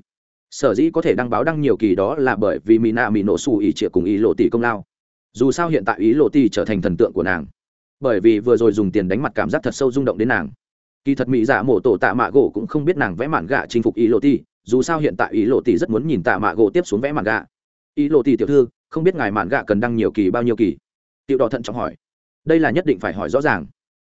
Sở dĩ có thể đăng báo đăng nhiều kỳ đó là bởi vì mỹ nạ mỹ nổ xù ỉ trịa cùng ý lộ tỷ công lao. Dù sao hiện tại ý lộ tỷ trở thành thần tượng của nàng. Bởi vì vừa rồi dùng tiền đánh mặt cảm giác thật sâu rung động đến nàng. Kỳ thật mỹ dạ mổ tổ tạ mạ gỗ cũng không biết nàng vẽ mạn gạ chinh phục ý lộ tỷ, dù sao hiện tại ý lộ tỷ rất muốn nhìn tạ mạ gỗ tiếp xuống vẽ mạn gạ. Ý lộ tỷ tiểu thư không biết ngài mạn gạ cần đăng nhiều kỳ bao nhiêu kỳ tiểu đỏ thận trọng hỏi đây là nhất định phải hỏi rõ ràng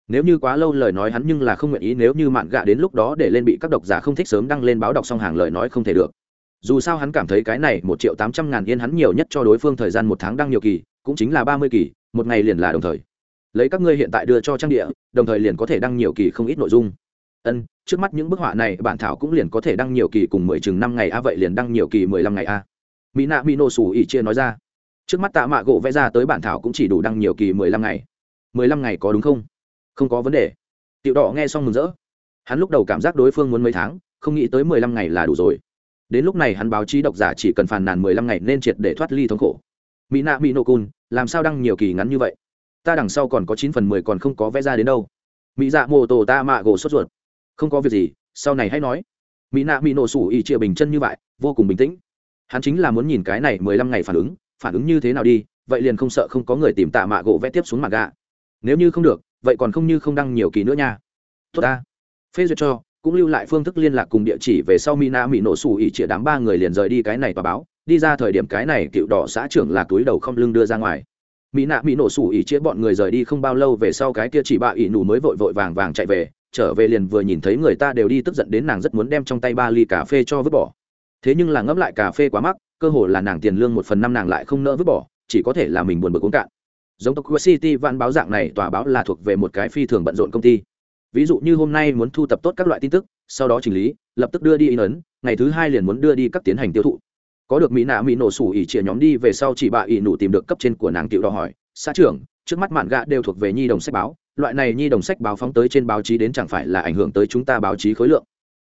nếu như quá lâu lời nói hắn nhưng là không nguyện ý nếu như mạn gạ đến lúc đó để lên bị các độc giả không thích sớm đăng lên báo đọc xong hàng lời nói không thể được dù sao hắn cảm thấy cái này một triệu tám trăm ngàn yên hắn nhiều nhất cho đối phương thời gian một tháng đăng nhiều kỳ cũng chính là ba mươi kỳ một ngày liền là đồng thời lấy các ngươi hiện tại đưa cho trang địa đồng thời liền có thể đăng nhiều kỳ không ít nội dung ân trước mắt những bức họa này bản thảo cũng liền có thể đăng nhiều kỳ cùng mười chừng năm ngày a vậy liền đăng nhiều kỳ mười lăm ngày a mỹ nạ mỹ nô xù ỉ chia nói ra trước mắt tạ mạ gỗ vẽ ra tới bản thảo cũng chỉ đủ đăng nhiều kỳ mười lăm ngày. Mười lăm ngày có đúng không? Không có vấn đề. Tiểu đỏ nghe xong mừng rỡ. Hắn lúc đầu cảm giác đối phương muốn mấy tháng, không nghĩ tới mười lăm ngày là đủ rồi. Đến lúc này hắn báo chí độc giả chỉ cần phàn nàn mười lăm ngày nên triệt để thoát ly thống khổ. Mỹ nạ mỹ nô cun làm sao đăng nhiều kỳ ngắn như vậy? Ta đằng sau còn có chín phần mười còn không có vẽ ra đến đâu. Mỹ dạ mô tổ ta mạ gỗ sốt ruột. Không có việc gì, sau này hãy nói. Mỹ nạ mỹ nổ sủ ỉ chia bình chân như vậy, vô cùng bình tĩnh. Hắn chính là muốn nhìn cái này mười lăm ngày phản ứng phản ứng như thế nào đi, vậy liền không sợ không có người tìm tạ mạ gỗ vẽ tiếp xuống mặt gạ. Nếu như không được, vậy còn không như không đăng nhiều kỳ nữa nha. Tốt ta. Phê duyệt cho, cũng lưu lại phương thức liên lạc cùng địa chỉ về sau mina mỹ nổ xù ỉ chĩa đám ba người liền rời đi cái này tòa báo, đi ra thời điểm cái này cựu đỏ xã trưởng là túi đầu không lưng đưa ra ngoài. Mỹ nạ mỹ nổ xù ỉ chĩa bọn người rời đi không bao lâu về sau cái kia chỉ bạ ỉ nủ mới vội vội vàng vàng chạy về, trở về liền vừa nhìn thấy người ta đều đi tức giận đến nàng rất muốn đem trong tay ba ly cà phê cho vứt bỏ. Thế nhưng là ngẫm lại cà phê quá mắc cơ hồ là nàng tiền lương một phần năm nàng lại không nỡ vứt bỏ, chỉ có thể là mình buồn bực uống cạn. Giống tokyo city văn báo dạng này tòa báo là thuộc về một cái phi thường bận rộn công ty. Ví dụ như hôm nay muốn thu tập tốt các loại tin tức, sau đó chỉnh lý, lập tức đưa đi in ấn, ngày thứ hai liền muốn đưa đi các tiến hành tiêu thụ. Có được mỹ nạ mỹ nổ sủ ỉ chia nhóm đi về sau chỉ bà ỉ nụ tìm được cấp trên của nàng tiểu đo hỏi, xã trưởng, trước mắt mạn gạ đều thuộc về nhi đồng sách báo, loại này nhi đồng sách báo phóng tới trên báo chí đến chẳng phải là ảnh hưởng tới chúng ta báo chí khối lượng?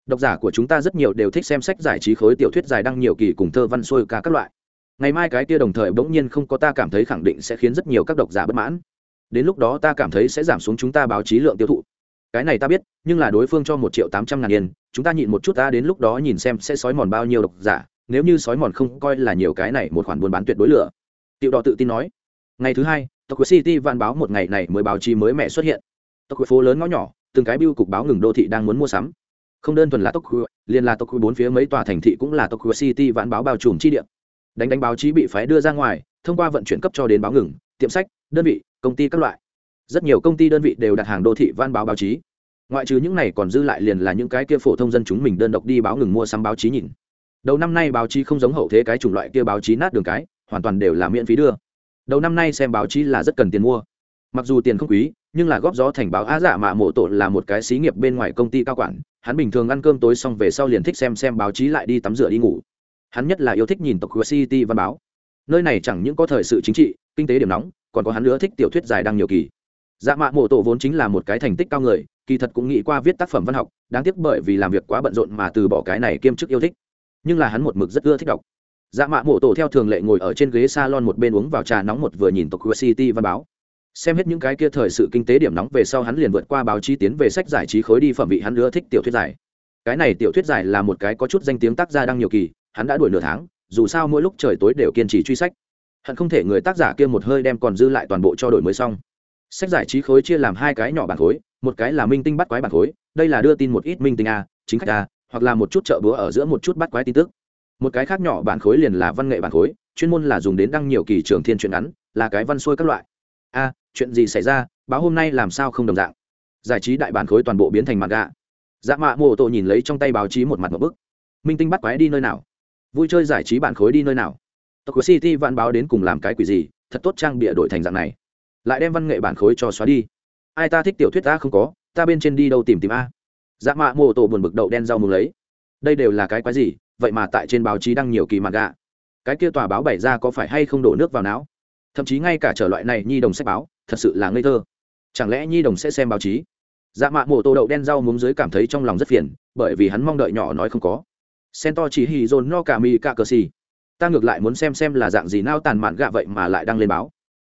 Độc giả của chúng ta rất nhiều đều thích xem sách giải trí khối tiểu thuyết dài đăng nhiều kỳ cùng thơ văn xuôi ca các loại. Ngày mai cái kia đồng thời bỗng nhiên không có ta cảm thấy khẳng định sẽ khiến rất nhiều các độc giả bất mãn. Đến lúc đó ta cảm thấy sẽ giảm xuống chúng ta báo chí lượng tiêu thụ. Cái này ta biết, nhưng là đối phương cho một triệu tám trăm ngàn yên, chúng ta nhịn một chút ta đến lúc đó nhìn xem sẽ sói mòn bao nhiêu độc giả, nếu như sói mòn không coi là nhiều cái này một khoản buôn bán tuyệt đối lửa. Tiểu đỏ tự tin nói. Ngày thứ hai, tokyo city vạn báo một ngày này mới báo chí mới mẹ xuất hiện. Tokyo phố lớn ngõ nhỏ, từng cái biêu cục báo ngừng đô thị đang muốn mua sắm không đơn thuần là tokyo, liền là tokyo bốn phía mấy tòa thành thị cũng là tokyo city vãn báo bao trùm chi địa. Đánh đánh báo chí bị phái đưa ra ngoài, thông qua vận chuyển cấp cho đến báo ngừng, tiệm sách, đơn vị, công ty các loại. Rất nhiều công ty đơn vị đều đặt hàng đô thị văn báo báo chí. Ngoại trừ những này còn dư lại liền là những cái kia phổ thông dân chúng mình đơn độc đi báo ngừng mua sắm báo chí nhìn. Đầu năm nay báo chí không giống hậu thế cái chủng loại kia báo chí nát đường cái, hoàn toàn đều là miễn phí đưa. Đầu năm nay xem báo chí là rất cần tiền mua. Mặc dù tiền không quý nhưng là góp gió thành báo á dạ mạ mộ tổ là một cái xí nghiệp bên ngoài công ty cao quản. Hắn bình thường ăn cơm tối xong về sau liền thích xem xem báo chí lại đi tắm rửa đi ngủ. Hắn nhất là yêu thích nhìn tộc city văn báo. Nơi này chẳng những có thời sự chính trị, kinh tế điểm nóng, còn có hắn nữa thích tiểu thuyết dài đăng nhiều kỳ. Dạ mạ mộ tổ vốn chính là một cái thành tích cao người, kỳ thật cũng nghĩ qua viết tác phẩm văn học, đáng tiếc bởi vì làm việc quá bận rộn mà từ bỏ cái này kiêm chức yêu thích. Nhưng là hắn một mực rất ưa thích đọc. Dạ mạ mộ tổ theo thường lệ ngồi ở trên ghế salon một bên uống vào trà nóng một vừa nhìn tộc city văn báo xem hết những cái kia thời sự kinh tế điểm nóng về sau hắn liền vượt qua báo chí tiến về sách giải trí khối đi phẩm vị hắn ưa thích tiểu thuyết giải. Cái này tiểu thuyết giải là một cái có chút danh tiếng tác gia đăng nhiều kỳ, hắn đã đuổi nửa tháng, dù sao mỗi lúc trời tối đều kiên trì truy sách. Hận không thể người tác giả kia một hơi đem còn dư lại toàn bộ cho đổi mới xong. Sách giải trí khối chia làm hai cái nhỏ bản khối, một cái là minh tinh bắt quái bản khối, đây là đưa tin một ít minh tinh a, chính khách a, hoặc là một chút chợ búa ở giữa một chút bắt quái tin tức. Một cái khác nhỏ bản khối liền là văn nghệ bản khối, chuyên môn là dùng đến đăng nhiều kỳ trường thiên truyện ngắn, là cái văn xuôi các loại. A chuyện gì xảy ra, báo hôm nay làm sao không đồng dạng. Giải trí đại bản khối toàn bộ biến thành mặt gạ dạ mạ mô tô nhìn lấy trong tay báo chí một mặt một bức. Minh tinh bắt quái đi nơi nào? Vui chơi giải trí bản khối đi nơi nào? Tộc của city vạn báo đến cùng làm cái quỷ gì, thật tốt trang bịa đổi thành dạng này. Lại đem văn nghệ bản khối cho xóa đi. Ai ta thích tiểu thuyết ta không có, ta bên trên đi đâu tìm tìm a? Dạ mạ mô tô buồn bực đậu đen rau mù lấy. Đây đều là cái quái gì, vậy mà tại trên báo chí đăng nhiều kỳ mặt gạ cái kia tòa báo bày ra có phải hay không đổ nước vào não? Thậm chí ngay cả trở loại này nhi đồng sách báo thật sự là ngây thơ. Chẳng lẽ nhi đồng sẽ xem báo chí? Dạ mạ mổ tô đậu đen rau muống dưới cảm thấy trong lòng rất phiền, bởi vì hắn mong đợi nhỏ nói không có. Sen to chỉ hì dồn no cả mi cả cờ xì. Ta ngược lại muốn xem xem là dạng gì nao tàn mạn gạ vậy mà lại đăng lên báo.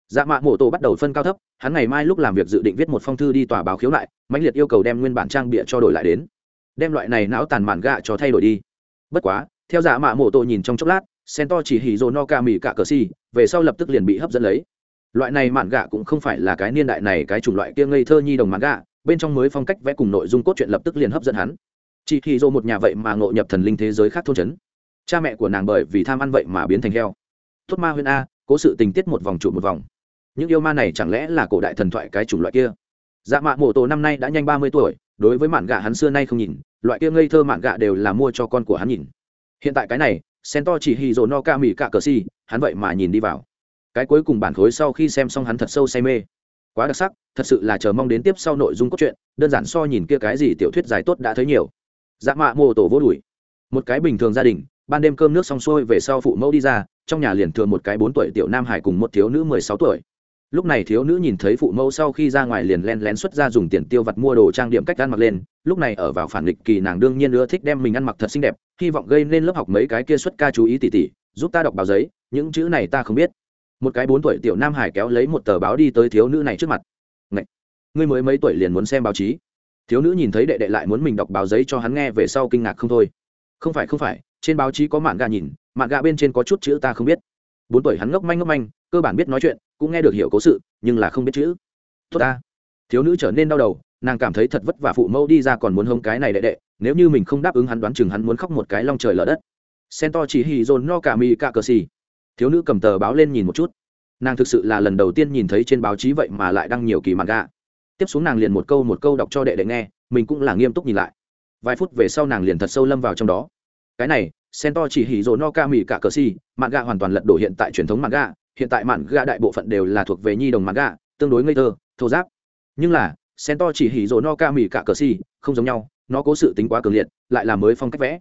Dạ mạ mổ tô bắt đầu phân cao thấp, hắn ngày mai lúc làm việc dự định viết một phong thư đi tòa báo khiếu lại, mãnh liệt yêu cầu đem nguyên bản trang bịa cho đổi lại đến. Đem loại này não tàn mạn gạ cho thay đổi đi. Bất quá, theo dạ mạ mổ tô nhìn trong chốc lát, sen to chỉ hì dồn no cả mi cả cờ xì, về sau lập tức liền bị hấp dẫn lấy loại này mạn gạ cũng không phải là cái niên đại này cái chủng loại kia ngây thơ nhi đồng mạn gạ, bên trong mới phong cách vẽ cùng nội dung cốt truyện lập tức liền hấp dẫn hắn. Chị hì dô một nhà vậy mà ngộ nhập thần linh thế giới khác thôn trấn. Cha mẹ của nàng bởi vì tham ăn vậy mà biến thành heo. Tốt ma huyên a, cố sự tình tiết một vòng trụ một vòng. Những yêu ma này chẳng lẽ là cổ đại thần thoại cái chủng loại kia? Dạ mạ mộ tổ năm nay đã nhanh ba mươi tuổi, đối với mạn gạ hắn xưa nay không nhìn, loại kia ngây thơ mạn gạ đều là mua cho con của hắn nhìn. Hiện tại cái này sen to chỉ hì rồ no ca mỉ cạ cờ si hắn vậy mà nhìn đi vào cái cuối cùng bản khối sau khi xem xong hắn thật sâu say mê. Quá đặc sắc, thật sự là chờ mong đến tiếp sau nội dung cốt truyện, đơn giản so nhìn kia cái gì tiểu thuyết dài tốt đã thấy nhiều. Dạ mạ mô tổ vô đùi một cái bình thường gia đình, ban đêm cơm nước xong xuôi về sau phụ mẫu đi ra, trong nhà liền thừa một cái bốn tuổi tiểu nam hải cùng một thiếu nữ mười sáu tuổi. Lúc này thiếu nữ nhìn thấy phụ mẫu sau khi ra ngoài liền len lén xuất ra dùng tiền tiêu vặt mua đồ trang điểm cách ăn mặc lên, lúc này ở vào phản nghịch kỳ nàng đương nhiên ưa thích đem mình ăn mặc thật xinh đẹp, hy vọng gây nên lớp học mấy cái kia xuất ca chú ý tỉ tỉ, giúp ta đọc báo giấy, những chữ này ta không biết một cái bốn tuổi tiểu nam hải kéo lấy một tờ báo đi tới thiếu nữ này trước mặt. Ngậy! ngươi mới mấy tuổi liền muốn xem báo chí? Thiếu nữ nhìn thấy đệ đệ lại muốn mình đọc báo giấy cho hắn nghe về sau kinh ngạc không thôi. Không phải không phải, trên báo chí có mạn gà nhìn, mạn gà bên trên có chút chữ ta không biết. Bốn tuổi hắn ngốc manh ngốc manh, cơ bản biết nói chuyện, cũng nghe được hiểu cố sự, nhưng là không biết chữ. Tốt ta. Thiếu nữ trở nên đau đầu, nàng cảm thấy thật vất vả phụ mẫu đi ra còn muốn hông cái này đệ đệ, nếu như mình không đáp ứng hắn đoán chừng hắn muốn khóc một cái long trời lở đất. Sen to chỉ hì dồn no cả mì cả cờ xì thiếu nữ cầm tờ báo lên nhìn một chút. Nàng thực sự là lần đầu tiên nhìn thấy trên báo chí vậy mà lại đăng nhiều kỳ mặt gà tiếp xuống nàng liền một câu một câu đọc cho đệ đệ nghe, mình cũng là nghiêm túc nhìn lại. Vài phút về sau nàng liền thật sâu lâm vào trong đó. Cái này sen to chỉ hỉ rồ no ca mỉ cả cờ si mạn gà hoàn toàn lật đổ hiện tại truyền thống mạn gà hiện tại mạn gà đại bộ phận đều là thuộc về nhi đồng mạn gà tương đối ngây thơ, thô giáp. Nhưng là sen to chỉ hỉ rồ no ca mỉ cả cờ si không giống nhau, nó cố sự tính quá cường liệt, lại là mới phong cách vẽ.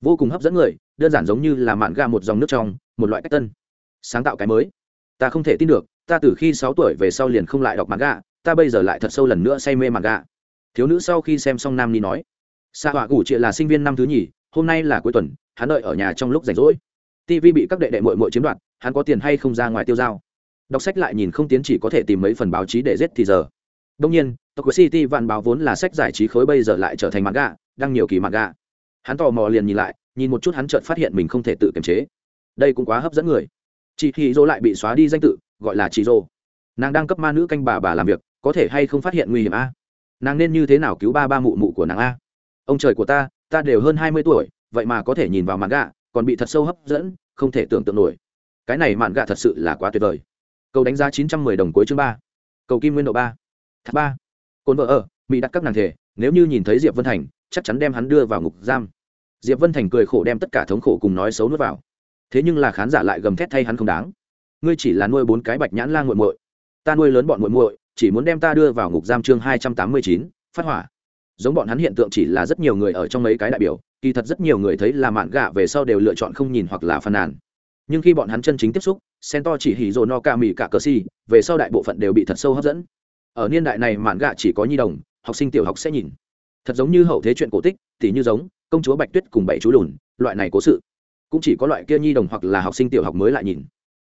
Vô cùng hấp dẫn người, đơn giản giống như là mạn gà một dòng nước trong, một loại cách tân sáng tạo cái mới. Ta không thể tin được, ta từ khi sáu tuổi về sau liền không lại đọc mặt gà ta bây giờ lại thật sâu lần nữa say mê mặt gà thiếu nữ sau khi xem xong nam ni nói, sa họa gủ chị là sinh viên năm thứ nhì, hôm nay là cuối tuần, hắn đợi ở nhà trong lúc rảnh rỗi. Tv bị các đệ đệ mội mội chiếm đoạt, hắn có tiền hay không ra ngoài tiêu dao đọc sách lại nhìn không tiến chỉ có thể tìm mấy phần báo chí để giết thì giờ. Đông nhiên, tokyo city vạn báo vốn là sách giải trí khối bây giờ lại trở thành mặt gà đăng nhiều kỳ mặt gà hắn tò mò liền nhìn lại, nhìn một chút hắn chợt phát hiện mình không thể tự kiềm chế. Đây cũng quá hấp dẫn người chị hì dô lại bị xóa đi danh tự, gọi là chị dô nàng đang cấp ma nữ canh bà bà làm việc, có thể hay không phát hiện nguy hiểm a? Nàng nên như thế nào cứu ba ba mụ mụ của nàng a? Ông trời của ta ta đều hơn hai mươi tuổi, vậy mà có thể nhìn vào mạn gạ, còn bị thật sâu hấp dẫn, không thể tưởng tượng nổi. Cái này mạn gạ thật sự là quá tuyệt vời. Cầu đánh giá chín trăm mười đồng cuối chương ba. Cầu kim nguyên độ ba. Thác ba. Cồn vợ ở, mỹ đặt các nàng thể, nếu như nhìn thấy diệp vân thành, chắc chắn đem hắn đưa vào ngục giam. Diệp vân thành cười khổ đem tất cả thống khổ cùng nói xấu nuốt vào thế nhưng là khán giả lại gầm thét thay hắn không đáng. Ngươi chỉ là nuôi bốn cái bạch nhãn la g u muội. Ta nuôi lớn bọn muội muội, chỉ muốn đem ta đưa vào ngục giam chương hai trăm tám mươi chín, phát hỏa. Giống bọn hắn hiện tượng chỉ là rất nhiều người ở trong mấy cái đại biểu, kỳ thật rất nhiều người thấy là mạn gạ về sau đều lựa chọn không nhìn hoặc là phàn nàn. Nhưng khi bọn hắn chân chính tiếp xúc sen to chỉ hỉ rồ no ca mì cả cờ si, về sau đại bộ phận đều bị thật sâu hấp dẫn. Ở niên đại này mạn gạ chỉ có nhi đồng, học sinh tiểu học sẽ nhìn. Thật giống như hậu thế chuyện cổ tích thì như giống, công chúa bạch tuyết cùng bảy chú lùn, loại này cố sự cũng chỉ có loại kia nhi đồng hoặc là học sinh tiểu học mới lại nhìn.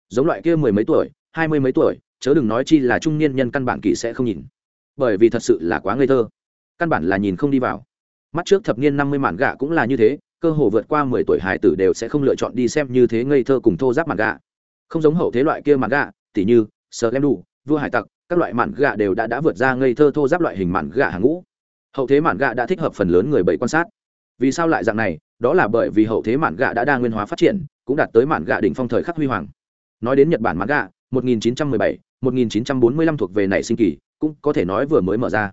Giống loại kia mười mấy tuổi, hai mươi mấy tuổi, chớ đừng nói chi là trung niên nhân căn bản kỳ sẽ không nhìn. Bởi vì thật sự là quá ngây thơ. Căn bản là nhìn không đi vào. Mắt trước thập niên năm mươi mạn gạ cũng là như thế, cơ hồ vượt qua mười tuổi hải tử đều sẽ không lựa chọn đi xem như thế ngây thơ cùng thô giáp mạn gạ. Không giống hậu thế loại kia mạn gạ, tỉ như sờ lem đủ vua hải tặc, các loại mạn gạ đều đã đã vượt ra ngây thơ thô giáp loại hình mạn gạ hàng ngũ. Hậu thế mạn gạ đã thích hợp phần lớn người bảy quan sát. Vì sao lại dạng này? Đó là bởi vì hậu thế mạn gạ đã đa nguyên hóa phát triển cũng đạt tới mạn gạ đỉnh phong thời khắc huy hoàng. Nói đến nhật bản mạn gạ 1917, 1945 thuộc về nảy sinh kỳ cũng có thể nói vừa mới mở ra.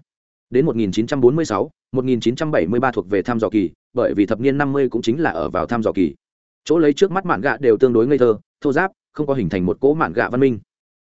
Đến 1946, 1973 thuộc về tham dò kỳ bởi vì thập niên 50 cũng chính là ở vào tham dò kỳ. Chỗ lấy trước mắt mạn gạ đều tương đối ngây thơ thô giáp không có hình thành một cỗ mạn gạ văn minh.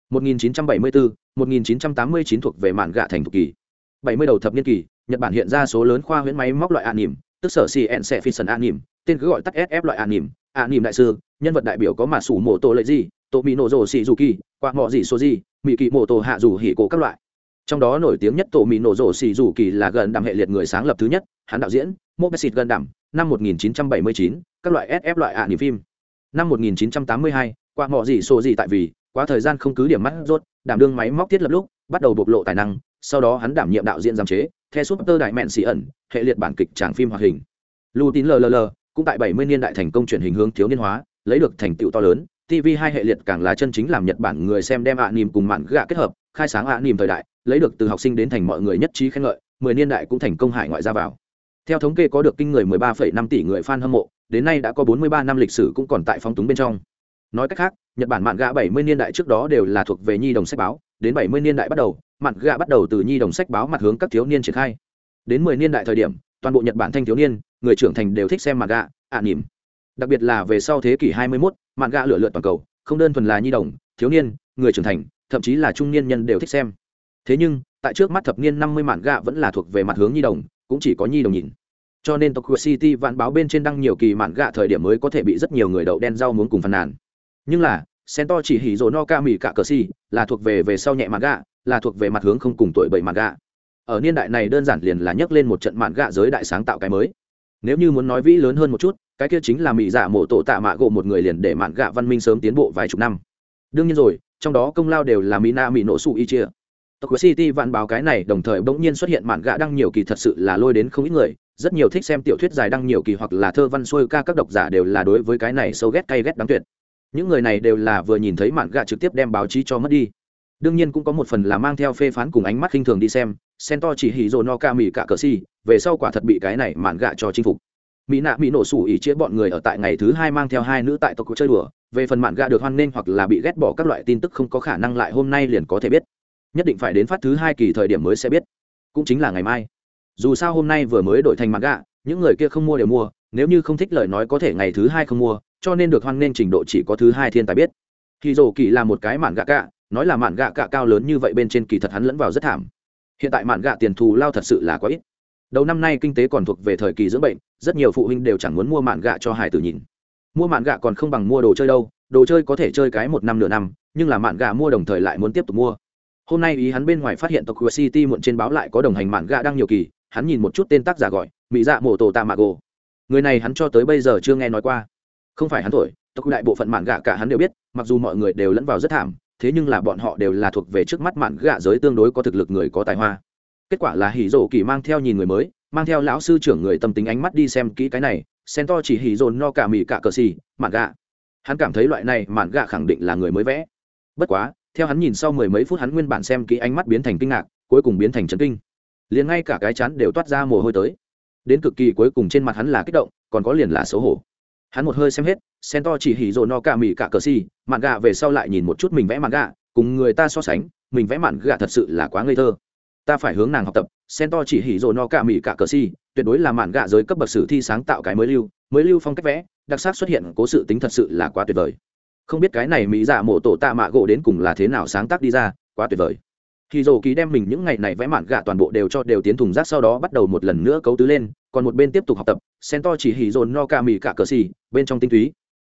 1974, 1989 thuộc về mạn gạ thành thục kỳ. 70 đầu thập niên kỳ nhật bản hiện ra số lớn khoa huyễn máy móc loại an nỉm tức sở cn sẽ phi sần an nỉm tên cứ gọi tắt sf loại an nỉm an nỉm đại sư nhân vật đại biểu có mà sủ mổ tổ lệ gì tổ mỹ nổ rồ xì dù kỳ quạ mọ gì số gì mỹ kỳ mổ tổ hạ dù hỉ cổ các loại. Trong đó nổi tiếng nhất tổ mỹ nổ rổ xì dù kỳ là gần đàm hệ liệt người sáng lập thứ nhất hắn đạo diễn mô xịt gần đàm năm 1979, các loại sf loại ạ niềm phim. Năm 1982, qua mọ gì số gì tại vì quá thời gian không cứ điểm mắt rốt đảm đương máy móc thiết lập lúc bắt đầu bộc lộ tài năng sau đó hắn đảm nhiệm đạo diễn giám chế the super đại mẹn xì ẩn hệ liệt bản kịch tràng phim hoạt hình. Lưu tín lll cũng tại 70 niên đại thành công truyền hình hướng thiếu niên hóa lấy được thành tựu to lớn. Tv hai hệ liệt càng là chân chính làm nhật bản người xem đem ạ à cùng mạn gạ kết hợp khai sáng ạ à thời đại lấy được từ học sinh đến thành mọi người nhất trí khen ngợi mười niên đại cũng thành công hải ngoại ra vào. Theo thống kê có được kinh người 13,5 tỷ người fan hâm mộ đến nay đã có 43 năm lịch sử cũng còn tại phong túng bên trong. Nói cách khác nhật bản mạn gạ 70 niên đại trước đó đều là thuộc về nhi đồng sách báo đến 70 niên đại bắt đầu mặn gạ bắt đầu từ nhi đồng sách báo mặt hướng các thiếu niên triển khai. Đến 10 niên đại thời điểm toàn bộ nhật bản thanh thiếu niên người trưởng thành đều thích xem mạn gạ ạ nỉm. Đặc biệt là về sau thế kỷ 21, mạn gạ lửa lượt toàn cầu không đơn thuần là nhi đồng thiếu niên người trưởng thành thậm chí là trung niên nhân đều thích xem. Thế nhưng tại trước mắt thập niên 50 mạn gạ vẫn là thuộc về mặt hướng nhi đồng cũng chỉ có nhi đồng nhìn. Cho nên tokyo city vạn báo bên trên đăng nhiều kỳ mạn gạ thời điểm mới có thể bị rất nhiều người đậu đen rau muốn cùng phàn nàn. Nhưng là Sen to chỉ hỉ rồ no ca mì cả cờ si là thuộc về về sau nhẹ mạn gạ là thuộc về mặt hướng không cùng tuổi bảy mạn gạ. Ở niên đại này đơn giản liền là nhấc lên một trận mạn gạ giới đại sáng tạo cái mới. Nếu như muốn nói vĩ lớn hơn một chút, cái kia chính là mỹ giả dạ mổ tổ tạ mạ gộ một người liền để mạn gạ văn minh sớm tiến bộ vài chục năm. Đương nhiên rồi, trong đó công lao đều là mỹ na mỹ nổ su y chia. Tokyo city vạn báo cái này đồng thời bỗng nhiên xuất hiện mạn gạ đăng nhiều kỳ thật sự là lôi đến không ít người, rất nhiều thích xem tiểu thuyết dài đăng nhiều kỳ hoặc là thơ văn xuôi ca các độc giả đều là đối với cái này sâu ghét cay ghét đáng tuyệt. Những người này đều là vừa nhìn thấy mạn gạ trực tiếp đem báo chí cho mất đi đương nhiên cũng có một phần là mang theo phê phán cùng ánh mắt khinh thường đi xem, sen to chỉ hỉ rồ no ca mỹ cả cờ si, về sau quả thật bị cái này mạn gạ cho chinh phục. Mỹ nạ mỹ nổ sủ ỉ chĩa bọn người ở tại ngày thứ hai mang theo hai nữ tại tộc chơi đùa, về phần mạn gạ được hoan nghênh hoặc là bị ghét bỏ các loại tin tức không có khả năng lại hôm nay liền có thể biết. Nhất định phải đến phát thứ hai kỳ thời điểm mới sẽ biết. Cũng chính là ngày mai. Dù sao hôm nay vừa mới đổi thành mạn gạ, những người kia không mua đều mua, nếu như không thích lời nói có thể ngày thứ hai không mua, cho nên được hoan nghênh trình độ chỉ có thứ hai thiên tài biết. Thì dồ kỳ là một cái mạn gạ cả nói là mạn gạ cạ cao lớn như vậy bên trên kỳ thật hắn lẫn vào rất thảm. Hiện tại mạn gạ tiền thù lao thật sự là quá ít. Đầu năm nay kinh tế còn thuộc về thời kỳ dưỡng bệnh, rất nhiều phụ huynh đều chẳng muốn mua mạn gạ cho hải tử nhìn. Mua mạn gạ còn không bằng mua đồ chơi đâu, đồ chơi có thể chơi cái một năm nửa năm, nhưng là mạn gạ mua đồng thời lại muốn tiếp tục mua. Hôm nay ý hắn bên ngoài phát hiện tokyo city muộn trên báo lại có đồng hành mạn gạ đang nhiều kỳ, hắn nhìn một chút tên tác giả gọi, mỹ dạ mổ tổ tạ mạ gồ. Người này hắn cho tới bây giờ chưa nghe nói qua. Không phải hắn thổi tộc đại bộ phận mạn gạ cả hắn đều biết, mặc dù mọi người đều lẫn vào rất thảm thế nhưng là bọn họ đều là thuộc về trước mắt mạn gạ giới tương đối có thực lực người có tài hoa. Kết quả là hỉ rổ kỳ mang theo nhìn người mới, mang theo lão sư trưởng người tâm tính ánh mắt đi xem kỹ cái này sen to chỉ hỉ dồn no cả mì cả cờ xì, mạn gạ. Hắn cảm thấy loại này mạn gạ khẳng định là người mới vẽ. Bất quá, theo hắn nhìn sau mười mấy phút hắn nguyên bản xem kỹ ánh mắt biến thành kinh ngạc, cuối cùng biến thành chấn kinh. Liền ngay cả cái chắn đều toát ra mồ hôi tới. Đến cực kỳ cuối cùng trên mặt hắn là kích động, còn có liền là xấu hổ hắn một hơi xem hết sen to chỉ hỉ rồ no cả mỹ cả cờ xì mạn gà về sau lại nhìn một chút mình vẽ mạn gà, cùng người ta so sánh mình vẽ mạn gà thật sự là quá ngây thơ. Ta phải hướng nàng học tập sen to chỉ hỉ rồ no cả mỹ cả cờ xì tuyệt đối là mạn gà giới cấp bậc sử thi sáng tạo cái mới lưu mới lưu phong cách vẽ đặc sắc xuất hiện cố sự tính thật sự là quá tuyệt vời. Không biết cái này mỹ dạ mổ tổ tạ mạ gỗ đến cùng là thế nào sáng tác đi ra quá tuyệt vời. Khi dồ Kỳ đem mình những ngày này vẽ mạn gạ toàn bộ đều cho đều tiến thùng rác sau đó bắt đầu một lần nữa cấu tứ lên, còn một bên tiếp tục học tập, sen to chỉ hỉ dồn no ca mì cả cờ xì, bên trong tinh túy.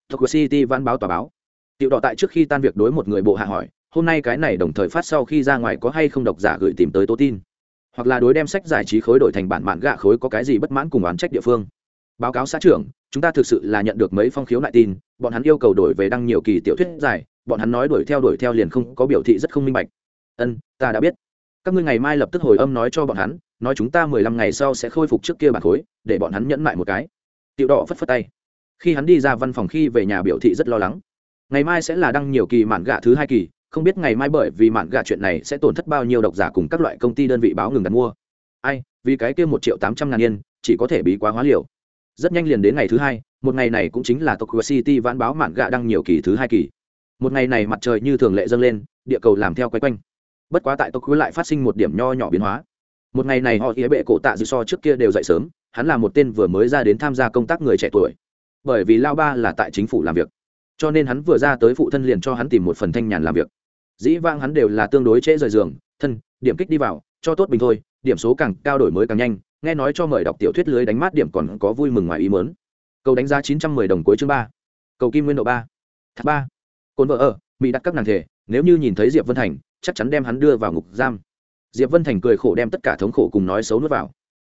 Tokyo city văn báo tòa báo. Tiểu đỏ tại trước khi tan việc đối một người bộ hạ hỏi, hôm nay cái này đồng thời phát sau khi ra ngoài có hay không độc giả gửi tìm tới tố tin? Hoặc là đối đem sách giải trí khối đổi thành bản mạn gạ khối có cái gì bất mãn cùng oán trách địa phương. Báo cáo xã trưởng, chúng ta thực sự là nhận được mấy phong khiếu lại tin, bọn hắn yêu cầu đổi về đăng nhiều kỳ tiểu thuyết dài, bọn hắn nói đuổi theo đuổi theo liền không có biểu thị rất không minh bạch ân, ta đã biết. Các ngươi ngày mai lập tức hồi âm nói cho bọn hắn, nói chúng ta mười lăm ngày sau sẽ khôi phục trước kia bản khối, để bọn hắn nhẫn lại một cái. Tiểu đỏ phất phất tay. Khi hắn đi ra văn phòng khi về nhà biểu thị rất lo lắng. Ngày mai sẽ là đăng nhiều kỳ mạn gạ thứ hai kỳ, không biết ngày mai bởi vì mạn gạ chuyện này sẽ tổn thất bao nhiêu độc giả cùng các loại công ty đơn vị báo ngừng đặt mua. Ai, vì cái kia một triệu tám trăm ngàn yên, chỉ có thể bí quá hóa liều. Rất nhanh liền đến ngày thứ hai, một ngày này cũng chính là tokyo city vãn báo mạn gạ đăng nhiều kỳ thứ hai kỳ. Một ngày này mặt trời như thường lệ dâng lên, địa cầu làm theo quay quanh bất quá tại tokyo lại phát sinh một điểm nho nhỏ biến hóa. Một ngày này họ ý bệ cổ tạ dư so trước kia đều dậy sớm, hắn là một tên vừa mới ra đến tham gia công tác người trẻ tuổi. Bởi vì lao ba là tại chính phủ làm việc, cho nên hắn vừa ra tới phụ thân liền cho hắn tìm một phần thanh nhàn làm việc. Dĩ vang hắn đều là tương đối trễ rời giường, thân, điểm kích đi vào, cho tốt bình thôi, điểm số càng cao đổi mới càng nhanh, nghe nói cho mời đọc tiểu thuyết lưới đánh mát điểm còn có vui mừng ngoài ý mớn cầu đánh giá chín trăm mười đồng cuối chương ba. Cầu kim nguyên độ ba. Thác ba. Cồn vợ ở, mỹ đặt các nàng thể, nếu như nhìn thấy diệp vân thành chắc chắn đem hắn đưa vào ngục giam. Diệp vân thành cười khổ đem tất cả thống khổ cùng nói xấu nuốt vào.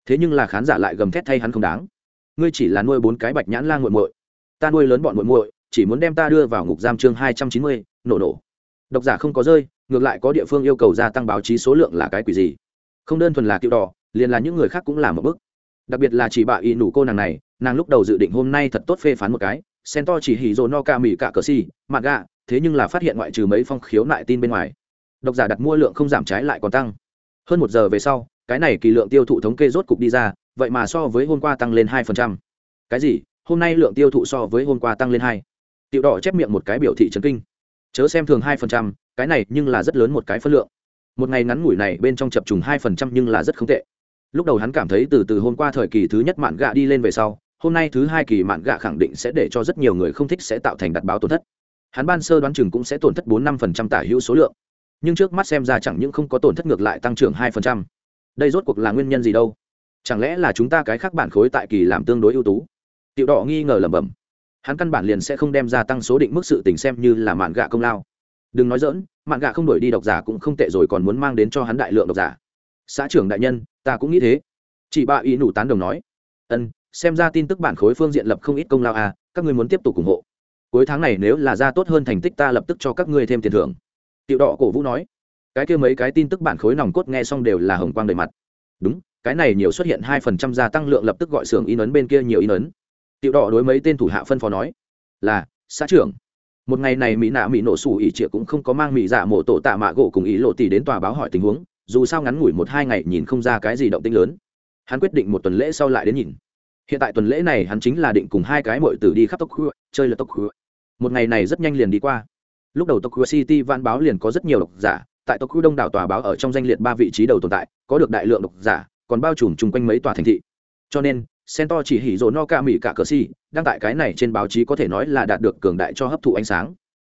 Thế nhưng là khán giả lại gầm thét thay hắn không đáng. Ngươi chỉ là nuôi bốn cái bạch nhãn la nguội muội. Ta nuôi lớn bọn muội muội, chỉ muốn đem ta đưa vào ngục giam chương hai trăm chín mươi, nổ nổ. Độc giả không có rơi, ngược lại có địa phương yêu cầu gia tăng báo chí số lượng là cái quỷ gì? Không đơn thuần là kiệu đỏ, liền là những người khác cũng làm một bức. Đặc biệt là chỉ bà y nủ cô nàng này, nàng lúc đầu dự định hôm nay thật tốt phê phán một cái, sen to chỉ hỉ rồ no ca mỉ cả cờ si mặt gạ, thế nhưng là phát hiện ngoại trừ mấy phong khiếu nại tin bên ngoài độc giả đặt mua lượng không giảm trái lại còn tăng. Hơn một giờ về sau, cái này kỳ lượng tiêu thụ thống kê rốt cục đi ra, vậy mà so với hôm qua tăng lên hai phần trăm. Cái gì? Hôm nay lượng tiêu thụ so với hôm qua tăng lên hai. Tiểu đỏ chép miệng một cái biểu thị chấn kinh. Chớ xem thường hai phần trăm, cái này nhưng là rất lớn một cái phân lượng. Một ngày ngắn ngủi này bên trong chập trùng hai phần trăm nhưng là rất không tệ. Lúc đầu hắn cảm thấy từ từ hôm qua thời kỳ thứ nhất mạn gạ đi lên về sau, hôm nay thứ hai kỳ mạn gạ khẳng định sẽ để cho rất nhiều người không thích sẽ tạo thành đặt báo tổn thất. Hắn ban sơ đoán chừng cũng sẽ tổn thất bốn năm phần trăm tả hữu số lượng nhưng trước mắt xem ra chẳng những không có tổn thất ngược lại tăng trưởng hai phần trăm. Đây rốt cuộc là nguyên nhân gì đâu? Chẳng lẽ là chúng ta cái khác bản khối tại kỳ làm tương đối ưu tú? Tiểu đỏ nghi ngờ lẩm bẩm. Hắn căn bản liền sẽ không đem ra tăng số định mức sự tình xem như là mạn gạ công lao. Đừng nói dỡn mạn gạ không đổi đi độc giả cũng không tệ rồi còn muốn mang đến cho hắn đại lượng độc giả. Xã trưởng đại nhân, ta cũng nghĩ thế. Chị ba ý nủ tán đồng nói. Ân, xem ra tin tức bản khối phương diện lập không ít công lao à các ngươi muốn tiếp tục ủng hộ. Cuối tháng này nếu là ra tốt hơn thành tích ta lập tức cho các ngươi thêm tiền thưởng tiểu đỏ cổ vũ nói, cái kia mấy cái tin tức bản khối nòng cốt nghe xong đều là hồng quang đầy mặt. Đúng, cái này nhiều xuất hiện hai phần trăm gia tăng lượng lập tức gọi xưởng in ấn bên kia nhiều in ấn. Tiểu đỏ đối mấy tên thủ hạ phân phó nói, là, xã trưởng. Một ngày này mỹ nạ mỹ nổ sủ ỉ trịa cũng không có mang mỹ dạ mộ tổ tạ mạ gỗ cùng ý lộ tỷ đến tòa báo hỏi tình huống, dù sao ngắn ngủi một hai ngày nhìn không ra cái gì động tĩnh lớn. Hắn quyết định một tuần lễ sau lại đến nhìn. Hiện tại tuần lễ này hắn chính là định cùng hai cái mội tử đi khắp tốc khu chơi là tốc khu một ngày này rất nhanh liền đi qua lúc đầu tokyo city văn báo liền có rất nhiều độc giả, tại tokyo đông đảo tòa báo ở trong danh liệt ba vị trí đầu tồn tại, có được đại lượng độc giả, còn bao trùm chung quanh mấy tòa thành thị. Cho nên sento chỉ hỉ rồ no ca mỹ cả cờ si đăng tại cái này trên báo chí có thể nói là đạt được cường đại cho hấp thụ ánh sáng.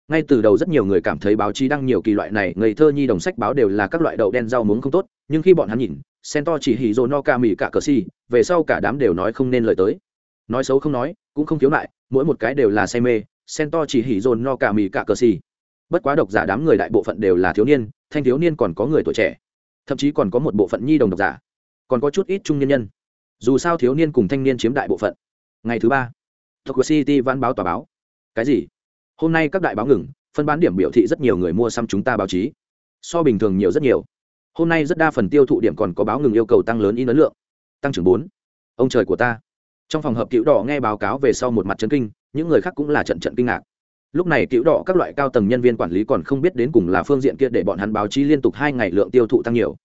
Ngay từ đầu rất nhiều người cảm thấy báo chí đăng nhiều kỳ loại này, ngây thơ nhi đồng sách báo đều là các loại đậu đen rau muống không tốt, nhưng khi bọn hắn nhìn sento chỉ hỉ rồ no ca mỹ cả cờ si, về sau cả đám đều nói không nên lời tới. Nói xấu không nói, cũng không khiếu nại, mỗi một cái đều là say mê sen to chỉ hỉ dồn no ca mì cả cờ xì bất quá độc giả đám người đại bộ phận đều là thiếu niên, thanh thiếu niên còn có người tuổi trẻ. Thậm chí còn có một bộ phận nhi đồng độc giả. Còn có chút ít trung nhân nhân. Dù sao thiếu niên cùng thanh niên chiếm đại bộ phận. Ngày thứ ba, tokyo city văn báo tòa báo. Cái gì? Hôm nay các đại báo ngừng, phân bán điểm biểu thị rất nhiều người mua xăm chúng ta báo chí. So bình thường nhiều rất nhiều. Hôm nay rất đa phần tiêu thụ điểm còn có báo ngừng yêu cầu tăng lớn in ấn lượng. Tăng trưởng bốn. Ông trời của ta. Trong phòng hợp cựu đỏ nghe báo cáo về sau một mặt chấn kinh, những người khác cũng là trận trận kinh ngạc lúc này cựu đỏ các loại cao tầng nhân viên quản lý còn không biết đến cùng là phương diện kia để bọn hắn báo chí liên tục hai ngày lượng tiêu thụ tăng nhiều.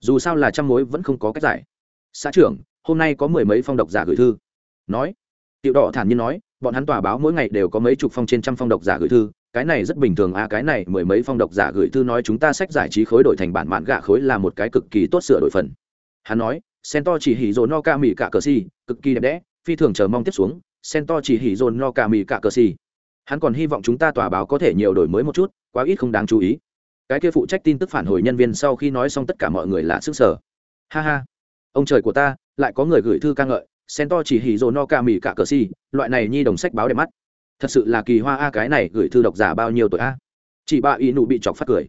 Dù sao là trăm mối vẫn không có cách giải. Xã trưởng, hôm nay có mười mấy phong độc giả gửi thư. Nói, cựu đỏ thản nhiên nói, bọn hắn tòa báo mỗi ngày đều có mấy chục phong trên trăm phong độc giả gửi thư. Cái này rất bình thường à cái này mười mấy phong độc giả gửi thư nói chúng ta sách giải trí khối đổi thành bản mạn gạ khối là một cái cực kỳ tốt sửa đổi phần. Hắn nói sen to chỉ hỉ dồn no ca mỹ cả cờ si cực kỳ đẹp đẽ, phi thường chờ mong tiếp xuống. Sen to chỉ hỉ dồn no ca mì cả cờ xì hắn còn hy vọng chúng ta tòa báo có thể nhiều đổi mới một chút, quá ít không đáng chú ý. Cái kia phụ trách tin tức phản hồi nhân viên sau khi nói xong tất cả mọi người là sức sở. Ha ha. Ông trời của ta, lại có người gửi thư ca ngợi, sen to chỉ hỉ rồ no ca mì cả cờ si, loại này nhi đồng sách báo đẹp mắt. Thật sự là kỳ hoa a, cái này gửi thư độc giả bao nhiêu tuổi a? Chị ba y nụ bị chọc phát cười.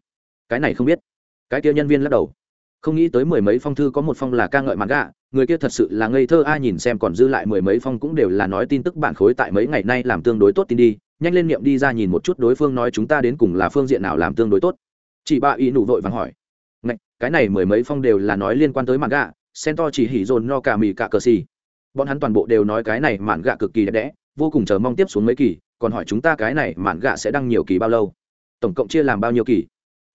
Cái này không biết. Cái kia nhân viên lắc đầu. Không nghĩ tới mười mấy phong thư có một phong là ca ngợi mặt gạ người kia thật sự là ngây thơ ai nhìn xem còn dư lại mười mấy phong cũng đều là nói tin tức bản khối tại mấy ngày nay làm tương đối tốt tin đi nhanh lên niệm đi ra nhìn một chút đối phương nói chúng ta đến cùng là phương diện nào làm tương đối tốt. Chị ba y nụ vội vàng hỏi. Ngạch, cái này mười mấy phong đều là nói liên quan tới mạn gạ sen to chỉ hỉ dồn no cả mì cả cờ xì. Bọn hắn toàn bộ đều nói cái này mạn gạ cực kỳ đẹp đẽ vô cùng chờ mong tiếp xuống mấy kỳ còn hỏi chúng ta cái này mạn gạ sẽ đăng nhiều kỳ bao lâu? Tổng cộng chia làm bao nhiêu kỳ?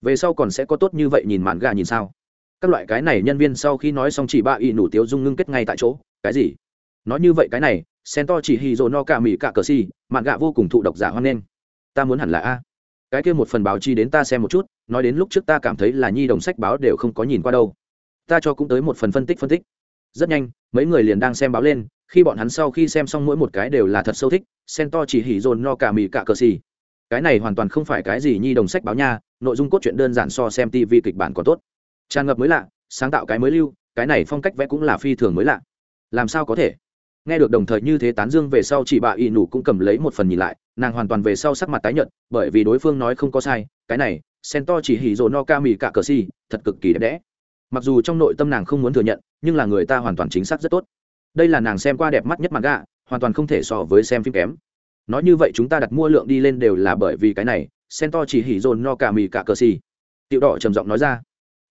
Về sau còn sẽ có tốt như vậy nhìn mạn gạ nhìn sao? Các loại cái này nhân viên sau khi nói xong chỉ ba y nủ tiếu dung ngưng kết ngay tại chỗ. Cái gì? Nói như vậy cái này sen to chỉ hì dồ no cả mỹ cả cờ xì, mạn gạ vô cùng thụ độc giả hoan nghênh. Ta muốn hẳn là a. Cái kia một phần báo chi đến ta xem một chút, nói đến lúc trước ta cảm thấy là nhi đồng sách báo đều không có nhìn qua đâu. Ta cho cũng tới một phần phân tích phân tích. Rất nhanh, mấy người liền đang xem báo lên, khi bọn hắn sau khi xem xong mỗi một cái đều là thật sâu thích sen to chỉ hỉ dồn no cả mì cả cờ xì. Cái này hoàn toàn không phải cái gì nhi đồng sách báo nha, nội dung cốt truyện đơn giản so xem tv kịch bản còn tốt tràn ngập mới lạ sáng tạo cái mới lưu cái này phong cách vẽ cũng là phi thường mới lạ làm sao có thể nghe được đồng thời như thế tán dương về sau chị bà Y nủ cũng cầm lấy một phần nhìn lại nàng hoàn toàn về sau sắc mặt tái nhợt bởi vì đối phương nói không có sai cái này sen to chỉ hỉ dồn no ca mì cả cờ si thật cực kỳ đẹp đẽ mặc dù trong nội tâm nàng không muốn thừa nhận nhưng là người ta hoàn toàn chính xác rất tốt đây là nàng xem qua đẹp mắt nhất mặt gạ hoàn toàn không thể so với xem phim kém nói như vậy chúng ta đặt mua lượng đi lên đều là bởi vì cái này sen to chỉ hỉ dồn no ca mì cả cờ si tiểu đỏ trầm giọng nói ra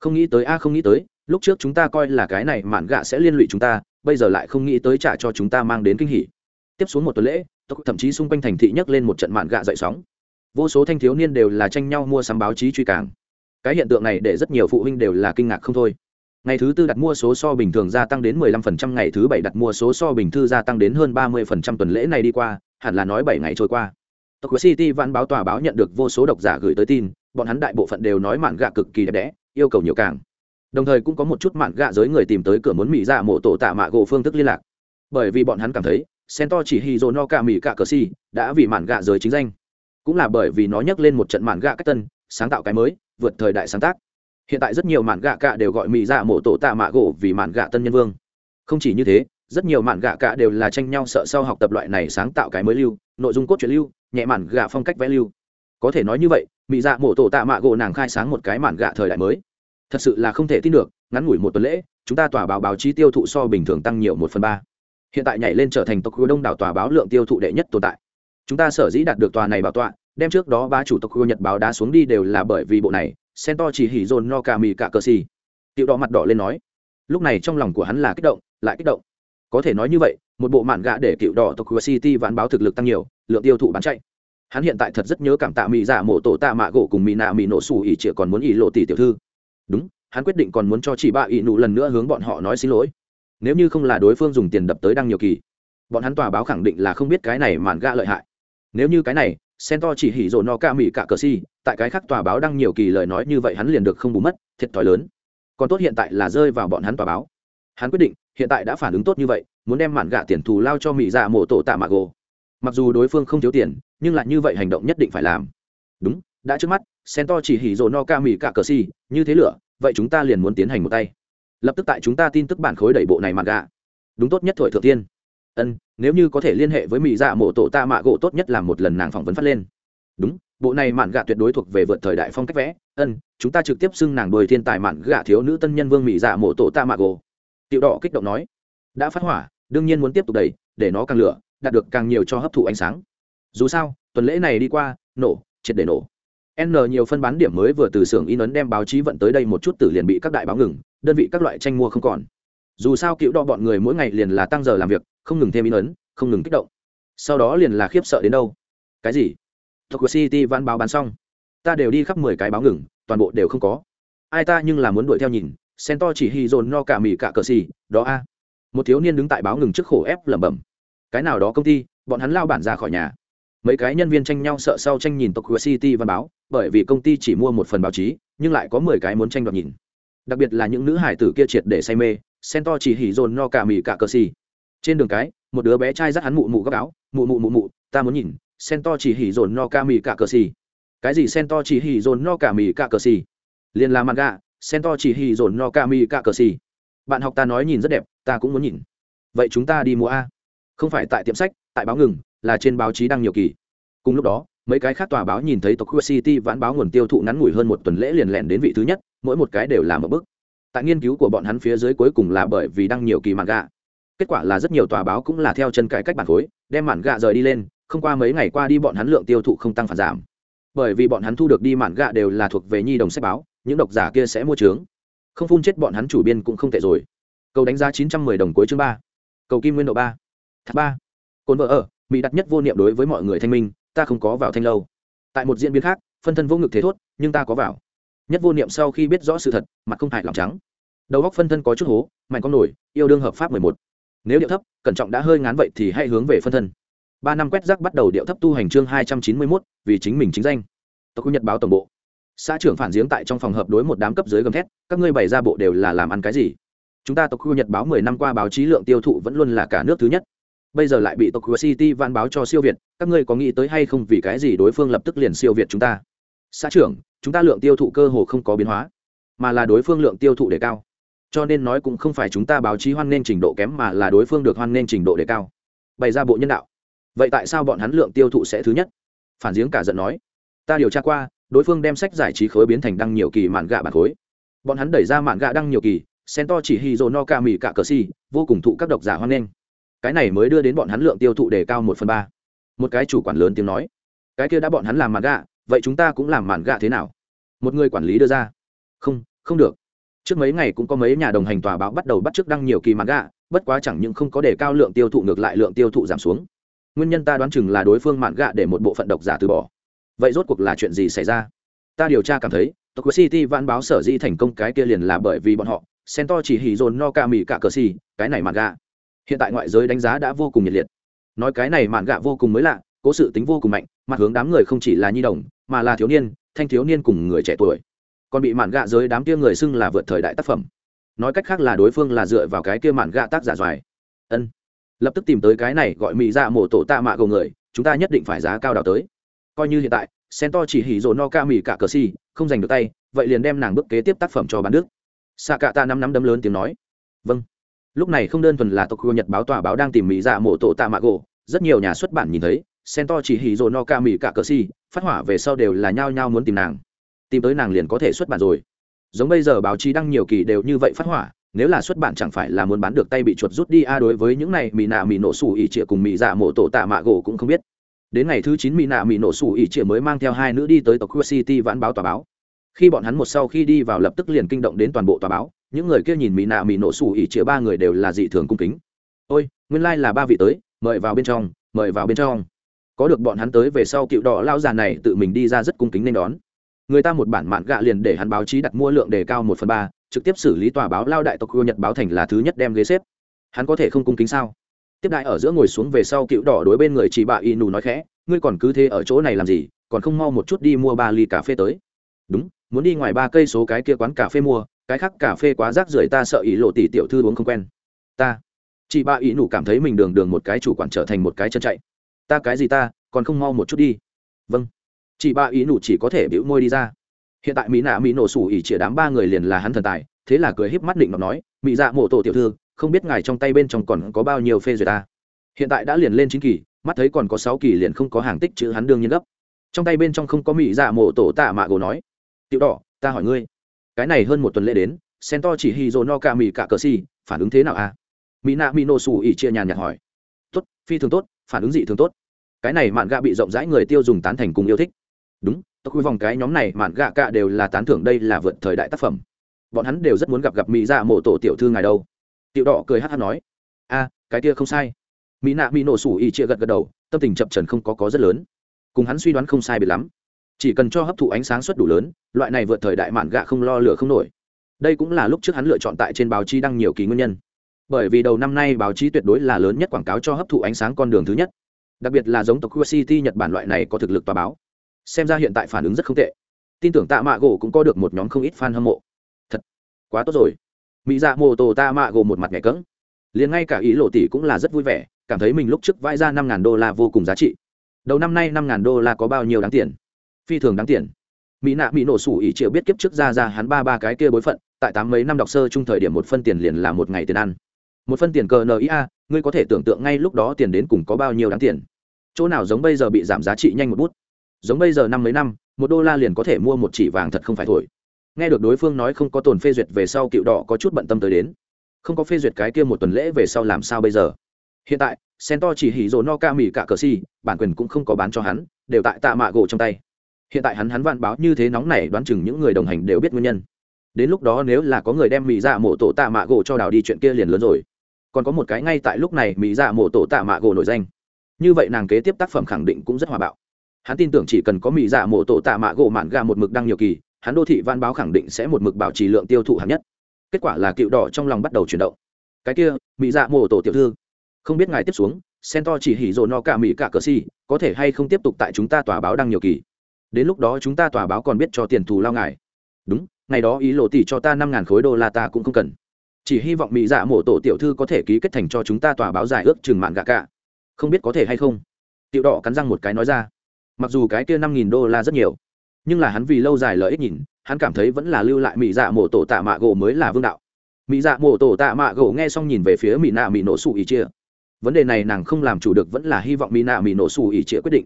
không nghĩ tới a không nghĩ tới lúc trước chúng ta coi là cái này mạn gạ sẽ liên lụy chúng ta bây giờ lại không nghĩ tới trả cho chúng ta mang đến kinh hỉ. Tiếp xuống một tuần lễ thậm chí xung quanh thành thị nhấc lên một trận mạn gạ dậy sóng. Vô số thanh thiếu niên đều là tranh nhau mua sắm báo chí truy càng cái hiện tượng này để rất nhiều phụ huynh đều là kinh ngạc không thôi. Ngày thứ tư đặt mua số so bình thường gia tăng đến 15%, ngày thứ bảy đặt mua số so bình thư gia tăng đến hơn 30% tuần lễ này đi qua hẳn là nói bảy ngày trôi qua. Tộc city văn báo tòa báo nhận được vô số độc giả gửi tới tin bọn hắn đại bộ phận đều nói mạn gạ cực kỳ đẹp đẽ yêu cầu nhiều càng. Đồng thời cũng có một chút mạn gạ giới người tìm tới cửa muốn mỹ dạ mộ tổ tạ mạ gỗ phương thức liên lạc. Bởi vì bọn hắn cảm thấy sen to chỉ hy dồn no ca mỹ cả cờ si đã vì mạn gạ giới chính danh. Cũng là bởi vì nó nhắc lên một trận mạn gạ cách tân, sáng tạo cái mới, vượt thời đại sáng tác. Hiện tại rất nhiều mạn gạ cạ đều gọi mỹ dạ mộ tổ tạ mạ gỗ vì mạn gạ tân nhân vương. Không chỉ như thế, rất nhiều mạn gạ cạ đều là tranh nhau sợ sau học tập loại này sáng tạo cái mới lưu, nội dung cốt truyện lưu, nhẹ mạn gạ phong cách vẽ lưu có thể nói như vậy mỹ dạ mộ tổ tạ mạ gỗ nàng khai sáng một cái mản gạ thời đại mới. Thật sự là không thể tin được, ngắn ngủi một tuần lễ, chúng ta tòa báo báo chí tiêu thụ so bình thường tăng nhiều một phần ba. Hiện tại nhảy lên trở thành Tokyo đông đảo tòa báo lượng tiêu thụ đệ nhất tồn tại. Chúng ta sở dĩ đạt được tòa này bảo tọa, đem trước đó ba chủ Tokyo nhật báo đá xuống đi đều là bởi vì bộ này sen to chỉ hỉ dồn no cả mì cả cờ xì. Tiểu đỏ mặt đỏ lên nói. Lúc này trong lòng của hắn là kích động, lại kích động. Có thể nói như vậy, một bộ mạn gạ để cựu đỏ Tokyo city ván báo thực lực tăng nhiều, lượng tiêu thụ bán chạy hắn hiện tại thật rất nhớ cảm tạ mỹ giả dạ mộ tổ tạ mạ gỗ cùng mỹ nạ mỹ nổ xù ỉ chĩa còn muốn ỉ lộ tỷ tiểu thư. Đúng, hắn quyết định còn muốn cho chị bạ ỉ nụ lần nữa hướng bọn họ nói xin lỗi. Nếu như không là đối phương dùng tiền đập tới đăng nhiều kỳ, bọn hắn tòa báo khẳng định là không biết cái này màn gạ lợi hại. Nếu như cái này sen to chỉ hỉ rộ no ca mỹ cả cờ si, tại cái khác tòa báo đăng nhiều kỳ lời nói như vậy hắn liền được không bù mất, thiệt thòi lớn. Còn tốt hiện tại là rơi vào bọn hắn tòa báo. Hắn quyết định, hiện tại đã phản ứng tốt như vậy, muốn đem màn gạ tiền thù lao cho mỹ dạ mộ tổ tạ mạ gỗ mặc dù đối phương không thiếu tiền, nhưng lại như vậy hành động nhất định phải làm. Đúng, đã trước mắt sen to chỉ hỉ rồ no ca mỹ cả cờ si như thế lửa, vậy chúng ta liền muốn tiến hành một tay. Lập tức tại chúng ta tin tức bản khối đẩy bộ này mạn gạ. Đúng tốt nhất thổi thượng tiên. Ân, nếu như có thể liên hệ với mỹ dạ mộ tổ ta mạ gỗ tốt nhất là một lần nàng phỏng vấn phát lên. Đúng, bộ này mạn gạ tuyệt đối thuộc về vượt thời đại phong cách vẽ. Ân, chúng ta trực tiếp xưng nàng đồi thiên tài mạn gạ thiếu nữ tân nhân vương mỹ dạ mộ tổ ta mạ gỗ. Tiểu đỏ kích động nói. Đã phát hỏa, đương nhiên muốn tiếp tục đẩy, để nó càng lửa đạt được càng nhiều cho hấp thụ ánh sáng. Dù sao, tuần lễ này đi qua, nổ, triệt để nổ. N nhiều phân bán điểm mới vừa từ xưởng in ấn đem báo chí vận tới đây một chút tử liền bị các đại báo ngừng, đơn vị các loại tranh mua không còn. Dù sao cựu đo bọn người mỗi ngày liền là tăng giờ làm việc, không ngừng thêm in ấn, không ngừng kích động. Sau đó liền là khiếp sợ đến đâu? Cái gì? Thuộc của city văn báo bán xong. Ta đều đi khắp mười cái báo ngừng, toàn bộ đều không có. Ai ta nhưng là muốn đuổi theo nhìn sen to chỉ hy dồn no cả mì cả cờ xì, đó a. Một thiếu niên đứng tại báo ngừng trước khổ ép lẩm bẩm cái nào đó công ty, bọn hắn lao bản ra khỏi nhà. Mấy cái nhân viên tranh nhau sợ sau tranh nhìn tokyo city văn báo, bởi vì công ty chỉ mua một phần báo chí, nhưng lại có mười cái muốn tranh đoạt nhìn. Đặc biệt là những nữ hải tử kia triệt để say mê sen to chỉ hỉ dồn no cả mì cả cờ xì trên đường cái, một đứa bé trai dắt hắn mụ mụ gấp áo, mụ mụ mụ mụ, ta muốn nhìn sen to chỉ hỉ dồn no cả mì cả cờ xì cái gì sen to chỉ hỉ dồn no cả mì cả cờ xì liền là mặt gà sen to chỉ hỉ dồn no cả mì cả cờ xì bạn học ta nói nhìn rất đẹp, ta cũng muốn nhìn. Vậy chúng ta đi mua a không phải tại tiệm sách, tại báo ngừng, là trên báo chí đăng nhiều kỳ. Cùng lúc đó, mấy cái khác tòa báo nhìn thấy tokyo city vãn báo nguồn tiêu thụ ngắn ngủi hơn một tuần lễ liền lẹn đến vị thứ nhất, mỗi một cái đều là một bức. Tại nghiên cứu của bọn hắn phía dưới cuối cùng là bởi vì đăng nhiều kỳ mạn gạ. Kết quả là rất nhiều tòa báo cũng là theo chân cải cách bản khối đem mạn gạ rời đi lên, không qua mấy ngày qua đi bọn hắn lượng tiêu thụ không tăng phản giảm. Bởi vì bọn hắn thu được đi mạn gạ đều là thuộc về nhi đồng sách báo, những độc giả kia sẽ mua trướng không phun chết bọn hắn chủ biên cũng không tệ rồi. Cầu đánh giá chín trăm mười đồng cuối chương ba. Cầu kim nguyên độ ba. Thác ba. Cồn vợ ở, mỹ đặt nhất vô niệm đối với mọi người thanh minh, ta không có vào thanh lâu. Tại một diễn biến khác, phân thân vô ngực thế thốt, nhưng ta có vào. Nhất vô niệm sau khi biết rõ sự thật, mặt không hại lòng trắng. Đầu góc phân thân có chút hố, mạnh con nổi, yêu đương hợp pháp mười một. Nếu điệu thấp, cẩn trọng đã hơi ngán vậy thì hãy hướng về phân thân. Ba năm quét rác bắt đầu điệu thấp tu hành chương hai trăm chín mươi mốt, vì chính mình chính danh. Tộc nhật báo tổng bộ. Xã trưởng phản giếng tại trong phòng hợp đối một đám cấp dưới gầm thét, các ngươi bày ra bộ đều là làm ăn cái gì? Chúng ta tộc khu nhật báo mười năm qua báo chí lượng tiêu thụ vẫn luôn là cả nước thứ nhất bây giờ lại bị tộc city van báo cho siêu việt, các ngươi có nghĩ tới hay không vì cái gì đối phương lập tức liền siêu việt chúng ta? Xã trưởng, chúng ta lượng tiêu thụ cơ hồ không có biến hóa, mà là đối phương lượng tiêu thụ đề cao. Cho nên nói cũng không phải chúng ta báo chí hoan nghênh trình độ kém mà là đối phương được hoan nghênh trình độ đề cao. Bày ra bộ nhân đạo. Vậy tại sao bọn hắn lượng tiêu thụ sẽ thứ nhất? Phản giếng cả giận nói. Ta điều tra qua, đối phương đem sách giải trí khối biến thành đăng nhiều kỳ mạn gạ bản khối. Bọn hắn đẩy ra mạn gạ đăng nhiều kỳ sen to chỉ hì dồ no ca mì cả cờ si vô cùng thụ các độc giả hoan nghênh cái này mới đưa đến bọn hắn lượng tiêu thụ đề cao một phần ba. Một cái chủ quản lớn tiếng nói, cái kia đã bọn hắn làm màn gạ, vậy chúng ta cũng làm màn gạ thế nào? Một người quản lý đưa ra, không không được. Trước mấy ngày cũng có mấy nhà đồng hành tòa báo bắt đầu bắt trước đăng nhiều kỳ màn gạ, bất quá chẳng những không có đề cao lượng tiêu thụ ngược lại lượng tiêu thụ giảm xuống. Nguyên nhân ta đoán chừng là đối phương mạn gạ để một bộ phận độc giả từ bỏ. Vậy rốt cuộc là chuyện gì xảy ra? Ta điều tra cảm thấy, tokyo city vãn báo sở dĩ thành công cái kia liền là bởi vì bọn họ sen to chỉ hỉ dồn no ca mì cả cờ xì cái này mạn gạ hiện tại ngoại giới đánh giá đã vô cùng nhiệt liệt. Nói cái này mạn gạ vô cùng mới lạ, cố sự tính vô cùng mạnh, mặt hướng đám người không chỉ là nhi đồng, mà là thiếu niên, thanh thiếu niên cùng người trẻ tuổi. Còn bị mạn gạ giới đám kia người xưng là vượt thời đại tác phẩm. Nói cách khác là đối phương là dựa vào cái kia mạn gạ tác giả doài ân. Lập tức tìm tới cái này gọi mỹ ra dạ mổ tổ tạ mạ gầu người, chúng ta nhất định phải giá cao đào tới. Coi như hiện tại sen to chỉ hỉ rộ no ca mỹ cả cờ si, không giành được tay, vậy liền đem nàng bước kế tiếp tác phẩm cho bán đức. Xạ cạ ta năm năm đấm lớn tiếng nói. Vâng lúc này không đơn thuần là tokyo, nhật báo tòa báo đang tìm mỹ dạ mổ tổ tạ mạ gỗ. Rất nhiều nhà xuất bản nhìn thấy Sen to chỉ hì rồ no ca mỹ cả cờ si phát hỏa về sau đều là nhao nhao muốn tìm nàng. Tìm tới nàng liền có thể xuất bản rồi. Giống bây giờ báo chí đăng nhiều kỳ đều như vậy phát hỏa, nếu là xuất bản chẳng phải là muốn bán được tay bị chuột rút đi a à, đối với những này mỹ nạ mỹ nổ sủ ỉ trịa cùng mỹ dạ mộ tổ tạ mạ gỗ cũng không biết. Đến ngày thứ chín mỹ nạ mỹ nổ sủ ỉ trịa mới mang theo hai nữ đi tới tộc city vãn báo tòa báo. Khi bọn hắn một sau khi đi vào lập tức liền kinh động đến toàn bộ tòa báo những người kia nhìn mỹ nạ mỹ nổ sủ ỉ chĩa ba người đều là dị thường cung kính. Ôi, nguyên lai、like、là ba vị tới, mời vào bên trong, mời vào bên trong. Có được bọn hắn tới về sau cựu đỏ lao già này tự mình đi ra rất cung kính nên đón. Người ta một bản mạn gạ liền để hắn báo chí đặt mua lượng đề cao một phần ba, trực tiếp xử lý tòa báo lao đại tộc nhật báo thành là thứ nhất đem ghế xếp. Hắn có thể không cung kính sao? Tiếp đại ở giữa ngồi xuống về sau cựu đỏ đối bên người chị bà y nù nói khẽ, ngươi còn cứ thế ở chỗ này làm gì, còn không mau một chút đi mua ba ly cà phê tới. Đúng muốn đi ngoài ba cây số cái kia quán cà phê mua, cái khác cà phê quá rác rưởi ta sợ ý lộ tỷ tiểu thư uống không quen. Ta. Chị ba ý nụ cảm thấy mình đường đường một cái chủ quản trở thành một cái chân chạy. Ta cái gì ta, còn không mau một chút đi. Vâng. Chị ba ý nụ chỉ có thể bĩu môi đi ra. Hiện tại mỹ nạ mỹ nổ sủ ỉ chĩa đám ba người liền là hắn thần tài, thế là cười híp mắt định nó nói, mỹ dạ mộ tổ tiểu thư, không biết ngài trong tay bên trong còn có bao nhiêu phê duyệt ta? Hiện tại đã liền lên chín kỳ, mắt thấy còn có sáu kỳ liền không có hàng tích chữ hắn đương nhiên gấp. Trong tay bên trong không có mỹ dạ mộ tổ tạ mạ gồ nói tiểu đỏ, ta hỏi ngươi, cái này hơn một tuần lễ đến sen to chỉ hi dô no ca mì cả cờ si, phản ứng thế nào à? mỹ nạ mỹ nổ sủ ỉ chia nhàn nhạt hỏi. Tốt, phi thường tốt, phản ứng dị thường tốt. Cái này mạn gạ bị rộng rãi người tiêu dùng tán thành cùng yêu thích. Đúng tôi quy vòng cái nhóm này, mạn gạ cạ đều là tán thưởng đây là vượt thời đại tác phẩm. Bọn hắn đều rất muốn gặp gặp mỹ dạ mộ tổ tiểu thư ngài đâu. Tiểu đỏ cười hát hát nói. A cái kia không sai. Mỹ nạ mỹ nổ sủ ỉ chia gật gật đầu, tâm tình chập trần không có có rất lớn. Cùng hắn suy đoán không sai biệt lắm chỉ cần cho hấp thụ ánh sáng suất đủ lớn, loại này vượt thời đại mạn gạ không lo lửa không nổi. Đây cũng là lúc trước hắn lựa chọn tại trên báo chí đăng nhiều kỳ nguyên nhân. Bởi vì đầu năm nay báo chí tuyệt đối là lớn nhất quảng cáo cho hấp thụ ánh sáng con đường thứ nhất. Đặc biệt là giống tộc city, nhật bản loại này có thực lực tòa báo. Xem ra hiện tại phản ứng rất không tệ. Tin tưởng tạ mạ gỗ cũng có được một nhóm không ít fan hâm mộ. Thật, quá tốt rồi. Mỹ dạ mô tô tạ mạ gỗ một mặt nhẹ cỡng liền ngay cả ý lộ tỷ cũng là rất vui vẻ, cảm thấy mình lúc trước vãi ra năm ngàn đô la vô cùng giá trị. Đầu năm nay năm ngàn đô la có bao nhiêu đáng tiền? Phi thường đáng tiền. Mỹ nạ mỹ nổ sủ ỉ triệu biết kiếp trước ra ra hắn ba ba cái kia bối phận, tại tám mấy năm đọc sơ chung thời điểm một phân tiền liền là một ngày tiền ăn. Một phân tiền cờ nia ngươi có thể tưởng tượng ngay lúc đó tiền đến cùng có bao nhiêu đáng tiền. Chỗ nào giống bây giờ bị giảm giá trị nhanh một bút. Giống bây giờ năm mấy năm, một đô la liền có thể mua một chỉ vàng thật không phải thổi. Nghe được đối phương nói không có tồn phê duyệt về sau cựu đỏ có chút bận tâm tới đến. Không có phê duyệt cái kia một tuần lễ về sau làm sao bây giờ? Hiện tại sen to chỉ hỉ rồ no ca mỉ cả cờ si, bản quyền cũng không có bán cho hắn, đều tại tạ mạ gỗ trong tay hiện tại hắn hắn vạn báo như thế nóng này đoán chừng những người đồng hành đều biết nguyên nhân. Đến lúc đó nếu là có người đem mỹ dạ mộ tổ tạ mạ gỗ cho đào đi chuyện kia liền lớn rồi. Còn có một cái ngay tại lúc này mỹ dạ mộ tổ tạ mạ gỗ nổi danh. Như vậy nàng kế tiếp tác phẩm khẳng định cũng rất hòa bạo. Hắn tin tưởng chỉ cần có mỹ dạ mộ tổ tạ mạ gỗ mạn gà một mực đăng nhiều kỳ, hắn đô thị văn báo khẳng định sẽ một mực bảo trì lượng tiêu thụ hạng nhất. Kết quả là cựu đỏ trong lòng bắt đầu chuyển động. Cái kia mỹ dạ mổ tổ tiểu thư, không biết ngài tiếp xuống sen to chỉ hỉ rồ no cả mỹ cả cờ si, có thể hay không tiếp tục tại chúng ta tòa báo đăng nhiều kỳ? Đến lúc đó chúng ta tòa báo còn biết cho tiền thù lao ngài. Đúng, ngày đó ý lộ tỷ cho ta năm ngàn khối đô la ta cũng không cần. Chỉ hy vọng mỹ dạ mổ tổ tiểu thư có thể ký kết thành cho chúng ta tòa báo giải ước chừng mạn gạ cả. Không biết có thể hay không? Tiểu đỏ cắn răng một cái nói ra. Mặc dù cái kia năm nghìn đô la rất nhiều, nhưng là hắn vì lâu dài lợi ích nhìn, hắn cảm thấy vẫn là lưu lại mỹ dạ mổ tổ tạ mạ gỗ mới là vương đạo. Mỹ dạ mổ tổ tạ mạ gỗ nghe xong nhìn về phía mỹ nạ mỹ nổ sủ ý chia. Vấn đề này nàng không làm chủ được vẫn là hy vọng mỹ nạ mỹ nổ sủ ý chia quyết định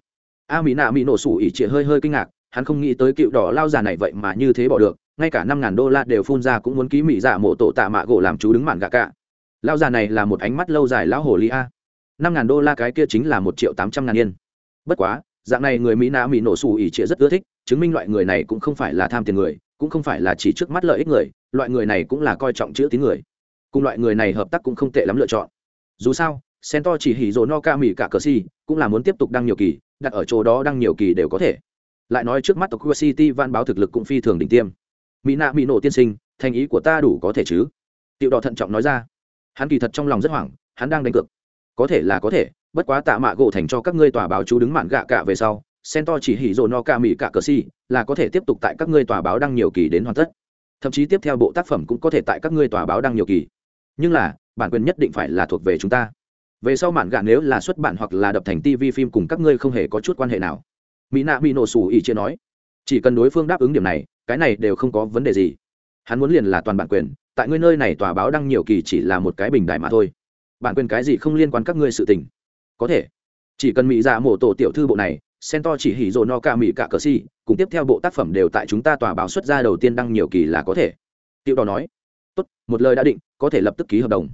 a mỹ nạ mỹ nổ sủ ý trịa hơi hơi kinh ngạc, hắn không nghĩ tới cựu đỏ lao già này vậy mà như thế bỏ được, ngay cả năm ngàn đô la đều phun ra cũng muốn ký mỹ giả dạ mộ tổ tạ mạ gỗ làm chú đứng mạn gạ cả. Lao già này là một ánh mắt lâu dài lão hồ ly a. Năm ngàn đô la cái kia chính là một triệu tám trăm ngàn yên. Bất quá, dạng này người mỹ nạ mỹ nổ sủ ỉ trịa rất ưa thích, chứng minh loại người này cũng không phải là tham tiền người, cũng không phải là chỉ trước mắt lợi ích người, loại người này cũng là coi trọng chữ tín người. Cùng loại người này hợp tác cũng không tệ lắm lựa chọn. Dù sao Sen to chỉ hỉ rồ no ca mỹ cả cờ si cũng là muốn tiếp tục đăng nhiều kỳ đặt ở chỗ đó đăng nhiều kỳ đều có thể. Lại nói trước mắt tokyo city van báo thực lực cũng phi thường đỉnh tiêm. Mỹ nạ mỹ nổ tiên sinh, thành ý của ta đủ có thể chứ? Tiểu đỏ thận trọng nói ra. Hắn kỳ thật trong lòng rất hoảng, hắn đang đánh cược. Có thể là có thể, bất quá tạ mạ gỗ thành cho các ngươi tòa báo chú đứng mạn gạ cả về sau Sento chỉ hỉ rồ no ca mỹ cả cờ si, là có thể tiếp tục tại các ngươi tòa báo đăng nhiều kỳ đến hoàn tất. Thậm chí tiếp theo bộ tác phẩm cũng có thể tại các ngươi tòa báo đăng nhiều kỳ. Nhưng là, bản quyền nhất định phải là thuộc về chúng ta về sau mạn gạ nếu là xuất bản hoặc là đập thành tv phim cùng các ngươi không hề có chút quan hệ nào. Mỹ nạ bị nổ sủ ỉ chia nói, chỉ cần đối phương đáp ứng điểm này, cái này đều không có vấn đề gì. Hắn muốn liền là toàn bản quyền, tại ngươi nơi này tòa báo đăng nhiều kỳ chỉ là một cái bình đại mà thôi. Bản quyền cái gì không liên quan các ngươi sự tình. Có thể, chỉ cần mỹ dạ mổ tổ tiểu thư bộ này sen to chỉ hỉ rồ no ca mỹ cả cờ si, cùng tiếp theo bộ tác phẩm đều tại chúng ta tòa báo xuất ra đầu tiên đăng nhiều kỳ là có thể. Tiêu đỏ nói, tốt, một lời đã định, có thể lập tức ký hợp đồng.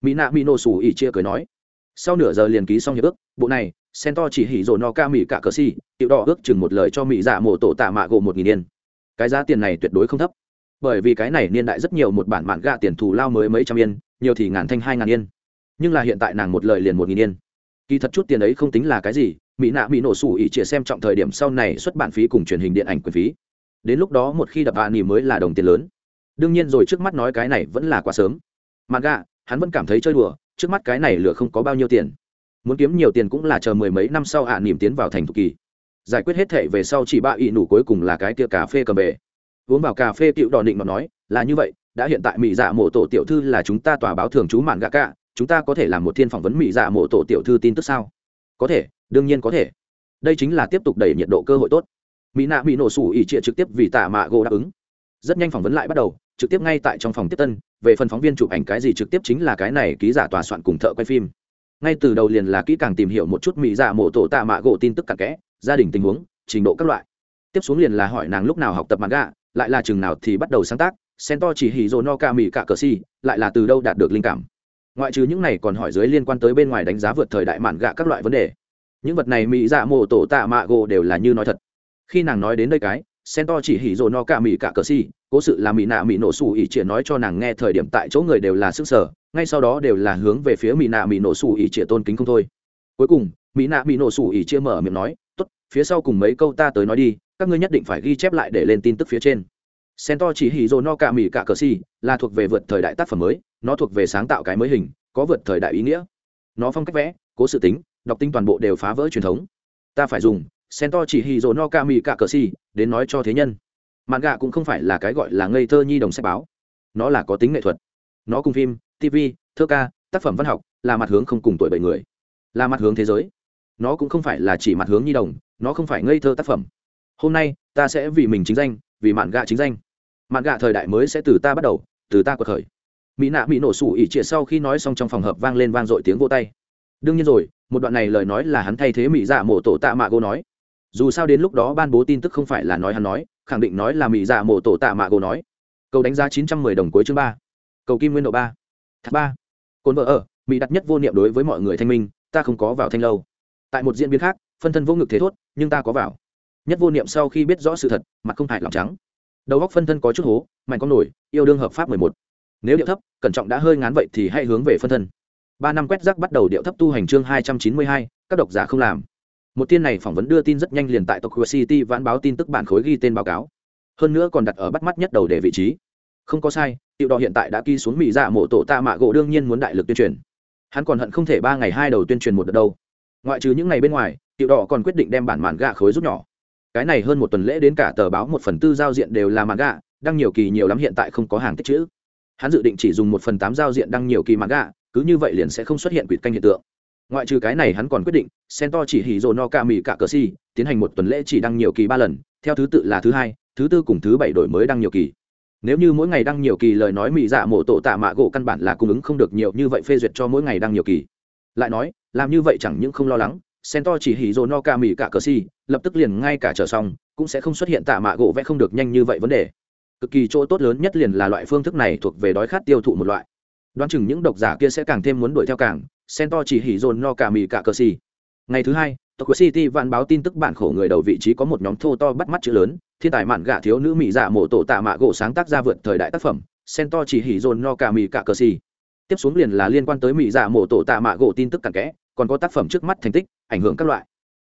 Mỹ nạ mỹ nổ sủ ỉ chia cười nói sau nửa giờ liền ký xong hiệp ước, bộ này, sen to chỉ hỉ rồ no ca mỹ cả cờ si, tiểu đỏ ước chừng một lời cho mỹ dạ mổ tổ tạ mạ gộ một nghìn yên. Cái giá tiền này tuyệt đối không thấp. Bởi vì cái này niên đại rất nhiều một bản mạn gạ tiền thù lao mới mấy trăm yên, nhiều thì ngàn thanh hai ngàn yên. Nhưng là hiện tại nàng một lời liền một nghìn yên. Kỳ thật chút tiền ấy không tính là cái gì mỹ nạ mỹ nổ sủ ỉ chia xem trọng thời điểm sau này xuất bản phí cùng truyền hình điện ảnh quyền phí. Đến lúc đó một khi đập hạ nghỉ mới là đồng tiền lớn. Đương nhiên rồi trước mắt nói cái này vẫn là quá sớm. Mà gạ, hắn vẫn cảm thấy chơi đùa trước mắt cái này lửa không có bao nhiêu tiền. Muốn kiếm nhiều tiền cũng là chờ mười mấy năm sau hạ à nỉm tiến vào thành thục kỳ. Giải quyết hết thệ về sau chỉ ba ị nủ cuối cùng là cái tia cà phê cầm bể. Uống vào cà phê, cựu đỏ định mà nói, là như vậy, đã hiện tại mỹ dạ mộ tổ tiểu thư là chúng ta tòa báo thường trú mạn gạ cả chúng ta có thể làm một thiên phỏng vấn mỹ dạ mộ tổ tiểu thư tin tức sao? Có thể, đương nhiên có thể. Đây chính là tiếp tục đẩy nhiệt độ cơ hội tốt. Mỹ nạ mỹ nổ sủ ỉ trịa trực tiếp vì tạ mạ gỗ đáp ứng. Rất nhanh phỏng vấn lại bắt đầu trực tiếp ngay tại trong phòng tiếp tân, về phần phóng viên chụp ảnh cái gì trực tiếp chính là cái này ký giả tòa soạn cùng thợ quay phim. Ngay từ đầu liền là kỹ càng tìm hiểu một chút mỹ dạ giả mộ tổ tạ mạ gỗ tin tức cặn kẽ, gia đình tình huống, trình độ các loại. Tiếp xuống liền là hỏi nàng lúc nào học tập mặt gạ lại là chừng nào thì bắt đầu sáng tác sen to chỉ hì dồ no ca mỹ cả cờ si, lại là từ đâu đạt được linh cảm. Ngoại trừ những này còn hỏi dưới liên quan tới bên ngoài đánh giá vượt thời đại mạn gạ các loại vấn đề. Những vật này mỹ dạ mộ tổ tạ mạ gỗ đều là như nói thật. Khi nàng nói đến đây cái sen to chỉ hỉ rồ no cả mỹ cả cờ si cố sự là mỹ nạ mỹ nổ xù ỉ chĩa nói cho nàng nghe thời điểm tại chỗ người đều là sức sở, ngay sau đó đều là hướng về phía mỹ nạ mỹ nổ xù ỉ chĩa tôn kính không thôi. Cuối cùng mỹ nạ mỹ nổ xù ỉ chia mở miệng nói, tốt, phía sau cùng mấy câu ta tới nói đi, các ngươi nhất định phải ghi chép lại để lên tin tức phía trên. Sen to chỉ hì dồ no cả mỹ cả cờ si là thuộc về vượt thời đại tác phẩm mới, nó thuộc về sáng tạo cái mới hình, có vượt thời đại ý nghĩa. Nó phong cách vẽ, cố sự tính, đọc tinh toàn bộ đều phá vỡ truyền thống. Ta phải dùng sen to chỉ hì dồ no Cả Mỹ cả cờ si đến nói cho thế nhân mạn gạ cũng không phải là cái gọi là ngây thơ nhi đồng sách báo. Nó là có tính nghệ thuật. Nó cùng phim tv thơ ca, tác phẩm văn học, là mặt hướng không cùng tuổi bảy người. Là mặt hướng thế giới. Nó cũng không phải là chỉ mặt hướng nhi đồng, nó không phải ngây thơ tác phẩm. Hôm nay, ta sẽ vì mình chính danh, vì mạn gạ chính danh. Mạn gạ thời đại mới sẽ từ ta bắt đầu, từ ta cuộc khởi. Mỹ nạ mỹ nổ sủ ỉ trịa sau khi nói xong trong phòng hợp vang lên vang dội tiếng vô tay. Đương nhiên rồi, một đoạn này lời nói là hắn thay thế mỹ dạ mổ tổ tạ mạ gô nói dù sao đến lúc đó ban bố tin tức không phải là nói hắn nói, khẳng định nói là mỹ dạ mổ tổ tạ mạ gô nói. Cầu đánh giá chín trăm mười đồng cuối chương ba. Cầu kim nguyên độ ba. Thác ba. Cồn vợ ở mỹ đặt nhất vô niệm đối với mọi người thanh minh, ta không có vào thanh lâu. Tại một diễn biến khác, phân thân vô ngực thế thốt, nhưng ta có vào. Nhất vô niệm sau khi biết rõ sự thật, mặt không hại lòng trắng. Đầu góc phân thân có chút hố, mạnh con nổi, yêu đương hợp pháp mười một. Nếu điệu thấp, cẩn trọng đã hơi ngán vậy thì hãy hướng về phân thân. Ba năm quét rác bắt đầu điệu thấp tu hành chương hai trăm chín mươi hai, các độc giả không làm một tiên này phỏng vấn đưa tin rất nhanh liền tại tokyo city vãn báo tin tức bản khối ghi tên báo cáo. Hơn nữa còn đặt ở bắt mắt nhất đầu để vị trí. Không có sai, tiểu đỏ hiện tại đã ký xuống mỹ dạ mộ tổ tạ mạ gỗ đương nhiên muốn đại lực tuyên truyền. Hắn còn hận không thể ba ngày hai đầu tuyên truyền một đợt đâu. Ngoại trừ những ngày bên ngoài, tiểu đỏ còn quyết định đem bản mạn gạ khối rút nhỏ. Cái này hơn một tuần lễ đến cả tờ báo một phần tư giao diện đều là mạn gạ, đăng nhiều kỳ nhiều lắm hiện tại không có hàng tích chữ. Hắn dự định chỉ dùng một phần tám giao diện đăng nhiều kỳ mạn gạ, cứ như vậy liền sẽ không xuất hiện quỷ canh hiện tượng ngoại trừ cái này hắn còn quyết định sento chỉ hỉ rồ no ca mì cả cờ si tiến hành một tuần lễ chỉ đăng nhiều kỳ ba lần, theo thứ tự là thứ hai, thứ tư cùng thứ bảy đổi mới đăng nhiều kỳ. Nếu như mỗi ngày đăng nhiều kỳ lời nói mỹ dạ mổ tổ tạ mạ gỗ căn bản là cung ứng không được nhiều như vậy phê duyệt cho mỗi ngày đăng nhiều kỳ. Lại nói, làm như vậy chẳng những không lo lắng sento chỉ hỉ rồ no ca mì cả cờ si lập tức liền ngay cả trở xong, cũng sẽ không xuất hiện tạ mạ gỗ vẽ không được nhanh như vậy vấn đề. Cực kỳ chỗ tốt lớn nhất liền là loại phương thức này thuộc về đói khát tiêu thụ một loại. Đoán chừng những độc giả kia sẽ càng thêm muốn đuổi theo càng sento chỉ hỉ dồn no cả mì cả cờ xì. Ngày thứ hai, tokyo city vạn báo tin tức bản khổ người đầu vị trí có một nhóm thô to bắt mắt chữ lớn, thiên tài mạn gạ thiếu nữ mỹ giả mộ tổ tạ mạ gỗ sáng tác ra vượt thời đại tác phẩm sento chỉ hỉ dồn no cả mì cả cờ xì. Tiếp xuống liền là liên quan tới mỹ giả mộ tổ tạ mạ gỗ tin tức cặn kẽ, còn có tác phẩm trước mắt thành tích, ảnh hưởng các loại.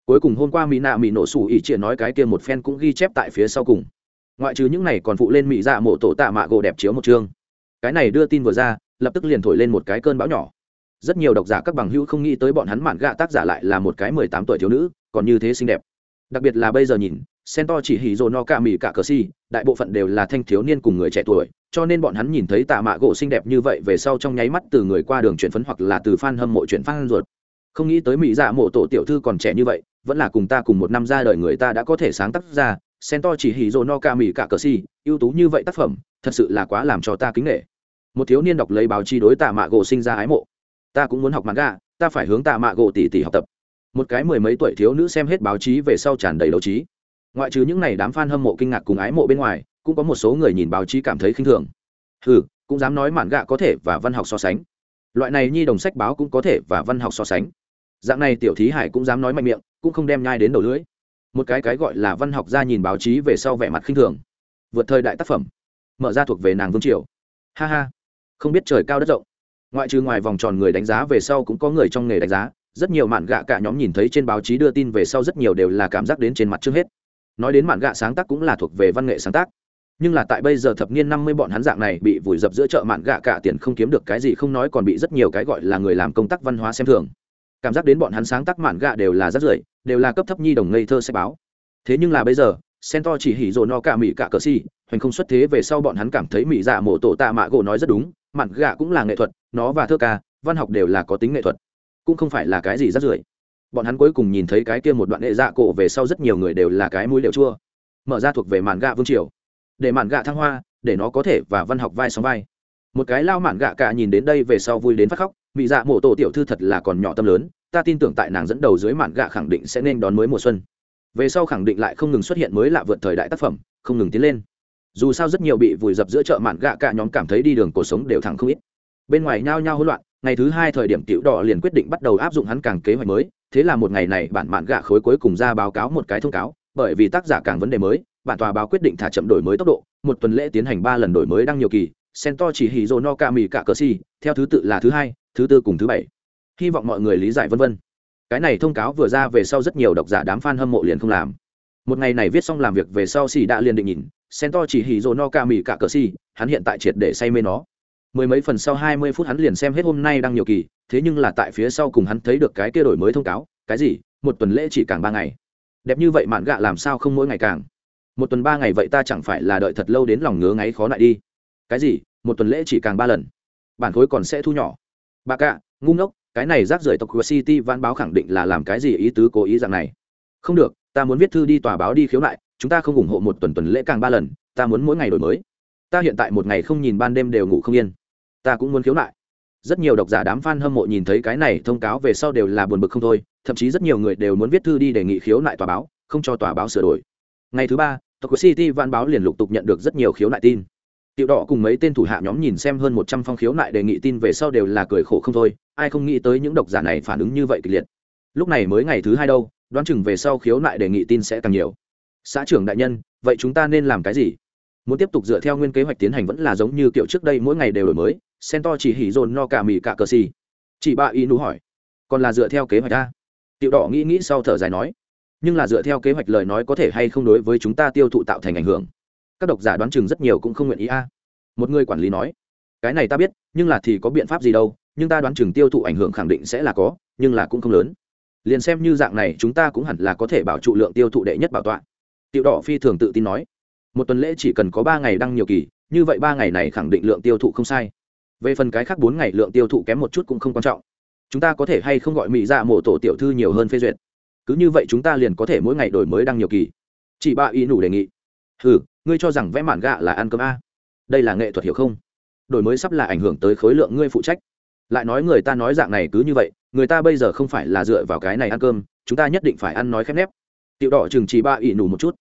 Cuối cùng hôm qua mỹ nạ mỹ nổ sủ ỉ chia nói cái kia một fan cũng ghi chép tại phía sau cùng. Ngoại trừ những này còn phụ lên mỹ dạ mộ tổ tạ mạ gỗ đẹp chiếu một chương. Cái này đưa tin vừa ra, lập tức liền thổi lên một cái cơn bão nhỏ rất nhiều độc giả các bằng hữu không nghĩ tới bọn hắn mạn gạ tác giả lại là một cái mười tám tuổi thiếu nữ, còn như thế xinh đẹp. Đặc biệt là bây giờ nhìn sen to chỉ hỉ rồ no ca mì cả cờ si, đại bộ phận đều là thanh thiếu niên cùng người trẻ tuổi, cho nên bọn hắn nhìn thấy tạ mạ gỗ xinh đẹp như vậy về sau trong nháy mắt từ người qua đường chuyển phấn hoặc là từ fan hâm mộ chuyển fan ruột. Không nghĩ tới mỹ dạ mộ tổ tiểu thư còn trẻ như vậy, vẫn là cùng ta cùng một năm ra đời người ta đã có thể sáng tác ra sen to chỉ hỉ rồ no ca mì cả cờ si, ưu tú như vậy tác phẩm, thật sự là quá làm cho ta kính nghệ một thiếu niên đọc lấy báo chí đối tạ mạ gỗ sinh ra ái mộ ta cũng muốn học mặt gà ta phải hướng tạ mạ gỗ tỉ tỉ học tập. Một cái mười mấy tuổi thiếu nữ xem hết báo chí về sau tràn đầy đấu trí. Ngoại trừ những n à y đám f a n hâm mộ kinh ngạc cùng ái mộ bên ngoài, cũng có một số người nhìn báo chí cảm thấy khinh thường. Ừ cũng dám nói mạn gạ có thể và văn học so sánh. Loại này nhi đồng sách báo cũng có thể và văn học so sánh. Dạng này tiểu thí hải cũng dám nói mạnh miệng, cũng không đem nhai đến đầu lưỡi. Một cái cái gọi là văn học ra nhìn báo chí về sau vẻ mặt khinh thường. Vượt thời đại tác phẩm. Mở ra thuộc về nàng vương triều. Ha ha. Không biết trời cao đất rộng ngoại trừ ngoài vòng tròn người đánh giá về sau cũng có người trong nghề đánh giá, rất nhiều mạn gạ cả nhóm nhìn thấy trên báo chí đưa tin về sau rất nhiều đều là cảm giác đến trên mặt trước hết. Nói đến mạn gạ sáng tác cũng là thuộc về văn nghệ sáng tác. Nhưng là tại bây giờ thập niên năm mươi bọn hắn dạng này bị vùi dập giữa chợ mạn gạ cả tiền không kiếm được cái gì không nói còn bị rất nhiều cái gọi là người làm công tác văn hóa xem thường. Cảm giác đến bọn hắn sáng tác mạn gạ đều là rất rưởi, đều là cấp thấp nhi đồng ngây thơ sách báo. Thế nhưng là bây giờ sen to chỉ hỉ rồ no cả mỹ cả cờ si hoành không xuất thế về sau bọn hắn cảm thấy mỹ dạ mộ tổ tạ mạ gỗ nói rất đúng mạn gạ cũng là nghệ thuật, nó và thơ ca, văn học đều là có tính nghệ thuật. Cũng không phải là cái gì rất rưởi. Bọn hắn cuối cùng nhìn thấy cái kia một đoạn nghệ dạ cổ về sau rất nhiều người đều là cái mũi đều chua. Mở ra thuộc về mạn gạ vương triều. Để mạn gạ thăng hoa, để nó có thể và văn học vai sóng vai. Một cái lao mạn gạ cả nhìn đến đây về sau vui đến phát khóc mỹ dạ mổ tổ tiểu thư thật là còn nhỏ tâm lớn, ta tin tưởng tại nàng dẫn đầu dưới mạn gạ khẳng định sẽ nên đón mới mùa xuân. Về sau khẳng định lại không ngừng xuất hiện mới lạ vượt thời đại tác phẩm, không ngừng tiến lên dù sao rất nhiều bị vùi dập giữa chợ mạn gạ cả nhóm cảm thấy đi đường cuộc sống đều thẳng không ít. Bên ngoài nhao nhao hỗn loạn, ngày thứ hai thời điểm tiểu đỏ liền quyết định bắt đầu áp dụng hắn càng kế hoạch mới, thế là một ngày này bản mạn gạ khối cuối cùng ra báo cáo một cái thông cáo, bởi vì tác giả càng vấn đề mới, bản tòa báo quyết định thả chậm đổi mới tốc độ, một tuần lễ tiến hành ba lần đổi mới đăng nhiều kỳ Sen to chỉ hì dô no ca mì cả cờ si theo thứ tự là thứ hai, thứ tư cùng thứ bảy. Hy vọng mọi người lý giải vân vân. Cái này thông cáo vừa ra về sau rất nhiều độc giả đám fan hâm mộ liền không làm. Một ngày này viết xong làm việc về sau xì đã liền định nhìn Sen to chỉ hì dô no ca mì cả cờ si hắn hiện tại triệt để say mê nó. Mười mấy phần sau hai mươi phút hắn liền xem hết hôm nay đang nhiều kỳ, thế nhưng là tại phía sau cùng hắn thấy được cái kia đổi mới thông cáo, cái gì, một tuần lễ chỉ càng ba ngày. Đẹp như vậy mạn gạ làm sao không mỗi ngày càng? Một tuần ba ngày vậy ta chẳng phải là đợi thật lâu đến lòng ngứa ngáy khó lại đi. Cái gì, một tuần lễ chỉ càng ba lần? Bản khối còn sẽ thu nhỏ. Bà cạ, ngu ngốc, cái này rác rưởi tộc của city văn báo khẳng định là làm cái gì ý tứ cố ý dạng này? Không được, ta muốn viết thư đi tòa báo đi khiếu nại chúng ta không ủng hộ một tuần tuần lễ càng ba lần, ta muốn mỗi ngày đổi mới. Ta hiện tại một ngày không nhìn ban đêm đều ngủ không yên. Ta cũng muốn khiếu nại. Rất nhiều độc giả đám fan hâm mộ nhìn thấy cái này thông cáo về sau đều là buồn bực không thôi, thậm chí rất nhiều người đều muốn viết thư đi đề nghị khiếu nại tòa báo, không cho tòa báo sửa đổi. Ngày thứ ba tộc city văn báo liền lục tục nhận được rất nhiều khiếu nại tin. Tiểu đỏ cùng mấy tên thủ hạ nhóm nhìn xem hơn một trăm phong khiếu nại đề nghị tin về sau đều là cười khổ không thôi, ai không nghĩ tới những độc giả này phản ứng như vậy kịch liệt. Lúc này mới ngày thứ hai đâu, đoán chừng về sau khiếu nại đề nghị tin sẽ càng nhiều xã trưởng đại nhân, vậy chúng ta nên làm cái gì? Muốn tiếp tục dựa theo nguyên kế hoạch tiến hành vẫn là giống như kiểu trước đây mỗi ngày đều đổi mới, sen to chỉ hỉ dồn no cả mì cả cờ xì. Chị ba y nú hỏi. Còn là dựa theo kế hoạch ta tiểu đỏ nghĩ nghĩ sau thở dài nói. Nhưng là dựa theo kế hoạch lời nói có thể hay không đối với chúng ta tiêu thụ tạo thành ảnh hưởng? Các độc giả đoán chừng rất nhiều cũng không nguyện ý a. Một người quản lý nói. Cái này ta biết, nhưng là thì có biện pháp gì đâu, nhưng ta đoán chừng tiêu thụ ảnh hưởng khẳng định sẽ là có, nhưng là cũng không lớn. Liền xem như dạng này chúng ta cũng hẳn là có thể bảo trụ lượng tiêu thụ đệ nhất bảo tọa tiểu đỏ phi thường tự tin nói, một tuần lễ chỉ cần có ba ngày đăng nhiều kỳ, như vậy ba ngày này khẳng định lượng tiêu thụ không sai. Về phần cái khác bốn ngày lượng tiêu thụ kém một chút cũng không quan trọng. Chúng ta có thể hay không gọi mỹ dạ mổ tổ tiểu thư nhiều hơn phê duyệt? Cứ như vậy chúng ta liền có thể mỗi ngày đổi mới đăng nhiều kỳ. Chị ba y nủ đề nghị ừ ngươi cho rằng vẽ mạn gạ là ăn cơm a? Đây là nghệ thuật hiểu không? Đổi mới sắp là ảnh hưởng tới khối lượng ngươi phụ trách. Lại nói người ta nói dạng này cứ như vậy, người ta bây giờ không phải là dựa vào cái này ăn cơm, chúng ta nhất định phải ăn nói khép nép tiểu đỏ chừng chỉ ba ỷ nụ một chút.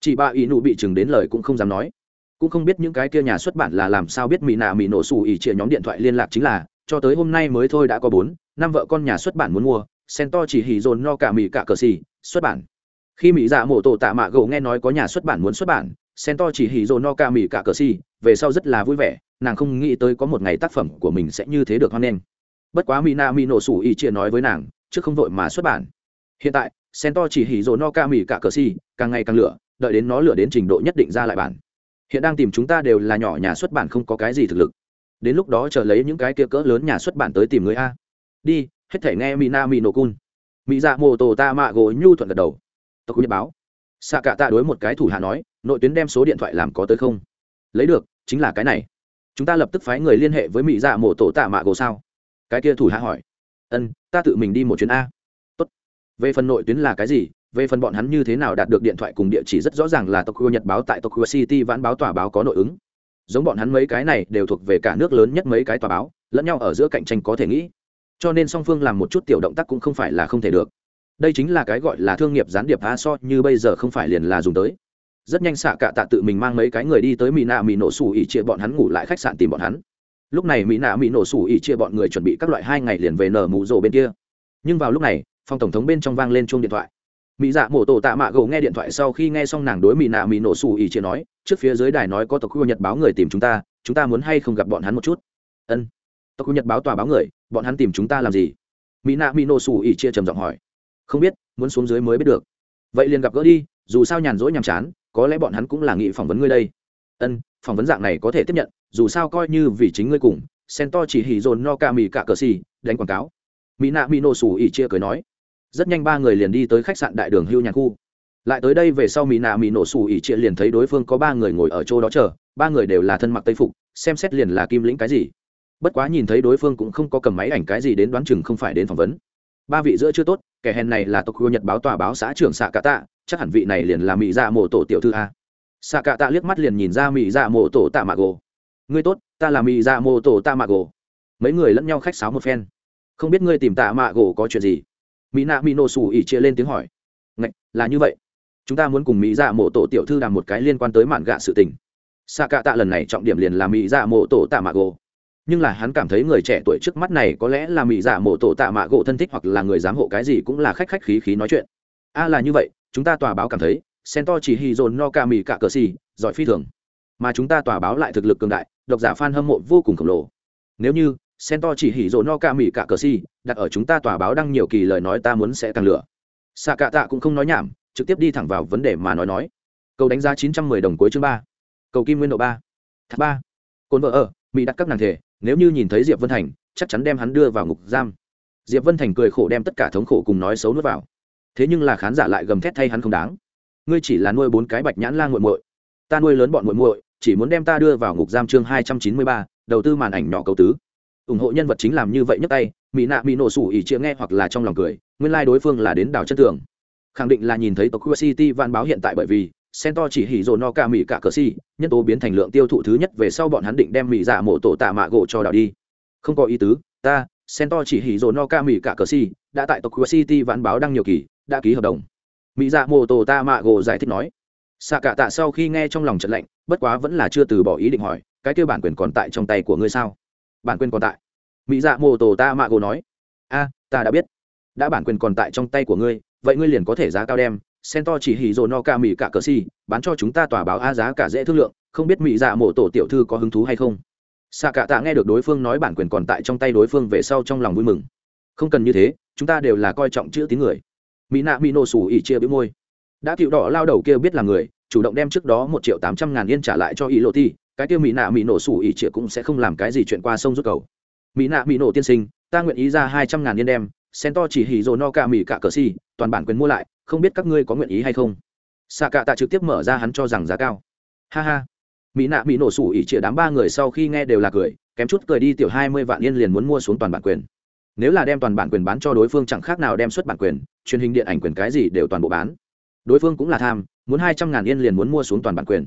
Chị ba ỷ nụ bị chừng đến lời cũng không dám nói. Cũng không biết những cái kia nhà xuất bản là làm sao biết mỹ nạ mỹ nổ xù ỉ chia nhóm điện thoại liên lạc chính là, cho tới hôm nay mới thôi đã có bốn, năm vợ con nhà xuất bản muốn mua, sen to chỉ hỉ dồn no cả mỹ cả cờ xì, xuất bản. Khi mỹ dạ mổ tổ tạ mạ gầu nghe nói có nhà xuất bản muốn xuất bản, sen to chỉ hỉ dồn no cả mỹ cả cờ xì, về sau rất là vui vẻ, nàng không nghĩ tới có một ngày tác phẩm của mình sẽ như thế được hoan nghênh. Bất quá mỹ nạ mỹ nổ xù ỉ chia nói với nàng, trước không vội mà xuất bản. Hiện tại sen to chỉ hỉ rồ no ca mỉ cả cờ xì, càng ngày càng lửa, đợi đến nó lửa đến trình độ nhất định ra lại bản. Hiện đang tìm chúng ta đều là nhỏ nhà xuất bản không có cái gì thực lực. Đến lúc đó chờ lấy những cái kia cỡ lớn nhà xuất bản tới tìm người a. Đi, hết thể nghe mina mỹ nổ cun. Mỹ dạ mô tô ta mạ gỗ nhu thuận gật đầu. Tộc nhật báo. Xạ cả tạ đối một cái thủ hạ nói, nội tuyến đem số điện thoại làm có tới không? Lấy được, chính là cái này. Chúng ta lập tức phái người liên hệ với mỹ dạ mô tổ tạ mạ gỗ sao? Cái kia thủ hạ hỏi. Ân, ta tự mình đi một chuyến a về phần nội tuyến là cái gì? Về phần bọn hắn như thế nào đạt được điện thoại cùng địa chỉ rất rõ ràng là tokyo nhật báo tại tokyo city vãn báo tòa báo có nội ứng. Giống bọn hắn mấy cái này đều thuộc về cả nước lớn nhất mấy cái tòa báo, lẫn nhau ở giữa cạnh tranh có thể nghĩ. Cho nên song phương làm một chút tiểu động tác cũng không phải là không thể được. Đây chính là cái gọi là thương nghiệp gián điệp a so như bây giờ không phải liền là dùng tới. Rất nhanh xạ cả tạ tự mình mang mấy cái người đi tới mỹ nạ mỹ nổ sủ ỉ chia bọn hắn ngủ lại khách sạn tìm bọn hắn. Lúc này mỹ nạ mỹ nổ sủ ỉ chia bọn người chuẩn bị các loại hai ngày liền về nở mù rồ bên kia. Nhưng vào lúc này phòng tổng thống bên trong vang lên chuông điện thoại. Mỹ dạ mổ tổ tạ mạ gầu nghe điện thoại sau khi nghe xong nàng đối mỹ nạ mỹ nổ xù ỉ chia nói, trước phía dưới đài nói có tộc khu nhật báo người tìm chúng ta chúng ta muốn hay không gặp bọn hắn một chút? Ân, tộc khu nhật báo tòa báo người, bọn hắn tìm chúng ta làm gì? Mỹ nạ mỹ nổ xù ỉ chia trầm giọng hỏi. Không biết, muốn xuống dưới mới biết được. Vậy liền gặp gỡ đi, dù sao nhàn rỗi nhàm chán, có lẽ bọn hắn cũng là nghị phỏng vấn ngươi đây. Ân, phỏng vấn dạng này có thể tiếp nhận, dù sao coi như vì chính ngươi cùng sen to chỉ hỉ dồn no ca mì cả cờ xì, đánh quảng cáo. Mỹ nạ mỹ nổ xù ỉ chia cười nói rất nhanh ba người liền đi tới khách sạn đại đường hưu nhà khu. Lại tới đây về sau mỹ nạ mỹ nổ xù ỉ triệt liền thấy đối phương có ba người ngồi ở chỗ đó chờ, ba người đều là thân mặc tây phục, xem xét liền là kim lĩnh cái gì. Bất quá nhìn thấy đối phương cũng không có cầm máy ảnh cái gì đến đoán chừng không phải đến phỏng vấn. Ba vị giữa chưa tốt, kẻ hèn này là tộc nhật báo tòa báo xã trưởng xạ cả tạ, chắc hẳn vị này liền là mỹ dạ mộ tổ tiểu thư a. Xạ cả tạ liếc mắt liền nhìn ra mỹ dạ mộ tổ tạ mạ gồ. Ngươi tốt, ta là mỹ dạ mộ tổ tạ mạ gồ. Mấy người lẫn nhau khách sáo một phen. Không biết ngươi tìm tạ mạ gồ có chuyện gì? Mỹ nạ mỹ nổ sủ ỉ chia lên tiếng hỏi. Ngạch, là như vậy. Chúng ta muốn cùng mỹ dạ mộ tổ tiểu thư đàm một cái liên quan tới mạn gạ sự tình. Xạ cạ tạ lần này trọng điểm liền là mỹ dạ mộ tổ tạ mạ gỗ. Nhưng là hắn cảm thấy người trẻ tuổi trước mắt này có lẽ là mỹ dạ mộ tổ tạ mạ gỗ thân thích hoặc là người giám hộ cái gì cũng là khách khách khí khí nói chuyện. A là như vậy, chúng ta tòa báo cảm thấy sen to chỉ hy dồn no ca mỹ cả cờ xì, giỏi phi thường. Mà chúng ta tòa báo lại thực lực cường đại, độc giả f a n hâm mộ vô cùng khổng lồ. Nếu như sen to chỉ hỉ rộ no ca mỹ cả cờ si, đặt ở chúng ta tòa báo đăng nhiều kỳ lời nói ta muốn sẽ càng lửa. Xạ cạ tạ cũng không nói nhảm, trực tiếp đi thẳng vào vấn đề mà nói nói. Cầu đánh giá chín trăm mười đồng cuối chương ba. Cầu kim nguyên độ ba. Thác ba. Cồn vợ ở mỹ đặt các nàng thể, nếu như nhìn thấy diệp vân thành, chắc chắn đem hắn đưa vào ngục giam. Diệp vân thành cười khổ đem tất cả thống khổ cùng nói xấu nuốt vào. Thế nhưng là khán giả lại gầm thét thay hắn không đáng. Ngươi chỉ là nuôi bốn cái bạch nhãn lan g u muội. Ta nuôi lớn bọn muội muội, chỉ muốn đem ta đưa vào ngục giam chương hai trăm chín mươi ba, đầu tư màn ảnh nhỏ cầu tứ ủng hộ nhân vật chính làm như vậy nhấc tay mỹ nạ mỹ nổ sủ ỉ chĩa nghe hoặc là trong lòng cười nguyên lai、like、đối phương là đến đảo chân tường khẳng định là nhìn thấy tộc city van báo hiện tại bởi vì Cento chỉ hỉ dồn no ca mỹ cả cờ si, nhân tố biến thành lượng tiêu thụ thứ nhất về sau bọn hắn định đem mỹ giả mổ tổ tạ mạ gỗ cho đảo đi. Không có ý tứ, ta, Cento chỉ hỉ dồn no ca mỹ cả cờ si, đã tại tộc City văn báo đăng nhiều kỳ, đã ký hợp đồng. Mỹ giả mổ tổ tạ mạ gỗ giải thích nói. xạ cả tạ sau khi nghe trong lòng trận lạnh, bất quá vẫn là chưa từ bỏ ý định hỏi, cái tiêu bản quyền còn tại trong tay của ngươi sao? Bản quyền còn tại. Mỹ dạ mô tổ ta mạ gồ nói. A, ta đã biết. Đã bản quyền còn tại trong tay của ngươi, vậy ngươi liền có thể giá cao đem. Sen to chỉ hì dồ no ca mỹ cả cờ si bán cho chúng ta tòa báo a giá cả dễ thương lượng. Không biết mỹ dạ mộ tổ tiểu thư có hứng thú hay không? Xạ cả tạ nghe được đối phương nói bản quyền còn tại trong tay đối phương về sau trong lòng vui mừng. Không cần như thế, chúng ta đều là coi trọng chữ tín người. Mỹ nạ mỹ nổ sủ ỉ chia bĩu môi. Đã cựu đỏ lao đầu kia biết là người, chủ động đem trước đó một triệu tám trăm ngàn yên trả lại cho ý lộ ti cái kia mỹ nạ mỹ nổ sủ ỉ trịa cũng sẽ không làm cái gì chuyện qua sông rút cầu. Mỹ nạ mỹ nổ tiên sinh, ta nguyện ý ra hai trăm ngàn yên đem, sen to chỉ hỉ dồ no ca mỹ cả cờ si, toàn bản quyền mua lại, không biết các ngươi có nguyện ý hay không? Xạ cạ tạ trực tiếp mở ra hắn cho rằng giá cao. Ha ha. Mỹ nạ mỹ nổ sủ ỉ trịa đám ba người sau khi nghe đều là cười, kém chút cười đi tiểu hai mươi vạn yên liền muốn mua xuống toàn bản quyền. Nếu là đem toàn bản quyền bán cho đối phương chẳng khác nào đem xuất bản quyền, truyền hình điện ảnh quyền cái gì đều toàn bộ bán. Đối phương cũng là tham, muốn hai trăm ngàn yên liền muốn mua xuống toàn bản quyền.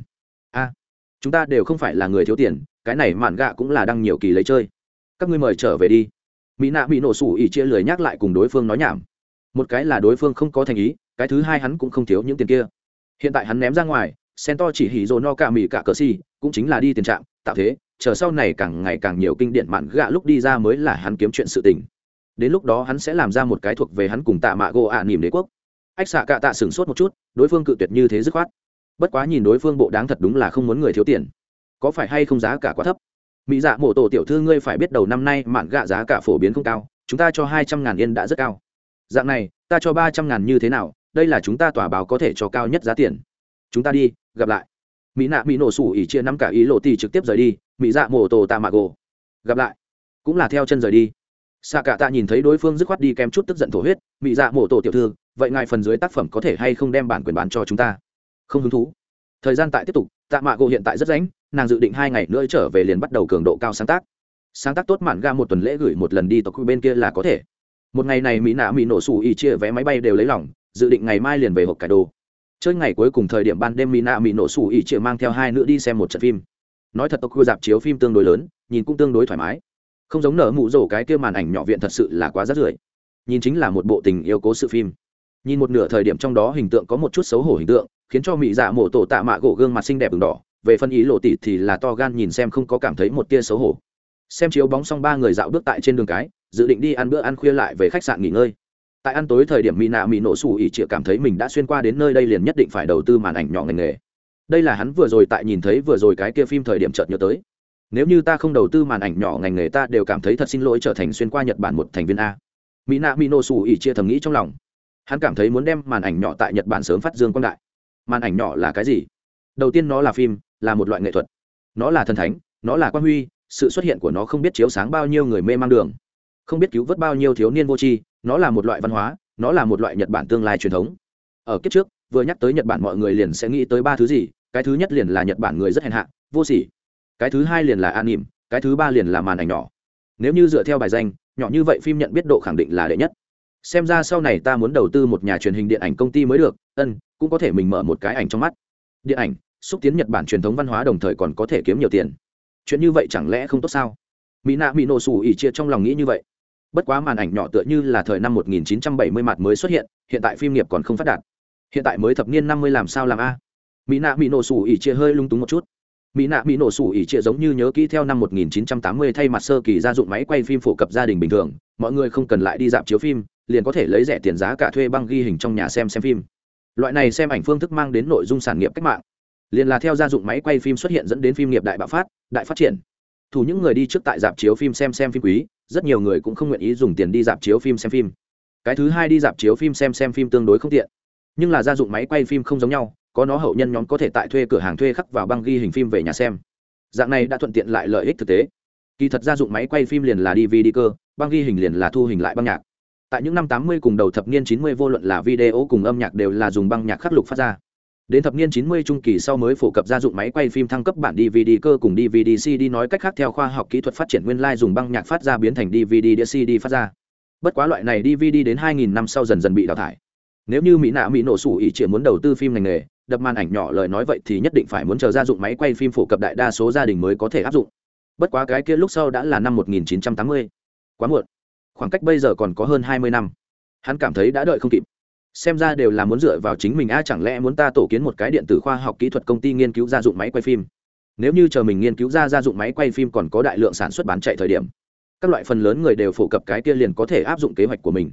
A chúng ta đều không phải là người thiếu tiền, cái này mạn gạ cũng là đăng nhiều kỳ lấy chơi. Các ngươi mời trở về đi. Mỹ nạ bị nổ sủ ỉ chia lười nhắc lại cùng đối phương nói nhảm. Một cái là đối phương không có thành ý, cái thứ hai hắn cũng không thiếu những tiền kia. Hiện tại hắn ném ra ngoài sen to chỉ hỉ dồ no cả mỹ cả cờ si cũng chính là đi tiền trạng tạo thế, chờ sau này càng ngày càng nhiều kinh điển mạn gạ lúc đi ra mới là hắn kiếm chuyện sự tình. Đến lúc đó hắn sẽ làm ra một cái thuộc về hắn cùng tạ mạ gỗ ạ à nỉm đế quốc. Ách xạ cạ tạ sửng sốt một chút, đối phương cự tuyệt như thế dứt khoát bất quá nhìn đối phương bộ đáng thật đúng là không muốn người thiếu tiền. Có phải hay không giá cả quá thấp? Mỹ dạ mổ tổ tiểu thư ngươi phải biết đầu năm nay mạn gạ giá cả phổ biến không cao, chúng ta cho hai trăm ngàn yên đã rất cao. Dạng này, ta cho ba trăm ngàn như thế nào, đây là chúng ta tòa báo có thể cho cao nhất giá tiền. Chúng ta đi, gặp lại. Mỹ nạ mỹ nổ sủ ỉ chia năm cả ý lộ tì trực tiếp rời đi, mỹ dạ mổ tổ tạ mạ gỗ gặp lại. Cũng là theo chân rời đi. Xạ cả tạ nhìn thấy đối phương dứt khoát đi kém chút tức giận thổ huyết, mỹ dạ mổ tổ tiểu thư, vậy ngài phần dưới tác phẩm có thể hay không đem bản quyền bán cho chúng ta? Không hứng thú. Thời gian tại tiếp tục, tạ mạ gỗ hiện tại rất ránh nàng dự định hai ngày nữa trở về liền bắt đầu cường độ cao sáng tác. Sáng tác tốt mạn ga một tuần lễ gửi một lần đi tộc khu bên kia là có thể. Một ngày này mỹ nạ mỹ nổ xù ỉ chia vé máy bay đều lấy lỏng dự định ngày mai liền về hộp cải đồ. Chơi ngày cuối cùng thời điểm ban đêm mỹ nạ mỹ nổ xù ỉ chia mang theo hai nữ đi xem một trận phim. Nói thật tộc khu dạp chiếu phim tương đối lớn, nhìn cũng tương đối thoải mái. Không giống nở mụ rổ cái kia màn ảnh nhỏ viện thật sự là quá rát rưởi. Nhìn chính là một bộ tình yêu cố sự phim nhìn một nửa thời điểm trong đó hình tượng có một chút xấu hổ hình tượng, khiến cho mỹ dạ mổ tổ tạ mạ gỗ gương mặt xinh đẹp đường đỏ. Về phân ý lộ tỷ thì là to gan nhìn xem không có cảm thấy một tia xấu hổ. Xem chiếu bóng xong ba người dạo bước tại trên đường cái, dự định đi ăn bữa ăn khuya lại về khách sạn nghỉ ngơi. Tại ăn tối thời điểm mỹ nạ mỹ nổ xù ỉ chịa cảm thấy mình đã xuyên qua đến nơi đây liền nhất định phải đầu tư màn ảnh nhỏ ngành nghề. Đây là hắn vừa rồi tại nhìn thấy vừa rồi cái kia phim thời điểm chợt nhớ tới. Nếu như ta không đầu tư màn ảnh nhỏ ngành nghề ta đều cảm thấy thật xin lỗi trở thành xuyên qua nhật bản một thành viên a. Mỹ nạ mỹ nổ xù ỉ chia thầm nghĩ trong lòng hắn cảm thấy muốn đem màn ảnh nhỏ tại nhật bản sớm phát dương quang đại. Màn ảnh nhỏ là cái gì? Đầu tiên nó là phim, là một loại nghệ thuật. Nó là thần thánh, nó là quan huy, sự xuất hiện của nó không biết chiếu sáng bao nhiêu người mê mang đường. Không biết cứu vớt bao nhiêu thiếu niên vô tri, nó là một loại văn hóa, nó là một loại nhật bản tương lai truyền thống. Ở kiếp trước, vừa nhắc tới nhật bản mọi người liền sẽ nghĩ tới ba thứ gì, cái thứ nhất liền là nhật bản người rất hèn hạ, vô sỉ. Cái thứ hai liền là an nỉm cái thứ ba liền là màn ảnh nhỏ. Nếu như dựa theo bài danh, nhỏ như vậy phim nhận biết độ khẳng định là đệ nhất xem ra sau này ta muốn đầu tư một nhà truyền hình điện ảnh công ty mới được, ân, cũng có thể mình mở một cái ảnh trong mắt. Điện ảnh, xúc tiến nhật bản truyền thống văn hóa đồng thời còn có thể kiếm nhiều tiền. Chuyện như vậy chẳng lẽ không tốt sao? Mỹ nạ mỹ nổ xù ỉ chia trong lòng nghĩ như vậy. Bất quá màn ảnh nhỏ tựa như là thời năm 1970 mặt mới xuất hiện hiện tại phim nghiệp còn không phát đạt. Hiện tại mới thập niên 50 làm sao làm a? Mỹ nạ mỹ nổ xù ỉ chia hơi lung túng một chút. Mỹ nạ mỹ nổ sủ ỉ trịa giống như nhớ kỹ theo năm 1980 thay mặt sơ kỳ ra dụng máy quay phim phổ cập gia đình bình thường, mọi người không cần lại đi dạp chiếu phim liền có thể lấy rẻ tiền giá cả thuê băng ghi hình trong nhà xem xem phim. Loại này xem ảnh phương thức mang đến nội dung sản nghiệp cách mạng. Liền là theo gia dụng máy quay phim xuất hiện dẫn đến phim nghiệp đại bạo phát, đại phát triển. Thủ những người đi trước tại dạp chiếu phim xem xem phim quý, rất nhiều người cũng không nguyện ý dùng tiền đi dạp chiếu phim xem phim. Cái thứ hai đi dạp chiếu phim xem xem phim tương đối không tiện. Nhưng là gia dụng máy quay phim không giống nhau, có nó hậu nhân nhóm có thể tại thuê cửa hàng thuê khắc vào băng ghi hình phim về nhà xem. Dạng này đã thuận tiện lại lợi ích thực tế. Kỳ thật gia dụng máy quay phim liền là dvd cơ, băng ghi hình liền là thu hình lại băng nhạc tại những năm 80 cùng đầu thập niên 90 vô luận là video cùng âm nhạc đều là dùng băng nhạc khắc lục phát ra. Đến thập niên 90 trung kỳ sau mới phổ cập gia dụng máy quay phim thăng cấp bản dvd cơ cùng dvd cd nói cách khác theo khoa học kỹ thuật phát triển nguyên lai dùng băng nhạc phát ra biến thành dvd đĩa cd phát ra. Bất quá loại này dvd đến 2000 năm sau dần dần bị đào thải. Nếu như mỹ nạ mỹ nổ sủ ý chỉ muốn đầu tư phim ngành nghề, đập màn ảnh nhỏ lời nói vậy thì nhất định phải muốn chờ gia dụng máy quay phim phổ cập đại đa số gia đình mới có thể áp dụng. Bất quá cái kia lúc sau đã là năm 1980. quá muộn khoảng cách bây giờ còn có hơn 20 năm. Hắn cảm thấy đã đợi không kịp. Xem ra đều là muốn dựa vào chính mình, a, chẳng lẽ muốn ta tổ kiến một cái điện tử khoa học kỹ thuật công ty nghiên cứu gia dụng máy quay phim? Nếu như chờ mình nghiên cứu ra gia dụng máy quay phim còn có đại lượng sản xuất bán chạy thời điểm, các loại phần lớn người đều phổ cập cái kia liền có thể áp dụng kế hoạch của mình.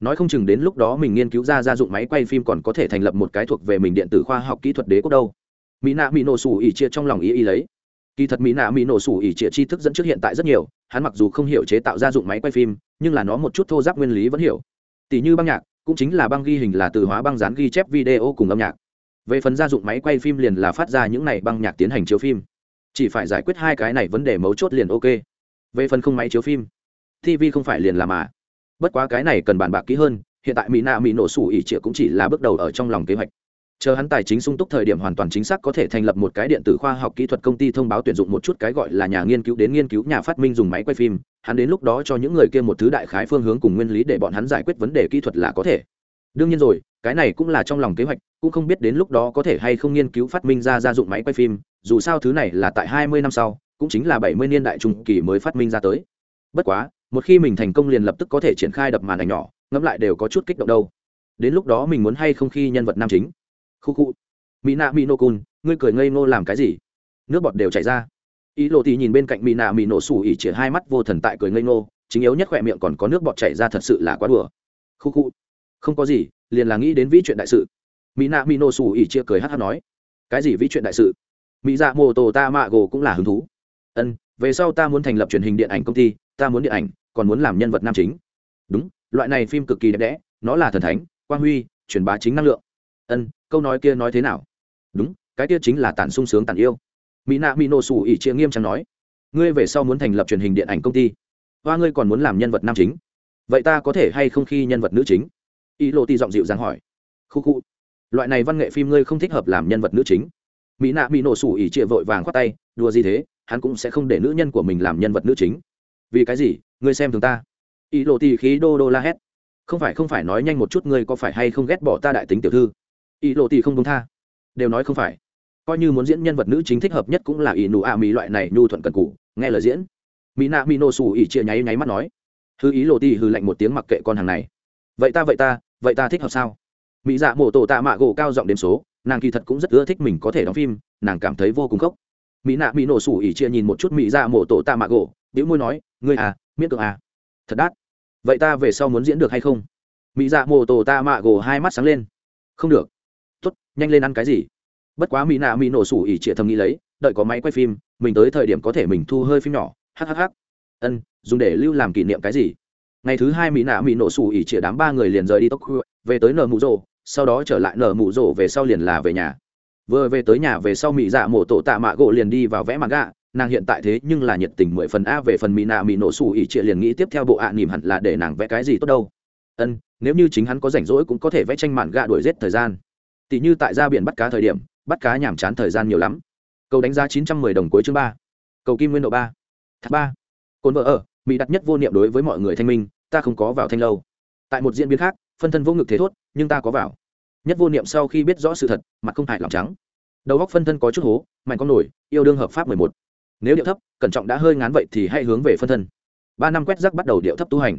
Nói không chừng đến lúc đó mình nghiên cứu ra gia dụng máy quay phim còn có thể thành lập một cái thuộc về mình điện tử khoa học kỹ thuật đế quốc đâu. Mỹ nạ mỹ nổ sủ ỉ chia trong lòng ý ý lấy. Kỳ thật mỹ nạ mỹ nổ sủ ỉ chia tri thức dẫn trước hiện tại rất nhiều, hắn mặc dù không hiểu chế tạo gia dụng máy quay phim nhưng là nó một chút thô giáp nguyên lý vẫn hiểu. Tỷ như băng nhạc, cũng chính là băng ghi hình là từ hóa băng dán ghi chép video cùng âm nhạc. Về phần gia dụng máy quay phim liền là phát ra những này băng nhạc tiến hành chiếu phim. Chỉ phải giải quyết hai cái này vấn đề mấu chốt liền ok. Về phần không máy chiếu phim tv không phải liền là mà. Bất quá cái này cần bàn bạc kỹ hơn, hiện tại mỹ nạ mỹ nổ sủ ỉ trịa cũng chỉ là bước đầu ở trong lòng kế hoạch chờ hắn tài chính sung túc thời điểm hoàn toàn chính xác có thể thành lập một cái điện tử khoa học kỹ thuật công ty thông báo tuyển dụng một chút cái gọi là nhà nghiên cứu đến nghiên cứu nhà phát minh dùng máy quay phim. Hắn đến lúc đó cho những người kia một thứ đại khái phương hướng cùng nguyên lý để bọn hắn giải quyết vấn đề kỹ thuật là có thể. Đương nhiên rồi, cái này cũng là trong lòng kế hoạch, cũng không biết đến lúc đó có thể hay không nghiên cứu phát minh ra gia dụng máy quay phim. Dù sao thứ này là tại hai mươi năm sau, cũng chính là bảy mươi niên đại trung kỳ mới phát minh ra tới. Bất quá, một khi mình thành công liền lập tức có thể triển khai đập màn ảnh nhỏ, ngẫm lại đều có chút kích động đâu. Đến lúc đó mình muốn hay không khi nhân vật nam chính? Khu khu. Mỹ nạ mỹ nô cun ngươi cười ngây ngô làm cái gì? Nước bọt đều chảy ra. Ý lộ thì nhìn bên cạnh mỹ nạ mỹ nổ sủ ỉ chỉ hai mắt vô thần tại cười ngây ngô, chính yếu nhất khỏe miệng còn có nước bọt chảy ra thật sự là quá đùa. Khu khu. Không có gì, liền là nghĩ đến vĩ chuyện đại sự. Mỹ nạ mỹ nổ sủ ỉ chia cười hát hát nói. Cái gì vĩ chuyện đại sự? Mỹ dạ mô tô ta mạ gồ cũng là hứng thú. Ân, về sau ta muốn thành lập truyền hình điện ảnh công ty, ta muốn điện ảnh, còn muốn làm nhân vật nam chính. Đúng, loại này phim cực kỳ đẹp đẽ, nó là thần thánh, quang huy, truyền bá chính năng lượng. Ân câu nói kia nói thế nào? Đúng, cái kia chính là tàn sung sướng tàn yêu. Mỹ nạ mỹ nổ sủ ỉ chia nghiêm trang nói, ngươi về sau muốn thành lập truyền hình điện ảnh công ty. Hoa ngươi còn muốn làm nhân vật nam chính. Vậy ta có thể hay không khi nhân vật nữ chính? Ý lộ ti giọng dịu dàng hỏi, khu khu, loại này văn nghệ phim ngươi không thích hợp làm nhân vật nữ chính. Mỹ nạ mỹ nổ sủ ỉ chia vội vàng khoát tay, đùa gì thế, hắn cũng sẽ không để nữ nhân của mình làm nhân vật nữ chính. Vì cái gì, ngươi xem thường ta? Ý lộ ti khí đô đô la hét, không phải không phải nói nhanh một chút ngươi có phải hay không ghét bỏ ta đại tính tiểu thư? Ý lộ thì không công tha. Đều nói không phải. Coi như muốn diễn nhân vật nữ chính thích hợp nhất cũng là ý nụ a mỹ loại này nhu thuận cần cụ nghe lời diễn. Mỹ nạ mỹ nổ xù ỉ chia nháy nháy mắt nói. Hư ý lộ thì hư lạnh một tiếng mặc kệ con hàng này. Vậy ta vậy ta vậy ta thích hợp sao? Mỹ dạ mổ tổ tạ mạ gỗ cao giọng đếm số, nàng kỳ thật cũng rất ưa thích mình có thể đóng phim, nàng cảm thấy vô cùng khốc. Mỹ nạ mỹ nổ xù ỉ chia nhìn một chút mỹ dạ mổ tổ tạ mạ gỗ biểu môi nói, ngươi à miễn cưỡng à. Thật đắt. Vậy ta về sau muốn diễn được hay không? Mỹ dạ mổ tổ tạ mạ gỗ hai mắt sáng lên. Không được nhanh lên ăn cái gì? Bất quá mỹ nạ mỹ nổ sủ ỉ trịa thầm nghĩ lấy đợi có máy quay phim mình tới thời điểm có thể mình thu hơi phim nhỏ. Hhh ân dùng để lưu làm kỷ niệm cái gì? Ngày thứ hai mỹ nạ mỹ nổ sủ ỉ trịa đám ba người liền rời đi Tokyo, về tới nở mù rộ sau đó trở lại nở mù rộ về sau liền là về nhà. Vừa về tới nhà về sau mỹ dạ mổ tổ tạ mạ gỗ liền đi vào vẽ mặt gạ nàng hiện tại thế nhưng là nhiệt tình mười phần a về phần mỹ nạ mỹ nổ sủ ỉ trịa liền nghĩ tiếp theo bộ ạ à, nỉm hẳn là để nàng vẽ cái gì tốt đâu. Ân nếu như chính hắn có rảnh rỗi cũng có thể vẽ tranh mạn gạ đuổi giết thời gian tỷ như tại ra biển bắt cá thời điểm, bắt cá nhàm chán thời gian nhiều lắm. Cầu đánh giá chín trăm mười đồng cuối chương ba. Cầu kim nguyên độ ba. Thác ba. Cồn vợ ở, mỹ đặt nhất vô niệm đối với mọi người thanh minh, ta không có vào thanh lâu. Tại một diễn biến khác, phân thân vô ngực thế thốt, nhưng ta có vào. Nhất vô niệm sau khi biết rõ sự thật, mặt không hại lòng trắng. Đầu góc phân thân có chút hố, mạnh con nổi, yêu đương hợp pháp mười một. Nếu điệu thấp, cẩn trọng đã hơi ngán vậy thì hãy hướng về phân thân. Ba năm quét rác bắt đầu điệu thấp tu hành.